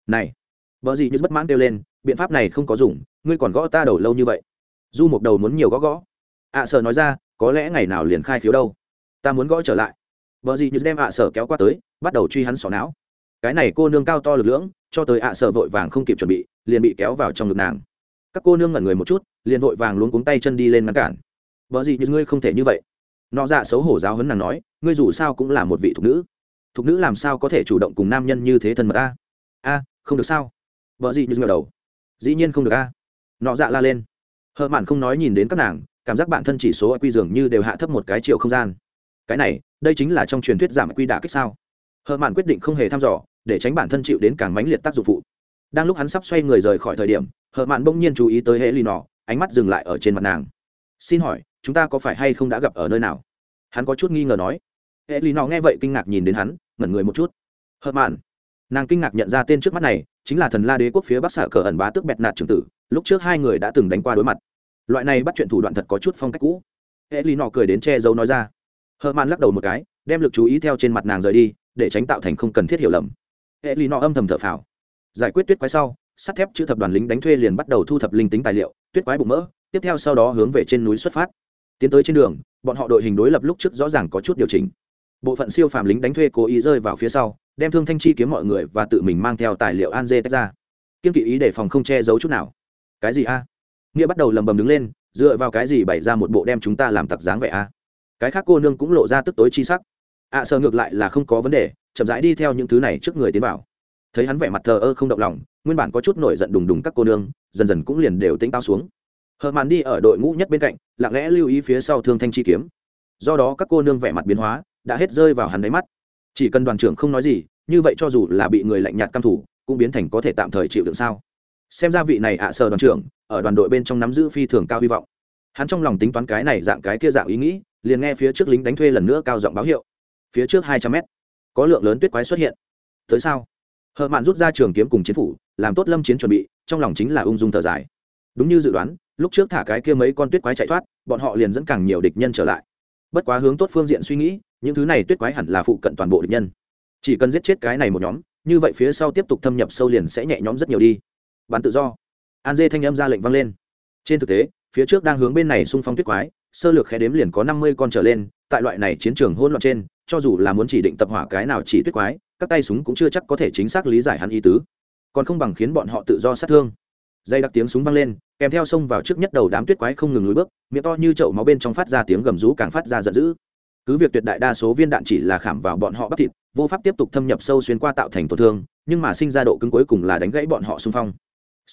này vợ gì như bất mãn kêu lên, biện pháp này không có dùng, ngươi còn gõ ta đầu lâu như vậy du mục đầu muốn nhiều gõ gõ. Ạ sở nói ra, có lẽ ngày nào liền khai khiếu đâu. Ta muốn gõ trở lại. Vợ gì như đem ạ sở kéo qua tới, bắt đầu truy hắn sỏ não. Cái này cô nương cao to lực lưỡng, cho tới ạ sở vội vàng không kịp chuẩn bị, liền bị kéo vào trong ngực nàng. Các cô nương ngẩn người một chút, liền vội vàng luống cuống tay chân đi lên ngăn cản. Vợ gì như ngươi không thể như vậy. Nọ dạ xấu hổ giáo hấn nàng nói, ngươi dù sao cũng là một vị thục nữ. Thục nữ làm sao có thể chủ động cùng nam nhân như thế thân mật a? A, không được sao? Vợ gì như ngờ đầu. Dĩ nhiên không được a. Nọ dạ la lên hờ mạn không nói nhìn đến các nàng, cảm giác bản thân chỉ số quy dường như đều hạ thấp một cái chiều không gian. Cái này, đây chính là trong truyền thuyết giảm quy đả kích sao? Hờ mạn quyết định không hề thăm dò, để tránh bản thân chịu đến càng mãnh liệt tác dụng phụ. Đang lúc hắn sắp xoay người rời khỏi thời điểm hờ mạn bỗng nhiên chú ý tới hệ lì nọ ánh mắt dừng lại ở trên mặt nàng. Xin hỏi, chúng ta có phải hay không đã gặp ở nơi nào? Hắn có chút nghi ngờ nói. Hệ lì nọ nghe vậy kinh ngạc nhìn đến hắn, ngẩn người một chút. Hờ mạn. Nàng kinh ngạc nhận ra tên trước mắt này, chính là thần la đế quốc phía bắc xạ cờ ẩn bá tức bẹt nạt trưởng tử lúc trước hai người đã từng đánh qua đối mặt. Loại này bắt chuyện thủ đoạn thật có chút phong cách cũ. Hệ lý nọ cười đến che giấu nói ra. Hờ man lắc đầu một cái, đem lực chú ý theo trên mặt nàng rời đi, để tránh tạo thành không cần thiết hiểu lầm. Hệ lý nọ âm thầm thở phào. Giải quyết tuyết quái sau, sắt thép chữ thập đoàn lính đánh thuê liền bắt đầu thu thập linh tính tài liệu, tuyết quái bụng mỡ, tiếp theo sau đó hướng về trên núi xuất phát. Tiến tới trên đường, bọn họ đội hình đối lập lúc trước rõ ràng có chút điều chỉnh. Bộ phận siêu phàm lính đánh thuê cố ý rơi vào phía sau, đem thương thanh chi kiếm mọi người và tự mình mang theo tài liệu an dê tách ra. Kiên kỵ ý để phòng không che giấu chút nào cái gì a? Nghĩa bắt đầu lầm bầm đứng lên dựa vào cái gì bày ra một bộ đem chúng ta làm tặc dáng vẻ a? Cái khác cô nương cũng lộ ra tức tối chi sắc. Ạ à, sợ ngược lại là không có vấn đề chậm rãi đi theo những thứ này trước người tiến vào. Thấy hắn vẻ mặt thờ ơ không động lòng nguyên bản có chút nổi giận đùng đùng các cô nương dần dần cũng liền đều tĩnh tao xuống. Hờ màn đi ở đội ngũ nhất bên cạnh lặng lẽ lưu ý phía sau thương thanh chi kiếm. Do đó các cô nương vẻ mặt biến hóa đã hết rơi vào hắn đáy mắt. Chỉ cần đoàn trưởng không nói gì như vậy cho dù là bị người lạnh nhạt căm thủ cũng biến thành có thể tạm thời chịu đựng sao? Xem ra vị này ạ à đoàn trưởng, ở đoàn đội bên trong nắm giữ phi thường cao hy vọng. Hắn trong lòng tính toán cái này dạng cái kia dạng ý nghĩ, liền nghe phía trước lính đánh thuê lần nữa cao giọng báo hiệu. Phía trước hai trăm mét, có lượng lớn tuyết quái xuất hiện. Tới sao? Hợ mạn rút ra trường kiếm cùng chiến phủ, làm tốt lâm chiến chuẩn bị, trong lòng chính là ung dung thở dài. Đúng như dự đoán, lúc trước thả cái kia mấy con tuyết quái chạy thoát, bọn họ liền dẫn càng nhiều địch nhân trở lại. Bất quá hướng tốt phương diện suy nghĩ, những thứ này tuyết quái hẳn là phụ cận toàn bộ địch nhân. Chỉ cần giết chết cái này một nhóm, như vậy phía sau tiếp tục thâm nhập sâu liền sẽ nhẹ nhõm rất nhiều đi bắn tự do. An dê thanh âm ra lệnh vang lên. Trên thực tế, phía trước đang hướng bên này xung phong tuyết quái, sơ lược khẽ đếm liền có năm mươi con trở lên, tại loại này chiến trường hỗn loạn trên, cho dù là muốn chỉ định tập hỏa cái nào chỉ tuyết quái, các tay súng cũng chưa chắc có thể chính xác lý giải hắn ý tứ. Còn không bằng khiến bọn họ tự do sát thương. Dây đặc tiếng súng vang lên, kèm theo xông vào trước nhất đầu đám tuyết quái không ngừng lùi bước, miệng to như chậu máu bên trong phát ra tiếng gầm rú càng phát ra giận dữ. Cứ việc tuyệt đại đa số viên đạn chỉ là khảm vào bọn họ bắp thịt, vô pháp tiếp tục thâm nhập sâu xuyên qua tạo thành tổn thương, nhưng mà sinh ra độ cứng cuối cùng là đánh gãy bọn họ xung phong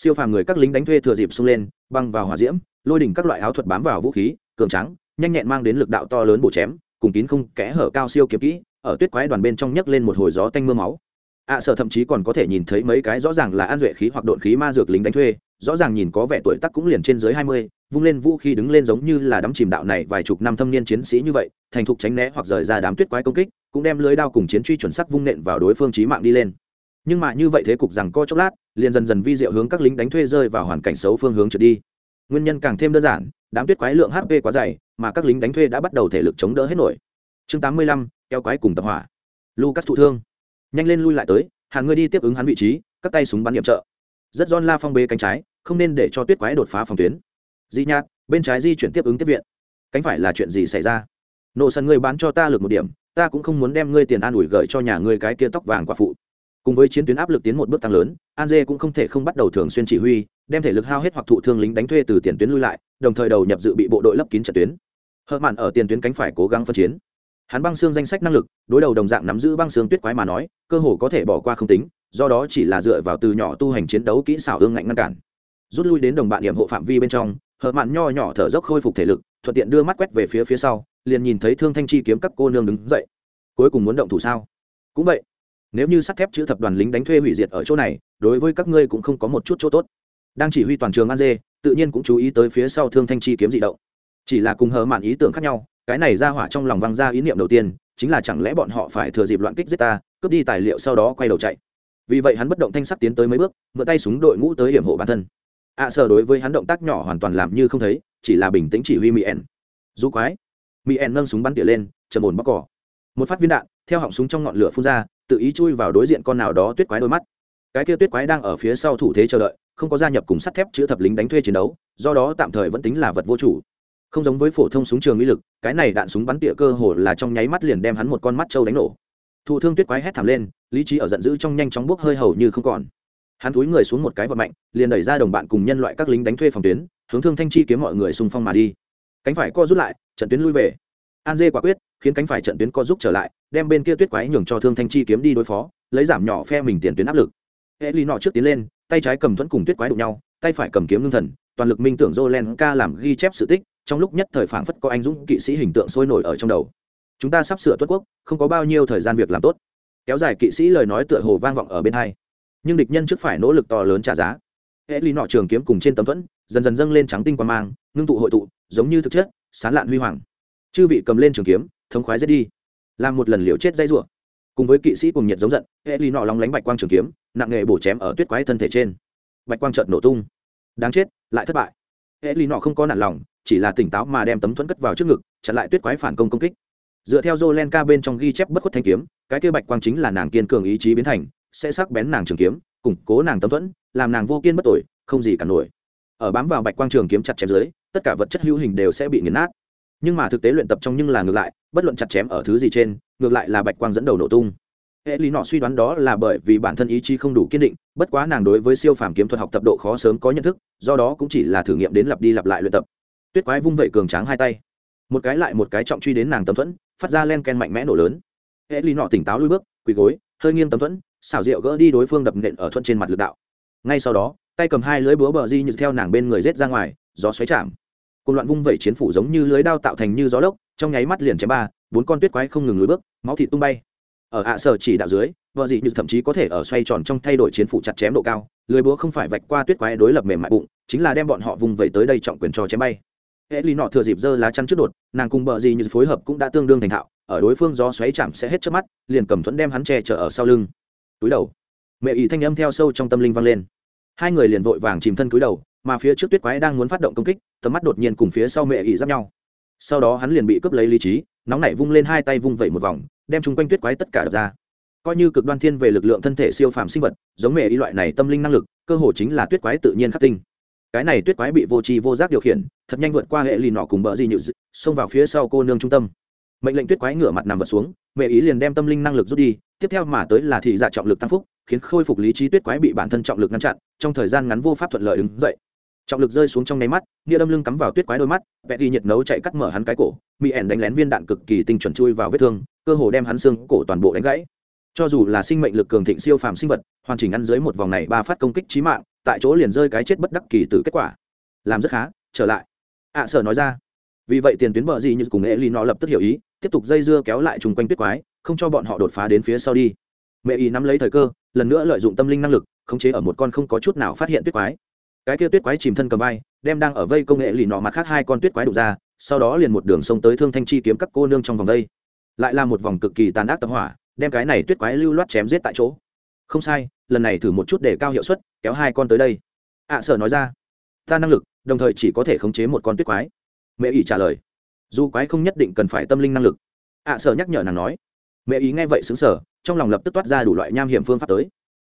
siêu phàm người các lính đánh thuê thừa dịp xung lên băng vào hỏa diễm lôi đỉnh các loại áo thuật bám vào vũ khí cường trắng nhanh nhẹn mang đến lực đạo to lớn bổ chém cùng kín không kẽ hở cao siêu kiếm kỹ ở tuyết quái đoàn bên trong nhấc lên một hồi gió tanh mưa máu. Ạ à, sợ thậm chí còn có thể nhìn thấy mấy cái rõ ràng là an duệ khí hoặc độn khí ma dược lính đánh thuê rõ ràng nhìn có vẻ tuổi tác cũng liền trên dưới hai mươi vung lên vũ khí đứng lên giống như là đắm chìm đạo này vài chục năm thâm niên chiến sĩ như vậy thành thục tránh né hoặc rời ra đám tuyết quái công kích cũng đem lưới đao cùng chiến truy chuẩn sắc vung nện vào đối phương chí mạng đi lên nhưng mà như vậy thế cục rằng co chốc lát, liền dần dần vi diệu hướng các lính đánh thuê rơi vào hoàn cảnh xấu phương hướng trượt đi. Nguyên nhân càng thêm đơn giản, đám tuyết quái lượng hp quá dày, mà các lính đánh thuê đã bắt đầu thể lực chống đỡ hết nổi. Chương tám mươi lăm, kéo quái cùng tập hỏa. Lucas thụ thương. Nhanh lên lui lại tới hàng người đi tiếp ứng hắn vị trí, các tay súng bắn nhiệm trợ. Rất don la phong bê cánh trái, không nên để cho tuyết quái đột phá phòng tuyến. Di nhạt, bên trái di chuyển tiếp ứng tiếp viện. Cánh phải là chuyện gì xảy ra? Nộ sân ngươi bán cho ta lực một điểm, ta cũng không muốn đem ngươi tiền an ủi gợi cho nhà ngươi cái kia tóc vàng quả phụ cùng với chiến tuyến áp lực tiến một bước tăng lớn, an dê cũng không thể không bắt đầu thường xuyên chỉ huy, đem thể lực hao hết hoặc thụ thương lính đánh thuê từ tiền tuyến lui lại, đồng thời đầu nhập dự bị bộ đội lấp kín trận tuyến. Hợp mạn ở tiền tuyến cánh phải cố gắng phân chiến. Hắn băng xương danh sách năng lực, đối đầu đồng dạng nắm giữ băng xương tuyết quái mà nói, cơ hồ có thể bỏ qua không tính, do đó chỉ là dựa vào từ nhỏ tu hành chiến đấu kỹ xảo hương ngạnh ngăn cản. Rút lui đến đồng bạn điểm hộ phạm vi bên trong, hợp mạn nho nhỏ thở dốc khôi phục thể lực, thuận tiện đưa mắt quét về phía phía sau, liền nhìn thấy thương thanh chi kiếm các cô nương đứng dậy. Cuối cùng muốn động thủ sao? Cũng vậy nếu như sắt thép chữ thập đoàn lính đánh thuê hủy diệt ở chỗ này đối với các ngươi cũng không có một chút chỗ tốt. Đang chỉ huy toàn trường an dê tự nhiên cũng chú ý tới phía sau thương thanh chi kiếm dị động. Chỉ là cùng hờ mạn ý tưởng khác nhau cái này ra hỏa trong lòng văng ra ý niệm đầu tiên chính là chẳng lẽ bọn họ phải thừa dịp loạn kích giết ta cướp đi tài liệu sau đó quay đầu chạy. Vì vậy hắn bất động thanh sắc tiến tới mấy bước mượn tay súng đội ngũ tới hiểm hộ bản thân. Ạ à, sở đối với hắn động tác nhỏ hoàn toàn làm như không thấy chỉ là bình tĩnh chỉ huy mỹ ẻn du quái. Mỹ ẻn nâng súng bắn tỉa lên trầm ổn bóc cỏ. Một phát viên đạn theo họng súng trong ngọn lửa phun ra tự ý chui vào đối diện con nào đó tuyết quái đôi mắt. Cái kia tuyết quái đang ở phía sau thủ thế chờ đợi, không có gia nhập cùng sắt thép chữ thập lính đánh thuê chiến đấu, do đó tạm thời vẫn tính là vật vô chủ. Không giống với phổ thông súng trường uy lực, cái này đạn súng bắn tỉa cơ hồ là trong nháy mắt liền đem hắn một con mắt trâu đánh nổ. Thụ thương tuyết quái hét thảm lên, lý trí ở giận dữ trong nhanh chóng bốc hơi hầu như không còn. Hắn túi người xuống một cái vật mạnh, liền đẩy ra đồng bạn cùng nhân loại các lính đánh thuê phòng tuyến, hướng thương thanh chi kiếm mọi người xung phong mà đi. Cánh phải co rút lại, trận tuyến lui về. An dê quả quyết khiến cánh phải trận tuyến co giúp trở lại, đem bên kia tuyết quái nhường cho thương thanh chi kiếm đi đối phó, lấy giảm nhỏ phe mình tiền tuyến áp lực. Hệ lý nọ trước tiến lên, tay trái cầm thuẫn cùng tuyết quái đụng nhau, tay phải cầm kiếm lương thần, toàn lực minh tưởng jolen ca làm ghi chép sự tích, trong lúc nhất thời phảng phất có anh dũng kỵ sĩ hình tượng sôi nổi ở trong đầu. Chúng ta sắp sửa tuất quốc, không có bao nhiêu thời gian việc làm tốt. Kéo dài kỵ sĩ lời nói tựa hồ vang vọng ở bên hai. Nhưng địch nhân trước phải nỗ lực to lớn trả giá. Hệ lý nọ trường kiếm cùng trên tấm thuẫn, dần dần dâng lên trắng tinh quan mang, ngưng tụ hội tụ, giống như thực chất, sán lạn huy hoàng. Chư vị cầm lên trường kiếm thống khoái giết đi. Làm một lần liều chết dây rủa. Cùng với kỵ sĩ cùng nhiệt giống giận hệ lý nọ lóng lánh bạch quang trường kiếm nặng nghề bổ chém ở tuyết quái thân thể trên. Bạch quang trợn nổ tung. Đáng chết lại thất bại. Hệ lý nọ không có nản lòng chỉ là tỉnh táo mà đem tấm thuẫn cất vào trước ngực chặn lại tuyết quái phản công công kích. Dựa theo Jolenka bên trong ghi chép bất khuất thanh kiếm, cái kia bạch quang chính là nàng kiên cường ý chí biến thành, sẽ sắc bén nàng trường kiếm, củng cố nàng tâm thuẫn, làm nàng vô kiên bất tội, không gì cả nổi. Ở bám vào bạch quang trường kiếm chặt chém dưới, tất cả vật chất hữu hình đều sẽ bị nghiền nát. Nhưng mà thực tế luyện tập trong nhưng là ngược lại, bất luận chặt chém ở thứ gì trên, ngược lại là bạch quang dẫn đầu nổ tung. Hệ lý nọ suy đoán đó là bởi vì bản thân ý chí không đủ kiên định, bất quá nàng đối với siêu phàm kiếm thuật học tập độ khó sớm có nhận thức, do đó cũng chỉ là thử nghiệm đến lặp đi lặp lại luyện tập. Tuyết quái vung vẩy cường tráng hai tay, một cái lại một cái trọng truy đến nàng tấm thuẫn, phát ra len ken mạnh mẽ nổ lớn hệ lý nọ tỉnh táo lui bước quỳ gối hơi nghiêng tấm thuẫn xảo diệu gỡ đi đối phương đập nện ở thuận trên mặt lực đạo ngay sau đó tay cầm hai lưới búa bờ di như theo nàng bên người rết ra ngoài gió xoáy chạm cùng loạn vung vẩy chiến phủ giống như lưới đao tạo thành như gió lốc trong nháy mắt liền chém ba, bốn con tuyết quái không ngừng lùi bước, máu thịt tung bay. Ở ạ sở chỉ đạo dưới, vợ dị như thậm chí có thể ở xoay tròn trong thay đổi chiến phủ chặt chém độ cao lưới búa không phải vạch qua tuyết quái đối lập mềm mại bụng, chính là đem bọn họ vùng vẩy tới đây trọng quyền cho chém bay. Hệ lý nọ thừa dịp dơ lá chắn trước đột, nàng cùng bờ gì như phối hợp cũng đã tương đương thành thạo, ở đối phương gió xoáy chạm sẽ hết trước mắt, liền cầm thuẫn đem hắn che chở ở sau lưng. Túi đầu. Mẹ ý thanh âm theo sâu trong tâm linh vang lên. Hai người liền vội vàng chìm thân cúi đầu, mà phía trước tuyết quái đang muốn phát động công kích, tầm mắt đột nhiên cùng phía sau mẹ ý giáp nhau sau đó hắn liền bị cướp lấy lý trí, nóng nảy vung lên hai tay vung vẩy một vòng, đem chung quanh tuyết quái tất cả đập ra. Coi như cực đoan thiên về lực lượng thân thể siêu phàm sinh vật, giống mẹ ý loại này tâm linh năng lực, cơ hồ chính là tuyết quái tự nhiên khắc tinh. Cái này tuyết quái bị vô tri vô giác điều khiển, thật nhanh vượt qua hệ lì nọ cùng bờ di nhự xông vào phía sau cô nương trung tâm. Mệnh lệnh tuyết quái ngửa mặt nằm vật xuống, mẹ ý liền đem tâm linh năng lực rút đi, tiếp theo mà tới là thị dạ trọng lực tăng phúc, khiến khôi phục lý trí tuyết quái bị bản thân trọng lực ngăn chặn, trong thời gian ngắn vô pháp thuận lợi đứng dậy trọng lực rơi xuống trong nháy mắt nia đâm lưng cắm vào tuyết quái đôi mắt vẽ đi nhiệt nấu chạy cắt mở hắn cái cổ mỹ ẻn đánh lén viên đạn cực kỳ tinh chuẩn chui vào vết thương cơ hồ đem hắn xương cổ toàn bộ đánh gãy. Cho dù là sinh mệnh lực cường thịnh siêu phàm sinh vật hoàn chỉnh ăn dưới một vòng này ba phát công kích trí mạng tại chỗ liền rơi cái chết bất đắc kỳ từ kết quả. Làm rất khá trở lại. Ạ à, sở nói ra. Vì vậy tiền tuyến bờ gì như cùng e nó lập tức hiểu ý tiếp tục dây dưa kéo lại chung quanh tuyết quái không cho bọn họ đột phá đến phía sau đi. Mẹ ý nắm lấy thời cơ lần nữa lợi dụng tâm linh năng lực khống chế ở một con không có chút nào phát hiện tuyết quái cái kia tuyết quái chìm thân cầm vai đem đang ở vây công nghệ lì nọ mặt khác hai con tuyết quái đục ra sau đó liền một đường sông tới thương thanh chi kiếm các cô nương trong vòng vây lại là một vòng cực kỳ tàn ác tập hỏa đem cái này tuyết quái lưu loát chém giết tại chỗ. Không sai lần này thử một chút để cao hiệu suất kéo hai con tới đây. Ạ à, sở nói ra. Ta năng lực đồng thời chỉ có thể khống chế một con tuyết quái. Mẹ ý trả lời. Dù quái không nhất định cần phải tâm linh năng lực. Ạ à, sở nhắc nhở nàng nói. Mẹ ý nghe vậy xứng sở trong lòng lập tức toát ra đủ loại nham hiểm phương pháp tới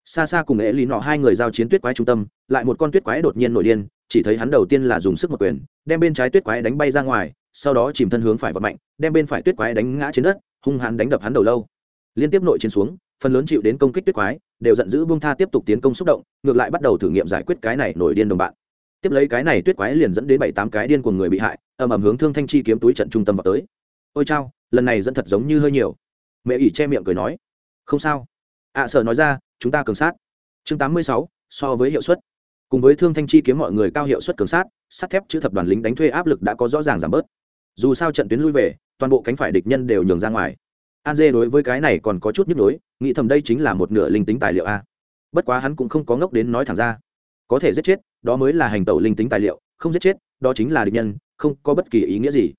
xa xa cùng ế lý nọ hai người giao chiến tuyết quái trung tâm lại một con tuyết quái đột nhiên nổi điên chỉ thấy hắn đầu tiên là dùng sức một quyền đem bên trái tuyết quái đánh bay ra ngoài sau đó chìm thân hướng phải vật mạnh đem bên phải tuyết quái đánh ngã trên đất hung hãn đánh đập hắn đầu lâu. Liên tiếp nội chiến xuống phần lớn chịu đến công kích tuyết quái đều giận dữ buông tha tiếp tục tiến công xúc động ngược lại bắt đầu thử nghiệm giải quyết cái này nổi điên đồng bạn. Tiếp lấy cái này tuyết quái liền dẫn đến bảy tám cái điên của người bị hại ầm ầm hướng thương thanh chi kiếm túi trận trung tâm vào tới. Ôi chao lần này dẫn thật giống như hơi nhiều. Mẹ ỉ che miệng cười nói. Không sao. Ạ à, sở nói ra chúng ta cường sát. Chương tám mươi sáu, so với hiệu suất. Cùng với thương thanh chi kiếm mọi người cao hiệu suất cường sát, sắt thép chữ thập đoàn lính đánh thuê áp lực đã có rõ ràng giảm bớt. Dù sao trận tuyến lui về, toàn bộ cánh phải địch nhân đều nhường ra ngoài. An dê đối với cái này còn có chút nhức nhối, nghĩ thầm đây chính là một nửa linh tính tài liệu a. Bất quá hắn cũng không có ngốc đến nói thẳng ra. Có thể giết chết, đó mới là hành tẩu linh tính tài liệu, không giết chết, đó chính là địch nhân, không có bất kỳ ý nghĩa gì.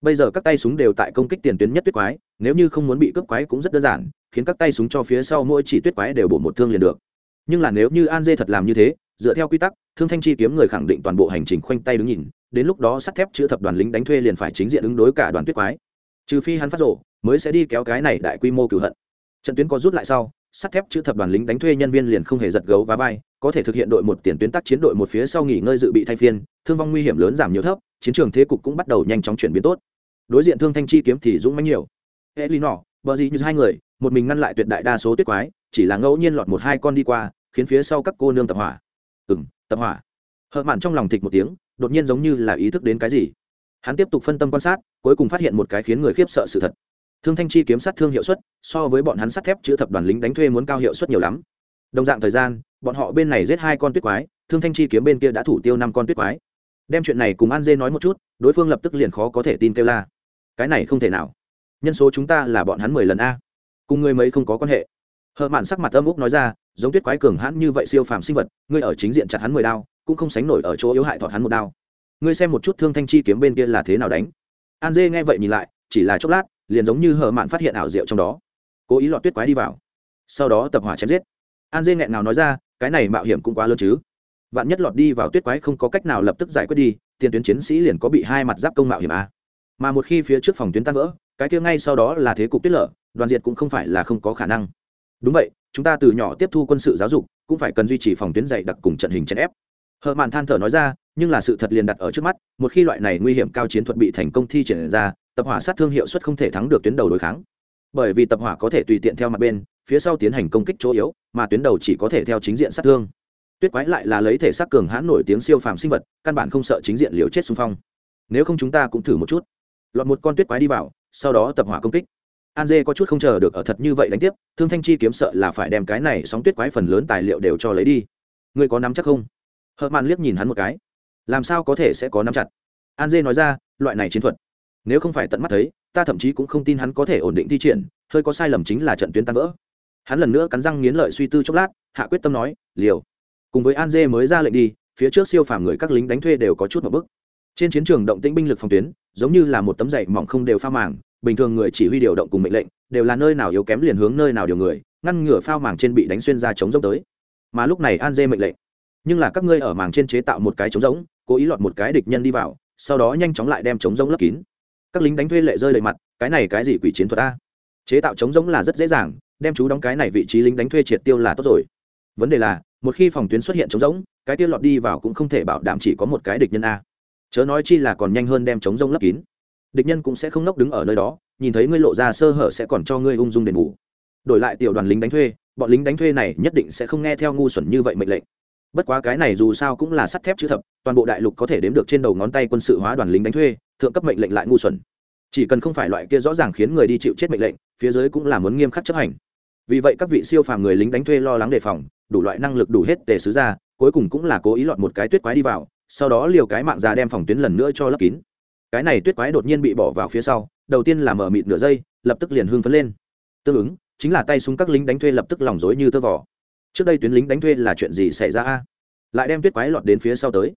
Bây giờ các tay súng đều tại công kích tiền tuyến nhất tuyết quái, nếu như không muốn bị cướp quái cũng rất đơn giản khiến các tay súng cho phía sau mỗi chỉ tuyết quái đều bổ một thương liền được. Nhưng là nếu như an dê thật làm như thế, dựa theo quy tắc, thương thanh chi kiếm người khẳng định toàn bộ hành trình khoanh tay đứng nhìn, đến lúc đó sắt thép chữ thập đoàn lính đánh thuê liền phải chính diện ứng đối cả đoàn tuyết quái. Trừ phi hắn phát rộ mới sẽ đi kéo cái này đại quy mô cửu hận. Trận tuyến có rút lại sau, sắt thép chữ thập đoàn lính đánh thuê nhân viên liền không hề giật gấu và vai, có thể thực hiện đội một tiền tuyến tác chiến đội một phía sau nghỉ ngơi dự bị thay phiên, thương vong nguy hiểm lớn giảm nhiều thấp, chiến trường thế cục cũng bắt đầu nhanh chóng chuyển biến tốt. Đối diện thương thanh chi kiếm thì dũng mãnh nhiều. Hệ lý nọ bờ gì như hai người, một mình ngăn lại tuyệt đại đa số tuyết quái, chỉ là ngẫu nhiên lọt một hai con đi qua, khiến phía sau các cô nương tập hỏa. Ừ m tập hỏa. Hợ mạn trong lòng thịt một tiếng, đột nhiên giống như là ý thức đến cái gì. Hắn tiếp tục phân tâm quan sát, cuối cùng phát hiện một cái khiến người khiếp sợ sự thật. Thương thanh chi kiếm sát thương hiệu suất, so với bọn hắn sắt thép chữ thập đoàn lính đánh thuê muốn cao hiệu suất nhiều lắm. Đồng dạng thời gian, bọn họ bên này giết hai con tuyết quái, thương thanh chi kiếm bên kia đã thủ tiêu năm con tuyết quái. Đem chuyện này cùng an dê nói một chút, đối phương lập tức liền khó có thể tin kêu la. Cái này không thể nào nhân số chúng ta là bọn hắn mười lần a. Cùng người mấy không có quan hệ. Hợ mạn sắc mặt âm úc nói ra, giống tuyết quái cường hãn như vậy siêu phàm sinh vật, ngươi ở chính diện chặt hắn mười đao, cũng không sánh nổi ở chỗ yếu hại thọt hắn một đao. Ngươi xem một chút thương thanh chi kiếm bên kia là thế nào đánh. An dê nghe vậy nhìn lại, chỉ là chốc lát, liền giống như hờ mạn phát hiện ảo diệu trong đó. Cố ý lọt tuyết quái đi vào. Sau đó tập hỏa chém giết. An dê nghẹn nào nói ra, cái này mạo hiểm cũng quá lớn chứ. Vạn nhất lọt đi vào tuyết quái không có cách nào lập tức giải quyết đi, tiền tuyến chiến sĩ liền có bị hai mặt giáp công mạo hiểm a mà một khi phía trước phòng tuyến tan vỡ, cái kia ngay sau đó là thế cục tiết lở, đoàn diệt cũng không phải là không có khả năng. Đúng vậy, chúng ta từ nhỏ tiếp thu quân sự giáo dục, cũng phải cần duy trì phòng tuyến dày đặc cùng trận hình chèn ép. Hợ mạn than thở nói ra, nhưng là sự thật liền đặt ở trước mắt, một khi loại này nguy hiểm cao chiến thuật bị thành công thi triển ra, tập hỏa sát thương hiệu suất không thể thắng được tuyến đầu đối kháng. Bởi vì tập hỏa có thể tùy tiện theo mặt bên, phía sau tiến hành công kích chỗ yếu, mà tuyến đầu chỉ có thể theo chính diện sát thương. Tuyết quái lại là lấy thể xác cường hãn nổi tiếng siêu phàm sinh vật, căn bản không sợ chính diện liều chết xung phong. Nếu không chúng ta cũng thử một chút lọt một con tuyết quái đi vào, sau đó tập hỏa công kích. An dê có chút không chờ được ở thật như vậy đánh tiếp, thương thanh chi kiếm sợ là phải đem cái này sóng tuyết quái phần lớn tài liệu đều cho lấy đi. Ngươi có nắm chắc không? Hợ mạn liếc nhìn hắn một cái. Làm sao có thể sẽ có nắm chặt? An dê nói ra, loại này chiến thuật, nếu không phải tận mắt thấy, ta thậm chí cũng không tin hắn có thể ổn định thi triển, hơi có sai lầm chính là trận tuyến tan vỡ. Hắn lần nữa cắn răng nghiến lợi suy tư chốc lát, hạ quyết tâm nói, liều. Cùng với an dê mới ra lệnh đi, phía trước siêu phàm người các lính đánh thuê đều có chút một bức trên chiến trường động tĩnh binh lực phòng tuyến giống như là một tấm dậy mỏng không đều pha màng, bình thường người chỉ huy điều động cùng mệnh lệnh, đều là nơi nào yếu kém liền hướng nơi nào điều người, ngăn ngừa phao màng trên bị đánh xuyên ra chống rỗng tới. Mà lúc này an dê mệnh lệnh. Nhưng là các ngươi ở màng trên chế tạo một cái chống giống cố ý lọt một cái địch nhân đi vào, sau đó nhanh chóng lại đem chống giống lấp kín. Các lính đánh thuê lệ rơi đầy mặt, cái này cái gì quỷ chiến thuật ta chế tạo chống giống là rất dễ dàng, đem chú đóng cái này vị trí lính đánh thuê triệt tiêu là tốt rồi. Vấn đề là, một khi phòng tuyến xuất hiện chống giống cái tiêu lọt đi vào cũng không thể bảo đảm chỉ có một cái địch nhân a chớ nói chi là còn nhanh hơn đem chống rông lấp kín. Địch nhân cũng sẽ không nốc đứng ở nơi đó, nhìn thấy ngươi lộ ra sơ hở sẽ còn cho ngươi ung dung đền bù. Đổi lại tiểu đoàn lính đánh thuê, bọn lính đánh thuê này nhất định sẽ không nghe theo ngu xuẩn như vậy mệnh lệnh. Bất quá cái này dù sao cũng là sắt thép chữ thập, toàn bộ đại lục có thể đếm được trên đầu ngón tay quân sự hóa đoàn lính đánh thuê, thượng cấp mệnh lệnh lại ngu xuẩn. Chỉ cần không phải loại kia rõ ràng khiến người đi chịu chết mệnh lệnh, phía dưới cũng là muốn nghiêm khắc chấp hành. Vì vậy các vị siêu phàm người lính đánh thuê lo lắng đề phòng, đủ loại năng lực đủ hết tề sứ ra, cuối cùng cũng là cố ý lọt một cái tuyết quái đi vào sau đó liều cái mạng già đem phòng tuyến lần nữa cho lấp kín. Cái này tuyết quái đột nhiên bị bỏ vào phía sau, đầu tiên là mở mịt nửa giây, lập tức liền hưng phấn lên. Tương ứng, chính là tay súng các lính đánh thuê lập tức lòng dối như tơ vỏ trước đây tuyến lính đánh thuê là chuyện gì xảy ra a? Lại đem tuyết quái lọt đến phía sau tới.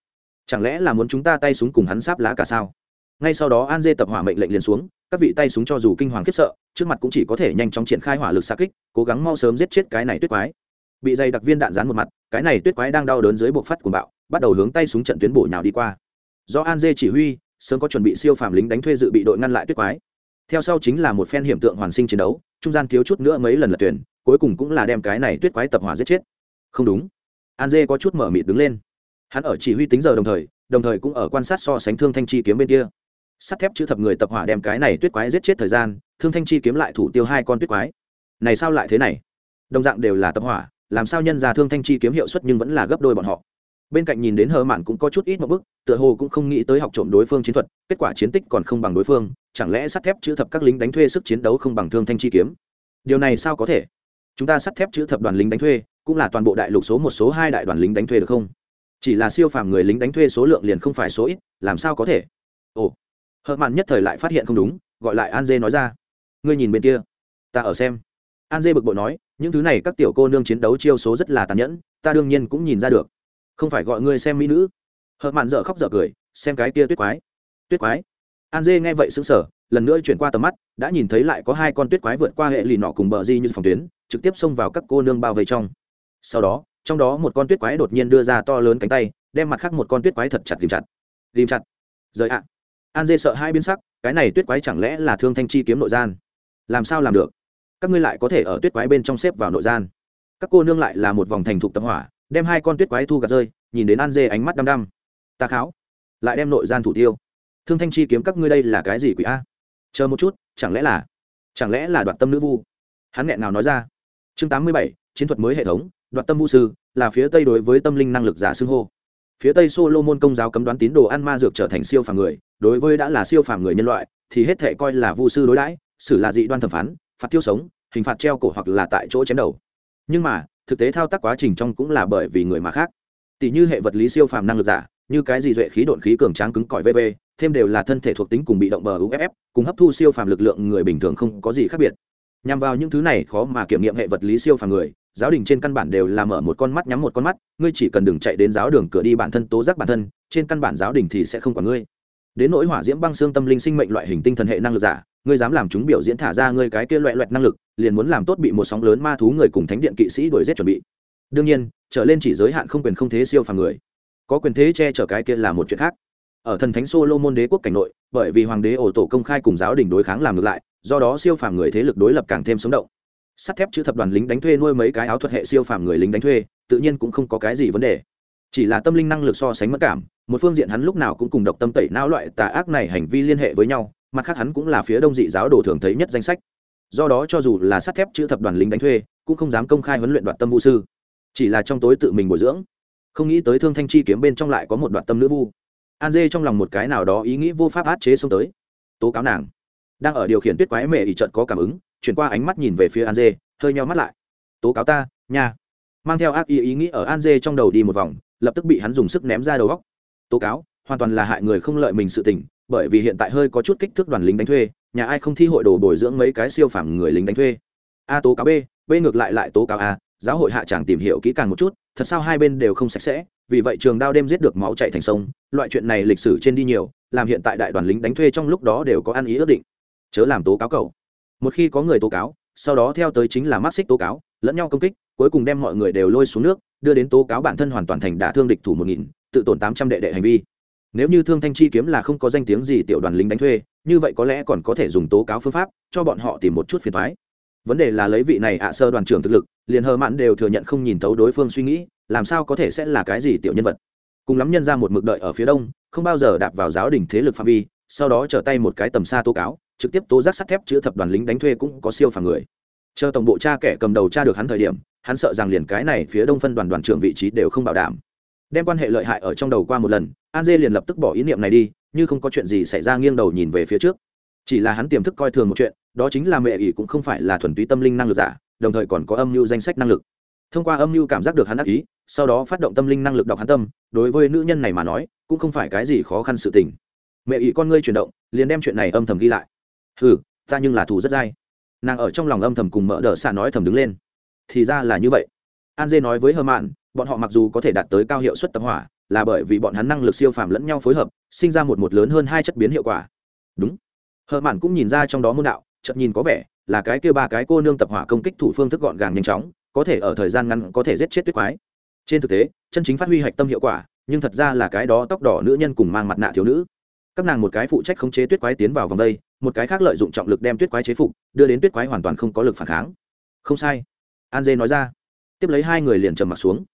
Chẳng lẽ là muốn chúng ta tay súng cùng hắn sáp lá cả sao? Ngay sau đó an dê tập hỏa mệnh lệnh liền xuống, các vị tay súng cho dù kinh hoàng khiếp sợ, trước mặt cũng chỉ có thể nhanh chóng triển khai hỏa lực xa kích, cố gắng mau sớm giết chết cái này tuyết quái. Bị dày đặc viên đạn dán một mặt, cái này tuyết quái đang đau đớn dưới buộc phát của bạo bắt đầu hướng tay súng trận tuyến bổ nhào đi qua. Do an dê chỉ huy, sớm có chuẩn bị siêu phàm lính đánh thuê dự bị đội ngăn lại tuyết quái. Theo sau chính là một phen hiểm tượng hoàn sinh chiến đấu, trung gian thiếu chút nữa mấy lần lật tuyển, cuối cùng cũng là đem cái này tuyết quái tập hỏa giết chết. Không đúng. An dê có chút mở mịt đứng lên. Hắn ở chỉ huy tính giờ đồng thời đồng thời cũng ở quan sát so sánh thương thanh chi kiếm bên kia. Sắt thép chữ thập người tập hỏa đem cái này tuyết quái giết chết thời gian, thương thanh chi kiếm lại thủ tiêu hai con tuyết quái. Này sao lại thế này? Đồng dạng đều là tập hỏa, làm sao nhân ra thương thanh chi kiếm hiệu suất nhưng vẫn là gấp đôi bọn họ bên cạnh nhìn đến hờ mạn cũng có chút ít một bức, tựa hồ cũng không nghĩ tới học trộm đối phương chiến thuật, kết quả chiến tích còn không bằng đối phương, chẳng lẽ sắt thép chữ thập các lính đánh thuê sức chiến đấu không bằng thương thanh chi kiếm? Điều này sao có thể? Chúng ta sắt thép chữ thập đoàn lính đánh thuê, cũng là toàn bộ đại lục số một, số hai đại đoàn lính đánh thuê được không? Chỉ là siêu phàm người lính đánh thuê số lượng liền không phải số ít, làm sao có thể? Ồ, hờ mạn nhất thời lại phát hiện không đúng, gọi lại an dê nói ra. Ngươi nhìn bên kia, ta ở xem. An dê bực bội nói, những thứ này các tiểu cô nương chiến đấu chiêu số rất là tàn nhẫn, ta đương nhiên cũng nhìn ra được không phải gọi ngươi xem mỹ nữ. Hợ mạn dở khóc dở cười, xem cái kia tuyết quái. Tuyết quái? An dê nghe vậy xứng sở lần nữa chuyển qua tầm mắt, đã nhìn thấy lại có hai con tuyết quái vượt qua hệ lì nọ cùng bờ di như phòng tuyến, trực tiếp xông vào các cô nương bao vây trong. Sau đó, trong đó một con tuyết quái đột nhiên đưa ra to lớn cánh tay, đem mặt khác một con tuyết quái thật chặt ghìm chặt. Ghìm chặt. Rời ạ. An dê sợ hai biến sắc, cái này tuyết quái chẳng lẽ là thương thanh chi kiếm nội gian? Làm sao làm được? Các ngươi lại có thể ở tuyết quái bên trong xếp vào nội gian? Các cô nương lại là một vòng thành thục tập hỏa đem hai con tuyết quái thu gạt rơi, nhìn đến an dê ánh mắt đăm đăm. Ta kháo. Lại đem nội gian thủ tiêu. Thương thanh chi kiếm các ngươi đây là cái gì quỷ a? Chờ một chút, chẳng lẽ là, chẳng lẽ là đoạt tâm nữ vu? Hắn nghẹn nào nói ra. Chương tám mươi bảy, chiến thuật mới hệ thống, đoạt tâm vũ sư, là phía tây đối với tâm linh năng lực giả xưng hô. Phía tây solo môn công giáo cấm đoán tín đồ ăn ma dược trở thành siêu phàm người, đối với đã là siêu phàm người nhân loại, thì hết thể coi là vu sư đối đãi, xử là dị đoan thẩm phán, phạt tiêu sống, hình phạt treo cổ hoặc là tại chỗ chém đầu. Nhưng mà thực tế thao tác quá trình trong cũng là bởi vì người mà khác. Tỷ như hệ vật lý siêu phàm năng lực giả, như cái gì duệ khí độn khí cường tráng cứng cỏi vv thêm đều là thân thể thuộc tính cùng bị động bờ uff cùng hấp thu siêu phàm lực lượng người bình thường không có gì khác biệt. Nhằm vào những thứ này khó mà kiểm nghiệm hệ vật lý siêu phàm người, giáo đình trên căn bản đều là mở một con mắt nhắm một con mắt, ngươi chỉ cần đừng chạy đến giáo đường cửa đi bản thân tố giác bản thân, trên căn bản giáo đình thì sẽ không còn ngươi. Đến nỗi hỏa diễm băng xương tâm linh sinh mệnh loại hình tinh thần hệ năng lực giả ngươi dám làm chúng biểu diễn thả ra ngươi cái kia loại loẹt năng lực liền muốn làm tốt bị một sóng lớn ma thú người cùng thánh điện kỵ sĩ đuổi giết chuẩn bị đương nhiên trở lên chỉ giới hạn không quyền không thế siêu phàm người có quyền thế che chở cái kia là một chuyện khác ở thần thánh Solomon đế quốc cảnh nội, bởi vì hoàng đế ổ tổ công khai cùng giáo đình đối kháng làm ngược lại, do đó siêu phàm người thế lực đối lập càng thêm sống động. Sắt thép chữ thập đoàn lính đánh thuê nuôi mấy cái áo thuật hệ siêu phàm người lính đánh thuê, tự nhiên cũng không có cái gì vấn đề. Chỉ là tâm linh năng lực so sánh mất cảm, một phương diện hắn lúc nào cũng cùng độc tâm tẩy não loại tà ác này hành vi liên hệ với nhau, mặt khác hắn cũng là phía đông dị giáo đồ thường thấy nhất danh sách. Do đó cho dù là sắt thép chữ thập đoàn lính đánh thuê, cũng không dám công khai huấn luyện đoạt tâm vũ sư, chỉ là trong tối tự mình bồi dưỡng. Không nghĩ tới thương thanh chi kiếm bên trong lại có một đoạn tâm nữ vu. An dê trong lòng một cái nào đó ý nghĩ vô pháp át chế xông tới. Tố cáo nàng. Đang ở điều khiển tuyết quái mẹ ỷ trận có cảm ứng chuyển qua ánh mắt nhìn về phía an dê hơi nheo mắt lại. Tố cáo ta nha. Mang theo ác ý ý nghĩ ở an dê trong đầu đi một vòng lập tức bị hắn dùng sức ném ra đầu góc tố cáo hoàn toàn là hại người không lợi mình sự tình bởi vì hiện tại hơi có chút kích thước đoàn lính đánh thuê, nhà ai không thi hội đồ bồi dưỡng mấy cái siêu phẩm người lính đánh thuê. A tố cáo b b ngược lại lại tố cáo a, giáo hội hạ chẳng tìm hiểu kỹ càng một chút, thật sao hai bên đều không sạch sẽ, vì vậy trường đao đêm giết được máu chạy thành sông, loại chuyện này lịch sử trên đi nhiều, làm hiện tại đại đoàn lính đánh thuê trong lúc đó đều có ăn ý ước định. Chớ làm tố cáo cầu một khi có người tố cáo, sau đó theo tới chính là mắc xích tố cáo, lẫn nhau công kích, cuối cùng đem mọi người đều lôi xuống nước, đưa đến tố cáo bản thân hoàn toàn thành đả thương địch thủ một nghìn, tự tổn tám trăm đệ đệ hành vi nếu như thương thanh chi kiếm là không có danh tiếng gì tiểu đoàn lính đánh thuê, như vậy có lẽ còn có thể dùng tố cáo phương pháp cho bọn họ tìm một chút phiền thoái vấn đề là lấy vị này ạ sơ đoàn trưởng thực lực, liền hờ mạn đều thừa nhận không nhìn thấu đối phương suy nghĩ, làm sao có thể sẽ là cái gì tiểu nhân vật. Cùng lắm nhân ra một mực đợi ở phía đông, không bao giờ đạp vào giáo đình thế lực phạm vi, sau đó trở tay một cái tầm xa tố cáo, trực tiếp tố giác sắt thép chữ thập đoàn lính đánh thuê cũng có siêu phàm người. Chờ tổng bộ cha kẻ cầm đầu cha được hắn thời điểm, hắn sợ rằng liền cái này phía đông phân đoàn đoàn trưởng vị trí đều không bảo đảm đem quan hệ lợi hại ở trong đầu qua một lần, an dê liền lập tức bỏ ý niệm này đi, như không có chuyện gì xảy ra nghiêng đầu nhìn về phía trước. Chỉ là hắn tiềm thức coi thường một chuyện, đó chính là mẹ ỷ cũng không phải là thuần túy tâm linh năng lực giả, đồng thời còn có âm mưu danh sách năng lực. Thông qua âm mưu cảm giác được hắn ác ý, sau đó phát động tâm linh năng lực đọc hắn tâm, đối với nữ nhân này mà nói, cũng không phải cái gì khó khăn sự tình. Mẹ ỷ con ngươi chuyển động, liền đem chuyện này âm thầm ghi lại. Ừ ta nhưng là thù rất dai. Nàng ở trong lòng âm thầm cùng mỡ đỡ xạ nói thầm đứng lên. Thì ra là như vậy. An dê nói với hơ mạn bọn họ mặc dù có thể đạt tới cao hiệu suất tập hỏa, là bởi vì bọn hắn năng lực siêu phàm lẫn nhau phối hợp, sinh ra một một lớn hơn hai chất biến hiệu quả. Đúng. Hờ mạn cũng nhìn ra trong đó môn đạo chậm nhìn có vẻ là cái kia ba cái cô nương tập hỏa công kích thủ phương thức gọn gàng nhanh chóng, có thể ở thời gian ngắn có thể giết chết tuyết quái. Trên thực tế, chân chính phát huy hạch tâm hiệu quả, nhưng thật ra là cái đó tóc đỏ nữ nhân cùng mang mặt nạ thiếu nữ. Các nàng một cái phụ trách khống chế tuyết quái tiến vào vòng đây, một cái khác lợi dụng trọng lực đem tuyết quái chế phục, đưa đến tuyết quái hoàn toàn không có lực phản kháng. Không sai. An dê nói ra. Tiếp lấy hai người liền trầm mặt xuống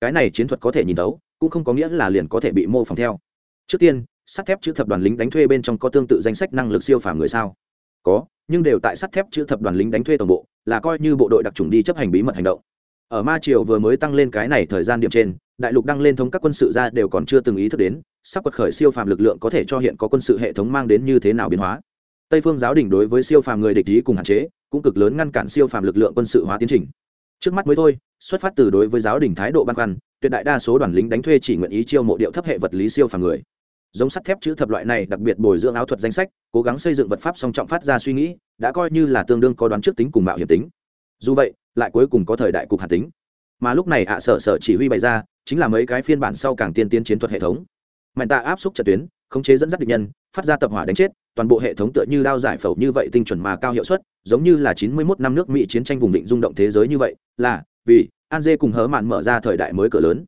cái này chiến thuật có thể nhìn đấu cũng không có nghĩa là liền có thể bị mô phỏng theo. Trước tiên, sắt thép chữ thập đoàn lính đánh thuê bên trong có tương tự danh sách năng lực siêu phàm người sao? Có, nhưng đều tại sắt thép chữ thập đoàn lính đánh thuê tổng bộ, là coi như bộ đội đặc trùng đi chấp hành bí mật hành động. Ở ma triều vừa mới tăng lên cái này thời gian điểm trên, đại lục đăng lên thống các quân sự ra đều còn chưa từng ý thức đến, sắp quật khởi siêu phàm lực lượng có thể cho hiện có quân sự hệ thống mang đến như thế nào biến hóa. Tây phương giáo đình đối với siêu phàm người địch ý cùng hạn chế, cũng cực lớn ngăn cản siêu phàm lực lượng quân sự hóa tiến trình. Trước mắt mới thôi xuất phát từ đối với giáo đình thái độ băn khoăn, tuyệt đại đa số đoàn lính đánh thuê chỉ nguyện ý chiêu mộ điệu thấp hệ vật lý siêu phàm người. Giống sắt thép chữ thập loại này đặc biệt bồi dưỡng áo thuật danh sách, cố gắng xây dựng vật pháp song trọng phát ra suy nghĩ, đã coi như là tương đương có đoán trước tính cùng mạo hiểm tính. Dù vậy, lại cuối cùng có thời đại cục hạt tính. Mà lúc này ạ à sở sở chỉ huy bày ra, chính là mấy cái phiên bản sau càng tiên tiến chiến thuật hệ thống. Mạnh tạ áp xúc trận tuyến, khống chế dẫn dắt địch nhân, phát ra tập hỏa đánh chết, toàn bộ hệ thống tựa như đao giải phẫu như vậy tinh chuẩn mà cao hiệu suất, giống như là chín mươi 91 năm nước mỹ chiến tranh vùng định rung động thế giới như vậy, là vì an dê cùng hớ mạn mở ra thời đại mới cửa lớn.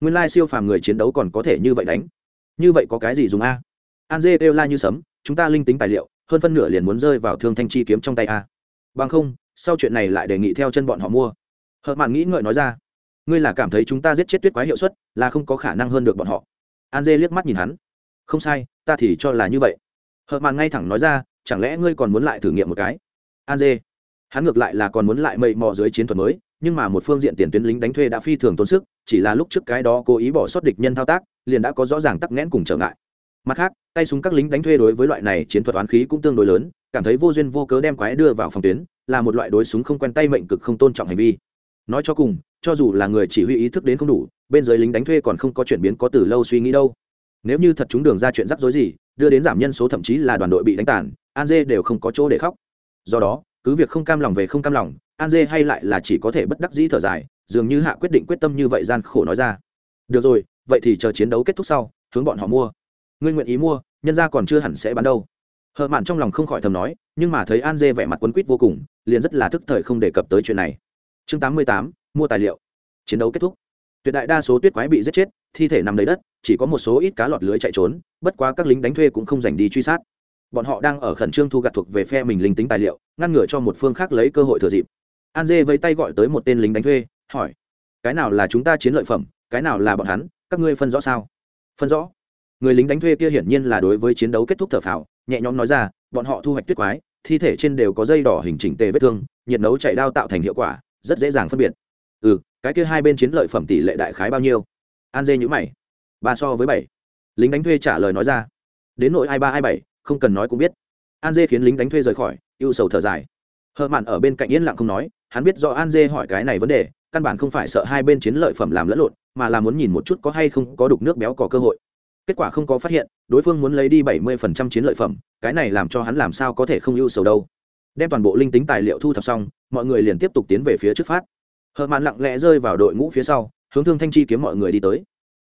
Nguyên lai siêu phàm người chiến đấu còn có thể như vậy đánh. Như vậy có cái gì dùng a? An dê kêu la như sấm, chúng ta linh tính tài liệu, hơn phân nửa liền muốn rơi vào thương thanh chi kiếm trong tay a. Bằng không, sau chuyện này lại đề nghị theo chân bọn họ mua. Hợ mạn nghĩ ngợi nói ra, ngươi là cảm thấy chúng ta giết chết tuyết quái hiệu suất, là không có khả năng hơn được bọn họ. An dê liếc mắt nhìn hắn, không sai, ta thì cho là như vậy. Hợ mạn ngay thẳng nói ra, chẳng lẽ ngươi còn muốn lại thử nghiệm một cái? An dê, hắn ngược lại là còn muốn lại mây mò dưới chiến thuật mới nhưng mà một phương diện tiền tuyến lính đánh thuê đã phi thường tốn sức, chỉ là lúc trước cái đó cố ý bỏ sót địch nhân thao tác, liền đã có rõ ràng tắc nghẽn cùng trở ngại. Mặt khác, tay súng các lính đánh thuê đối với loại này chiến thuật oán khí cũng tương đối lớn, cảm thấy vô duyên vô cớ đem quái đưa vào phòng tuyến, là một loại đối súng không quen tay mệnh cực không tôn trọng hành vi. Nói cho cùng, cho dù là người chỉ huy ý thức đến không đủ, bên dưới lính đánh thuê còn không có chuyển biến có từ lâu suy nghĩ đâu. Nếu như thật chúng đường ra chuyện rắc rối gì, đưa đến giảm nhân số thậm chí là đoàn đội bị đánh tàn, an dê đều không có chỗ để khóc. Do đó, cứ việc không cam lòng về không cam lòng an dê hay lại là chỉ có thể bất đắc dĩ thở dài, dường như hạ quyết định quyết tâm như vậy gian khổ nói ra. Được rồi, vậy thì chờ chiến đấu kết thúc sau, hướng bọn họ mua. Ngươi nguyện ý mua, nhân ra còn chưa hẳn sẽ bán đâu. Hờ mạn trong lòng không khỏi thầm nói, nhưng mà thấy an dê vẻ mặt quấn quýt vô cùng, liền rất là thức thời không đề cập tới chuyện này. Chương tám mươi tám, mua tài liệu. Chiến đấu kết thúc. Tuyệt đại đa số tuyết quái bị giết chết, thi thể nằm đầy đất, chỉ có một số ít cá lọt lưới chạy trốn, bất quá các lính đánh thuê cũng không dành đi truy sát. Bọn họ đang ở khẩn trương thu gặt thuộc về phe mình linh tính tài liệu, ngăn ngừa cho một phương khác lấy cơ hội thừa dịp an dê vẫy tay gọi tới một tên lính đánh thuê, hỏi, cái nào là chúng ta chiến lợi phẩm, cái nào là bọn hắn, các ngươi phân rõ sao? Phân rõ. Người lính đánh thuê kia hiển nhiên là đối với chiến đấu kết thúc thở phào, nhẹ nhõm nói ra, bọn họ thu hoạch tuyết quái, thi thể trên đều có dây đỏ hình chỉnh tề vết thương, nhiệt nấu chạy đao tạo thành hiệu quả, rất dễ dàng phân biệt. Ừ cái kia hai bên chiến lợi phẩm tỷ lệ đại khái bao nhiêu? An dê nhữ mày. Ba so với bảy. Lính đánh thuê trả lời nói ra. Đến nội hai ba hai bảy, không cần nói cũng biết. An dê khiến lính đánh thuê rời khỏi, ưu sầu thở dài. Hờ mạn ở bên cạnh yên lặng không nói hắn biết do an dê hỏi cái này vấn đề, căn bản không phải sợ hai bên chiến lợi phẩm làm lẫn lộn, mà là muốn nhìn một chút có hay không có đục nước béo có cơ hội. Kết quả không có phát hiện, đối phương muốn lấy đi bảy mươi phần trăm chiến lợi phẩm, cái này làm cho hắn làm sao có thể không ưu sầu đâu. Đem toàn bộ linh tính tài liệu thu thập xong, mọi người liền tiếp tục tiến về phía trước phát. Hờ mạn lặng lẽ rơi vào đội ngũ phía sau, hướng thương thanh chi kiếm mọi người đi tới.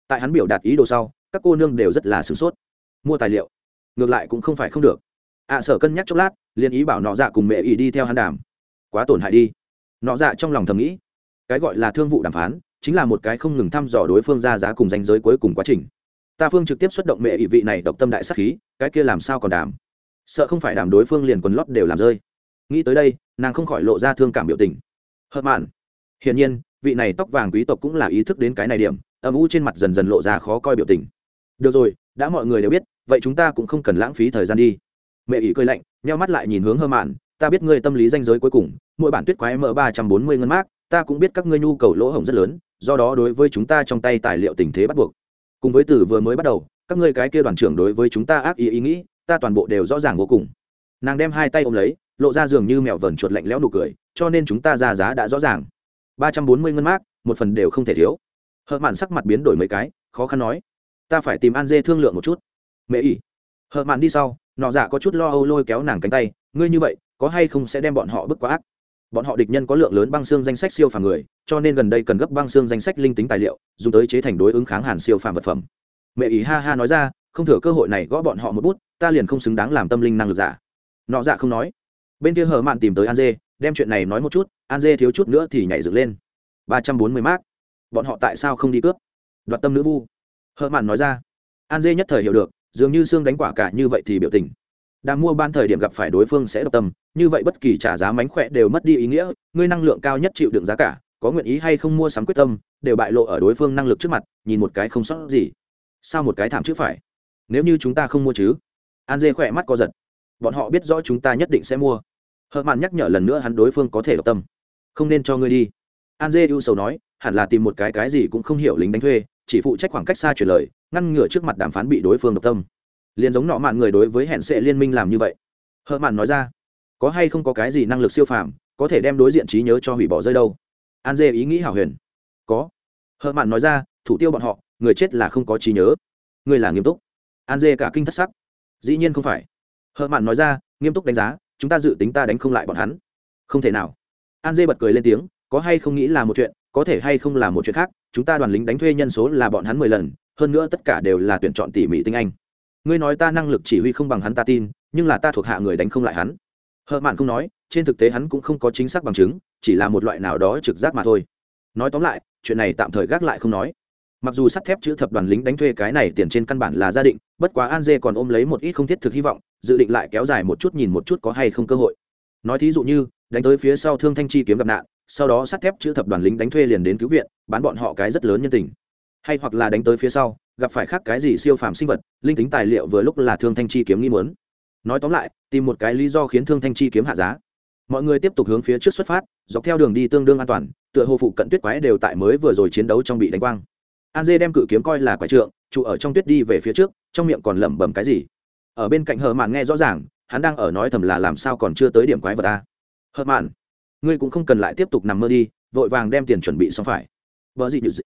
Tại hắn biểu đạt ý đồ sau, các cô nương đều rất là sửng sốt. Mua tài liệu, ngược lại cũng không phải không được. Ạ sở cân nhắc chốc lát, liền ý bảo nọ dạ cùng mẹ ý đi theo hắn đàm. Quá tổn hại đi nọ dạ trong lòng thầm nghĩ, cái gọi là thương vụ đàm phán chính là một cái không ngừng thăm dò đối phương ra giá cùng danh giới cuối cùng quá trình. Ta phương trực tiếp xuất động mẹ ỵ vị này độc tâm đại sắc khí, cái kia làm sao còn đàm? Sợ không phải đàm đối phương liền quần lót đều làm rơi. Nghĩ tới đây, nàng không khỏi lộ ra thương cảm biểu tình. Hợt mạn. Hiển nhiên, vị này tóc vàng quý tộc cũng là ý thức đến cái này điểm, âm u trên mặt dần dần lộ ra khó coi biểu tình. Được rồi, đã mọi người đều biết, vậy chúng ta cũng không cần lãng phí thời gian đi. Mẹ ỷ cười lạnh, nheo mắt lại nhìn hướng hơ mạn, ta biết ngươi tâm lý danh giới cuối cùng mỗi bản tuyết quái mở ba trăm bốn mươi ngân mát, ta cũng biết các ngươi nhu cầu lỗ hổng rất lớn do đó đối với chúng ta trong tay tài liệu tình thế bắt buộc. Cùng với từ vừa mới bắt đầu các ngươi cái kia đoàn trưởng đối với chúng ta ác ý ý nghĩ ta toàn bộ đều rõ ràng vô cùng. Nàng đem hai tay ôm lấy lộ ra giường như mèo vờn chuột lạnh lẽo nụ cười cho nên chúng ta ra giá đã rõ ràng. ba trăm bốn mươi ngân mát, một phần đều không thể thiếu. Hợp mạn sắc mặt biến đổi mấy cái khó khăn nói ta phải tìm an dê thương lượng một chút. Mẹ ỉ. Hợp mạn đi sau nọ dạ có chút lo âu lôi kéo nàng cánh tay ngươi như vậy có hay không sẽ đem bọn họ bức quá ác? Bọn họ địch nhân có lượng lớn băng xương danh sách siêu phàm người, cho nên gần đây cần gấp băng xương danh sách linh tính tài liệu, dùng tới chế thành đối ứng kháng hàn siêu phàm vật phẩm. Mẹ ý ha ha nói ra, không thừa cơ hội này gõ bọn họ một bút, ta liền không xứng đáng làm tâm linh năng lực giả. Nọ dạ không nói. Bên kia hờ mạn tìm tới an dê, đem chuyện này nói một chút, an dê thiếu chút nữa thì nhảy dựng lên. Ba trăm bốn mươi mác. Bọn họ tại sao không đi cướp? Đoạt tâm nữ vu. Hờ mạn nói ra. An dê nhất thời hiểu được, dường như xương đánh quả cả như vậy thì biểu tình đang mua ban thời điểm gặp phải đối phương sẽ độc tâm, như vậy bất kỳ trả giá mánh khỏe đều mất đi ý nghĩa, ngươi năng lượng cao nhất chịu đựng giá cả, có nguyện ý hay không mua sắm quyết tâm, đều bại lộ ở đối phương năng lực trước mặt, nhìn một cái không sót gì. Sao một cái thảm chứ phải? Nếu như chúng ta không mua chứ? An dê khỏe mắt co giật. Bọn họ biết rõ chúng ta nhất định sẽ mua. Hờ mạn nhắc nhở lần nữa hắn đối phương có thể độc tâm. Không nên cho ngươi đi. An dê ưu sầu nói, hẳn là tìm một cái cái gì cũng không hiểu lính đánh thuê, chỉ phụ trách khoảng cách xa chuyển lời, ngăn ngừa trước mặt đàm phán bị đối phương độc tâm liền giống nọ mạn người đối với hẹn sẽ liên minh làm như vậy. Hờ mạn nói ra, có hay không có cái gì năng lực siêu phàm, có thể đem đối diện trí nhớ cho hủy bỏ rơi đâu? An dê ý nghĩ hảo huyền. Có. Hờ mạn nói ra, thủ tiêu bọn họ, người chết là không có trí nhớ. Người là nghiêm túc. An dê cả kinh thất sắc. Dĩ nhiên không phải. Hờ mạn nói ra, nghiêm túc đánh giá, chúng ta dự tính ta đánh không lại bọn hắn. Không thể nào. An dê bật cười lên tiếng, có hay không nghĩ là một chuyện, có thể hay không là một chuyện khác, chúng ta đoàn lính đánh thuê nhân số là bọn hắn mười lần, hơn nữa tất cả đều là tuyển chọn tỉ mỉ tinh anh ngươi nói ta năng lực chỉ huy không bằng hắn ta tin, nhưng là ta thuộc hạ người đánh không lại hắn. Hờ mạn không nói, trên thực tế hắn cũng không có chính xác bằng chứng, chỉ là một loại nào đó trực giác mà thôi. Nói tóm lại, chuyện này tạm thời gác lại không nói. Mặc dù sắt thép chữ thập đoàn lính đánh thuê cái này tiền trên căn bản là gia định, bất quá an dê còn ôm lấy một ít không thiết thực hy vọng, dự định lại kéo dài một chút nhìn một chút có hay không cơ hội. Nói thí dụ như, đánh tới phía sau thương thanh chi kiếm gặp nạn, sau đó sắt thép chữ thập đoàn lính đánh thuê liền đến cứu viện, bán bọn họ cái rất lớn nhân tình. Hay hoặc là đánh tới phía sau gặp phải khác cái gì siêu phàm sinh vật, linh tính tài liệu vừa lúc là thương thanh chi kiếm nghi muốn. Nói tóm lại, tìm một cái lý do khiến thương thanh chi kiếm hạ giá. Mọi người tiếp tục hướng phía trước xuất phát, dọc theo đường đi tương đương an toàn, tựa hồ phụ cận tuyết quái đều tại mới vừa rồi chiến đấu trong bị đánh quang. An dê đem cự kiếm coi là quái trượng, trụ ở trong tuyết đi về phía trước, trong miệng còn lẩm bẩm cái gì. Ở bên cạnh hờ mạn nghe rõ ràng, hắn đang ở nói thầm là làm sao còn chưa tới điểm quái vật ta. Hờ mạn, ngươi cũng không cần lại tiếp tục nằm mơ đi, vội vàng đem tiền chuẩn bị xong phải. Vợ gì như dị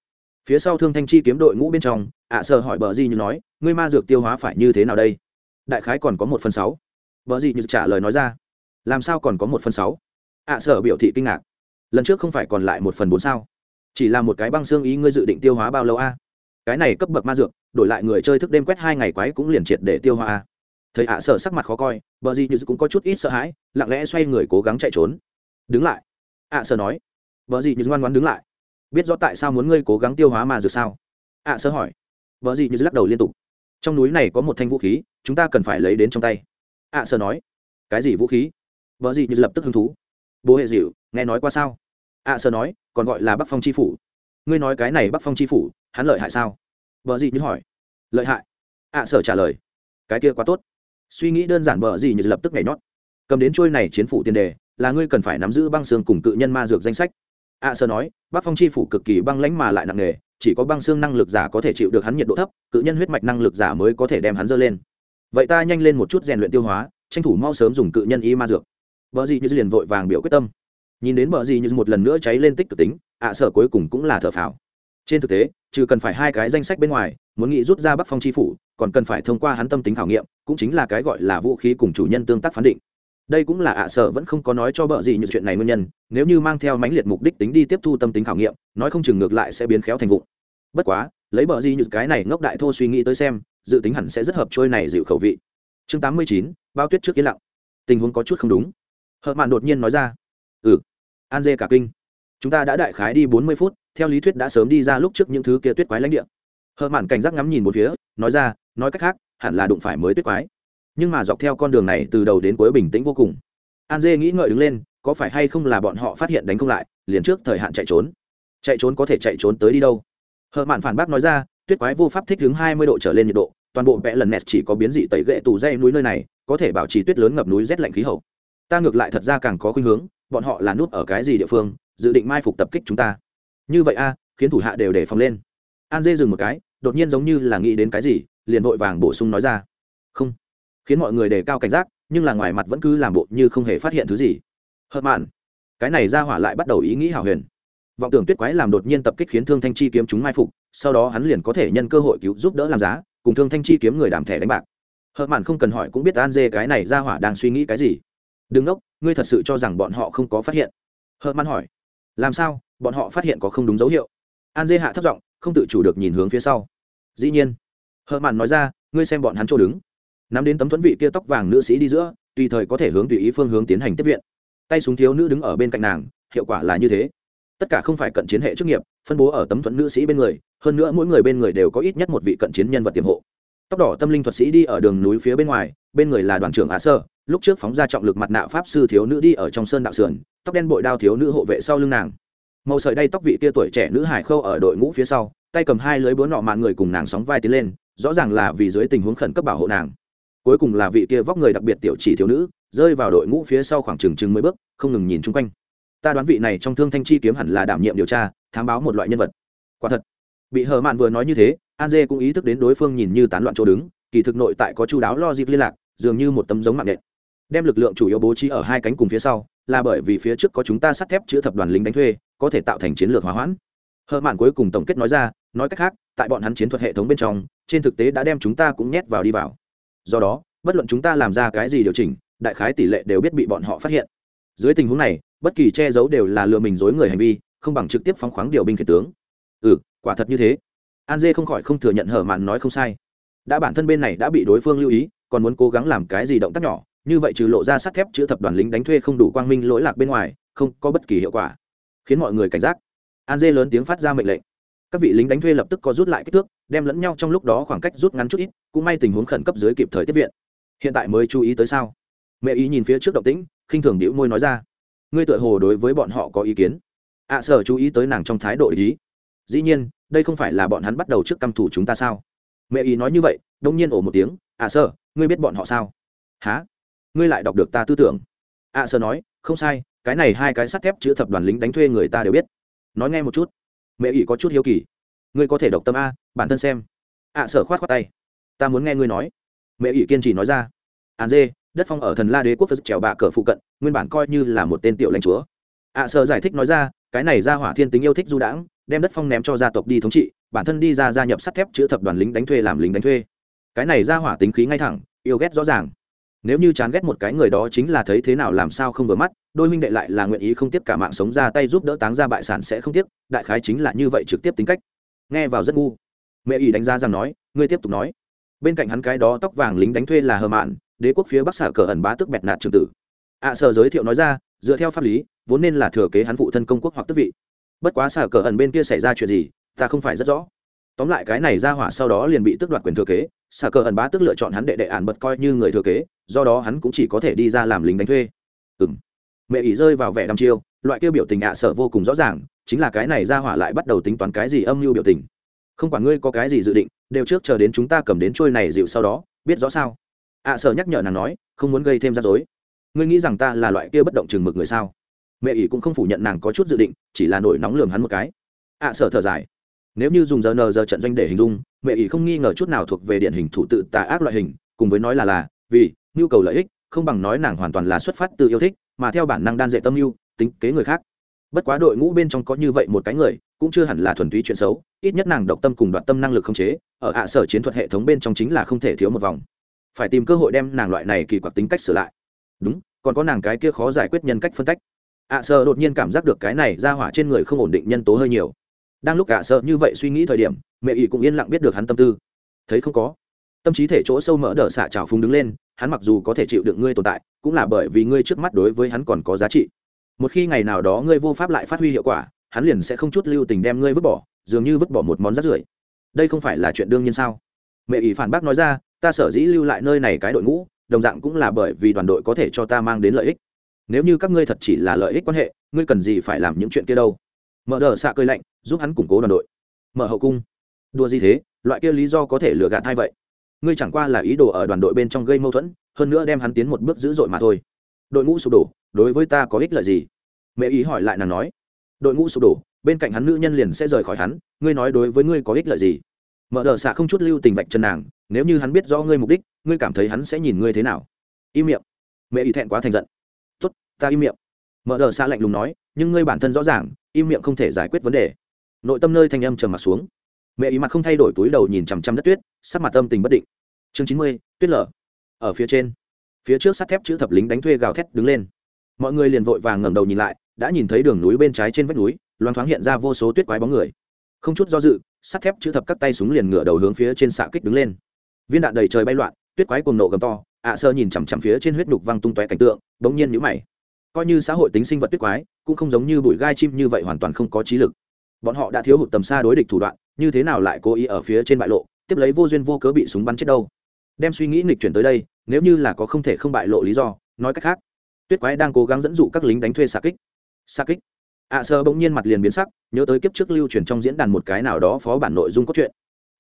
phía sau thương thanh chi kiếm đội ngũ bên trong, ạ à sơ hỏi bờ gì như nói, ngươi ma dược tiêu hóa phải như thế nào đây? Đại khái còn có một phần sáu. Bờ gì như trả lời nói ra, làm sao còn có một phần sáu? Ạ à sở biểu thị kinh ngạc, lần trước không phải còn lại một phần bốn sao? Chỉ là một cái băng xương ý ngươi dự định tiêu hóa bao lâu a? Cái này cấp bậc ma dược, đổi lại người chơi thức đêm quét hai ngày quái cũng liền triệt để tiêu hóa a. Thấy ạ sở sắc mặt khó coi, bờ gì như cũng có chút ít sợ hãi, lặng lẽ xoay người cố gắng chạy trốn. Đứng lại, ạ sở nói. Bờ gì như ngoan ngoan đứng lại biết rõ tại sao muốn ngươi cố gắng tiêu hóa ma dược sao? Ạ sở hỏi. Bờ gì như lắc đầu liên tục. Trong núi này có một thanh vũ khí chúng ta cần phải lấy đến trong tay. Ạ sở nói. Cái gì vũ khí? Vợ gì như lập tức hứng thú. Bố hệ dịu nghe nói qua sao? Ạ à, sơ nói còn gọi là bắc phong c h i phủ. Ngươi nói cái này bắc phong c h i phủ hắn lợi hại sao? Vợ gì như hỏi. Lợi hại. Ạ sơ sở trả lời. Cái kia quá tốt. Suy nghĩ đơn giản vợ gì như lập tức nhảy nhót. Cầm đến trôi này chiến phủ tiền đề là ngươi cần phải nắm giữ băng xương cùng cự nhân ma dược danh sách ạ à, sơ nói bắc phong chi phủ cực kỳ băng lãnh mà lại nặng nề chỉ có băng xương năng lực giả có thể chịu được hắn nhiệt độ thấp cự nhân huyết mạch năng lực giả mới có thể đem hắn dơ lên vậy ta nhanh lên một chút rèn luyện tiêu hóa tranh thủ mau sớm dùng cự nhân y ma dược Bờ gì như liền vội vàng biểu quyết tâm. Nhìn đến bờ gì như một lần nữa cháy lên tích cực tính, ạ sở cuối cùng cũng là thở phào. Trên thực tế, trừ cần phải hai cái danh sách bên ngoài, muốn nghĩ rút ra Bắc Phong chi phủ, còn cần phải thông qua hắn tâm tính khảo nghiệm, cũng chính là cái gọi là vũ khí cùng chủ nhân tương tác phán định. Đây cũng là ạ sợ vẫn không có nói cho bợ gì như chuyện này nguyên nhân, nếu như mang theo mãnh liệt mục đích tính đi tiếp thu tâm tính khảo nghiệm, nói không chừng ngược lại sẽ biến khéo thành vụ. Bất quá, lấy bợ gì như cái này ngốc đại thô suy nghĩ tới xem, dự tính hẳn sẽ rất hợp trôi này dịu khẩu vị. Chương 89, bao tuyết trước yên lặng. Tình huống có chút không đúng hợ mạn đột nhiên nói ra ừ an dê cả kinh chúng ta đã đại khái đi bốn mươi phút theo lý thuyết đã sớm đi ra lúc trước những thứ kia tuyết quái lãnh địa hợ mạn cảnh giác ngắm nhìn một phía nói ra nói cách khác hẳn là đụng phải mới tuyết quái nhưng mà dọc theo con đường này từ đầu đến cuối bình tĩnh vô cùng. An dê nghĩ ngợi đứng lên, có phải hay không là bọn họ phát hiện đánh không lại, liền trước thời hạn chạy trốn. Chạy trốn có thể chạy trốn tới đi đâu? Hờ mạn phản bác nói ra, tuyết quái vô pháp thích đứng hai mươi độ trở lên nhiệt độ, toàn bộ vẽ lần nẹt chỉ có biến dị tẩy gậy tù dây núi nơi này, có thể bảo trì tuyết lớn ngập núi rét lạnh khí hậu. Ta ngược lại thật ra càng có khuynh hướng, bọn họ là nút ở cái gì địa phương, dự định mai phục tập kích chúng ta. Như vậy a à, khiến thủ hạ đều để phòng lên. An dê dừng một cái, đột nhiên giống như là nghĩ đến cái gì, liền vội vàng bổ sung nói ra. Không khiến mọi người đề cao cảnh giác, nhưng là ngoài mặt vẫn cứ làm bộ như không hề phát hiện thứ gì. Hợp mạn, cái này ra hỏa lại bắt đầu ý nghĩ hảo huyền. Vọng tưởng tuyết quái làm đột nhiên tập kích khiến thương thanh chi kiếm chúng mai phục, sau đó hắn liền có thể nhân cơ hội cứu giúp đỡ làm giá, cùng thương thanh chi kiếm người đảm thẻ đánh bạc. Hợp mạn không cần hỏi cũng biết an dê cái này ra hỏa đang suy nghĩ cái gì. Đừng ngốc ngươi thật sự cho rằng bọn họ không có phát hiện. Hợp mạn hỏi. Làm sao, bọn họ phát hiện có không đúng dấu hiệu? An dê hạ thấp giọng, không tự chủ được nhìn hướng phía sau. Dĩ nhiên. Hợp mạn nói ra, ngươi xem bọn hắn chỗ đứng nắm đến tấm thuẫn vị kia tóc vàng nữ sĩ đi giữa, tùy thời có thể hướng tùy ý phương hướng tiến hành tiếp viện. Tay súng thiếu nữ đứng ở bên cạnh nàng, hiệu quả là như thế. Tất cả không phải cận chiến hệ chức nghiệp, phân bố ở tấm thuẫn nữ sĩ bên người, hơn nữa mỗi người bên người đều có ít nhất một vị cận chiến nhân vật tiềm hộ. Tóc đỏ tâm linh thuật sĩ đi ở đường núi phía bên ngoài, bên người là đoàn trưởng á sơ, lúc trước phóng ra trọng lực mặt nạ pháp sư thiếu nữ đi ở trong sơn đạo sườn, tóc đen bội đao thiếu nữ hộ vệ sau lưng nàng. Màu sợi đay tóc vị kia tuổi trẻ nữ hải khâu ở đội ngũ phía sau, tay cầm hai lưới búa nọ mạng người cùng nàng sóng vai tiến lên, rõ ràng là vì dưới tình huống khẩn cấp bảo hộ nàng cuối cùng là vị kia vóc người đặc biệt tiểu chỉ thiếu nữ, rơi vào đội ngũ phía sau khoảng chừng chừng mấy bước, không ngừng nhìn chung quanh. Ta đoán vị này trong thương thanh chi kiếm hẳn là đảm nhiệm điều tra, thám báo một loại nhân vật. Quả thật, bị hờ mạn vừa nói như thế, an dê cũng ý thức đến đối phương nhìn như tán loạn chỗ đứng, kỳ thực nội tại có chú đáo lo dịp liên lạc, dường như một tấm giống mạng nện. Đem lực lượng chủ yếu bố trí ở hai cánh cùng phía sau, là bởi vì phía trước có chúng ta sắt thép chữa thập đoàn lính đánh thuê, có thể tạo thành chiến lược hòa hoãn. Hờ mạn cuối cùng tổng kết nói ra, nói cách khác, tại bọn hắn chiến thuật hệ thống bên trong, trên thực tế đã đem chúng ta cũng nhét vào đi vào do đó, bất luận chúng ta làm ra cái gì điều chỉnh, đại khái tỷ lệ đều biết bị bọn họ phát hiện. Dưới tình huống này, bất kỳ che giấu đều là lừa mình dối người hành vi, không bằng trực tiếp phóng khoáng điều binh khiển tướng. Ừ quả thật như thế. An dê không khỏi không thừa nhận hở mạn nói không sai. Đã bản thân bên này đã bị đối phương lưu ý, còn muốn cố gắng làm cái gì động tác nhỏ, như vậy trừ lộ ra sắt thép chữ thập đoàn lính đánh thuê không đủ quang minh lỗi lạc bên ngoài, không có bất kỳ hiệu quả. Khiến mọi người cảnh giác. An dê lớn tiếng phát ra mệnh lệnh các vị lính đánh thuê lập tức có rút lại kích thước, đem lẫn nhau trong lúc đó khoảng cách rút ngắn chút ít, cũng may tình huống khẩn cấp dưới kịp thời tiếp viện. Hiện tại mới chú ý tới sao? Mẹ ý nhìn phía trước động tĩnh, khinh thường đĩu môi nói ra. Ngươi tựa hồ đối với bọn họ có ý kiến. Ạ sở chú ý tới nàng trong thái độ ý. Dĩ nhiên, đây không phải là bọn hắn bắt đầu trước căm thủ chúng ta sao? Mẹ ý nói như vậy, đông nhiên ổ một tiếng. Ạ sở, ngươi biết bọn họ sao? Há ngươi lại đọc được ta tư tưởng. Ạ sở nói, không sai, cái này hai cái sắt thép chữ thập đoàn lính đánh thuê người ta đều biết. Nói nghe một chút mẹ ỷ có chút hiếu kỳ. Ngươi có thể độc tâm a, bản thân xem. Ạ sở khoát khoát tay. Ta muốn nghe ngươi nói. Mẹ ỷ kiên trì nói ra. An dê, đất phong ở thần la đế quốc phật trèo bạ cờ phụ cận, nguyên bản coi như là một tên tiểu lãnh chúa. Ạ sở giải thích nói ra, cái này ra hỏa thiên tính yêu thích du đãng, đem đất phong ném cho gia tộc đi thống trị, bản thân đi ra gia nhập sắt thép chữ thập đoàn lính đánh thuê làm lính đánh thuê. Cái này ra hỏa tính khí ngay thẳng, yêu ghét rõ ràng nếu như chán ghét một cái người đó chính là thấy thế nào làm sao không vừa mắt đôi minh đệ lại là nguyện ý không tiếp cả mạng sống ra tay giúp đỡ táng ra bại sản sẽ không tiếp đại khái chính là như vậy trực tiếp tính cách. Nghe vào rất ngu. Mẹ ý đánh giá rằng nói ngươi tiếp tục nói. Bên cạnh hắn cái đó tóc vàng lính đánh thuê là hờ mạn đế quốc phía bắc xả cờ ẩn bá tức bẹt nạt trường tử. Ạ à, sở giới thiệu nói ra dựa theo pháp lý vốn nên là thừa kế hắn phụ thân công quốc hoặc tức vị. Bất quá xả cờ ẩn bên kia xảy ra chuyện gì ta không phải rất rõ tóm lại cái này ra hỏa sau đó liền bị tước đoạt quyền thừa kế xả cờ ẩn bá tức lựa chọn hắn đệ đệ ản bật coi như người thừa kế, do đó hắn cũng chỉ có thể đi ra làm lính đánh thuê. Ừ m mẹ ỷ rơi vào vẻ đăm chiêu, loại kêu biểu tình ạ sợ vô cùng rõ ràng, chính là cái này ra hỏa lại bắt đầu tính toán cái gì âm mưu biểu tình. Không quản ngươi có cái gì dự định, đều trước chờ đến chúng ta cầm đến trôi này dịu sau đó, biết rõ sao? Ạ sợ nhắc nhở nàng nói, không muốn gây thêm ra dối ngươi nghĩ rằng ta là loại kia bất động chừng mực người sao? Mẹ ỷ cũng không phủ nhận nàng có chút dự định, chỉ là nổi nóng lường hắn một cái. Ạ sợ thở dài nếu như dùng giờ nờ giờ trận doanh để hình dung, mẹ ỷ không nghi ngờ chút nào thuộc về điển hình thủ tự tà ác loại hình, cùng với nói là là, vì, nhu cầu lợi ích, không bằng nói nàng hoàn toàn là xuất phát từ yêu thích, mà theo bản năng đan dạy tâm mưu tính kế người khác. Bất quá đội ngũ bên trong có như vậy một cái người, cũng chưa hẳn là thuần túy chuyện xấu, ít nhất nàng độc tâm cùng đoạt tâm năng lực không chế, ở ạ sở chiến thuật hệ thống bên trong chính là không thể thiếu một vòng. Phải tìm cơ hội đem nàng loại này kỳ quặc tính cách sửa lại. Đúng, còn có nàng cái kia khó giải quyết nhân cách phân tách. ạ sở đột nhiên cảm giác được cái này ra hỏa trên người không ổn định nhân tố hơi nhiều đang lúc gạ sợ như vậy suy nghĩ thời điểm, mẹ ỷ cũng yên lặng biết được hắn tâm tư. Thấy không có, tâm trí thể chỗ sâu mỡ đỡ xạ trào phúng đứng lên, hắn mặc dù có thể chịu đựng ngươi tồn tại, cũng là bởi vì ngươi trước mắt đối với hắn còn có giá trị. Một khi ngày nào đó ngươi vô pháp lại phát huy hiệu quả, hắn liền sẽ không chút lưu tình đem ngươi vứt bỏ, dường như vứt bỏ một món rác rưởi. Đây không phải là chuyện đương nhiên sao? Mẹ ỷ phản bác nói ra, ta sở dĩ lưu lại nơi này cái đội ngũ, đồng dạng cũng là bởi vì đoàn đội có thể cho ta mang đến lợi ích. Nếu như các ngươi thật chỉ là lợi ích quan hệ, ngươi cần gì phải làm những chuyện kia đâu? Mở đờ xạ cười lạnh giúp hắn củng cố đoàn đội. Mở hậu cung. Đua gì thế? Loại kia lý do có thể lừa gạt hay vậy? Ngươi chẳng qua là ý đồ ở đoàn đội bên trong gây mâu thuẫn, hơn nữa đem hắn tiến một bước dữ dội mà thôi. Đội ngũ sụp đổ, đối với ta có ích lợi gì? Mẹ ý hỏi lại nàng nói. Đội ngũ sụp đổ, bên cạnh hắn nữ nhân liền sẽ rời khỏi hắn, ngươi nói đối với ngươi có ích lợi gì? Mở đờ xạ không chút lưu tình vạch chân nàng, nếu như hắn biết rõ ngươi mục đích, ngươi cảm thấy hắn sẽ nhìn ngươi thế nào? Im miệng. Mẹ ý thẹn quá thành giận. Tốt, ta im miệng. Mở đờ xạ lạnh lùng nói, nhưng ngươi bản thân rõ ràng, im miệng không thể giải quyết vấn đề nội tâm nơi thanh âm trầm mặt xuống. Mẹ ý mặt không thay đổi túi đầu nhìn chằm chằm đất tuyết, sắc mặt tâm tình bất định. Chương chín mươi, tuyết lở. Ở phía trên, phía trước sắt thép chữ thập lính đánh thuê gào thét đứng lên. Mọi người liền vội vàng ngẩng đầu nhìn lại, đã nhìn thấy đường núi bên trái trên vách núi loan thoáng hiện ra vô số tuyết quái bóng người. Không chút do dự, sắt thép chữ thập các tay súng liền ngửa đầu hướng phía trên xạ kích đứng lên. Viên đạn đầy trời bay loạn, tuyết quái cùng nộ gầm to, ạ sơ nhìn chằm chằm phía trên huyết đục văng tung tóe cảnh tượng, bỗng nhiên nhũ mày. Coi như xã hội tính sinh vật tuyết quái, cũng không giống như bụi gai chim như vậy hoàn toàn không có trí lực bọn họ đã thiếu hụt tầm xa đối địch thủ đoạn như thế nào lại cố ý ở phía trên bại lộ tiếp lấy vô duyên vô cớ bị súng bắn chết đâu. Đem suy nghĩ nghịch chuyển tới đây nếu như là có không thể không bại lộ lý do nói cách khác tuyết quái đang cố gắng dẫn dụ các lính đánh thuê xa kích. Xa kích? Ạ à, sơ bỗng nhiên mặt liền biến sắc nhớ tới kiếp trước lưu truyền trong diễn đàn một cái nào đó phó bản nội dung cốt truyện.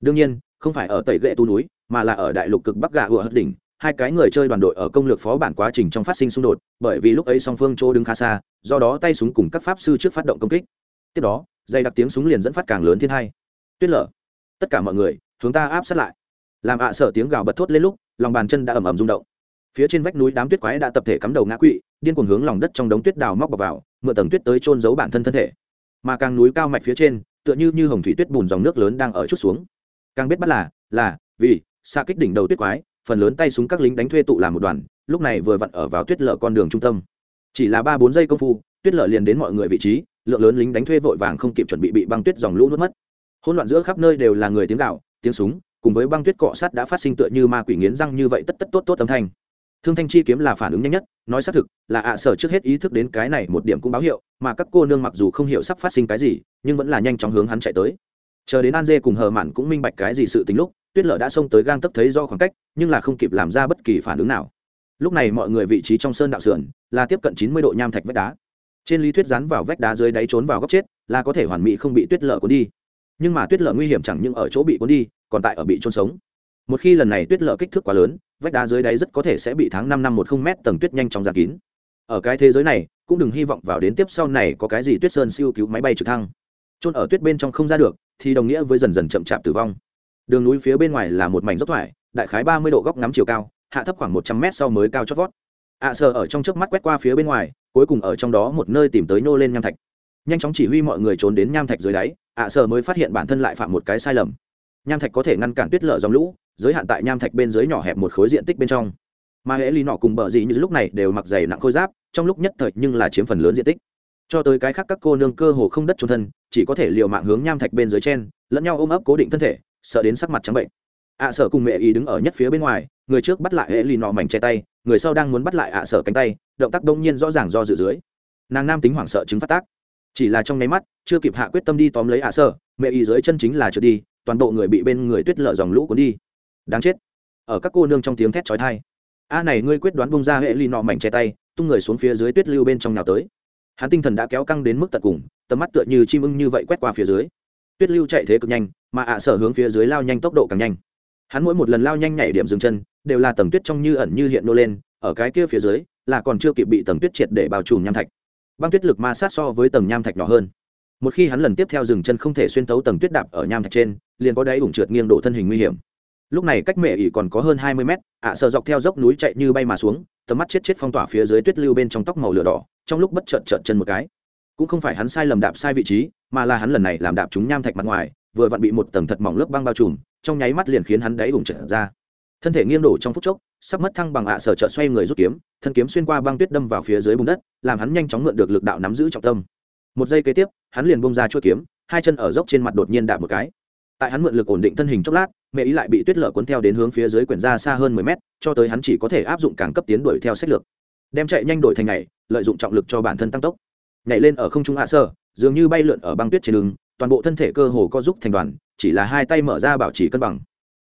Đương nhiên không phải ở tẩy gậy tu núi mà là ở đại lục cực bắc gà hựa hất đỉnh hai cái người chơi đoàn đội ở công lược phó bản quá trình trong phát sinh xung đột bởi vì lúc ấy song phương chỗ đứng khá xa do đó tay súng cùng các pháp sư trước phát động công kích. Tiếp đó dây đặc tiếng súng liền dẫn phát càng lớn thiên hai. Tuyết lở. Tất cả mọi người, hướng ta áp sát lại. Làm ạ sợ tiếng gào bật thốt lên lúc, lòng bàn chân đã ầm ầm rung động. Phía trên vách núi đám tuyết quái đã tập thể cắm đầu ngã quỵ, điên cuồng hướng lòng đất trong đống tuyết đào móc bọc vào, mượn tầng tuyết tới trôn giấu bản thân thân thể. Mà càng núi cao mạch phía trên, tựa như như hồng thủy tuyết bùn dòng nước lớn đang ở chút xuống. Càng biết bắt là là, vì, xa kích đỉnh đầu tuyết quái, phần lớn tay súng các lính đánh thuê tụ làm một đoàn, lúc này vừa vặn ở vào tuyết lở con đường trung tâm. Chỉ là ba bốn giây công phu, tuyết lở liền đến mọi người vị trí lượng lớn lính đánh thuê vội vàng không kịp chuẩn bị bị băng tuyết dòng lũ nuốt mất. Hỗn loạn giữa khắp nơi đều là người tiếng gạo tiếng súng, cùng với băng tuyết cọ sát đã phát sinh tựa như ma quỷ nghiến răng như vậy tất tất tốt tốt âm thanh. Thương thanh chi kiếm là phản ứng nhanh nhất, nói xác thực, là ạ sở trước hết ý thức đến cái này một điểm cũng báo hiệu, mà các cô nương mặc dù không hiểu sắp phát sinh cái gì, nhưng vẫn là nhanh chóng hướng hắn chạy tới. Chờ đến an dê cùng hờ mạn cũng minh bạch cái gì sự tính lúc, tuyết lở đã xông tới gang tấp thấy do khoảng cách, nhưng là không kịp làm ra bất kỳ phản ứng nào. Lúc này mọi người vị trí trong sơn đạo sườn là tiếp cận chín mươi độ nham thạch vách đá trên lý thuyết rán vào vách đá dưới đáy trốn vào góc chết là có thể hoàn mỹ không bị tuyết lở cuốn đi. Nhưng mà tuyết lở nguy hiểm chẳng những ở chỗ bị cuốn đi, còn tại ở bị trôn sống. Một khi lần này tuyết lở kích thước quá lớn, vách đá dưới đáy rất có thể sẽ bị tháng năm năm một không m tầng tuyết nhanh chóng giàn kín. Ở cái thế giới này, cũng đừng hy vọng vào đến tiếp sau này có cái gì tuyết sơn siêu cứu máy bay trực thăng. Trôn ở tuyết bên trong không ra được, thì đồng nghĩa với dần dần chậm chạp tử vong. Đường núi phía bên ngoài là một mảnh dốc thoải, đại khái ba mươi độ góc ngắm chiều cao, hạ thấp khoảng một trăm mét sau mới cao chót vót ạ à sờ ở trong trước mắt quét qua phía bên ngoài, cuối cùng ở trong đó một nơi tìm tới nô lên nham thạch. Nhanh chóng chỉ huy mọi người trốn đến nham thạch dưới đáy, ạ à sờ mới phát hiện bản thân lại phạm một cái sai lầm. Nham thạch có thể ngăn cản tuyết lở dòng lũ, giới hạn tại nham thạch bên dưới nhỏ hẹp một khối diện tích bên trong. Mà hễ lý nọ cùng bờ dị như lúc này đều mặc dày nặng khôi giáp, trong lúc nhất thời nhưng là chiếm phần lớn diện tích. Cho tới cái khác các cô nương cơ hồ không đất trôn thân, chỉ có thể liều mạng hướng nham thạch bên dưới trên lẫn nhau ôm ấp cố định thân thể, sợ đến sắc mặt trắng bệnh ạ sợ cùng mẹ ý đứng ở nhất phía bên ngoài, người trước bắt lại hệ lì nọ mảnh che tay, người sau đang muốn bắt lại ạ sợ cánh tay, động tác đông nhiên rõ ràng do dự dưới. Nàng nam tính hoảng sợ chứng phát tác. Chỉ là trong nháy mắt, chưa kịp hạ quyết tâm đi tóm lấy ạ sợ mẹ ý dưới chân chính là trượt đi, toàn bộ người bị bên người tuyết lở dòng lũ cuốn đi. Đáng chết. Ở các cô nương trong tiếng thét chói tai. A này ngươi quyết đoán bung ra hệ lì nọ mảnh che tay, tung người xuống phía dưới tuyết lưu bên trong nào tới. Hắn tinh thần đã kéo căng đến mức tận cùng, tầm mắt tựa như chim ưng như vậy quét qua phía dưới. Tuyết lưu chạy thế cực nhanh, mà ạ sở hướng phía dưới lao nhanh tốc độ càng nhanh hắn mỗi một lần lao nhanh nhảy điểm dừng chân, đều là tầng tuyết trong như ẩn như hiện nô lên, ở cái kia phía dưới, là còn chưa kịp bị tầng tuyết triệt để bao trùm nham thạch. Băng tuyết lực ma sát so với tầng nham thạch nhỏ hơn. Một khi hắn lần tiếp theo dừng chân không thể xuyên tấu tầng tuyết đạp ở nham thạch trên, liền có đáy ủng trượt nghiêng độ thân hình nguy hiểm. Lúc này cách mẹ ỉ còn có hơn hai mươi mét, ạ sợ dọc theo dốc núi chạy như bay mà xuống, tầm mắt chết chết phong tỏa phía dưới tuyết lưu bên trong tóc màu lửa đỏ, trong lúc bất chợt chợt chân một cái. Cũng không phải hắn sai lầm đạp sai vị trí, mà là hắn lần này làm đạp chúng nham thạch mặt ngoài, vừa vặn bị một tầng thật mỏng lớp băng bao trùm trong nháy mắt liền khiến hắn đáy vùng trở ra. Thân thể nghiêng đổ trong phút chốc, sắp mất thăng bằng ạ sở trợ xoay người rút kiếm, thân kiếm xuyên qua băng tuyết đâm vào phía dưới bùn đất, làm hắn nhanh chóng mượn được lực đạo nắm giữ trọng tâm. Một giây kế tiếp, hắn liền bông ra chuỗi kiếm, hai chân ở dốc trên mặt đột nhiên đạp một cái. Tại hắn mượn lực ổn định thân hình chốc lát, mẹ ý lại bị tuyết lở cuốn theo đến hướng phía dưới quyển ra xa hơn mười mét, cho tới hắn chỉ có thể áp dụng càng cấp tiến đuổi theo sách lược. Đem chạy nhanh đổi thành ngày lợi dụng trọng lực cho bản thân tăng tốc. Nhảy lên ở không trung hạ sơ dường như bay lượn ở băng tuyết trên đường, toàn bộ thân thể cơ hồ co giúp thành đoàn chỉ là hai tay mở ra bảo trì cân bằng.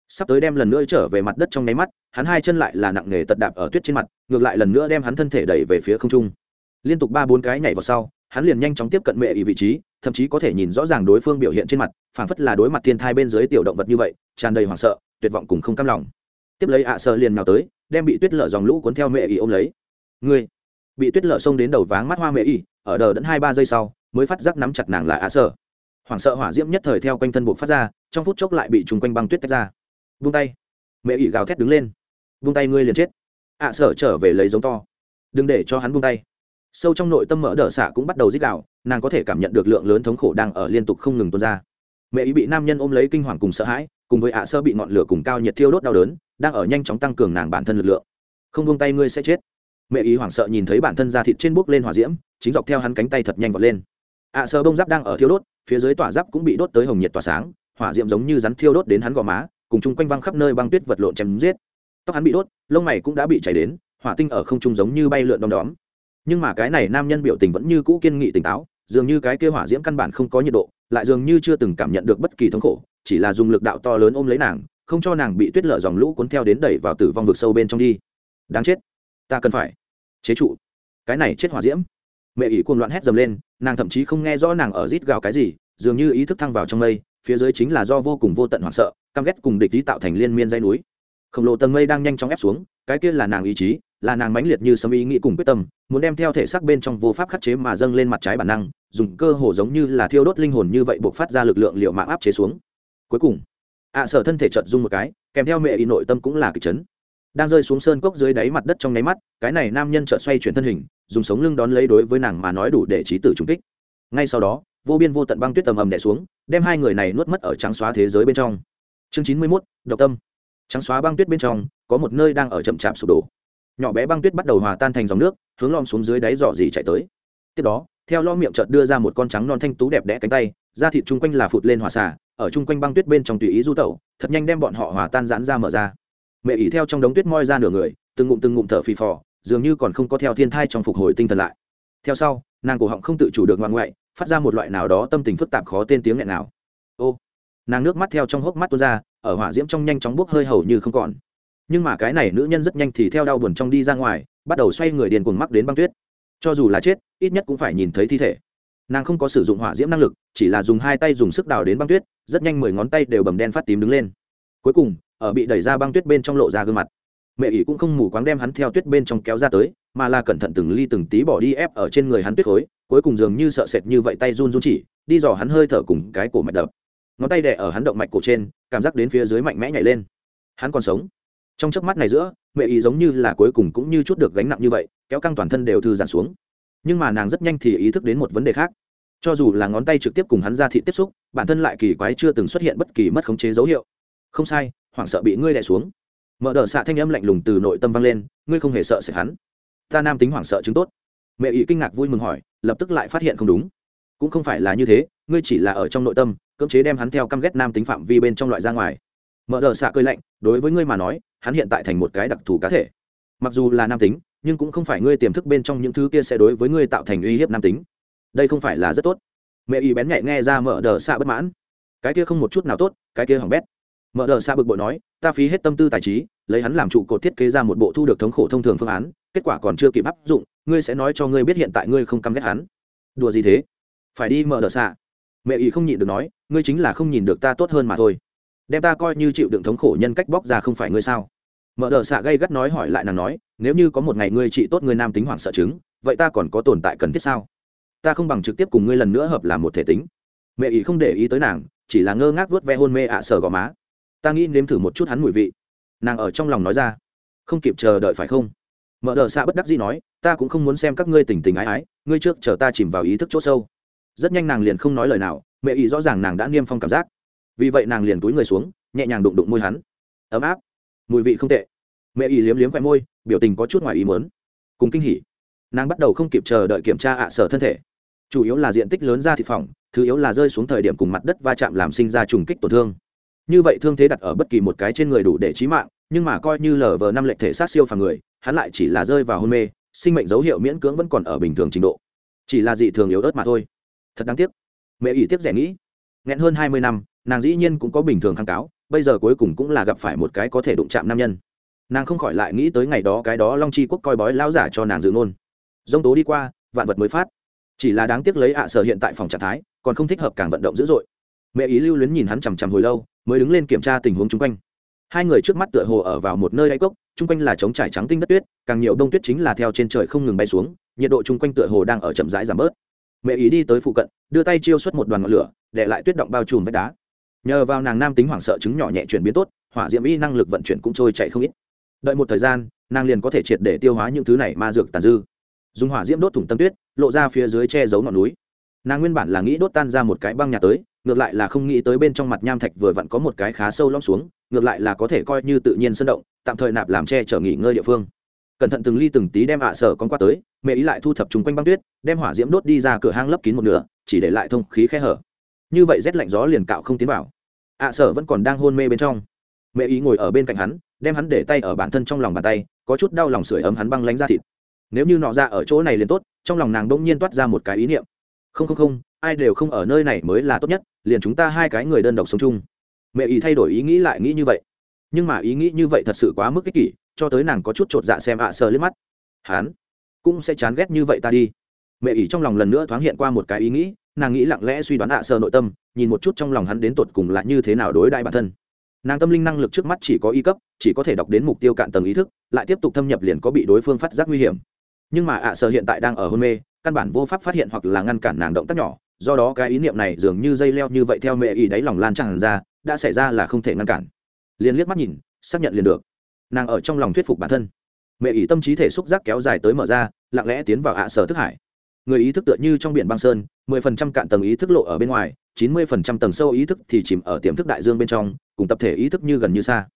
Sắp tới đem lần nữa trở về mặt đất trong nháy mắt, hắn hai chân lại là nặng nghề tật đạp ở tuyết trên mặt, ngược lại lần nữa đem hắn thân thể đẩy về phía không trung. Liên tục ba bốn cái nhảy vào sau, hắn liền nhanh chóng tiếp cận mẹ ý vị trí, thậm chí có thể nhìn rõ ràng đối phương biểu hiện trên mặt, phảng phất là đối mặt thiên thai bên dưới tiểu động vật như vậy, tràn đầy hoảng sợ, tuyệt vọng cùng không cam lòng. Tiếp lấy ạ sợ liền nào tới, đem bị tuyết lở dòng lũ cuốn theo mẹ ý ôm lấy. Người bị tuyết lở xông đến đầu váng mắt hoa mẹ ý ở đờ đẫn hai ba giây sau, mới phát giác nắm chặt nàng là ạ sợ hoảng sợ hỏa diễm nhất thời theo quanh thân buộc phát ra, trong phút chốc lại bị trùng quanh băng tuyết tách ra. Vung tay. Mẹ ỉ gào thét đứng lên. Vung tay ngươi liền chết. Ạ sở trở về lấy giống to. Đừng để cho hắn vung tay. Sâu trong nội tâm mỡ đỡ xạ cũng bắt đầu dích đạo nàng có thể cảm nhận được lượng lớn thống khổ đang ở liên tục không ngừng tuôn ra. Mẹ ý bị nam nhân ôm lấy kinh hoàng cùng sợ hãi, cùng với ạ sơ bị ngọn lửa cùng cao nhiệt thiêu đốt đau đớn, đang ở nhanh chóng tăng cường nàng bản thân lực lượng. Không vung tay ngươi sẽ chết. Mẹ ý hoảng sợ nhìn thấy bản thân da thịt trên bốc lên hỏa diễm, chính dọc theo hắn cánh tay thật nhanh vọt lên. À, ạ sơ bông giáp đang ở thiêu đốt, phía dưới tỏa giáp cũng bị đốt tới hồng nhiệt tỏa sáng, hỏa diễm giống như rắn thiêu đốt đến hắn gò má, cùng chung quanh văng khắp nơi băng tuyết vật lộn chém giết. Tóc hắn bị đốt, lông mày cũng đã bị chảy đến, hỏa tinh ở không trung giống như bay lượn đom đóm. Nhưng mà cái này nam nhân biểu tình vẫn như cũ kiên nghị tỉnh táo, dường như cái kia hỏa diễm căn bản không có nhiệt độ, lại dường như chưa từng cảm nhận được bất kỳ thống khổ, chỉ là dùng lực đạo to lớn ôm lấy nàng, không cho nàng bị tuyết lở dòng lũ cuốn theo đến đẩy vào tử vong vực sâu bên trong đi. Đáng chết. Ta cần phải chế trụ. Cái này chết hỏa diễm. Mẹ ỷ cuồng loạn hét dầm lên nàng thậm chí không nghe rõ nàng ở rít gào cái gì, dường như ý thức thăng vào trong mây, phía dưới chính là do vô cùng vô tận hoảng sợ, căm ghét cùng địch ý tạo thành liên miên dây núi. Khổng lồ tầng mây đang nhanh chóng ép xuống, cái kia là nàng ý chí, là nàng mãnh liệt như sấm ý nghĩ cùng quyết tâm, muốn đem theo thể xác bên trong vô pháp khắc chế mà dâng lên mặt trái bản năng, dùng cơ hồ giống như là thiêu đốt linh hồn như vậy buộc phát ra lực lượng liệu mạng áp chế xuống. Cuối cùng, ạ sở thân thể chợt rung một cái, kèm theo mẹ ý nội tâm cũng là kịch chấn. Đang rơi xuống sơn cốc dưới đáy mặt đất trong nháy mắt, cái này nam nhân chợt xoay chuyển thân hình dùng sống lưng đón lấy đối với nàng mà nói đủ để trí tử trung kích. Ngay sau đó, vô biên vô tận băng tuyết tầm ầm đè xuống, đem hai người này nuốt mất ở trắng xóa thế giới bên trong. Chương chín mươi mốt, độc tâm. Trắng xóa băng tuyết bên trong, có một nơi đang ở chậm chạp sụp đổ. Nhỏ bé băng tuyết bắt đầu hòa tan thành dòng nước, hướng lom xuống dưới đáy dò dỉ chạy tới. Tiếp đó, theo lo miệng chợt đưa ra một con trắng non thanh tú đẹp đẽ cánh tay, da thịt chung quanh là phụt lên hòa xả, ở chung quanh băng tuyết bên trong tùy ý du tẩu, thật nhanh đem bọn họ hòa tan giãn ra mở ra. Mẹ ỉ theo trong đống tuyết moi ra nửa người, từng ngụm từng ngụm thở phì phò dường như còn không có theo thiên thai trong phục hồi tinh thần lại. Theo sau, nàng cổ họng không tự chủ được ngoan ngoại phát ra một loại nào đó tâm tình phức tạp khó tên tiếng nghẹn nào ô, nàng nước mắt theo trong hốc mắt tuôn ra, ở hỏa diễm trong nhanh chóng bốc hơi hầu như không còn. Nhưng mà cái này nữ nhân rất nhanh thì theo đau buồn trong đi ra ngoài, bắt đầu xoay người điền cuồng mắc đến băng tuyết. Cho dù là chết, ít nhất cũng phải nhìn thấy thi thể. Nàng không có sử dụng hỏa diễm năng lực, chỉ là dùng hai tay dùng sức đào đến băng tuyết, rất nhanh mười ngón tay đều bầm đen phát tím đứng lên. Cuối cùng, ở bị đẩy ra băng tuyết bên trong lộ ra gương mặt mẹ ỷ cũng không mù quáng đem hắn theo tuyết bên trong kéo ra tới, mà là cẩn thận từng ly từng tí bỏ đi ép ở trên người hắn tuyết khối, cuối cùng dường như sợ sệt như vậy tay run run chỉ, đi dò hắn hơi thở cùng cái cổ mạch đập. Ngón tay đẻ ở hắn động mạch cổ trên, cảm giác đến phía dưới mạnh mẽ nhảy lên. Hắn còn sống. Trong chớp mắt này giữa, mẹ ý giống như là cuối cùng cũng như chút được gánh nặng như vậy, kéo căng toàn thân đều thư giãn xuống. Nhưng mà nàng rất nhanh thì ý thức đến một vấn đề khác. Cho dù là ngón tay trực tiếp cùng hắn ra thị tiếp xúc, bản thân lại kỳ quái chưa từng xuất hiện bất kỳ mất khống chế dấu hiệu. Không sai, hoảng sợ bị ngươi đè xuống mở đờ xạ thanh âm lạnh lùng từ nội tâm vang lên, ngươi không hề sợ sệt hắn. Ta nam tính hoảng sợ chứng tốt. Mẹ ý kinh ngạc vui mừng hỏi, lập tức lại phát hiện không đúng. Cũng không phải là như thế, ngươi chỉ là ở trong nội tâm, cưỡng chế đem hắn theo căm ghét nam tính phạm vi bên trong loại ra ngoài. Mở đờ xạ cơi lạnh, đối với ngươi mà nói, hắn hiện tại thành một cái đặc thù cá thể. Mặc dù là nam tính, nhưng cũng không phải ngươi tiềm thức bên trong những thứ kia sẽ đối với ngươi tạo thành uy hiếp nam tính. Đây không phải là rất tốt. Mẹ y bén nhạy nghe ra mở đờ xạ bất mãn. Cái kia không một chút nào tốt, cái kia hỏng bét mở đờ xa bực bội nói, ta phí hết tâm tư tài trí, lấy hắn làm trụ cột thiết kế ra một bộ thu được thống khổ thông thường phương án, kết quả còn chưa kịp áp dụng, ngươi sẽ nói cho ngươi biết hiện tại ngươi không căm ghét hắn. Đùa gì thế? Phải đi mở đờ xa. mẹ ý không nhịn được nói, ngươi chính là không nhìn được ta tốt hơn mà thôi. Đem ta coi như chịu đựng thống khổ nhân cách bóc ra không phải ngươi sao? Mở đờ xạ gây gắt nói hỏi lại nàng nói, nếu như có một ngày ngươi trị tốt người nam tính hoảng sợ chứng, vậy ta còn có tồn tại cần thiết sao? Ta không bằng trực tiếp cùng ngươi lần nữa hợp làm một thể tính. Mẹ ý không để ý tới nàng, chỉ là ngơ ngác vớt ve hôn mê ạ à sờ gò má ta nghĩ nếm thử một chút hắn mùi vị. Nàng ở trong lòng nói ra. Không kịp chờ đợi phải không? Mở đờ xạ bất đắc dĩ nói, ta cũng không muốn xem các ngươi tình tình ái ái, ngươi trước chờ ta chìm vào ý thức chỗ sâu. Rất nhanh nàng liền không nói lời nào, mẹ ý rõ ràng nàng đã niêm phong cảm giác. Vì vậy nàng liền túi người xuống, nhẹ nhàng đụng đụng môi hắn. Ấm áp. Mùi vị không tệ. Mẹ ý liếm liếm khoe môi, biểu tình có chút ngoài ý mớn cùng kinh hỉ. Nàng bắt đầu không kịp chờ đợi kiểm tra ạ sở thân thể. Chủ yếu là diện tích lớn ra thị phòng, thứ yếu là rơi xuống thời điểm cùng mặt đất va chạm làm sinh ra trùng kích tổn thương như vậy thương thế đặt ở bất kỳ một cái trên người đủ để chí mạng, nhưng mà coi như lờ vờ năm lệnh thể sát siêu phàm người, hắn lại chỉ là rơi vào hôn mê, sinh mệnh dấu hiệu miễn cưỡng vẫn còn ở bình thường trình độ. Chỉ là dị thường yếu ớt mà thôi. Thật đáng tiếc. Mẹ ỷ tiếc rẻ nghĩ. Nghẹn hơn hai mươi năm, nàng dĩ nhiên cũng có bình thường kháng cáo, bây giờ cuối cùng cũng là gặp phải một cái có thể đụng chạm nam nhân. Nàng không khỏi lại nghĩ tới ngày đó cái đó long chi quốc coi bói lão giả cho nàng dự ngôn. Dông tố đi qua, vạn vật mới phát. Chỉ là đáng tiếc lấy ạ sở hiện tại phòng trạng thái, còn không thích hợp càng vận động dữ dội mẹ ý lưu luyến nhìn hắn chằm chằm hồi lâu, mới đứng lên kiểm tra tình huống chung quanh. Hai người trước mắt tựa hồ ở vào một nơi đáy cốc, chung quanh là trống trải trắng tinh đất tuyết, càng nhiều đông tuyết chính là theo trên trời không ngừng bay xuống, nhiệt độ chung quanh tựa hồ đang ở chậm rãi giảm bớt. Mẹ ý đi tới phụ cận, đưa tay chiêu xuất một đoàn ngọn lửa, để lại tuyết động bao trùm vách đá. Nhờ vào nàng nam tính hoảng sợ chứng nhỏ nhẹ chuyển biến tốt, hỏa diễm y năng lực vận chuyển cũng trôi chạy không ít. Đợi một thời gian, nàng liền có thể triệt để tiêu hóa những thứ này ma dược tàn dư. Dùng hỏa diễm đốt thủng tâm tuyết, lộ ra phía dưới che giấu ngọn núi. Nàng nguyên bản là nghĩ đốt tan ra một cái băng nhà tới ngược lại là không nghĩ tới bên trong mặt nham thạch vừa vặn có một cái khá sâu lõm xuống, ngược lại là có thể coi như tự nhiên sân động, tạm thời nạp làm che chở nghỉ ngơi địa phương. Cẩn thận từng ly từng tí đem ạ sở con qua tới, mẹ ý lại thu thập chung quanh băng tuyết, đem hỏa diễm đốt đi ra cửa hang lấp kín một nửa, chỉ để lại thông khí khe hở. Như vậy rét lạnh gió liền cạo không tiến vào. Ạ sở vẫn còn đang hôn mê bên trong. Mẹ ý ngồi ở bên cạnh hắn, đem hắn để tay ở bản thân trong lòng bàn tay, có chút đau lòng sưởi ấm hắn băng lánh ra thịt. Nếu như nọ ra ở chỗ này liền tốt, trong lòng nàng đông nhiên toát ra một cái ý niệm không không không, ai đều không ở nơi này mới là tốt nhất, liền chúng ta hai cái người đơn độc sống chung. Mẹ ý thay đổi ý nghĩ lại nghĩ như vậy. Nhưng mà ý nghĩ như vậy thật sự quá mức ích kỷ, cho tới nàng có chút t r ộ t dạ xem ạ à sờ liếc mắt. Hán cũng sẽ chán ghét như vậy ta đi. Mẹ Ý trong lòng lần nữa thoáng hiện qua một cái ý nghĩ, nàng nghĩ lặng lẽ suy đoán ạ à sờ nội tâm, nhìn một chút trong lòng hắn đến tột cùng là như thế nào đối đại bản thân. Nàng tâm linh năng lực trước mắt chỉ có y cấp, chỉ có thể đọc đến mục tiêu cạn tầng ý thức, lại tiếp tục thâm nhập liền có bị đối phương phát giác nguy hiểm. Nhưng mà ạ à sờ hiện tại đang ở hôn mê căn bản vô pháp phát hiện hoặc là ngăn cản nàng động tác nhỏ, do đó cái ý niệm này dường như dây leo như vậy theo mẹ ý đáy lòng lan tràn ra, đã xảy ra là không thể ngăn cản. Liền liếc mắt nhìn, xác nhận liền được. Nàng ở trong lòng thuyết phục bản thân. Mẹ ý tâm trí thể xúc giác kéo dài tới mở ra, lặng lẽ tiến vào ạ sở thức hải. Người ý thức tựa như trong biển băng sơn, mười phần trăm cạn tầng ý thức lộ ở bên ngoài, chín mươi phần trăm tầng sâu ý thức thì chìm ở tiềm thức đại dương bên trong, cùng tập thể ý thức như gần như xa.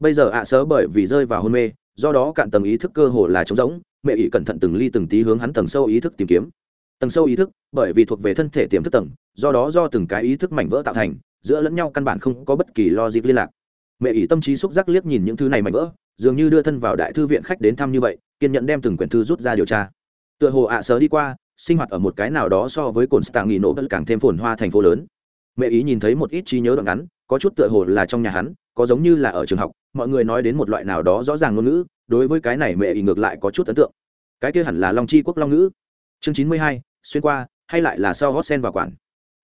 Bây giờ ạ sở bởi vì rơi vào hôn mê, do đó cạn tầng ý thức cơ hồ là trống rỗng mẹ ý cẩn thận từng ly từng tí hướng hắn tầng sâu ý thức tìm kiếm. Tầng sâu ý thức, bởi vì thuộc về thân thể tiềm thức tầng, do đó do từng cái ý thức mảnh vỡ tạo thành, giữa lẫn nhau căn bản không có bất kỳ logic liên lạc. Mẹ ỷ tâm trí xúc giác liếc nhìn những thứ này mảnh vỡ, dường như đưa thân vào đại thư viện khách đến thăm như vậy, kiên nhẫn đem từng quyển thư rút ra điều tra. Tựa hồ ạ à sớ đi qua, sinh hoạt ở một cái nào đó so với cồn stạng nghỉ nổ vẫn càng thêm phồn hoa thành phố lớn. Mẹ ý nhìn thấy một ít trí nhớ đoạn ngắn, có chút tựa hồ là trong nhà hắn, có giống như là ở trường học mọi người nói đến một loại nào đó rõ ràng ngôn ngữ, đối với cái này mẹ ý ngược lại có chút ấn tượng. Cái kia hẳn là long chi quốc long ngữ. Chương chín mươi hai, xuyên qua, hay lại là sau gót sen và quản.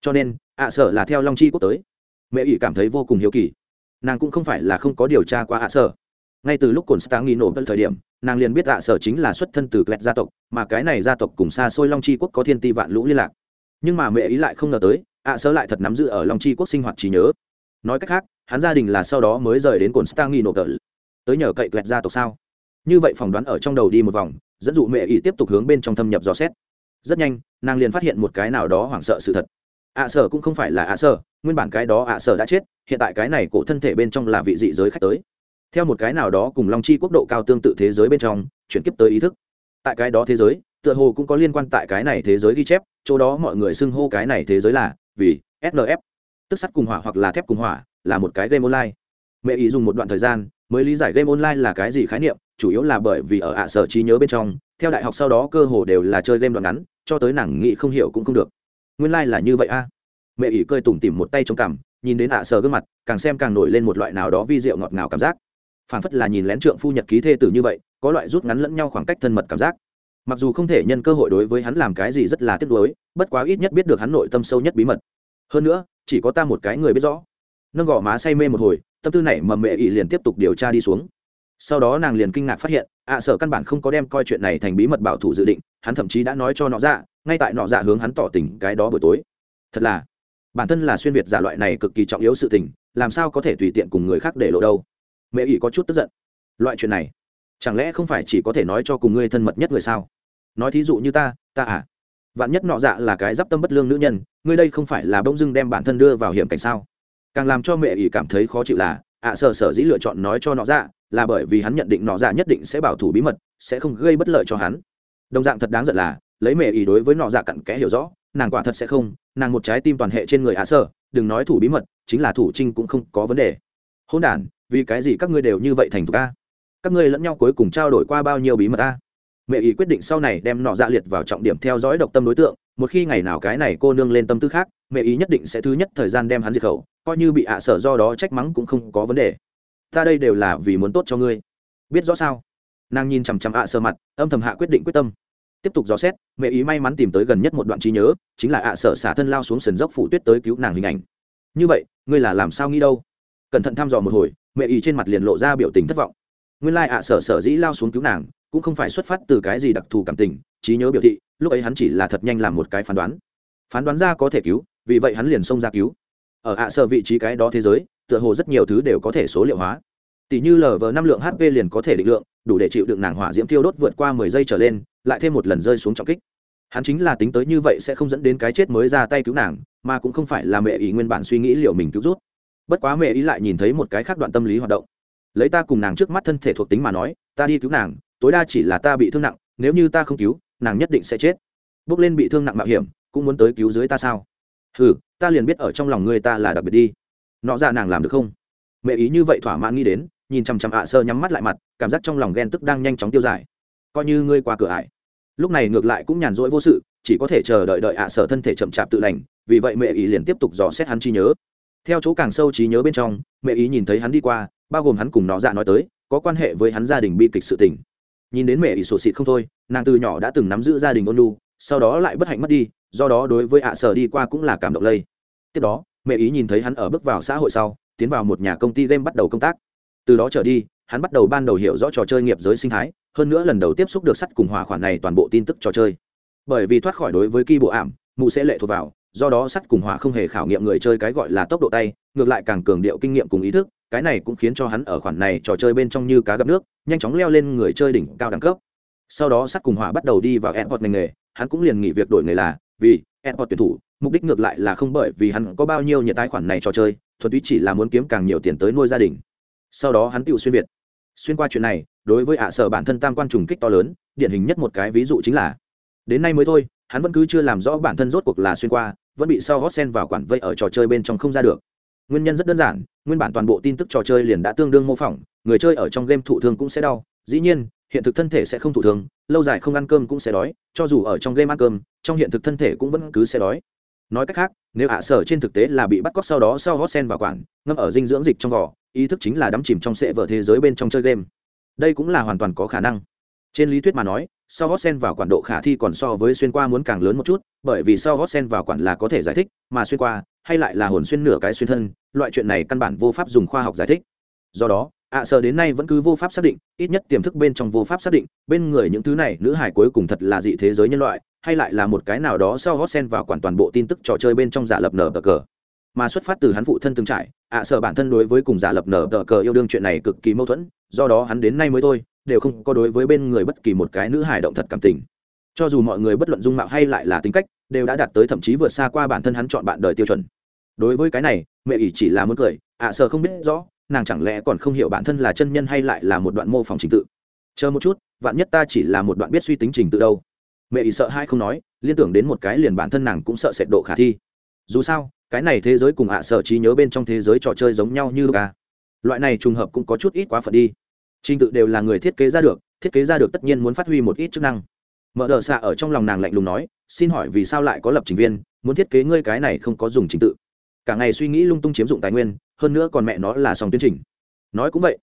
Cho nên, ạ sở là theo long chi quốc tới. Mẹ ý cảm thấy vô cùng hiếu kỳ. Nàng cũng không phải là không có điều tra qua ạ sở. Ngay từ lúc cồn stang nghi nổ thời điểm, nàng liền biết ạ sở chính là xuất thân từ klet gia tộc, mà cái này gia tộc cùng xa xôi long chi quốc có thiên ti vạn lũ liên lạc. Nhưng mà mẹ ý lại không ngờ tới, ạ sở lại thật nắm giữ ở long chi quốc sinh hoạt trí nhớ. Nói cách khác hắn gia đình là sau đó mới rời đến cồn stang nghi tờ tới nhờ cậy quẹt gia tộc sao? Như vậy phỏng đoán ở trong đầu đi một vòng, dẫn dụ mẹ ý tiếp tục hướng bên trong thâm nhập dò xét. Rất nhanh, nàng liền phát hiện một cái nào đó hoảng sợ sự thật. Ạ sở cũng không phải là ạ sở, nguyên bản cái đó ạ sở đã chết, hiện tại cái này cổ thân thể bên trong là vị dị giới khách tới. Theo một cái nào đó cùng long chi quốc độ cao tương tự thế giới bên trong, chuyển kiếp tới ý thức. Tại cái đó thế giới, tựa hồ cũng có liên quan tại cái này thế giới ghi chép, chỗ đó mọi người xưng hô cái này thế giới là vì snf tức sắt cùng hỏa hoặc là thép cùng hỏa là một cái game online. Mẹ ý dùng một đoạn thời gian, mới lý giải game online là cái gì khái niệm, chủ yếu là bởi vì ở ạ sở trí nhớ bên trong, theo đại học sau đó cơ hồ đều là chơi game đoạn ngắn, cho tới nàng nghĩ không hiểu cũng không được. Nguyên lai、like、là như vậy a. Mẹ ý cơi tủm tỉm một tay trong cằm, nhìn đến ạ sở gương mặt, càng xem càng nổi lên một loại nào đó vi rượu ngọt ngào cảm giác. Phản phất là nhìn lén trượng phu nhật ký thê tử như vậy, có loại rút ngắn lẫn nhau khoảng cách thân mật cảm giác. Mặc dù không thể nhân cơ hội đối với hắn làm cái gì rất là tiếc nuối, bất quá ít nhất biết được hắn nội tâm sâu nhất bí mật. Hơn nữa, chỉ có ta một cái người biết rõ nâng gò má say mê một hồi, tâm tư này mầm mẹ ỷ liền tiếp tục điều tra đi xuống. Sau đó nàng liền kinh ngạc phát hiện, ạ sở căn bản không có đem coi chuyện này thành bí mật bảo thủ dự định, hắn thậm chí đã nói cho nọ dạ ngay tại nọ dạ hướng hắn tỏ tình cái đó buổi tối. Thật là, bản thân là xuyên việt giả loại này cực kỳ trọng yếu sự tình, làm sao có thể tùy tiện cùng người khác để lộ đâu? Mẹ ỷ có chút tức giận. Loại chuyện này, chẳng lẽ không phải chỉ có thể nói cho cùng ngươi thân mật nhất người sao? Nói thí dụ như ta ta à? Vạn nhất nọ dạ là cái d i p tâm bất lương nữ nhân, ngươi đây không phải là bỗng dưng đem bản thân đưa vào hiểm cảnh sao? Càng làm cho mẹ ỷ cảm thấy khó chịu là, ạ sở sở dĩ lựa chọn nói cho nọ ra là bởi vì hắn nhận định nọ ra nhất định sẽ bảo thủ bí mật, sẽ không gây bất lợi cho hắn. Đồng dạng thật đáng giận là, lấy mẹ ỷ đối với nọ ra cặn kẽ hiểu rõ, nàng quả thật sẽ không, nàng một trái tim toàn hệ trên người ạ sở đừng nói thủ bí mật, chính là thủ trinh cũng không có vấn đề. Hôn đản, vì cái gì các ngươi đều như vậy thành thục a? Các ngươi lẫn nhau cuối cùng trao đổi qua bao nhiêu bí mật a? Mẹ ý quyết định sau này đem nọ dạ liệt vào trọng điểm theo dõi độc tâm đối tượng, một khi ngày nào cái này cô nương lên tâm tư khác mẹ ý nhất định sẽ thứ nhất thời gian đem hắn diệt khẩu, coi như bị ạ sở do đó trách mắng cũng không có vấn đề. Ta đây đều là vì muốn tốt cho ngươi. Biết rõ sao? Nàng nhìn chằm chằm ạ sở mặt, âm thầm hạ quyết định quyết tâm. Tiếp tục dò xét, mẹ ý may mắn tìm tới gần nhất một đoạn trí nhớ, chính là ạ sở xả thân lao xuống sườn dốc phủ tuyết tới cứu nàng hình ảnh. Như vậy, ngươi là làm sao nghĩ đâu? Cẩn thận thăm dò một hồi, mẹ ý trên mặt liền lộ ra biểu tình thất vọng. Nguyên lai ạ sở sở dĩ lao xuống cứu nàng, cũng không phải xuất phát từ cái gì đặc thù cảm tình, trí nhớ biểu thị, lúc ấy hắn chỉ là thật nhanh làm một cái phán đoán. Phán đoán ra có thể cứu vì vậy hắn liền xông ra cứu. Ở ạ sở vị trí cái đó thế giới, tựa hồ rất nhiều thứ đều có thể số liệu hóa. Tỷ như lờ vờ năm lượng hp liền có thể định lượng, đủ để chịu đựng nàng hỏa diễm tiêu đốt vượt qua mười giây trở lên, lại thêm một lần rơi xuống trọng kích. Hắn chính là tính tới như vậy sẽ không dẫn đến cái chết mới ra tay cứu nàng, mà cũng không phải là mẹ ý nguyên bản suy nghĩ liệu mình cứu rút. Bất quá mẹ ý lại nhìn thấy một cái khác đoạn tâm lý hoạt động. Lấy ta cùng nàng trước mắt thân thể thuộc tính mà nói, ta đi cứu nàng, tối đa chỉ là ta bị thương nặng, nếu như ta không cứu, nàng nhất định sẽ chết. Bước lên bị thương nặng mạo hiểm, cũng muốn tới cứu dưới ta sao? Ừ ta liền biết ở trong lòng ngươi ta là đặc biệt đi. Nọ ra nàng làm được không? Mẹ ý như vậy thỏa mãn nghĩ đến, nhìn chằm chằm ạ sơ nhắm mắt lại mặt, cảm giác trong lòng ghen tức đang nhanh chóng tiêu giải coi như ngươi qua cửa ải. Lúc này ngược lại cũng nhàn rỗi vô sự, chỉ có thể chờ đợi đợi ạ sở thân thể chậm chạp tự lành, vì vậy mẹ ý liền tiếp tục dò xét hắn trí nhớ. Theo chỗ càng sâu trí nhớ bên trong, mẹ ý nhìn thấy hắn đi qua, bao gồm hắn cùng nó dạ nói tới, có quan hệ với hắn gia đình bi kịch sự tình. Nhìn đến mẹ ý sổ xịt không thôi, nàng từ nhỏ đã từng nắm giữ gia đình ôn lu sau đó lại bất hạnh mất đi, do đó đối với ạ sở đi qua cũng là cảm động lây. Tiếp đó, mẹ ý nhìn thấy hắn ở bước vào xã hội sau, tiến vào một nhà công ty game bắt đầu công tác. Từ đó trở đi, hắn bắt đầu ban đầu hiểu rõ trò chơi nghiệp giới sinh thái, hơn nữa lần đầu tiếp xúc được sắt cùng hỏa khoản này toàn bộ tin tức trò chơi. Bởi vì thoát khỏi đối với ki bộ ảm, mụ sẽ lệ thuộc vào, do đó sắt cùng hỏa không hề khảo nghiệm người chơi cái gọi là tốc độ tay, ngược lại càng cường điệu kinh nghiệm cùng ý thức, cái này cũng khiến cho hắn ở khoản này trò chơi bên trong như cá gặp nước, nhanh chóng leo lên người chơi đỉnh cao đẳng cấp. Sau đó sắt cùng hỏa bắt đầu đi vào airport ngành nghề hắn cũng liền nghỉ việc đổi nghề là, vì airport tuyển thủ, mục đích ngược lại là không bởi vì hắn có bao nhiêu nhiệt tài khoản này trò chơi, thuần túy chỉ là muốn kiếm càng nhiều tiền tới nuôi gia đình. Sau đó hắn tiểu xuyên việt. Xuyên qua chuyện này, đối với ạ sở bản thân tam quan trùng kích to lớn, điển hình nhất một cái ví dụ chính là, đến nay mới thôi, hắn vẫn cứ chưa làm rõ bản thân rốt cuộc là xuyên qua, vẫn bị sau gót sen vào quản vây ở trò chơi bên trong không ra được. Nguyên nhân rất đơn giản, nguyên bản toàn bộ tin tức trò chơi liền đã tương đương mô phỏng, người chơi ở trong game thụ thương cũng sẽ đau, dĩ nhiên hiện thực thân thể sẽ không thụ thương, lâu dài không ăn cơm cũng sẽ đói, cho dù ở trong game ăn cơm, trong hiện thực thân thể cũng vẫn cứ sẽ đói. Nói cách khác, nếu ạ sở trên thực tế là bị bắt cóc sau đó sau hót sen vào quản ngâm ở dinh dưỡng dịch trong vỏ, ý thức chính là đắm chìm trong sệ vở thế giới bên trong chơi game. Đây cũng là hoàn toàn có khả năng. Trên lý thuyết mà nói, sau gót sen vào quản độ khả thi còn so với xuyên qua muốn càng lớn một chút, bởi vì sau gót sen vào quản là có thể giải thích, mà xuyên qua, hay lại là hồn xuyên nửa cái xuyên thân, loại chuyện này căn bản vô pháp dùng khoa học giải thích. Do đó ạ à đến nay vẫn cứ vô pháp xác định ít nhất tiềm thức bên trong vô pháp xác định bên người những thứ này nữ hải cuối cùng thật là dị thế giới nhân loại hay lại là một cái nào đó sau gót sen vào quản toàn bộ tin tức trò chơi bên trong giả lập nở tờ cờ. Mà xuất phát từ hắn phụ thân từng trải ạ à bản thân đối với cùng giả lập nở tờ cờ yêu đương chuyện này cực kỳ mâu thuẫn do đó hắn đến nay mới thôi đều không có đối với bên người bất kỳ một cái nữ hải động thật cảm tình. Cho dù mọi người bất luận dung mạo hay lại là tính cách đều đã đạt tới thậm chí vượt xa qua bản thân hắn chọn bạn đời tiêu chuẩn. Đối với cái này mẹ ỷ chỉ là muốn cười ạ à, sợ không biết rõ nàng chẳng lẽ còn không hiểu bản thân là chân nhân hay lại là một đoạn mô phỏng trình tự? Chờ một chút, vạn nhất ta chỉ là một đoạn biết suy tính trình tự đâu. Mẹ ý sợ hai không nói, liên tưởng đến một cái liền bản thân nàng cũng sợ sệt độ khả thi. Dù sao, cái này thế giới cùng ạ à sợ trí nhớ bên trong thế giới trò chơi giống nhau như ca à. loại này trùng hợp cũng có chút ít quá phận đi. Trình tự đều là người thiết kế ra được, thiết kế ra được tất nhiên muốn phát huy một ít chức năng. Mở đờ xạ ở trong lòng nàng lạnh lùng nói, xin hỏi vì sao lại có lập trình viên, muốn thiết kế ngươi cái này không có dùng trình tự? Cả ngày suy nghĩ lung tung chiếm dụng tài nguyên hơn nữa còn mẹ nó là song tiến trình. Nói cũng vậy,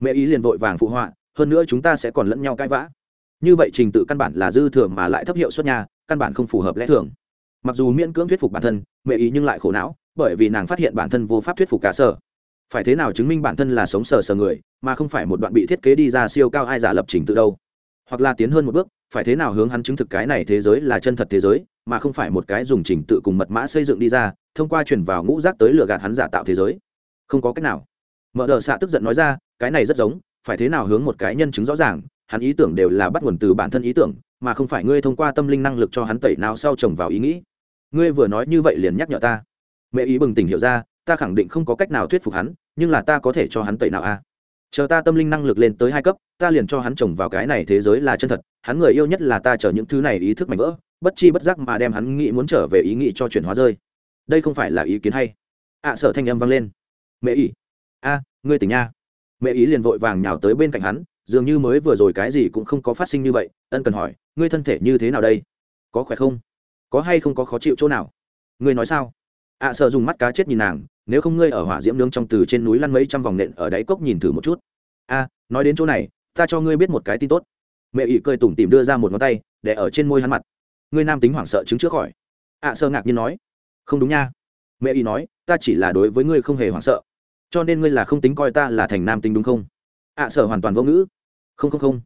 mẹ ý liền vội vàng phụ họa, hơn nữa chúng ta sẽ còn lẫn nhau cãi vã. Như vậy trình tự căn bản là dư thừa mà lại thấp hiệu suất nhà căn bản không phù hợp lẽ thường. Mặc dù miễn cưỡng thuyết phục bản thân, mẹ ý nhưng lại khổ não, bởi vì nàng phát hiện bản thân vô pháp thuyết phục cả sở. Phải thế nào chứng minh bản thân là sống sờ sờ người, mà không phải một đoạn bị thiết kế đi ra siêu cao ai giả lập trình tự đâu? Hoặc là tiến hơn một bước, phải thế nào hướng hắn chứng thực cái này thế giới là chân thật thế giới, mà không phải một cái dùng trình tự cùng mật mã xây dựng đi ra, thông qua chuyển vào ngũ rác tới lừa gạt hắn giả tạo thế giới? Không có cách nào. Mở đờ xạ tức giận nói ra cái này rất giống phải thế nào hướng một cái nhân chứng rõ ràng hắn ý tưởng đều là bắt nguồn từ bản thân ý tưởng mà không phải ngươi thông qua tâm linh năng lực cho hắn tẩy nào sau trồng vào ý nghĩ. Ngươi vừa nói như vậy liền nhắc nhở ta. Mẹ ý bừng tỉnh hiểu ra ta khẳng định không có cách nào thuyết phục hắn nhưng là ta có thể cho hắn tẩy nào a à? chờ ta tâm linh năng lực lên tới hai cấp ta liền cho hắn trồng vào cái này thế giới là chân thật hắn người yêu nhất là ta chở những thứ này ý thức mạnh vỡ bất chi bất giác mà đem hắn nghĩ muốn trở về ý nghĩ cho chuyển hóa rơi. Đây không phải là ý kiến hay. Ạ à, sở thanh âm vang lên mẹ ý a ngươi tỉnh nha. Mẹ ý liền vội vàng nhào tới bên cạnh hắn dường như mới vừa rồi cái gì cũng không có phát sinh như vậy ân cần hỏi ngươi thân thể như thế nào đây? Có khỏe không? Có hay không có khó chịu chỗ nào? Ngươi nói sao? Ạ à, sợ dùng mắt cá chết nhìn nàng nếu không ngươi ở hỏa diễm nướng trong từ trên núi lăn mấy trăm vòng nện ở đáy cốc nhìn thử một chút. A nói đến chỗ này ta cho ngươi biết một cái tin tốt. Mẹ ý cười tủm tìm đưa ra một ngón tay để ở trên môi hắn mặt. Ngươi nam tính hoảng sợ chứng trước khỏi. Ạ à, sơ ngạc nhiên nói. Không đúng nha. Mẹ ý nói ta chỉ là đối với ngươi không hề hoảng sợ cho nên ngươi là không tính coi ta là thành nam tính đúng không? Ạ à, sở hoàn toàn vô ngữ. Không không không.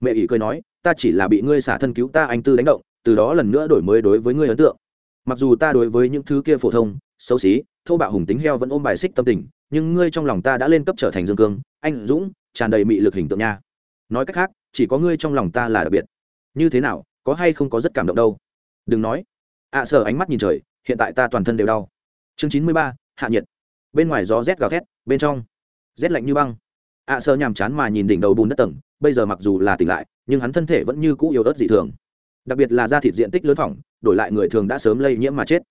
Mẹ ỷ cười nói ta chỉ là bị ngươi xả thân cứu ta anh tư đánh động từ đó lần nữa đổi mới đối với ngươi ấn tượng. Mặc dù ta đối với những thứ kia phổ thông xấu xí thô bạo hùng tính heo vẫn ôm bài xích tâm tình nhưng ngươi trong lòng ta đã lên cấp trở thành dương cương anh dũng tràn đầy mị lực hình tượng nha. Nói cách khác chỉ có ngươi trong lòng ta là đặc biệt. Như thế nào có hay không có rất cảm động đâu? Đừng nói. Ạ à, sợ ánh mắt nhìn trời hiện tại ta toàn thân đều đau. Chương chín mươi ba hạ nhiệt bên ngoài gió rét gào thét bên trong rét lạnh như băng. Ạ à, sợ nhàm chán mà nhìn đỉnh đầu bùn đất tầng bây giờ mặc dù là tỉnh lại nhưng hắn thân thể vẫn như cũ yếu ớt dị thường. Đặc biệt là da thịt diện tích lớn phỏng đổi lại người thường đã sớm lây nhiễm mà chết.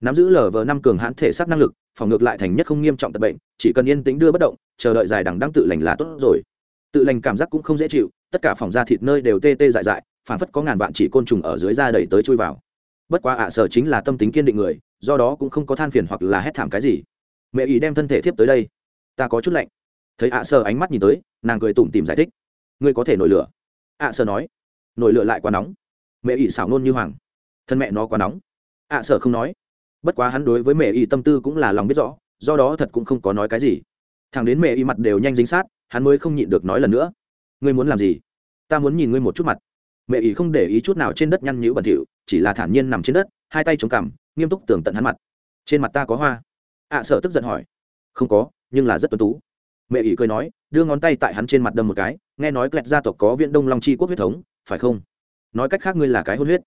Nắm giữ lờ vờ năm cường hãn thể xác năng lực phòng ngược lại thành nhất không nghiêm trọng tật bệnh chỉ cần yên tĩnh đưa bất động chờ đợi dài đằng đang tự lành là tốt rồi. Tự lành cảm giác cũng không dễ chịu tất cả phòng da thịt nơi đều tê tê dại dại phản phất có ngàn vạn chỉ côn trùng ở dưới da đẩy tới chui vào. Bất quá ạ sở chính là tâm tính kiên định người do đó cũng không có than phiền hoặc là hét thảm cái gì mẹ ý đem thân thể thiếp tới đây. Ta có chút lạnh. Thấy ạ sơ ánh mắt nhìn tới, nàng cười tủm tìm giải thích. Ngươi có thể nổi lửa. Ạ sơ nói. Nổi lửa lại quá nóng. Mẹ ý xảo nôn như hoàng. Thân mẹ nó quá nóng. Ạ sơ không nói. Bất quá hắn đối với mẹ y tâm tư cũng là lòng biết rõ, do đó thật cũng không có nói cái gì. Thằng đến mẹ y mặt đều nhanh dính sát, hắn mới không nhịn được nói lần nữa. Ngươi muốn làm gì? Ta muốn nhìn ngươi một chút mặt. Mẹ y không để ý chút nào trên đất nhăn nhữ bẩn thỉu, chỉ là thản nhiên nằm trên đất, hai tay chống cằm, nghiêm túc tưởng tận hắn mặt. Trên mặt ta có hoa ạ sợ tức giận hỏi. Không có, nhưng là rất tuân tú. Mẹ ỷ cười nói, đưa ngón tay tại hắn trên mặt đâm một cái, nghe nói kẹt gia tộc có viện đông long chi quốc huyết thống, phải không? Nói cách khác ngươi là cái hôn huyết.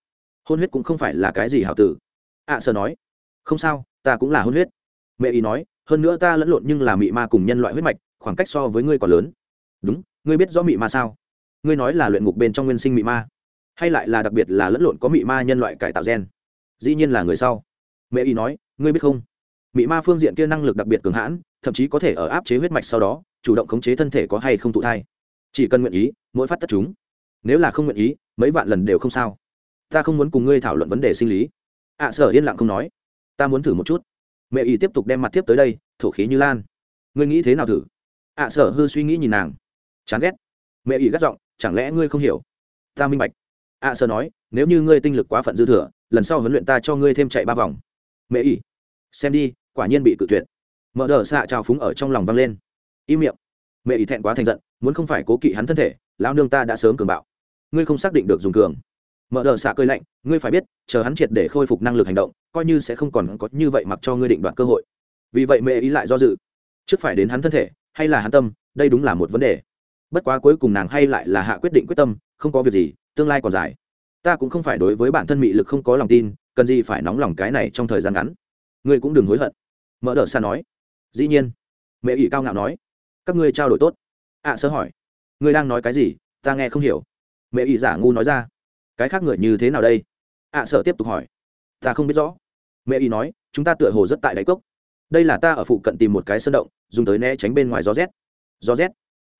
Hôn huyết cũng không phải là cái gì hảo tử. Ạ sợ nói, không sao, ta cũng là hôn huyết. Mẹ ỷ nói, hơn nữa ta lẫn lộn nhưng là mị ma cùng nhân loại huyết mạch, khoảng cách so với ngươi còn lớn. Đúng, ngươi biết rõ mị ma sao? Ngươi nói là luyện ngục bên trong nguyên sinh mị ma, hay lại là đặc biệt là lẫn lộn có mị ma nhân loại cải tạo gen? Dĩ nhiên là người sau. Mẹ ý nói, ngươi biết không? Mị ma phương diện kia năng lực đặc biệt cường hãn, thậm chí có thể ở áp chế huyết mạch sau đó, chủ động khống chế thân thể có hay không thụ thai. Chỉ cần nguyện ý, mỗi phát tất chúng. Nếu là không nguyện ý, mấy vạn lần đều không sao. Ta không muốn cùng ngươi thảo luận vấn đề sinh lý. Ạ sở yên lặng không nói. Ta muốn thử một chút. Mẹ ý tiếp tục đem mặt tiếp tới đây, thổ khí như lan. Ngươi nghĩ thế nào thử? Ạ sở hư suy nghĩ nhìn nàng. Chán ghét. Mẹ ý gắt giọng, chẳng lẽ ngươi không hiểu? Ta minh bạch. Ạ sở nói, nếu như ngươi tinh lực quá phận dư thừa, lần sau huấn luyện ta cho ngươi thêm chạy ba vòng. Mẹ ý xem đi quả nhiên bị cự tuyệt. Mở đờ xạ trào phúng ở trong lòng vang lên. Im miệng. Mẹ ý thẹn quá thành giận, muốn không phải cố kỵ hắn thân thể, lão nương ta đã sớm cường bạo. Ngươi không xác định được dùng cường. Mở đờ xạ cơi lạnh, ngươi phải biết, chờ hắn triệt để khôi phục năng lực hành động, coi như sẽ không còn có như vậy mặc cho ngươi định đoạt cơ hội. Vì vậy mẹ ý lại do dự. Trước phải đến hắn thân thể, hay là hắn tâm, đây đúng là một vấn đề. Bất quá cuối cùng nàng hay lại là hạ quyết định quyết tâm, không có việc gì, tương lai còn dài. Ta cũng không phải đối với bản thân mị lực không có lòng tin, cần gì phải nóng lòng cái này trong thời gian ngắn. Ngươi cũng đừng hối hận mở đờ xa nói. Dĩ nhiên. Mẹ ỷ cao ngạo nói. Các ngươi trao đổi tốt. Ạ à, sơ hỏi. Ngươi đang nói cái gì? Ta nghe không hiểu. Mẹ ỷ giả ngu nói ra. Cái khác người như thế nào đây? Ạ à, sợ tiếp tục hỏi. Ta không biết rõ. Mẹ ỷ nói chúng ta tựa hồ rất tại đáy cốc. Đây là ta ở phụ cận tìm một cái sơn động dùng tới né tránh bên ngoài gió rét. Gió rét.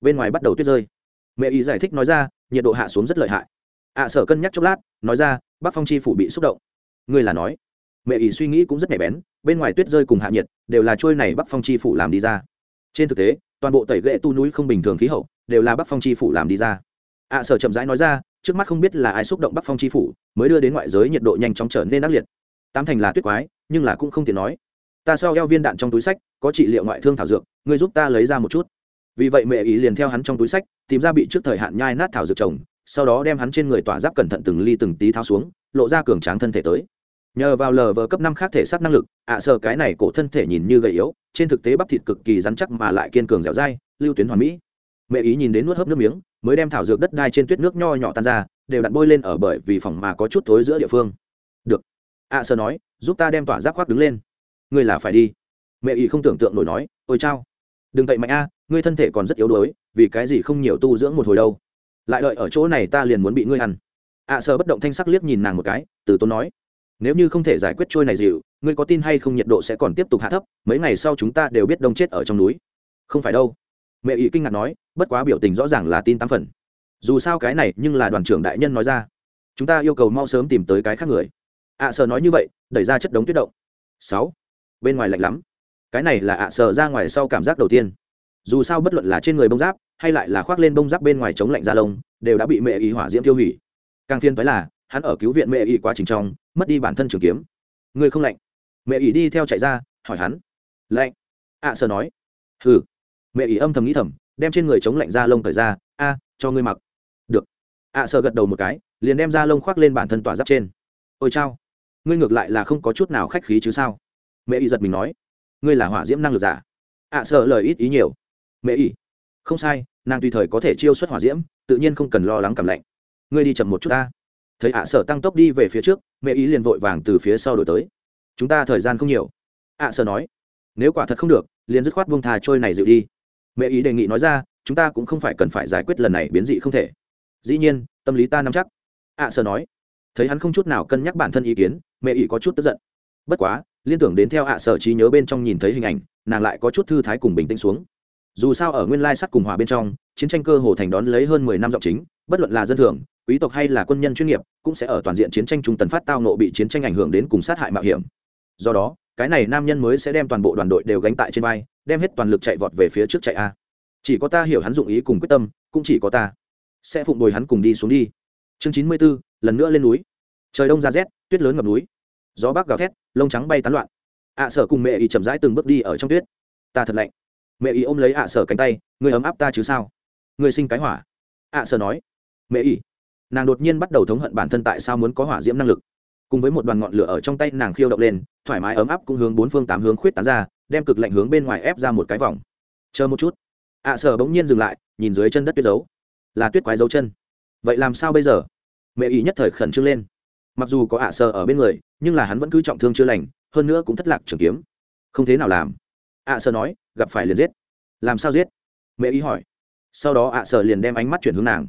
Bên ngoài bắt đầu tuyết rơi. Mẹ ý giải thích nói ra nhiệt độ hạ xuống rất lợi hại. Ạ à, sở cân nhắc chốc lát nói ra bắc phong chi phủ bị xúc động. Ngươi là nói. Mẹ ý suy nghĩ cũng rất nhạy bén bên ngoài tuyết rơi cùng hạ nhiệt đều là trôi này bắc phong chi phủ làm đi ra. Trên thực tế toàn bộ tẩy ghệ tu núi không bình thường khí hậu đều là bắc phong chi phủ làm đi ra. Ạ à, sở chậm rãi nói ra trước mắt không biết là ai xúc động bắc phong chi phủ mới đưa đến ngoại giới nhiệt độ nhanh chóng trở nên ác liệt. Tám thành là tuyết quái nhưng là cũng không tiện nói. Ta sau eo viên đạn trong túi sách có trị liệu ngoại thương thảo dược ngươi giúp ta lấy ra một chút. Vì vậy mẹ ý liền theo hắn trong túi sách tìm ra bị trước thời hạn nhai nát thảo dược trồng sau đó đem hắn trên người tỏa giáp cẩn thận từng ly từng tí tháo xuống lộ ra cường tráng thân thể tới nhờ vào lờ vờ cấp năm khác thể xác năng lực, ạ à sợ cái này cổ thân thể nhìn như gầy yếu, trên thực tế bắp thịt cực kỳ rắn chắc mà lại kiên cường dẻo dai, lưu tuyến hoàn mỹ. Mẹ ý nhìn đến nuốt hớp nước miếng, mới đem thảo dược đất đai trên tuyết nước nho nhỏ tan ra, đều đặt bôi lên ở bởi vì phòng mà có chút thối giữa địa phương. Được. ạ à sợ nói, giúp ta đem tỏa giáp khoác đứng lên. Ngươi là phải đi. Mẹ ý không tưởng tượng nổi nói, ôi chao. Đừng tậy mạnh a, ngươi thân thể còn rất yếu đuối, vì cái gì không nhiều tu dưỡng một hồi đâu? Lại đợi ở chỗ này ta liền muốn bị ngươi ăn. ạ sợ bất động thanh sắc liếc nhìn nàng một cái, từ tốn nói nếu như không thể giải quyết trôi này dịu ngươi có tin hay không nhiệt độ sẽ còn tiếp tục hạ thấp mấy ngày sau chúng ta đều biết đông chết ở trong núi. Không phải đâu. Mẹ ý kinh ngạc nói bất quá biểu tình rõ ràng là tin tám phần. Dù sao cái này nhưng là đoàn trưởng đại nhân nói ra. Chúng ta yêu cầu mau sớm tìm tới cái khác người. Ạ à, sợ nói như vậy đẩy ra chất đống tuyết động. Sáu. Bên ngoài lạnh lắm. Cái này là ạ à sợ ra ngoài sau cảm giác đầu tiên. Dù sao bất luận là trên người bông giáp hay lại là khoác lên bông giáp bên ngoài chống lạnh da lông đều đã bị mẹ ý hỏa diễm tiêu hủy. Càng Thiên tới là hắn ở cứu viện mẹ ý quá trình trong mất đi bản thân trường kiếm. Người không lạnh. Mẹ ỷ đi theo chạy ra, hỏi hắn. Lạnh. Ạ à sợ nói. Hừ. Mẹ ỷ âm thầm nghĩ thầm, đem trên người chống lạnh da lông thời ra, a, cho ngươi mặc. Được. Ạ à sợ gật đầu một cái, liền đem da lông khoác lên bản thân tỏa giáp trên. Ôi chao. Ngươi ngược lại là không có chút nào khách khí chứ sao? Mẹ ỷ giật mình nói. Ngươi là hỏa diễm năng lực giả. Ạ sợ lời ít ý nhiều. Mẹ ỷ. Không sai, nàng tùy thời có thể chiêu xuất hỏa diễm, tự nhiên không cần lo lắng cảm lạnh. Ngươi đi chậm một chút ta thấy ạ à tăng tốc đi về phía trước, mẹ ý liền vội vàng từ phía sau đổi tới. Chúng ta thời gian không nhiều. Ạ à nói, nếu quả thật không được, liền dứt khoát buông thà trôi này dịu đi. Mẹ ý đề nghị nói ra, chúng ta cũng không phải cần phải giải quyết lần này biến dị không thể. Dĩ nhiên, tâm lý ta nắm chắc. Ạ sở nói, thấy hắn không chút nào cân nhắc bản thân ý kiến, mẹ ý có chút tức giận. Bất quá, liên tưởng đến theo ạ sở trí nhớ bên trong nhìn thấy hình ảnh, nàng lại có chút thư thái cùng bình tĩnh xuống. Dù sao ở nguyên lai sắt cùng hòa bên trong, chiến tranh cơ hồ thành đón lấy hơn mười năm giọng chính, bất luận là dân thường quý tộc hay là quân nhân chuyên nghiệp cũng sẽ ở toàn diện chiến tranh trung tần phát tao nộ bị chiến tranh ảnh hưởng đến cùng sát hại mạo hiểm. Do đó, cái này nam nhân mới sẽ đem toàn bộ đoàn đội đều gánh tại trên vai, đem hết toàn lực chạy vọt về phía trước chạy a. Chỉ có ta hiểu hắn dụng ý cùng quyết tâm, cũng chỉ có ta. Sẽ phụng bồi hắn cùng đi xuống đi. Chương chín mươi b ố lần nữa lên núi. Trời đông ra rét, tuyết lớn ngập núi. Gió bắc gào thét, lông trắng bay tán loạn. Ạ sở cùng mẹ y chậm rãi từng bước đi ở trong tuyết. Ta thật lạnh. Mẹ y ôm lấy ạ sở cánh tay người ấm áp ta chứ sao? Người sinh cái hỏa. Ạ sở nói. Mẹ y nàng đột nhiên bắt đầu thống hận bản thân tại sao muốn có hỏa diễm năng lực. Cùng với một đoàn ngọn lửa ở trong tay nàng khiêu động lên, thoải mái ấm áp cũng hướng bốn phương tám hướng khuyết tán ra, đem cực lạnh hướng bên ngoài ép ra một cái vòng. Chờ một chút. Ạ sở bỗng nhiên dừng lại, nhìn dưới chân đất tuyết dấu. Là tuyết quái dấu chân. Vậy làm sao bây giờ? Mẹ ý nhất thời khẩn trương lên. Mặc dù có ạ sở ở bên người, nhưng là hắn vẫn cứ trọng thương chưa lành, hơn nữa cũng thất lạc trường kiếm. Không thế nào làm. Ạ sở nói, gặp phải liền giết. Làm sao giết? Mẹ ý hỏi. Sau đó ạ sở liền đem ánh mắt chuyển hướng nàng.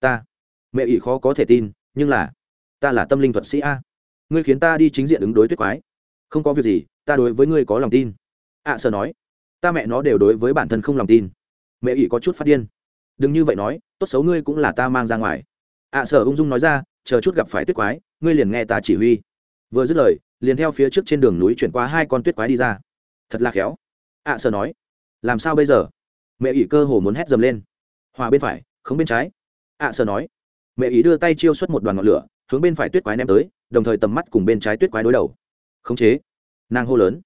Ta mẹ ỷ khó có thể tin, nhưng là, ta là tâm linh thuật sĩ a. Ngươi khiến ta đi chính diện ứng đối tuyết quái. Không có việc gì, ta đối với ngươi có lòng tin. Ạ sợ nói, ta mẹ nó đều đối với bản thân không lòng tin. Mẹ ỷ có chút phát điên. Đừng như vậy nói, tốt xấu ngươi cũng là ta mang ra ngoài. Ạ sợ ung dung nói ra, chờ chút gặp phải tuyết quái, ngươi liền nghe ta chỉ huy. Vừa dứt lời, liền theo phía trước trên đường núi chuyển qua hai con tuyết quái đi ra. Thật là khéo. Ạ sợ nói, làm sao bây giờ? Mẹ ỷ cơ hồ muốn hét dầm lên. Hòa bên phải, không bên trái. Ạ sợ nói mẹ ý đưa tay chiêu xuất một đoàn ngọn lửa, hướng bên phải tuyết quái ném tới, đồng thời tầm mắt cùng bên trái tuyết quái đối đầu. Khống chế. Nàng hô lớn,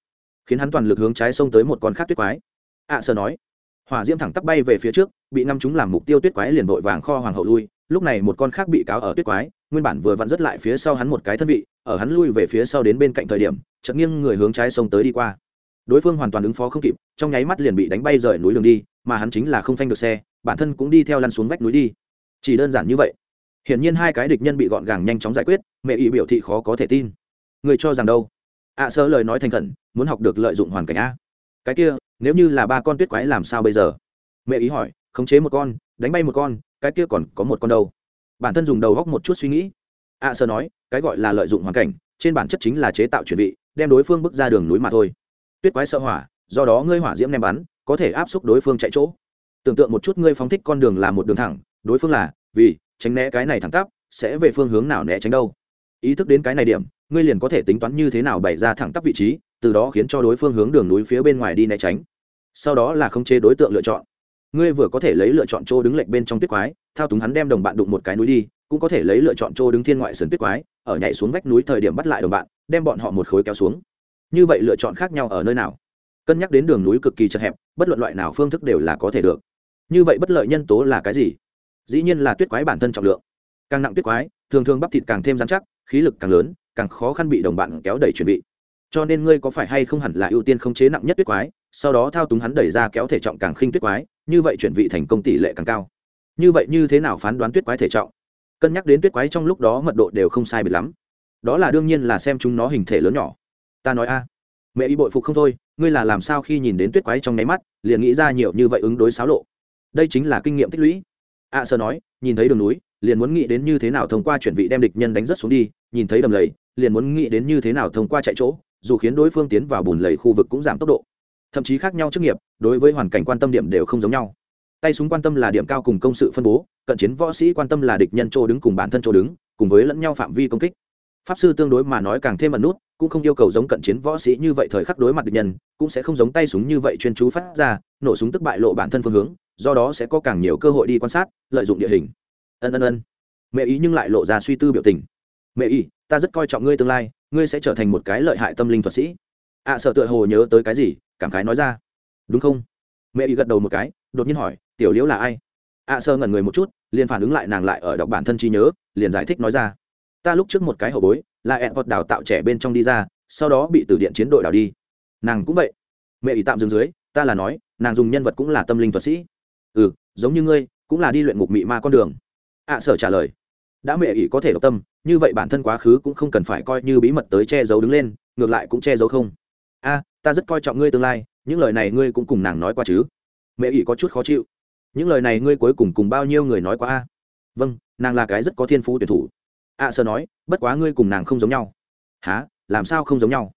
khiến hắn toàn lực hướng trái xông tới một con khác tuyết quái. Ạ sợ nói, hỏa diễm thẳng tắp bay về phía trước, bị ngăm chúng làm mục tiêu tuyết quái liền vội vàng kho hoàng hậu lui, lúc này một con khác bị cáo ở tuyết quái, nguyên bản vừa vặn rất lại phía sau hắn một cái thân vị, ở hắn lui về phía sau đến bên cạnh thời điểm, chợt nghiêng người hướng trái sông tới đi qua. Đối phương hoàn toàn ứng phó không kịp, trong nháy mắt liền bị đánh bay rời núi đường đi, mà hắn chính là không phanh được xe, bản thân cũng đi theo lăn xuống vách núi đi. Chỉ đơn giản như vậy hiển nhiên hai cái địch nhân bị gọn gàng nhanh chóng giải quyết, mẹ ý biểu thị khó có thể tin. Người cho rằng đâu? Ạ sơ lời nói thành khẩn, muốn học được lợi dụng hoàn cảnh a. Cái kia, nếu như là ba con tuyết quái làm sao bây giờ? Mẹ ý hỏi, khống chế một con, đánh bay một con, cái kia còn có một con đâu? Bản thân dùng đầu góc một chút suy nghĩ. Ạ sơ nói, cái gọi là lợi dụng hoàn cảnh, trên bản chất chính là chế tạo chuẩn bị đem đối phương bước ra đường núi mà thôi. Tuyết quái sợ hỏa, do đó ngươi hỏa diễm đem bắn, có thể áp xúc đối phương chạy chỗ. Tưởng tượng một chút ngươi phóng thích con đường là một đường thẳng, đối phương là vì tránh né cái này thẳng tắp, sẽ về phương hướng nào né tránh đâu. Ý thức đến cái này điểm, ngươi liền có thể tính toán như thế nào bày ra thẳng tắp vị trí, từ đó khiến cho đối phương hướng đường núi phía bên ngoài đi né tránh. Sau đó là khống chế đối tượng lựa chọn. Ngươi vừa có thể lấy lựa chọn chỗ đứng lệch bên trong tuyết quái, thao túng hắn đem đồng bạn đụng một cái núi đi, cũng có thể lấy lựa chọn chỗ đứng thiên ngoại sườn tuyết quái, ở nhảy xuống vách núi thời điểm bắt lại đồng bạn, đem bọn họ một khối kéo xuống. Như vậy lựa chọn khác nhau ở nơi nào? Cân nhắc đến đường núi cực kỳ chật hẹp, bất luận loại nào phương thức đều là có thể được. Như vậy bất lợi nhân tố là cái gì? Dĩ nhiên là tuyết quái bản thân trọng lượng. Càng nặng tuyết quái, thường thường bắp thịt càng thêm dán chắc, khí lực càng lớn, càng khó khăn bị đồng bạn kéo đẩy chuẩn bị. Cho nên ngươi có phải hay không hẳn là ưu tiên khống chế nặng nhất tuyết quái, sau đó thao túng hắn đẩy ra kéo thể trọng càng khinh tuyết quái, như vậy chuyển vị thành công tỷ lệ càng cao. Như vậy như thế nào phán đoán tuyết quái thể trọng? Cân nhắc đến tuyết quái trong lúc đó mật độ đều không sai biệt lắm. Đó là đương nhiên là xem chúng nó hình thể lớn nhỏ. Ta nói a, mẹ y bội phục không thôi, ngươi là làm sao khi nhìn đến tuyết quái trong nháy mắt, liền nghĩ ra nhiều như vậy ứng đối xáo lộ. Đây chính là kinh nghiệm tích lũy a sơ nói, nhìn thấy đường núi, liền muốn nghĩ đến như thế nào thông qua chuyển vị đem địch nhân đánh rất xuống đi, nhìn thấy đầm lầy, liền muốn nghĩ đến như thế nào thông qua chạy chỗ, dù khiến đối phương tiến vào bùn lầy khu vực cũng giảm tốc độ. Thậm chí khác nhau chức nghiệp, đối với hoàn cảnh quan tâm điểm đều không giống nhau. Tay súng quan tâm là điểm cao cùng công sự phân bố, cận chiến võ sĩ quan tâm là địch nhân chỗ đứng cùng bản thân chỗ đứng, cùng với lẫn nhau phạm vi công kích. Pháp sư tương đối mà nói càng thêm ẩn nút, cũng không yêu cầu giống cận chiến võ sĩ như vậy thời khắc đối mặt địch nhân, cũng sẽ không giống tay súng như vậy chuyên chú phát ra, nổ súng tức bại lộ bản thân phương hướng do đó sẽ có càng nhiều cơ hội đi quan sát lợi dụng địa hình. Ân ân ân. Mẹ ý nhưng lại lộ ra suy tư biểu tình. Mẹ ý ta rất coi trọng ngươi tương lai ngươi sẽ trở thành một cái lợi hại tâm linh thuật sĩ. Ạ à, sợ tựa hồ nhớ tới cái gì cảm khái nói ra. Đúng không? Mẹ ý gật đầu một cái đột nhiên hỏi tiểu liễu là ai? Ạ à, sơ ngẩn người một chút liền phản ứng lại nàng lại ở đọc bản thân trí nhớ liền giải thích nói ra. Ta lúc trước một cái hậu bối là ẹn hoặc đào tạo trẻ bên trong đi ra sau đó bị từ điện chiến đội đào đi. Nàng cũng vậy. Mẹ ý tạm dừng dưới ta là nói nàng dùng nhân vật cũng là tâm linh thuật sĩ ừ giống như ngươi cũng là đi luyện ngục mị ma con đường. Ạ à, sở trả lời. Đã mẹ ý có thể độc tâm như vậy bản thân quá khứ cũng không cần phải coi như bí mật tới che giấu đứng lên ngược lại cũng che giấu không. A ta rất coi trọng ngươi tương lai những lời này ngươi cũng cùng nàng nói qua chứ. Mẹ ỷ có chút khó chịu. Những lời này ngươi cuối cùng cùng bao nhiêu người nói qua a? Vâng nàng là cái rất có thiên phú tuyển thủ. À, a sơ nói bất quá ngươi cùng nàng không giống nhau. Há làm sao không giống nhau?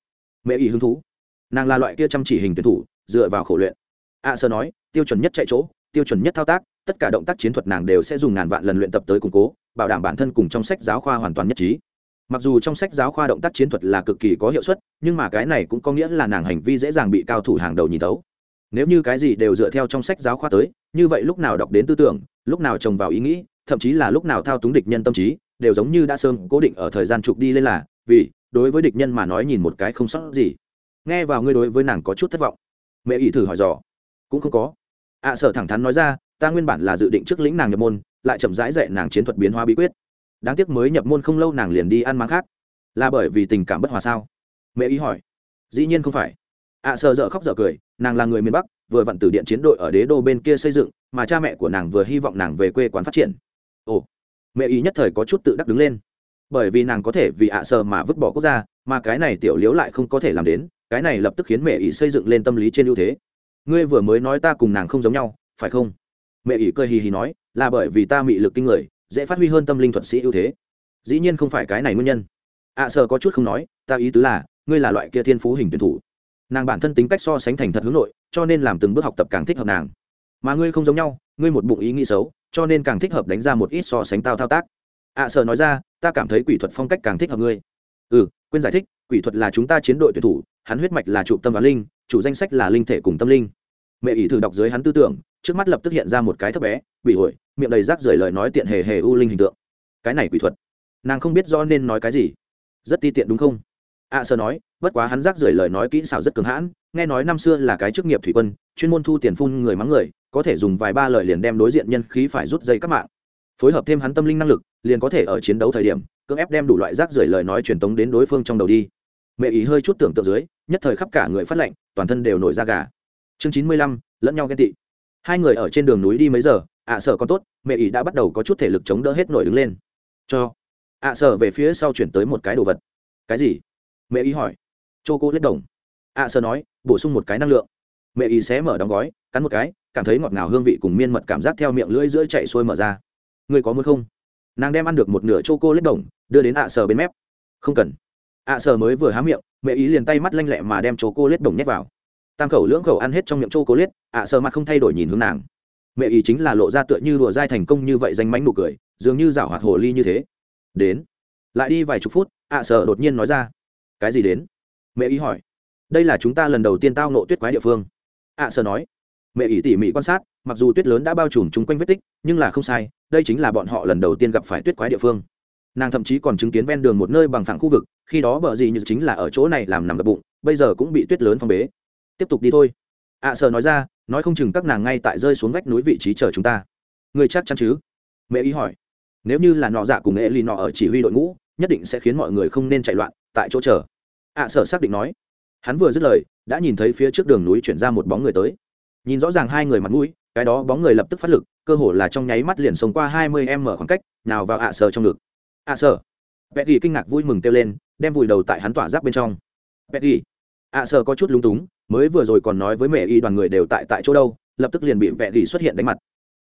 Mẹ ỷ hứng thú. Nàng là loại kia chăm chỉ hình tuyển thủ dựa vào khổ luyện. À, a sơ nói tiêu chuẩn nhất chạy chỗ tiêu chuẩn nhất thao tác, tất cả động tác chiến thuật nàng đều sẽ dùng ngàn vạn lần luyện tập tới củng cố, bảo đảm bản thân cùng trong sách giáo khoa hoàn toàn nhất trí. Mặc dù trong sách giáo khoa động tác chiến thuật là cực kỳ có hiệu suất, nhưng mà cái này cũng có nghĩa là nàng hành vi dễ dàng bị cao thủ hàng đầu nhìn tấu nếu như cái gì đều dựa theo trong sách giáo khoa tới, như vậy lúc nào đọc đến tư tưởng, lúc nào trồng vào ý nghĩ, thậm chí là lúc nào thao túng địch nhân tâm trí, đều giống như đã sơn cố định ở thời gian trục đi lên là, vì, đối với địch nhân mà nói nhìn một cái không sót gì. Nghe vào ngươi đối với nàng có chút thất vọng. Mẹ ý thử hỏi dò. Cũng không có ạ à, sở thẳng thắn nói ra ta nguyên bản là dự định trước lĩnh nàng nhập môn lại chậm rãi dạy nàng chiến thuật biến hóa bí quyết. Đáng tiếc mới nhập môn không lâu nàng liền đi ăn máng khác. Là bởi vì tình cảm bất hòa sao? Mẹ ý hỏi. Dĩ nhiên không phải. Ạ à, sợ dở khóc dở cười nàng là người miền bắc vừa vặn từ điện chiến đội ở đế đô bên kia xây dựng mà cha mẹ của nàng vừa hy vọng nàng về quê quán phát triển. Ồ. Mẹ ý nhất thời có chút tự đắc đứng lên. Bởi vì nàng có thể vì ạ à sợ mà vứt bỏ quốc gia mà cái này tiểu liếu lại không có thể làm đến cái này lập tức khiến mẹ ý xây dựng lên tâm lý trên ưu thế ngươi vừa mới nói ta cùng nàng không giống nhau phải không? Mẹ ỷ cười hì hì nói là bởi vì ta mị lực kinh người dễ phát huy hơn tâm linh thuật sĩ ưu thế. Dĩ nhiên không phải cái này nguyên nhân. Ạ à, sợ có chút không nói ta ý tứ là ngươi là loại kia thiên phú hình tuyển thủ. Nàng bản thân tính cách so sánh thành thật hướng nội cho nên làm từng bước học tập càng thích hợp nàng. Mà ngươi không giống nhau ngươi một bụng ý nghĩ xấu cho nên càng thích hợp đánh ra một ít so sánh tao thao tác. Ạ à, sợ nói ra ta cảm thấy quỷ thuật phong cách càng thích hợp ngươi. Ừ quên giải thích quỷ thuật là chúng ta chiến đội tuyển thủ hắn huyết mạch là trụ tâm và linh chủ danh sách là linh thể cùng tâm linh. Mẹ ỷ thử đọc dưới hắn tư tưởng trước mắt lập tức hiện ra một cái thấp bé bị ổi miệng đầy rác rời lời nói tiện hề hề u linh hình tượng. Cái này quỷ thuật nàng không biết do nên nói cái gì. Rất ti tiện đúng không? Ạ à, sơ nói bất quá hắn rác rời lời nói kỹ xảo rất cường hãn nghe nói năm xưa là cái chức nghiệp thủy quân chuyên môn thu tiền phun người mắng người có thể dùng vài ba lời liền đem đối diện nhân khí phải rút dây các mạng. Phối hợp thêm hắn tâm linh năng lực liền có thể ở chiến đấu thời điểm cưỡng ép đem đủ loại rác rời lời nói truyền tống đến đối phương trong đầu đi. Mẹ ý hơi chút tưởng tượng dưới nhất thời khắp cả người phát lệnh toàn thân đều nổi da gà. Chương chín mươi lăm lẫn nhau ghen tị. Hai người ở trên đường núi đi mấy giờ ạ à, còn tốt mẹ ý đã bắt đầu có chút thể lực chống đỡ hết nổi đứng lên. Cho. Ạ à, về phía sau chuyển tới một cái đồ vật. Cái gì? Mẹ ý hỏi. Chô cô lết đồng. Ạ à, nói bổ sung một cái năng lượng. Mẹ ý xé mở đóng gói cắn một cái cảm thấy ngọt ngào hương vị cùng miên mật cảm giác theo miệng lưỡi giữa chạy xuôi mở ra. Người có muốn không? Nàng đem ăn được một nửa chô cô lết đồng đưa đến ạ sở bên mép. Không cần ạ sờ mới vừa há miệng, mẹ ý liền tay mắt lanh lẹ mà đem chỗ cô lết đồng nhét vào. Tam khẩu lưỡng khẩu ăn hết trong miệng chỗ cô lết ạ sờ mặt không thay đổi nhìn hướng nàng. Mẹ ý chính là lộ ra tựa như đùa dai thành công như vậy danh mánh nụ cười, dường như rảo hoạt hồ ly như thế. Đến. Lại đi vài chục phút, ạ sờ đột nhiên nói ra. Cái gì đến? Mẹ ý hỏi. Đây là chúng ta lần đầu tiên tao nộ tuyết quái địa phương. Ạ sờ nói. Mẹ ý tỉ mỉ quan sát, mặc dù tuyết lớn đã bao trùm chung quanh vết tích, nhưng là không sai, đây chính là bọn họ lần đầu tiên gặp phải tuyết quái địa phương nàng thậm chí còn chứng kiến ven đường một nơi bằng phẳng khu vực khi đó bờ gì như chính là ở chỗ này làm nằm gập bụng bây giờ cũng bị tuyết lớn phong bế. Tiếp tục đi thôi. Ạ à, sợ nói ra nói không chừng các nàng ngay tại rơi xuống vách núi vị trí chờ chúng ta. Người chắc chắn chứ? Mẹ ý hỏi. Nếu như là nọ dạ cùng nghệ ly nọ ở chỉ huy đội ngũ nhất định sẽ khiến mọi người không nên chạy loạn tại chỗ chờ. Ạ à, sở xác định nói. Hắn vừa dứt lời đã nhìn thấy phía trước đường núi chuyển ra một bóng người tới. Nhìn rõ ràng hai người mặt mũi cái đó bóng người lập tức phát lực cơ hồ là trong nháy mắt liền sống qua hai mươi m khoảng cách nào vào ạ à sở trong ngực a à sở vẽ ghi kinh ngạc vui mừng kêu lên đem vùi đầu tại hắn tỏa giáp bên trong. Vẹn ghi. À, a sở có chút lúng túng mới vừa rồi còn nói với mẹ y đoàn người đều tại tại chỗ đâu lập tức liền bị vẹn ghi xuất hiện đánh mặt.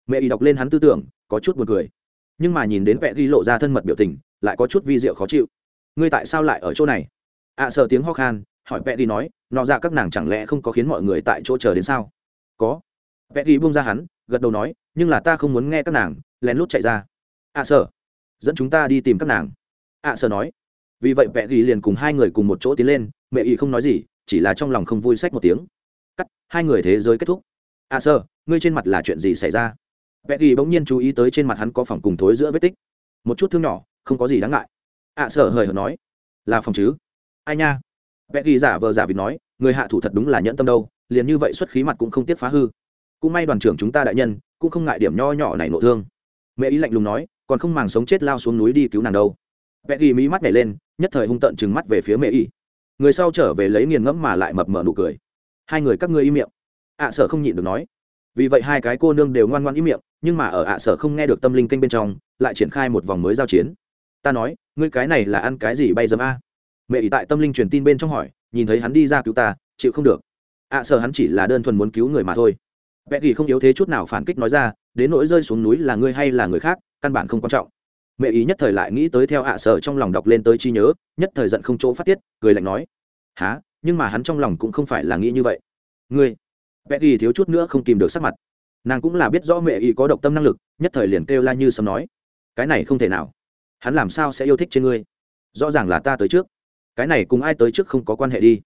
Mẹ y đọc lên hắn tư tưởng có chút buồn cười. Nhưng mà nhìn đến vẹn ghi lộ ra thân mật biểu tình lại có chút vi diệu khó chịu. Ngươi tại sao lại ở chỗ này? À, Ạ sở tiếng ho khan hỏi vẽ ghi nói nọ ra các nàng chẳng lẽ không có khiến mọi người tại chỗ chờ đến sao? Có. Vẽ ghi buông ra hắn gật đầu nói nhưng là ta không muốn nghe các nàng lén lút chạy ra. Ạ à, sở dẫn chúng ta đi tìm các nàng. Ạ à, nói. Vì vậy vẽ ghi liền cùng hai người cùng một chỗ tiến lên mẹ ý không nói gì chỉ là trong lòng không vui sách một tiếng. Cắt hai người thế giới kết thúc. Ạ à, ngươi trên mặt là chuyện gì xảy ra? Vẽ ghi bỗng nhiên chú ý tới trên mặt hắn có phòng cùng thối giữa vết tích. Một chút thương nhỏ không có gì đáng ngại. Ạ sơ hời hợt nói. Là phòng chứ? Ai nha? Vẽ ghi giả vờ giả vịt nói người hạ thủ thật đúng là nhẫn tâm đâu liền như vậy xuất khí mặt cũng không tiếc phá hư. Cũng may đoàn trưởng chúng ta đại nhân cũng không ngại điểm nho nhỏ này nộ thương. Mẹ ý lạnh lùng nói còn không màng sống chết lao xuống núi đi cứu nàng đâu. Vẽ ghi mỹ mắt nhảy lên nhất thời hung tợn trừng mắt về phía mẹ y. Người sau trở về lấy nghiền ngẫm mà lại mập mờ nụ cười. Hai người các ngươi im miệng. Ạ à, sở không nhịn được nói. Vì vậy hai cái cô nương đều ngoan ngoan im miệng nhưng mà ở ạ à, sở không nghe được tâm linh kênh bên trong lại triển khai một vòng mới giao chiến. Ta nói ngươi cái này là ăn cái gì bay dấm a? Mẹ ỷ tại tâm linh truyền tin bên trong hỏi nhìn thấy hắn đi ra cứu ta chịu không được. Ạ à, sở hắn chỉ là đơn thuần muốn cứu người mà thôi. Vẽ ghi không yếu thế chút nào phản kích nói ra đến nỗi rơi xuống núi là ngươi hay là người khác căn bản không quan trọng. Mẹ ý nhất thời lại nghĩ tới theo ạ sở trong lòng đọc lên tới chi nhớ, nhất thời giận không chỗ phát tiết, cười lạnh nói há nhưng mà hắn trong lòng cũng không phải là nghĩ như vậy. Ngươi vẽ ghi thiếu chút nữa không kìm được sắc mặt. Nàng cũng là biết rõ mẹ ý có độc tâm năng lực, nhất thời liền kêu la như sấm nói, cái này không thể nào. Hắn làm sao sẽ yêu thích trên ngươi? Rõ ràng là ta tới trước. Cái này cùng ai tới trước không có quan hệ đi.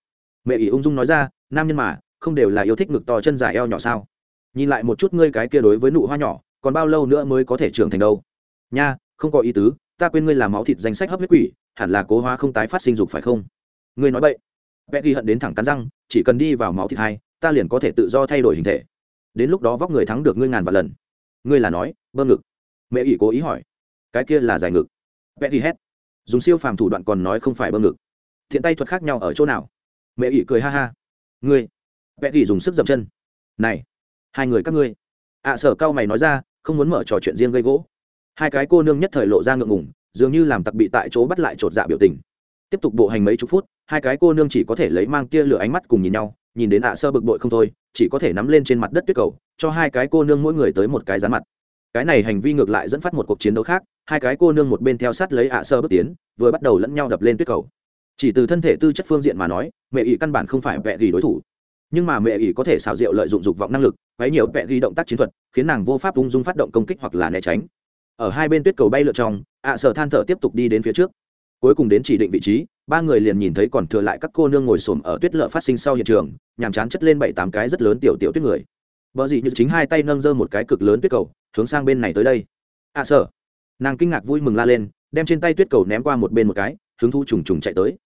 Mẹ ý ung dung nói ra, nam nhân mà, không đều là yêu thích ngực to chân dài eo nhỏ sao? Nhìn lại một chút ngươi cái kia đối với nụ hoa nhỏ còn bao lâu nữa mới có thể trưởng thành đâu? Nha không có ý tứ ta quên ngươi làm máu thịt danh sách hấp huyết quỷ hẳn là cố hóa không tái phát sinh dục phải không? Ngươi nói vậy vẽ ghi hận đến thẳng cắn răng chỉ cần đi vào máu thịt hai ta liền có thể tự do thay đổi hình thể. Đến lúc đó vóc người thắng được ngươi ngàn vạn lần. Ngươi là nói bơm ngực. Mẹ ỷ cố ý hỏi. Cái kia là dài ngực. Vẽ ghi hét. Dùng siêu phàm thủ đoạn còn nói không phải bơm ngực. Thiện tay thuật khác nhau ở chỗ nào? Mẹ ỷ cười ha ha. Ngươi. Vẽ ghi dùng sức dậm chân. Này hai người các ngươi. Ạ à, sở cao mày nói ra không muốn mở trò chuyện riêng gây gỗ. Hai cái cô nương nhất thời lộ ra ngượng ngùng, dường như làm tặc bị tại chỗ bắt lại chột dạ biểu tình. Tiếp tục bộ hành mấy chục phút, hai cái cô nương chỉ có thể lấy mang tia lửa ánh mắt cùng nhìn nhau, nhìn đến ạ sơ bực bội không thôi, chỉ có thể nắm lên trên mặt đất tuyết cầu, cho hai cái cô nương mỗi người tới một cái rán mặt. Cái này hành vi ngược lại dẫn phát một cuộc chiến đấu khác, hai cái cô nương một bên theo sát lấy ạ sơ bước tiến, vừa bắt đầu lẫn nhau đập lên tuyết cầu. Chỉ từ thân thể tư chất phương diện mà nói, mẹ ỷ căn bản không phải vẹ gì đối thủ. Nhưng mà mẹ ỷ có thể xảo diệu lợi dụng dục vọng năng lực quấy nhiều vẹ ghi động tác chiến thuật, khiến nàng vô pháp ung dung phát động công kích hoặc là né tránh. Ở hai bên tuyết cầu bay lượn trong, ạ sở than thở tiếp tục đi đến phía trước. Cuối cùng đến chỉ định vị trí, ba người liền nhìn thấy còn thừa lại các cô nương ngồi xổm ở tuyết lợ phát sinh sau hiện trường, nhàm chán chất lên bảy tám cái rất lớn tiểu tiểu tuyết người. Vợ dị như chính hai tay nâng giơ một cái cực lớn tuyết cầu, hướng sang bên này tới đây. Ạ sở. Nàng kinh ngạc vui mừng la lên, đem trên tay tuyết cầu ném qua một bên một cái, hứng thu trùng trùng chạy tới.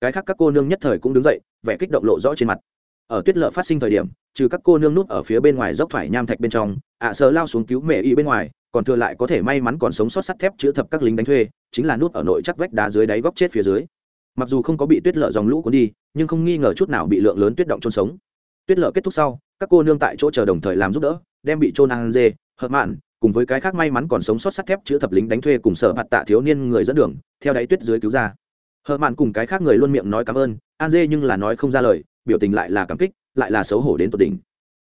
Cái khác các cô nương nhất thời cũng đứng dậy, vẻ kích động lộ rõ trên mặt. Ở tuyết lợ phát sinh thời điểm trừ các cô nương nút ở phía bên ngoài dốc thoải nham thạch bên trong, ạ sở lao xuống cứu mẹ y bên ngoài, còn thừa lại có thể may mắn còn sống sót sắt thép chữa thập các lính đánh thuê, chính là nút ở nội chắc vách đá dưới đáy góc chết phía dưới. Mặc dù không có bị tuyết lở dòng lũ cuốn đi, nhưng không nghi ngờ chút nào bị lượng lớn tuyết động trôn sống. Tuyết lở kết thúc sau, các cô nương tại chỗ chờ đồng thời làm giúp đỡ, đem bị trôn ăn dê, hợp mạn, cùng với cái khác may mắn còn sống sót sắt thép chữa thập lính đánh thuê cùng sở mặt tạ thiếu niên người dẫn đường, theo đáy tuyết dưới cứu ra. Hợp mạn cùng cái khác người luôn miệng nói cảm ơn an dê nhưng là nói không ra lời, biểu tình lại là cảm kích lại là xấu hổ đến tột đỉnh.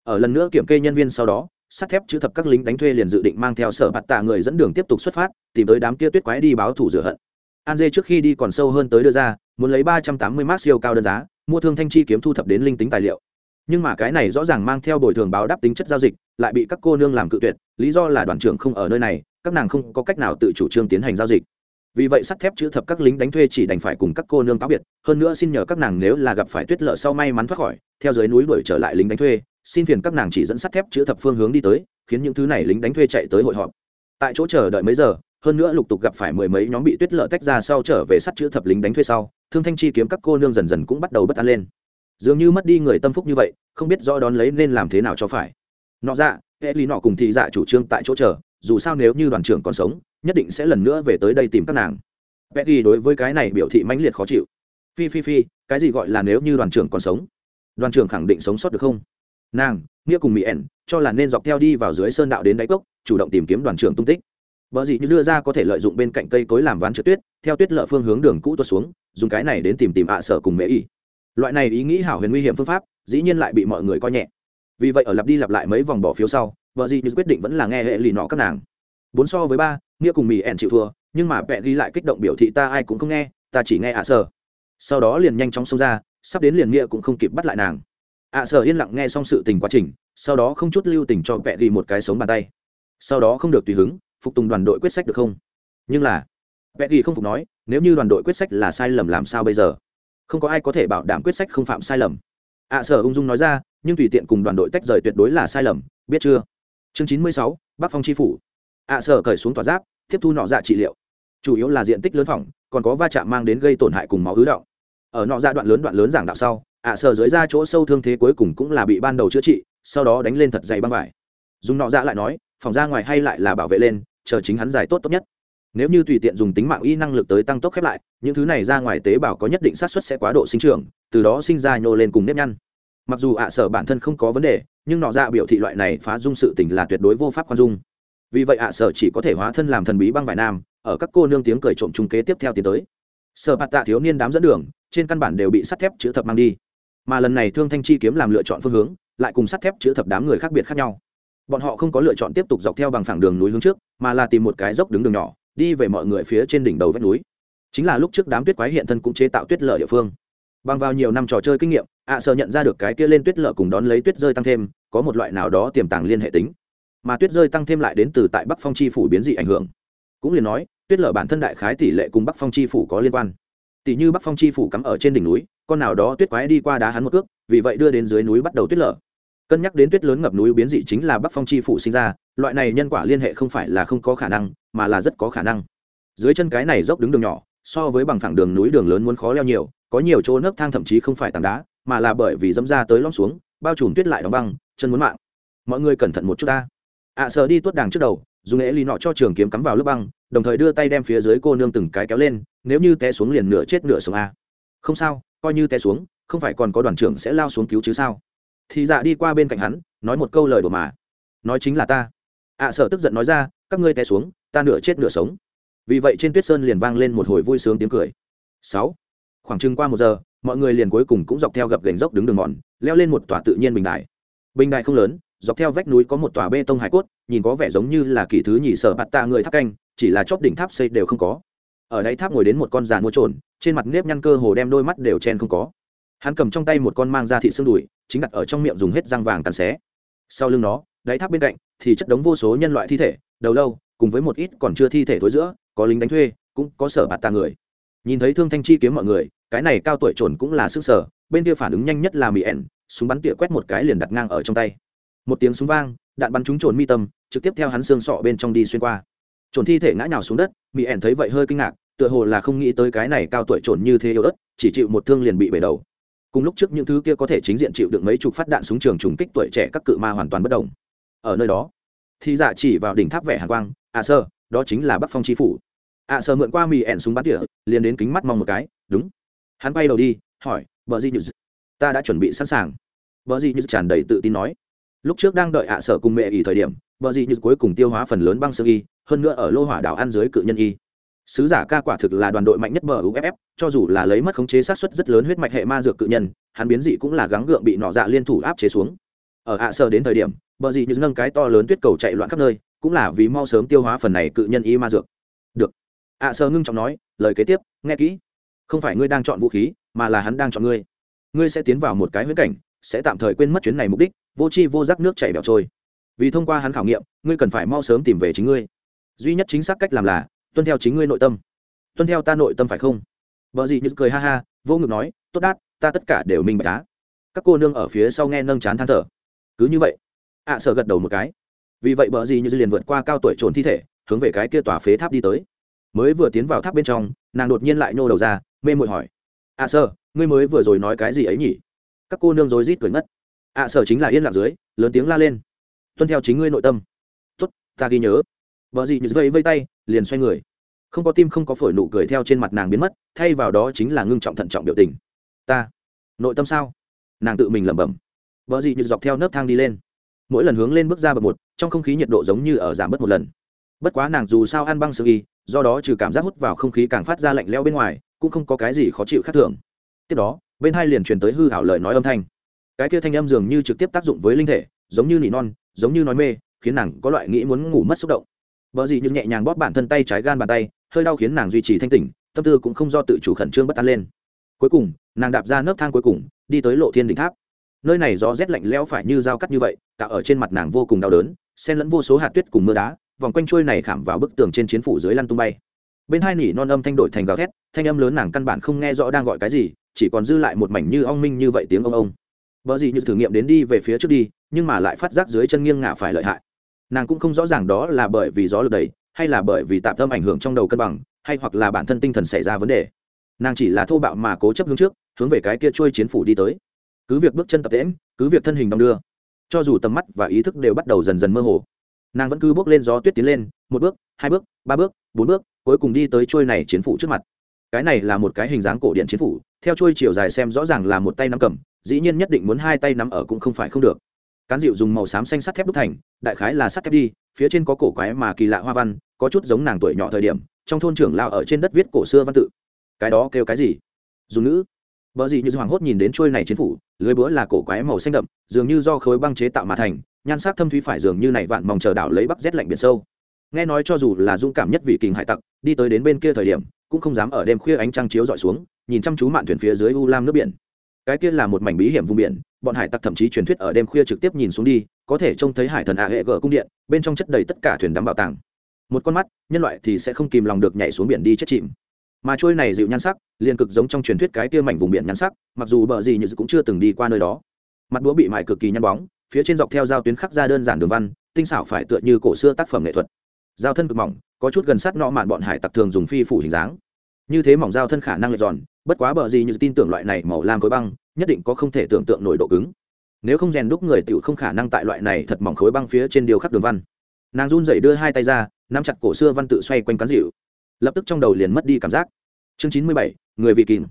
Ở lần nữa kiểm kê nhân viên sau đó, sắt thép chữ thập các lính đánh thuê liền dự định mang theo sở bạt tạ người dẫn đường tiếp tục xuất phát, tìm tới đám kia tuyết quái đi báo thủ rửa hận. An dê trước khi đi còn sâu hơn tới đưa ra, muốn lấy ba trăm tám mươi mác siêu cao đơn giá, mua thương thanh chi kiếm thu thập đến linh tính tài liệu. Nhưng mà cái này rõ ràng mang theo bồi thường báo đáp tính chất giao dịch, lại bị các cô nương làm cự tuyệt, lý do là đoàn trưởng không ở nơi này, các nàng không có cách nào tự chủ trương tiến hành giao dịch vì vậy sắt thép chữ thập các lính đánh thuê chỉ đành phải cùng các cô nương cáo biệt, hơn nữa xin nhờ các nàng nếu là gặp phải tuyết lở sau may mắn thoát khỏi, theo dưới núi đuổi trở lại lính đánh thuê, xin phiền các nàng chỉ dẫn sắt thép chữ thập phương hướng đi tới, khiến những thứ này lính đánh thuê chạy tới hội họp. Tại chỗ chờ đợi mấy giờ, hơn nữa lục tục gặp phải mười mấy nhóm bị tuyết lở tách ra sau trở về sắt chữ thập lính đánh thuê sau, thương thanh chi kiếm các cô nương dần dần cũng bắt đầu bất an lên. Dường như mất đi người tâm phúc như vậy, không biết rõ đón lấy nên làm thế nào cho phải. Nọ dạ hệ lý nọ cùng thị dạ chủ trương tại chỗ chờ, dù sao nếu như đoàn trưởng còn sống nhất định sẽ lần nữa về tới đây tìm các nàng. Betty đối với cái này biểu thị mãnh liệt khó chịu. Phi phi phi, cái gì gọi là nếu như đoàn trưởng còn sống? Đoàn trưởng khẳng định sống sót được không? Nàng, nghĩa cùng mỹ ẻn, cho là nên dọc theo đi vào dưới sơn đạo đến đáy cốc, chủ động tìm kiếm đoàn trưởng tung tích. Vợ gì như đưa ra có thể lợi dụng bên cạnh cây cối làm ván trượt tuyết, theo tuyết lợ phương hướng đường cũ tuột xuống, dùng cái này đến tìm tìm ạ sở cùng mễ y. Loại này ý nghĩ hảo huyền nguy hiểm phương pháp, dĩ nhiên lại bị mọi người coi nhẹ. Vì vậy ở lặp đi lặp lại mấy vòng bỏ phiếu sau, vợ gì như quyết định vẫn là nghe hệ lì nọ các nàng. Bốn so với ba nghĩa cùng mỹ ẹn chịu thua, nhưng mà vẽ ghi lại kích động biểu thị ta ai cũng không nghe, ta chỉ nghe ạ sở sau đó liền nhanh chóng xông ra, sắp đến liền nghĩa cũng không kịp bắt lại nàng. Ạ sở yên lặng nghe xong sự tình quá trình, sau đó không chút lưu tình cho vẽ ghi một cái sống bàn tay. Sau đó không được tùy hứng, phục tùng đoàn đội quyết sách được không? Nhưng là vẽ ghi không phục nói, nếu như đoàn đội quyết sách là sai lầm làm sao bây giờ? Không có ai có thể bảo đảm quyết sách không phạm sai lầm. Ạ sở ung dung nói ra, nhưng tùy tiện cùng đoàn đội tách rời tuyệt đối là sai lầm, biết chưa? Chương chín mươi sáu, bắc phong tri phủ. Ạ sở cởi xuống tòa giáp tiếp thu nọ dạ trị liệu. Chủ yếu là diện tích lớn phỏng, còn có va chạm mang đến gây tổn hại cùng máu ứ động. Ở nọ dạ đoạn lớn đoạn lớn giảng đạo sau, ạ sở dưới ra chỗ sâu thương thế cuối cùng cũng là bị ban đầu chữa trị, sau đó đánh lên thật dày băng vải. Dùng nọ dạ lại nói, phòng ra ngoài hay lại là bảo vệ lên, chờ chính hắn giải tốt tốt nhất. Nếu như tùy tiện dùng tính mạng y năng lực tới tăng tốc khép lại, những thứ này ra ngoài tế bào có nhất định sát suất sẽ quá độ sinh trưởng, từ đó sinh ra nhô lên cùng nếp nhăn. Mặc dù ạ sở bản thân không có vấn đề, nhưng nọ dạ biểu thị loại này phá dung sự tình là tuyệt đối vô pháp khoan dung vì vậy ạ, sở chỉ có thể hóa thân làm thần bí băng vải nam, ở các cô nương tiếng cười trộm trung kế tiếp theo tiến tới. Sở bạt tạ thiếu niên đám dẫn đường, trên căn bản đều bị sắt thép chữ thập mang đi. Mà lần này thương thanh chi kiếm làm lựa chọn phương hướng, lại cùng sắt thép chữ thập đám người khác biệt khác nhau. Bọn họ không có lựa chọn tiếp tục dọc theo bằng phẳng đường núi hướng trước, mà là tìm một cái dốc đứng đường nhỏ, đi về mọi người phía trên đỉnh đầu vách núi. Chính là lúc trước đám tuyết quái hiện thân cũng chế tạo tuyết lở địa phương. Bằng vào nhiều năm trò chơi kinh nghiệm, ạ sợ nhận ra được cái kia lên tuyết lở cùng đón lấy tuyết rơi tăng thêm, có một loại nào đó tiềm tàng liên hệ tính mà tuyết rơi tăng thêm lại đến từ tại bắc phong chi phủ biến dị ảnh hưởng. Cũng liền nói, tuyết lở bản thân đại khái tỷ lệ cùng bắc phong chi phủ có liên quan. Tỷ như bắc phong chi phủ cắm ở trên đỉnh núi, con nào đó tuyết quái đi qua đá hắn một cước, vì vậy đưa đến dưới núi bắt đầu tuyết lở. Cân nhắc đến tuyết lớn ngập núi biến dị chính là bắc phong chi phủ sinh ra, loại này nhân quả liên hệ không phải là không có khả năng, mà là rất có khả năng. Dưới chân cái này dốc đứng đường nhỏ, so với bằng phẳng đường núi đường lớn muốn khó leo nhiều, có nhiều chỗ nấc thang thậm chí không phải tảng đá, mà là bởi vì dẫm ra tới lõm xuống, bao trùm tuyết lại đóng băng, chân muốn mạng. Mọi người cẩn thận một chút ta ạ à, sợ đi tuốt đàng trước đầu dùng nghệ ly nọ cho trường kiếm cắm vào lớp băng đồng thời đưa tay đem phía dưới cô nương từng cái kéo lên nếu như té xuống liền nửa chết nửa sống a không sao coi như té xuống không phải còn có đoàn trưởng sẽ lao xuống cứu chứ sao. Thì dạ đi qua bên cạnh hắn nói một câu lời đùa mà. Nói chính là ta. Ạ à, sợ tức giận nói ra các ngươi té xuống ta nửa chết nửa sống. Vì vậy trên tuyết sơn liền vang lên một hồi vui sướng tiếng cười. Sáu. Khoảng chừng qua một giờ mọi người liền cuối cùng cũng dọc theo gập gành dốc đứng đường mòn leo lên một tòa tự nhiên bình đài. Bình đài không lớn dọc theo vách núi có một tòa bê tông hải cốt, nhìn có vẻ giống như là kỳ thứ nhị sở bạt tạ người tháp canh, chỉ là chóp đỉnh tháp xây đều không có. Ở đáy tháp ngồi đến một con giàn mua trồn, trên mặt nếp nhăn cơ hồ đem đôi mắt đều chen không có. Hắn cầm trong tay một con mang ra thị xương đùi, chính đặt ở trong miệng dùng hết răng vàng tàn xé. Sau lưng nó, đáy tháp bên cạnh thì chất đống vô số nhân loại thi thể, đầu lâu, cùng với một ít còn chưa thi thể thối giữa, có lính đánh thuê, cũng có sở bạt tạ người. Nhìn thấy thương thanh chi kiếm mọi người, cái này cao tuổi trồn cũng là sức sở, bên kia phản ứng nhanh nhất là mỹ ẻn súng bắn tỉa quét một cái liền đặt ngang ở trong tay một tiếng súng vang, đạn bắn trúng trồn mi tâm, trực tiếp theo hắn xương sọ bên trong đi xuyên qua. Trồn thi thể ngã nhào xuống đất mỹ ẻn thấy vậy hơi kinh ngạc, tựa hồ là không nghĩ tới cái này cao tuổi trồn như thế yếu ớt, chỉ chịu một thương liền bị bể đầu. Cùng lúc trước những thứ kia có thể chính diện chịu được mấy chục phát đạn súng trường trùng kích tuổi trẻ các cự ma hoàn toàn bất đồng. Ở nơi đó, thì giả chỉ vào đỉnh tháp vẻ hàn quang ạ sơ, đó chính là bắc phong tri phủ. Ạ sơ, mượn qua mì ẻn súng bắn tỉa, liền đến kính mắt mong một cái, đúng. Hắn bay đầu đi, hỏi vợ gì như ta đã chuẩn bị sẵn sàng. Vợ gì như tràn đầy tự tin nói lúc trước đang đợi ạ sở cùng mẹ ỉ thời điểm, vợ gì như cuối cùng tiêu hóa phần lớn băng sơ y, hơn nữa ở lô hỏa đảo ăn dưới cự nhân y. Sứ giả ca quả thực là đoàn đội mạnh nhất bờ uff cho dù là lấy mất khống chế sát xuất rất lớn huyết mạch hệ ma dược cự nhân, hắn biến dị cũng là gắng gượng bị nọ dạ liên thủ áp chế xuống. Ở ạ sở đến thời điểm bờ dị như nâng cái to lớn tuyết cầu chạy loạn khắp nơi, cũng là vì mau sớm tiêu hóa phần này cự nhân y ma dược. Được. Ạ sở ngưng trọng nói, lời kế tiếp, nghe kỹ. Không phải ngươi đang chọn vũ khí, mà là hắn đang chọn ngươi. Ngươi sẽ tiến vào một cái huyễn cảnh, sẽ tạm thời quên mất chuyến này mục đích vô chi vô giác nước chảy bẹo trôi. Vì thông qua hắn khảo nghiệm, ngươi cần phải mau sớm tìm về chính ngươi. Duy nhất chính xác cách làm là, tuân theo chính ngươi nội tâm. Tuân theo ta nội tâm phải không? Vợ gì như cười ha ha, vô ngực nói, tốt đát, ta tất cả đều minh bạch đá các cô nương ở phía sau nghe nâng chán than thở. Cứ như vậy, ạ sợ gật đầu một cái. Vì vậy bờ gì như liền vượt qua cao tuổi trồn thi thể, hướng về cái kia tòa phế tháp đi tới. Mới vừa tiến vào tháp bên trong, nàng đột nhiên lại nhô đầu ra, mê mội hỏi. Ạ sơ ngươi mới vừa rồi nói cái gì ấy nhỉ? Các cô nương rối rít cười ngất ạ, sở chính là yên lặng dưới, lớn tiếng la lên. Tuân theo chính ngươi nội tâm. Tuất ta ghi nhớ. Vợ gì như vây vây tay, liền xoay người. Không có tim không có phổi nụ cười theo trên mặt nàng biến mất, thay vào đó chính là ngưng trọng thận trọng biểu tình. Ta, nội tâm sao? Nàng tự mình lẩm bẩm. Vợ gì như dọc theo nấc thang đi lên. Mỗi lần hướng lên bước ra bậc một, trong không khí nhiệt độ giống như ở giảm bớt một lần. Bất quá nàng dù sao ăn băng sơ y, do đó trừ cảm giác hút vào không khí càng phát ra lạnh leo bên ngoài, cũng không có cái gì khó chịu khác thường. Tiếp đó, bên hai liền truyền tới hư hảo lời nói âm thanh cái kia thanh âm dường như trực tiếp tác dụng với linh thể, giống như nỉ non, giống như nói mê, khiến nàng có loại nghĩ muốn ngủ mất xúc động. Vợ gì nhưng nhẹ nhàng bóp bản thân tay trái gan bàn tay, hơi đau khiến nàng duy trì thanh tỉnh, tâm tư cũng không do tự chủ khẩn trương bất an lên. Cuối cùng, nàng đạp ra nấc thang cuối cùng, đi tới lộ thiên đỉnh tháp. Nơi này gió rét lạnh lẽo phải như dao cắt như vậy tạo ở trên mặt nàng vô cùng đau đớn, xen lẫn vô số hạt tuyết cùng mưa đá, vòng quanh trôi này khảm vào bức tường trên chiến phủ dưới lăn tung bay. Bên hai nỉ non âm thanh đổi thành gào thét, thanh âm lớn nàng căn bản không nghe rõ đang gọi cái gì, chỉ còn dư lại một mảnh như ong minh như vậy tiếng ông ông vợ gì như thử nghiệm đến đi về phía trước đi, nhưng mà lại phát giác dưới chân nghiêng ngả phải lợi hại. Nàng cũng không rõ ràng đó là bởi vì gió lực đẩy hay là bởi vì tạm tâm ảnh hưởng trong đầu cân bằng, hay hoặc là bản thân tinh thần xảy ra vấn đề. Nàng chỉ là thô bạo mà cố chấp hướng trước, hướng về cái kia trôi chiến phủ đi tới. Cứ việc bước chân tập tễm cứ việc thân hình đong đưa, cho dù tầm mắt và ý thức đều bắt đầu dần dần mơ hồ. Nàng vẫn cứ bước lên gió tuyết tiến lên, một bước, hai bước, ba bước, bốn bước, cuối cùng đi tới trôi này chiến phủ trước mặt. Cái này là một cái hình dáng cổ điện chiến phủ, theo trôi chiều dài xem rõ ràng là một tay nắm cầm dĩ nhiên nhất định muốn hai tay nắm ở cũng không phải không được. Cán dịu dùng màu xám xanh sắt thép đúc thành, đại khái là sắt thép đi, phía trên có cổ quái mà kỳ lạ hoa văn, có chút giống nàng tuổi nhỏ thời điểm, trong thôn trưởng lao ở trên đất viết cổ xưa văn tự. Cái đó kêu cái gì? Dù nữ bỡ gì như hoàng hốt nhìn đến trôi này chiến phủ, lưới búa là cổ quái màu xanh đậm, dường như do khối băng chế tạo mà thành, nhan sắc thâm thúy phải dường như này vạn mong chờ đảo lấy bắc rét lạnh biển sâu. Nghe nói cho dù là dũng cảm nhất vị kình hải tặc, đi tới đến bên kia thời điểm, cũng không dám ở đêm khuya ánh trăng chiếu dọi xuống, nhìn chăm chú mạn thuyền phía dưới u lam nước biển cái kia là một mảnh bí hiểm vùng biển, bọn hải tặc thậm chí truyền thuyết ở đêm khuya trực tiếp nhìn xuống đi, có thể trông thấy hải thần ạ hệ gở cung điện, bên trong chất đầy tất cả thuyền đắm bảo tàng. Một con mắt, nhân loại thì sẽ không kìm lòng được nhảy xuống biển đi chết chìm. Mà trôi này dịu nhan sắc, liền cực giống trong truyền thuyết cái kia mảnh vùng biển nhan sắc, mặc dù bờ gì như cũng chưa từng đi qua nơi đó. Mặt búa bị mại cực kỳ nhăn bóng, phía trên dọc theo giao tuyến khắc ra đơn giản đường văn, tinh xảo phải tựa như cổ xưa tác phẩm nghệ thuật. Giao thân cực mỏng, có chút gần sát nọ mạn bọn hải tặc thường dùng phi phủ hình dáng. Như thế mỏng giao thân khả năng lệch giòn bất quá bờ gì như tin tưởng loại này màu lam khối băng, nhất định có không thể tưởng tượng nổi độ cứng. Nếu không rèn đúc người tựu không khả năng tại loại này thật mỏng khối băng phía trên điều khắc đường văn. Nàng run rẩy đưa hai tay ra, nắm chặt cổ xưa văn tự xoay quanh cán dịu. Lập tức trong đầu liền mất đi cảm giác. Chương chín mươi bảy, người vị kìm.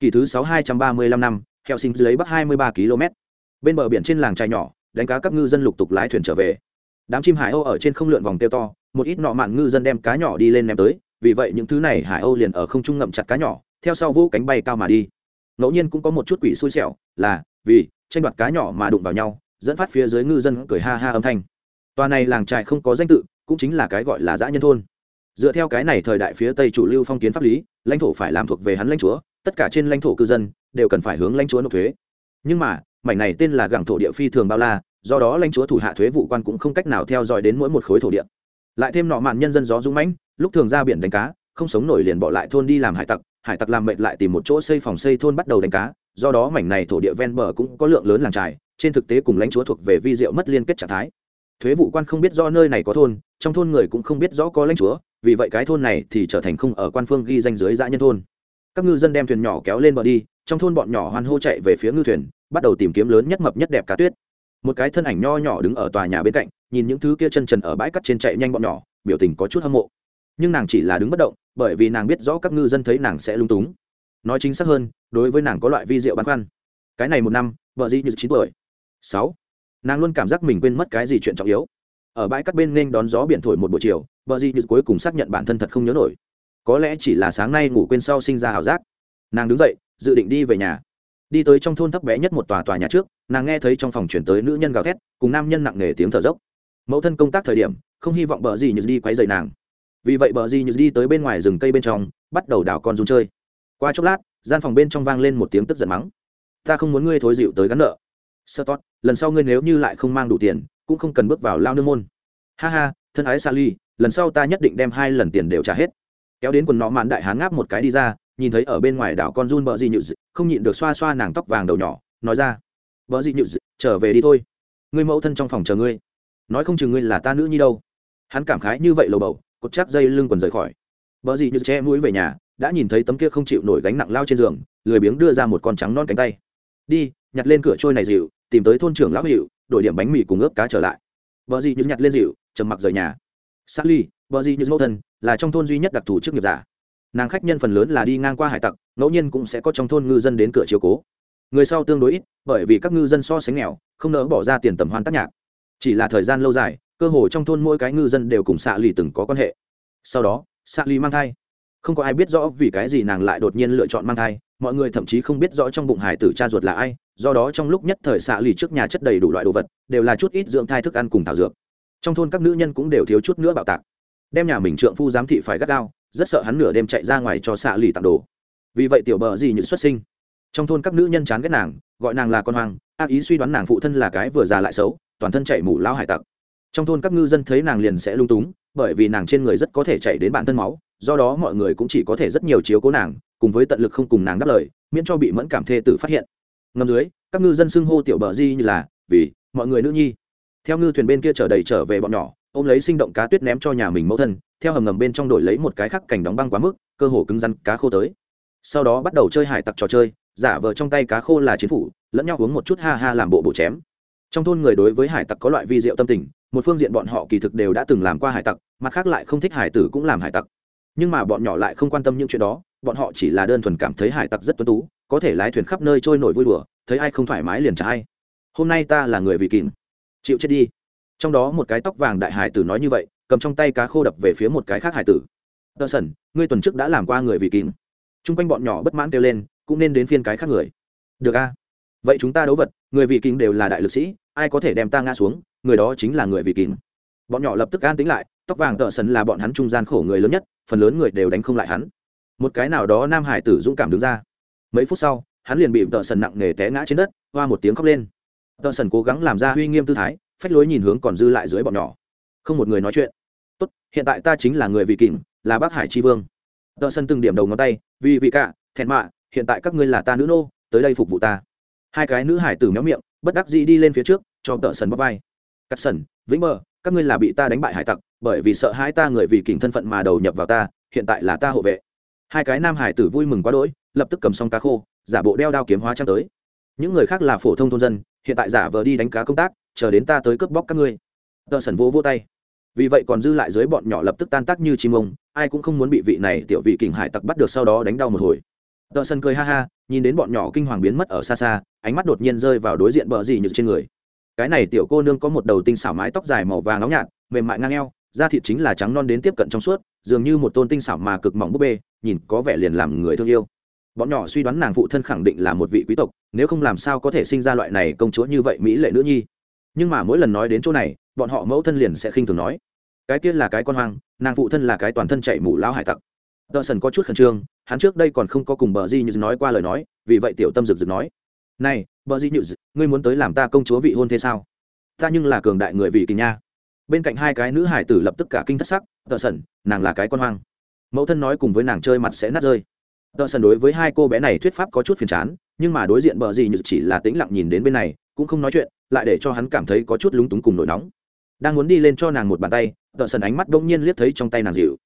Kỳ thứ sáu hai trăm ba mươi lăm năm, heo sinh dưới bắc hai mươi ba km. Bên bờ biển trên làng trai nhỏ, đánh cá các ngư dân lục tục lái thuyền trở về. Đám chim hải âu ở trên không lượn vòng tiêu to, một ít nọ mạn ngư dân đem cá nhỏ đi lên ném tới, vì vậy những thứ này hải âu liền ở không trung ngậm chặt cá nhỏ theo sau vũ cánh bay cao mà đi. Ngẫu nhiên cũng có một chút quỷ xui xẻo, là, vì, tranh đoạt cá nhỏ mà đụng vào nhau, dẫn phát phía dưới ngư dân cười ha ha âm thanh. Tòa này làng trại không có danh tự, cũng chính là cái gọi là dã nhân thôn. Dựa theo cái này thời đại phía tây chủ lưu phong kiến pháp lý, lãnh thổ phải làm thuộc về hắn lãnh chúa, tất cả trên lãnh thổ cư dân đều cần phải hướng lãnh chúa nộp thuế. Nhưng mà, mảnh này tên là gẳng thổ địa phi thường bao la, do đó lãnh chúa thủ hạ thuế vụ quan cũng không cách nào theo dõi đến mỗi một khối thổ địa. Lại thêm nọ mạn nhân dân gió dũng mãnh, lúc thường ra biển đánh cá, không sống nổi liền bỏ lại thôn đi làm hải tặc hải tặc làm mệt lại tìm một chỗ xây phòng xây thôn bắt đầu đánh cá, do đó mảnh này thổ địa ven bờ cũng có lượng lớn làng trài, trên thực tế cùng lãnh chúa thuộc về vi diệu mất liên kết trạng thái. Thuế vụ quan không biết do nơi này có thôn, trong thôn người cũng không biết rõ có lãnh chúa, vì vậy cái thôn này thì trở thành không ở quan phương ghi danh dưới dã nhân thôn. Các ngư dân đem thuyền nhỏ kéo lên bờ đi, trong thôn bọn nhỏ hoan hô chạy về phía ngư thuyền, bắt đầu tìm kiếm lớn nhất mập nhất đẹp cá tuyết. Một cái thân ảnh nho nhỏ đứng ở tòa nhà bên cạnh, nhìn những thứ kia chân trần ở bãi cắt trên chạy nhanh bọn nhỏ, biểu tình có chút hâm mộ. Nhưng nàng chỉ là đứng bất động bởi vì nàng biết rõ các ngư dân thấy nàng sẽ lung túng. Nói chính xác hơn, đối với nàng có loại vi rượu băn khoăn. Cái này một năm, vợ di như chín tuổi. Sáu. Nàng luôn cảm giác mình quên mất cái gì chuyện trọng yếu. Ở bãi cắt bên nên đón gió biển thổi một buổi chiều, vợ di như cuối cùng xác nhận bản thân thật không nhớ nổi. Có lẽ chỉ là sáng nay ngủ quên sau sinh ra ảo giác. Nàng đứng dậy, dự định đi về nhà. Đi tới trong thôn thấp bé nhất một tòa tòa nhà trước, nàng nghe thấy trong phòng chuyển tới nữ nhân gào thét, cùng nam nhân nặng nề tiếng thở dốc. Mẫu thân công tác thời điểm, không hy vọng bờ gì như đi quấy dày nàng vì vậy bờ di như đi tới bên ngoài rừng cây bên trong, bắt đầu đảo con run chơi. Qua chốc lát, gian phòng bên trong vang lên một tiếng tức giận mắng. Ta không muốn ngươi thối dịu tới gắn nợ. Sơ tốt lần sau ngươi nếu như lại không mang đủ tiền, cũng không cần bước vào lao nương môn. Ha ha, thân ái sally, lần sau ta nhất định đem hai lần tiền đều trả hết. Kéo đến quần nọ mạn đại hán ngáp một cái đi ra, nhìn thấy ở bên ngoài đảo con run bờ di nhự không nhịn được xoa xoa nàng tóc vàng đầu nhỏ, nói ra, bờ di nhự trở về đi thôi. Ngươi mẫu thân trong phòng chờ ngươi. Nói không chừng ngươi là ta nữ nhi đâu. Hắn cảm khái như vậy lầu bầu cột chắc dây lưng quần rời khỏi. Bờ gì như che mũi về nhà đã nhìn thấy tấm kia không chịu nổi gánh nặng lao trên giường lười biếng đưa ra một con trắng non cánh tay. Đi nhặt lên cửa trôi này dịu tìm tới thôn trưởng lão hiệu đổi điểm bánh mì cùng ướp cá trở lại. Vợ gì như nhặt lên dịu trầm mặc rời nhà. Sally, vợ gì như mẫu thân là trong thôn duy nhất đặc thù chức nghiệp giả. Nàng khách nhân phần lớn là đi ngang qua hải tặc ngẫu nhiên cũng sẽ có trong thôn ngư dân đến cửa chiếu cố. Người sau tương đối ít bởi vì các ngư dân so sánh nghèo không nỡ bỏ ra tiền tầm hoan tác nhạc. Chỉ là thời gian lâu dài cơ hồ trong thôn mỗi cái ngư dân đều cùng xạ lì từng có quan hệ. Sau đó xạ lì mang thai. Không có ai biết rõ vì cái gì nàng lại đột nhiên lựa chọn mang thai, mọi người thậm chí không biết rõ trong bụng hải tử cha ruột là ai, do đó trong lúc nhất thời xạ lì trước nhà chất đầy đủ loại đồ vật, đều là chút ít dưỡng thai thức ăn cùng thảo dược. Trong thôn các nữ nhân cũng đều thiếu chút nữa bạo tạc. Đem nhà mình trượng phu giám thị phải gắt gao, rất sợ hắn nửa đêm chạy ra ngoài cho xạ lì tặng đồ. Vì vậy tiểu bờ gì như xuất sinh. Trong thôn các nữ nhân chán ghét nàng, gọi nàng là con hoang, ác ý suy đoán nàng phụ thân là cái vừa già lại xấu, toàn thân chạy mủ lao hải tặc trong thôn các ngư dân thấy nàng liền sẽ lung túng, bởi vì nàng trên người rất có thể chạy đến bản thân máu, do đó mọi người cũng chỉ có thể rất nhiều chiếu cố nàng, cùng với tận lực không cùng nàng đáp lời, miễn cho bị mẫn cảm thê tử phát hiện. Ngầm dưới, các ngư dân xưng hô tiểu bờ di như là, vì, mọi người nữ nhi. Theo ngư thuyền bên kia chở đầy trở về bọn nhỏ, ôm lấy sinh động cá tuyết ném cho nhà mình mẫu thân, theo hầm ngầm bên trong đổi lấy một cái khắc cảnh đóng băng quá mức, cơ hồ cứng rắn cá khô tới. Sau đó bắt đầu chơi hải tặc trò chơi, giả vờ trong tay cá khô là chiến phủ, lẫn nhau uống một chút ha ha làm bộ bộ chém. Trong thôn người đối với hải tặc có loại vi diệu tâm tình một phương diện bọn họ kỳ thực đều đã từng làm qua hải tặc, mặt khác lại không thích hải tử cũng làm hải tặc. Nhưng mà bọn nhỏ lại không quan tâm những chuyện đó, bọn họ chỉ là đơn thuần cảm thấy hải tặc rất tuân tú, có thể lái thuyền khắp nơi trôi nổi vui đùa, thấy ai không thoải mái liền trả ai. Hôm nay ta là người vị kìm. Chịu chết đi. Trong đó một cái tóc vàng đại hải tử nói như vậy, cầm trong tay cá khô đập về phía một cái khác hải tử. Tờ sẩn, ngươi tuần trước đã làm qua người vị kìm. T r u n g quanh bọn nhỏ bất mãn kêu lên, cũng nên đến phiên cái khác người. Được a. Vậy chúng ta đấu vật, người vị kìm đều là đại lực sĩ, ai có thể đem ta ngã xuống người đó chính là người vì kín bọn nhỏ lập tức an tính lại, tóc vàng tợ sần là bọn hắn trung gian khổ người lớn nhất, phần lớn người đều đánh không lại hắn. Một cái nào đó nam hải tử dũng cảm đứng ra. Mấy phút sau, hắn liền bị tợ sần nặng nề té ngã trên đất, hoa một tiếng khóc lên. Tợ sần cố gắng làm ra uy nghiêm tư thái, phách lối nhìn hướng còn dư lại dưới bọn nhỏ. Không một người nói chuyện. Tốt, hiện tại ta chính là người vị kình là bác hải tri vương. Tợ sần từng điểm đầu ngón tay, vì vị cả, thẹn mạ, hiện tại các ngươi là ta nữ nô, tới đây phục vụ ta. Hai cái nữ hải tử méo miệng, bất đắc dĩ đi lên phía trước, cho tợ sần bóc vai cắt sần, vĩnh mơ, các ngươi là bị ta đánh bại hải tặc, bởi vì sợ hãi ta người vì kình thân phận mà đầu nhập vào ta, hiện tại là ta hộ vệ. Hai cái nam hải tử vui mừng quá đỗi, lập tức cầm xong cá khô, giả bộ đeo đao kiếm hóa trang tới. Những người khác là phổ thông thôn dân, hiện tại giả vờ đi đánh cá công tác, chờ đến ta tới cướp bóc các ngươi. Tờ sần vô vô tay. Vì vậy còn dư lại dưới bọn nhỏ lập tức tan tác như chim ông, ai cũng không muốn bị vị này tiểu vị kình hải tặc bắt được sau đó đánh đau một hồi. Tờ sân cười ha ha, nhìn đến bọn nhỏ kinh hoàng biến mất ở xa xa, ánh mắt đột nhiên rơi vào đối diện bờ gì như trên người cái này tiểu cô nương có một đầu tinh xảo mái tóc dài màu vàng nóng nhạt, mềm mại ngang eo, da thịt chính là trắng non đến tiếp cận trong suốt, dường như một tôn tinh xảo mà cực mỏng búp bê, nhìn có vẻ liền làm người thương yêu. Bọn nhỏ suy đoán nàng phụ thân khẳng định là một vị quý tộc, nếu không làm sao có thể sinh ra loại này công chúa như vậy mỹ lệ nữ nhi. Nhưng mà mỗi lần nói đến chỗ này, bọn họ mẫu thân liền sẽ khinh thường nói. Cái tiên là cái con hoang, nàng phụ thân là cái toàn thân chạy mù lao hải tặc. Tợ sần có chút khẩn trương, hắn trước đây còn không có cùng bờ di như nói qua lời nói, vì vậy tiểu tâm rực rực nói này bờ dị như ngươi muốn tới làm ta công chúa vị hôn thế sao? Ta nhưng là cường đại người vị kỳ nha. Bên cạnh hai cái nữ hải tử lập tức cả kinh thất sắc tợ sẩn, nàng là cái con hoang. Mẫu thân nói cùng với nàng chơi mặt sẽ nát rơi. Tợ sẩn đối với hai cô bé này thuyết pháp có chút phiền chán nhưng mà đối diện bờ gì như chỉ là tĩnh lặng nhìn đến bên này cũng không nói chuyện lại để cho hắn cảm thấy có chút lúng túng cùng nổi nóng. Đang muốn đi lên cho nàng một bàn tay tợ sần ánh mắt đông nhiên liếc thấy trong tay nàng dịu.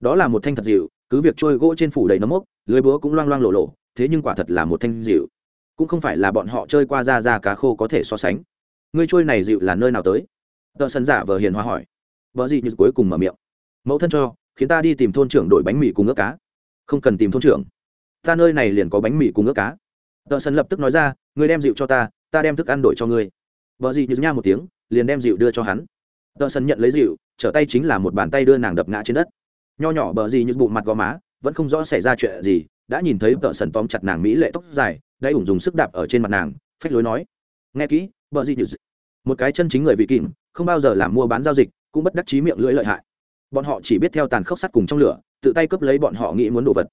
Đó là một thanh thật dịu cứ việc trôi gỗ trên phủ đầy nấm mốc lưới búa cũng loang loang lộ lộ thế nhưng quả thật là một thanh dịu cũng không phải là bọn họ chơi qua ra ra cá khô có thể so sánh. Ngươi trôi này dịu là nơi nào tới? Tợ sân giả vờ hiền hòa hỏi. Vợ gì như cuối cùng mở miệng. Mẫu thân cho, khiến ta đi tìm thôn trưởng đổi bánh mì cùng ướp cá. Không cần tìm thôn trưởng. Ta nơi này liền có bánh mì cùng ướp cá. Tợ sân lập tức nói ra ngươi đem dịu cho ta ta đem thức ăn đổi cho ngươi. Vợ gì như nha một tiếng, liền đem dịu đưa cho hắn. Tợ sân nhận lấy dịu, trở tay chính là một bàn tay đưa nàng đập ngã trên đất. Nho nhỏ bờ gì như bụng mặt gò má, vẫn không rõ xảy ra chuyện gì đã nhìn thấy vợ sần tóm chặt nàng mỹ lệ tóc dài, đáy ủng dùng sức đạp ở trên mặt nàng, phách lối nói. Nghe kỹ, vợ gì như một cái chân chính người vị kìm, không bao giờ làm mua bán giao dịch, cũng bất đắc chí miệng lưỡi lợi hại. Bọn họ chỉ biết theo tàn khốc sắt cùng trong lửa, tự tay cướp lấy bọn họ nghĩ muốn đồ vật.